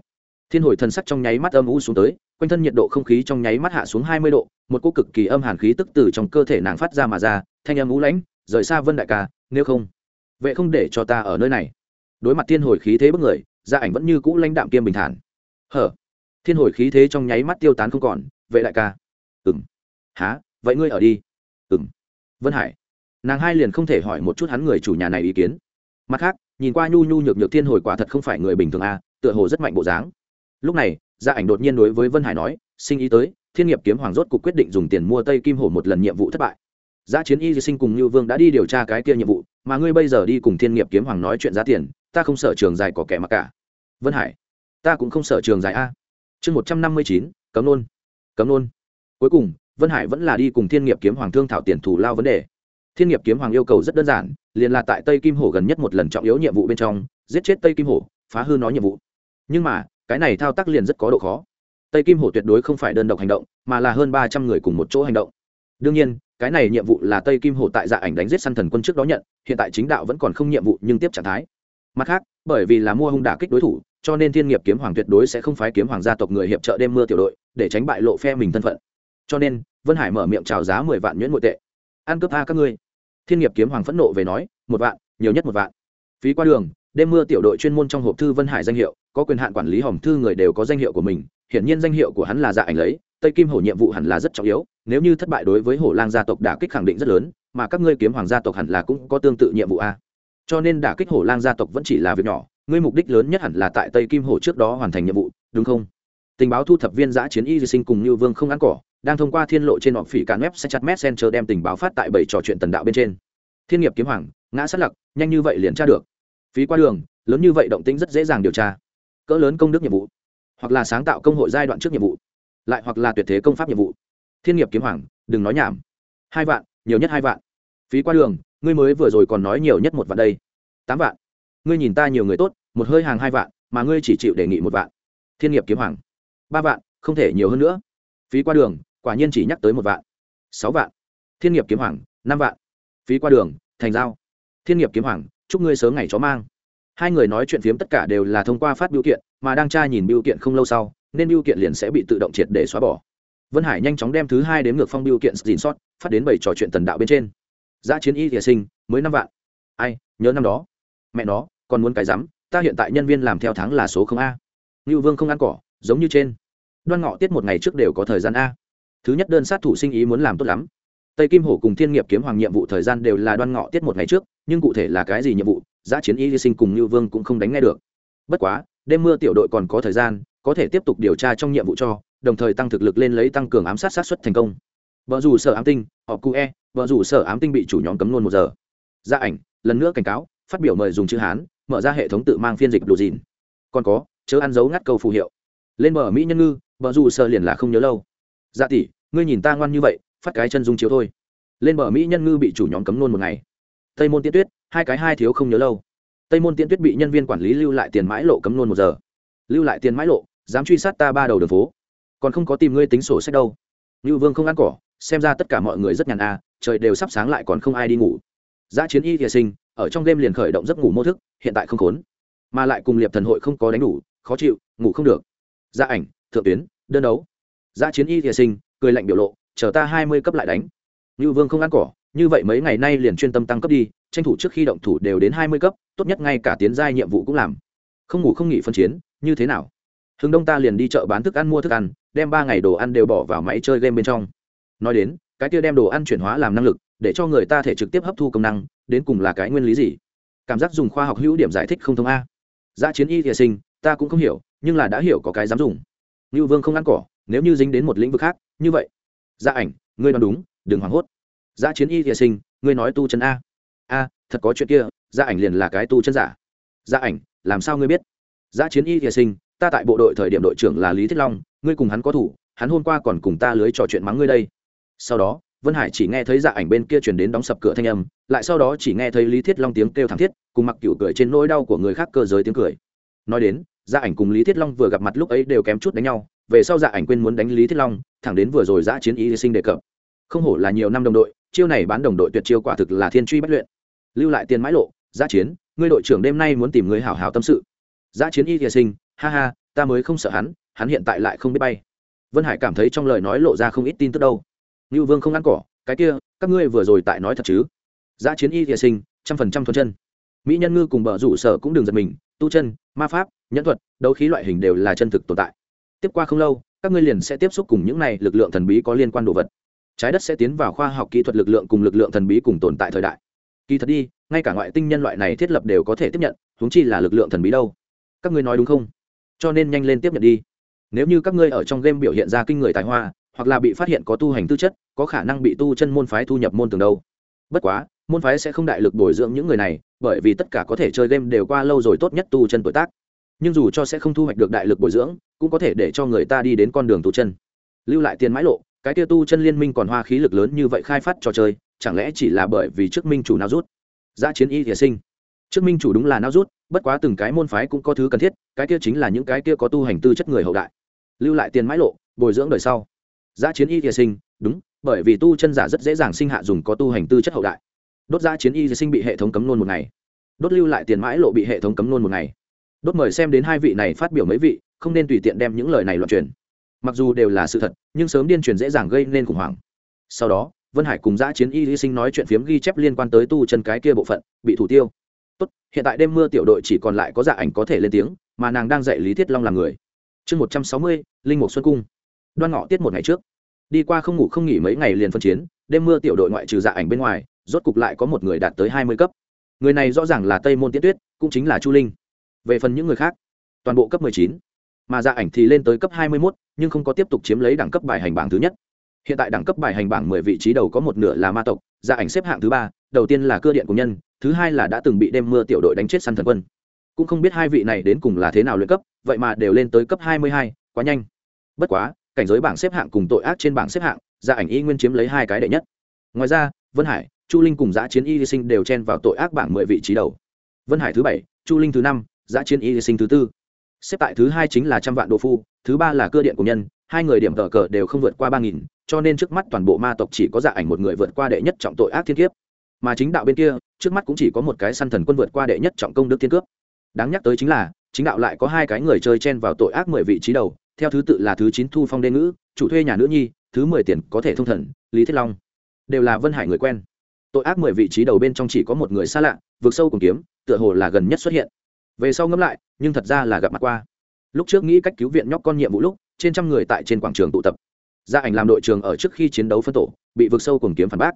Thiên hồi thần sắc trong nháy mắt âm u xuống tới, quanh thân nhiệt độ không khí trong nháy mắt hạ xuống hai mươi độ, một cô cực kỳ âm hàn khí tức từ trong cơ thể nàng phát ra mà ra, thanh âm u lãnh, rời xa vân đại ca, nếu không vậy không để cho ta ở nơi này. Đối mặt thiên hồi khí thế bất người, gia ảnh vẫn như cũ lãnh đạm kiêm bình thản. Hở? Thiên hồi khí thế trong nháy mắt tiêu tán không còn, vệ đại ca. Ừng há vậy ngươi ở đi. Ừng vân hải. Nàng hai liền không thể hỏi một chút hắn người chủ nhà này ý kiến mặt khác nhìn qua nhu nhu nhược nhược thiên hồi quả thật không phải người bình thường a à, tựa hồ rất mạnh bộ dáng. Lúc này gia ảnh đột nhiên đối với vân hải nói sinh ý tới thiên nghiệp kiếm hoàng rốt cục quyết định dùng tiền mua tây kim hổ một lần nhiệm vụ thất bại. Giá chiến y sinh cùng như vương đã đi điều tra cái kia nhiệm vụ mà ngươi bây giờ đi cùng thiên nghiệp kiếm hoàng nói chuyện giá tiền ta không sợ trường dài có kẻ mặc cả. Vân hải ta cũng không sợ trường dài a. Chương một trăm năm mươi chín cấm nôn. Cấm nôn. Cuối cùng vân hải vẫn là đi cùng thiên nghiệp kiếm hoàng thương thảo tiền thù lao vấn đề thiên nghiệp kiếm hoàng yêu cầu rất đơn giản, liền là tại tây kim hổ gần nhất một lần trọng yếu nhiệm vụ bên trong, giết chết tây kim hổ, phá hư nó nhiệm vụ. Nhưng mà, cái này thao tác liền rất có độ khó. Tây kim hổ tuyệt đối không phải đơn độc hành động, mà là hơn ba trăm người cùng một chỗ hành động. Đương nhiên, cái này nhiệm vụ là tây kim hổ tại dạ ảnh đánh giết săn thần quân trước đó nhận, hiện tại chính đạo vẫn còn không nhiệm vụ nhưng tiếp trạng thái. Mặt khác, bởi vì là mua hung đả kích đối thủ, cho nên thiên nghiệp kiếm hoàng tuyệt đối sẽ không phái kiếm hoàng gia tộc người hiệp trợ đêm mưa tiểu đội, để tránh bại lộ phe mình thân phận. Cho nên, vân hải mở miệng chào giá mười vạn nhuyễn nội tệ. Ăn cướp a các ngươi thiên nghiệp kiếm hoàng phẫn nộ về nói, một vạn, nhiều nhất một vạn. Phí qua đường, đêm mưa tiểu đội chuyên môn trong hộp thư vân hải danh hiệu, có quyền hạn quản lý hòm thư người đều có danh hiệu của mình, hiển nhiên danh hiệu của hắn là dạ ảnh lấy, tây kim hổ nhiệm vụ hẳn là rất trọng yếu, nếu như thất bại đối với hổ lang gia tộc đả kích khẳng định rất lớn, mà các ngươi kiếm hoàng gia tộc hẳn là cũng có tương tự nhiệm vụ a. Cho nên đả kích hổ lang gia tộc vẫn chỉ là việc nhỏ, ngươi mục đích lớn nhất hẳn là tại tây kim hổ trước đó hoàn thành nhiệm vụ, đúng không? Tình báo thu thập viên giã chiến y di sinh cùng như vương không ăn cỏ đang thông qua thiên lộ trên họp phỉ càn web sẽ chặt messenger đem tình báo phát tại bảy trò chuyện tần đạo bên trên. Thiên nghiệp kiếm hoàng, ngã sát lặc, nhanh như vậy liền tra được. Phí qua đường, lớn như vậy động tĩnh rất dễ dàng điều tra. Cỡ lớn công đức nhiệm vụ, hoặc là sáng tạo công hội giai đoạn trước nhiệm vụ, lại hoặc là tuyệt thế công pháp nhiệm vụ. Thiên nghiệp kiếm hoàng, đừng nói nhảm. Hai vạn, nhiều nhất hai vạn. Phí qua đường, ngươi mới vừa rồi còn nói nhiều nhất một vạn đây. Tám vạn. Ngươi nhìn ta nhiều người tốt, một hơi hàng hai vạn, mà ngươi chỉ chịu đề nghị một vạn. Thiên nghiệp kiếm hoàng. Ba vạn, không thể nhiều hơn nữa. Phí qua đường quả nhiên chỉ nhắc tới một vạn, sáu vạn. Thiên nghiệp kiếm hoàng, năm vạn. Phí qua đường, thành giao. Thiên nghiệp kiếm hoàng, chúc ngươi sớm ngày chó mang. Hai người nói chuyện phiếm tất cả đều là thông qua phát biểu kiện, mà đang tra nhìn biểu kiện không lâu sau, nên biểu kiện liền sẽ bị tự động triệt để xóa bỏ. Vân hải nhanh chóng đem thứ hai đến ngược phong biểu kiện dìn sót, phát đến bảy trò chuyện tần đạo bên trên. Giá chiến y thìa sinh, mới năm vạn. Ai, nhớ năm đó. Mẹ nó, còn muốn cái rắm, ta hiện tại nhân viên làm theo tháng là số không a. Ngưu vương không ăn cỏ, giống như trên. Đoan ngọ tiết một ngày trước đều có thời gian a thứ nhất đơn sát thủ sinh ý muốn làm tốt lắm. Tây kim hổ cùng thiên nghiệp kiếm hoàng nhiệm vụ thời gian đều là đoan ngọ tiết một ngày trước, nhưng cụ thể là cái gì nhiệm vụ giã chiến y hy sinh cùng như vương cũng không đánh nghe được. Bất quá, đêm mưa tiểu đội còn có thời gian, có thể tiếp tục điều tra trong nhiệm vụ cho, đồng thời tăng thực lực lên lấy tăng cường ám sát sát xuất thành công. Vợ dù sở ám tinh, họ cu e vợ dù sở ám tinh bị chủ nhóm cấm luôn một giờ. Gia ảnh, lần nữa cảnh cáo, phát biểu mời dùng chữ hán, mở ra hệ thống tự mang phiên dịch đồ dìn. Còn có, chớ ăn dấu ngắt câu phù hiệu. Lên mở mỹ nhân ngư bờ dù sở liền là không nhớ lâu. Gia tỷ ngươi nhìn ta ngoan như vậy phát cái chân dung chiếu thôi. Lên bờ mỹ nhân ngư bị chủ nhóm cấm nôn một ngày. Tây môn tiễn tuyết hai cái hai thiếu không nhớ lâu. Tây môn tiễn tuyết bị nhân viên quản lý lưu lại tiền mãi lộ cấm nôn một giờ. Lưu lại tiền mãi lộ dám truy sát ta ba đầu đường phố. Còn không có tìm ngươi tính sổ sách đâu. Như vương không ăn cỏ xem ra tất cả mọi người rất nhàn à, trời đều sắp sáng lại còn không ai đi ngủ. Giã chiến y thiệ sinh ở trong đêm liền khởi động giấc ngủ mô thức hiện tại không khốn. Mà lại cùng liệp thần hội không có đánh đủ khó chịu ngủ không được. Gia ảnh thượng tuyến đơn đấu. Giã chiến y thiệ sinh cười lạnh biểu lộ, chờ ta hai mươi cấp lại đánh. Như vương không ăn cỏ, như vậy mấy ngày nay liền chuyên tâm tăng cấp đi, tranh thủ trước khi động thủ đều đến hai mươi cấp, tốt nhất ngay cả tiến giai nhiệm vụ cũng làm. Không ngủ không nghỉ phân chiến, như thế nào? Hướng đông ta liền đi chợ bán thức ăn mua thức ăn, đem ba ngày đồ ăn đều bỏ vào máy chơi game bên trong. Nói đến, cái kia đem đồ ăn chuyển hóa làm năng lực, để cho người ta thể trực tiếp hấp thu công năng, đến cùng là cái nguyên lý gì? Cảm giác dùng khoa học hữu điểm giải thích không thông a. Giá chiến y thìa sinh, ta cũng không hiểu, nhưng là đã hiểu có cái dám dùng. Như vương không ăn cỏ nếu như dính đến một lĩnh vực khác, như vậy. Gia ảnh, ngươi nói đúng, đừng hoảng hốt. Gia chiến y thìa sinh, ngươi nói tu chân a. A, thật có chuyện kia gia ảnh liền là cái tu chân giả. Gia ảnh, làm sao ngươi biết? Gia chiến y thìa sinh, ta tại bộ đội thời điểm đội trưởng là lý thiết long, ngươi cùng hắn có thủ, hắn hôm qua còn cùng ta lưới trò chuyện mắng ngươi đây. Sau đó, vân hải chỉ nghe thấy dạ ảnh bên kia chuyển đến đóng sập cửa thanh âm, lại sau đó chỉ nghe thấy lý thiết long tiếng kêu thảm thiết, cùng mặc cựu cười trên nỗi đau của người khác cơ giới tiếng cười. Nói đến dạ ảnh cùng lý thiết long vừa gặp mặt lúc ấy đều kém chút đánh nhau về sau dạ ảnh quên muốn đánh lý thiết long, thẳng đến vừa rồi giã chiến y sinh đề cập. Không hổ là nhiều năm đồng đội, chiêu này bán đồng đội tuyệt chiêu quả thực là thiên truy bất luyện. Lưu lại tiền mãi lộ giã chiến, ngươi đội trưởng đêm nay muốn tìm người hảo hảo tâm sự. Giã chiến y thìa sinh, ha ha, ta mới không sợ hắn hắn hiện tại lại không biết bay. Vân hải cảm thấy trong lời nói lộ ra không ít tin tức đâu. Như vương không ăn cỏ, cái kia, các ngươi vừa rồi tại nói thật chứ? Giã chiến y thìa sinh, trăm phần trăm thuần chân. Mỹ nhân ngư cùng bờ rủ sở cũng đừng giật mình, tu chân, ma pháp, nhẫn thuật, đấu khí loại hình đều là chân thực tồn tại tiếp qua không lâu, các ngươi liền sẽ tiếp xúc cùng những này lực lượng thần bí có liên quan đồ vật. Trái đất sẽ tiến vào khoa học kỹ thuật lực lượng cùng lực lượng thần bí cùng tồn tại thời đại. Kỳ thật đi, ngay cả ngoại tinh nhân loại này thiết lập đều có thể tiếp nhận, huống chi là lực lượng thần bí đâu. Các ngươi nói đúng không? Cho nên nhanh lên tiếp nhận đi. Nếu như các ngươi ở trong game biểu hiện ra kinh người tài hoa, hoặc là bị phát hiện có tu hành tư chất, có khả năng bị tu chân môn phái thu nhập môn tường đâu. Bất quá, môn phái sẽ không đại lực bồi dưỡng những người này, bởi vì tất cả có thể chơi game đều qua lâu rồi tốt nhất tu chân tuổi tác nhưng dù cho sẽ không thu hoạch được đại lực bồi dưỡng, cũng có thể để cho người ta đi đến con đường tu chân. Lưu lại tiền mãi lộ, cái kia tu chân liên minh còn hoa khí lực lớn như vậy khai phát trò chơi, chẳng lẽ chỉ là bởi vì trước minh chủ nào rút? Giã chiến y thìa sinh. Trước minh chủ đúng là nào rút, bất quá từng cái môn phái cũng có thứ cần thiết, cái kia chính là những cái kia có tu hành tư chất người hậu đại. Lưu lại tiền mãi lộ, bồi dưỡng đời sau. Giã chiến y thìa sinh, đúng, bởi vì tu chân giả rất dễ dàng sinh hạ dùng có tu hành tư chất hậu đại. Đốt giã chiến y thìa sinh bị hệ thống cấm nôn một ngày. Đốt lưu lại tiền mãi lộ bị hệ thống cấm nôn một ngày đốt mời xem đến hai vị này phát biểu mấy vị, không nên tùy tiện đem những lời này loạn truyền. Mặc dù đều là sự thật, nhưng sớm điên truyền dễ dàng gây nên khủng hoảng. Sau đó, vân hải cùng giã chiến y hy sinh nói chuyện phiếm ghi chép liên quan tới tu chân cái kia bộ phận, bị thủ tiêu. Tốt, hiện tại đêm mưa tiểu đội chỉ còn lại có dạ ảnh có thể lên tiếng, mà nàng đang dạy lý thiết long làm người. Chương một trăm sáu mươi, linh mục xuân cung. Đoan ngọ tiết một ngày trước. Đi qua không ngủ không nghỉ mấy ngày liền phân chiến, đêm mưa tiểu đội ngoại trừ dạ ảnh bên ngoài, rốt cục lại có một người đạt tới hai mươi cấp. Người này rõ ràng là tây môn tiết tuyết, cũng chính là chu linh về phần những người khác, toàn bộ cấp mười chín. Mà dạ ảnh thì lên tới cấp hai mươi mốt, nhưng không có tiếp tục chiếm lấy đẳng cấp bài hành bảng thứ nhất. Hiện tại đẳng cấp bài hành bảng mười vị trí đầu có một nửa là ma tộc dạ ảnh xếp hạng thứ ba, đầu tiên là cơ điện của nhân, thứ hai là đã từng bị đêm mưa tiểu đội đánh chết săn thần quân. Cũng không biết hai vị này đến cùng là thế nào luyện cấp, vậy mà đều lên tới cấp hai mươi hai, quá nhanh. Bất quá, cảnh giới bảng xếp hạng cùng tội ác trên bảng xếp hạng dạ ảnh y nguyên chiếm lấy hai cái đệ nhất. Ngoài ra, vân hải, chu linh cùng giã chiến y sinh đều chen vào tội ác bảng mười vị trí đầu. Vân hải thứ bảy, chu linh thứ năm giã chiến y sinh thứ tư. Xếp tại thứ hai chính là trăm vạn đồ phu, thứ ba là cơ điện của nhân, hai người điểm tờ cờ đều không vượt qua ba nghìn, cho nên trước mắt toàn bộ ma tộc chỉ có dạ ảnh một người vượt qua đệ nhất trọng tội ác thiên kiếp. Mà chính đạo bên kia, trước mắt cũng chỉ có một cái săn thần quân vượt qua đệ nhất trọng công đức thiên cướp. Đáng nhắc tới chính là, chính đạo lại có hai cái người chơi chen vào tội ác mười vị trí đầu, theo thứ tự là thứ chín thu phong đê ngữ, chủ thuê nhà nữ nhi, thứ mười tiền có thể thông thần, lý thiết long. Đều là vân hải người quen. Tội ác mười vị trí đầu bên trong chỉ có một người xa lạ, vượt sâu cùng kiếm, tựa hồ là gần nhất xuất hiện về sau ngẫm lại, nhưng thật ra là gặp mặt qua. Lúc trước nghĩ cách cứu viện nhóc con nhiệm vụ lúc, trên trăm người tại trên quảng trường tụ tập. Gia ảnh làm đội trường ở trước khi chiến đấu phân tổ, bị vượt sâu cùng kiếm phản bác.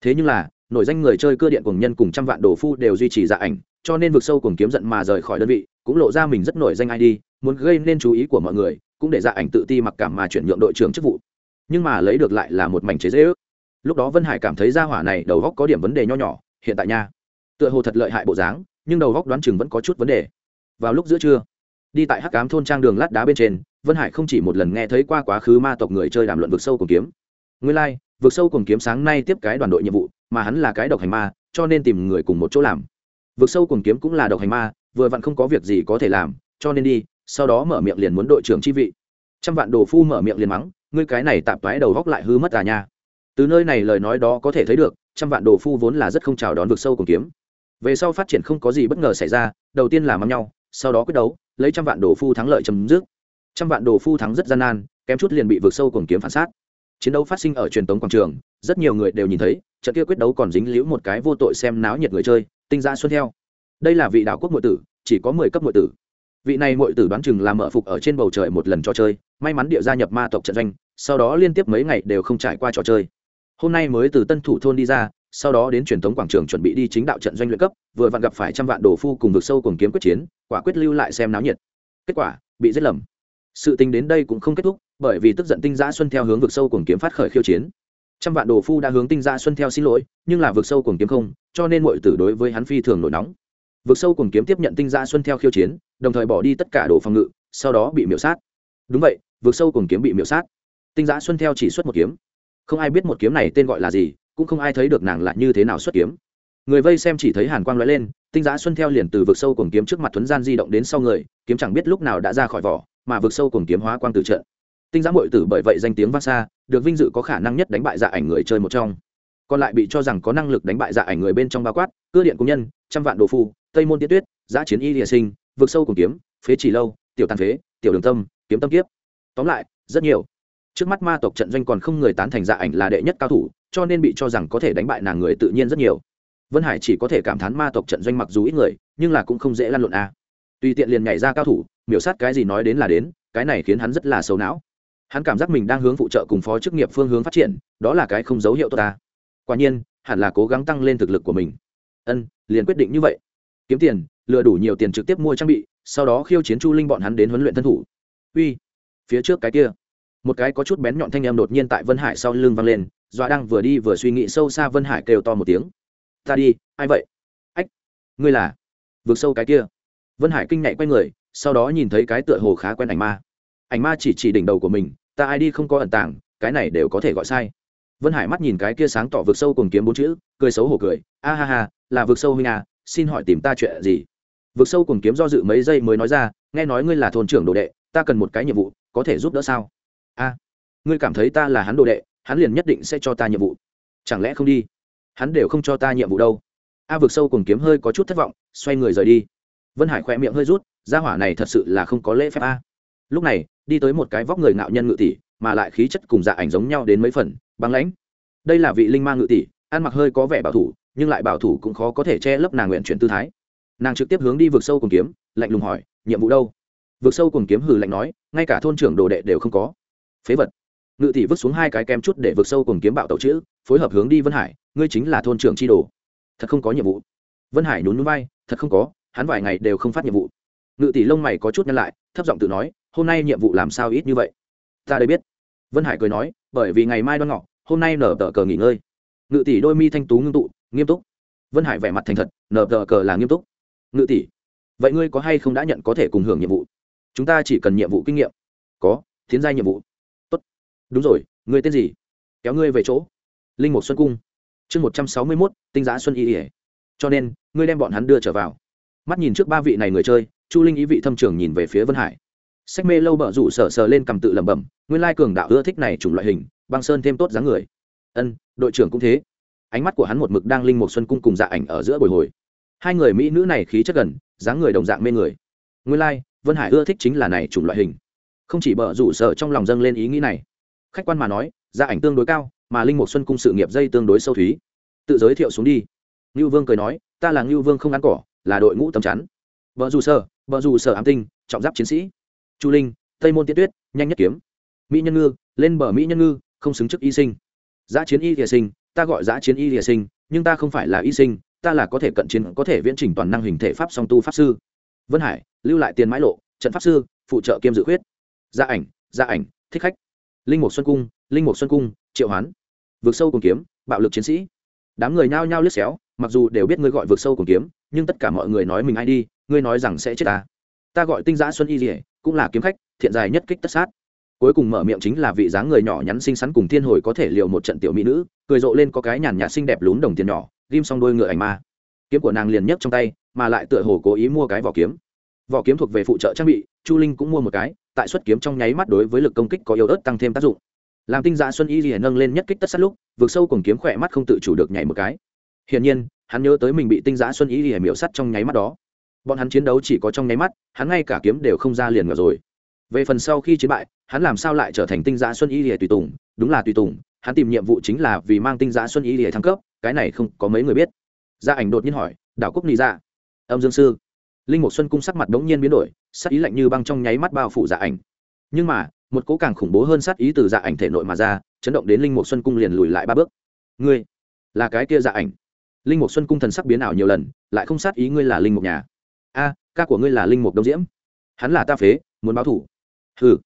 Thế nhưng là, nổi danh người chơi cơ điện cùng nhân cùng trăm vạn đồ phu đều duy trì dạ ảnh, cho nên vượt sâu cùng kiếm giận mà rời khỏi đơn vị, cũng lộ ra mình rất nổi danh id muốn gây nên chú ý của mọi người, cũng để dạ ảnh tự ti mặc cảm mà chuyển nhượng đội trưởng chức vụ. Nhưng mà lấy được lại là một mảnh chế dễ ước. Lúc đó vân hải cảm thấy gia hỏa này đầu góc có điểm vấn đề nho nhỏ, hiện tại nha. Tựa hồ thật lợi hại bộ dáng nhưng đầu góc đoán chừng vẫn có chút vấn đề. Vào lúc giữa trưa đi tại hắc cám thôn trang đường lát đá bên trên vân hải không chỉ một lần nghe thấy qua quá khứ ma tộc người chơi đàm luận vực sâu cùng kiếm. Nguyên lai、like, vực sâu cùng kiếm sáng nay tiếp cái đoàn đội nhiệm vụ mà hắn là cái độc hành ma cho nên tìm người cùng một chỗ làm. Vực sâu cùng kiếm cũng là độc hành ma vừa vặn không có việc gì có thể làm cho nên đi sau đó mở miệng liền muốn đội trưởng chi vị. Trăm vạn đồ phu mở miệng liền mắng ngươi cái này tạp toái đầu góc lại hư mất à nha. Từ nơi này lời nói đó có thể thấy được trăm vạn đồ phu vốn là rất không chào đón vực sâu cùng kiếm về sau phát triển không có gì bất ngờ xảy ra, đầu tiên là mắm nhau, sau đó quyết đấu, lấy trăm vạn đồ phu thắng lợi chấm dứt. Trăm vạn đồ phu thắng rất gian nan, kém chút liền bị vượt sâu cùng kiếm phản sát. Chiến đấu phát sinh ở truyền tống quảng trường, rất nhiều người đều nhìn thấy, trận kia quyết đấu còn dính liễu một cái vô tội xem náo nhiệt người chơi, tinh ra xuân theo. Đây là vị đảo quốc nội tử, chỉ có mười cấp nội tử. Vị này nội tử đoán chừng làm mở phục ở trên bầu trời một lần trò chơi, may mắn địa gia nhập ma tộc trận doanh, sau đó liên tiếp mấy ngày đều không trải qua trò chơi. Hôm nay mới từ tân thủ thôn đi ra sau đó đến truyền thống quảng trường chuẩn bị đi chính đạo trận doanh luyện cấp, vừa vặn gặp phải trăm vạn đồ phu cùng vực sâu cùng kiếm quyết chiến, quả quyết lưu lại xem náo nhiệt. Kết quả, bị giết lầm. Sự tình đến đây cũng không kết thúc, bởi vì tức giận tinh giã xuân theo hướng vực sâu cùng kiếm phát khởi khiêu chiến. Trăm vạn đồ phu đã hướng tinh giã xuân theo xin lỗi, nhưng là vực sâu cùng kiếm không, cho nên mọi tử đối với hắn phi thường nổi nóng. Vực sâu cùng kiếm tiếp nhận tinh giã xuân theo khiêu chiến, đồng thời bỏ đi tất cả đồ phòng ngự, sau đó bị miễu sát. Đúng vậy, vực sâu cùng kiếm bị miễu sát. Tinh giã xuân theo chỉ xuất một kiếm. Không ai biết một kiếm này tên gọi là gì cũng không ai thấy được nàng là như thế nào xuất kiếm. Người vây xem chỉ thấy hàn quang lóe lên, tinh giã xuân theo liền từ vực sâu cùng kiếm trước mặt thuấn gian di động đến sau người, kiếm chẳng biết lúc nào đã ra khỏi vỏ, mà vực sâu cùng kiếm hóa quang từ trận. Tinh giã mội tử bởi vậy danh tiếng vang xa, được vinh dự có khả năng nhất đánh bại dạ ảnh người chơi một trong. Còn lại bị cho rằng có năng lực đánh bại dạ ảnh người bên trong bao quát, cưa điện công nhân, trăm vạn đồ phu, tây môn tiết tuyết, giã chiến y địa sinh, vực sâu cùng kiếm, phế chỉ lâu, tiểu tàn phế, tiểu đường tâm, kiếm tâm kiếp. Tóm lại, rất nhiều trước mắt ma tộc trận doanh còn không người tán thành dạ ảnh là đệ nhất cao thủ, cho nên bị cho rằng có thể đánh bại nàng người tự nhiên rất nhiều. Vân hải chỉ có thể cảm thán ma tộc trận doanh mặc dù ít người, nhưng là cũng không dễ lăn lộn a. À. tùy tiện liền nhảy ra cao thủ, miểu sát cái gì nói đến là đến, cái này khiến hắn rất là xấu não. Hắn cảm giác mình đang hướng phụ trợ cùng phó chức nghiệp phương hướng phát triển, đó là cái không dấu hiệu tốt ta. Quả nhiên, hẳn là cố gắng tăng lên thực lực của mình. Ân, liền quyết định như vậy. Kiếm tiền, lừa đủ nhiều tiền trực tiếp mua trang bị, sau đó khiêu chiến chu linh bọn hắn đến huấn luyện thân thủ. Uy, phía trước cái kia một cái có chút bén nhọn thanh em đột nhiên tại vân hải sau lưng vang lên, doa đang vừa đi vừa suy nghĩ sâu xa vân hải kêu to một tiếng. Ta đi, ai vậy? Ách, ngươi là? Vượt sâu cái kia. Vân hải kinh nhạy quay người, sau đó nhìn thấy cái tựa hồ khá quen ảnh ma. Ảnh ma chỉ chỉ đỉnh đầu của mình, ta ai đi không có ẩn tàng, cái này đều có thể gọi sai. Vân hải mắt nhìn cái kia sáng tỏ vượt sâu cùng kiếm bốn chữ, cười xấu hổ cười, a ha ha, là vượt sâu huynh à xin hỏi tìm ta chuyện gì? Vượt sâu cùng kiếm do dự mấy giây mới nói ra, nghe nói ngươi là thôn trưởng đồ đệ, ta cần một cái nhiệm vụ, có thể giúp đỡ sao? A, ngươi cảm thấy ta là hắn đồ đệ, hắn liền nhất định sẽ cho ta nhiệm vụ. Chẳng lẽ không đi? Hắn đều không cho ta nhiệm vụ đâu. A vực sâu cùng kiếm hơi có chút thất vọng, xoay người rời đi. Vân hải khỏe miệng hơi rút, gia hỏa này thật sự là không có lễ phép a. Lúc này, đi tới một cái vóc người ngạo nhân ngự tỷ, mà lại khí chất cùng dạ ảnh giống nhau đến mấy phần, băng lãnh. Đây là vị linh ma ngự tỷ, ăn mặc hơi có vẻ bảo thủ, nhưng lại bảo thủ cũng khó có thể che lấp nàng nguyện chuyển tư thái. Nàng trực tiếp hướng đi vực sâu cùng kiếm, lạnh lùng hỏi, nhiệm vụ đâu? Vực sâu cùng kiếm hừ lạnh nói, ngay cả thôn trưởng đồ đệ đều không có phế vật. Ngự tỷ vứt xuống hai cái kem chút để vượt sâu cùng kiếm bạo tẩu chữ, phối hợp hướng đi vân hải, ngươi chính là thôn trưởng tri đồ. Thật không có nhiệm vụ. Vân hải nhún núi bay thật không có, hắn vài ngày đều không phát nhiệm vụ. Ngự tỷ lông mày có chút nhăn lại, thấp giọng tự nói, hôm nay nhiệm vụ làm sao ít như vậy? Ta đây biết. Vân hải cười nói, bởi vì ngày mai đoan ngọ, hôm nay nở tờ cờ nghỉ ngơi. Ngự tỷ đôi mi thanh tú ngưng tụ, nghiêm túc. Vân hải vẻ mặt thành thật, nở tờ cờ là nghiêm túc. Ngự tỷ, vậy ngươi có hay không đã nhận có thể cùng hưởng nhiệm vụ? Chúng ta chỉ cần nhiệm vụ kinh nghiệm. Có, tiến gia nhiệm vụ đúng rồi, ngươi tên gì? Kéo ngươi về chỗ. Linh mục xuân cung. Chương một trăm sáu mươi mốt, tinh giã xuân y ỉa cho nên, ngươi đem bọn hắn đưa trở vào. Mắt nhìn trước ba vị này người chơi, chu linh ý vị thâm trường nhìn về phía vân hải. Sách mê lâu bở rủ sờ sờ lên cầm tự lẩm bẩm, nguyên lai cường đạo ưa thích này chủng loại hình, băng sơn thêm tốt dáng người. Ân, đội trưởng cũng thế. Ánh mắt của hắn một mực đang linh một xuân cung cùng dạ ảnh ở giữa bồi hồi. Hai người mỹ nữ này khí chất gần, dáng người đồng dạng mê người. Nguyên lai, vân hải ưa thích chính là này chủng loại hình. Không chỉ bở rủ sở trong lòng dâng lên ý nghĩ này khách quan mà nói, gia ảnh tương đối cao, mà linh mục xuân cung sự nghiệp dây tương đối sâu thúy. Tự giới thiệu xuống đi. Ngưu vương cười nói, ta là ngưu vương không ăn cỏ, là đội ngũ tầm chắn. Vợ dù sở vợ dù sở ám tinh, trọng giáp chiến sĩ. Chu linh, tây môn tiên tuyết, nhanh nhất kiếm. Mỹ nhân ngư, lên bờ mỹ nhân ngư, không xứng chức y sinh. Giã chiến y địa sinh, ta gọi giã chiến y địa sinh, nhưng ta không phải là y sinh, ta là có thể cận chiến, có thể viễn trình toàn năng hình thể pháp song tu pháp sư. Vân hải, lưu lại tiền mãi lộ, trận pháp sư, phụ trợ kiêm dự khuyết. Gia ảnh gia ảnh, thích khách linh mục xuân cung, linh mục xuân cung, triệu hoán. Vượt sâu cùng kiếm, bạo lực chiến sĩ. Đám người nhao nhao liếc xéo, mặc dù đều biết ngươi gọi vượt sâu cùng kiếm, nhưng tất cả mọi người nói mình ai đi, ngươi nói rằng sẽ chết ta. Ta gọi tinh giã xuân y dỉa cũng là kiếm khách, thiện dài nhất kích tất sát. Cuối cùng mở miệng chính là vị dáng người nhỏ nhắn xinh xắn cùng thiên hồi có thể liều một trận tiểu mỹ nữ, cười rộ lên có cái nhàn nhạt xinh đẹp lún đồng tiền nhỏ, ghim xong đôi ngựa ảnh ma. Kiếm của nàng liền nhấc trong tay, mà lại tựa hồ cố ý mua cái vỏ kiếm. Vỏ kiếm thuộc về phụ trợ trang bị chu linh cũng mua một cái, tại xuất kiếm trong nháy mắt đối với lực công kích có yếu ớt tăng thêm tác dụng. Làm tinh dạ xuân y liền nâng lên nhất kích tất sát lúc, vượt sâu cùng kiếm khỏe mắt không tự chủ được nhảy một cái. Hiển nhiên, hắn nhớ tới mình bị tinh dạ xuân y liền miễu sắt trong nháy mắt đó. Bọn hắn chiến đấu chỉ có trong nháy mắt, hắn ngay cả kiếm đều không ra liền ngờ rồi. Về phần sau khi chiến bại, hắn làm sao lại trở thành tinh dạ xuân y lìa tùy tùng? Đúng là tùy tùng, hắn tìm nhiệm vụ chính là vì mang tinh dạ xuân y lìa thăng cấp, cái này không có mấy người biết. Gia ảnh đột nhiên hỏi, đảo quốc nị dạ? Âm dương sư. Linh mục xuân cung sắc mặt đống nhiên biến đổi sát ý lạnh như băng trong nháy mắt bao phủ dạ ảnh. Nhưng mà, một cố càng khủng bố hơn sát ý từ dạ ảnh thể nội mà ra, chấn động đến linh mục xuân cung liền lùi lại ba bước. Ngươi, là cái kia dạ ảnh. Linh mục xuân cung thần sắc biến ảo nhiều lần, lại không sát ý ngươi là linh mục nhà. A, ca của ngươi là linh mục đông diễm. Hắn là ta phế, muốn báo thủ. Ừ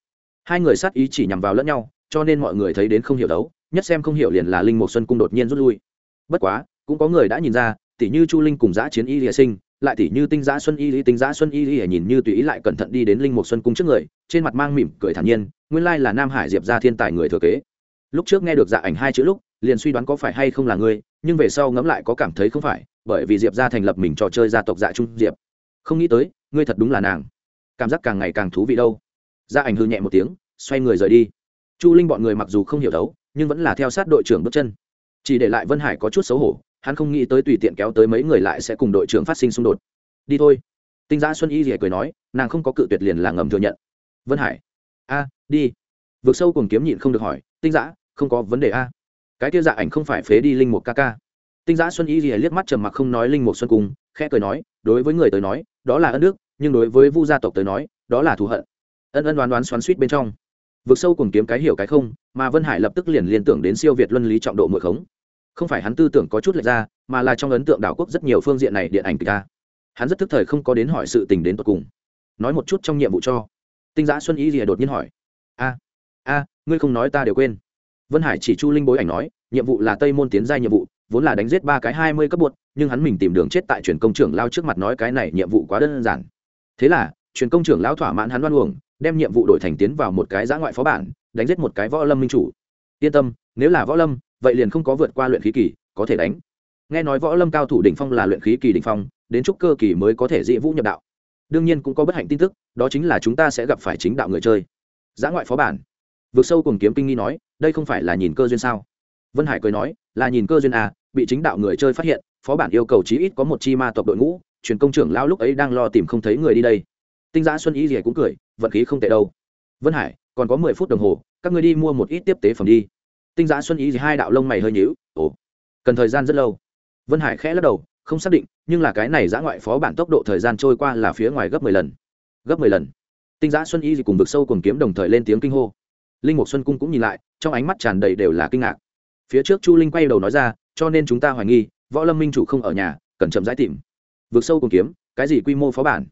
hai người sát ý chỉ nhằm vào lẫn nhau, cho nên mọi người thấy đến không hiểu đấu, nhất xem không hiểu liền là linh mục xuân cung đột nhiên rút lui. Bất quá, cũng có người đã nhìn ra tỷ như chu linh cùng giã chiến y lìa sinh lại tỉ như tinh giã xuân y lý, tinh giã xuân y lìa nhìn như tùy ý lại cẩn thận đi đến linh mục xuân cung trước người, trên mặt mang mỉm cười thản nhiên, nguyên lai là nam hải diệp ra thiên tài người thừa kế. Lúc trước nghe được dạ ảnh hai chữ lúc, liền suy đoán có phải hay không là ngươi, nhưng về sau ngẫm lại có cảm thấy không phải, bởi vì diệp ra thành lập mình trò chơi gia tộc dạ trung diệp. Không nghĩ tới, ngươi thật đúng là nàng. Cảm giác càng ngày càng thú vị đâu. Gia ảnh hư nhẹ một tiếng, xoay người rời đi. Chu linh bọn người mặc dù không hiểu đấu, nhưng vẫn là theo sát đội trưởng bước chân. Chỉ để lại vân hải có chút xấu hổ hắn không nghĩ tới tùy tiện kéo tới mấy người lại sẽ cùng đội trưởng phát sinh xung đột. Đi thôi. Tinh giã xuân y rỉa cười nói, nàng không có cự tuyệt liền là ngầm thừa nhận. Vân hải. A, đi. Vượt sâu cùng kiếm nhịn không được hỏi, tinh giã, không có vấn đề a. Cái kia dạ ảnh không phải phế đi linh mục ca ca. Tinh giã xuân y rỉa liếc mắt trầm mặc không nói linh mục xuân cung, khẽ cười nói, đối với người tới nói, đó là ân đức, nhưng đối với vu gia tộc tới nói, đó là thù hận. Ân ân đoán đoán xoắn suýt bên trong. Vượt sâu cùng kiếm cái hiểu cái không, mà vân hải lập tức liền liên tưởng đến siêu việt luân lý trọng độ mượn khống không phải hắn tư tưởng có chút lệch ra, mà là trong ấn tượng đảo quốc rất nhiều phương diện này điện ảnh kịch ta hắn rất thức thời không có đến hỏi sự tình đến tột cùng. Nói một chút trong nhiệm vụ cho. Tinh giã xuân ý gì đột nhiên hỏi. A a, ngươi không nói ta đều quên. Vân hải chỉ chu linh bối ảnh nói, nhiệm vụ là tây môn tiến gia nhiệm vụ, vốn là đánh giết ba cái hai mươi cấp bột nhưng hắn mình tìm đường chết tại truyền công trưởng lao trước mặt nói cái này nhiệm vụ quá đơn giản. Thế là, truyền công trưởng lao thỏa mãn hắn đoan uổng, đem nhiệm vụ đổi thành tiến vào một cái giã ngoại phó bản, đánh giết một cái võ lâm minh chủ. Yên tâm nếu là võ lâm, vậy liền không có vượt qua luyện khí kỳ, có thể đánh. Nghe nói võ lâm cao thủ đỉnh phong là luyện khí kỳ đỉnh phong, đến trúc cơ kỳ mới có thể dị vũ nhập đạo. Đương nhiên cũng có bất hạnh tin tức, đó chính là chúng ta sẽ gặp phải chính đạo người chơi. Giã ngoại phó bản. Vượt sâu cùng kiếm kinh nghi nói, đây không phải là nhìn cơ duyên sao? Vân hải cười nói, là nhìn cơ duyên à bị chính đạo người chơi phát hiện, phó bản yêu cầu chí ít có một chi ma tộc đội ngũ, truyền công trưởng lao lúc ấy đang lo tìm không thấy người đi đây. Tinh giã xuân y rỉa cũng cười, vận khí không tệ đâu. Vân hải, còn có mười phút đồng hồ, các người đi mua một ít tiếp tế phẩm đi tinh giã xuân y thì hai đạo lông mày hơi nhíu, ồ, cần thời gian rất lâu. Vân hải khẽ lắc đầu, không xác định, nhưng là cái này giã ngoại phó bản tốc độ thời gian trôi qua là phía ngoài gấp mười lần, gấp mười lần. Tinh giã xuân y cùng vực sâu cùng kiếm đồng thời lên tiếng kinh hô. Linh mục xuân cung cũng nhìn lại, trong ánh mắt tràn đầy đều là kinh ngạc. Phía trước chu linh quay đầu nói ra, cho nên chúng ta hoài nghi, võ lâm minh chủ không ở nhà, cần chậm rãi tìm. Vượt sâu cùng kiếm, cái gì quy mô phó bản?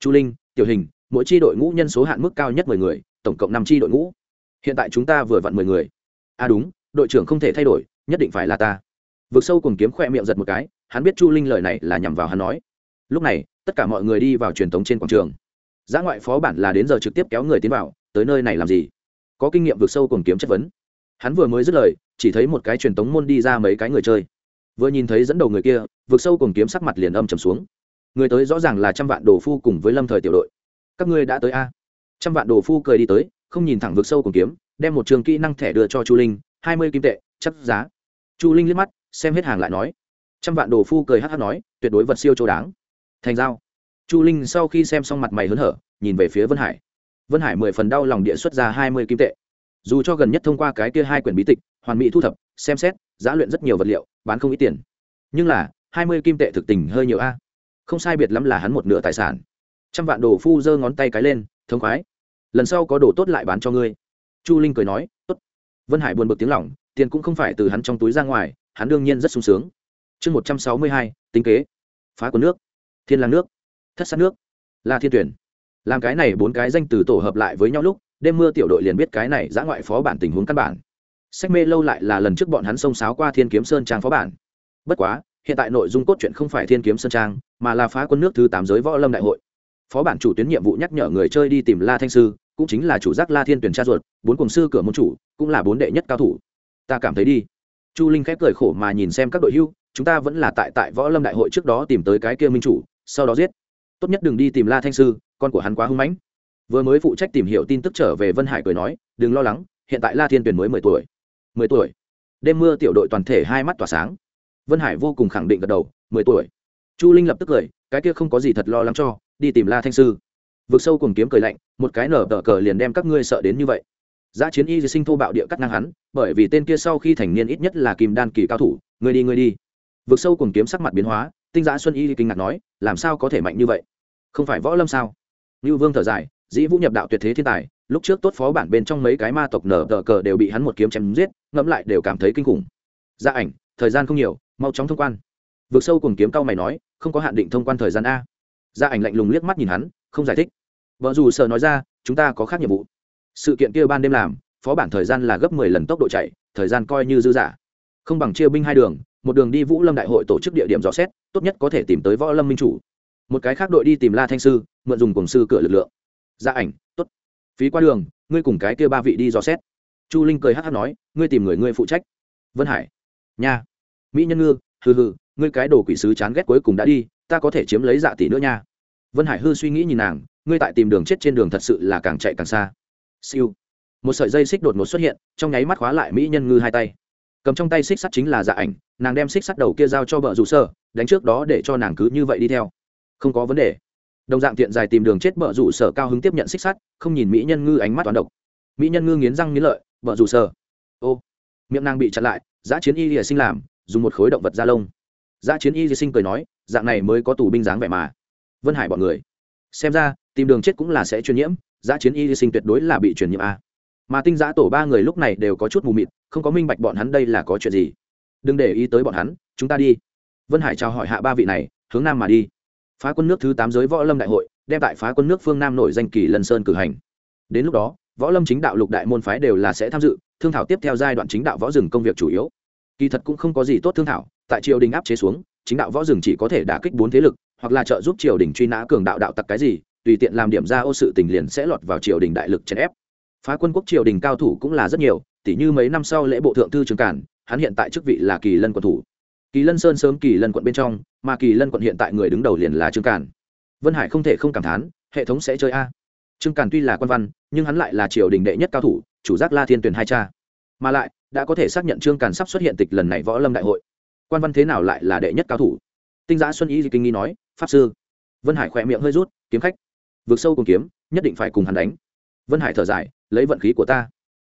Chu linh, tiểu hình, mỗi tri đội ngũ nhân số hạn mức cao nhất mười người, tổng cộng năm tri đội ngũ. Hiện tại chúng ta vừa vặn mười người à đúng, đội trưởng không thể thay đổi, nhất định phải là ta. Vượt sâu cùng kiếm khoe miệng giật một cái, hắn biết chu linh lời này là nhằm vào hắn nói. Lúc này, tất cả mọi người đi vào truyền thống trên quảng trường. Giá ngoại phó bản là đến giờ trực tiếp kéo người tiến vào, tới nơi này làm gì? Có kinh nghiệm vượt sâu cùng kiếm chất vấn. Hắn vừa mới dứt lời, chỉ thấy một cái truyền tống môn đi ra mấy cái người chơi. Vừa nhìn thấy dẫn đầu người kia vượt sâu cùng kiếm sắc mặt liền âm trầm xuống. Người tới rõ ràng là trăm vạn đồ phu cùng với lâm thời tiểu đội. Các ngươi đã tới a? Trăm vạn đồ phu cười đi tới, không nhìn thẳng vượt sâu cùng kiếm đem một trường kỹ năng thẻ đưa cho chu linh, hai mươi kim tệ, chắc giá. Chu linh liếc mắt, xem hết hàng lại nói. Trăm vạn đồ phu cười hát hát nói, tuyệt đối vật siêu châu đáng. Thành giao. Chu linh sau khi xem xong mặt mày hớn hở, nhìn về phía vân hải. Vân hải mười phần đau lòng địa xuất ra hai mươi kim tệ. Dù cho gần nhất thông qua cái kia hai quyển bí tịch, hoàn mỹ thu thập, xem xét, giá luyện rất nhiều vật liệu, bán không ít tiền. Nhưng là, hai mươi kim tệ thực tình hơi nhiều a. Không sai biệt lắm là hắn một nửa tài sản. Trăm vạn đồ phu giơ ngón tay cái lên, thống khoái. Lần sau có đồ tốt lại bán cho ngươi chu linh cười nói, tốt. Vân hải buồn bực tiếng lỏng tiền cũng không phải từ hắn trong túi ra ngoài, hắn đương nhiên rất sung sướng. Chương một trăm sáu mươi hai, tính kế. Phá của nước. Thiên lang nước. Thất sát nước. La thiên tuyển. Làm cái này bốn cái danh từ tổ hợp lại với nhau lúc, đêm mưa tiểu đội liền biết cái này giã ngoại phó bản tình huống căn bản. Sách mê lâu lại là lần trước bọn hắn xông sáo qua thiên kiếm sơn trang phó bản. Bất quá, hiện tại nội dung cốt truyện không phải thiên kiếm sơn trang, mà là phá quân nước thứ tám giới võ lâm đại hội. Phó bản chủ tuyến nhiệm vụ nhắc nhở người chơi đi tìm la thanh sư cũng chính là chủ giác la thiên tuyển cha ruột, bốn cùng sư cửa môn chủ, cũng là bốn đệ nhất cao thủ. Ta cảm thấy đi. Chu linh khép cười khổ mà nhìn xem các đội hưu, chúng ta vẫn là tại tại võ lâm đại hội trước đó tìm tới cái kia minh chủ, sau đó giết. Tốt nhất đừng đi tìm la thanh sư, con của hắn quá hưng mãnh. Vừa mới phụ trách tìm hiểu tin tức trở về vân hải cười nói, đừng lo lắng, hiện tại la thiên tuyển mới mười tuổi. Mười tuổi. Đêm mưa tiểu đội toàn thể hai mắt tỏa sáng. Vân hải vô cùng khẳng định gật đầu, mười tuổi. Chu linh lập tức cười, cái kia không có gì thật lo lắng cho, đi tìm la thanh sư vực sâu cùng kiếm cười lạnh, một cái nở tờ cờ liền đem các ngươi sợ đến như vậy. Giá chiến y sinh thô bạo địa cắt ngang hắn, bởi vì tên kia sau khi thành niên ít nhất là kim đan kỳ cao thủ người đi người đi. Vực sâu cùng kiếm sắc mặt biến hóa, tinh giã xuân y kinh ngạc nói, làm sao có thể mạnh như vậy? Không phải võ lâm sao? Như vương thở dài, dĩ vũ nhập đạo tuyệt thế thiên tài, lúc trước tốt phó bản bên trong mấy cái ma tộc nở tờ cờ đều bị hắn một kiếm chém giết, ngẫm lại đều cảm thấy kinh khủng. Gia ảnh, thời gian không nhiều, mau chóng thông quan. Vượt sâu cùng kiếm cao mày nói, không có hạn định thông quan thời gian a gia ảnh lạnh lùng liếc mắt nhìn hắn, không giải thích. Vợ dù sợ nói ra, chúng ta có khác nhiệm vụ. Sự kiện kia ban đêm làm, phó bản thời gian là gấp mười lần tốc độ chạy, thời gian coi như dư giả không bằng chia binh hai đường, một đường đi vũ lâm đại hội tổ chức địa điểm dò xét, tốt nhất có thể tìm tới võ lâm minh chủ. Một cái khác đội đi tìm la thanh sư, mượn dùng cùng sư cửa lực lượng. Gia ảnh t ố t phí qua đường, ngươi cùng cái kia ba vị đi dò xét. Chu linh cười hát hát nói, ngươi tìm người ngươi phụ trách. Vân hải, nha. Mỹ nhân ngư, hừ hừ, ngươi cái đồ quỷ sứ chán ghét cuối cùng đã đi ta có thể chiếm lấy dạ tỷ nữa nha. Vân hải hư suy nghĩ nhìn nàng, ngươi tại tìm đường chết trên đường thật sự là càng chạy càng xa. Siêu. Một sợi dây xích đột ngột xuất hiện, trong nháy mắt khóa lại mỹ nhân ngư hai tay. Cầm trong tay xích sắt chính là dạ ảnh, nàng đem xích sắt đầu kia giao cho vợ rủ sơ đánh trước đó để cho nàng cứ như vậy đi theo. Không có vấn đề. Đồng dạng tiện dài tìm đường chết vợ rủ sở cao hứng tiếp nhận xích sắt, không nhìn mỹ nhân ngư ánh mắt toán độc. Mỹ nhân ngư nghiến răng nghiến lợi vợ rủ sở. Ô. Miệng nàng bị chặn lại, giã chiến y lìa sinh làm, dùng một khối động vật da lông. Giã chiến y lìa sinh cười nói dạng này mới có tù binh dáng vẻ mà. Vân hải bọn người, xem ra, tìm đường chết cũng là sẽ truyền nhiễm, giã chiến y sinh tuyệt đối là bị truyền nhiễm a. Mà tinh giã tổ ba người lúc này đều có chút mù mịt, không có minh bạch bọn hắn đây là có chuyện gì. Đừng để ý tới bọn hắn, chúng ta đi. Vân hải chào hỏi hạ ba vị này, hướng nam mà đi. Phá quân nước thứ tám giới võ lâm đại hội, đem tại phá quân nước phương nam nổi danh kỳ lân sơn cử hành. Đến lúc đó, võ lâm chính đạo lục đại môn phái đều là sẽ tham dự, thương thảo tiếp theo giai đoạn chính đạo võ rừng công việc chủ yếu. Kỳ thật cũng không có gì tốt thương thảo, tại triều đình áp chế xuống chính đạo võ rừng chỉ có thể đả kích bốn thế lực, hoặc là trợ giúp triều đình truy nã cường đạo đạo tặc cái gì, tùy tiện làm điểm ra ô sự tình liền sẽ lọt vào triều đình đại lực chèn ép. Phá quân quốc triều đình cao thủ cũng là rất nhiều tỷ như mấy năm sau lễ bộ thượng thư trường cản, hắn hiện tại chức vị là kỳ lân quận thủ. Kỳ lân sơn sớm kỳ lân quận bên trong, mà kỳ lân quận hiện tại người đứng đầu liền là trương cản. Vân hải không thể không cảm thán, hệ thống sẽ chơi a. Trương cản tuy là quan văn, nhưng hắn lại là triều đình đệ nhất cao thủ, chủ giác la thiên tuyển hai cha. Mà lại, đã có thể xác nhận trương cản sắp xuất hiện tịch lần này võ lâm đại hội quan văn thế nào lại là đệ nhất cao thủ? Tinh giã xuân y kinh nghi nói, pháp sư. Vân hải khỏe miệng hơi rút, kiếm khách, vượt sâu cùng kiếm, nhất định phải cùng hắn đánh. Vân hải thở dài, lấy vận khí của ta.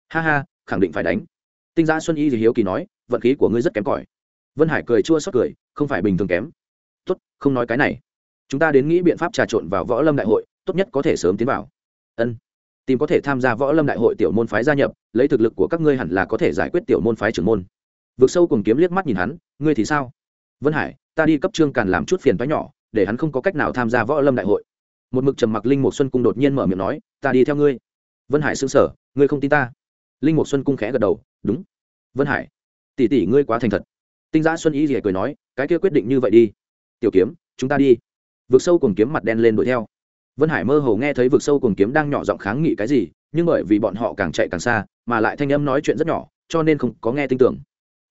Ha ha, khẳng định phải đánh. Tinh giã xuân y hiếu kỳ nói, vận khí của ngươi rất kém cỏi. Vân hải cười chua xót cười, không phải bình thường kém. Tốt, không nói cái này. Chúng ta đến nghĩ biện pháp trà trộn vào võ lâm đại hội, tốt nhất có thể sớm tiến vào. Ân, tìm có thể tham gia võ lâm đại hội tiểu môn phái gia nhập, lấy thực lực của các ngươi hẳn là có thể giải quyết tiểu môn phái trưởng môn vượt sâu cùng kiếm liếc mắt nhìn hắn, ngươi thì sao? Vân hải, ta đi cấp trương càn làm chút phiền toái nhỏ, để hắn không có cách nào tham gia võ lâm đại hội. Một mực trầm mặc linh mục xuân cung đột nhiên mở miệng nói, ta đi theo ngươi. Vân hải xưng sở ngươi không tin ta? Linh mục xuân cung khẽ gật đầu, đúng. Vân hải, tỷ tỷ ngươi quá thành thật. Tinh giã xuân ý gì cười nói, cái kia quyết định như vậy đi. Tiểu kiếm, chúng ta đi. Vực sâu cùng kiếm mặt đen lên đuổi theo. Vân hải mơ hồ nghe thấy vực sâu cùng kiếm đang nhỏ giọng kháng nghị cái gì, nhưng bởi vì bọn họ càng chạy càng xa, mà lại thanh âm nói chuyện rất nhỏ, cho nên không có nghe tin tưởng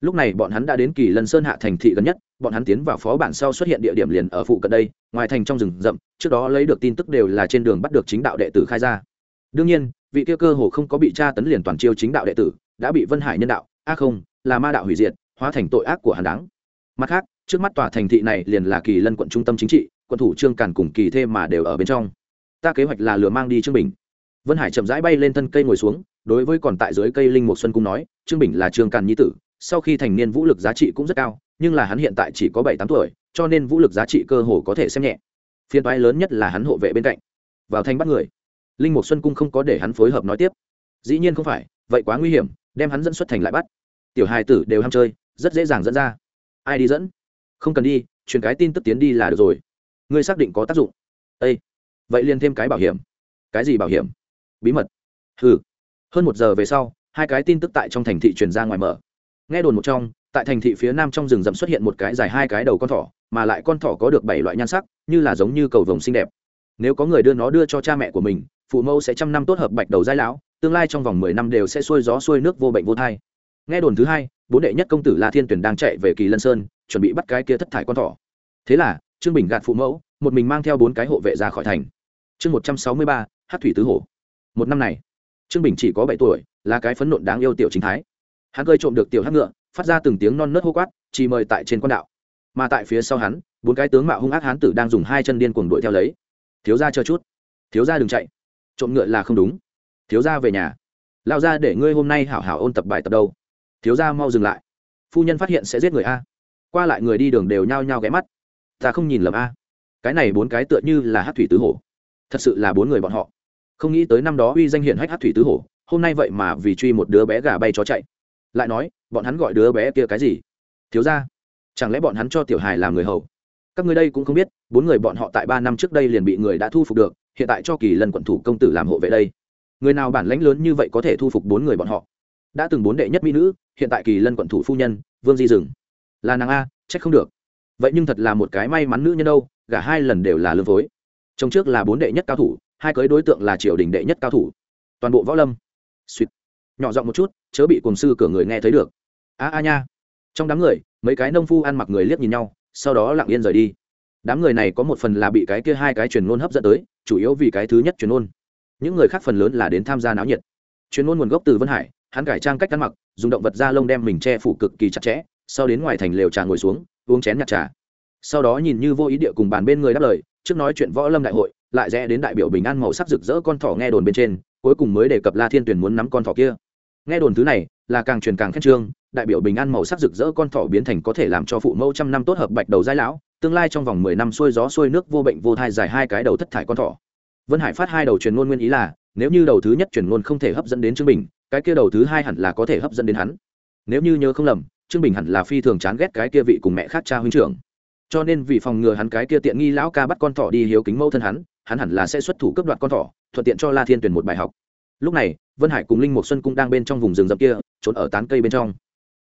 lúc này bọn hắn đã đến kỳ lân sơn hạ thành thị gần nhất, bọn hắn tiến vào phó bản sau xuất hiện địa điểm liền ở phụ cận đây, ngoài thành trong rừng rậm, trước đó lấy được tin tức đều là trên đường bắt được chính đạo đệ tử khai ra. Đương nhiên, vị tiêu cơ hồ không có bị tra tấn liền toàn chiêu chính đạo đệ tử, đã bị vân hải nhân đạo, a không, là ma đạo hủy diệt, hóa thành tội ác của hắn đáng. Mặt khác, trước mắt tòa thành thị này liền là kỳ lân quận trung tâm chính trị, quận thủ trương càn cùng kỳ thê mà đều ở bên trong. Ta kế hoạch là lừa mang đi trương bình. Vân hải chậm rãi bay lên thân cây ngồi xuống, đối với còn tại dưới cây linh mục xuân cung nói, trương bình là trương càn nhi tử sau khi thành niên vũ lực giá trị cũng rất cao, nhưng là hắn hiện tại chỉ có bảy tám tuổi, cho nên vũ lực giá trị cơ hồ có thể xem nhẹ. Phiên toái lớn nhất là hắn hộ vệ bên cạnh. Vào thành bắt người. Linh mục xuân cung không có để hắn phối hợp nói tiếp. Dĩ nhiên không phải, vậy quá nguy hiểm, đem hắn dẫn xuất thành lại bắt. Tiểu hài tử đều ham chơi, rất dễ dàng dẫn ra. Ai đi dẫn? Không cần đi, truyền cái tin tức tiến đi là được rồi. Ngươi xác định có tác dụng. Ây vậy liền thêm cái bảo hiểm. Cái gì bảo hiểm? Bí mật. Ừ hơn một giờ về sau, hai cái tin tức tại trong thành thị truyền ra ngoài mở nghe đồn một trong, tại thành thị phía nam trong rừng rậm xuất hiện một cái dài hai cái đầu con thỏ, mà lại con thỏ có được bảy loại nhan sắc, như là giống như cầu vồng xinh đẹp. Nếu có người đưa nó đưa cho cha mẹ của mình, phụ mẫu sẽ trăm năm tốt hợp bạch đầu giai lão, tương lai trong vòng mười năm đều sẽ xuôi gió xuôi nước vô bệnh vô thai. Nghe đồn thứ hai, bốn đệ nhất công tử la thiên tuyển đang chạy về kỳ lân sơn, chuẩn bị bắt cái kia thất thải con thỏ. Thế là, trương bình gạt phụ mẫu, một mình mang theo bốn cái hộ vệ ra khỏi thành. Chương một trăm sáu mươi ba hát thủy tứ hổ. Một năm này, trương bình chỉ có bảy tuổi, là cái phấn nộn đáng yêu tiểu chính thái hắn cơi trộm được tiểu hắc ngựa, phát ra từng tiếng non nớt hô quát, chỉ mời tại trên quan đạo. Mà tại phía sau hắn, bốn cái tướng mạo hung ác hán tử đang dùng hai chân điên cuồng đuổi theo lấy. Thiếu ra chờ chút. Thiếu ra đừng chạy. Trộm ngựa là không đúng. Thiếu ra về nhà. Lao ra để ngươi hôm nay hảo hảo ôn tập bài tập đâu. Thiếu ra mau dừng lại. Phu nhân phát hiện sẽ giết người a. Qua lại người đi đường đều nhao nhao ghé mắt. Ta không nhìn lầm a. Cái này bốn cái tựa như là hát thủy tứ hổ. Thật sự là bốn người bọn họ. Không nghĩ tới năm đó uy danh hiển hách hát thủy tứ hổ. Hôm nay vậy mà vì truy một đứa bé gà bay chó chạy lại nói, bọn hắn gọi đứa bé kia cái gì? Thiếu ra chẳng lẽ bọn hắn cho tiểu hài làm người hầu? Các ngươi đây cũng không biết, bốn người bọn họ tại ba năm trước đây liền bị người đã thu phục được, hiện tại cho kỳ lần quận thủ công tử làm hộ vệ đây. Người nào bản lãnh lớn như vậy có thể thu phục bốn người bọn họ? Đã từng bốn đệ nhất mỹ nữ, hiện tại kỳ lân quận thủ phu nhân, vương di rừng là nàng a, trách không được. Vậy nhưng thật là một cái may mắn nữ nhân đâu cả hai lần đều là lương phối. Trong trước là bốn đệ nhất cao thủ, hai cưới đối tượng là triều đình đệ nhất cao thủ. Toàn bộ võ lâm. Suýt nhỏ giọng một chút, chớ bị cùng sư cửa người nghe thấy được. A a nha. Trong đám người, mấy cái nông phu ăn mặc người liếc nhìn nhau, sau đó lặng yên rời đi. Đám người này có một phần là bị cái kia hai cái truyền ngôn hấp dẫn tới, chủ yếu vì cái thứ nhất truyền ngôn. Những người khác phần lớn là đến tham gia náo nhiệt. Truyền ngôn nguồn gốc từ vân hải, hắn cải trang cách ăn mặc, dùng động vật da lông đem mình che phủ cực kỳ chặt chẽ, sau đến ngoài thành lều trà ngồi xuống, uống chén nhạt trà. Sau đó nhìn như vô ý địa cùng bàn bên người đáp lời, trước nói chuyện võ lâm đại hội, lại rẽ đến đại biểu bình an màu sắc rực rỡ con thỏ nghe đồn bên trên, cuối cùng mới đề cập la thiên tuyển muốn nắm con thỏ kia nghe đồn thứ này là càng truyền càng khen trương, đại biểu bình an màu sắc rực rỡ con thỏ biến thành có thể làm cho phụ mẫu trăm năm tốt hợp bạch đầu giai lão, tương lai trong vòng mười năm xuôi gió xuôi nước vô bệnh vô thai dài hai cái đầu thất thải con thỏ. Vân hải phát hai đầu truyền ngôn nguyên ý là, nếu như đầu thứ nhất truyền ngôn không thể hấp dẫn đến trương bình, cái kia đầu thứ hai hẳn là có thể hấp dẫn đến hắn. Nếu như nhớ không lầm, trương bình hẳn là phi thường chán ghét cái kia vị cùng mẹ khác cha huynh trưởng. Cho nên vì phòng ngừa hắn cái kia tiện nghi lão ca bắt con thỏ đi hiếu kính mẫu thân hắn hắn hẳn là sẽ xuất thủ cấp đoạt con thỏ, thuận tiện cho la thiên tuyển một bài học lúc này, vân hải cùng linh mục xuân cũng đang bên trong vùng rừng rậm kia, trốn ở tán cây bên trong.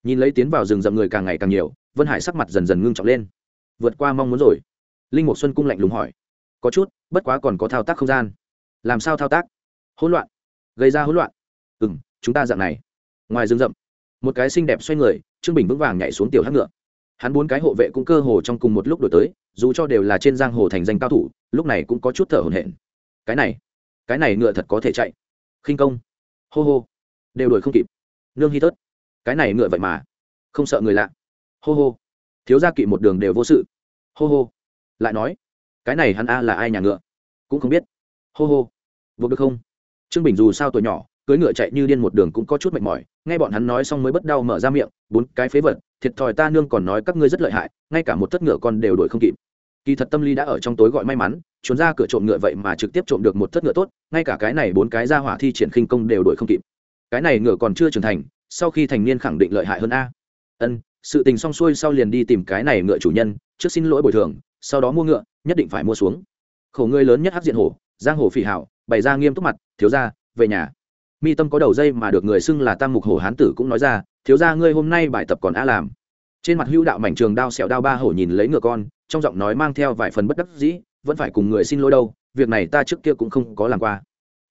Nhìn lấy tiến vào rừng rậm người càng ngày càng nhiều, vân hải sắc mặt dần dần ngưng trọng lên. Vượt qua mong muốn rồi. Linh mục xuân cung lạnh lùng hỏi. Có chút, bất quá còn có thao tác không gian. Làm sao thao tác? Hỗn loạn. Gây ra hỗn loạn. Ừ m chúng ta dạng này. Ngoài rừng rậm, một cái xinh đẹp xoay người, trương bình vững vàng nhảy xuống tiểu hát ngựa. Hắn bốn cái hộ vệ cũng cơ hồ trong cùng một lúc đổi tới, dù cho đều là trên giang hồ thành danh cao thủ, lúc này cũng có chút thở hổn hển. Cái này cái này ngựa thật có thể chạy khinh công. Hô hô. Đều đuổi không kịp. Nương hy tớt cái này ngựa vậy mà. Không sợ người lạ. Hô hô. Thiếu gia kỵ một đường đều vô sự. Hô hô. Lại nói, cái này hắn a là ai nhà ngựa? Cũng không biết. Hô hô. Vô được không? Trương bình dù sao tuổi nhỏ cưới ngựa chạy như điên một đường cũng có chút mệt mỏi. Nghe bọn hắn nói xong mới bất đau mở ra miệng, bốn cái phế vật, thiệt thòi ta nương còn nói các ngươi rất lợi hại, ngay cả một thất ngựa con đều đuổi không kịp kỳ thật tâm lý đã ở trong tối gọi may mắn, trốn ra cửa trộm ngựa vậy mà trực tiếp trộm được một thất ngựa tốt, ngay cả cái này bốn cái ra hỏa thi triển khinh công đều đuổi không kịp. Cái này ngựa còn chưa trưởng thành, sau khi thành niên khẳng định lợi hại hơn a. Ân, sự tình xong xuôi sau liền đi tìm cái này ngựa chủ nhân, trước xin lỗi bồi thường, sau đó mua ngựa, nhất định phải mua xuống. Khổ người lớn nhất hắc diện hổ, giang hồ phỉ hảo, bày ra nghiêm túc mặt, thiếu ra về nhà. Mi tâm có đầu dây mà được người xưng là tam mục hổ hán tử cũng nói ra, thiếu ra ngươi hôm nay bài tập còn a làm trên mặt hữu đạo mảnh trường đao sẹo đao ba hổ nhìn lấy ngựa con, trong giọng nói mang theo vài phần bất đắc dĩ, vẫn phải cùng người xin lỗi đâu, việc này ta trước kia cũng không có làm qua.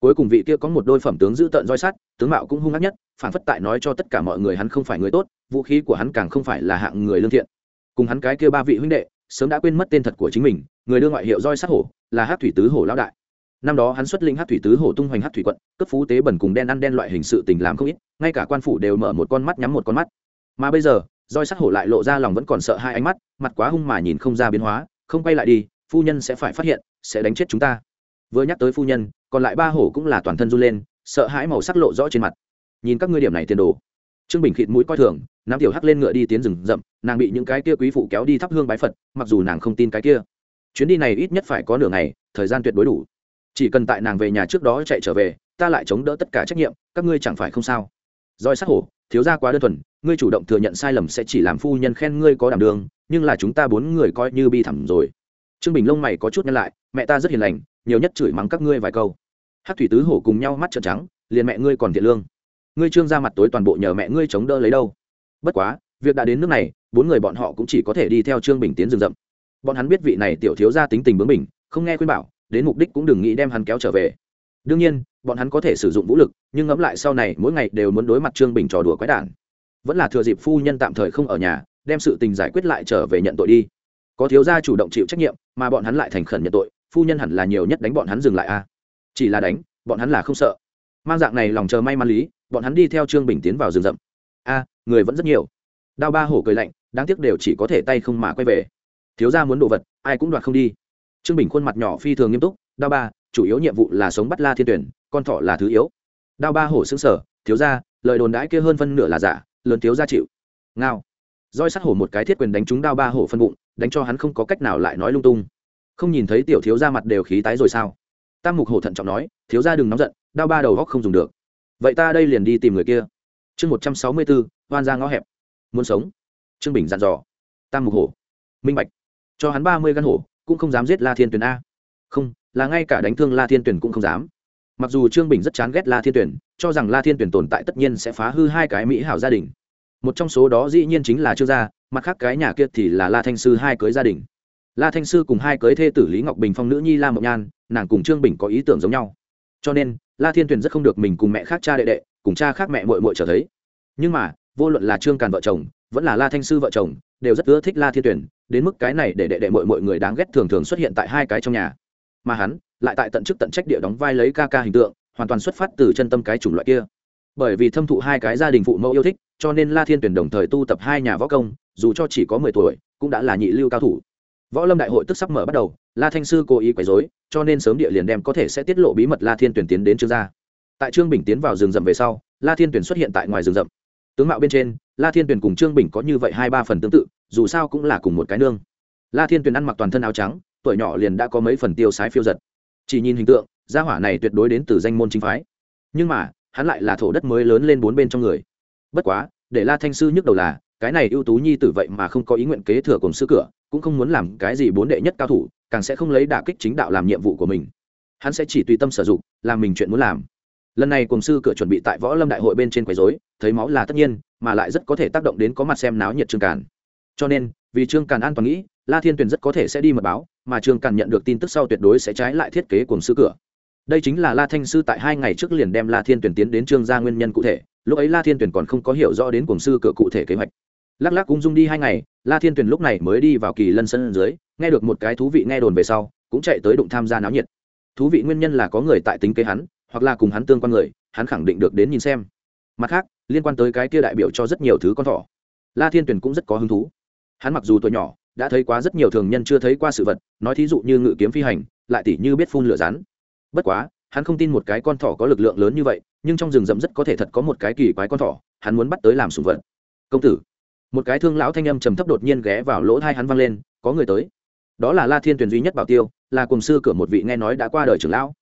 Cuối cùng vị kia có một đôi phẩm tướng giữ tợn roi sắt, tướng mạo cũng hung ác nhất, phản phất tại nói cho tất cả mọi người hắn không phải người tốt, vũ khí của hắn càng không phải là hạng người lương thiện. Cùng hắn cái kia ba vị huynh đệ, sớm đã quên mất tên thật của chính mình, người đưa ngoại hiệu roi sắt hổ, là hát thủy tứ hổ lão đại. Năm đó hắn xuất linh hát thủy tứ hổ tung hoành hát thủy quận, cấp phú tế bẩn cùng đen ăn đen loại hình sự tình làm không ít, ngay cả quan phủ đều mở một con mắt nhắm một con mắt. Mà bây giờ roi sắt hổ lại lộ ra lòng vẫn còn sợ hai ánh mắt, mặt quá hung mà nhìn không ra biến hóa, không quay lại đi, phu nhân sẽ phải phát hiện, sẽ đánh chết chúng ta. Vừa nhắc tới phu nhân, còn lại ba hổ cũng là toàn thân run lên, sợ hãi màu sắc lộ rõ trên mặt. Nhìn các ngươi điểm này tiền đồ. Trương bình khịt mũi coi thường nam tiểu hắc lên ngựa đi tiến rừng rậm, nàng bị những cái kia quý phụ kéo đi thắp hương bái phật, mặc dù nàng không tin cái kia. Chuyến đi này ít nhất phải có nửa ngày, thời gian tuyệt đối đủ. Chỉ cần tại nàng về nhà trước đó chạy trở về, ta lại chống đỡ tất cả trách nhiệm, các ngươi chẳng phải không sao. Roi sắc hổ, thiếu gia quá đơn thuần ngươi chủ động thừa nhận sai lầm sẽ chỉ làm phu nhân khen ngươi có đảm đường, nhưng là chúng ta bốn người coi như bi thảm rồi. Trương bình lông mày có chút nhăn lại, mẹ ta rất hiền lành, nhiều nhất chửi mắng các ngươi vài câu. Hát thủy tứ hổ cùng nhau mắt trợn trắng, liền mẹ ngươi còn thiện lương. Ngươi trương ra mặt tối toàn bộ nhờ mẹ ngươi chống đỡ lấy đâu. Bất quá, việc đã đến nước này, bốn người bọn họ cũng chỉ có thể đi theo trương bình tiến rừng rậm. Bọn hắn biết vị này tiểu thiếu gia tính tình bướng mình không nghe khuyên bảo, đến mục đích cũng đừng nghĩ đem hắn kéo trở về. Đương nhiên, bọn hắn có thể sử dụng vũ lực, nhưng ngẫm lại sau này mỗi ngày đều muốn đối mặt trương bình trò đùa quái đản vẫn là thừa dịp phu nhân tạm thời không ở nhà, đem sự tình giải quyết lại trở về nhận tội đi. Có thiếu gia chủ động chịu trách nhiệm, mà bọn hắn lại thành khẩn nhận tội, phu nhân hẳn là nhiều nhất đánh bọn hắn dừng lại a. Chỉ là đánh, bọn hắn là không sợ. Mang dạng này lòng chờ may mắn lý, bọn hắn đi theo trương bình tiến vào rừng rậm. A, người vẫn rất nhiều. Đao ba hổ cười lạnh, đáng tiếc đều chỉ có thể tay không mà quay về. Thiếu gia muốn đồ vật, ai cũng đoạt không đi. Trương bình khuôn mặt nhỏ phi thường nghiêm túc, đao ba, chủ yếu nhiệm vụ là sống bắt la thiên tuyển, con thỏ là thứ yếu. Đao ba hổ xứng sở thiếu gia, lời đồn đãi kia hơn phân nửa là giả lớn thiếu gia chịu. Ngao. Roi sát hổ một cái thiết quyền đánh trúng đao ba hổ phân bụng, đánh cho hắn không có cách nào lại nói lung tung. Không nhìn thấy tiểu thiếu gia mặt đều khí tái rồi sao? Tam mục hổ thận trọng nói, thiếu gia đừng nóng giận, đao ba đầu góc không dùng được. Vậy ta đây liền đi tìm người kia. Chương một trăm sáu mươi bốn, hoan ra ngõ hẹp. Muốn sống. Trương bình dặn dò. Tam mục hổ. Minh bạch. Cho hắn ba mươi gan hổ, cũng không dám giết la thiên tuyển a. Không, là ngay cả đánh thương la thiên tuyển cũng không dám mặc dù trương bình rất chán ghét la thiên tuyển, cho rằng la thiên tuyển tồn tại tất nhiên sẽ phá hư hai cái mỹ hảo gia đình. Một trong số đó dĩ nhiên chính là trương gia, mặt khác cái nhà kia thì là la thanh sư hai cưới gia đình. La thanh sư cùng hai cưới thê tử lý ngọc bình phong nữ nhi la mộng nhan, nàng cùng trương bình có ý tưởng giống nhau. Cho nên, la thiên tuyền rất không được mình cùng mẹ khác cha đệ đệ, cùng cha khác mẹ mội mội trở thấy. Nhưng mà, vô luận là trương càn vợ chồng, vẫn là la thanh sư vợ chồng, đều rất ưa thích la thiên tuyển, đến mức cái này để đệ đệ mội mội người đáng ghét thường thường xuất hiện tại hai cái trong nhà mà hắn lại tại tận chức tận trách địa đóng vai lấy ca ca hình tượng, hoàn toàn xuất phát từ chân tâm cái chủng loại kia. Bởi vì thâm thụ hai cái gia đình phụ mẫu yêu thích, cho nên la thiên tuyển đồng thời tu tập hai nhà võ công, dù cho chỉ có mười tuổi, cũng đã là nhị lưu cao thủ. Võ lâm đại hội tức sắp mở bắt đầu, la thanh sư cố ý quấy dối cho nên sớm địa liền đem có thể sẽ tiết lộ bí mật la thiên tuyển tiến đến trương gia tại trương bình tiến vào rừng rậm về sau, la thiên tuyển xuất hiện tại ngoài rừng rậm. Tướng mạo bên trên, la thiên tuyển cùng trương bình có như vậy hai ba phần tương tự, dù sao cũng là cùng một cái nương. La thiên tuyển ăn mặc toàn thân áo trắng tuổi nhỏ liền đã có mấy phần tiêu sái phiêu giật. Chỉ nhìn hình tượng, gia hỏa này tuyệt đối đến từ danh môn chính phái. Nhưng mà, hắn lại là thổ đất mới lớn lên bốn bên trong người. Bất quá, để la thanh sư nhức đầu là, cái này ưu tú nhi tử vậy mà không có ý nguyện kế thừa cùng sư cửa, cũng không muốn làm cái gì bốn đệ nhất cao thủ, càng sẽ không lấy đả kích chính đạo làm nhiệm vụ của mình. Hắn sẽ chỉ tùy tâm sử dụng, làm mình chuyện muốn làm. Lần này cùng sư cửa chuẩn bị tại võ lâm đại hội bên trên quấy dối thấy máu là tất nhiên, mà lại rất có thể tác động đến có mặt xem náo nhiệt trương càn. Cho nên, vì trương càn an toàn nghĩ la thiên tuyền rất có thể sẽ đi mật báo, mà trương càn nhận được tin tức sau tuyệt đối sẽ trái lại thiết kế cùng sư cửa. Đây chính là la thanh sư tại hai ngày trước liền đem la thiên tuyển tiến đến trương gia nguyên nhân cụ thể, lúc ấy la thiên tuyển còn không có hiểu rõ đến cùng sư cửa cụ thể kế hoạch. Lắc lắc cũng dung đi hai ngày, la thiên tuyển lúc này mới đi vào kỳ lân sân dưới, nghe được một cái thú vị nghe đồn về sau, cũng chạy tới đụng tham gia náo nhiệt. Thú vị nguyên nhân là có người tại tính kế hắn, hoặc là cùng hắn tương quan người, hắn khẳng định được đến nhìn xem. Mặt khác, liên quan tới cái kia đại biểu cho rất nhiều thứ con thỏ. La thiên tuyển cũng rất có hứng thú. Hắn mặc dù tuổi nhỏ đã thấy quá rất nhiều thường nhân chưa thấy qua sự vật, nói thí dụ như ngự kiếm phi hành, lại tỉ như biết phun lửa rắn. Bất quá, hắn không tin một cái con thỏ có lực lượng lớn như vậy, nhưng trong rừng rậm rất có thể thật có một cái kỳ quái con thỏ, hắn muốn bắt tới làm sùng vật. Công tử, một cái thương lão thanh âm trầm thấp đột nhiên ghé vào lỗ thai hắn văng lên, có người tới. Đó là la thiên Tuyền duy nhất bảo tiêu, là cùng sư cửa một vị nghe nói đã qua đời trưởng lão.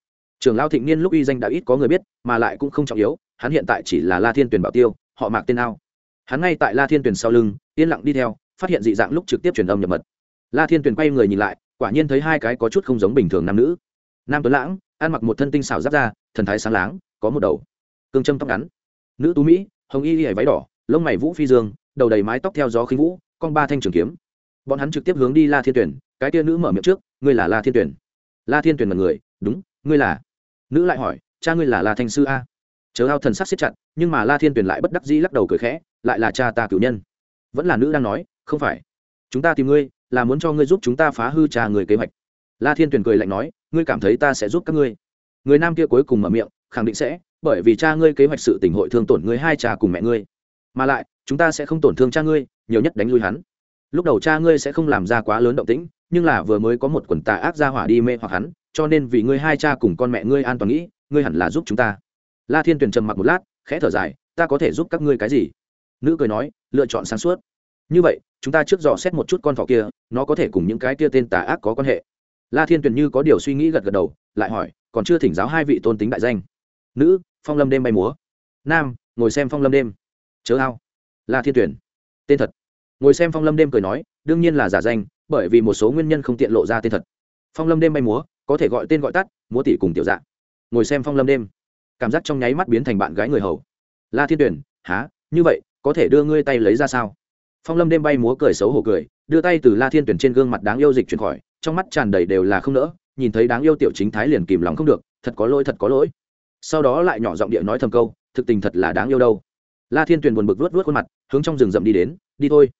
Trưởng lão thịnh niên lúc y danh đã ít có người biết, mà lại cũng không trọng yếu, hắn hiện tại chỉ là la thiên Tuyền bảo tiêu, họ mạc tên ao. Hắn ngay tại la thiên Tuyền sau lưng, yên lặng đi theo phát hiện dị dạng lúc trực tiếp truyền âm nhập mật. La thiên tuyền quay người nhìn lại, quả nhiên thấy hai cái có chút không giống bình thường nam nữ. Nam tuấn lãng, ăn mặc một thân tinh xảo giáp da, thần thái sáng láng, có một đầu cương châm tóc ngắn. Nữ tú mỹ, hồng y y váy đỏ, lông mày vũ phi dương, đầu đầy mái tóc theo gió khinh vũ, con ba thanh trường kiếm. Bọn hắn trực tiếp hướng đi la thiên tuyển cái tia nữ mở miệng trước, ngươi là la thiên tuyển la thiên tuyển là người, đúng, ngươi là. Nữ lại hỏi, cha ngươi là la thanh sư a? Chớ ao thần sắc siết chặt, nhưng mà la thiên tuyển lại bất đắc dĩ lắc đầu cười khẽ, lại là cha ta cử nhân. Vẫn là nữ đang nói không phải. Chúng ta tìm ngươi, là muốn cho ngươi giúp chúng ta phá hư cha người kế hoạch. La thiên tuyền cười lạnh nói, ngươi cảm thấy ta sẽ giúp các ngươi. Người nam kia cuối cùng mở miệng, khẳng định sẽ, bởi vì cha ngươi kế hoạch sự tình hội thương tổn ngươi hai cha cùng mẹ ngươi. Mà lại, chúng ta sẽ không tổn thương cha ngươi, nhiều nhất đánh lui hắn. Lúc đầu cha ngươi sẽ không làm ra quá lớn động tĩnh, nhưng là vừa mới có một quần tà ác ra hỏa đi mê hoặc hắn, cho nên vì ngươi hai cha cùng con mẹ ngươi an toàn nghĩ, ngươi hẳn là giúp chúng ta. La thiên tuyền trầm mặc một lát, khẽ thở dài, ta có thể giúp các ngươi cái gì? Nữ cười nói, lựa chọn sáng suốt. Như vậy chúng ta trước dò xét một chút con thỏ kia, nó có thể cùng những cái kia tên tà ác có quan hệ. La thiên tuyền như có điều suy nghĩ gật gật đầu, lại hỏi, còn chưa thỉnh giáo hai vị tôn tính đại danh. Nữ, phong lâm đêm bay múa. Nam, ngồi xem phong lâm đêm. Chớ ao. La thiên tuyển tên thật. Ngồi xem phong lâm đêm cười nói, đương nhiên là giả danh, bởi vì một số nguyên nhân không tiện lộ ra tên thật. Phong lâm đêm bay múa, có thể gọi tên gọi tắt, múa tỷ cùng tiểu dạng ngồi xem phong lâm đêm. Cảm giác trong nháy mắt biến thành bạn gái người hầu. La thiên tuyển há như vậy, có thể đưa ngươi tay lấy ra sao? Phong lâm đêm bay múa cười xấu hổ cười, đưa tay từ la thiên tuyển trên gương mặt đáng yêu dịch chuyển khỏi, trong mắt tràn đầy đều là không nỡ, nhìn thấy đáng yêu tiểu chính thái liền kìm lòng không được, thật có lỗi, thật có lỗi. Sau đó lại nhỏ giọng địa nói thầm câu, thực tình thật là đáng yêu đâu. La thiên tuyền buồn bực vớt vớt khuôn mặt, hướng trong rừng rậm đi đến, đi thôi.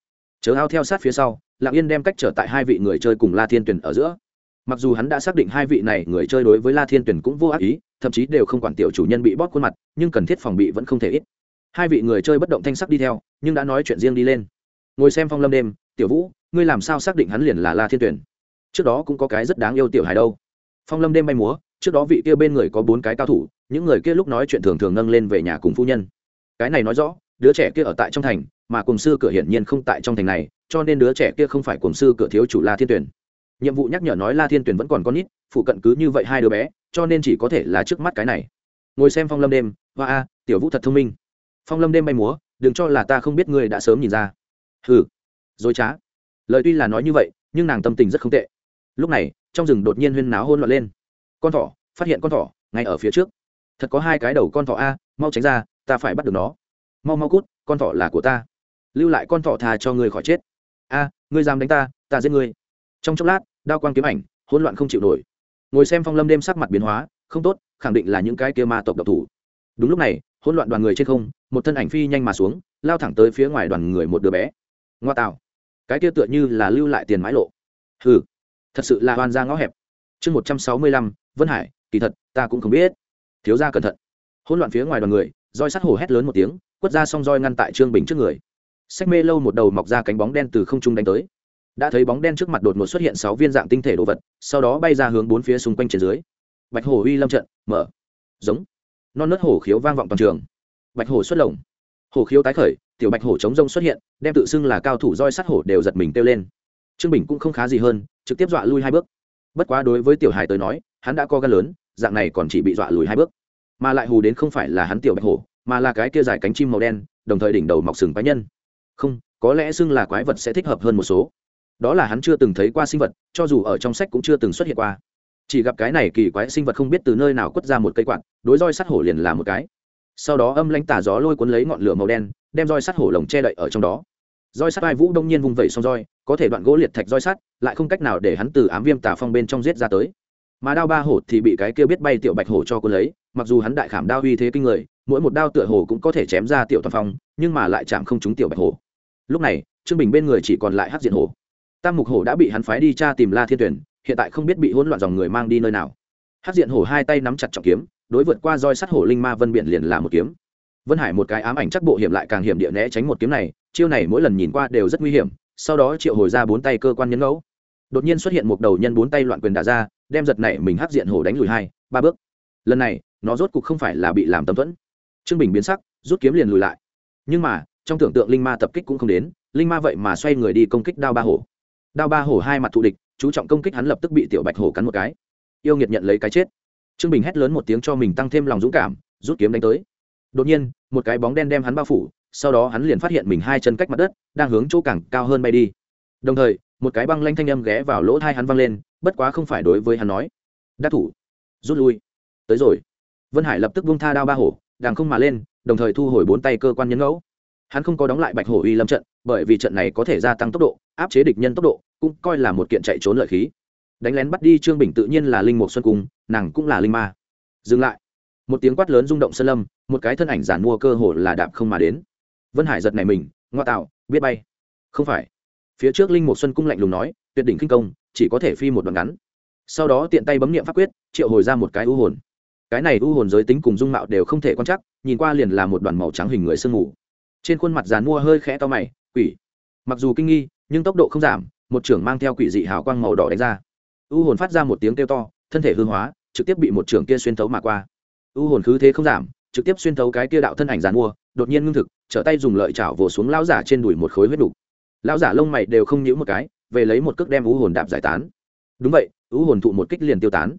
Chớ ao theo sát phía sau lạng yên đem cách trở tại hai vị người chơi cùng la thiên tuyền ở giữa. Mặc dù hắn đã xác định hai vị này người chơi đối với la thiên tuyền cũng vô ác ý, thậm chí đều không quản tiểu chủ nhân bị bóp khuôn mặt, nhưng cần thiết phòng bị vẫn không thể ít. Hai vị người chơi bất động thanh sắc đi theo, nhưng đã nói chuyện riêng đi lên ngồi xem phong lâm đêm, tiểu vũ, ngươi làm sao xác định hắn liền là la thiên tuyển? Trước đó cũng có cái rất đáng yêu tiểu hài đâu. Phong lâm đêm bay múa, trước đó vị kia bên người có bốn cái cao thủ, những người kia lúc nói chuyện thường thường nâng lên về nhà cùng phu nhân. Cái này nói rõ, đứa trẻ kia ở tại trong thành, mà cùng sư cửa hiển nhiên không tại trong thành này, cho nên đứa trẻ kia không phải cùng sư cửa thiếu chủ la thiên tuyển. Nhiệm vụ nhắc nhở nói la thiên tuyển vẫn còn con nít, phụ cận cứ như vậy hai đứa bé, cho nên chỉ có thể là trước mắt cái này. Ngồi xem phong lâm đêm và a, tiểu vũ thật thông minh. Phong lâm đêm bay múa, đừng cho là ta không biết ngươi đã sớm nhìn ra hừ, dối trá. Lời tuy là nói như vậy, nhưng nàng tâm tình rất không tệ. Lúc này, trong rừng đột nhiên huyên náo hôn loạn lên. Con thỏ, phát hiện con thỏ, ngay ở phía trước. Thật có hai cái đầu con thỏ a, mau tránh ra, ta phải bắt được nó. Mau mau cút, con thỏ là của ta. Lưu lại con thỏ thà cho người khỏi chết. A, ngươi dám đánh ta ta giết ngươi. Trong chốc lát, đao quang kiếm ảnh, hỗn loạn không chịu nổi. Ngồi xem phong lâm đêm sắc mặt biến hóa, không tốt, khẳng định là những cái kia ma tộc độc thủ. Đúng lúc này, hỗn loạn đoàn người trên không, một thân ảnh phi nhanh mà xuống, lao thẳng tới phía ngoài đoàn người một đứa bé ngoa tạo cái kia tựa như là lưu lại tiền mãi lộ. Hừ, thật sự là hoàn ra ngõ hẹp. Chương một trăm sáu mươi lăm, vân hải, kỳ thật, ta cũng không biết. Thiếu ra cẩn thận. Hỗn loạn phía ngoài đoàn người, roi sắt hổ hét lớn một tiếng, quất ra xong roi ngăn tại trương bình trước người. Sách mê lâu một đầu mọc ra cánh bóng đen từ không trung đánh tới. Đã thấy bóng đen trước mặt đột ngột xuất hiện sáu viên dạng tinh thể đồ vật, sau đó bay ra hướng bốn phía xung quanh trên dưới. Bạch hổ uy lâm trận, mở. Giống. Non nớt hổ khiếu vang vọng toàn trường. Bạch hổ xuất lồng. Hổ khiếu tái khởi tiểu bạch hổ chống rông xuất hiện, đem tự xưng là cao thủ roi sắt hổ đều giật mình kêu lên. Trương bình cũng không khá gì hơn, trực tiếp dọa lui hai bước. Bất quá đối với tiểu hải tới nói, hắn đã co gan lớn, dạng này còn chỉ bị dọa lùi hai bước. Mà lại hù đến không phải là hắn tiểu bạch hổ, mà là cái kia dài cánh chim màu đen, đồng thời đỉnh đầu mọc sừng cá nhân. Không, có lẽ xưng là quái vật sẽ thích hợp hơn một số. Đó là hắn chưa từng thấy qua sinh vật, cho dù ở trong sách cũng chưa từng xuất hiện qua. Chỉ gặp cái này kỳ quái sinh vật không biết từ nơi nào quất ra một cây quạt, đối roi sắt hổ liền là một cái. Sau đó âm lãnh tà gió lôi cuốn lấy ngọn lửa màu đen đem roi sắt hổ lồng che đậy ở trong đó. Roi sắt vai vũ đông nhiên vung vẩy xong roi, có thể đoạn gỗ liệt thạch roi sắt, lại không cách nào để hắn từ ám viêm tà phong bên trong giết ra tới. Mà đao ba hổ thì bị cái kia biết bay tiểu bạch hổ cho cô lấy, mặc dù hắn đại khảm đao uy thế kinh người, mỗi một đao tựa hổ cũng có thể chém ra tiểu toàn phong, nhưng mà lại chạm không trúng tiểu bạch hổ. Lúc này, trương bình bên người chỉ còn lại hát diện hổ. Tam mục hổ đã bị hắn phái đi tra tìm la thiên tuyển, hiện tại không biết bị hỗn loạn dòng người mang đi nơi nào. Hát diện hổ hai tay nắm chặt trọng kiếm, đối vượt qua roi sắt hổ linh ma vân biển liền là một kiếm vân hải một cái ám ảnh chắc bộ hiểm lại càng hiểm địa né tránh một kiếm này, chiêu này mỗi lần nhìn qua đều rất nguy hiểm, sau đó triệu hồi ra bốn tay cơ quan nhân ngẫu. Đột nhiên xuất hiện một đầu nhân bốn tay loạn quyền đả ra, đem giật này mình hắc diện hổ đánh lùi hai, ba bước. Lần này, nó rốt cục không phải là bị làm tâm thuẫn. Trương bình biến sắc, rút kiếm liền lùi lại. Nhưng mà, trong tưởng tượng linh ma tập kích cũng không đến, linh ma vậy mà xoay người đi công kích đao ba hổ. Đao ba hổ hai mặt thù địch, chú trọng công kích hắn lập tức bị tiểu bạch hổ cắn một cái. Yêu nghiệt nhận lấy cái chết. Trương bình hét lớn một tiếng cho mình tăng thêm lòng dũng cảm, rút kiếm đánh tới đột nhiên, một cái bóng đen đem hắn bao phủ, sau đó hắn liền phát hiện mình hai chân cách mặt đất, đang hướng chỗ cảng cao hơn bay đi. Đồng thời, một cái băng lanh thanh âm ghé vào lỗ thai hắn văng lên, bất quá không phải đối với hắn nói. Đắc thủ, rút lui. Tới rồi. Vân hải lập tức vung tha đao ba hổ đàng không mà lên, đồng thời thu hồi bốn tay cơ quan nhân ngẫu. Hắn không có đóng lại bạch hổ uy lâm trận, bởi vì trận này có thể gia tăng tốc độ, áp chế địch nhân tốc độ, cũng coi là một kiện chạy trốn lợi khí. Đánh lén bắt đi trương bình tự nhiên là linh mục xuân cung, nàng cũng là linh ma. Dừng lại. Một tiếng quát lớn rung động sơn lâm một cái thân ảnh giản mua cơ hồ là đạp không mà đến. Vân hải giật này mình, ngoa tạo, biết bay. Không phải. Phía trước linh mục xuân cung lạnh lùng nói, tuyệt đỉnh kinh công, chỉ có thể phi một đoạn ngắn. Sau đó tiện tay bấm niệm pháp quyết, triệu hồi ra một cái u hồn. Cái này u hồn giới tính cùng dung mạo đều không thể quan chắc nhìn qua liền là một đoàn màu trắng hình người sương mù. Trên khuôn mặt dàn mua hơi khẽ to mày, quỷ. Mặc dù kinh nghi, nhưng tốc độ không giảm, một trưởng mang theo quỷ dị hào quang màu đỏ đánh ra. U hồn phát ra một tiếng kêu to, thân thể hư hóa, trực tiếp bị một trưởng kia xuyên thấu mà qua. U hồn khứ thế không giảm trực tiếp xuyên thấu cái kia đạo thân ảnh dàn mua, đột nhiên ngưng thực, trở tay dùng lợi chảo vồ xuống lão giả trên đùi một khối huyết đục lão giả lông mày đều không nhíu một cái, về lấy một cước đem u hồn đạp giải tán. Đúng vậy, u hồn thụ một kích liền tiêu tán.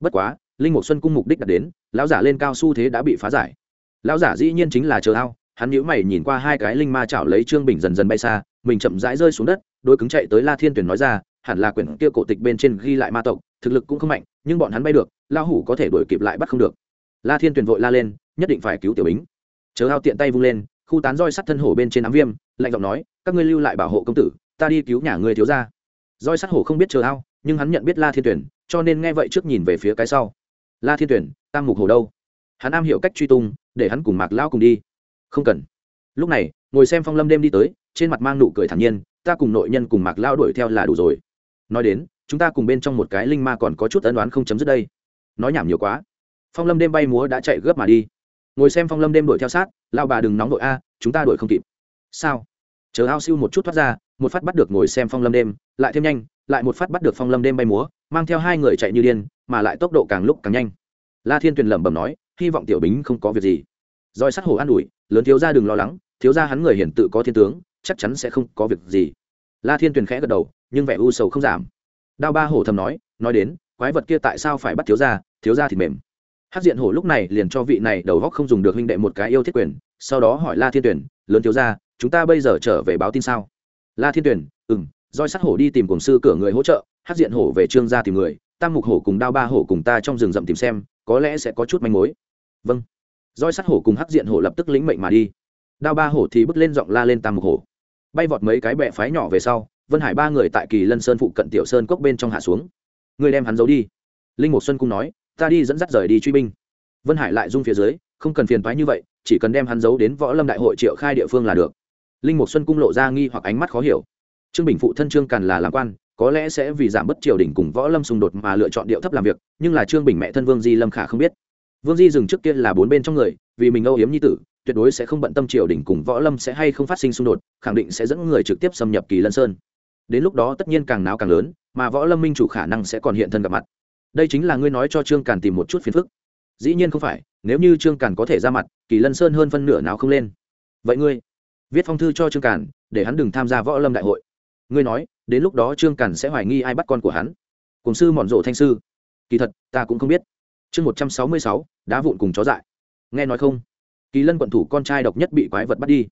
Bất quá, linh mục xuân cung mục đích đạt đến, lão giả lên cao su thế đã bị phá giải. Lão giả dĩ nhiên chính là chờ ao, hắn nhíu mày nhìn qua hai cái linh ma chảo lấy trương bình dần dần bay xa, mình chậm rãi rơi xuống đất đôi cứng chạy tới la thiên tuyển nói ra, hẳn là quyển kia cổ tịch bên trên ghi lại ma tộc, thực lực cũng không mạnh, nhưng bọn hắn bay được lao hủ có thể đuổi kịp lại bắt không được. La thiên tuyển vội la lên nhất định phải cứu tiểu bính. Chớ hao tiện tay vung lên, khu tán roi sắt thân hổ bên trên ám viêm, lạnh giọng nói, các ngươi lưu lại bảo hộ công tử, ta đi cứu nhà ngươi thiếu ra roi sắt hổ không biết chờ hao nhưng hắn nhận biết la thiên tuyển, cho nên nghe vậy trước nhìn về phía cái sau. La thiên tuyển, tam mục hồ đâu? Hắn am hiểu cách truy tung, để hắn cùng mạc lão cùng đi. Không cần. Lúc này, ngồi xem phong lâm đêm đi tới, trên mặt mang nụ cười thản nhiên, ta cùng nội nhân cùng mạc lão đuổi theo là đủ rồi. Nói đến, chúng ta cùng bên trong một cái linh ma còn có chút ân đoán không chấm dứt đây. Nói nhảm nhiều quá. Phong lâm đêm bay múa đã chạy gấp mà đi ngồi xem phong lâm đêm đuổi theo sát lao bà đừng nóng đội a, chúng ta đuổi không kịp. Sao? Chờ ao siêu một chút thoát ra, một phát bắt được ngồi xem phong lâm đêm, lại thêm nhanh, lại một phát bắt được phong lâm đêm bay múa, mang theo hai người chạy như điên, mà lại tốc độ càng lúc càng nhanh. La thiên tuyền lẩm bẩm nói, hy vọng tiểu bính không có việc gì. Roi sắt Hổ an ủi, lớn thiếu ra đừng lo lắng, thiếu ra hắn người hiển tự có thiên tướng, chắc chắn sẽ không có việc gì. La thiên tuyền khẽ gật đầu, nhưng vẻ u sầu không giảm. Đao ba hổ thầm nói nói đến, quái vật kia tại sao phải bắt thiếu ra thiếu ra thì mềm hát diện hổ lúc này liền cho vị này đầu góc không dùng được huynh đệ một cái yêu thiết quyền, sau đó hỏi la thiên tuyển, lớn thiếu ra chúng ta bây giờ trở về báo tin sao? La thiên tuyển ừ m roi sắt hổ đi tìm cổng sư cửa người hỗ trợ hát diện hổ về trương gia tìm người, tam mục hổ cùng đao ba hổ cùng ta trong rừng rậm tìm xem, có lẽ sẽ có chút manh mối. Vâng. Roi sắt hổ cùng hắc diện hổ lập tức lĩnh mệnh mà đi. Đao ba hổ thì bước lên giọng la lên tam mục hổ. Bay vọt mấy cái bẹ phái nhỏ về sau, vân hải ba người tại kỳ lân sơn phụ cận tiểu sơn cốc bên trong hạ xuống. Người đem hắn giấu đi. Linh mục xuân cung nói ta đi dẫn dắt rời đi truy binh. Vân hải lại dung phía dưới, không cần phiền thoái như vậy, chỉ cần đem hắn giấu đến võ lâm đại hội triệu khai địa phương là được. Linh mục xuân cung lộ ra nghi hoặc ánh mắt khó hiểu. Trương bình phụ thân trương càn là làm quan, có lẽ sẽ vì giảm bớt triều đình cùng võ lâm xung đột mà lựa chọn điệu thấp làm việc, nhưng là trương bình mẹ thân vương di lâm khả không biết. Vương di dừng trước kia là bốn bên trong người, vì mình âu yếm nhi tử, tuyệt đối sẽ không bận tâm triều đình cùng võ lâm sẽ hay không phát sinh xung đột, khẳng định sẽ dẫn người trực tiếp xâm nhập kỳ lân sơn. Đến lúc đó tất nhiên càng náo càng lớn, mà võ lâm minh chủ khả năng sẽ còn hiện thân gặp mặt đây chính là ngươi nói cho trương càn tìm một chút phiền phức. Dĩ nhiên không phải, nếu như trương càn có thể ra mặt, kỳ lân sơn hơn phân nửa nào không lên. Vậy ngươi, viết phong thư cho trương càn, để hắn đừng tham gia võ lâm đại hội. Ngươi nói, đến lúc đó trương càn sẽ hoài nghi ai bắt con của hắn. Cùng sư mòn rộ thanh sư. Kỳ thật, ta cũng không biết. Chương một trăm sáu mươi sáu, đá vụn cùng chó dại. Nghe nói không? Kỳ lân quận thủ con trai độc nhất bị quái vật bắt đi.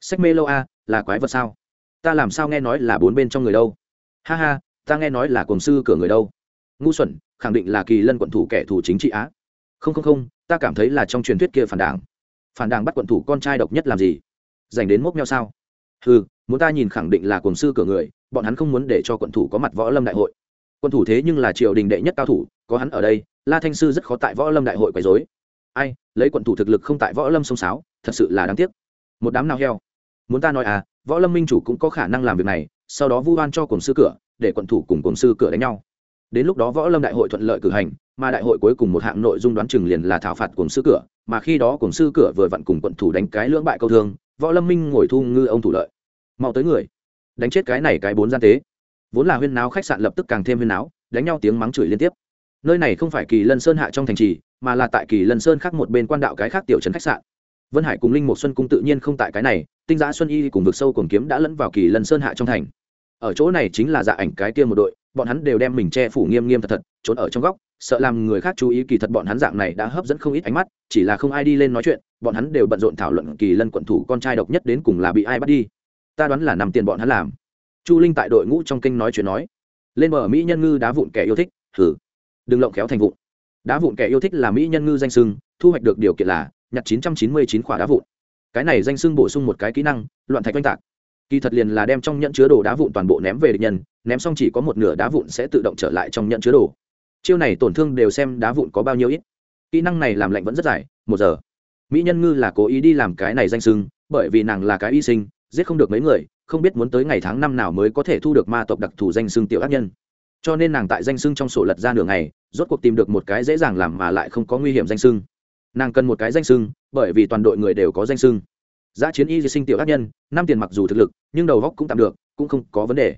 Sách mê lâu a, là quái vật sao? Ta làm sao nghe nói là bốn bên trong người đâu? Ha ha, ta nghe nói là cổng sư cửa người đâu ngu xuẩn, khẳng định là kỳ lân quận thủ kẻ thù chính trị á. Không không không, ta cảm thấy là trong truyền thuyết kia phản đảng. Phản đảng bắt quận thủ con trai độc nhất làm gì? Dành đến mốc nhau sao? Ừ muốn ta nhìn khẳng định là cổng sư cửa người, bọn hắn không muốn để cho quận thủ có mặt võ lâm đại hội. Quận thủ thế nhưng là triều đình đệ nhất cao thủ, có hắn ở đây, la thanh sư rất khó tại võ lâm đại hội quấy dối ai, lấy quận thủ thực lực không tại võ lâm sông sáo, thật sự là đáng tiếc. Một đám nào heo. Muốn ta nói à võ lâm minh chủ cũng có khả năng làm việc này, sau đó vu oan cho cổng sư cửa, để quận thủ cùng cổng sư cửa đánh nhau đến lúc đó võ lâm đại hội thuận lợi cử hành, mà đại hội cuối cùng một hạng nội dung đoán chừng liền là thảo phạt cùng sư cửa, mà khi đó cùng sư cửa vừa vặn cùng quận thủ đánh cái lưỡng bại câu thương, võ lâm minh ngồi thu ngư ông thủ lợi. Mau tới người. Đánh chết cái này cái bốn gian tế. Vốn là huyên náo khách sạn lập tức càng thêm huyên náo, đánh nhau tiếng mắng chửi liên tiếp. Nơi này không phải kỳ lân sơn hạ trong thành trì, mà là tại kỳ lân sơn khác một bên quan đạo cái khác tiểu trấn khách sạn. Vân hải cùng linh một xuân cung tự nhiên không tại cái này, tinh giã xuân y cùng vực sâu cùng kiếm đã lẫn vào kỳ lân sơn hạ trong thành. Ở chỗ này chính là dạ ảnh cái kia một đội bọn hắn đều đem mình che phủ nghiêm nghiêm thật thật, trốn ở trong góc, sợ làm người khác chú ý kỳ thật bọn hắn dạng này đã hấp dẫn không ít ánh mắt, chỉ là không ai đi lên nói chuyện, bọn hắn đều bận rộn thảo luận kỳ lân quận thủ con trai độc nhất đến cùng là bị ai bắt đi. Ta đoán là nằm tiền bọn hắn làm. Chu linh tại đội ngũ trong kinh nói chuyện nói. Lên bờ mỹ nhân ngư đá vụn kẻ yêu thích thử đừng lộng khéo thành vụn. Đá vụn kẻ yêu thích là mỹ nhân ngư danh sưng thu hoạch được điều kiện là nhặt chín trăm chín mươi chín khỏa đá vụn. Cái này danh sưng bổ sung một cái kỹ năng, loạn thạch oanh tạc. Kỳ thật liền là đem trong nhận chứa đồ đá vụn toàn bộ ném về địch nhân ném xong chỉ có một nửa đá vụn sẽ tự động trở lại trong nhận chứa đồ. Chiêu này tổn thương đều xem đá vụn có bao nhiêu ít. Kỹ năng này làm lạnh vẫn rất dài, một giờ. Mỹ nhân ngư là cố ý đi làm cái này danh sưng, bởi vì nàng là cái y sinh, giết không được mấy người, không biết muốn tới ngày tháng năm nào mới có thể thu được ma tộc đặc thù danh sưng tiểu ác nhân. Cho nên nàng tại danh sưng trong sổ lật ra nửa ngày, rốt cuộc tìm được một cái dễ dàng làm mà lại không có nguy hiểm danh sưng. Nàng cần một cái danh sưng, bởi vì toàn đội người đều có danh sưng. Giá chiến y sinh tiểu ác nhân, năm tiền mặc dù thực lực, nhưng đầu góc cũng tạm được, cũng không có vấn đề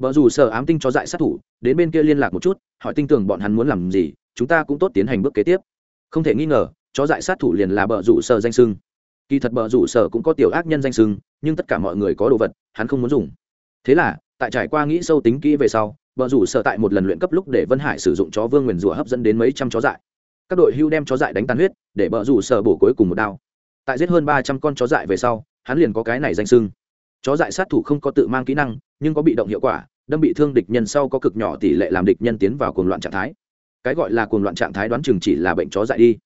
vợ dù sở ám tinh cho dại sát thủ, đến bên kia liên lạc một chút, hỏi tin tưởng bọn hắn muốn làm gì, chúng ta cũng tốt tiến hành bước kế tiếp. Không thể nghi ngờ, chó dại sát thủ liền là bờ rủ sở danh sưng. Kỳ thật bờ rủ sở cũng có tiểu ác nhân danh sưng, nhưng tất cả mọi người có đồ vật, hắn không muốn dùng. Thế là, tại trải qua nghĩ sâu tính kỹ về sau bờ rủ sở tại một lần luyện cấp lúc để vân hải sử dụng chó vương nguyền rủa hấp dẫn đến mấy trăm chó dại. Các đội hưu đem chó dại đánh tan huyết, để bờ rủ sở bổ cuối cùng một đao. Tại giết hơn ba trăm con chó dại về sau, hắn liền có cái này danh sưng chó dại sát thủ không có tự mang kỹ năng, nhưng có bị động hiệu quả, đâm bị thương địch nhân sau có cực nhỏ tỷ lệ làm địch nhân tiến vào cuồng loạn trạng thái. Cái gọi là cuồng loạn trạng thái đoán chừng chỉ là bệnh chó dại đi.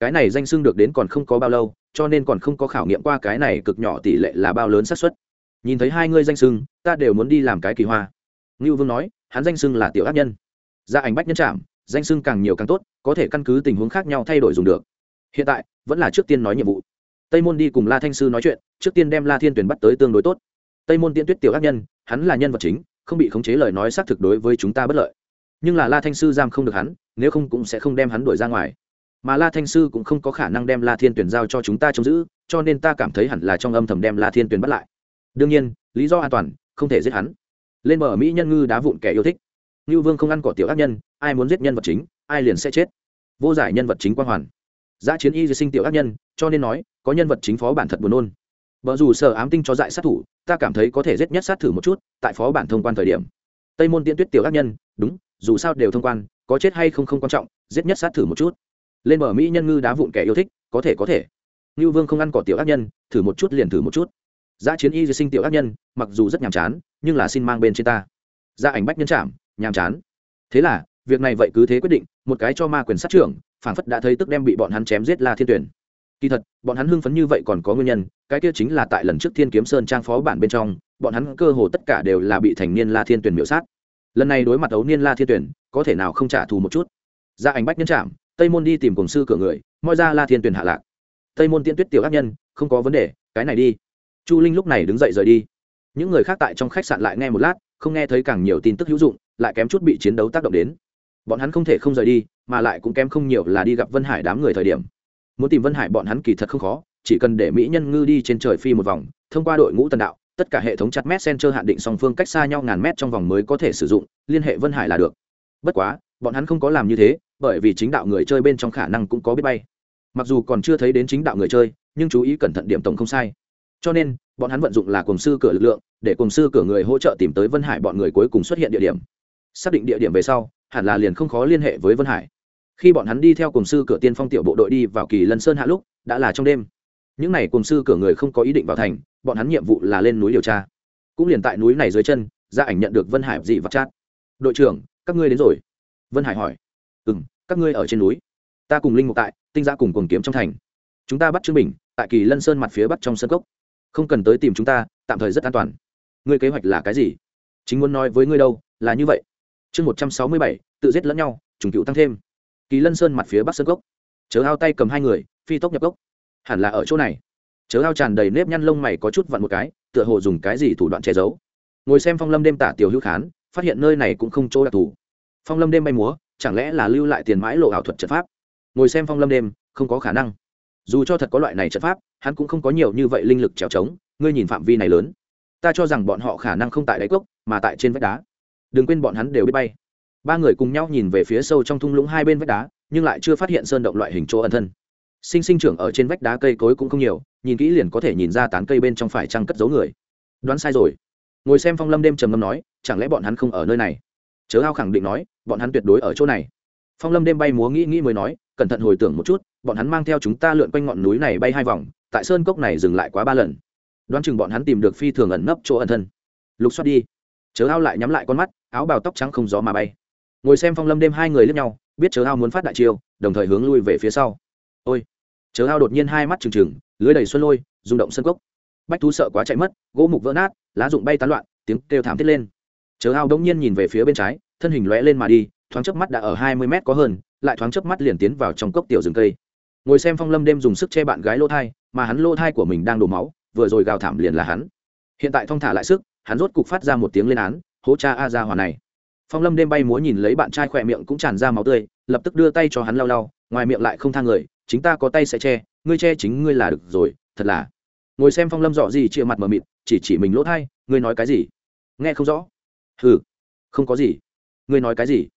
Cái này danh xưng được đến còn không có bao lâu, cho nên còn không có khảo nghiệm qua cái này cực nhỏ tỷ lệ là bao lớn xác suất. Nhìn thấy hai ngươi danh xưng, ta đều muốn đi làm cái kỳ hoa. Ngưu vương nói, hắn danh xưng là tiểu ác nhân. Gia ảnh bách nhân trạm danh xưng càng nhiều càng tốt, có thể căn cứ tình huống khác nhau thay đổi dùng được. Hiện tại, vẫn là trước tiên nói nhiệm vụ tây môn đi cùng la thanh sư nói chuyện, trước tiên đem la thiên tuyển bắt tới tương đối tốt. Tây môn tiễn tuyết tiểu ác nhân, hắn là nhân vật chính, không bị khống chế lời nói xác thực đối với chúng ta bất lợi. Nhưng là la thanh sư giam không được hắn, nếu không cũng sẽ không đem hắn đuổi ra ngoài. Mà la thanh sư cũng không có khả năng đem la thiên tuyển giao cho chúng ta trông giữ, cho nên ta cảm thấy hẳn là trong âm thầm đem la thiên tuyển bắt lại. Đương nhiên, lý do an toàn, không thể giết hắn. Lên bờ mỹ nhân ngư đá vụn kẻ yêu thích. Như vương không ăn cỏ tiểu ác nhân, ai muốn giết nhân vật chính, ai liền sẽ chết. Vô giải nhân vật chính quang hoàn. Giã chiến y sinh tiểu ác nhân, cho nên nói có nhân vật chính phó bản thật buồn nôn. Vợ dù sở ám tinh cho dại sát thủ, ta cảm thấy có thể giết nhất sát thử một chút, tại phó bản thông quan thời điểm. Tây môn tiễn tuyết tiểu ác nhân, đúng, dù sao đều thông quan, có chết hay không không quan trọng, giết nhất sát thử một chút. Lên bờ mỹ nhân ngư đá vụn kẻ yêu thích, có thể có thể. Như vương không ăn cỏ tiểu ác nhân, thử một chút liền thử một chút. Giã chiến y sinh tiểu ác nhân, mặc dù rất nhàm chán, nhưng là xin mang bên trên ta. Ra ảnh bách nhân chạm nhàm chán. Thế là, việc này vậy cứ thế quyết định, một cái cho ma quyền sát trưởng phảng phất đã thấy tức đem bị bọn hắn chém giết la thiên tuyển kỳ thật, bọn hắn hưng phấn như vậy còn có nguyên nhân, cái kia chính là tại lần trước thiên kiếm sơn trang phó bản bên trong, bọn hắn cơ hồ tất cả đều là bị thành niên la thiên tuyển miễu sát. Lần này đối mặt ấu niên la thiên tuyển, có thể nào không trả thù một chút? Ra ảnh bách nhân trạm tây môn đi tìm cổng sư cửa người, moi ra la thiên tuyển hạ lạc. Tây môn tiễn tuyết tiểu ác nhân, không có vấn đề, cái này đi. Chu linh lúc này đứng dậy rời đi. Những người khác tại trong khách sạn lại nghe một lát, không nghe thấy càng nhiều tin tức hữu dụng, lại kém chút bị chiến đấu tác động đến. Bọn hắn không thể không rời đi, mà lại cũng kém không nhiều là đi gặp vân hải đám người thời điểm muốn tìm vân hải bọn hắn kỳ thật không khó, chỉ cần để mỹ nhân ngư đi trên trời phi một vòng, thông qua đội ngũ tần đạo, tất cả hệ thống chặt mét center hạn định song phương cách xa nhau ngàn mét trong vòng mới có thể sử dụng, liên hệ vân hải là được. Bất quá, bọn hắn không có làm như thế, bởi vì chính đạo người chơi bên trong khả năng cũng có biết bay. Mặc dù còn chưa thấy đến chính đạo người chơi, nhưng chú ý cẩn thận điểm tổng không sai. Cho nên, bọn hắn vận dụng là cùng sư cửa lực lượng, để cùng sư cửa người hỗ trợ tìm tới vân hải bọn người cuối cùng xuất hiện địa điểm. Xác định địa điểm về sau, hẳn là liền không khó liên hệ với vân hải khi bọn hắn đi theo cùng sư cửa tiên phong tiểu bộ đội đi vào kỳ lân sơn hạ lúc, đã là trong đêm. Những n à y cùng sư cửa người không có ý định vào thành, bọn hắn nhiệm vụ là lên núi điều tra. Cũng liền tại núi này dưới chân gia ảnh nhận được vân hải dị vật chát. Đội trưởng, các ngươi đến rồi. Vân hải hỏi. Ừ m các ngươi ở trên núi. Ta cùng linh mục tại, tinh giã cùng cùng kiếm trong thành. Chúng ta bắt trương bình, tại kỳ lân sơn mặt phía bắc trong sân cốc. Không cần tới tìm chúng ta, tạm thời rất an toàn. Ngươi kế hoạch là cái gì? Chính muốn nói với ngươi đâu, là như vậy. Chương một trăm sáu mươi bảy, tự giết lẫn nhau, trùng cựu tăng thêm kỳ lân sơn mặt phía bắc sơn cốc. Chớ hao tay cầm hai người, phi tốc nhập cốc. Hẳn là ở chỗ này. Chớ hao tràn đầy nếp nhăn lông mày có chút vặn một cái, tựa hồ dùng cái gì thủ đoạn che giấu. Ngồi xem phong lâm đêm tả tiểu hữu khán, phát hiện nơi này cũng không chỗ đặc thù. Phong lâm đêm bay múa, chẳng lẽ là lưu lại tiền mãi lộ ảo thuật trận pháp? Ngồi xem phong lâm đêm, không có khả năng. Dù cho thật có loại này trận pháp, hắn cũng không có nhiều như vậy linh lực trèo trống, ngươi nhìn phạm vi này lớn. Ta cho rằng bọn họ khả năng không tại đáy cốc, mà tại trên vách đá. Đừng quên bọn hắn đều biết bay ba người cùng nhau nhìn về phía sâu trong thung lũng hai bên vách đá, nhưng lại chưa phát hiện sơn động loại hình chỗ ẩn thân. Sinh sinh trưởng ở trên vách đá cây cối cũng không nhiều, nhìn kỹ liền có thể nhìn ra tán cây bên trong phải trăng cất giấu người. Đoán sai rồi. Ngồi xem phong lâm đêm trầm ngâm nói, chẳng lẽ bọn hắn không ở nơi này? Chớ ao khẳng định nói, bọn hắn tuyệt đối ở chỗ này. Phong lâm đêm bay múa nghĩ nghĩ mới nói, cẩn thận hồi tưởng một chút, bọn hắn mang theo chúng ta lượn quanh ngọn núi này bay hai vòng, tại sơn cốc này dừng lại quá ba lần. Đoán chừng bọn hắn tìm được phi thường ẩn nấp chỗ ẩn thân. Lục xoát đi. Chớ ao lại nhắm lại con mắt, áo bào tóc trắng không gió mà bay ngồi xem phong lâm đêm hai người lướt nhau, biết chớ ao muốn phát đại chiêu, đồng thời hướng lui về phía sau. Ôi, chớ ao đột nhiên hai mắt trừng trừng, lưới đầy xuân lôi, rung động sân cốc. Bách thú sợ quá chạy mất, gỗ mục vỡ nát, lá rụng bay tán loạn, tiếng kêu thảm thiết lên. Chớ ao đống nhiên nhìn về phía bên trái, thân hình lóe lên mà đi, thoáng chớp mắt đã ở hai mươi mét có hơn, lại thoáng chớp mắt liền tiến vào trong cốc tiểu rừng cây. Ngồi xem phong lâm đêm dùng sức che bạn gái lô thai, mà hắn lô thai của mình đang đổ máu, vừa rồi gào thảm liền là hắn. Hiện tại thong thả lại sức, hắn rốt cục phát ra một tiếng lên án, hố cha a ra hòa này phong lâm đêm bay múa nhìn lấy bạn trai khỏe miệng cũng tràn ra máu tươi, lập tức đưa tay cho hắn lau lau, ngoài miệng lại không thang người, chính ta có tay sẽ che, ngươi che chính ngươi là được rồi, thật là. Ngồi xem phong lâm dọ gì chia mặt mờ mịt, chỉ chỉ mình lỗ thai, ngươi nói cái gì? Nghe không rõ. Ừ không có gì. Ngươi nói cái gì?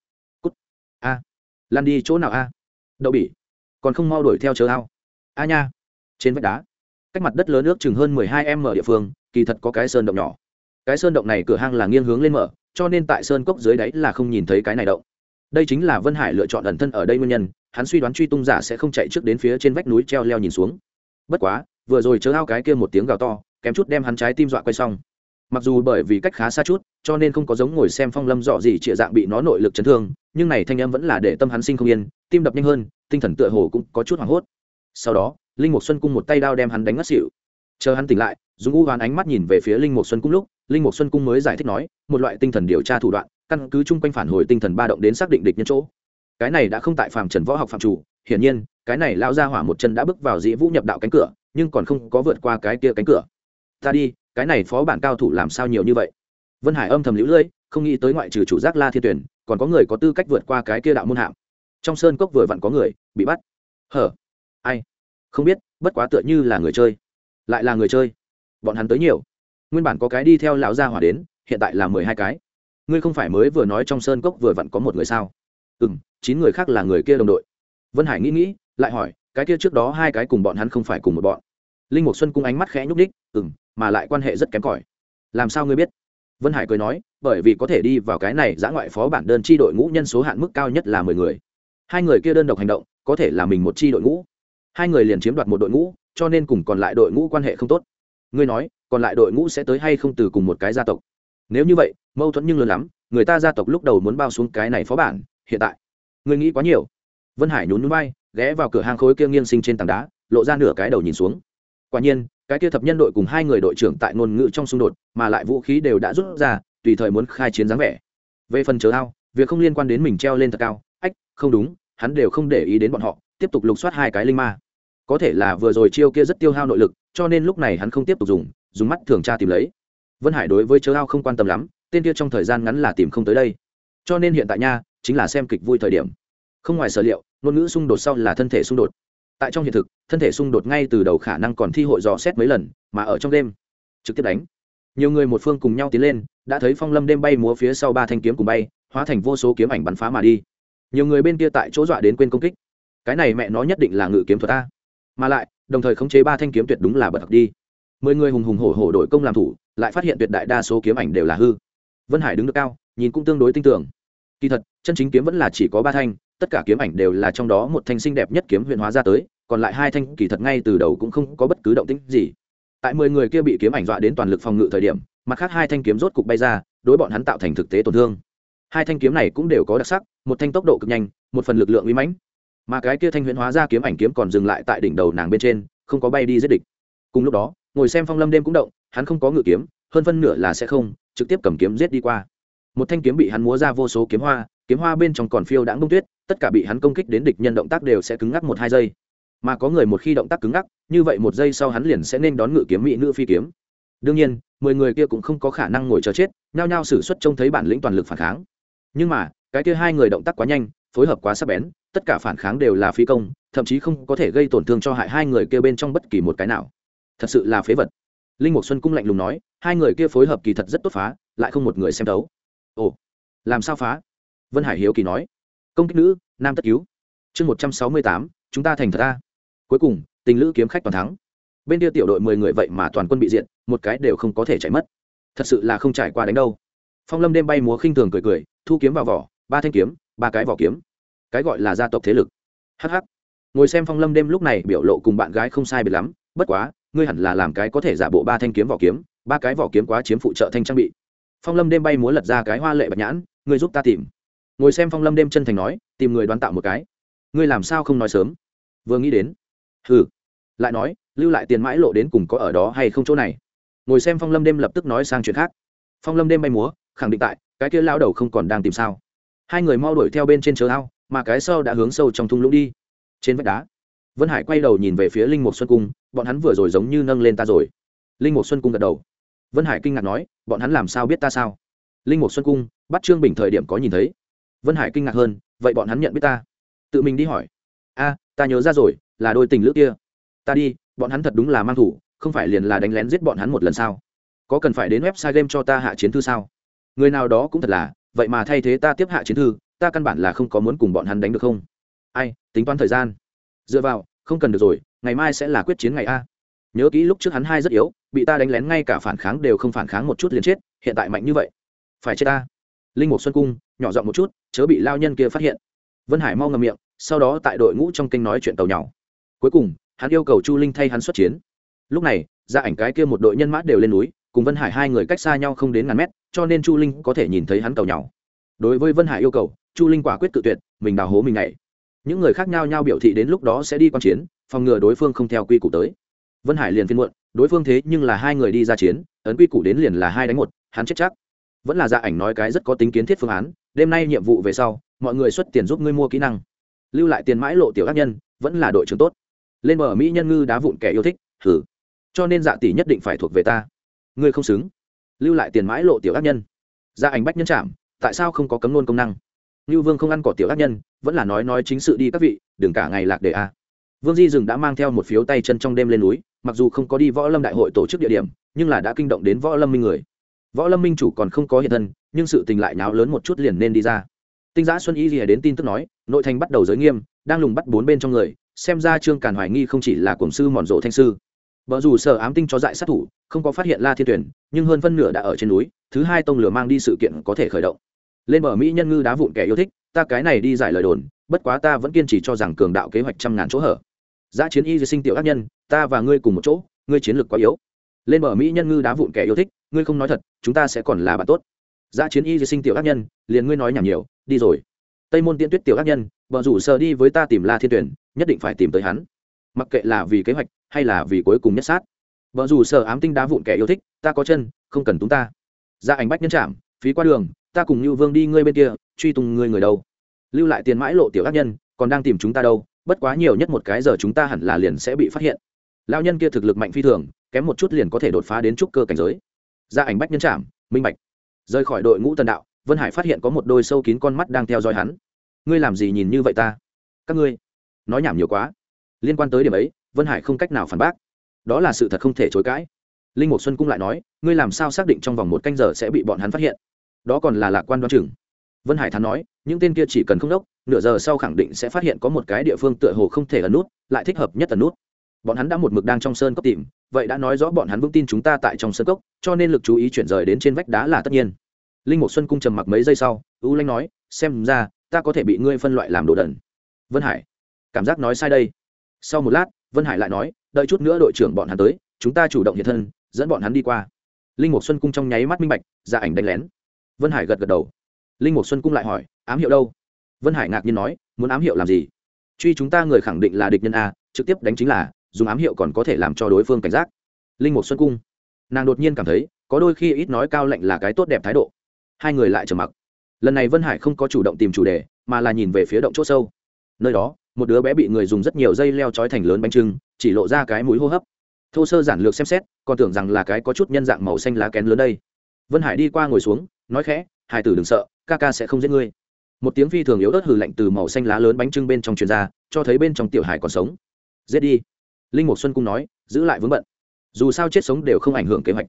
Cút, a à. lan đi chỗ nào a? Đậu bỉ, còn không mau đuổi theo chờ ao. A nha, trên vách đá. Cách mặt đất lớn nước chừng hơn mười hai em ở địa phương, kỳ thật có cái sơn động nhỏ. Cái sơn động này cửa hang là nghiêng hướng lên mở cho nên tại sơn cốc dưới đáy là không nhìn thấy cái này động. Đây chính là vân hải lựa chọn ẩn thân ở đây nguyên nhân, hắn suy đoán truy tung giả sẽ không chạy trước đến phía trên vách núi treo leo nhìn xuống. Bất quá, vừa rồi chớ ao cái kia một tiếng gào to, kém chút đem hắn trái tim dọa quay xong. Mặc dù bởi vì cách khá xa chút, cho nên không có giống ngồi xem phong lâm dọ gì trịa dạng bị nó nội lực chấn thương, nhưng này thanh âm vẫn là để tâm hắn sinh không yên, tim đập nhanh hơn, tinh thần tựa hồ cũng có chút hoảng hốt. Sau đó, linh mục xuân cung một tay đao đem hắn đánh ngất xỉu chờ hắn tỉnh lại dùng u hoán ánh mắt nhìn về phía linh mục xuân cung lúc, linh mục xuân cung mới giải thích nói, một loại tinh thần điều tra thủ đoạn, căn cứ chung quanh phản hồi tinh thần ba động đến xác định địch nhân chỗ. Cái này đã không tại phàm trần võ học phạm chủ, hiển nhiên, cái này lao ra hỏa một chân đã bước vào dĩ vũ nhập đạo cánh cửa, nhưng còn không có vượt qua cái kia cánh cửa. Ta đi, cái này phó bản cao thủ làm sao nhiều như vậy? Vân hải âm thầm lũ lưỡi không nghĩ tới ngoại trừ chủ giác la thiên tuyển còn có người có tư cách vượt qua cái kia đạo môn hạm. Trong sơn cốc vừa vặn có người, bị bắt. Hở, ai? Không biết, bất quá tựa như là người chơi lại là người chơi. Bọn hắn tới nhiều. Nguyên bản có cái đi theo lão gia hỏa đến, hiện tại là mười hai cái. Ngươi không phải mới vừa nói trong sơn cốc vừa vặn có một người sao? Ừ m chín người khác là người kia đồng đội. Vân hải nghĩ nghĩ, lại hỏi, cái kia trước đó hai cái cùng bọn hắn không phải cùng một bọn. Linh mục xuân cung ánh mắt khẽ nhúc đích ừ m mà lại quan hệ rất kém cỏi. Làm sao ngươi biết? Vân hải cười nói, bởi vì có thể đi vào cái này, giã ngoại phó bản đơn tri đội ngũ nhân số hạn mức cao nhất là mười người. Hai người kia đơn độc hành động, có thể là mình một tri đội ngũ. Hai người liền chiếm đoạt một đội ngũ cho nên cùng còn lại đội ngũ quan hệ không tốt. Ngươi nói, còn lại đội ngũ sẽ tới hay không từ cùng một cái gia tộc? Nếu như vậy, mâu thuẫn nhưng lớn lắm, người ta gia tộc lúc đầu muốn bao xuống cái này phó bản, hiện tại. Ngươi nghĩ quá nhiều. Vân hải nhún núi bay ghé vào cửa hang khối kia nghiêng sinh trên tảng đá, lộ ra nửa cái đầu nhìn xuống. Quả nhiên, cái kia thập nhân đội cùng hai người đội trưởng tại ngôn ngữ trong xung đột, mà lại vũ khí đều đã rút ra, tùy thời muốn khai chiến dáng vẻ. Về phần chớ ao, việc không liên quan đến mình treo lên thật cao. Ách, không đúng, hắn đều không để ý đến bọn họ, tiếp tục lục soát hai cái linh ma có thể là vừa rồi chiêu kia rất tiêu hao nội lực, cho nên lúc này hắn không tiếp tục dùng dùng mắt thường tra tìm lấy. Vân hải đối với chớ ao không quan tâm lắm, tên kia trong thời gian ngắn là tìm không tới đây. Cho nên hiện tại nha, chính là xem kịch vui thời điểm. Không ngoài sở liệu, ngôn ngữ xung đột sau là thân thể xung đột. Tại trong hiện thực, thân thể xung đột ngay từ đầu khả năng còn thi hội dò xét mấy lần, mà ở trong đêm, trực tiếp đánh. Nhiều người một phương cùng nhau tiến lên, đã thấy phong lâm đêm bay múa phía sau ba thanh kiếm cùng bay, hóa thành vô số kiếm ảnh bắn phá mà đi. Nhiều người bên kia tại chỗ dọa đến quên công kích. Cái này mẹ nó nhất định là ngự kiếm thuật ta mà lại, đồng thời khống chế ba thanh kiếm tuyệt đúng là bật đi. Mười người hùng hùng hổ hổ đội công làm thủ, lại phát hiện tuyệt đại đa số kiếm ảnh đều là hư. Vân hải đứng được cao, nhìn cũng tương đối tin tưởng kỳ thật, chân chính kiếm vẫn là chỉ có ba thanh, tất cả kiếm ảnh đều là trong đó một thanh xinh đẹp nhất kiếm huyện hóa ra tới, còn lại hai thanh kỳ thật ngay từ đầu cũng không có bất cứ động tĩnh gì. Tại mười người kia bị kiếm ảnh dọa đến toàn lực phòng ngự thời điểm, mặt khác hai thanh kiếm rốt cục bay ra, đối bọn hắn tạo thành thực tế tổn thương. Hai thanh kiếm này cũng đều có đặc sắc, một thanh tốc độ cực nhanh, một phần lực lượng uy mãnh mà cái kia thanh huyễn hóa ra kiếm ảnh kiếm còn dừng lại tại đỉnh đầu nàng bên trên, không có bay đi giết địch. Cùng lúc đó, ngồi xem phong lâm đêm cũng động, hắn không có ngự kiếm, hơn phân nửa là sẽ không, trực tiếp cầm kiếm giết đi qua. Một thanh kiếm bị hắn múa ra vô số kiếm hoa kiếm hoa bên trong còn phiêu đãng bông tuyết, tất cả bị hắn công kích đến địch nhân động tác đều sẽ cứng ngắc một hai giây. Mà có người một khi động tác cứng ngắc, như vậy một giây sau hắn liền sẽ nên đón ngự kiếm mỹ nữ phi kiếm. Đương nhiên, mười người kia cũng không có khả năng ngồi chờ chết, nhao nhao xử suất trông thấy bản lĩnh toàn lực phản kháng. Nhưng mà, cái kia hai người động tác quá nhanh, phối hợp quá sắc bén tất cả phản kháng đều là phi công, thậm chí không có thể gây tổn thương cho hại hai người kia bên trong bất kỳ một cái nào. Thật sự là phế vật. Linh mục xuân cung lạnh lùng nói, hai người kia phối hợp kỳ thật rất tốt phá, lại không một người xem đấu ồ, làm sao phá? Vân hải hiếu kỳ nói. Công kích nữ, nam tất cứu. Chương một trăm sáu mươi tám, chúng ta thành thật ta. Cuối cùng, tình lữ kiếm khách toàn thắng. Bên kia tiểu đội mười người vậy mà toàn quân bị diện một cái đều không có thể chạy mất. Thật sự là không trải qua đánh đâu. Phong lâm đêm bay múa khinh thường cười cười, thu kiếm vào vỏ, ba thanh kiếm, ba cái vỏ kiếm cái gọi là gia tộc thế lực. Hh ngồi xem phong lâm đêm lúc này biểu lộ cùng bạn gái không sai biệt lắm, bất quá, ngươi hẳn là làm cái có thể giả bộ ba thanh kiếm vỏ kiếm, ba cái vỏ kiếm quá chiếm phụ trợ thanh trang bị. Phong lâm đêm bay múa lật ra cái hoa lệ bạch nhãn, ngươi giúp ta tìm. Ngồi xem phong lâm đêm chân thành nói, tìm người đoán tạo một cái. Ngươi làm sao không nói sớm? Vừa nghĩ đến, hừ, lại nói, lưu lại tiền mãi lộ đến cùng có ở đó hay không chỗ này? Ngồi xem phong lâm đêm lập tức nói sang chuyện khác. Phong lâm đêm bay múa, khẳng định tại, cái kia lao đầu không còn đang tìm sao. Hai người mau đuổi theo bên trên chớ ao mà cái sau đã hướng sâu trong thung lũng đi. Trên vách đá, vân hải quay đầu nhìn về phía linh mục xuân cung, bọn hắn vừa rồi giống như nâng lên ta rồi. Linh mục xuân cung gật đầu. Vân hải kinh ngạc nói, bọn hắn làm sao biết ta sao? Linh mục xuân cung, bắt trương bình thời điểm có nhìn thấy. Vân hải kinh ngạc hơn, vậy bọn hắn nhận biết ta? Tự mình đi hỏi. A, ta nhớ ra rồi, là đôi tình lữ kia. Ta đi, bọn hắn thật đúng là mang thủ, không phải liền là đánh lén giết bọn hắn một lần sao? Có cần phải đến website game cho ta hạ chiến thư sao? Người nào đó cũng thật là, vậy mà thay thế ta tiếp hạ chiến thư ta căn bản là không có muốn cùng bọn hắn đánh được không? Ai, tính toán thời gian. Dựa vào, không cần được rồi, ngày mai sẽ là quyết chiến ngày a. Nhớ kỹ lúc trước hắn hai rất yếu, bị ta đánh lén ngay cả phản kháng đều không phản kháng một chút liền chết, hiện tại mạnh như vậy. Phải chết ta. Linh mục xuân cung, nhỏ giọng một chút, chớ bị lao nhân kia phát hiện. Vân hải mau ngầm miệng, sau đó tại đội ngũ trong kênh nói chuyện tàu nhỏ. Cuối cùng, hắn yêu cầu chu linh thay hắn xuất chiến. Lúc này, ra ảnh cái kia một đội nhân mã đều lên núi, cùng vân hải hai người cách xa nhau không đến ngàn mét, cho nên chu linh có thể nhìn thấy hắn tàu nhỏ. Đối với vân hải yêu cầu chu linh quả quyết tự tuyệt, mình đào hố mình này những người khác nhau nhau biểu thị đến lúc đó sẽ đi quan chiến, phòng ngừa đối phương không theo quy củ tới. Vân hải liền phiên muộn, đối phương thế nhưng là hai người đi ra chiến, ấn quy củ đến liền là hai đánh một, hắn chết chắc. Vẫn là gia ảnh nói cái rất có tính kiến thiết phương án, đêm nay nhiệm vụ về sau, mọi người xuất tiền giúp ngươi mua kỹ năng. Lưu lại tiền mãi lộ tiểu ác nhân, vẫn là đội trưởng tốt. Lên bờ mỹ nhân ngư đá vụn kẻ yêu thích thử cho nên dạ tỷ nhất định phải thuộc về ta. Ngươi không xứng. Lưu lại tiền mãi lộ tiểu ác nhân. Gia ảnh bách nhân chạm, tại sao không có cấm nôn công năng? Nưu vương không ăn cỏ tiểu ác nhân, vẫn là nói nói chính sự đi các vị, đừng cả ngày lạc đề a. Vương di dừng đã mang theo một phiếu tay chân trong đêm lên núi, mặc dù không có đi võ lâm đại hội tổ chức địa điểm, nhưng là đã kinh động đến võ lâm minh người. Võ lâm minh chủ còn không có hiện thân, nhưng sự tình lại náo lớn một chút liền nên đi ra. Tinh Giá xuân y Nhi đến tin tức nói, nội thành bắt đầu giới nghiêm, đang lùng bắt bốn bên trong người, xem ra trương càn hoài nghi không chỉ là cổng sư mòn rộ thanh sư. Vợ dù sở ám tinh cho dại sát thủ, không có phát hiện la thiên tuyển, nhưng hơn phân nửa đã ở trên núi, thứ hai tông lửa mang đi sự kiện có thể khởi động lên bờ mỹ nhân ngư đá vụn kẻ yêu thích, ta cái này đi giải lời đồn, bất quá ta vẫn kiên trì cho rằng cường đạo kế hoạch trăm ngàn chỗ hở. Giã chiến y sinh tiểu ác nhân, ta và ngươi cùng một chỗ, ngươi chiến lược quá yếu. Lên bờ mỹ nhân ngư đá vụn kẻ yêu thích, ngươi không nói thật, chúng ta sẽ còn là bạn tốt. Giã chiến y sinh tiểu ác nhân, liền ngươi nói nhảm nhiều, đi rồi. Tây môn tiễn tuyết tiểu ác nhân vợ rủ sờ đi với ta tìm la thiên tuyển, nhất định phải tìm tới hắn. Mặc kệ là vì kế hoạch, hay là vì cuối cùng nhất sát. Vợ rủ sờ ám tinh đá vụn kẻ yêu thích, ta có chân, không cần chúng ta. Ra ảnh bách nhân trạm phí qua đường ta cùng như vương đi ngươi bên kia truy tung ngươi người đâu? Lưu lại tiền mãi lộ tiểu ác nhân còn đang tìm chúng ta đâu bất quá nhiều nhất một cái giờ chúng ta hẳn là liền sẽ bị phát hiện. Lao nhân kia thực lực mạnh phi thường kém một chút liền có thể đột phá đến trúc cơ cảnh giới. Ra ảnh bách nhân trảm, minh bạch. Rời khỏi đội ngũ tần đạo vân hải phát hiện có một đôi sâu kín con mắt đang theo dõi hắn. Ngươi làm gì nhìn như vậy ta? Các ngươi nói nhảm nhiều quá. Liên quan tới điểm ấy vân hải không cách nào phản bác. Đó là sự thật không thể chối cãi. Linh mục xuân cung lại nói ngươi làm sao xác định trong vòng một canh giờ sẽ bị bọn hắn phát hiện? Đó còn là lạc quan đoan chừng. Vân hải thắn nói, những tên kia chỉ cần không đốc, nửa giờ sau khẳng định sẽ phát hiện có một cái địa phương tựa hồ không thể ẩn nút, lại thích hợp nhất ẩn nút. Bọn hắn đã một mực đang trong sơn cốc tìm, vậy đã nói rõ bọn hắn vững tin chúng ta tại trong sơn cốc, cho nên lực chú ý chuyển rời đến trên vách đá là tất nhiên. Linh mục xuân cung trầm mặc mấy giây sau, u lanh nói, xem ra, ta có thể bị ngươi phân loại làm đồ đần. Vân hải, cảm giác nói sai đây. Sau một lát, vân hải lại nói, đợi chút nữa đội trưởng bọn hắn tới, chúng ta chủ động hiện thân, dẫn bọn hắn đi qua. Linh mục xuân cung trong nháy mắt minh bạch, ra ảnh đánh lén vân hải gật gật đầu. Linh mục xuân cung lại hỏi, ám hiệu đâu? Vân hải ngạc nhiên nói, muốn ám hiệu làm gì? Truy chúng ta người khẳng định là địch nhân a, trực tiếp đánh chính là, dùng ám hiệu còn có thể làm cho đối phương cảnh giác. Linh mục xuân cung. Nàng đột nhiên cảm thấy, có đôi khi ít nói cao lạnh là cái tốt đẹp thái độ. Hai người lại trầm mặc. Lần này vân hải không có chủ động tìm chủ đề, mà là nhìn về phía động c h ỗ sâu. Nơi đó, một đứa bé bị người dùng rất nhiều dây leo trói thành lớn bánh trưng, chỉ lộ ra cái mũi hô hấp. Thô sơ giản lược xem xét, còn tưởng rằng là cái có chút nhân dạng màu xanh lá kén lớn đây. Vân hải đi qua ngồi xuống nói khẽ, hải tử đừng sợ, ca ca sẽ không giết ngươi. Một tiếng phi thường yếu ớt hừ lạnh từ màu xanh lá lớn bánh trưng bên trong truyền ra, cho thấy bên trong tiểu hải còn sống. Giết đi. Linh mục xuân cung nói, giữ lại vướng bận. Dù sao chết sống đều không ảnh hưởng kế hoạch.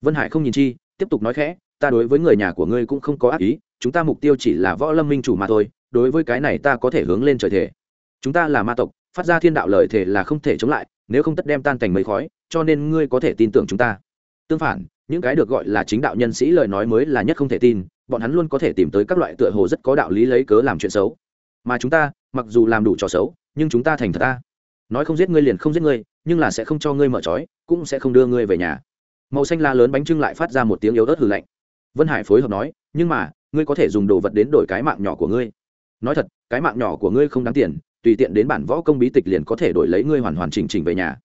Vân hải không nhìn chi, tiếp tục nói khẽ, ta đối với người nhà của ngươi cũng không có ác ý, chúng ta mục tiêu chỉ là võ lâm minh chủ mà thôi, đối với cái này ta có thể hướng lên trời thể chúng ta là ma tộc, phát ra thiên đạo lời thể là không thể chống lại, nếu không tất đem tan thành mấy khói, cho nên ngươi có thể tin tưởng chúng ta. Tương phản những cái được gọi là chính đạo nhân sĩ lời nói mới là nhất không thể tin, bọn hắn luôn có thể tìm tới các loại tựa hồ rất có đạo lý lấy cớ làm chuyện xấu. Mà chúng ta, mặc dù làm đủ trò xấu, nhưng chúng ta thành thật ta. Nói không giết ngươi liền không giết ngươi, nhưng là sẽ không cho ngươi mở trói, cũng sẽ không đưa ngươi về nhà. Màu xanh la lớn bánh trưng lại phát ra một tiếng yếu ớt hừ lạnh. Vân hải phối hợp nói, nhưng mà, ngươi có thể dùng đồ vật đến đổi cái mạng nhỏ của ngươi. Nói thật, cái mạng nhỏ của ngươi không đáng tiền, tùy tiện đến bản võ công bí tịch liền có thể đổi lấy ngươi hoàn hoàn chỉnh chỉnh về nhà.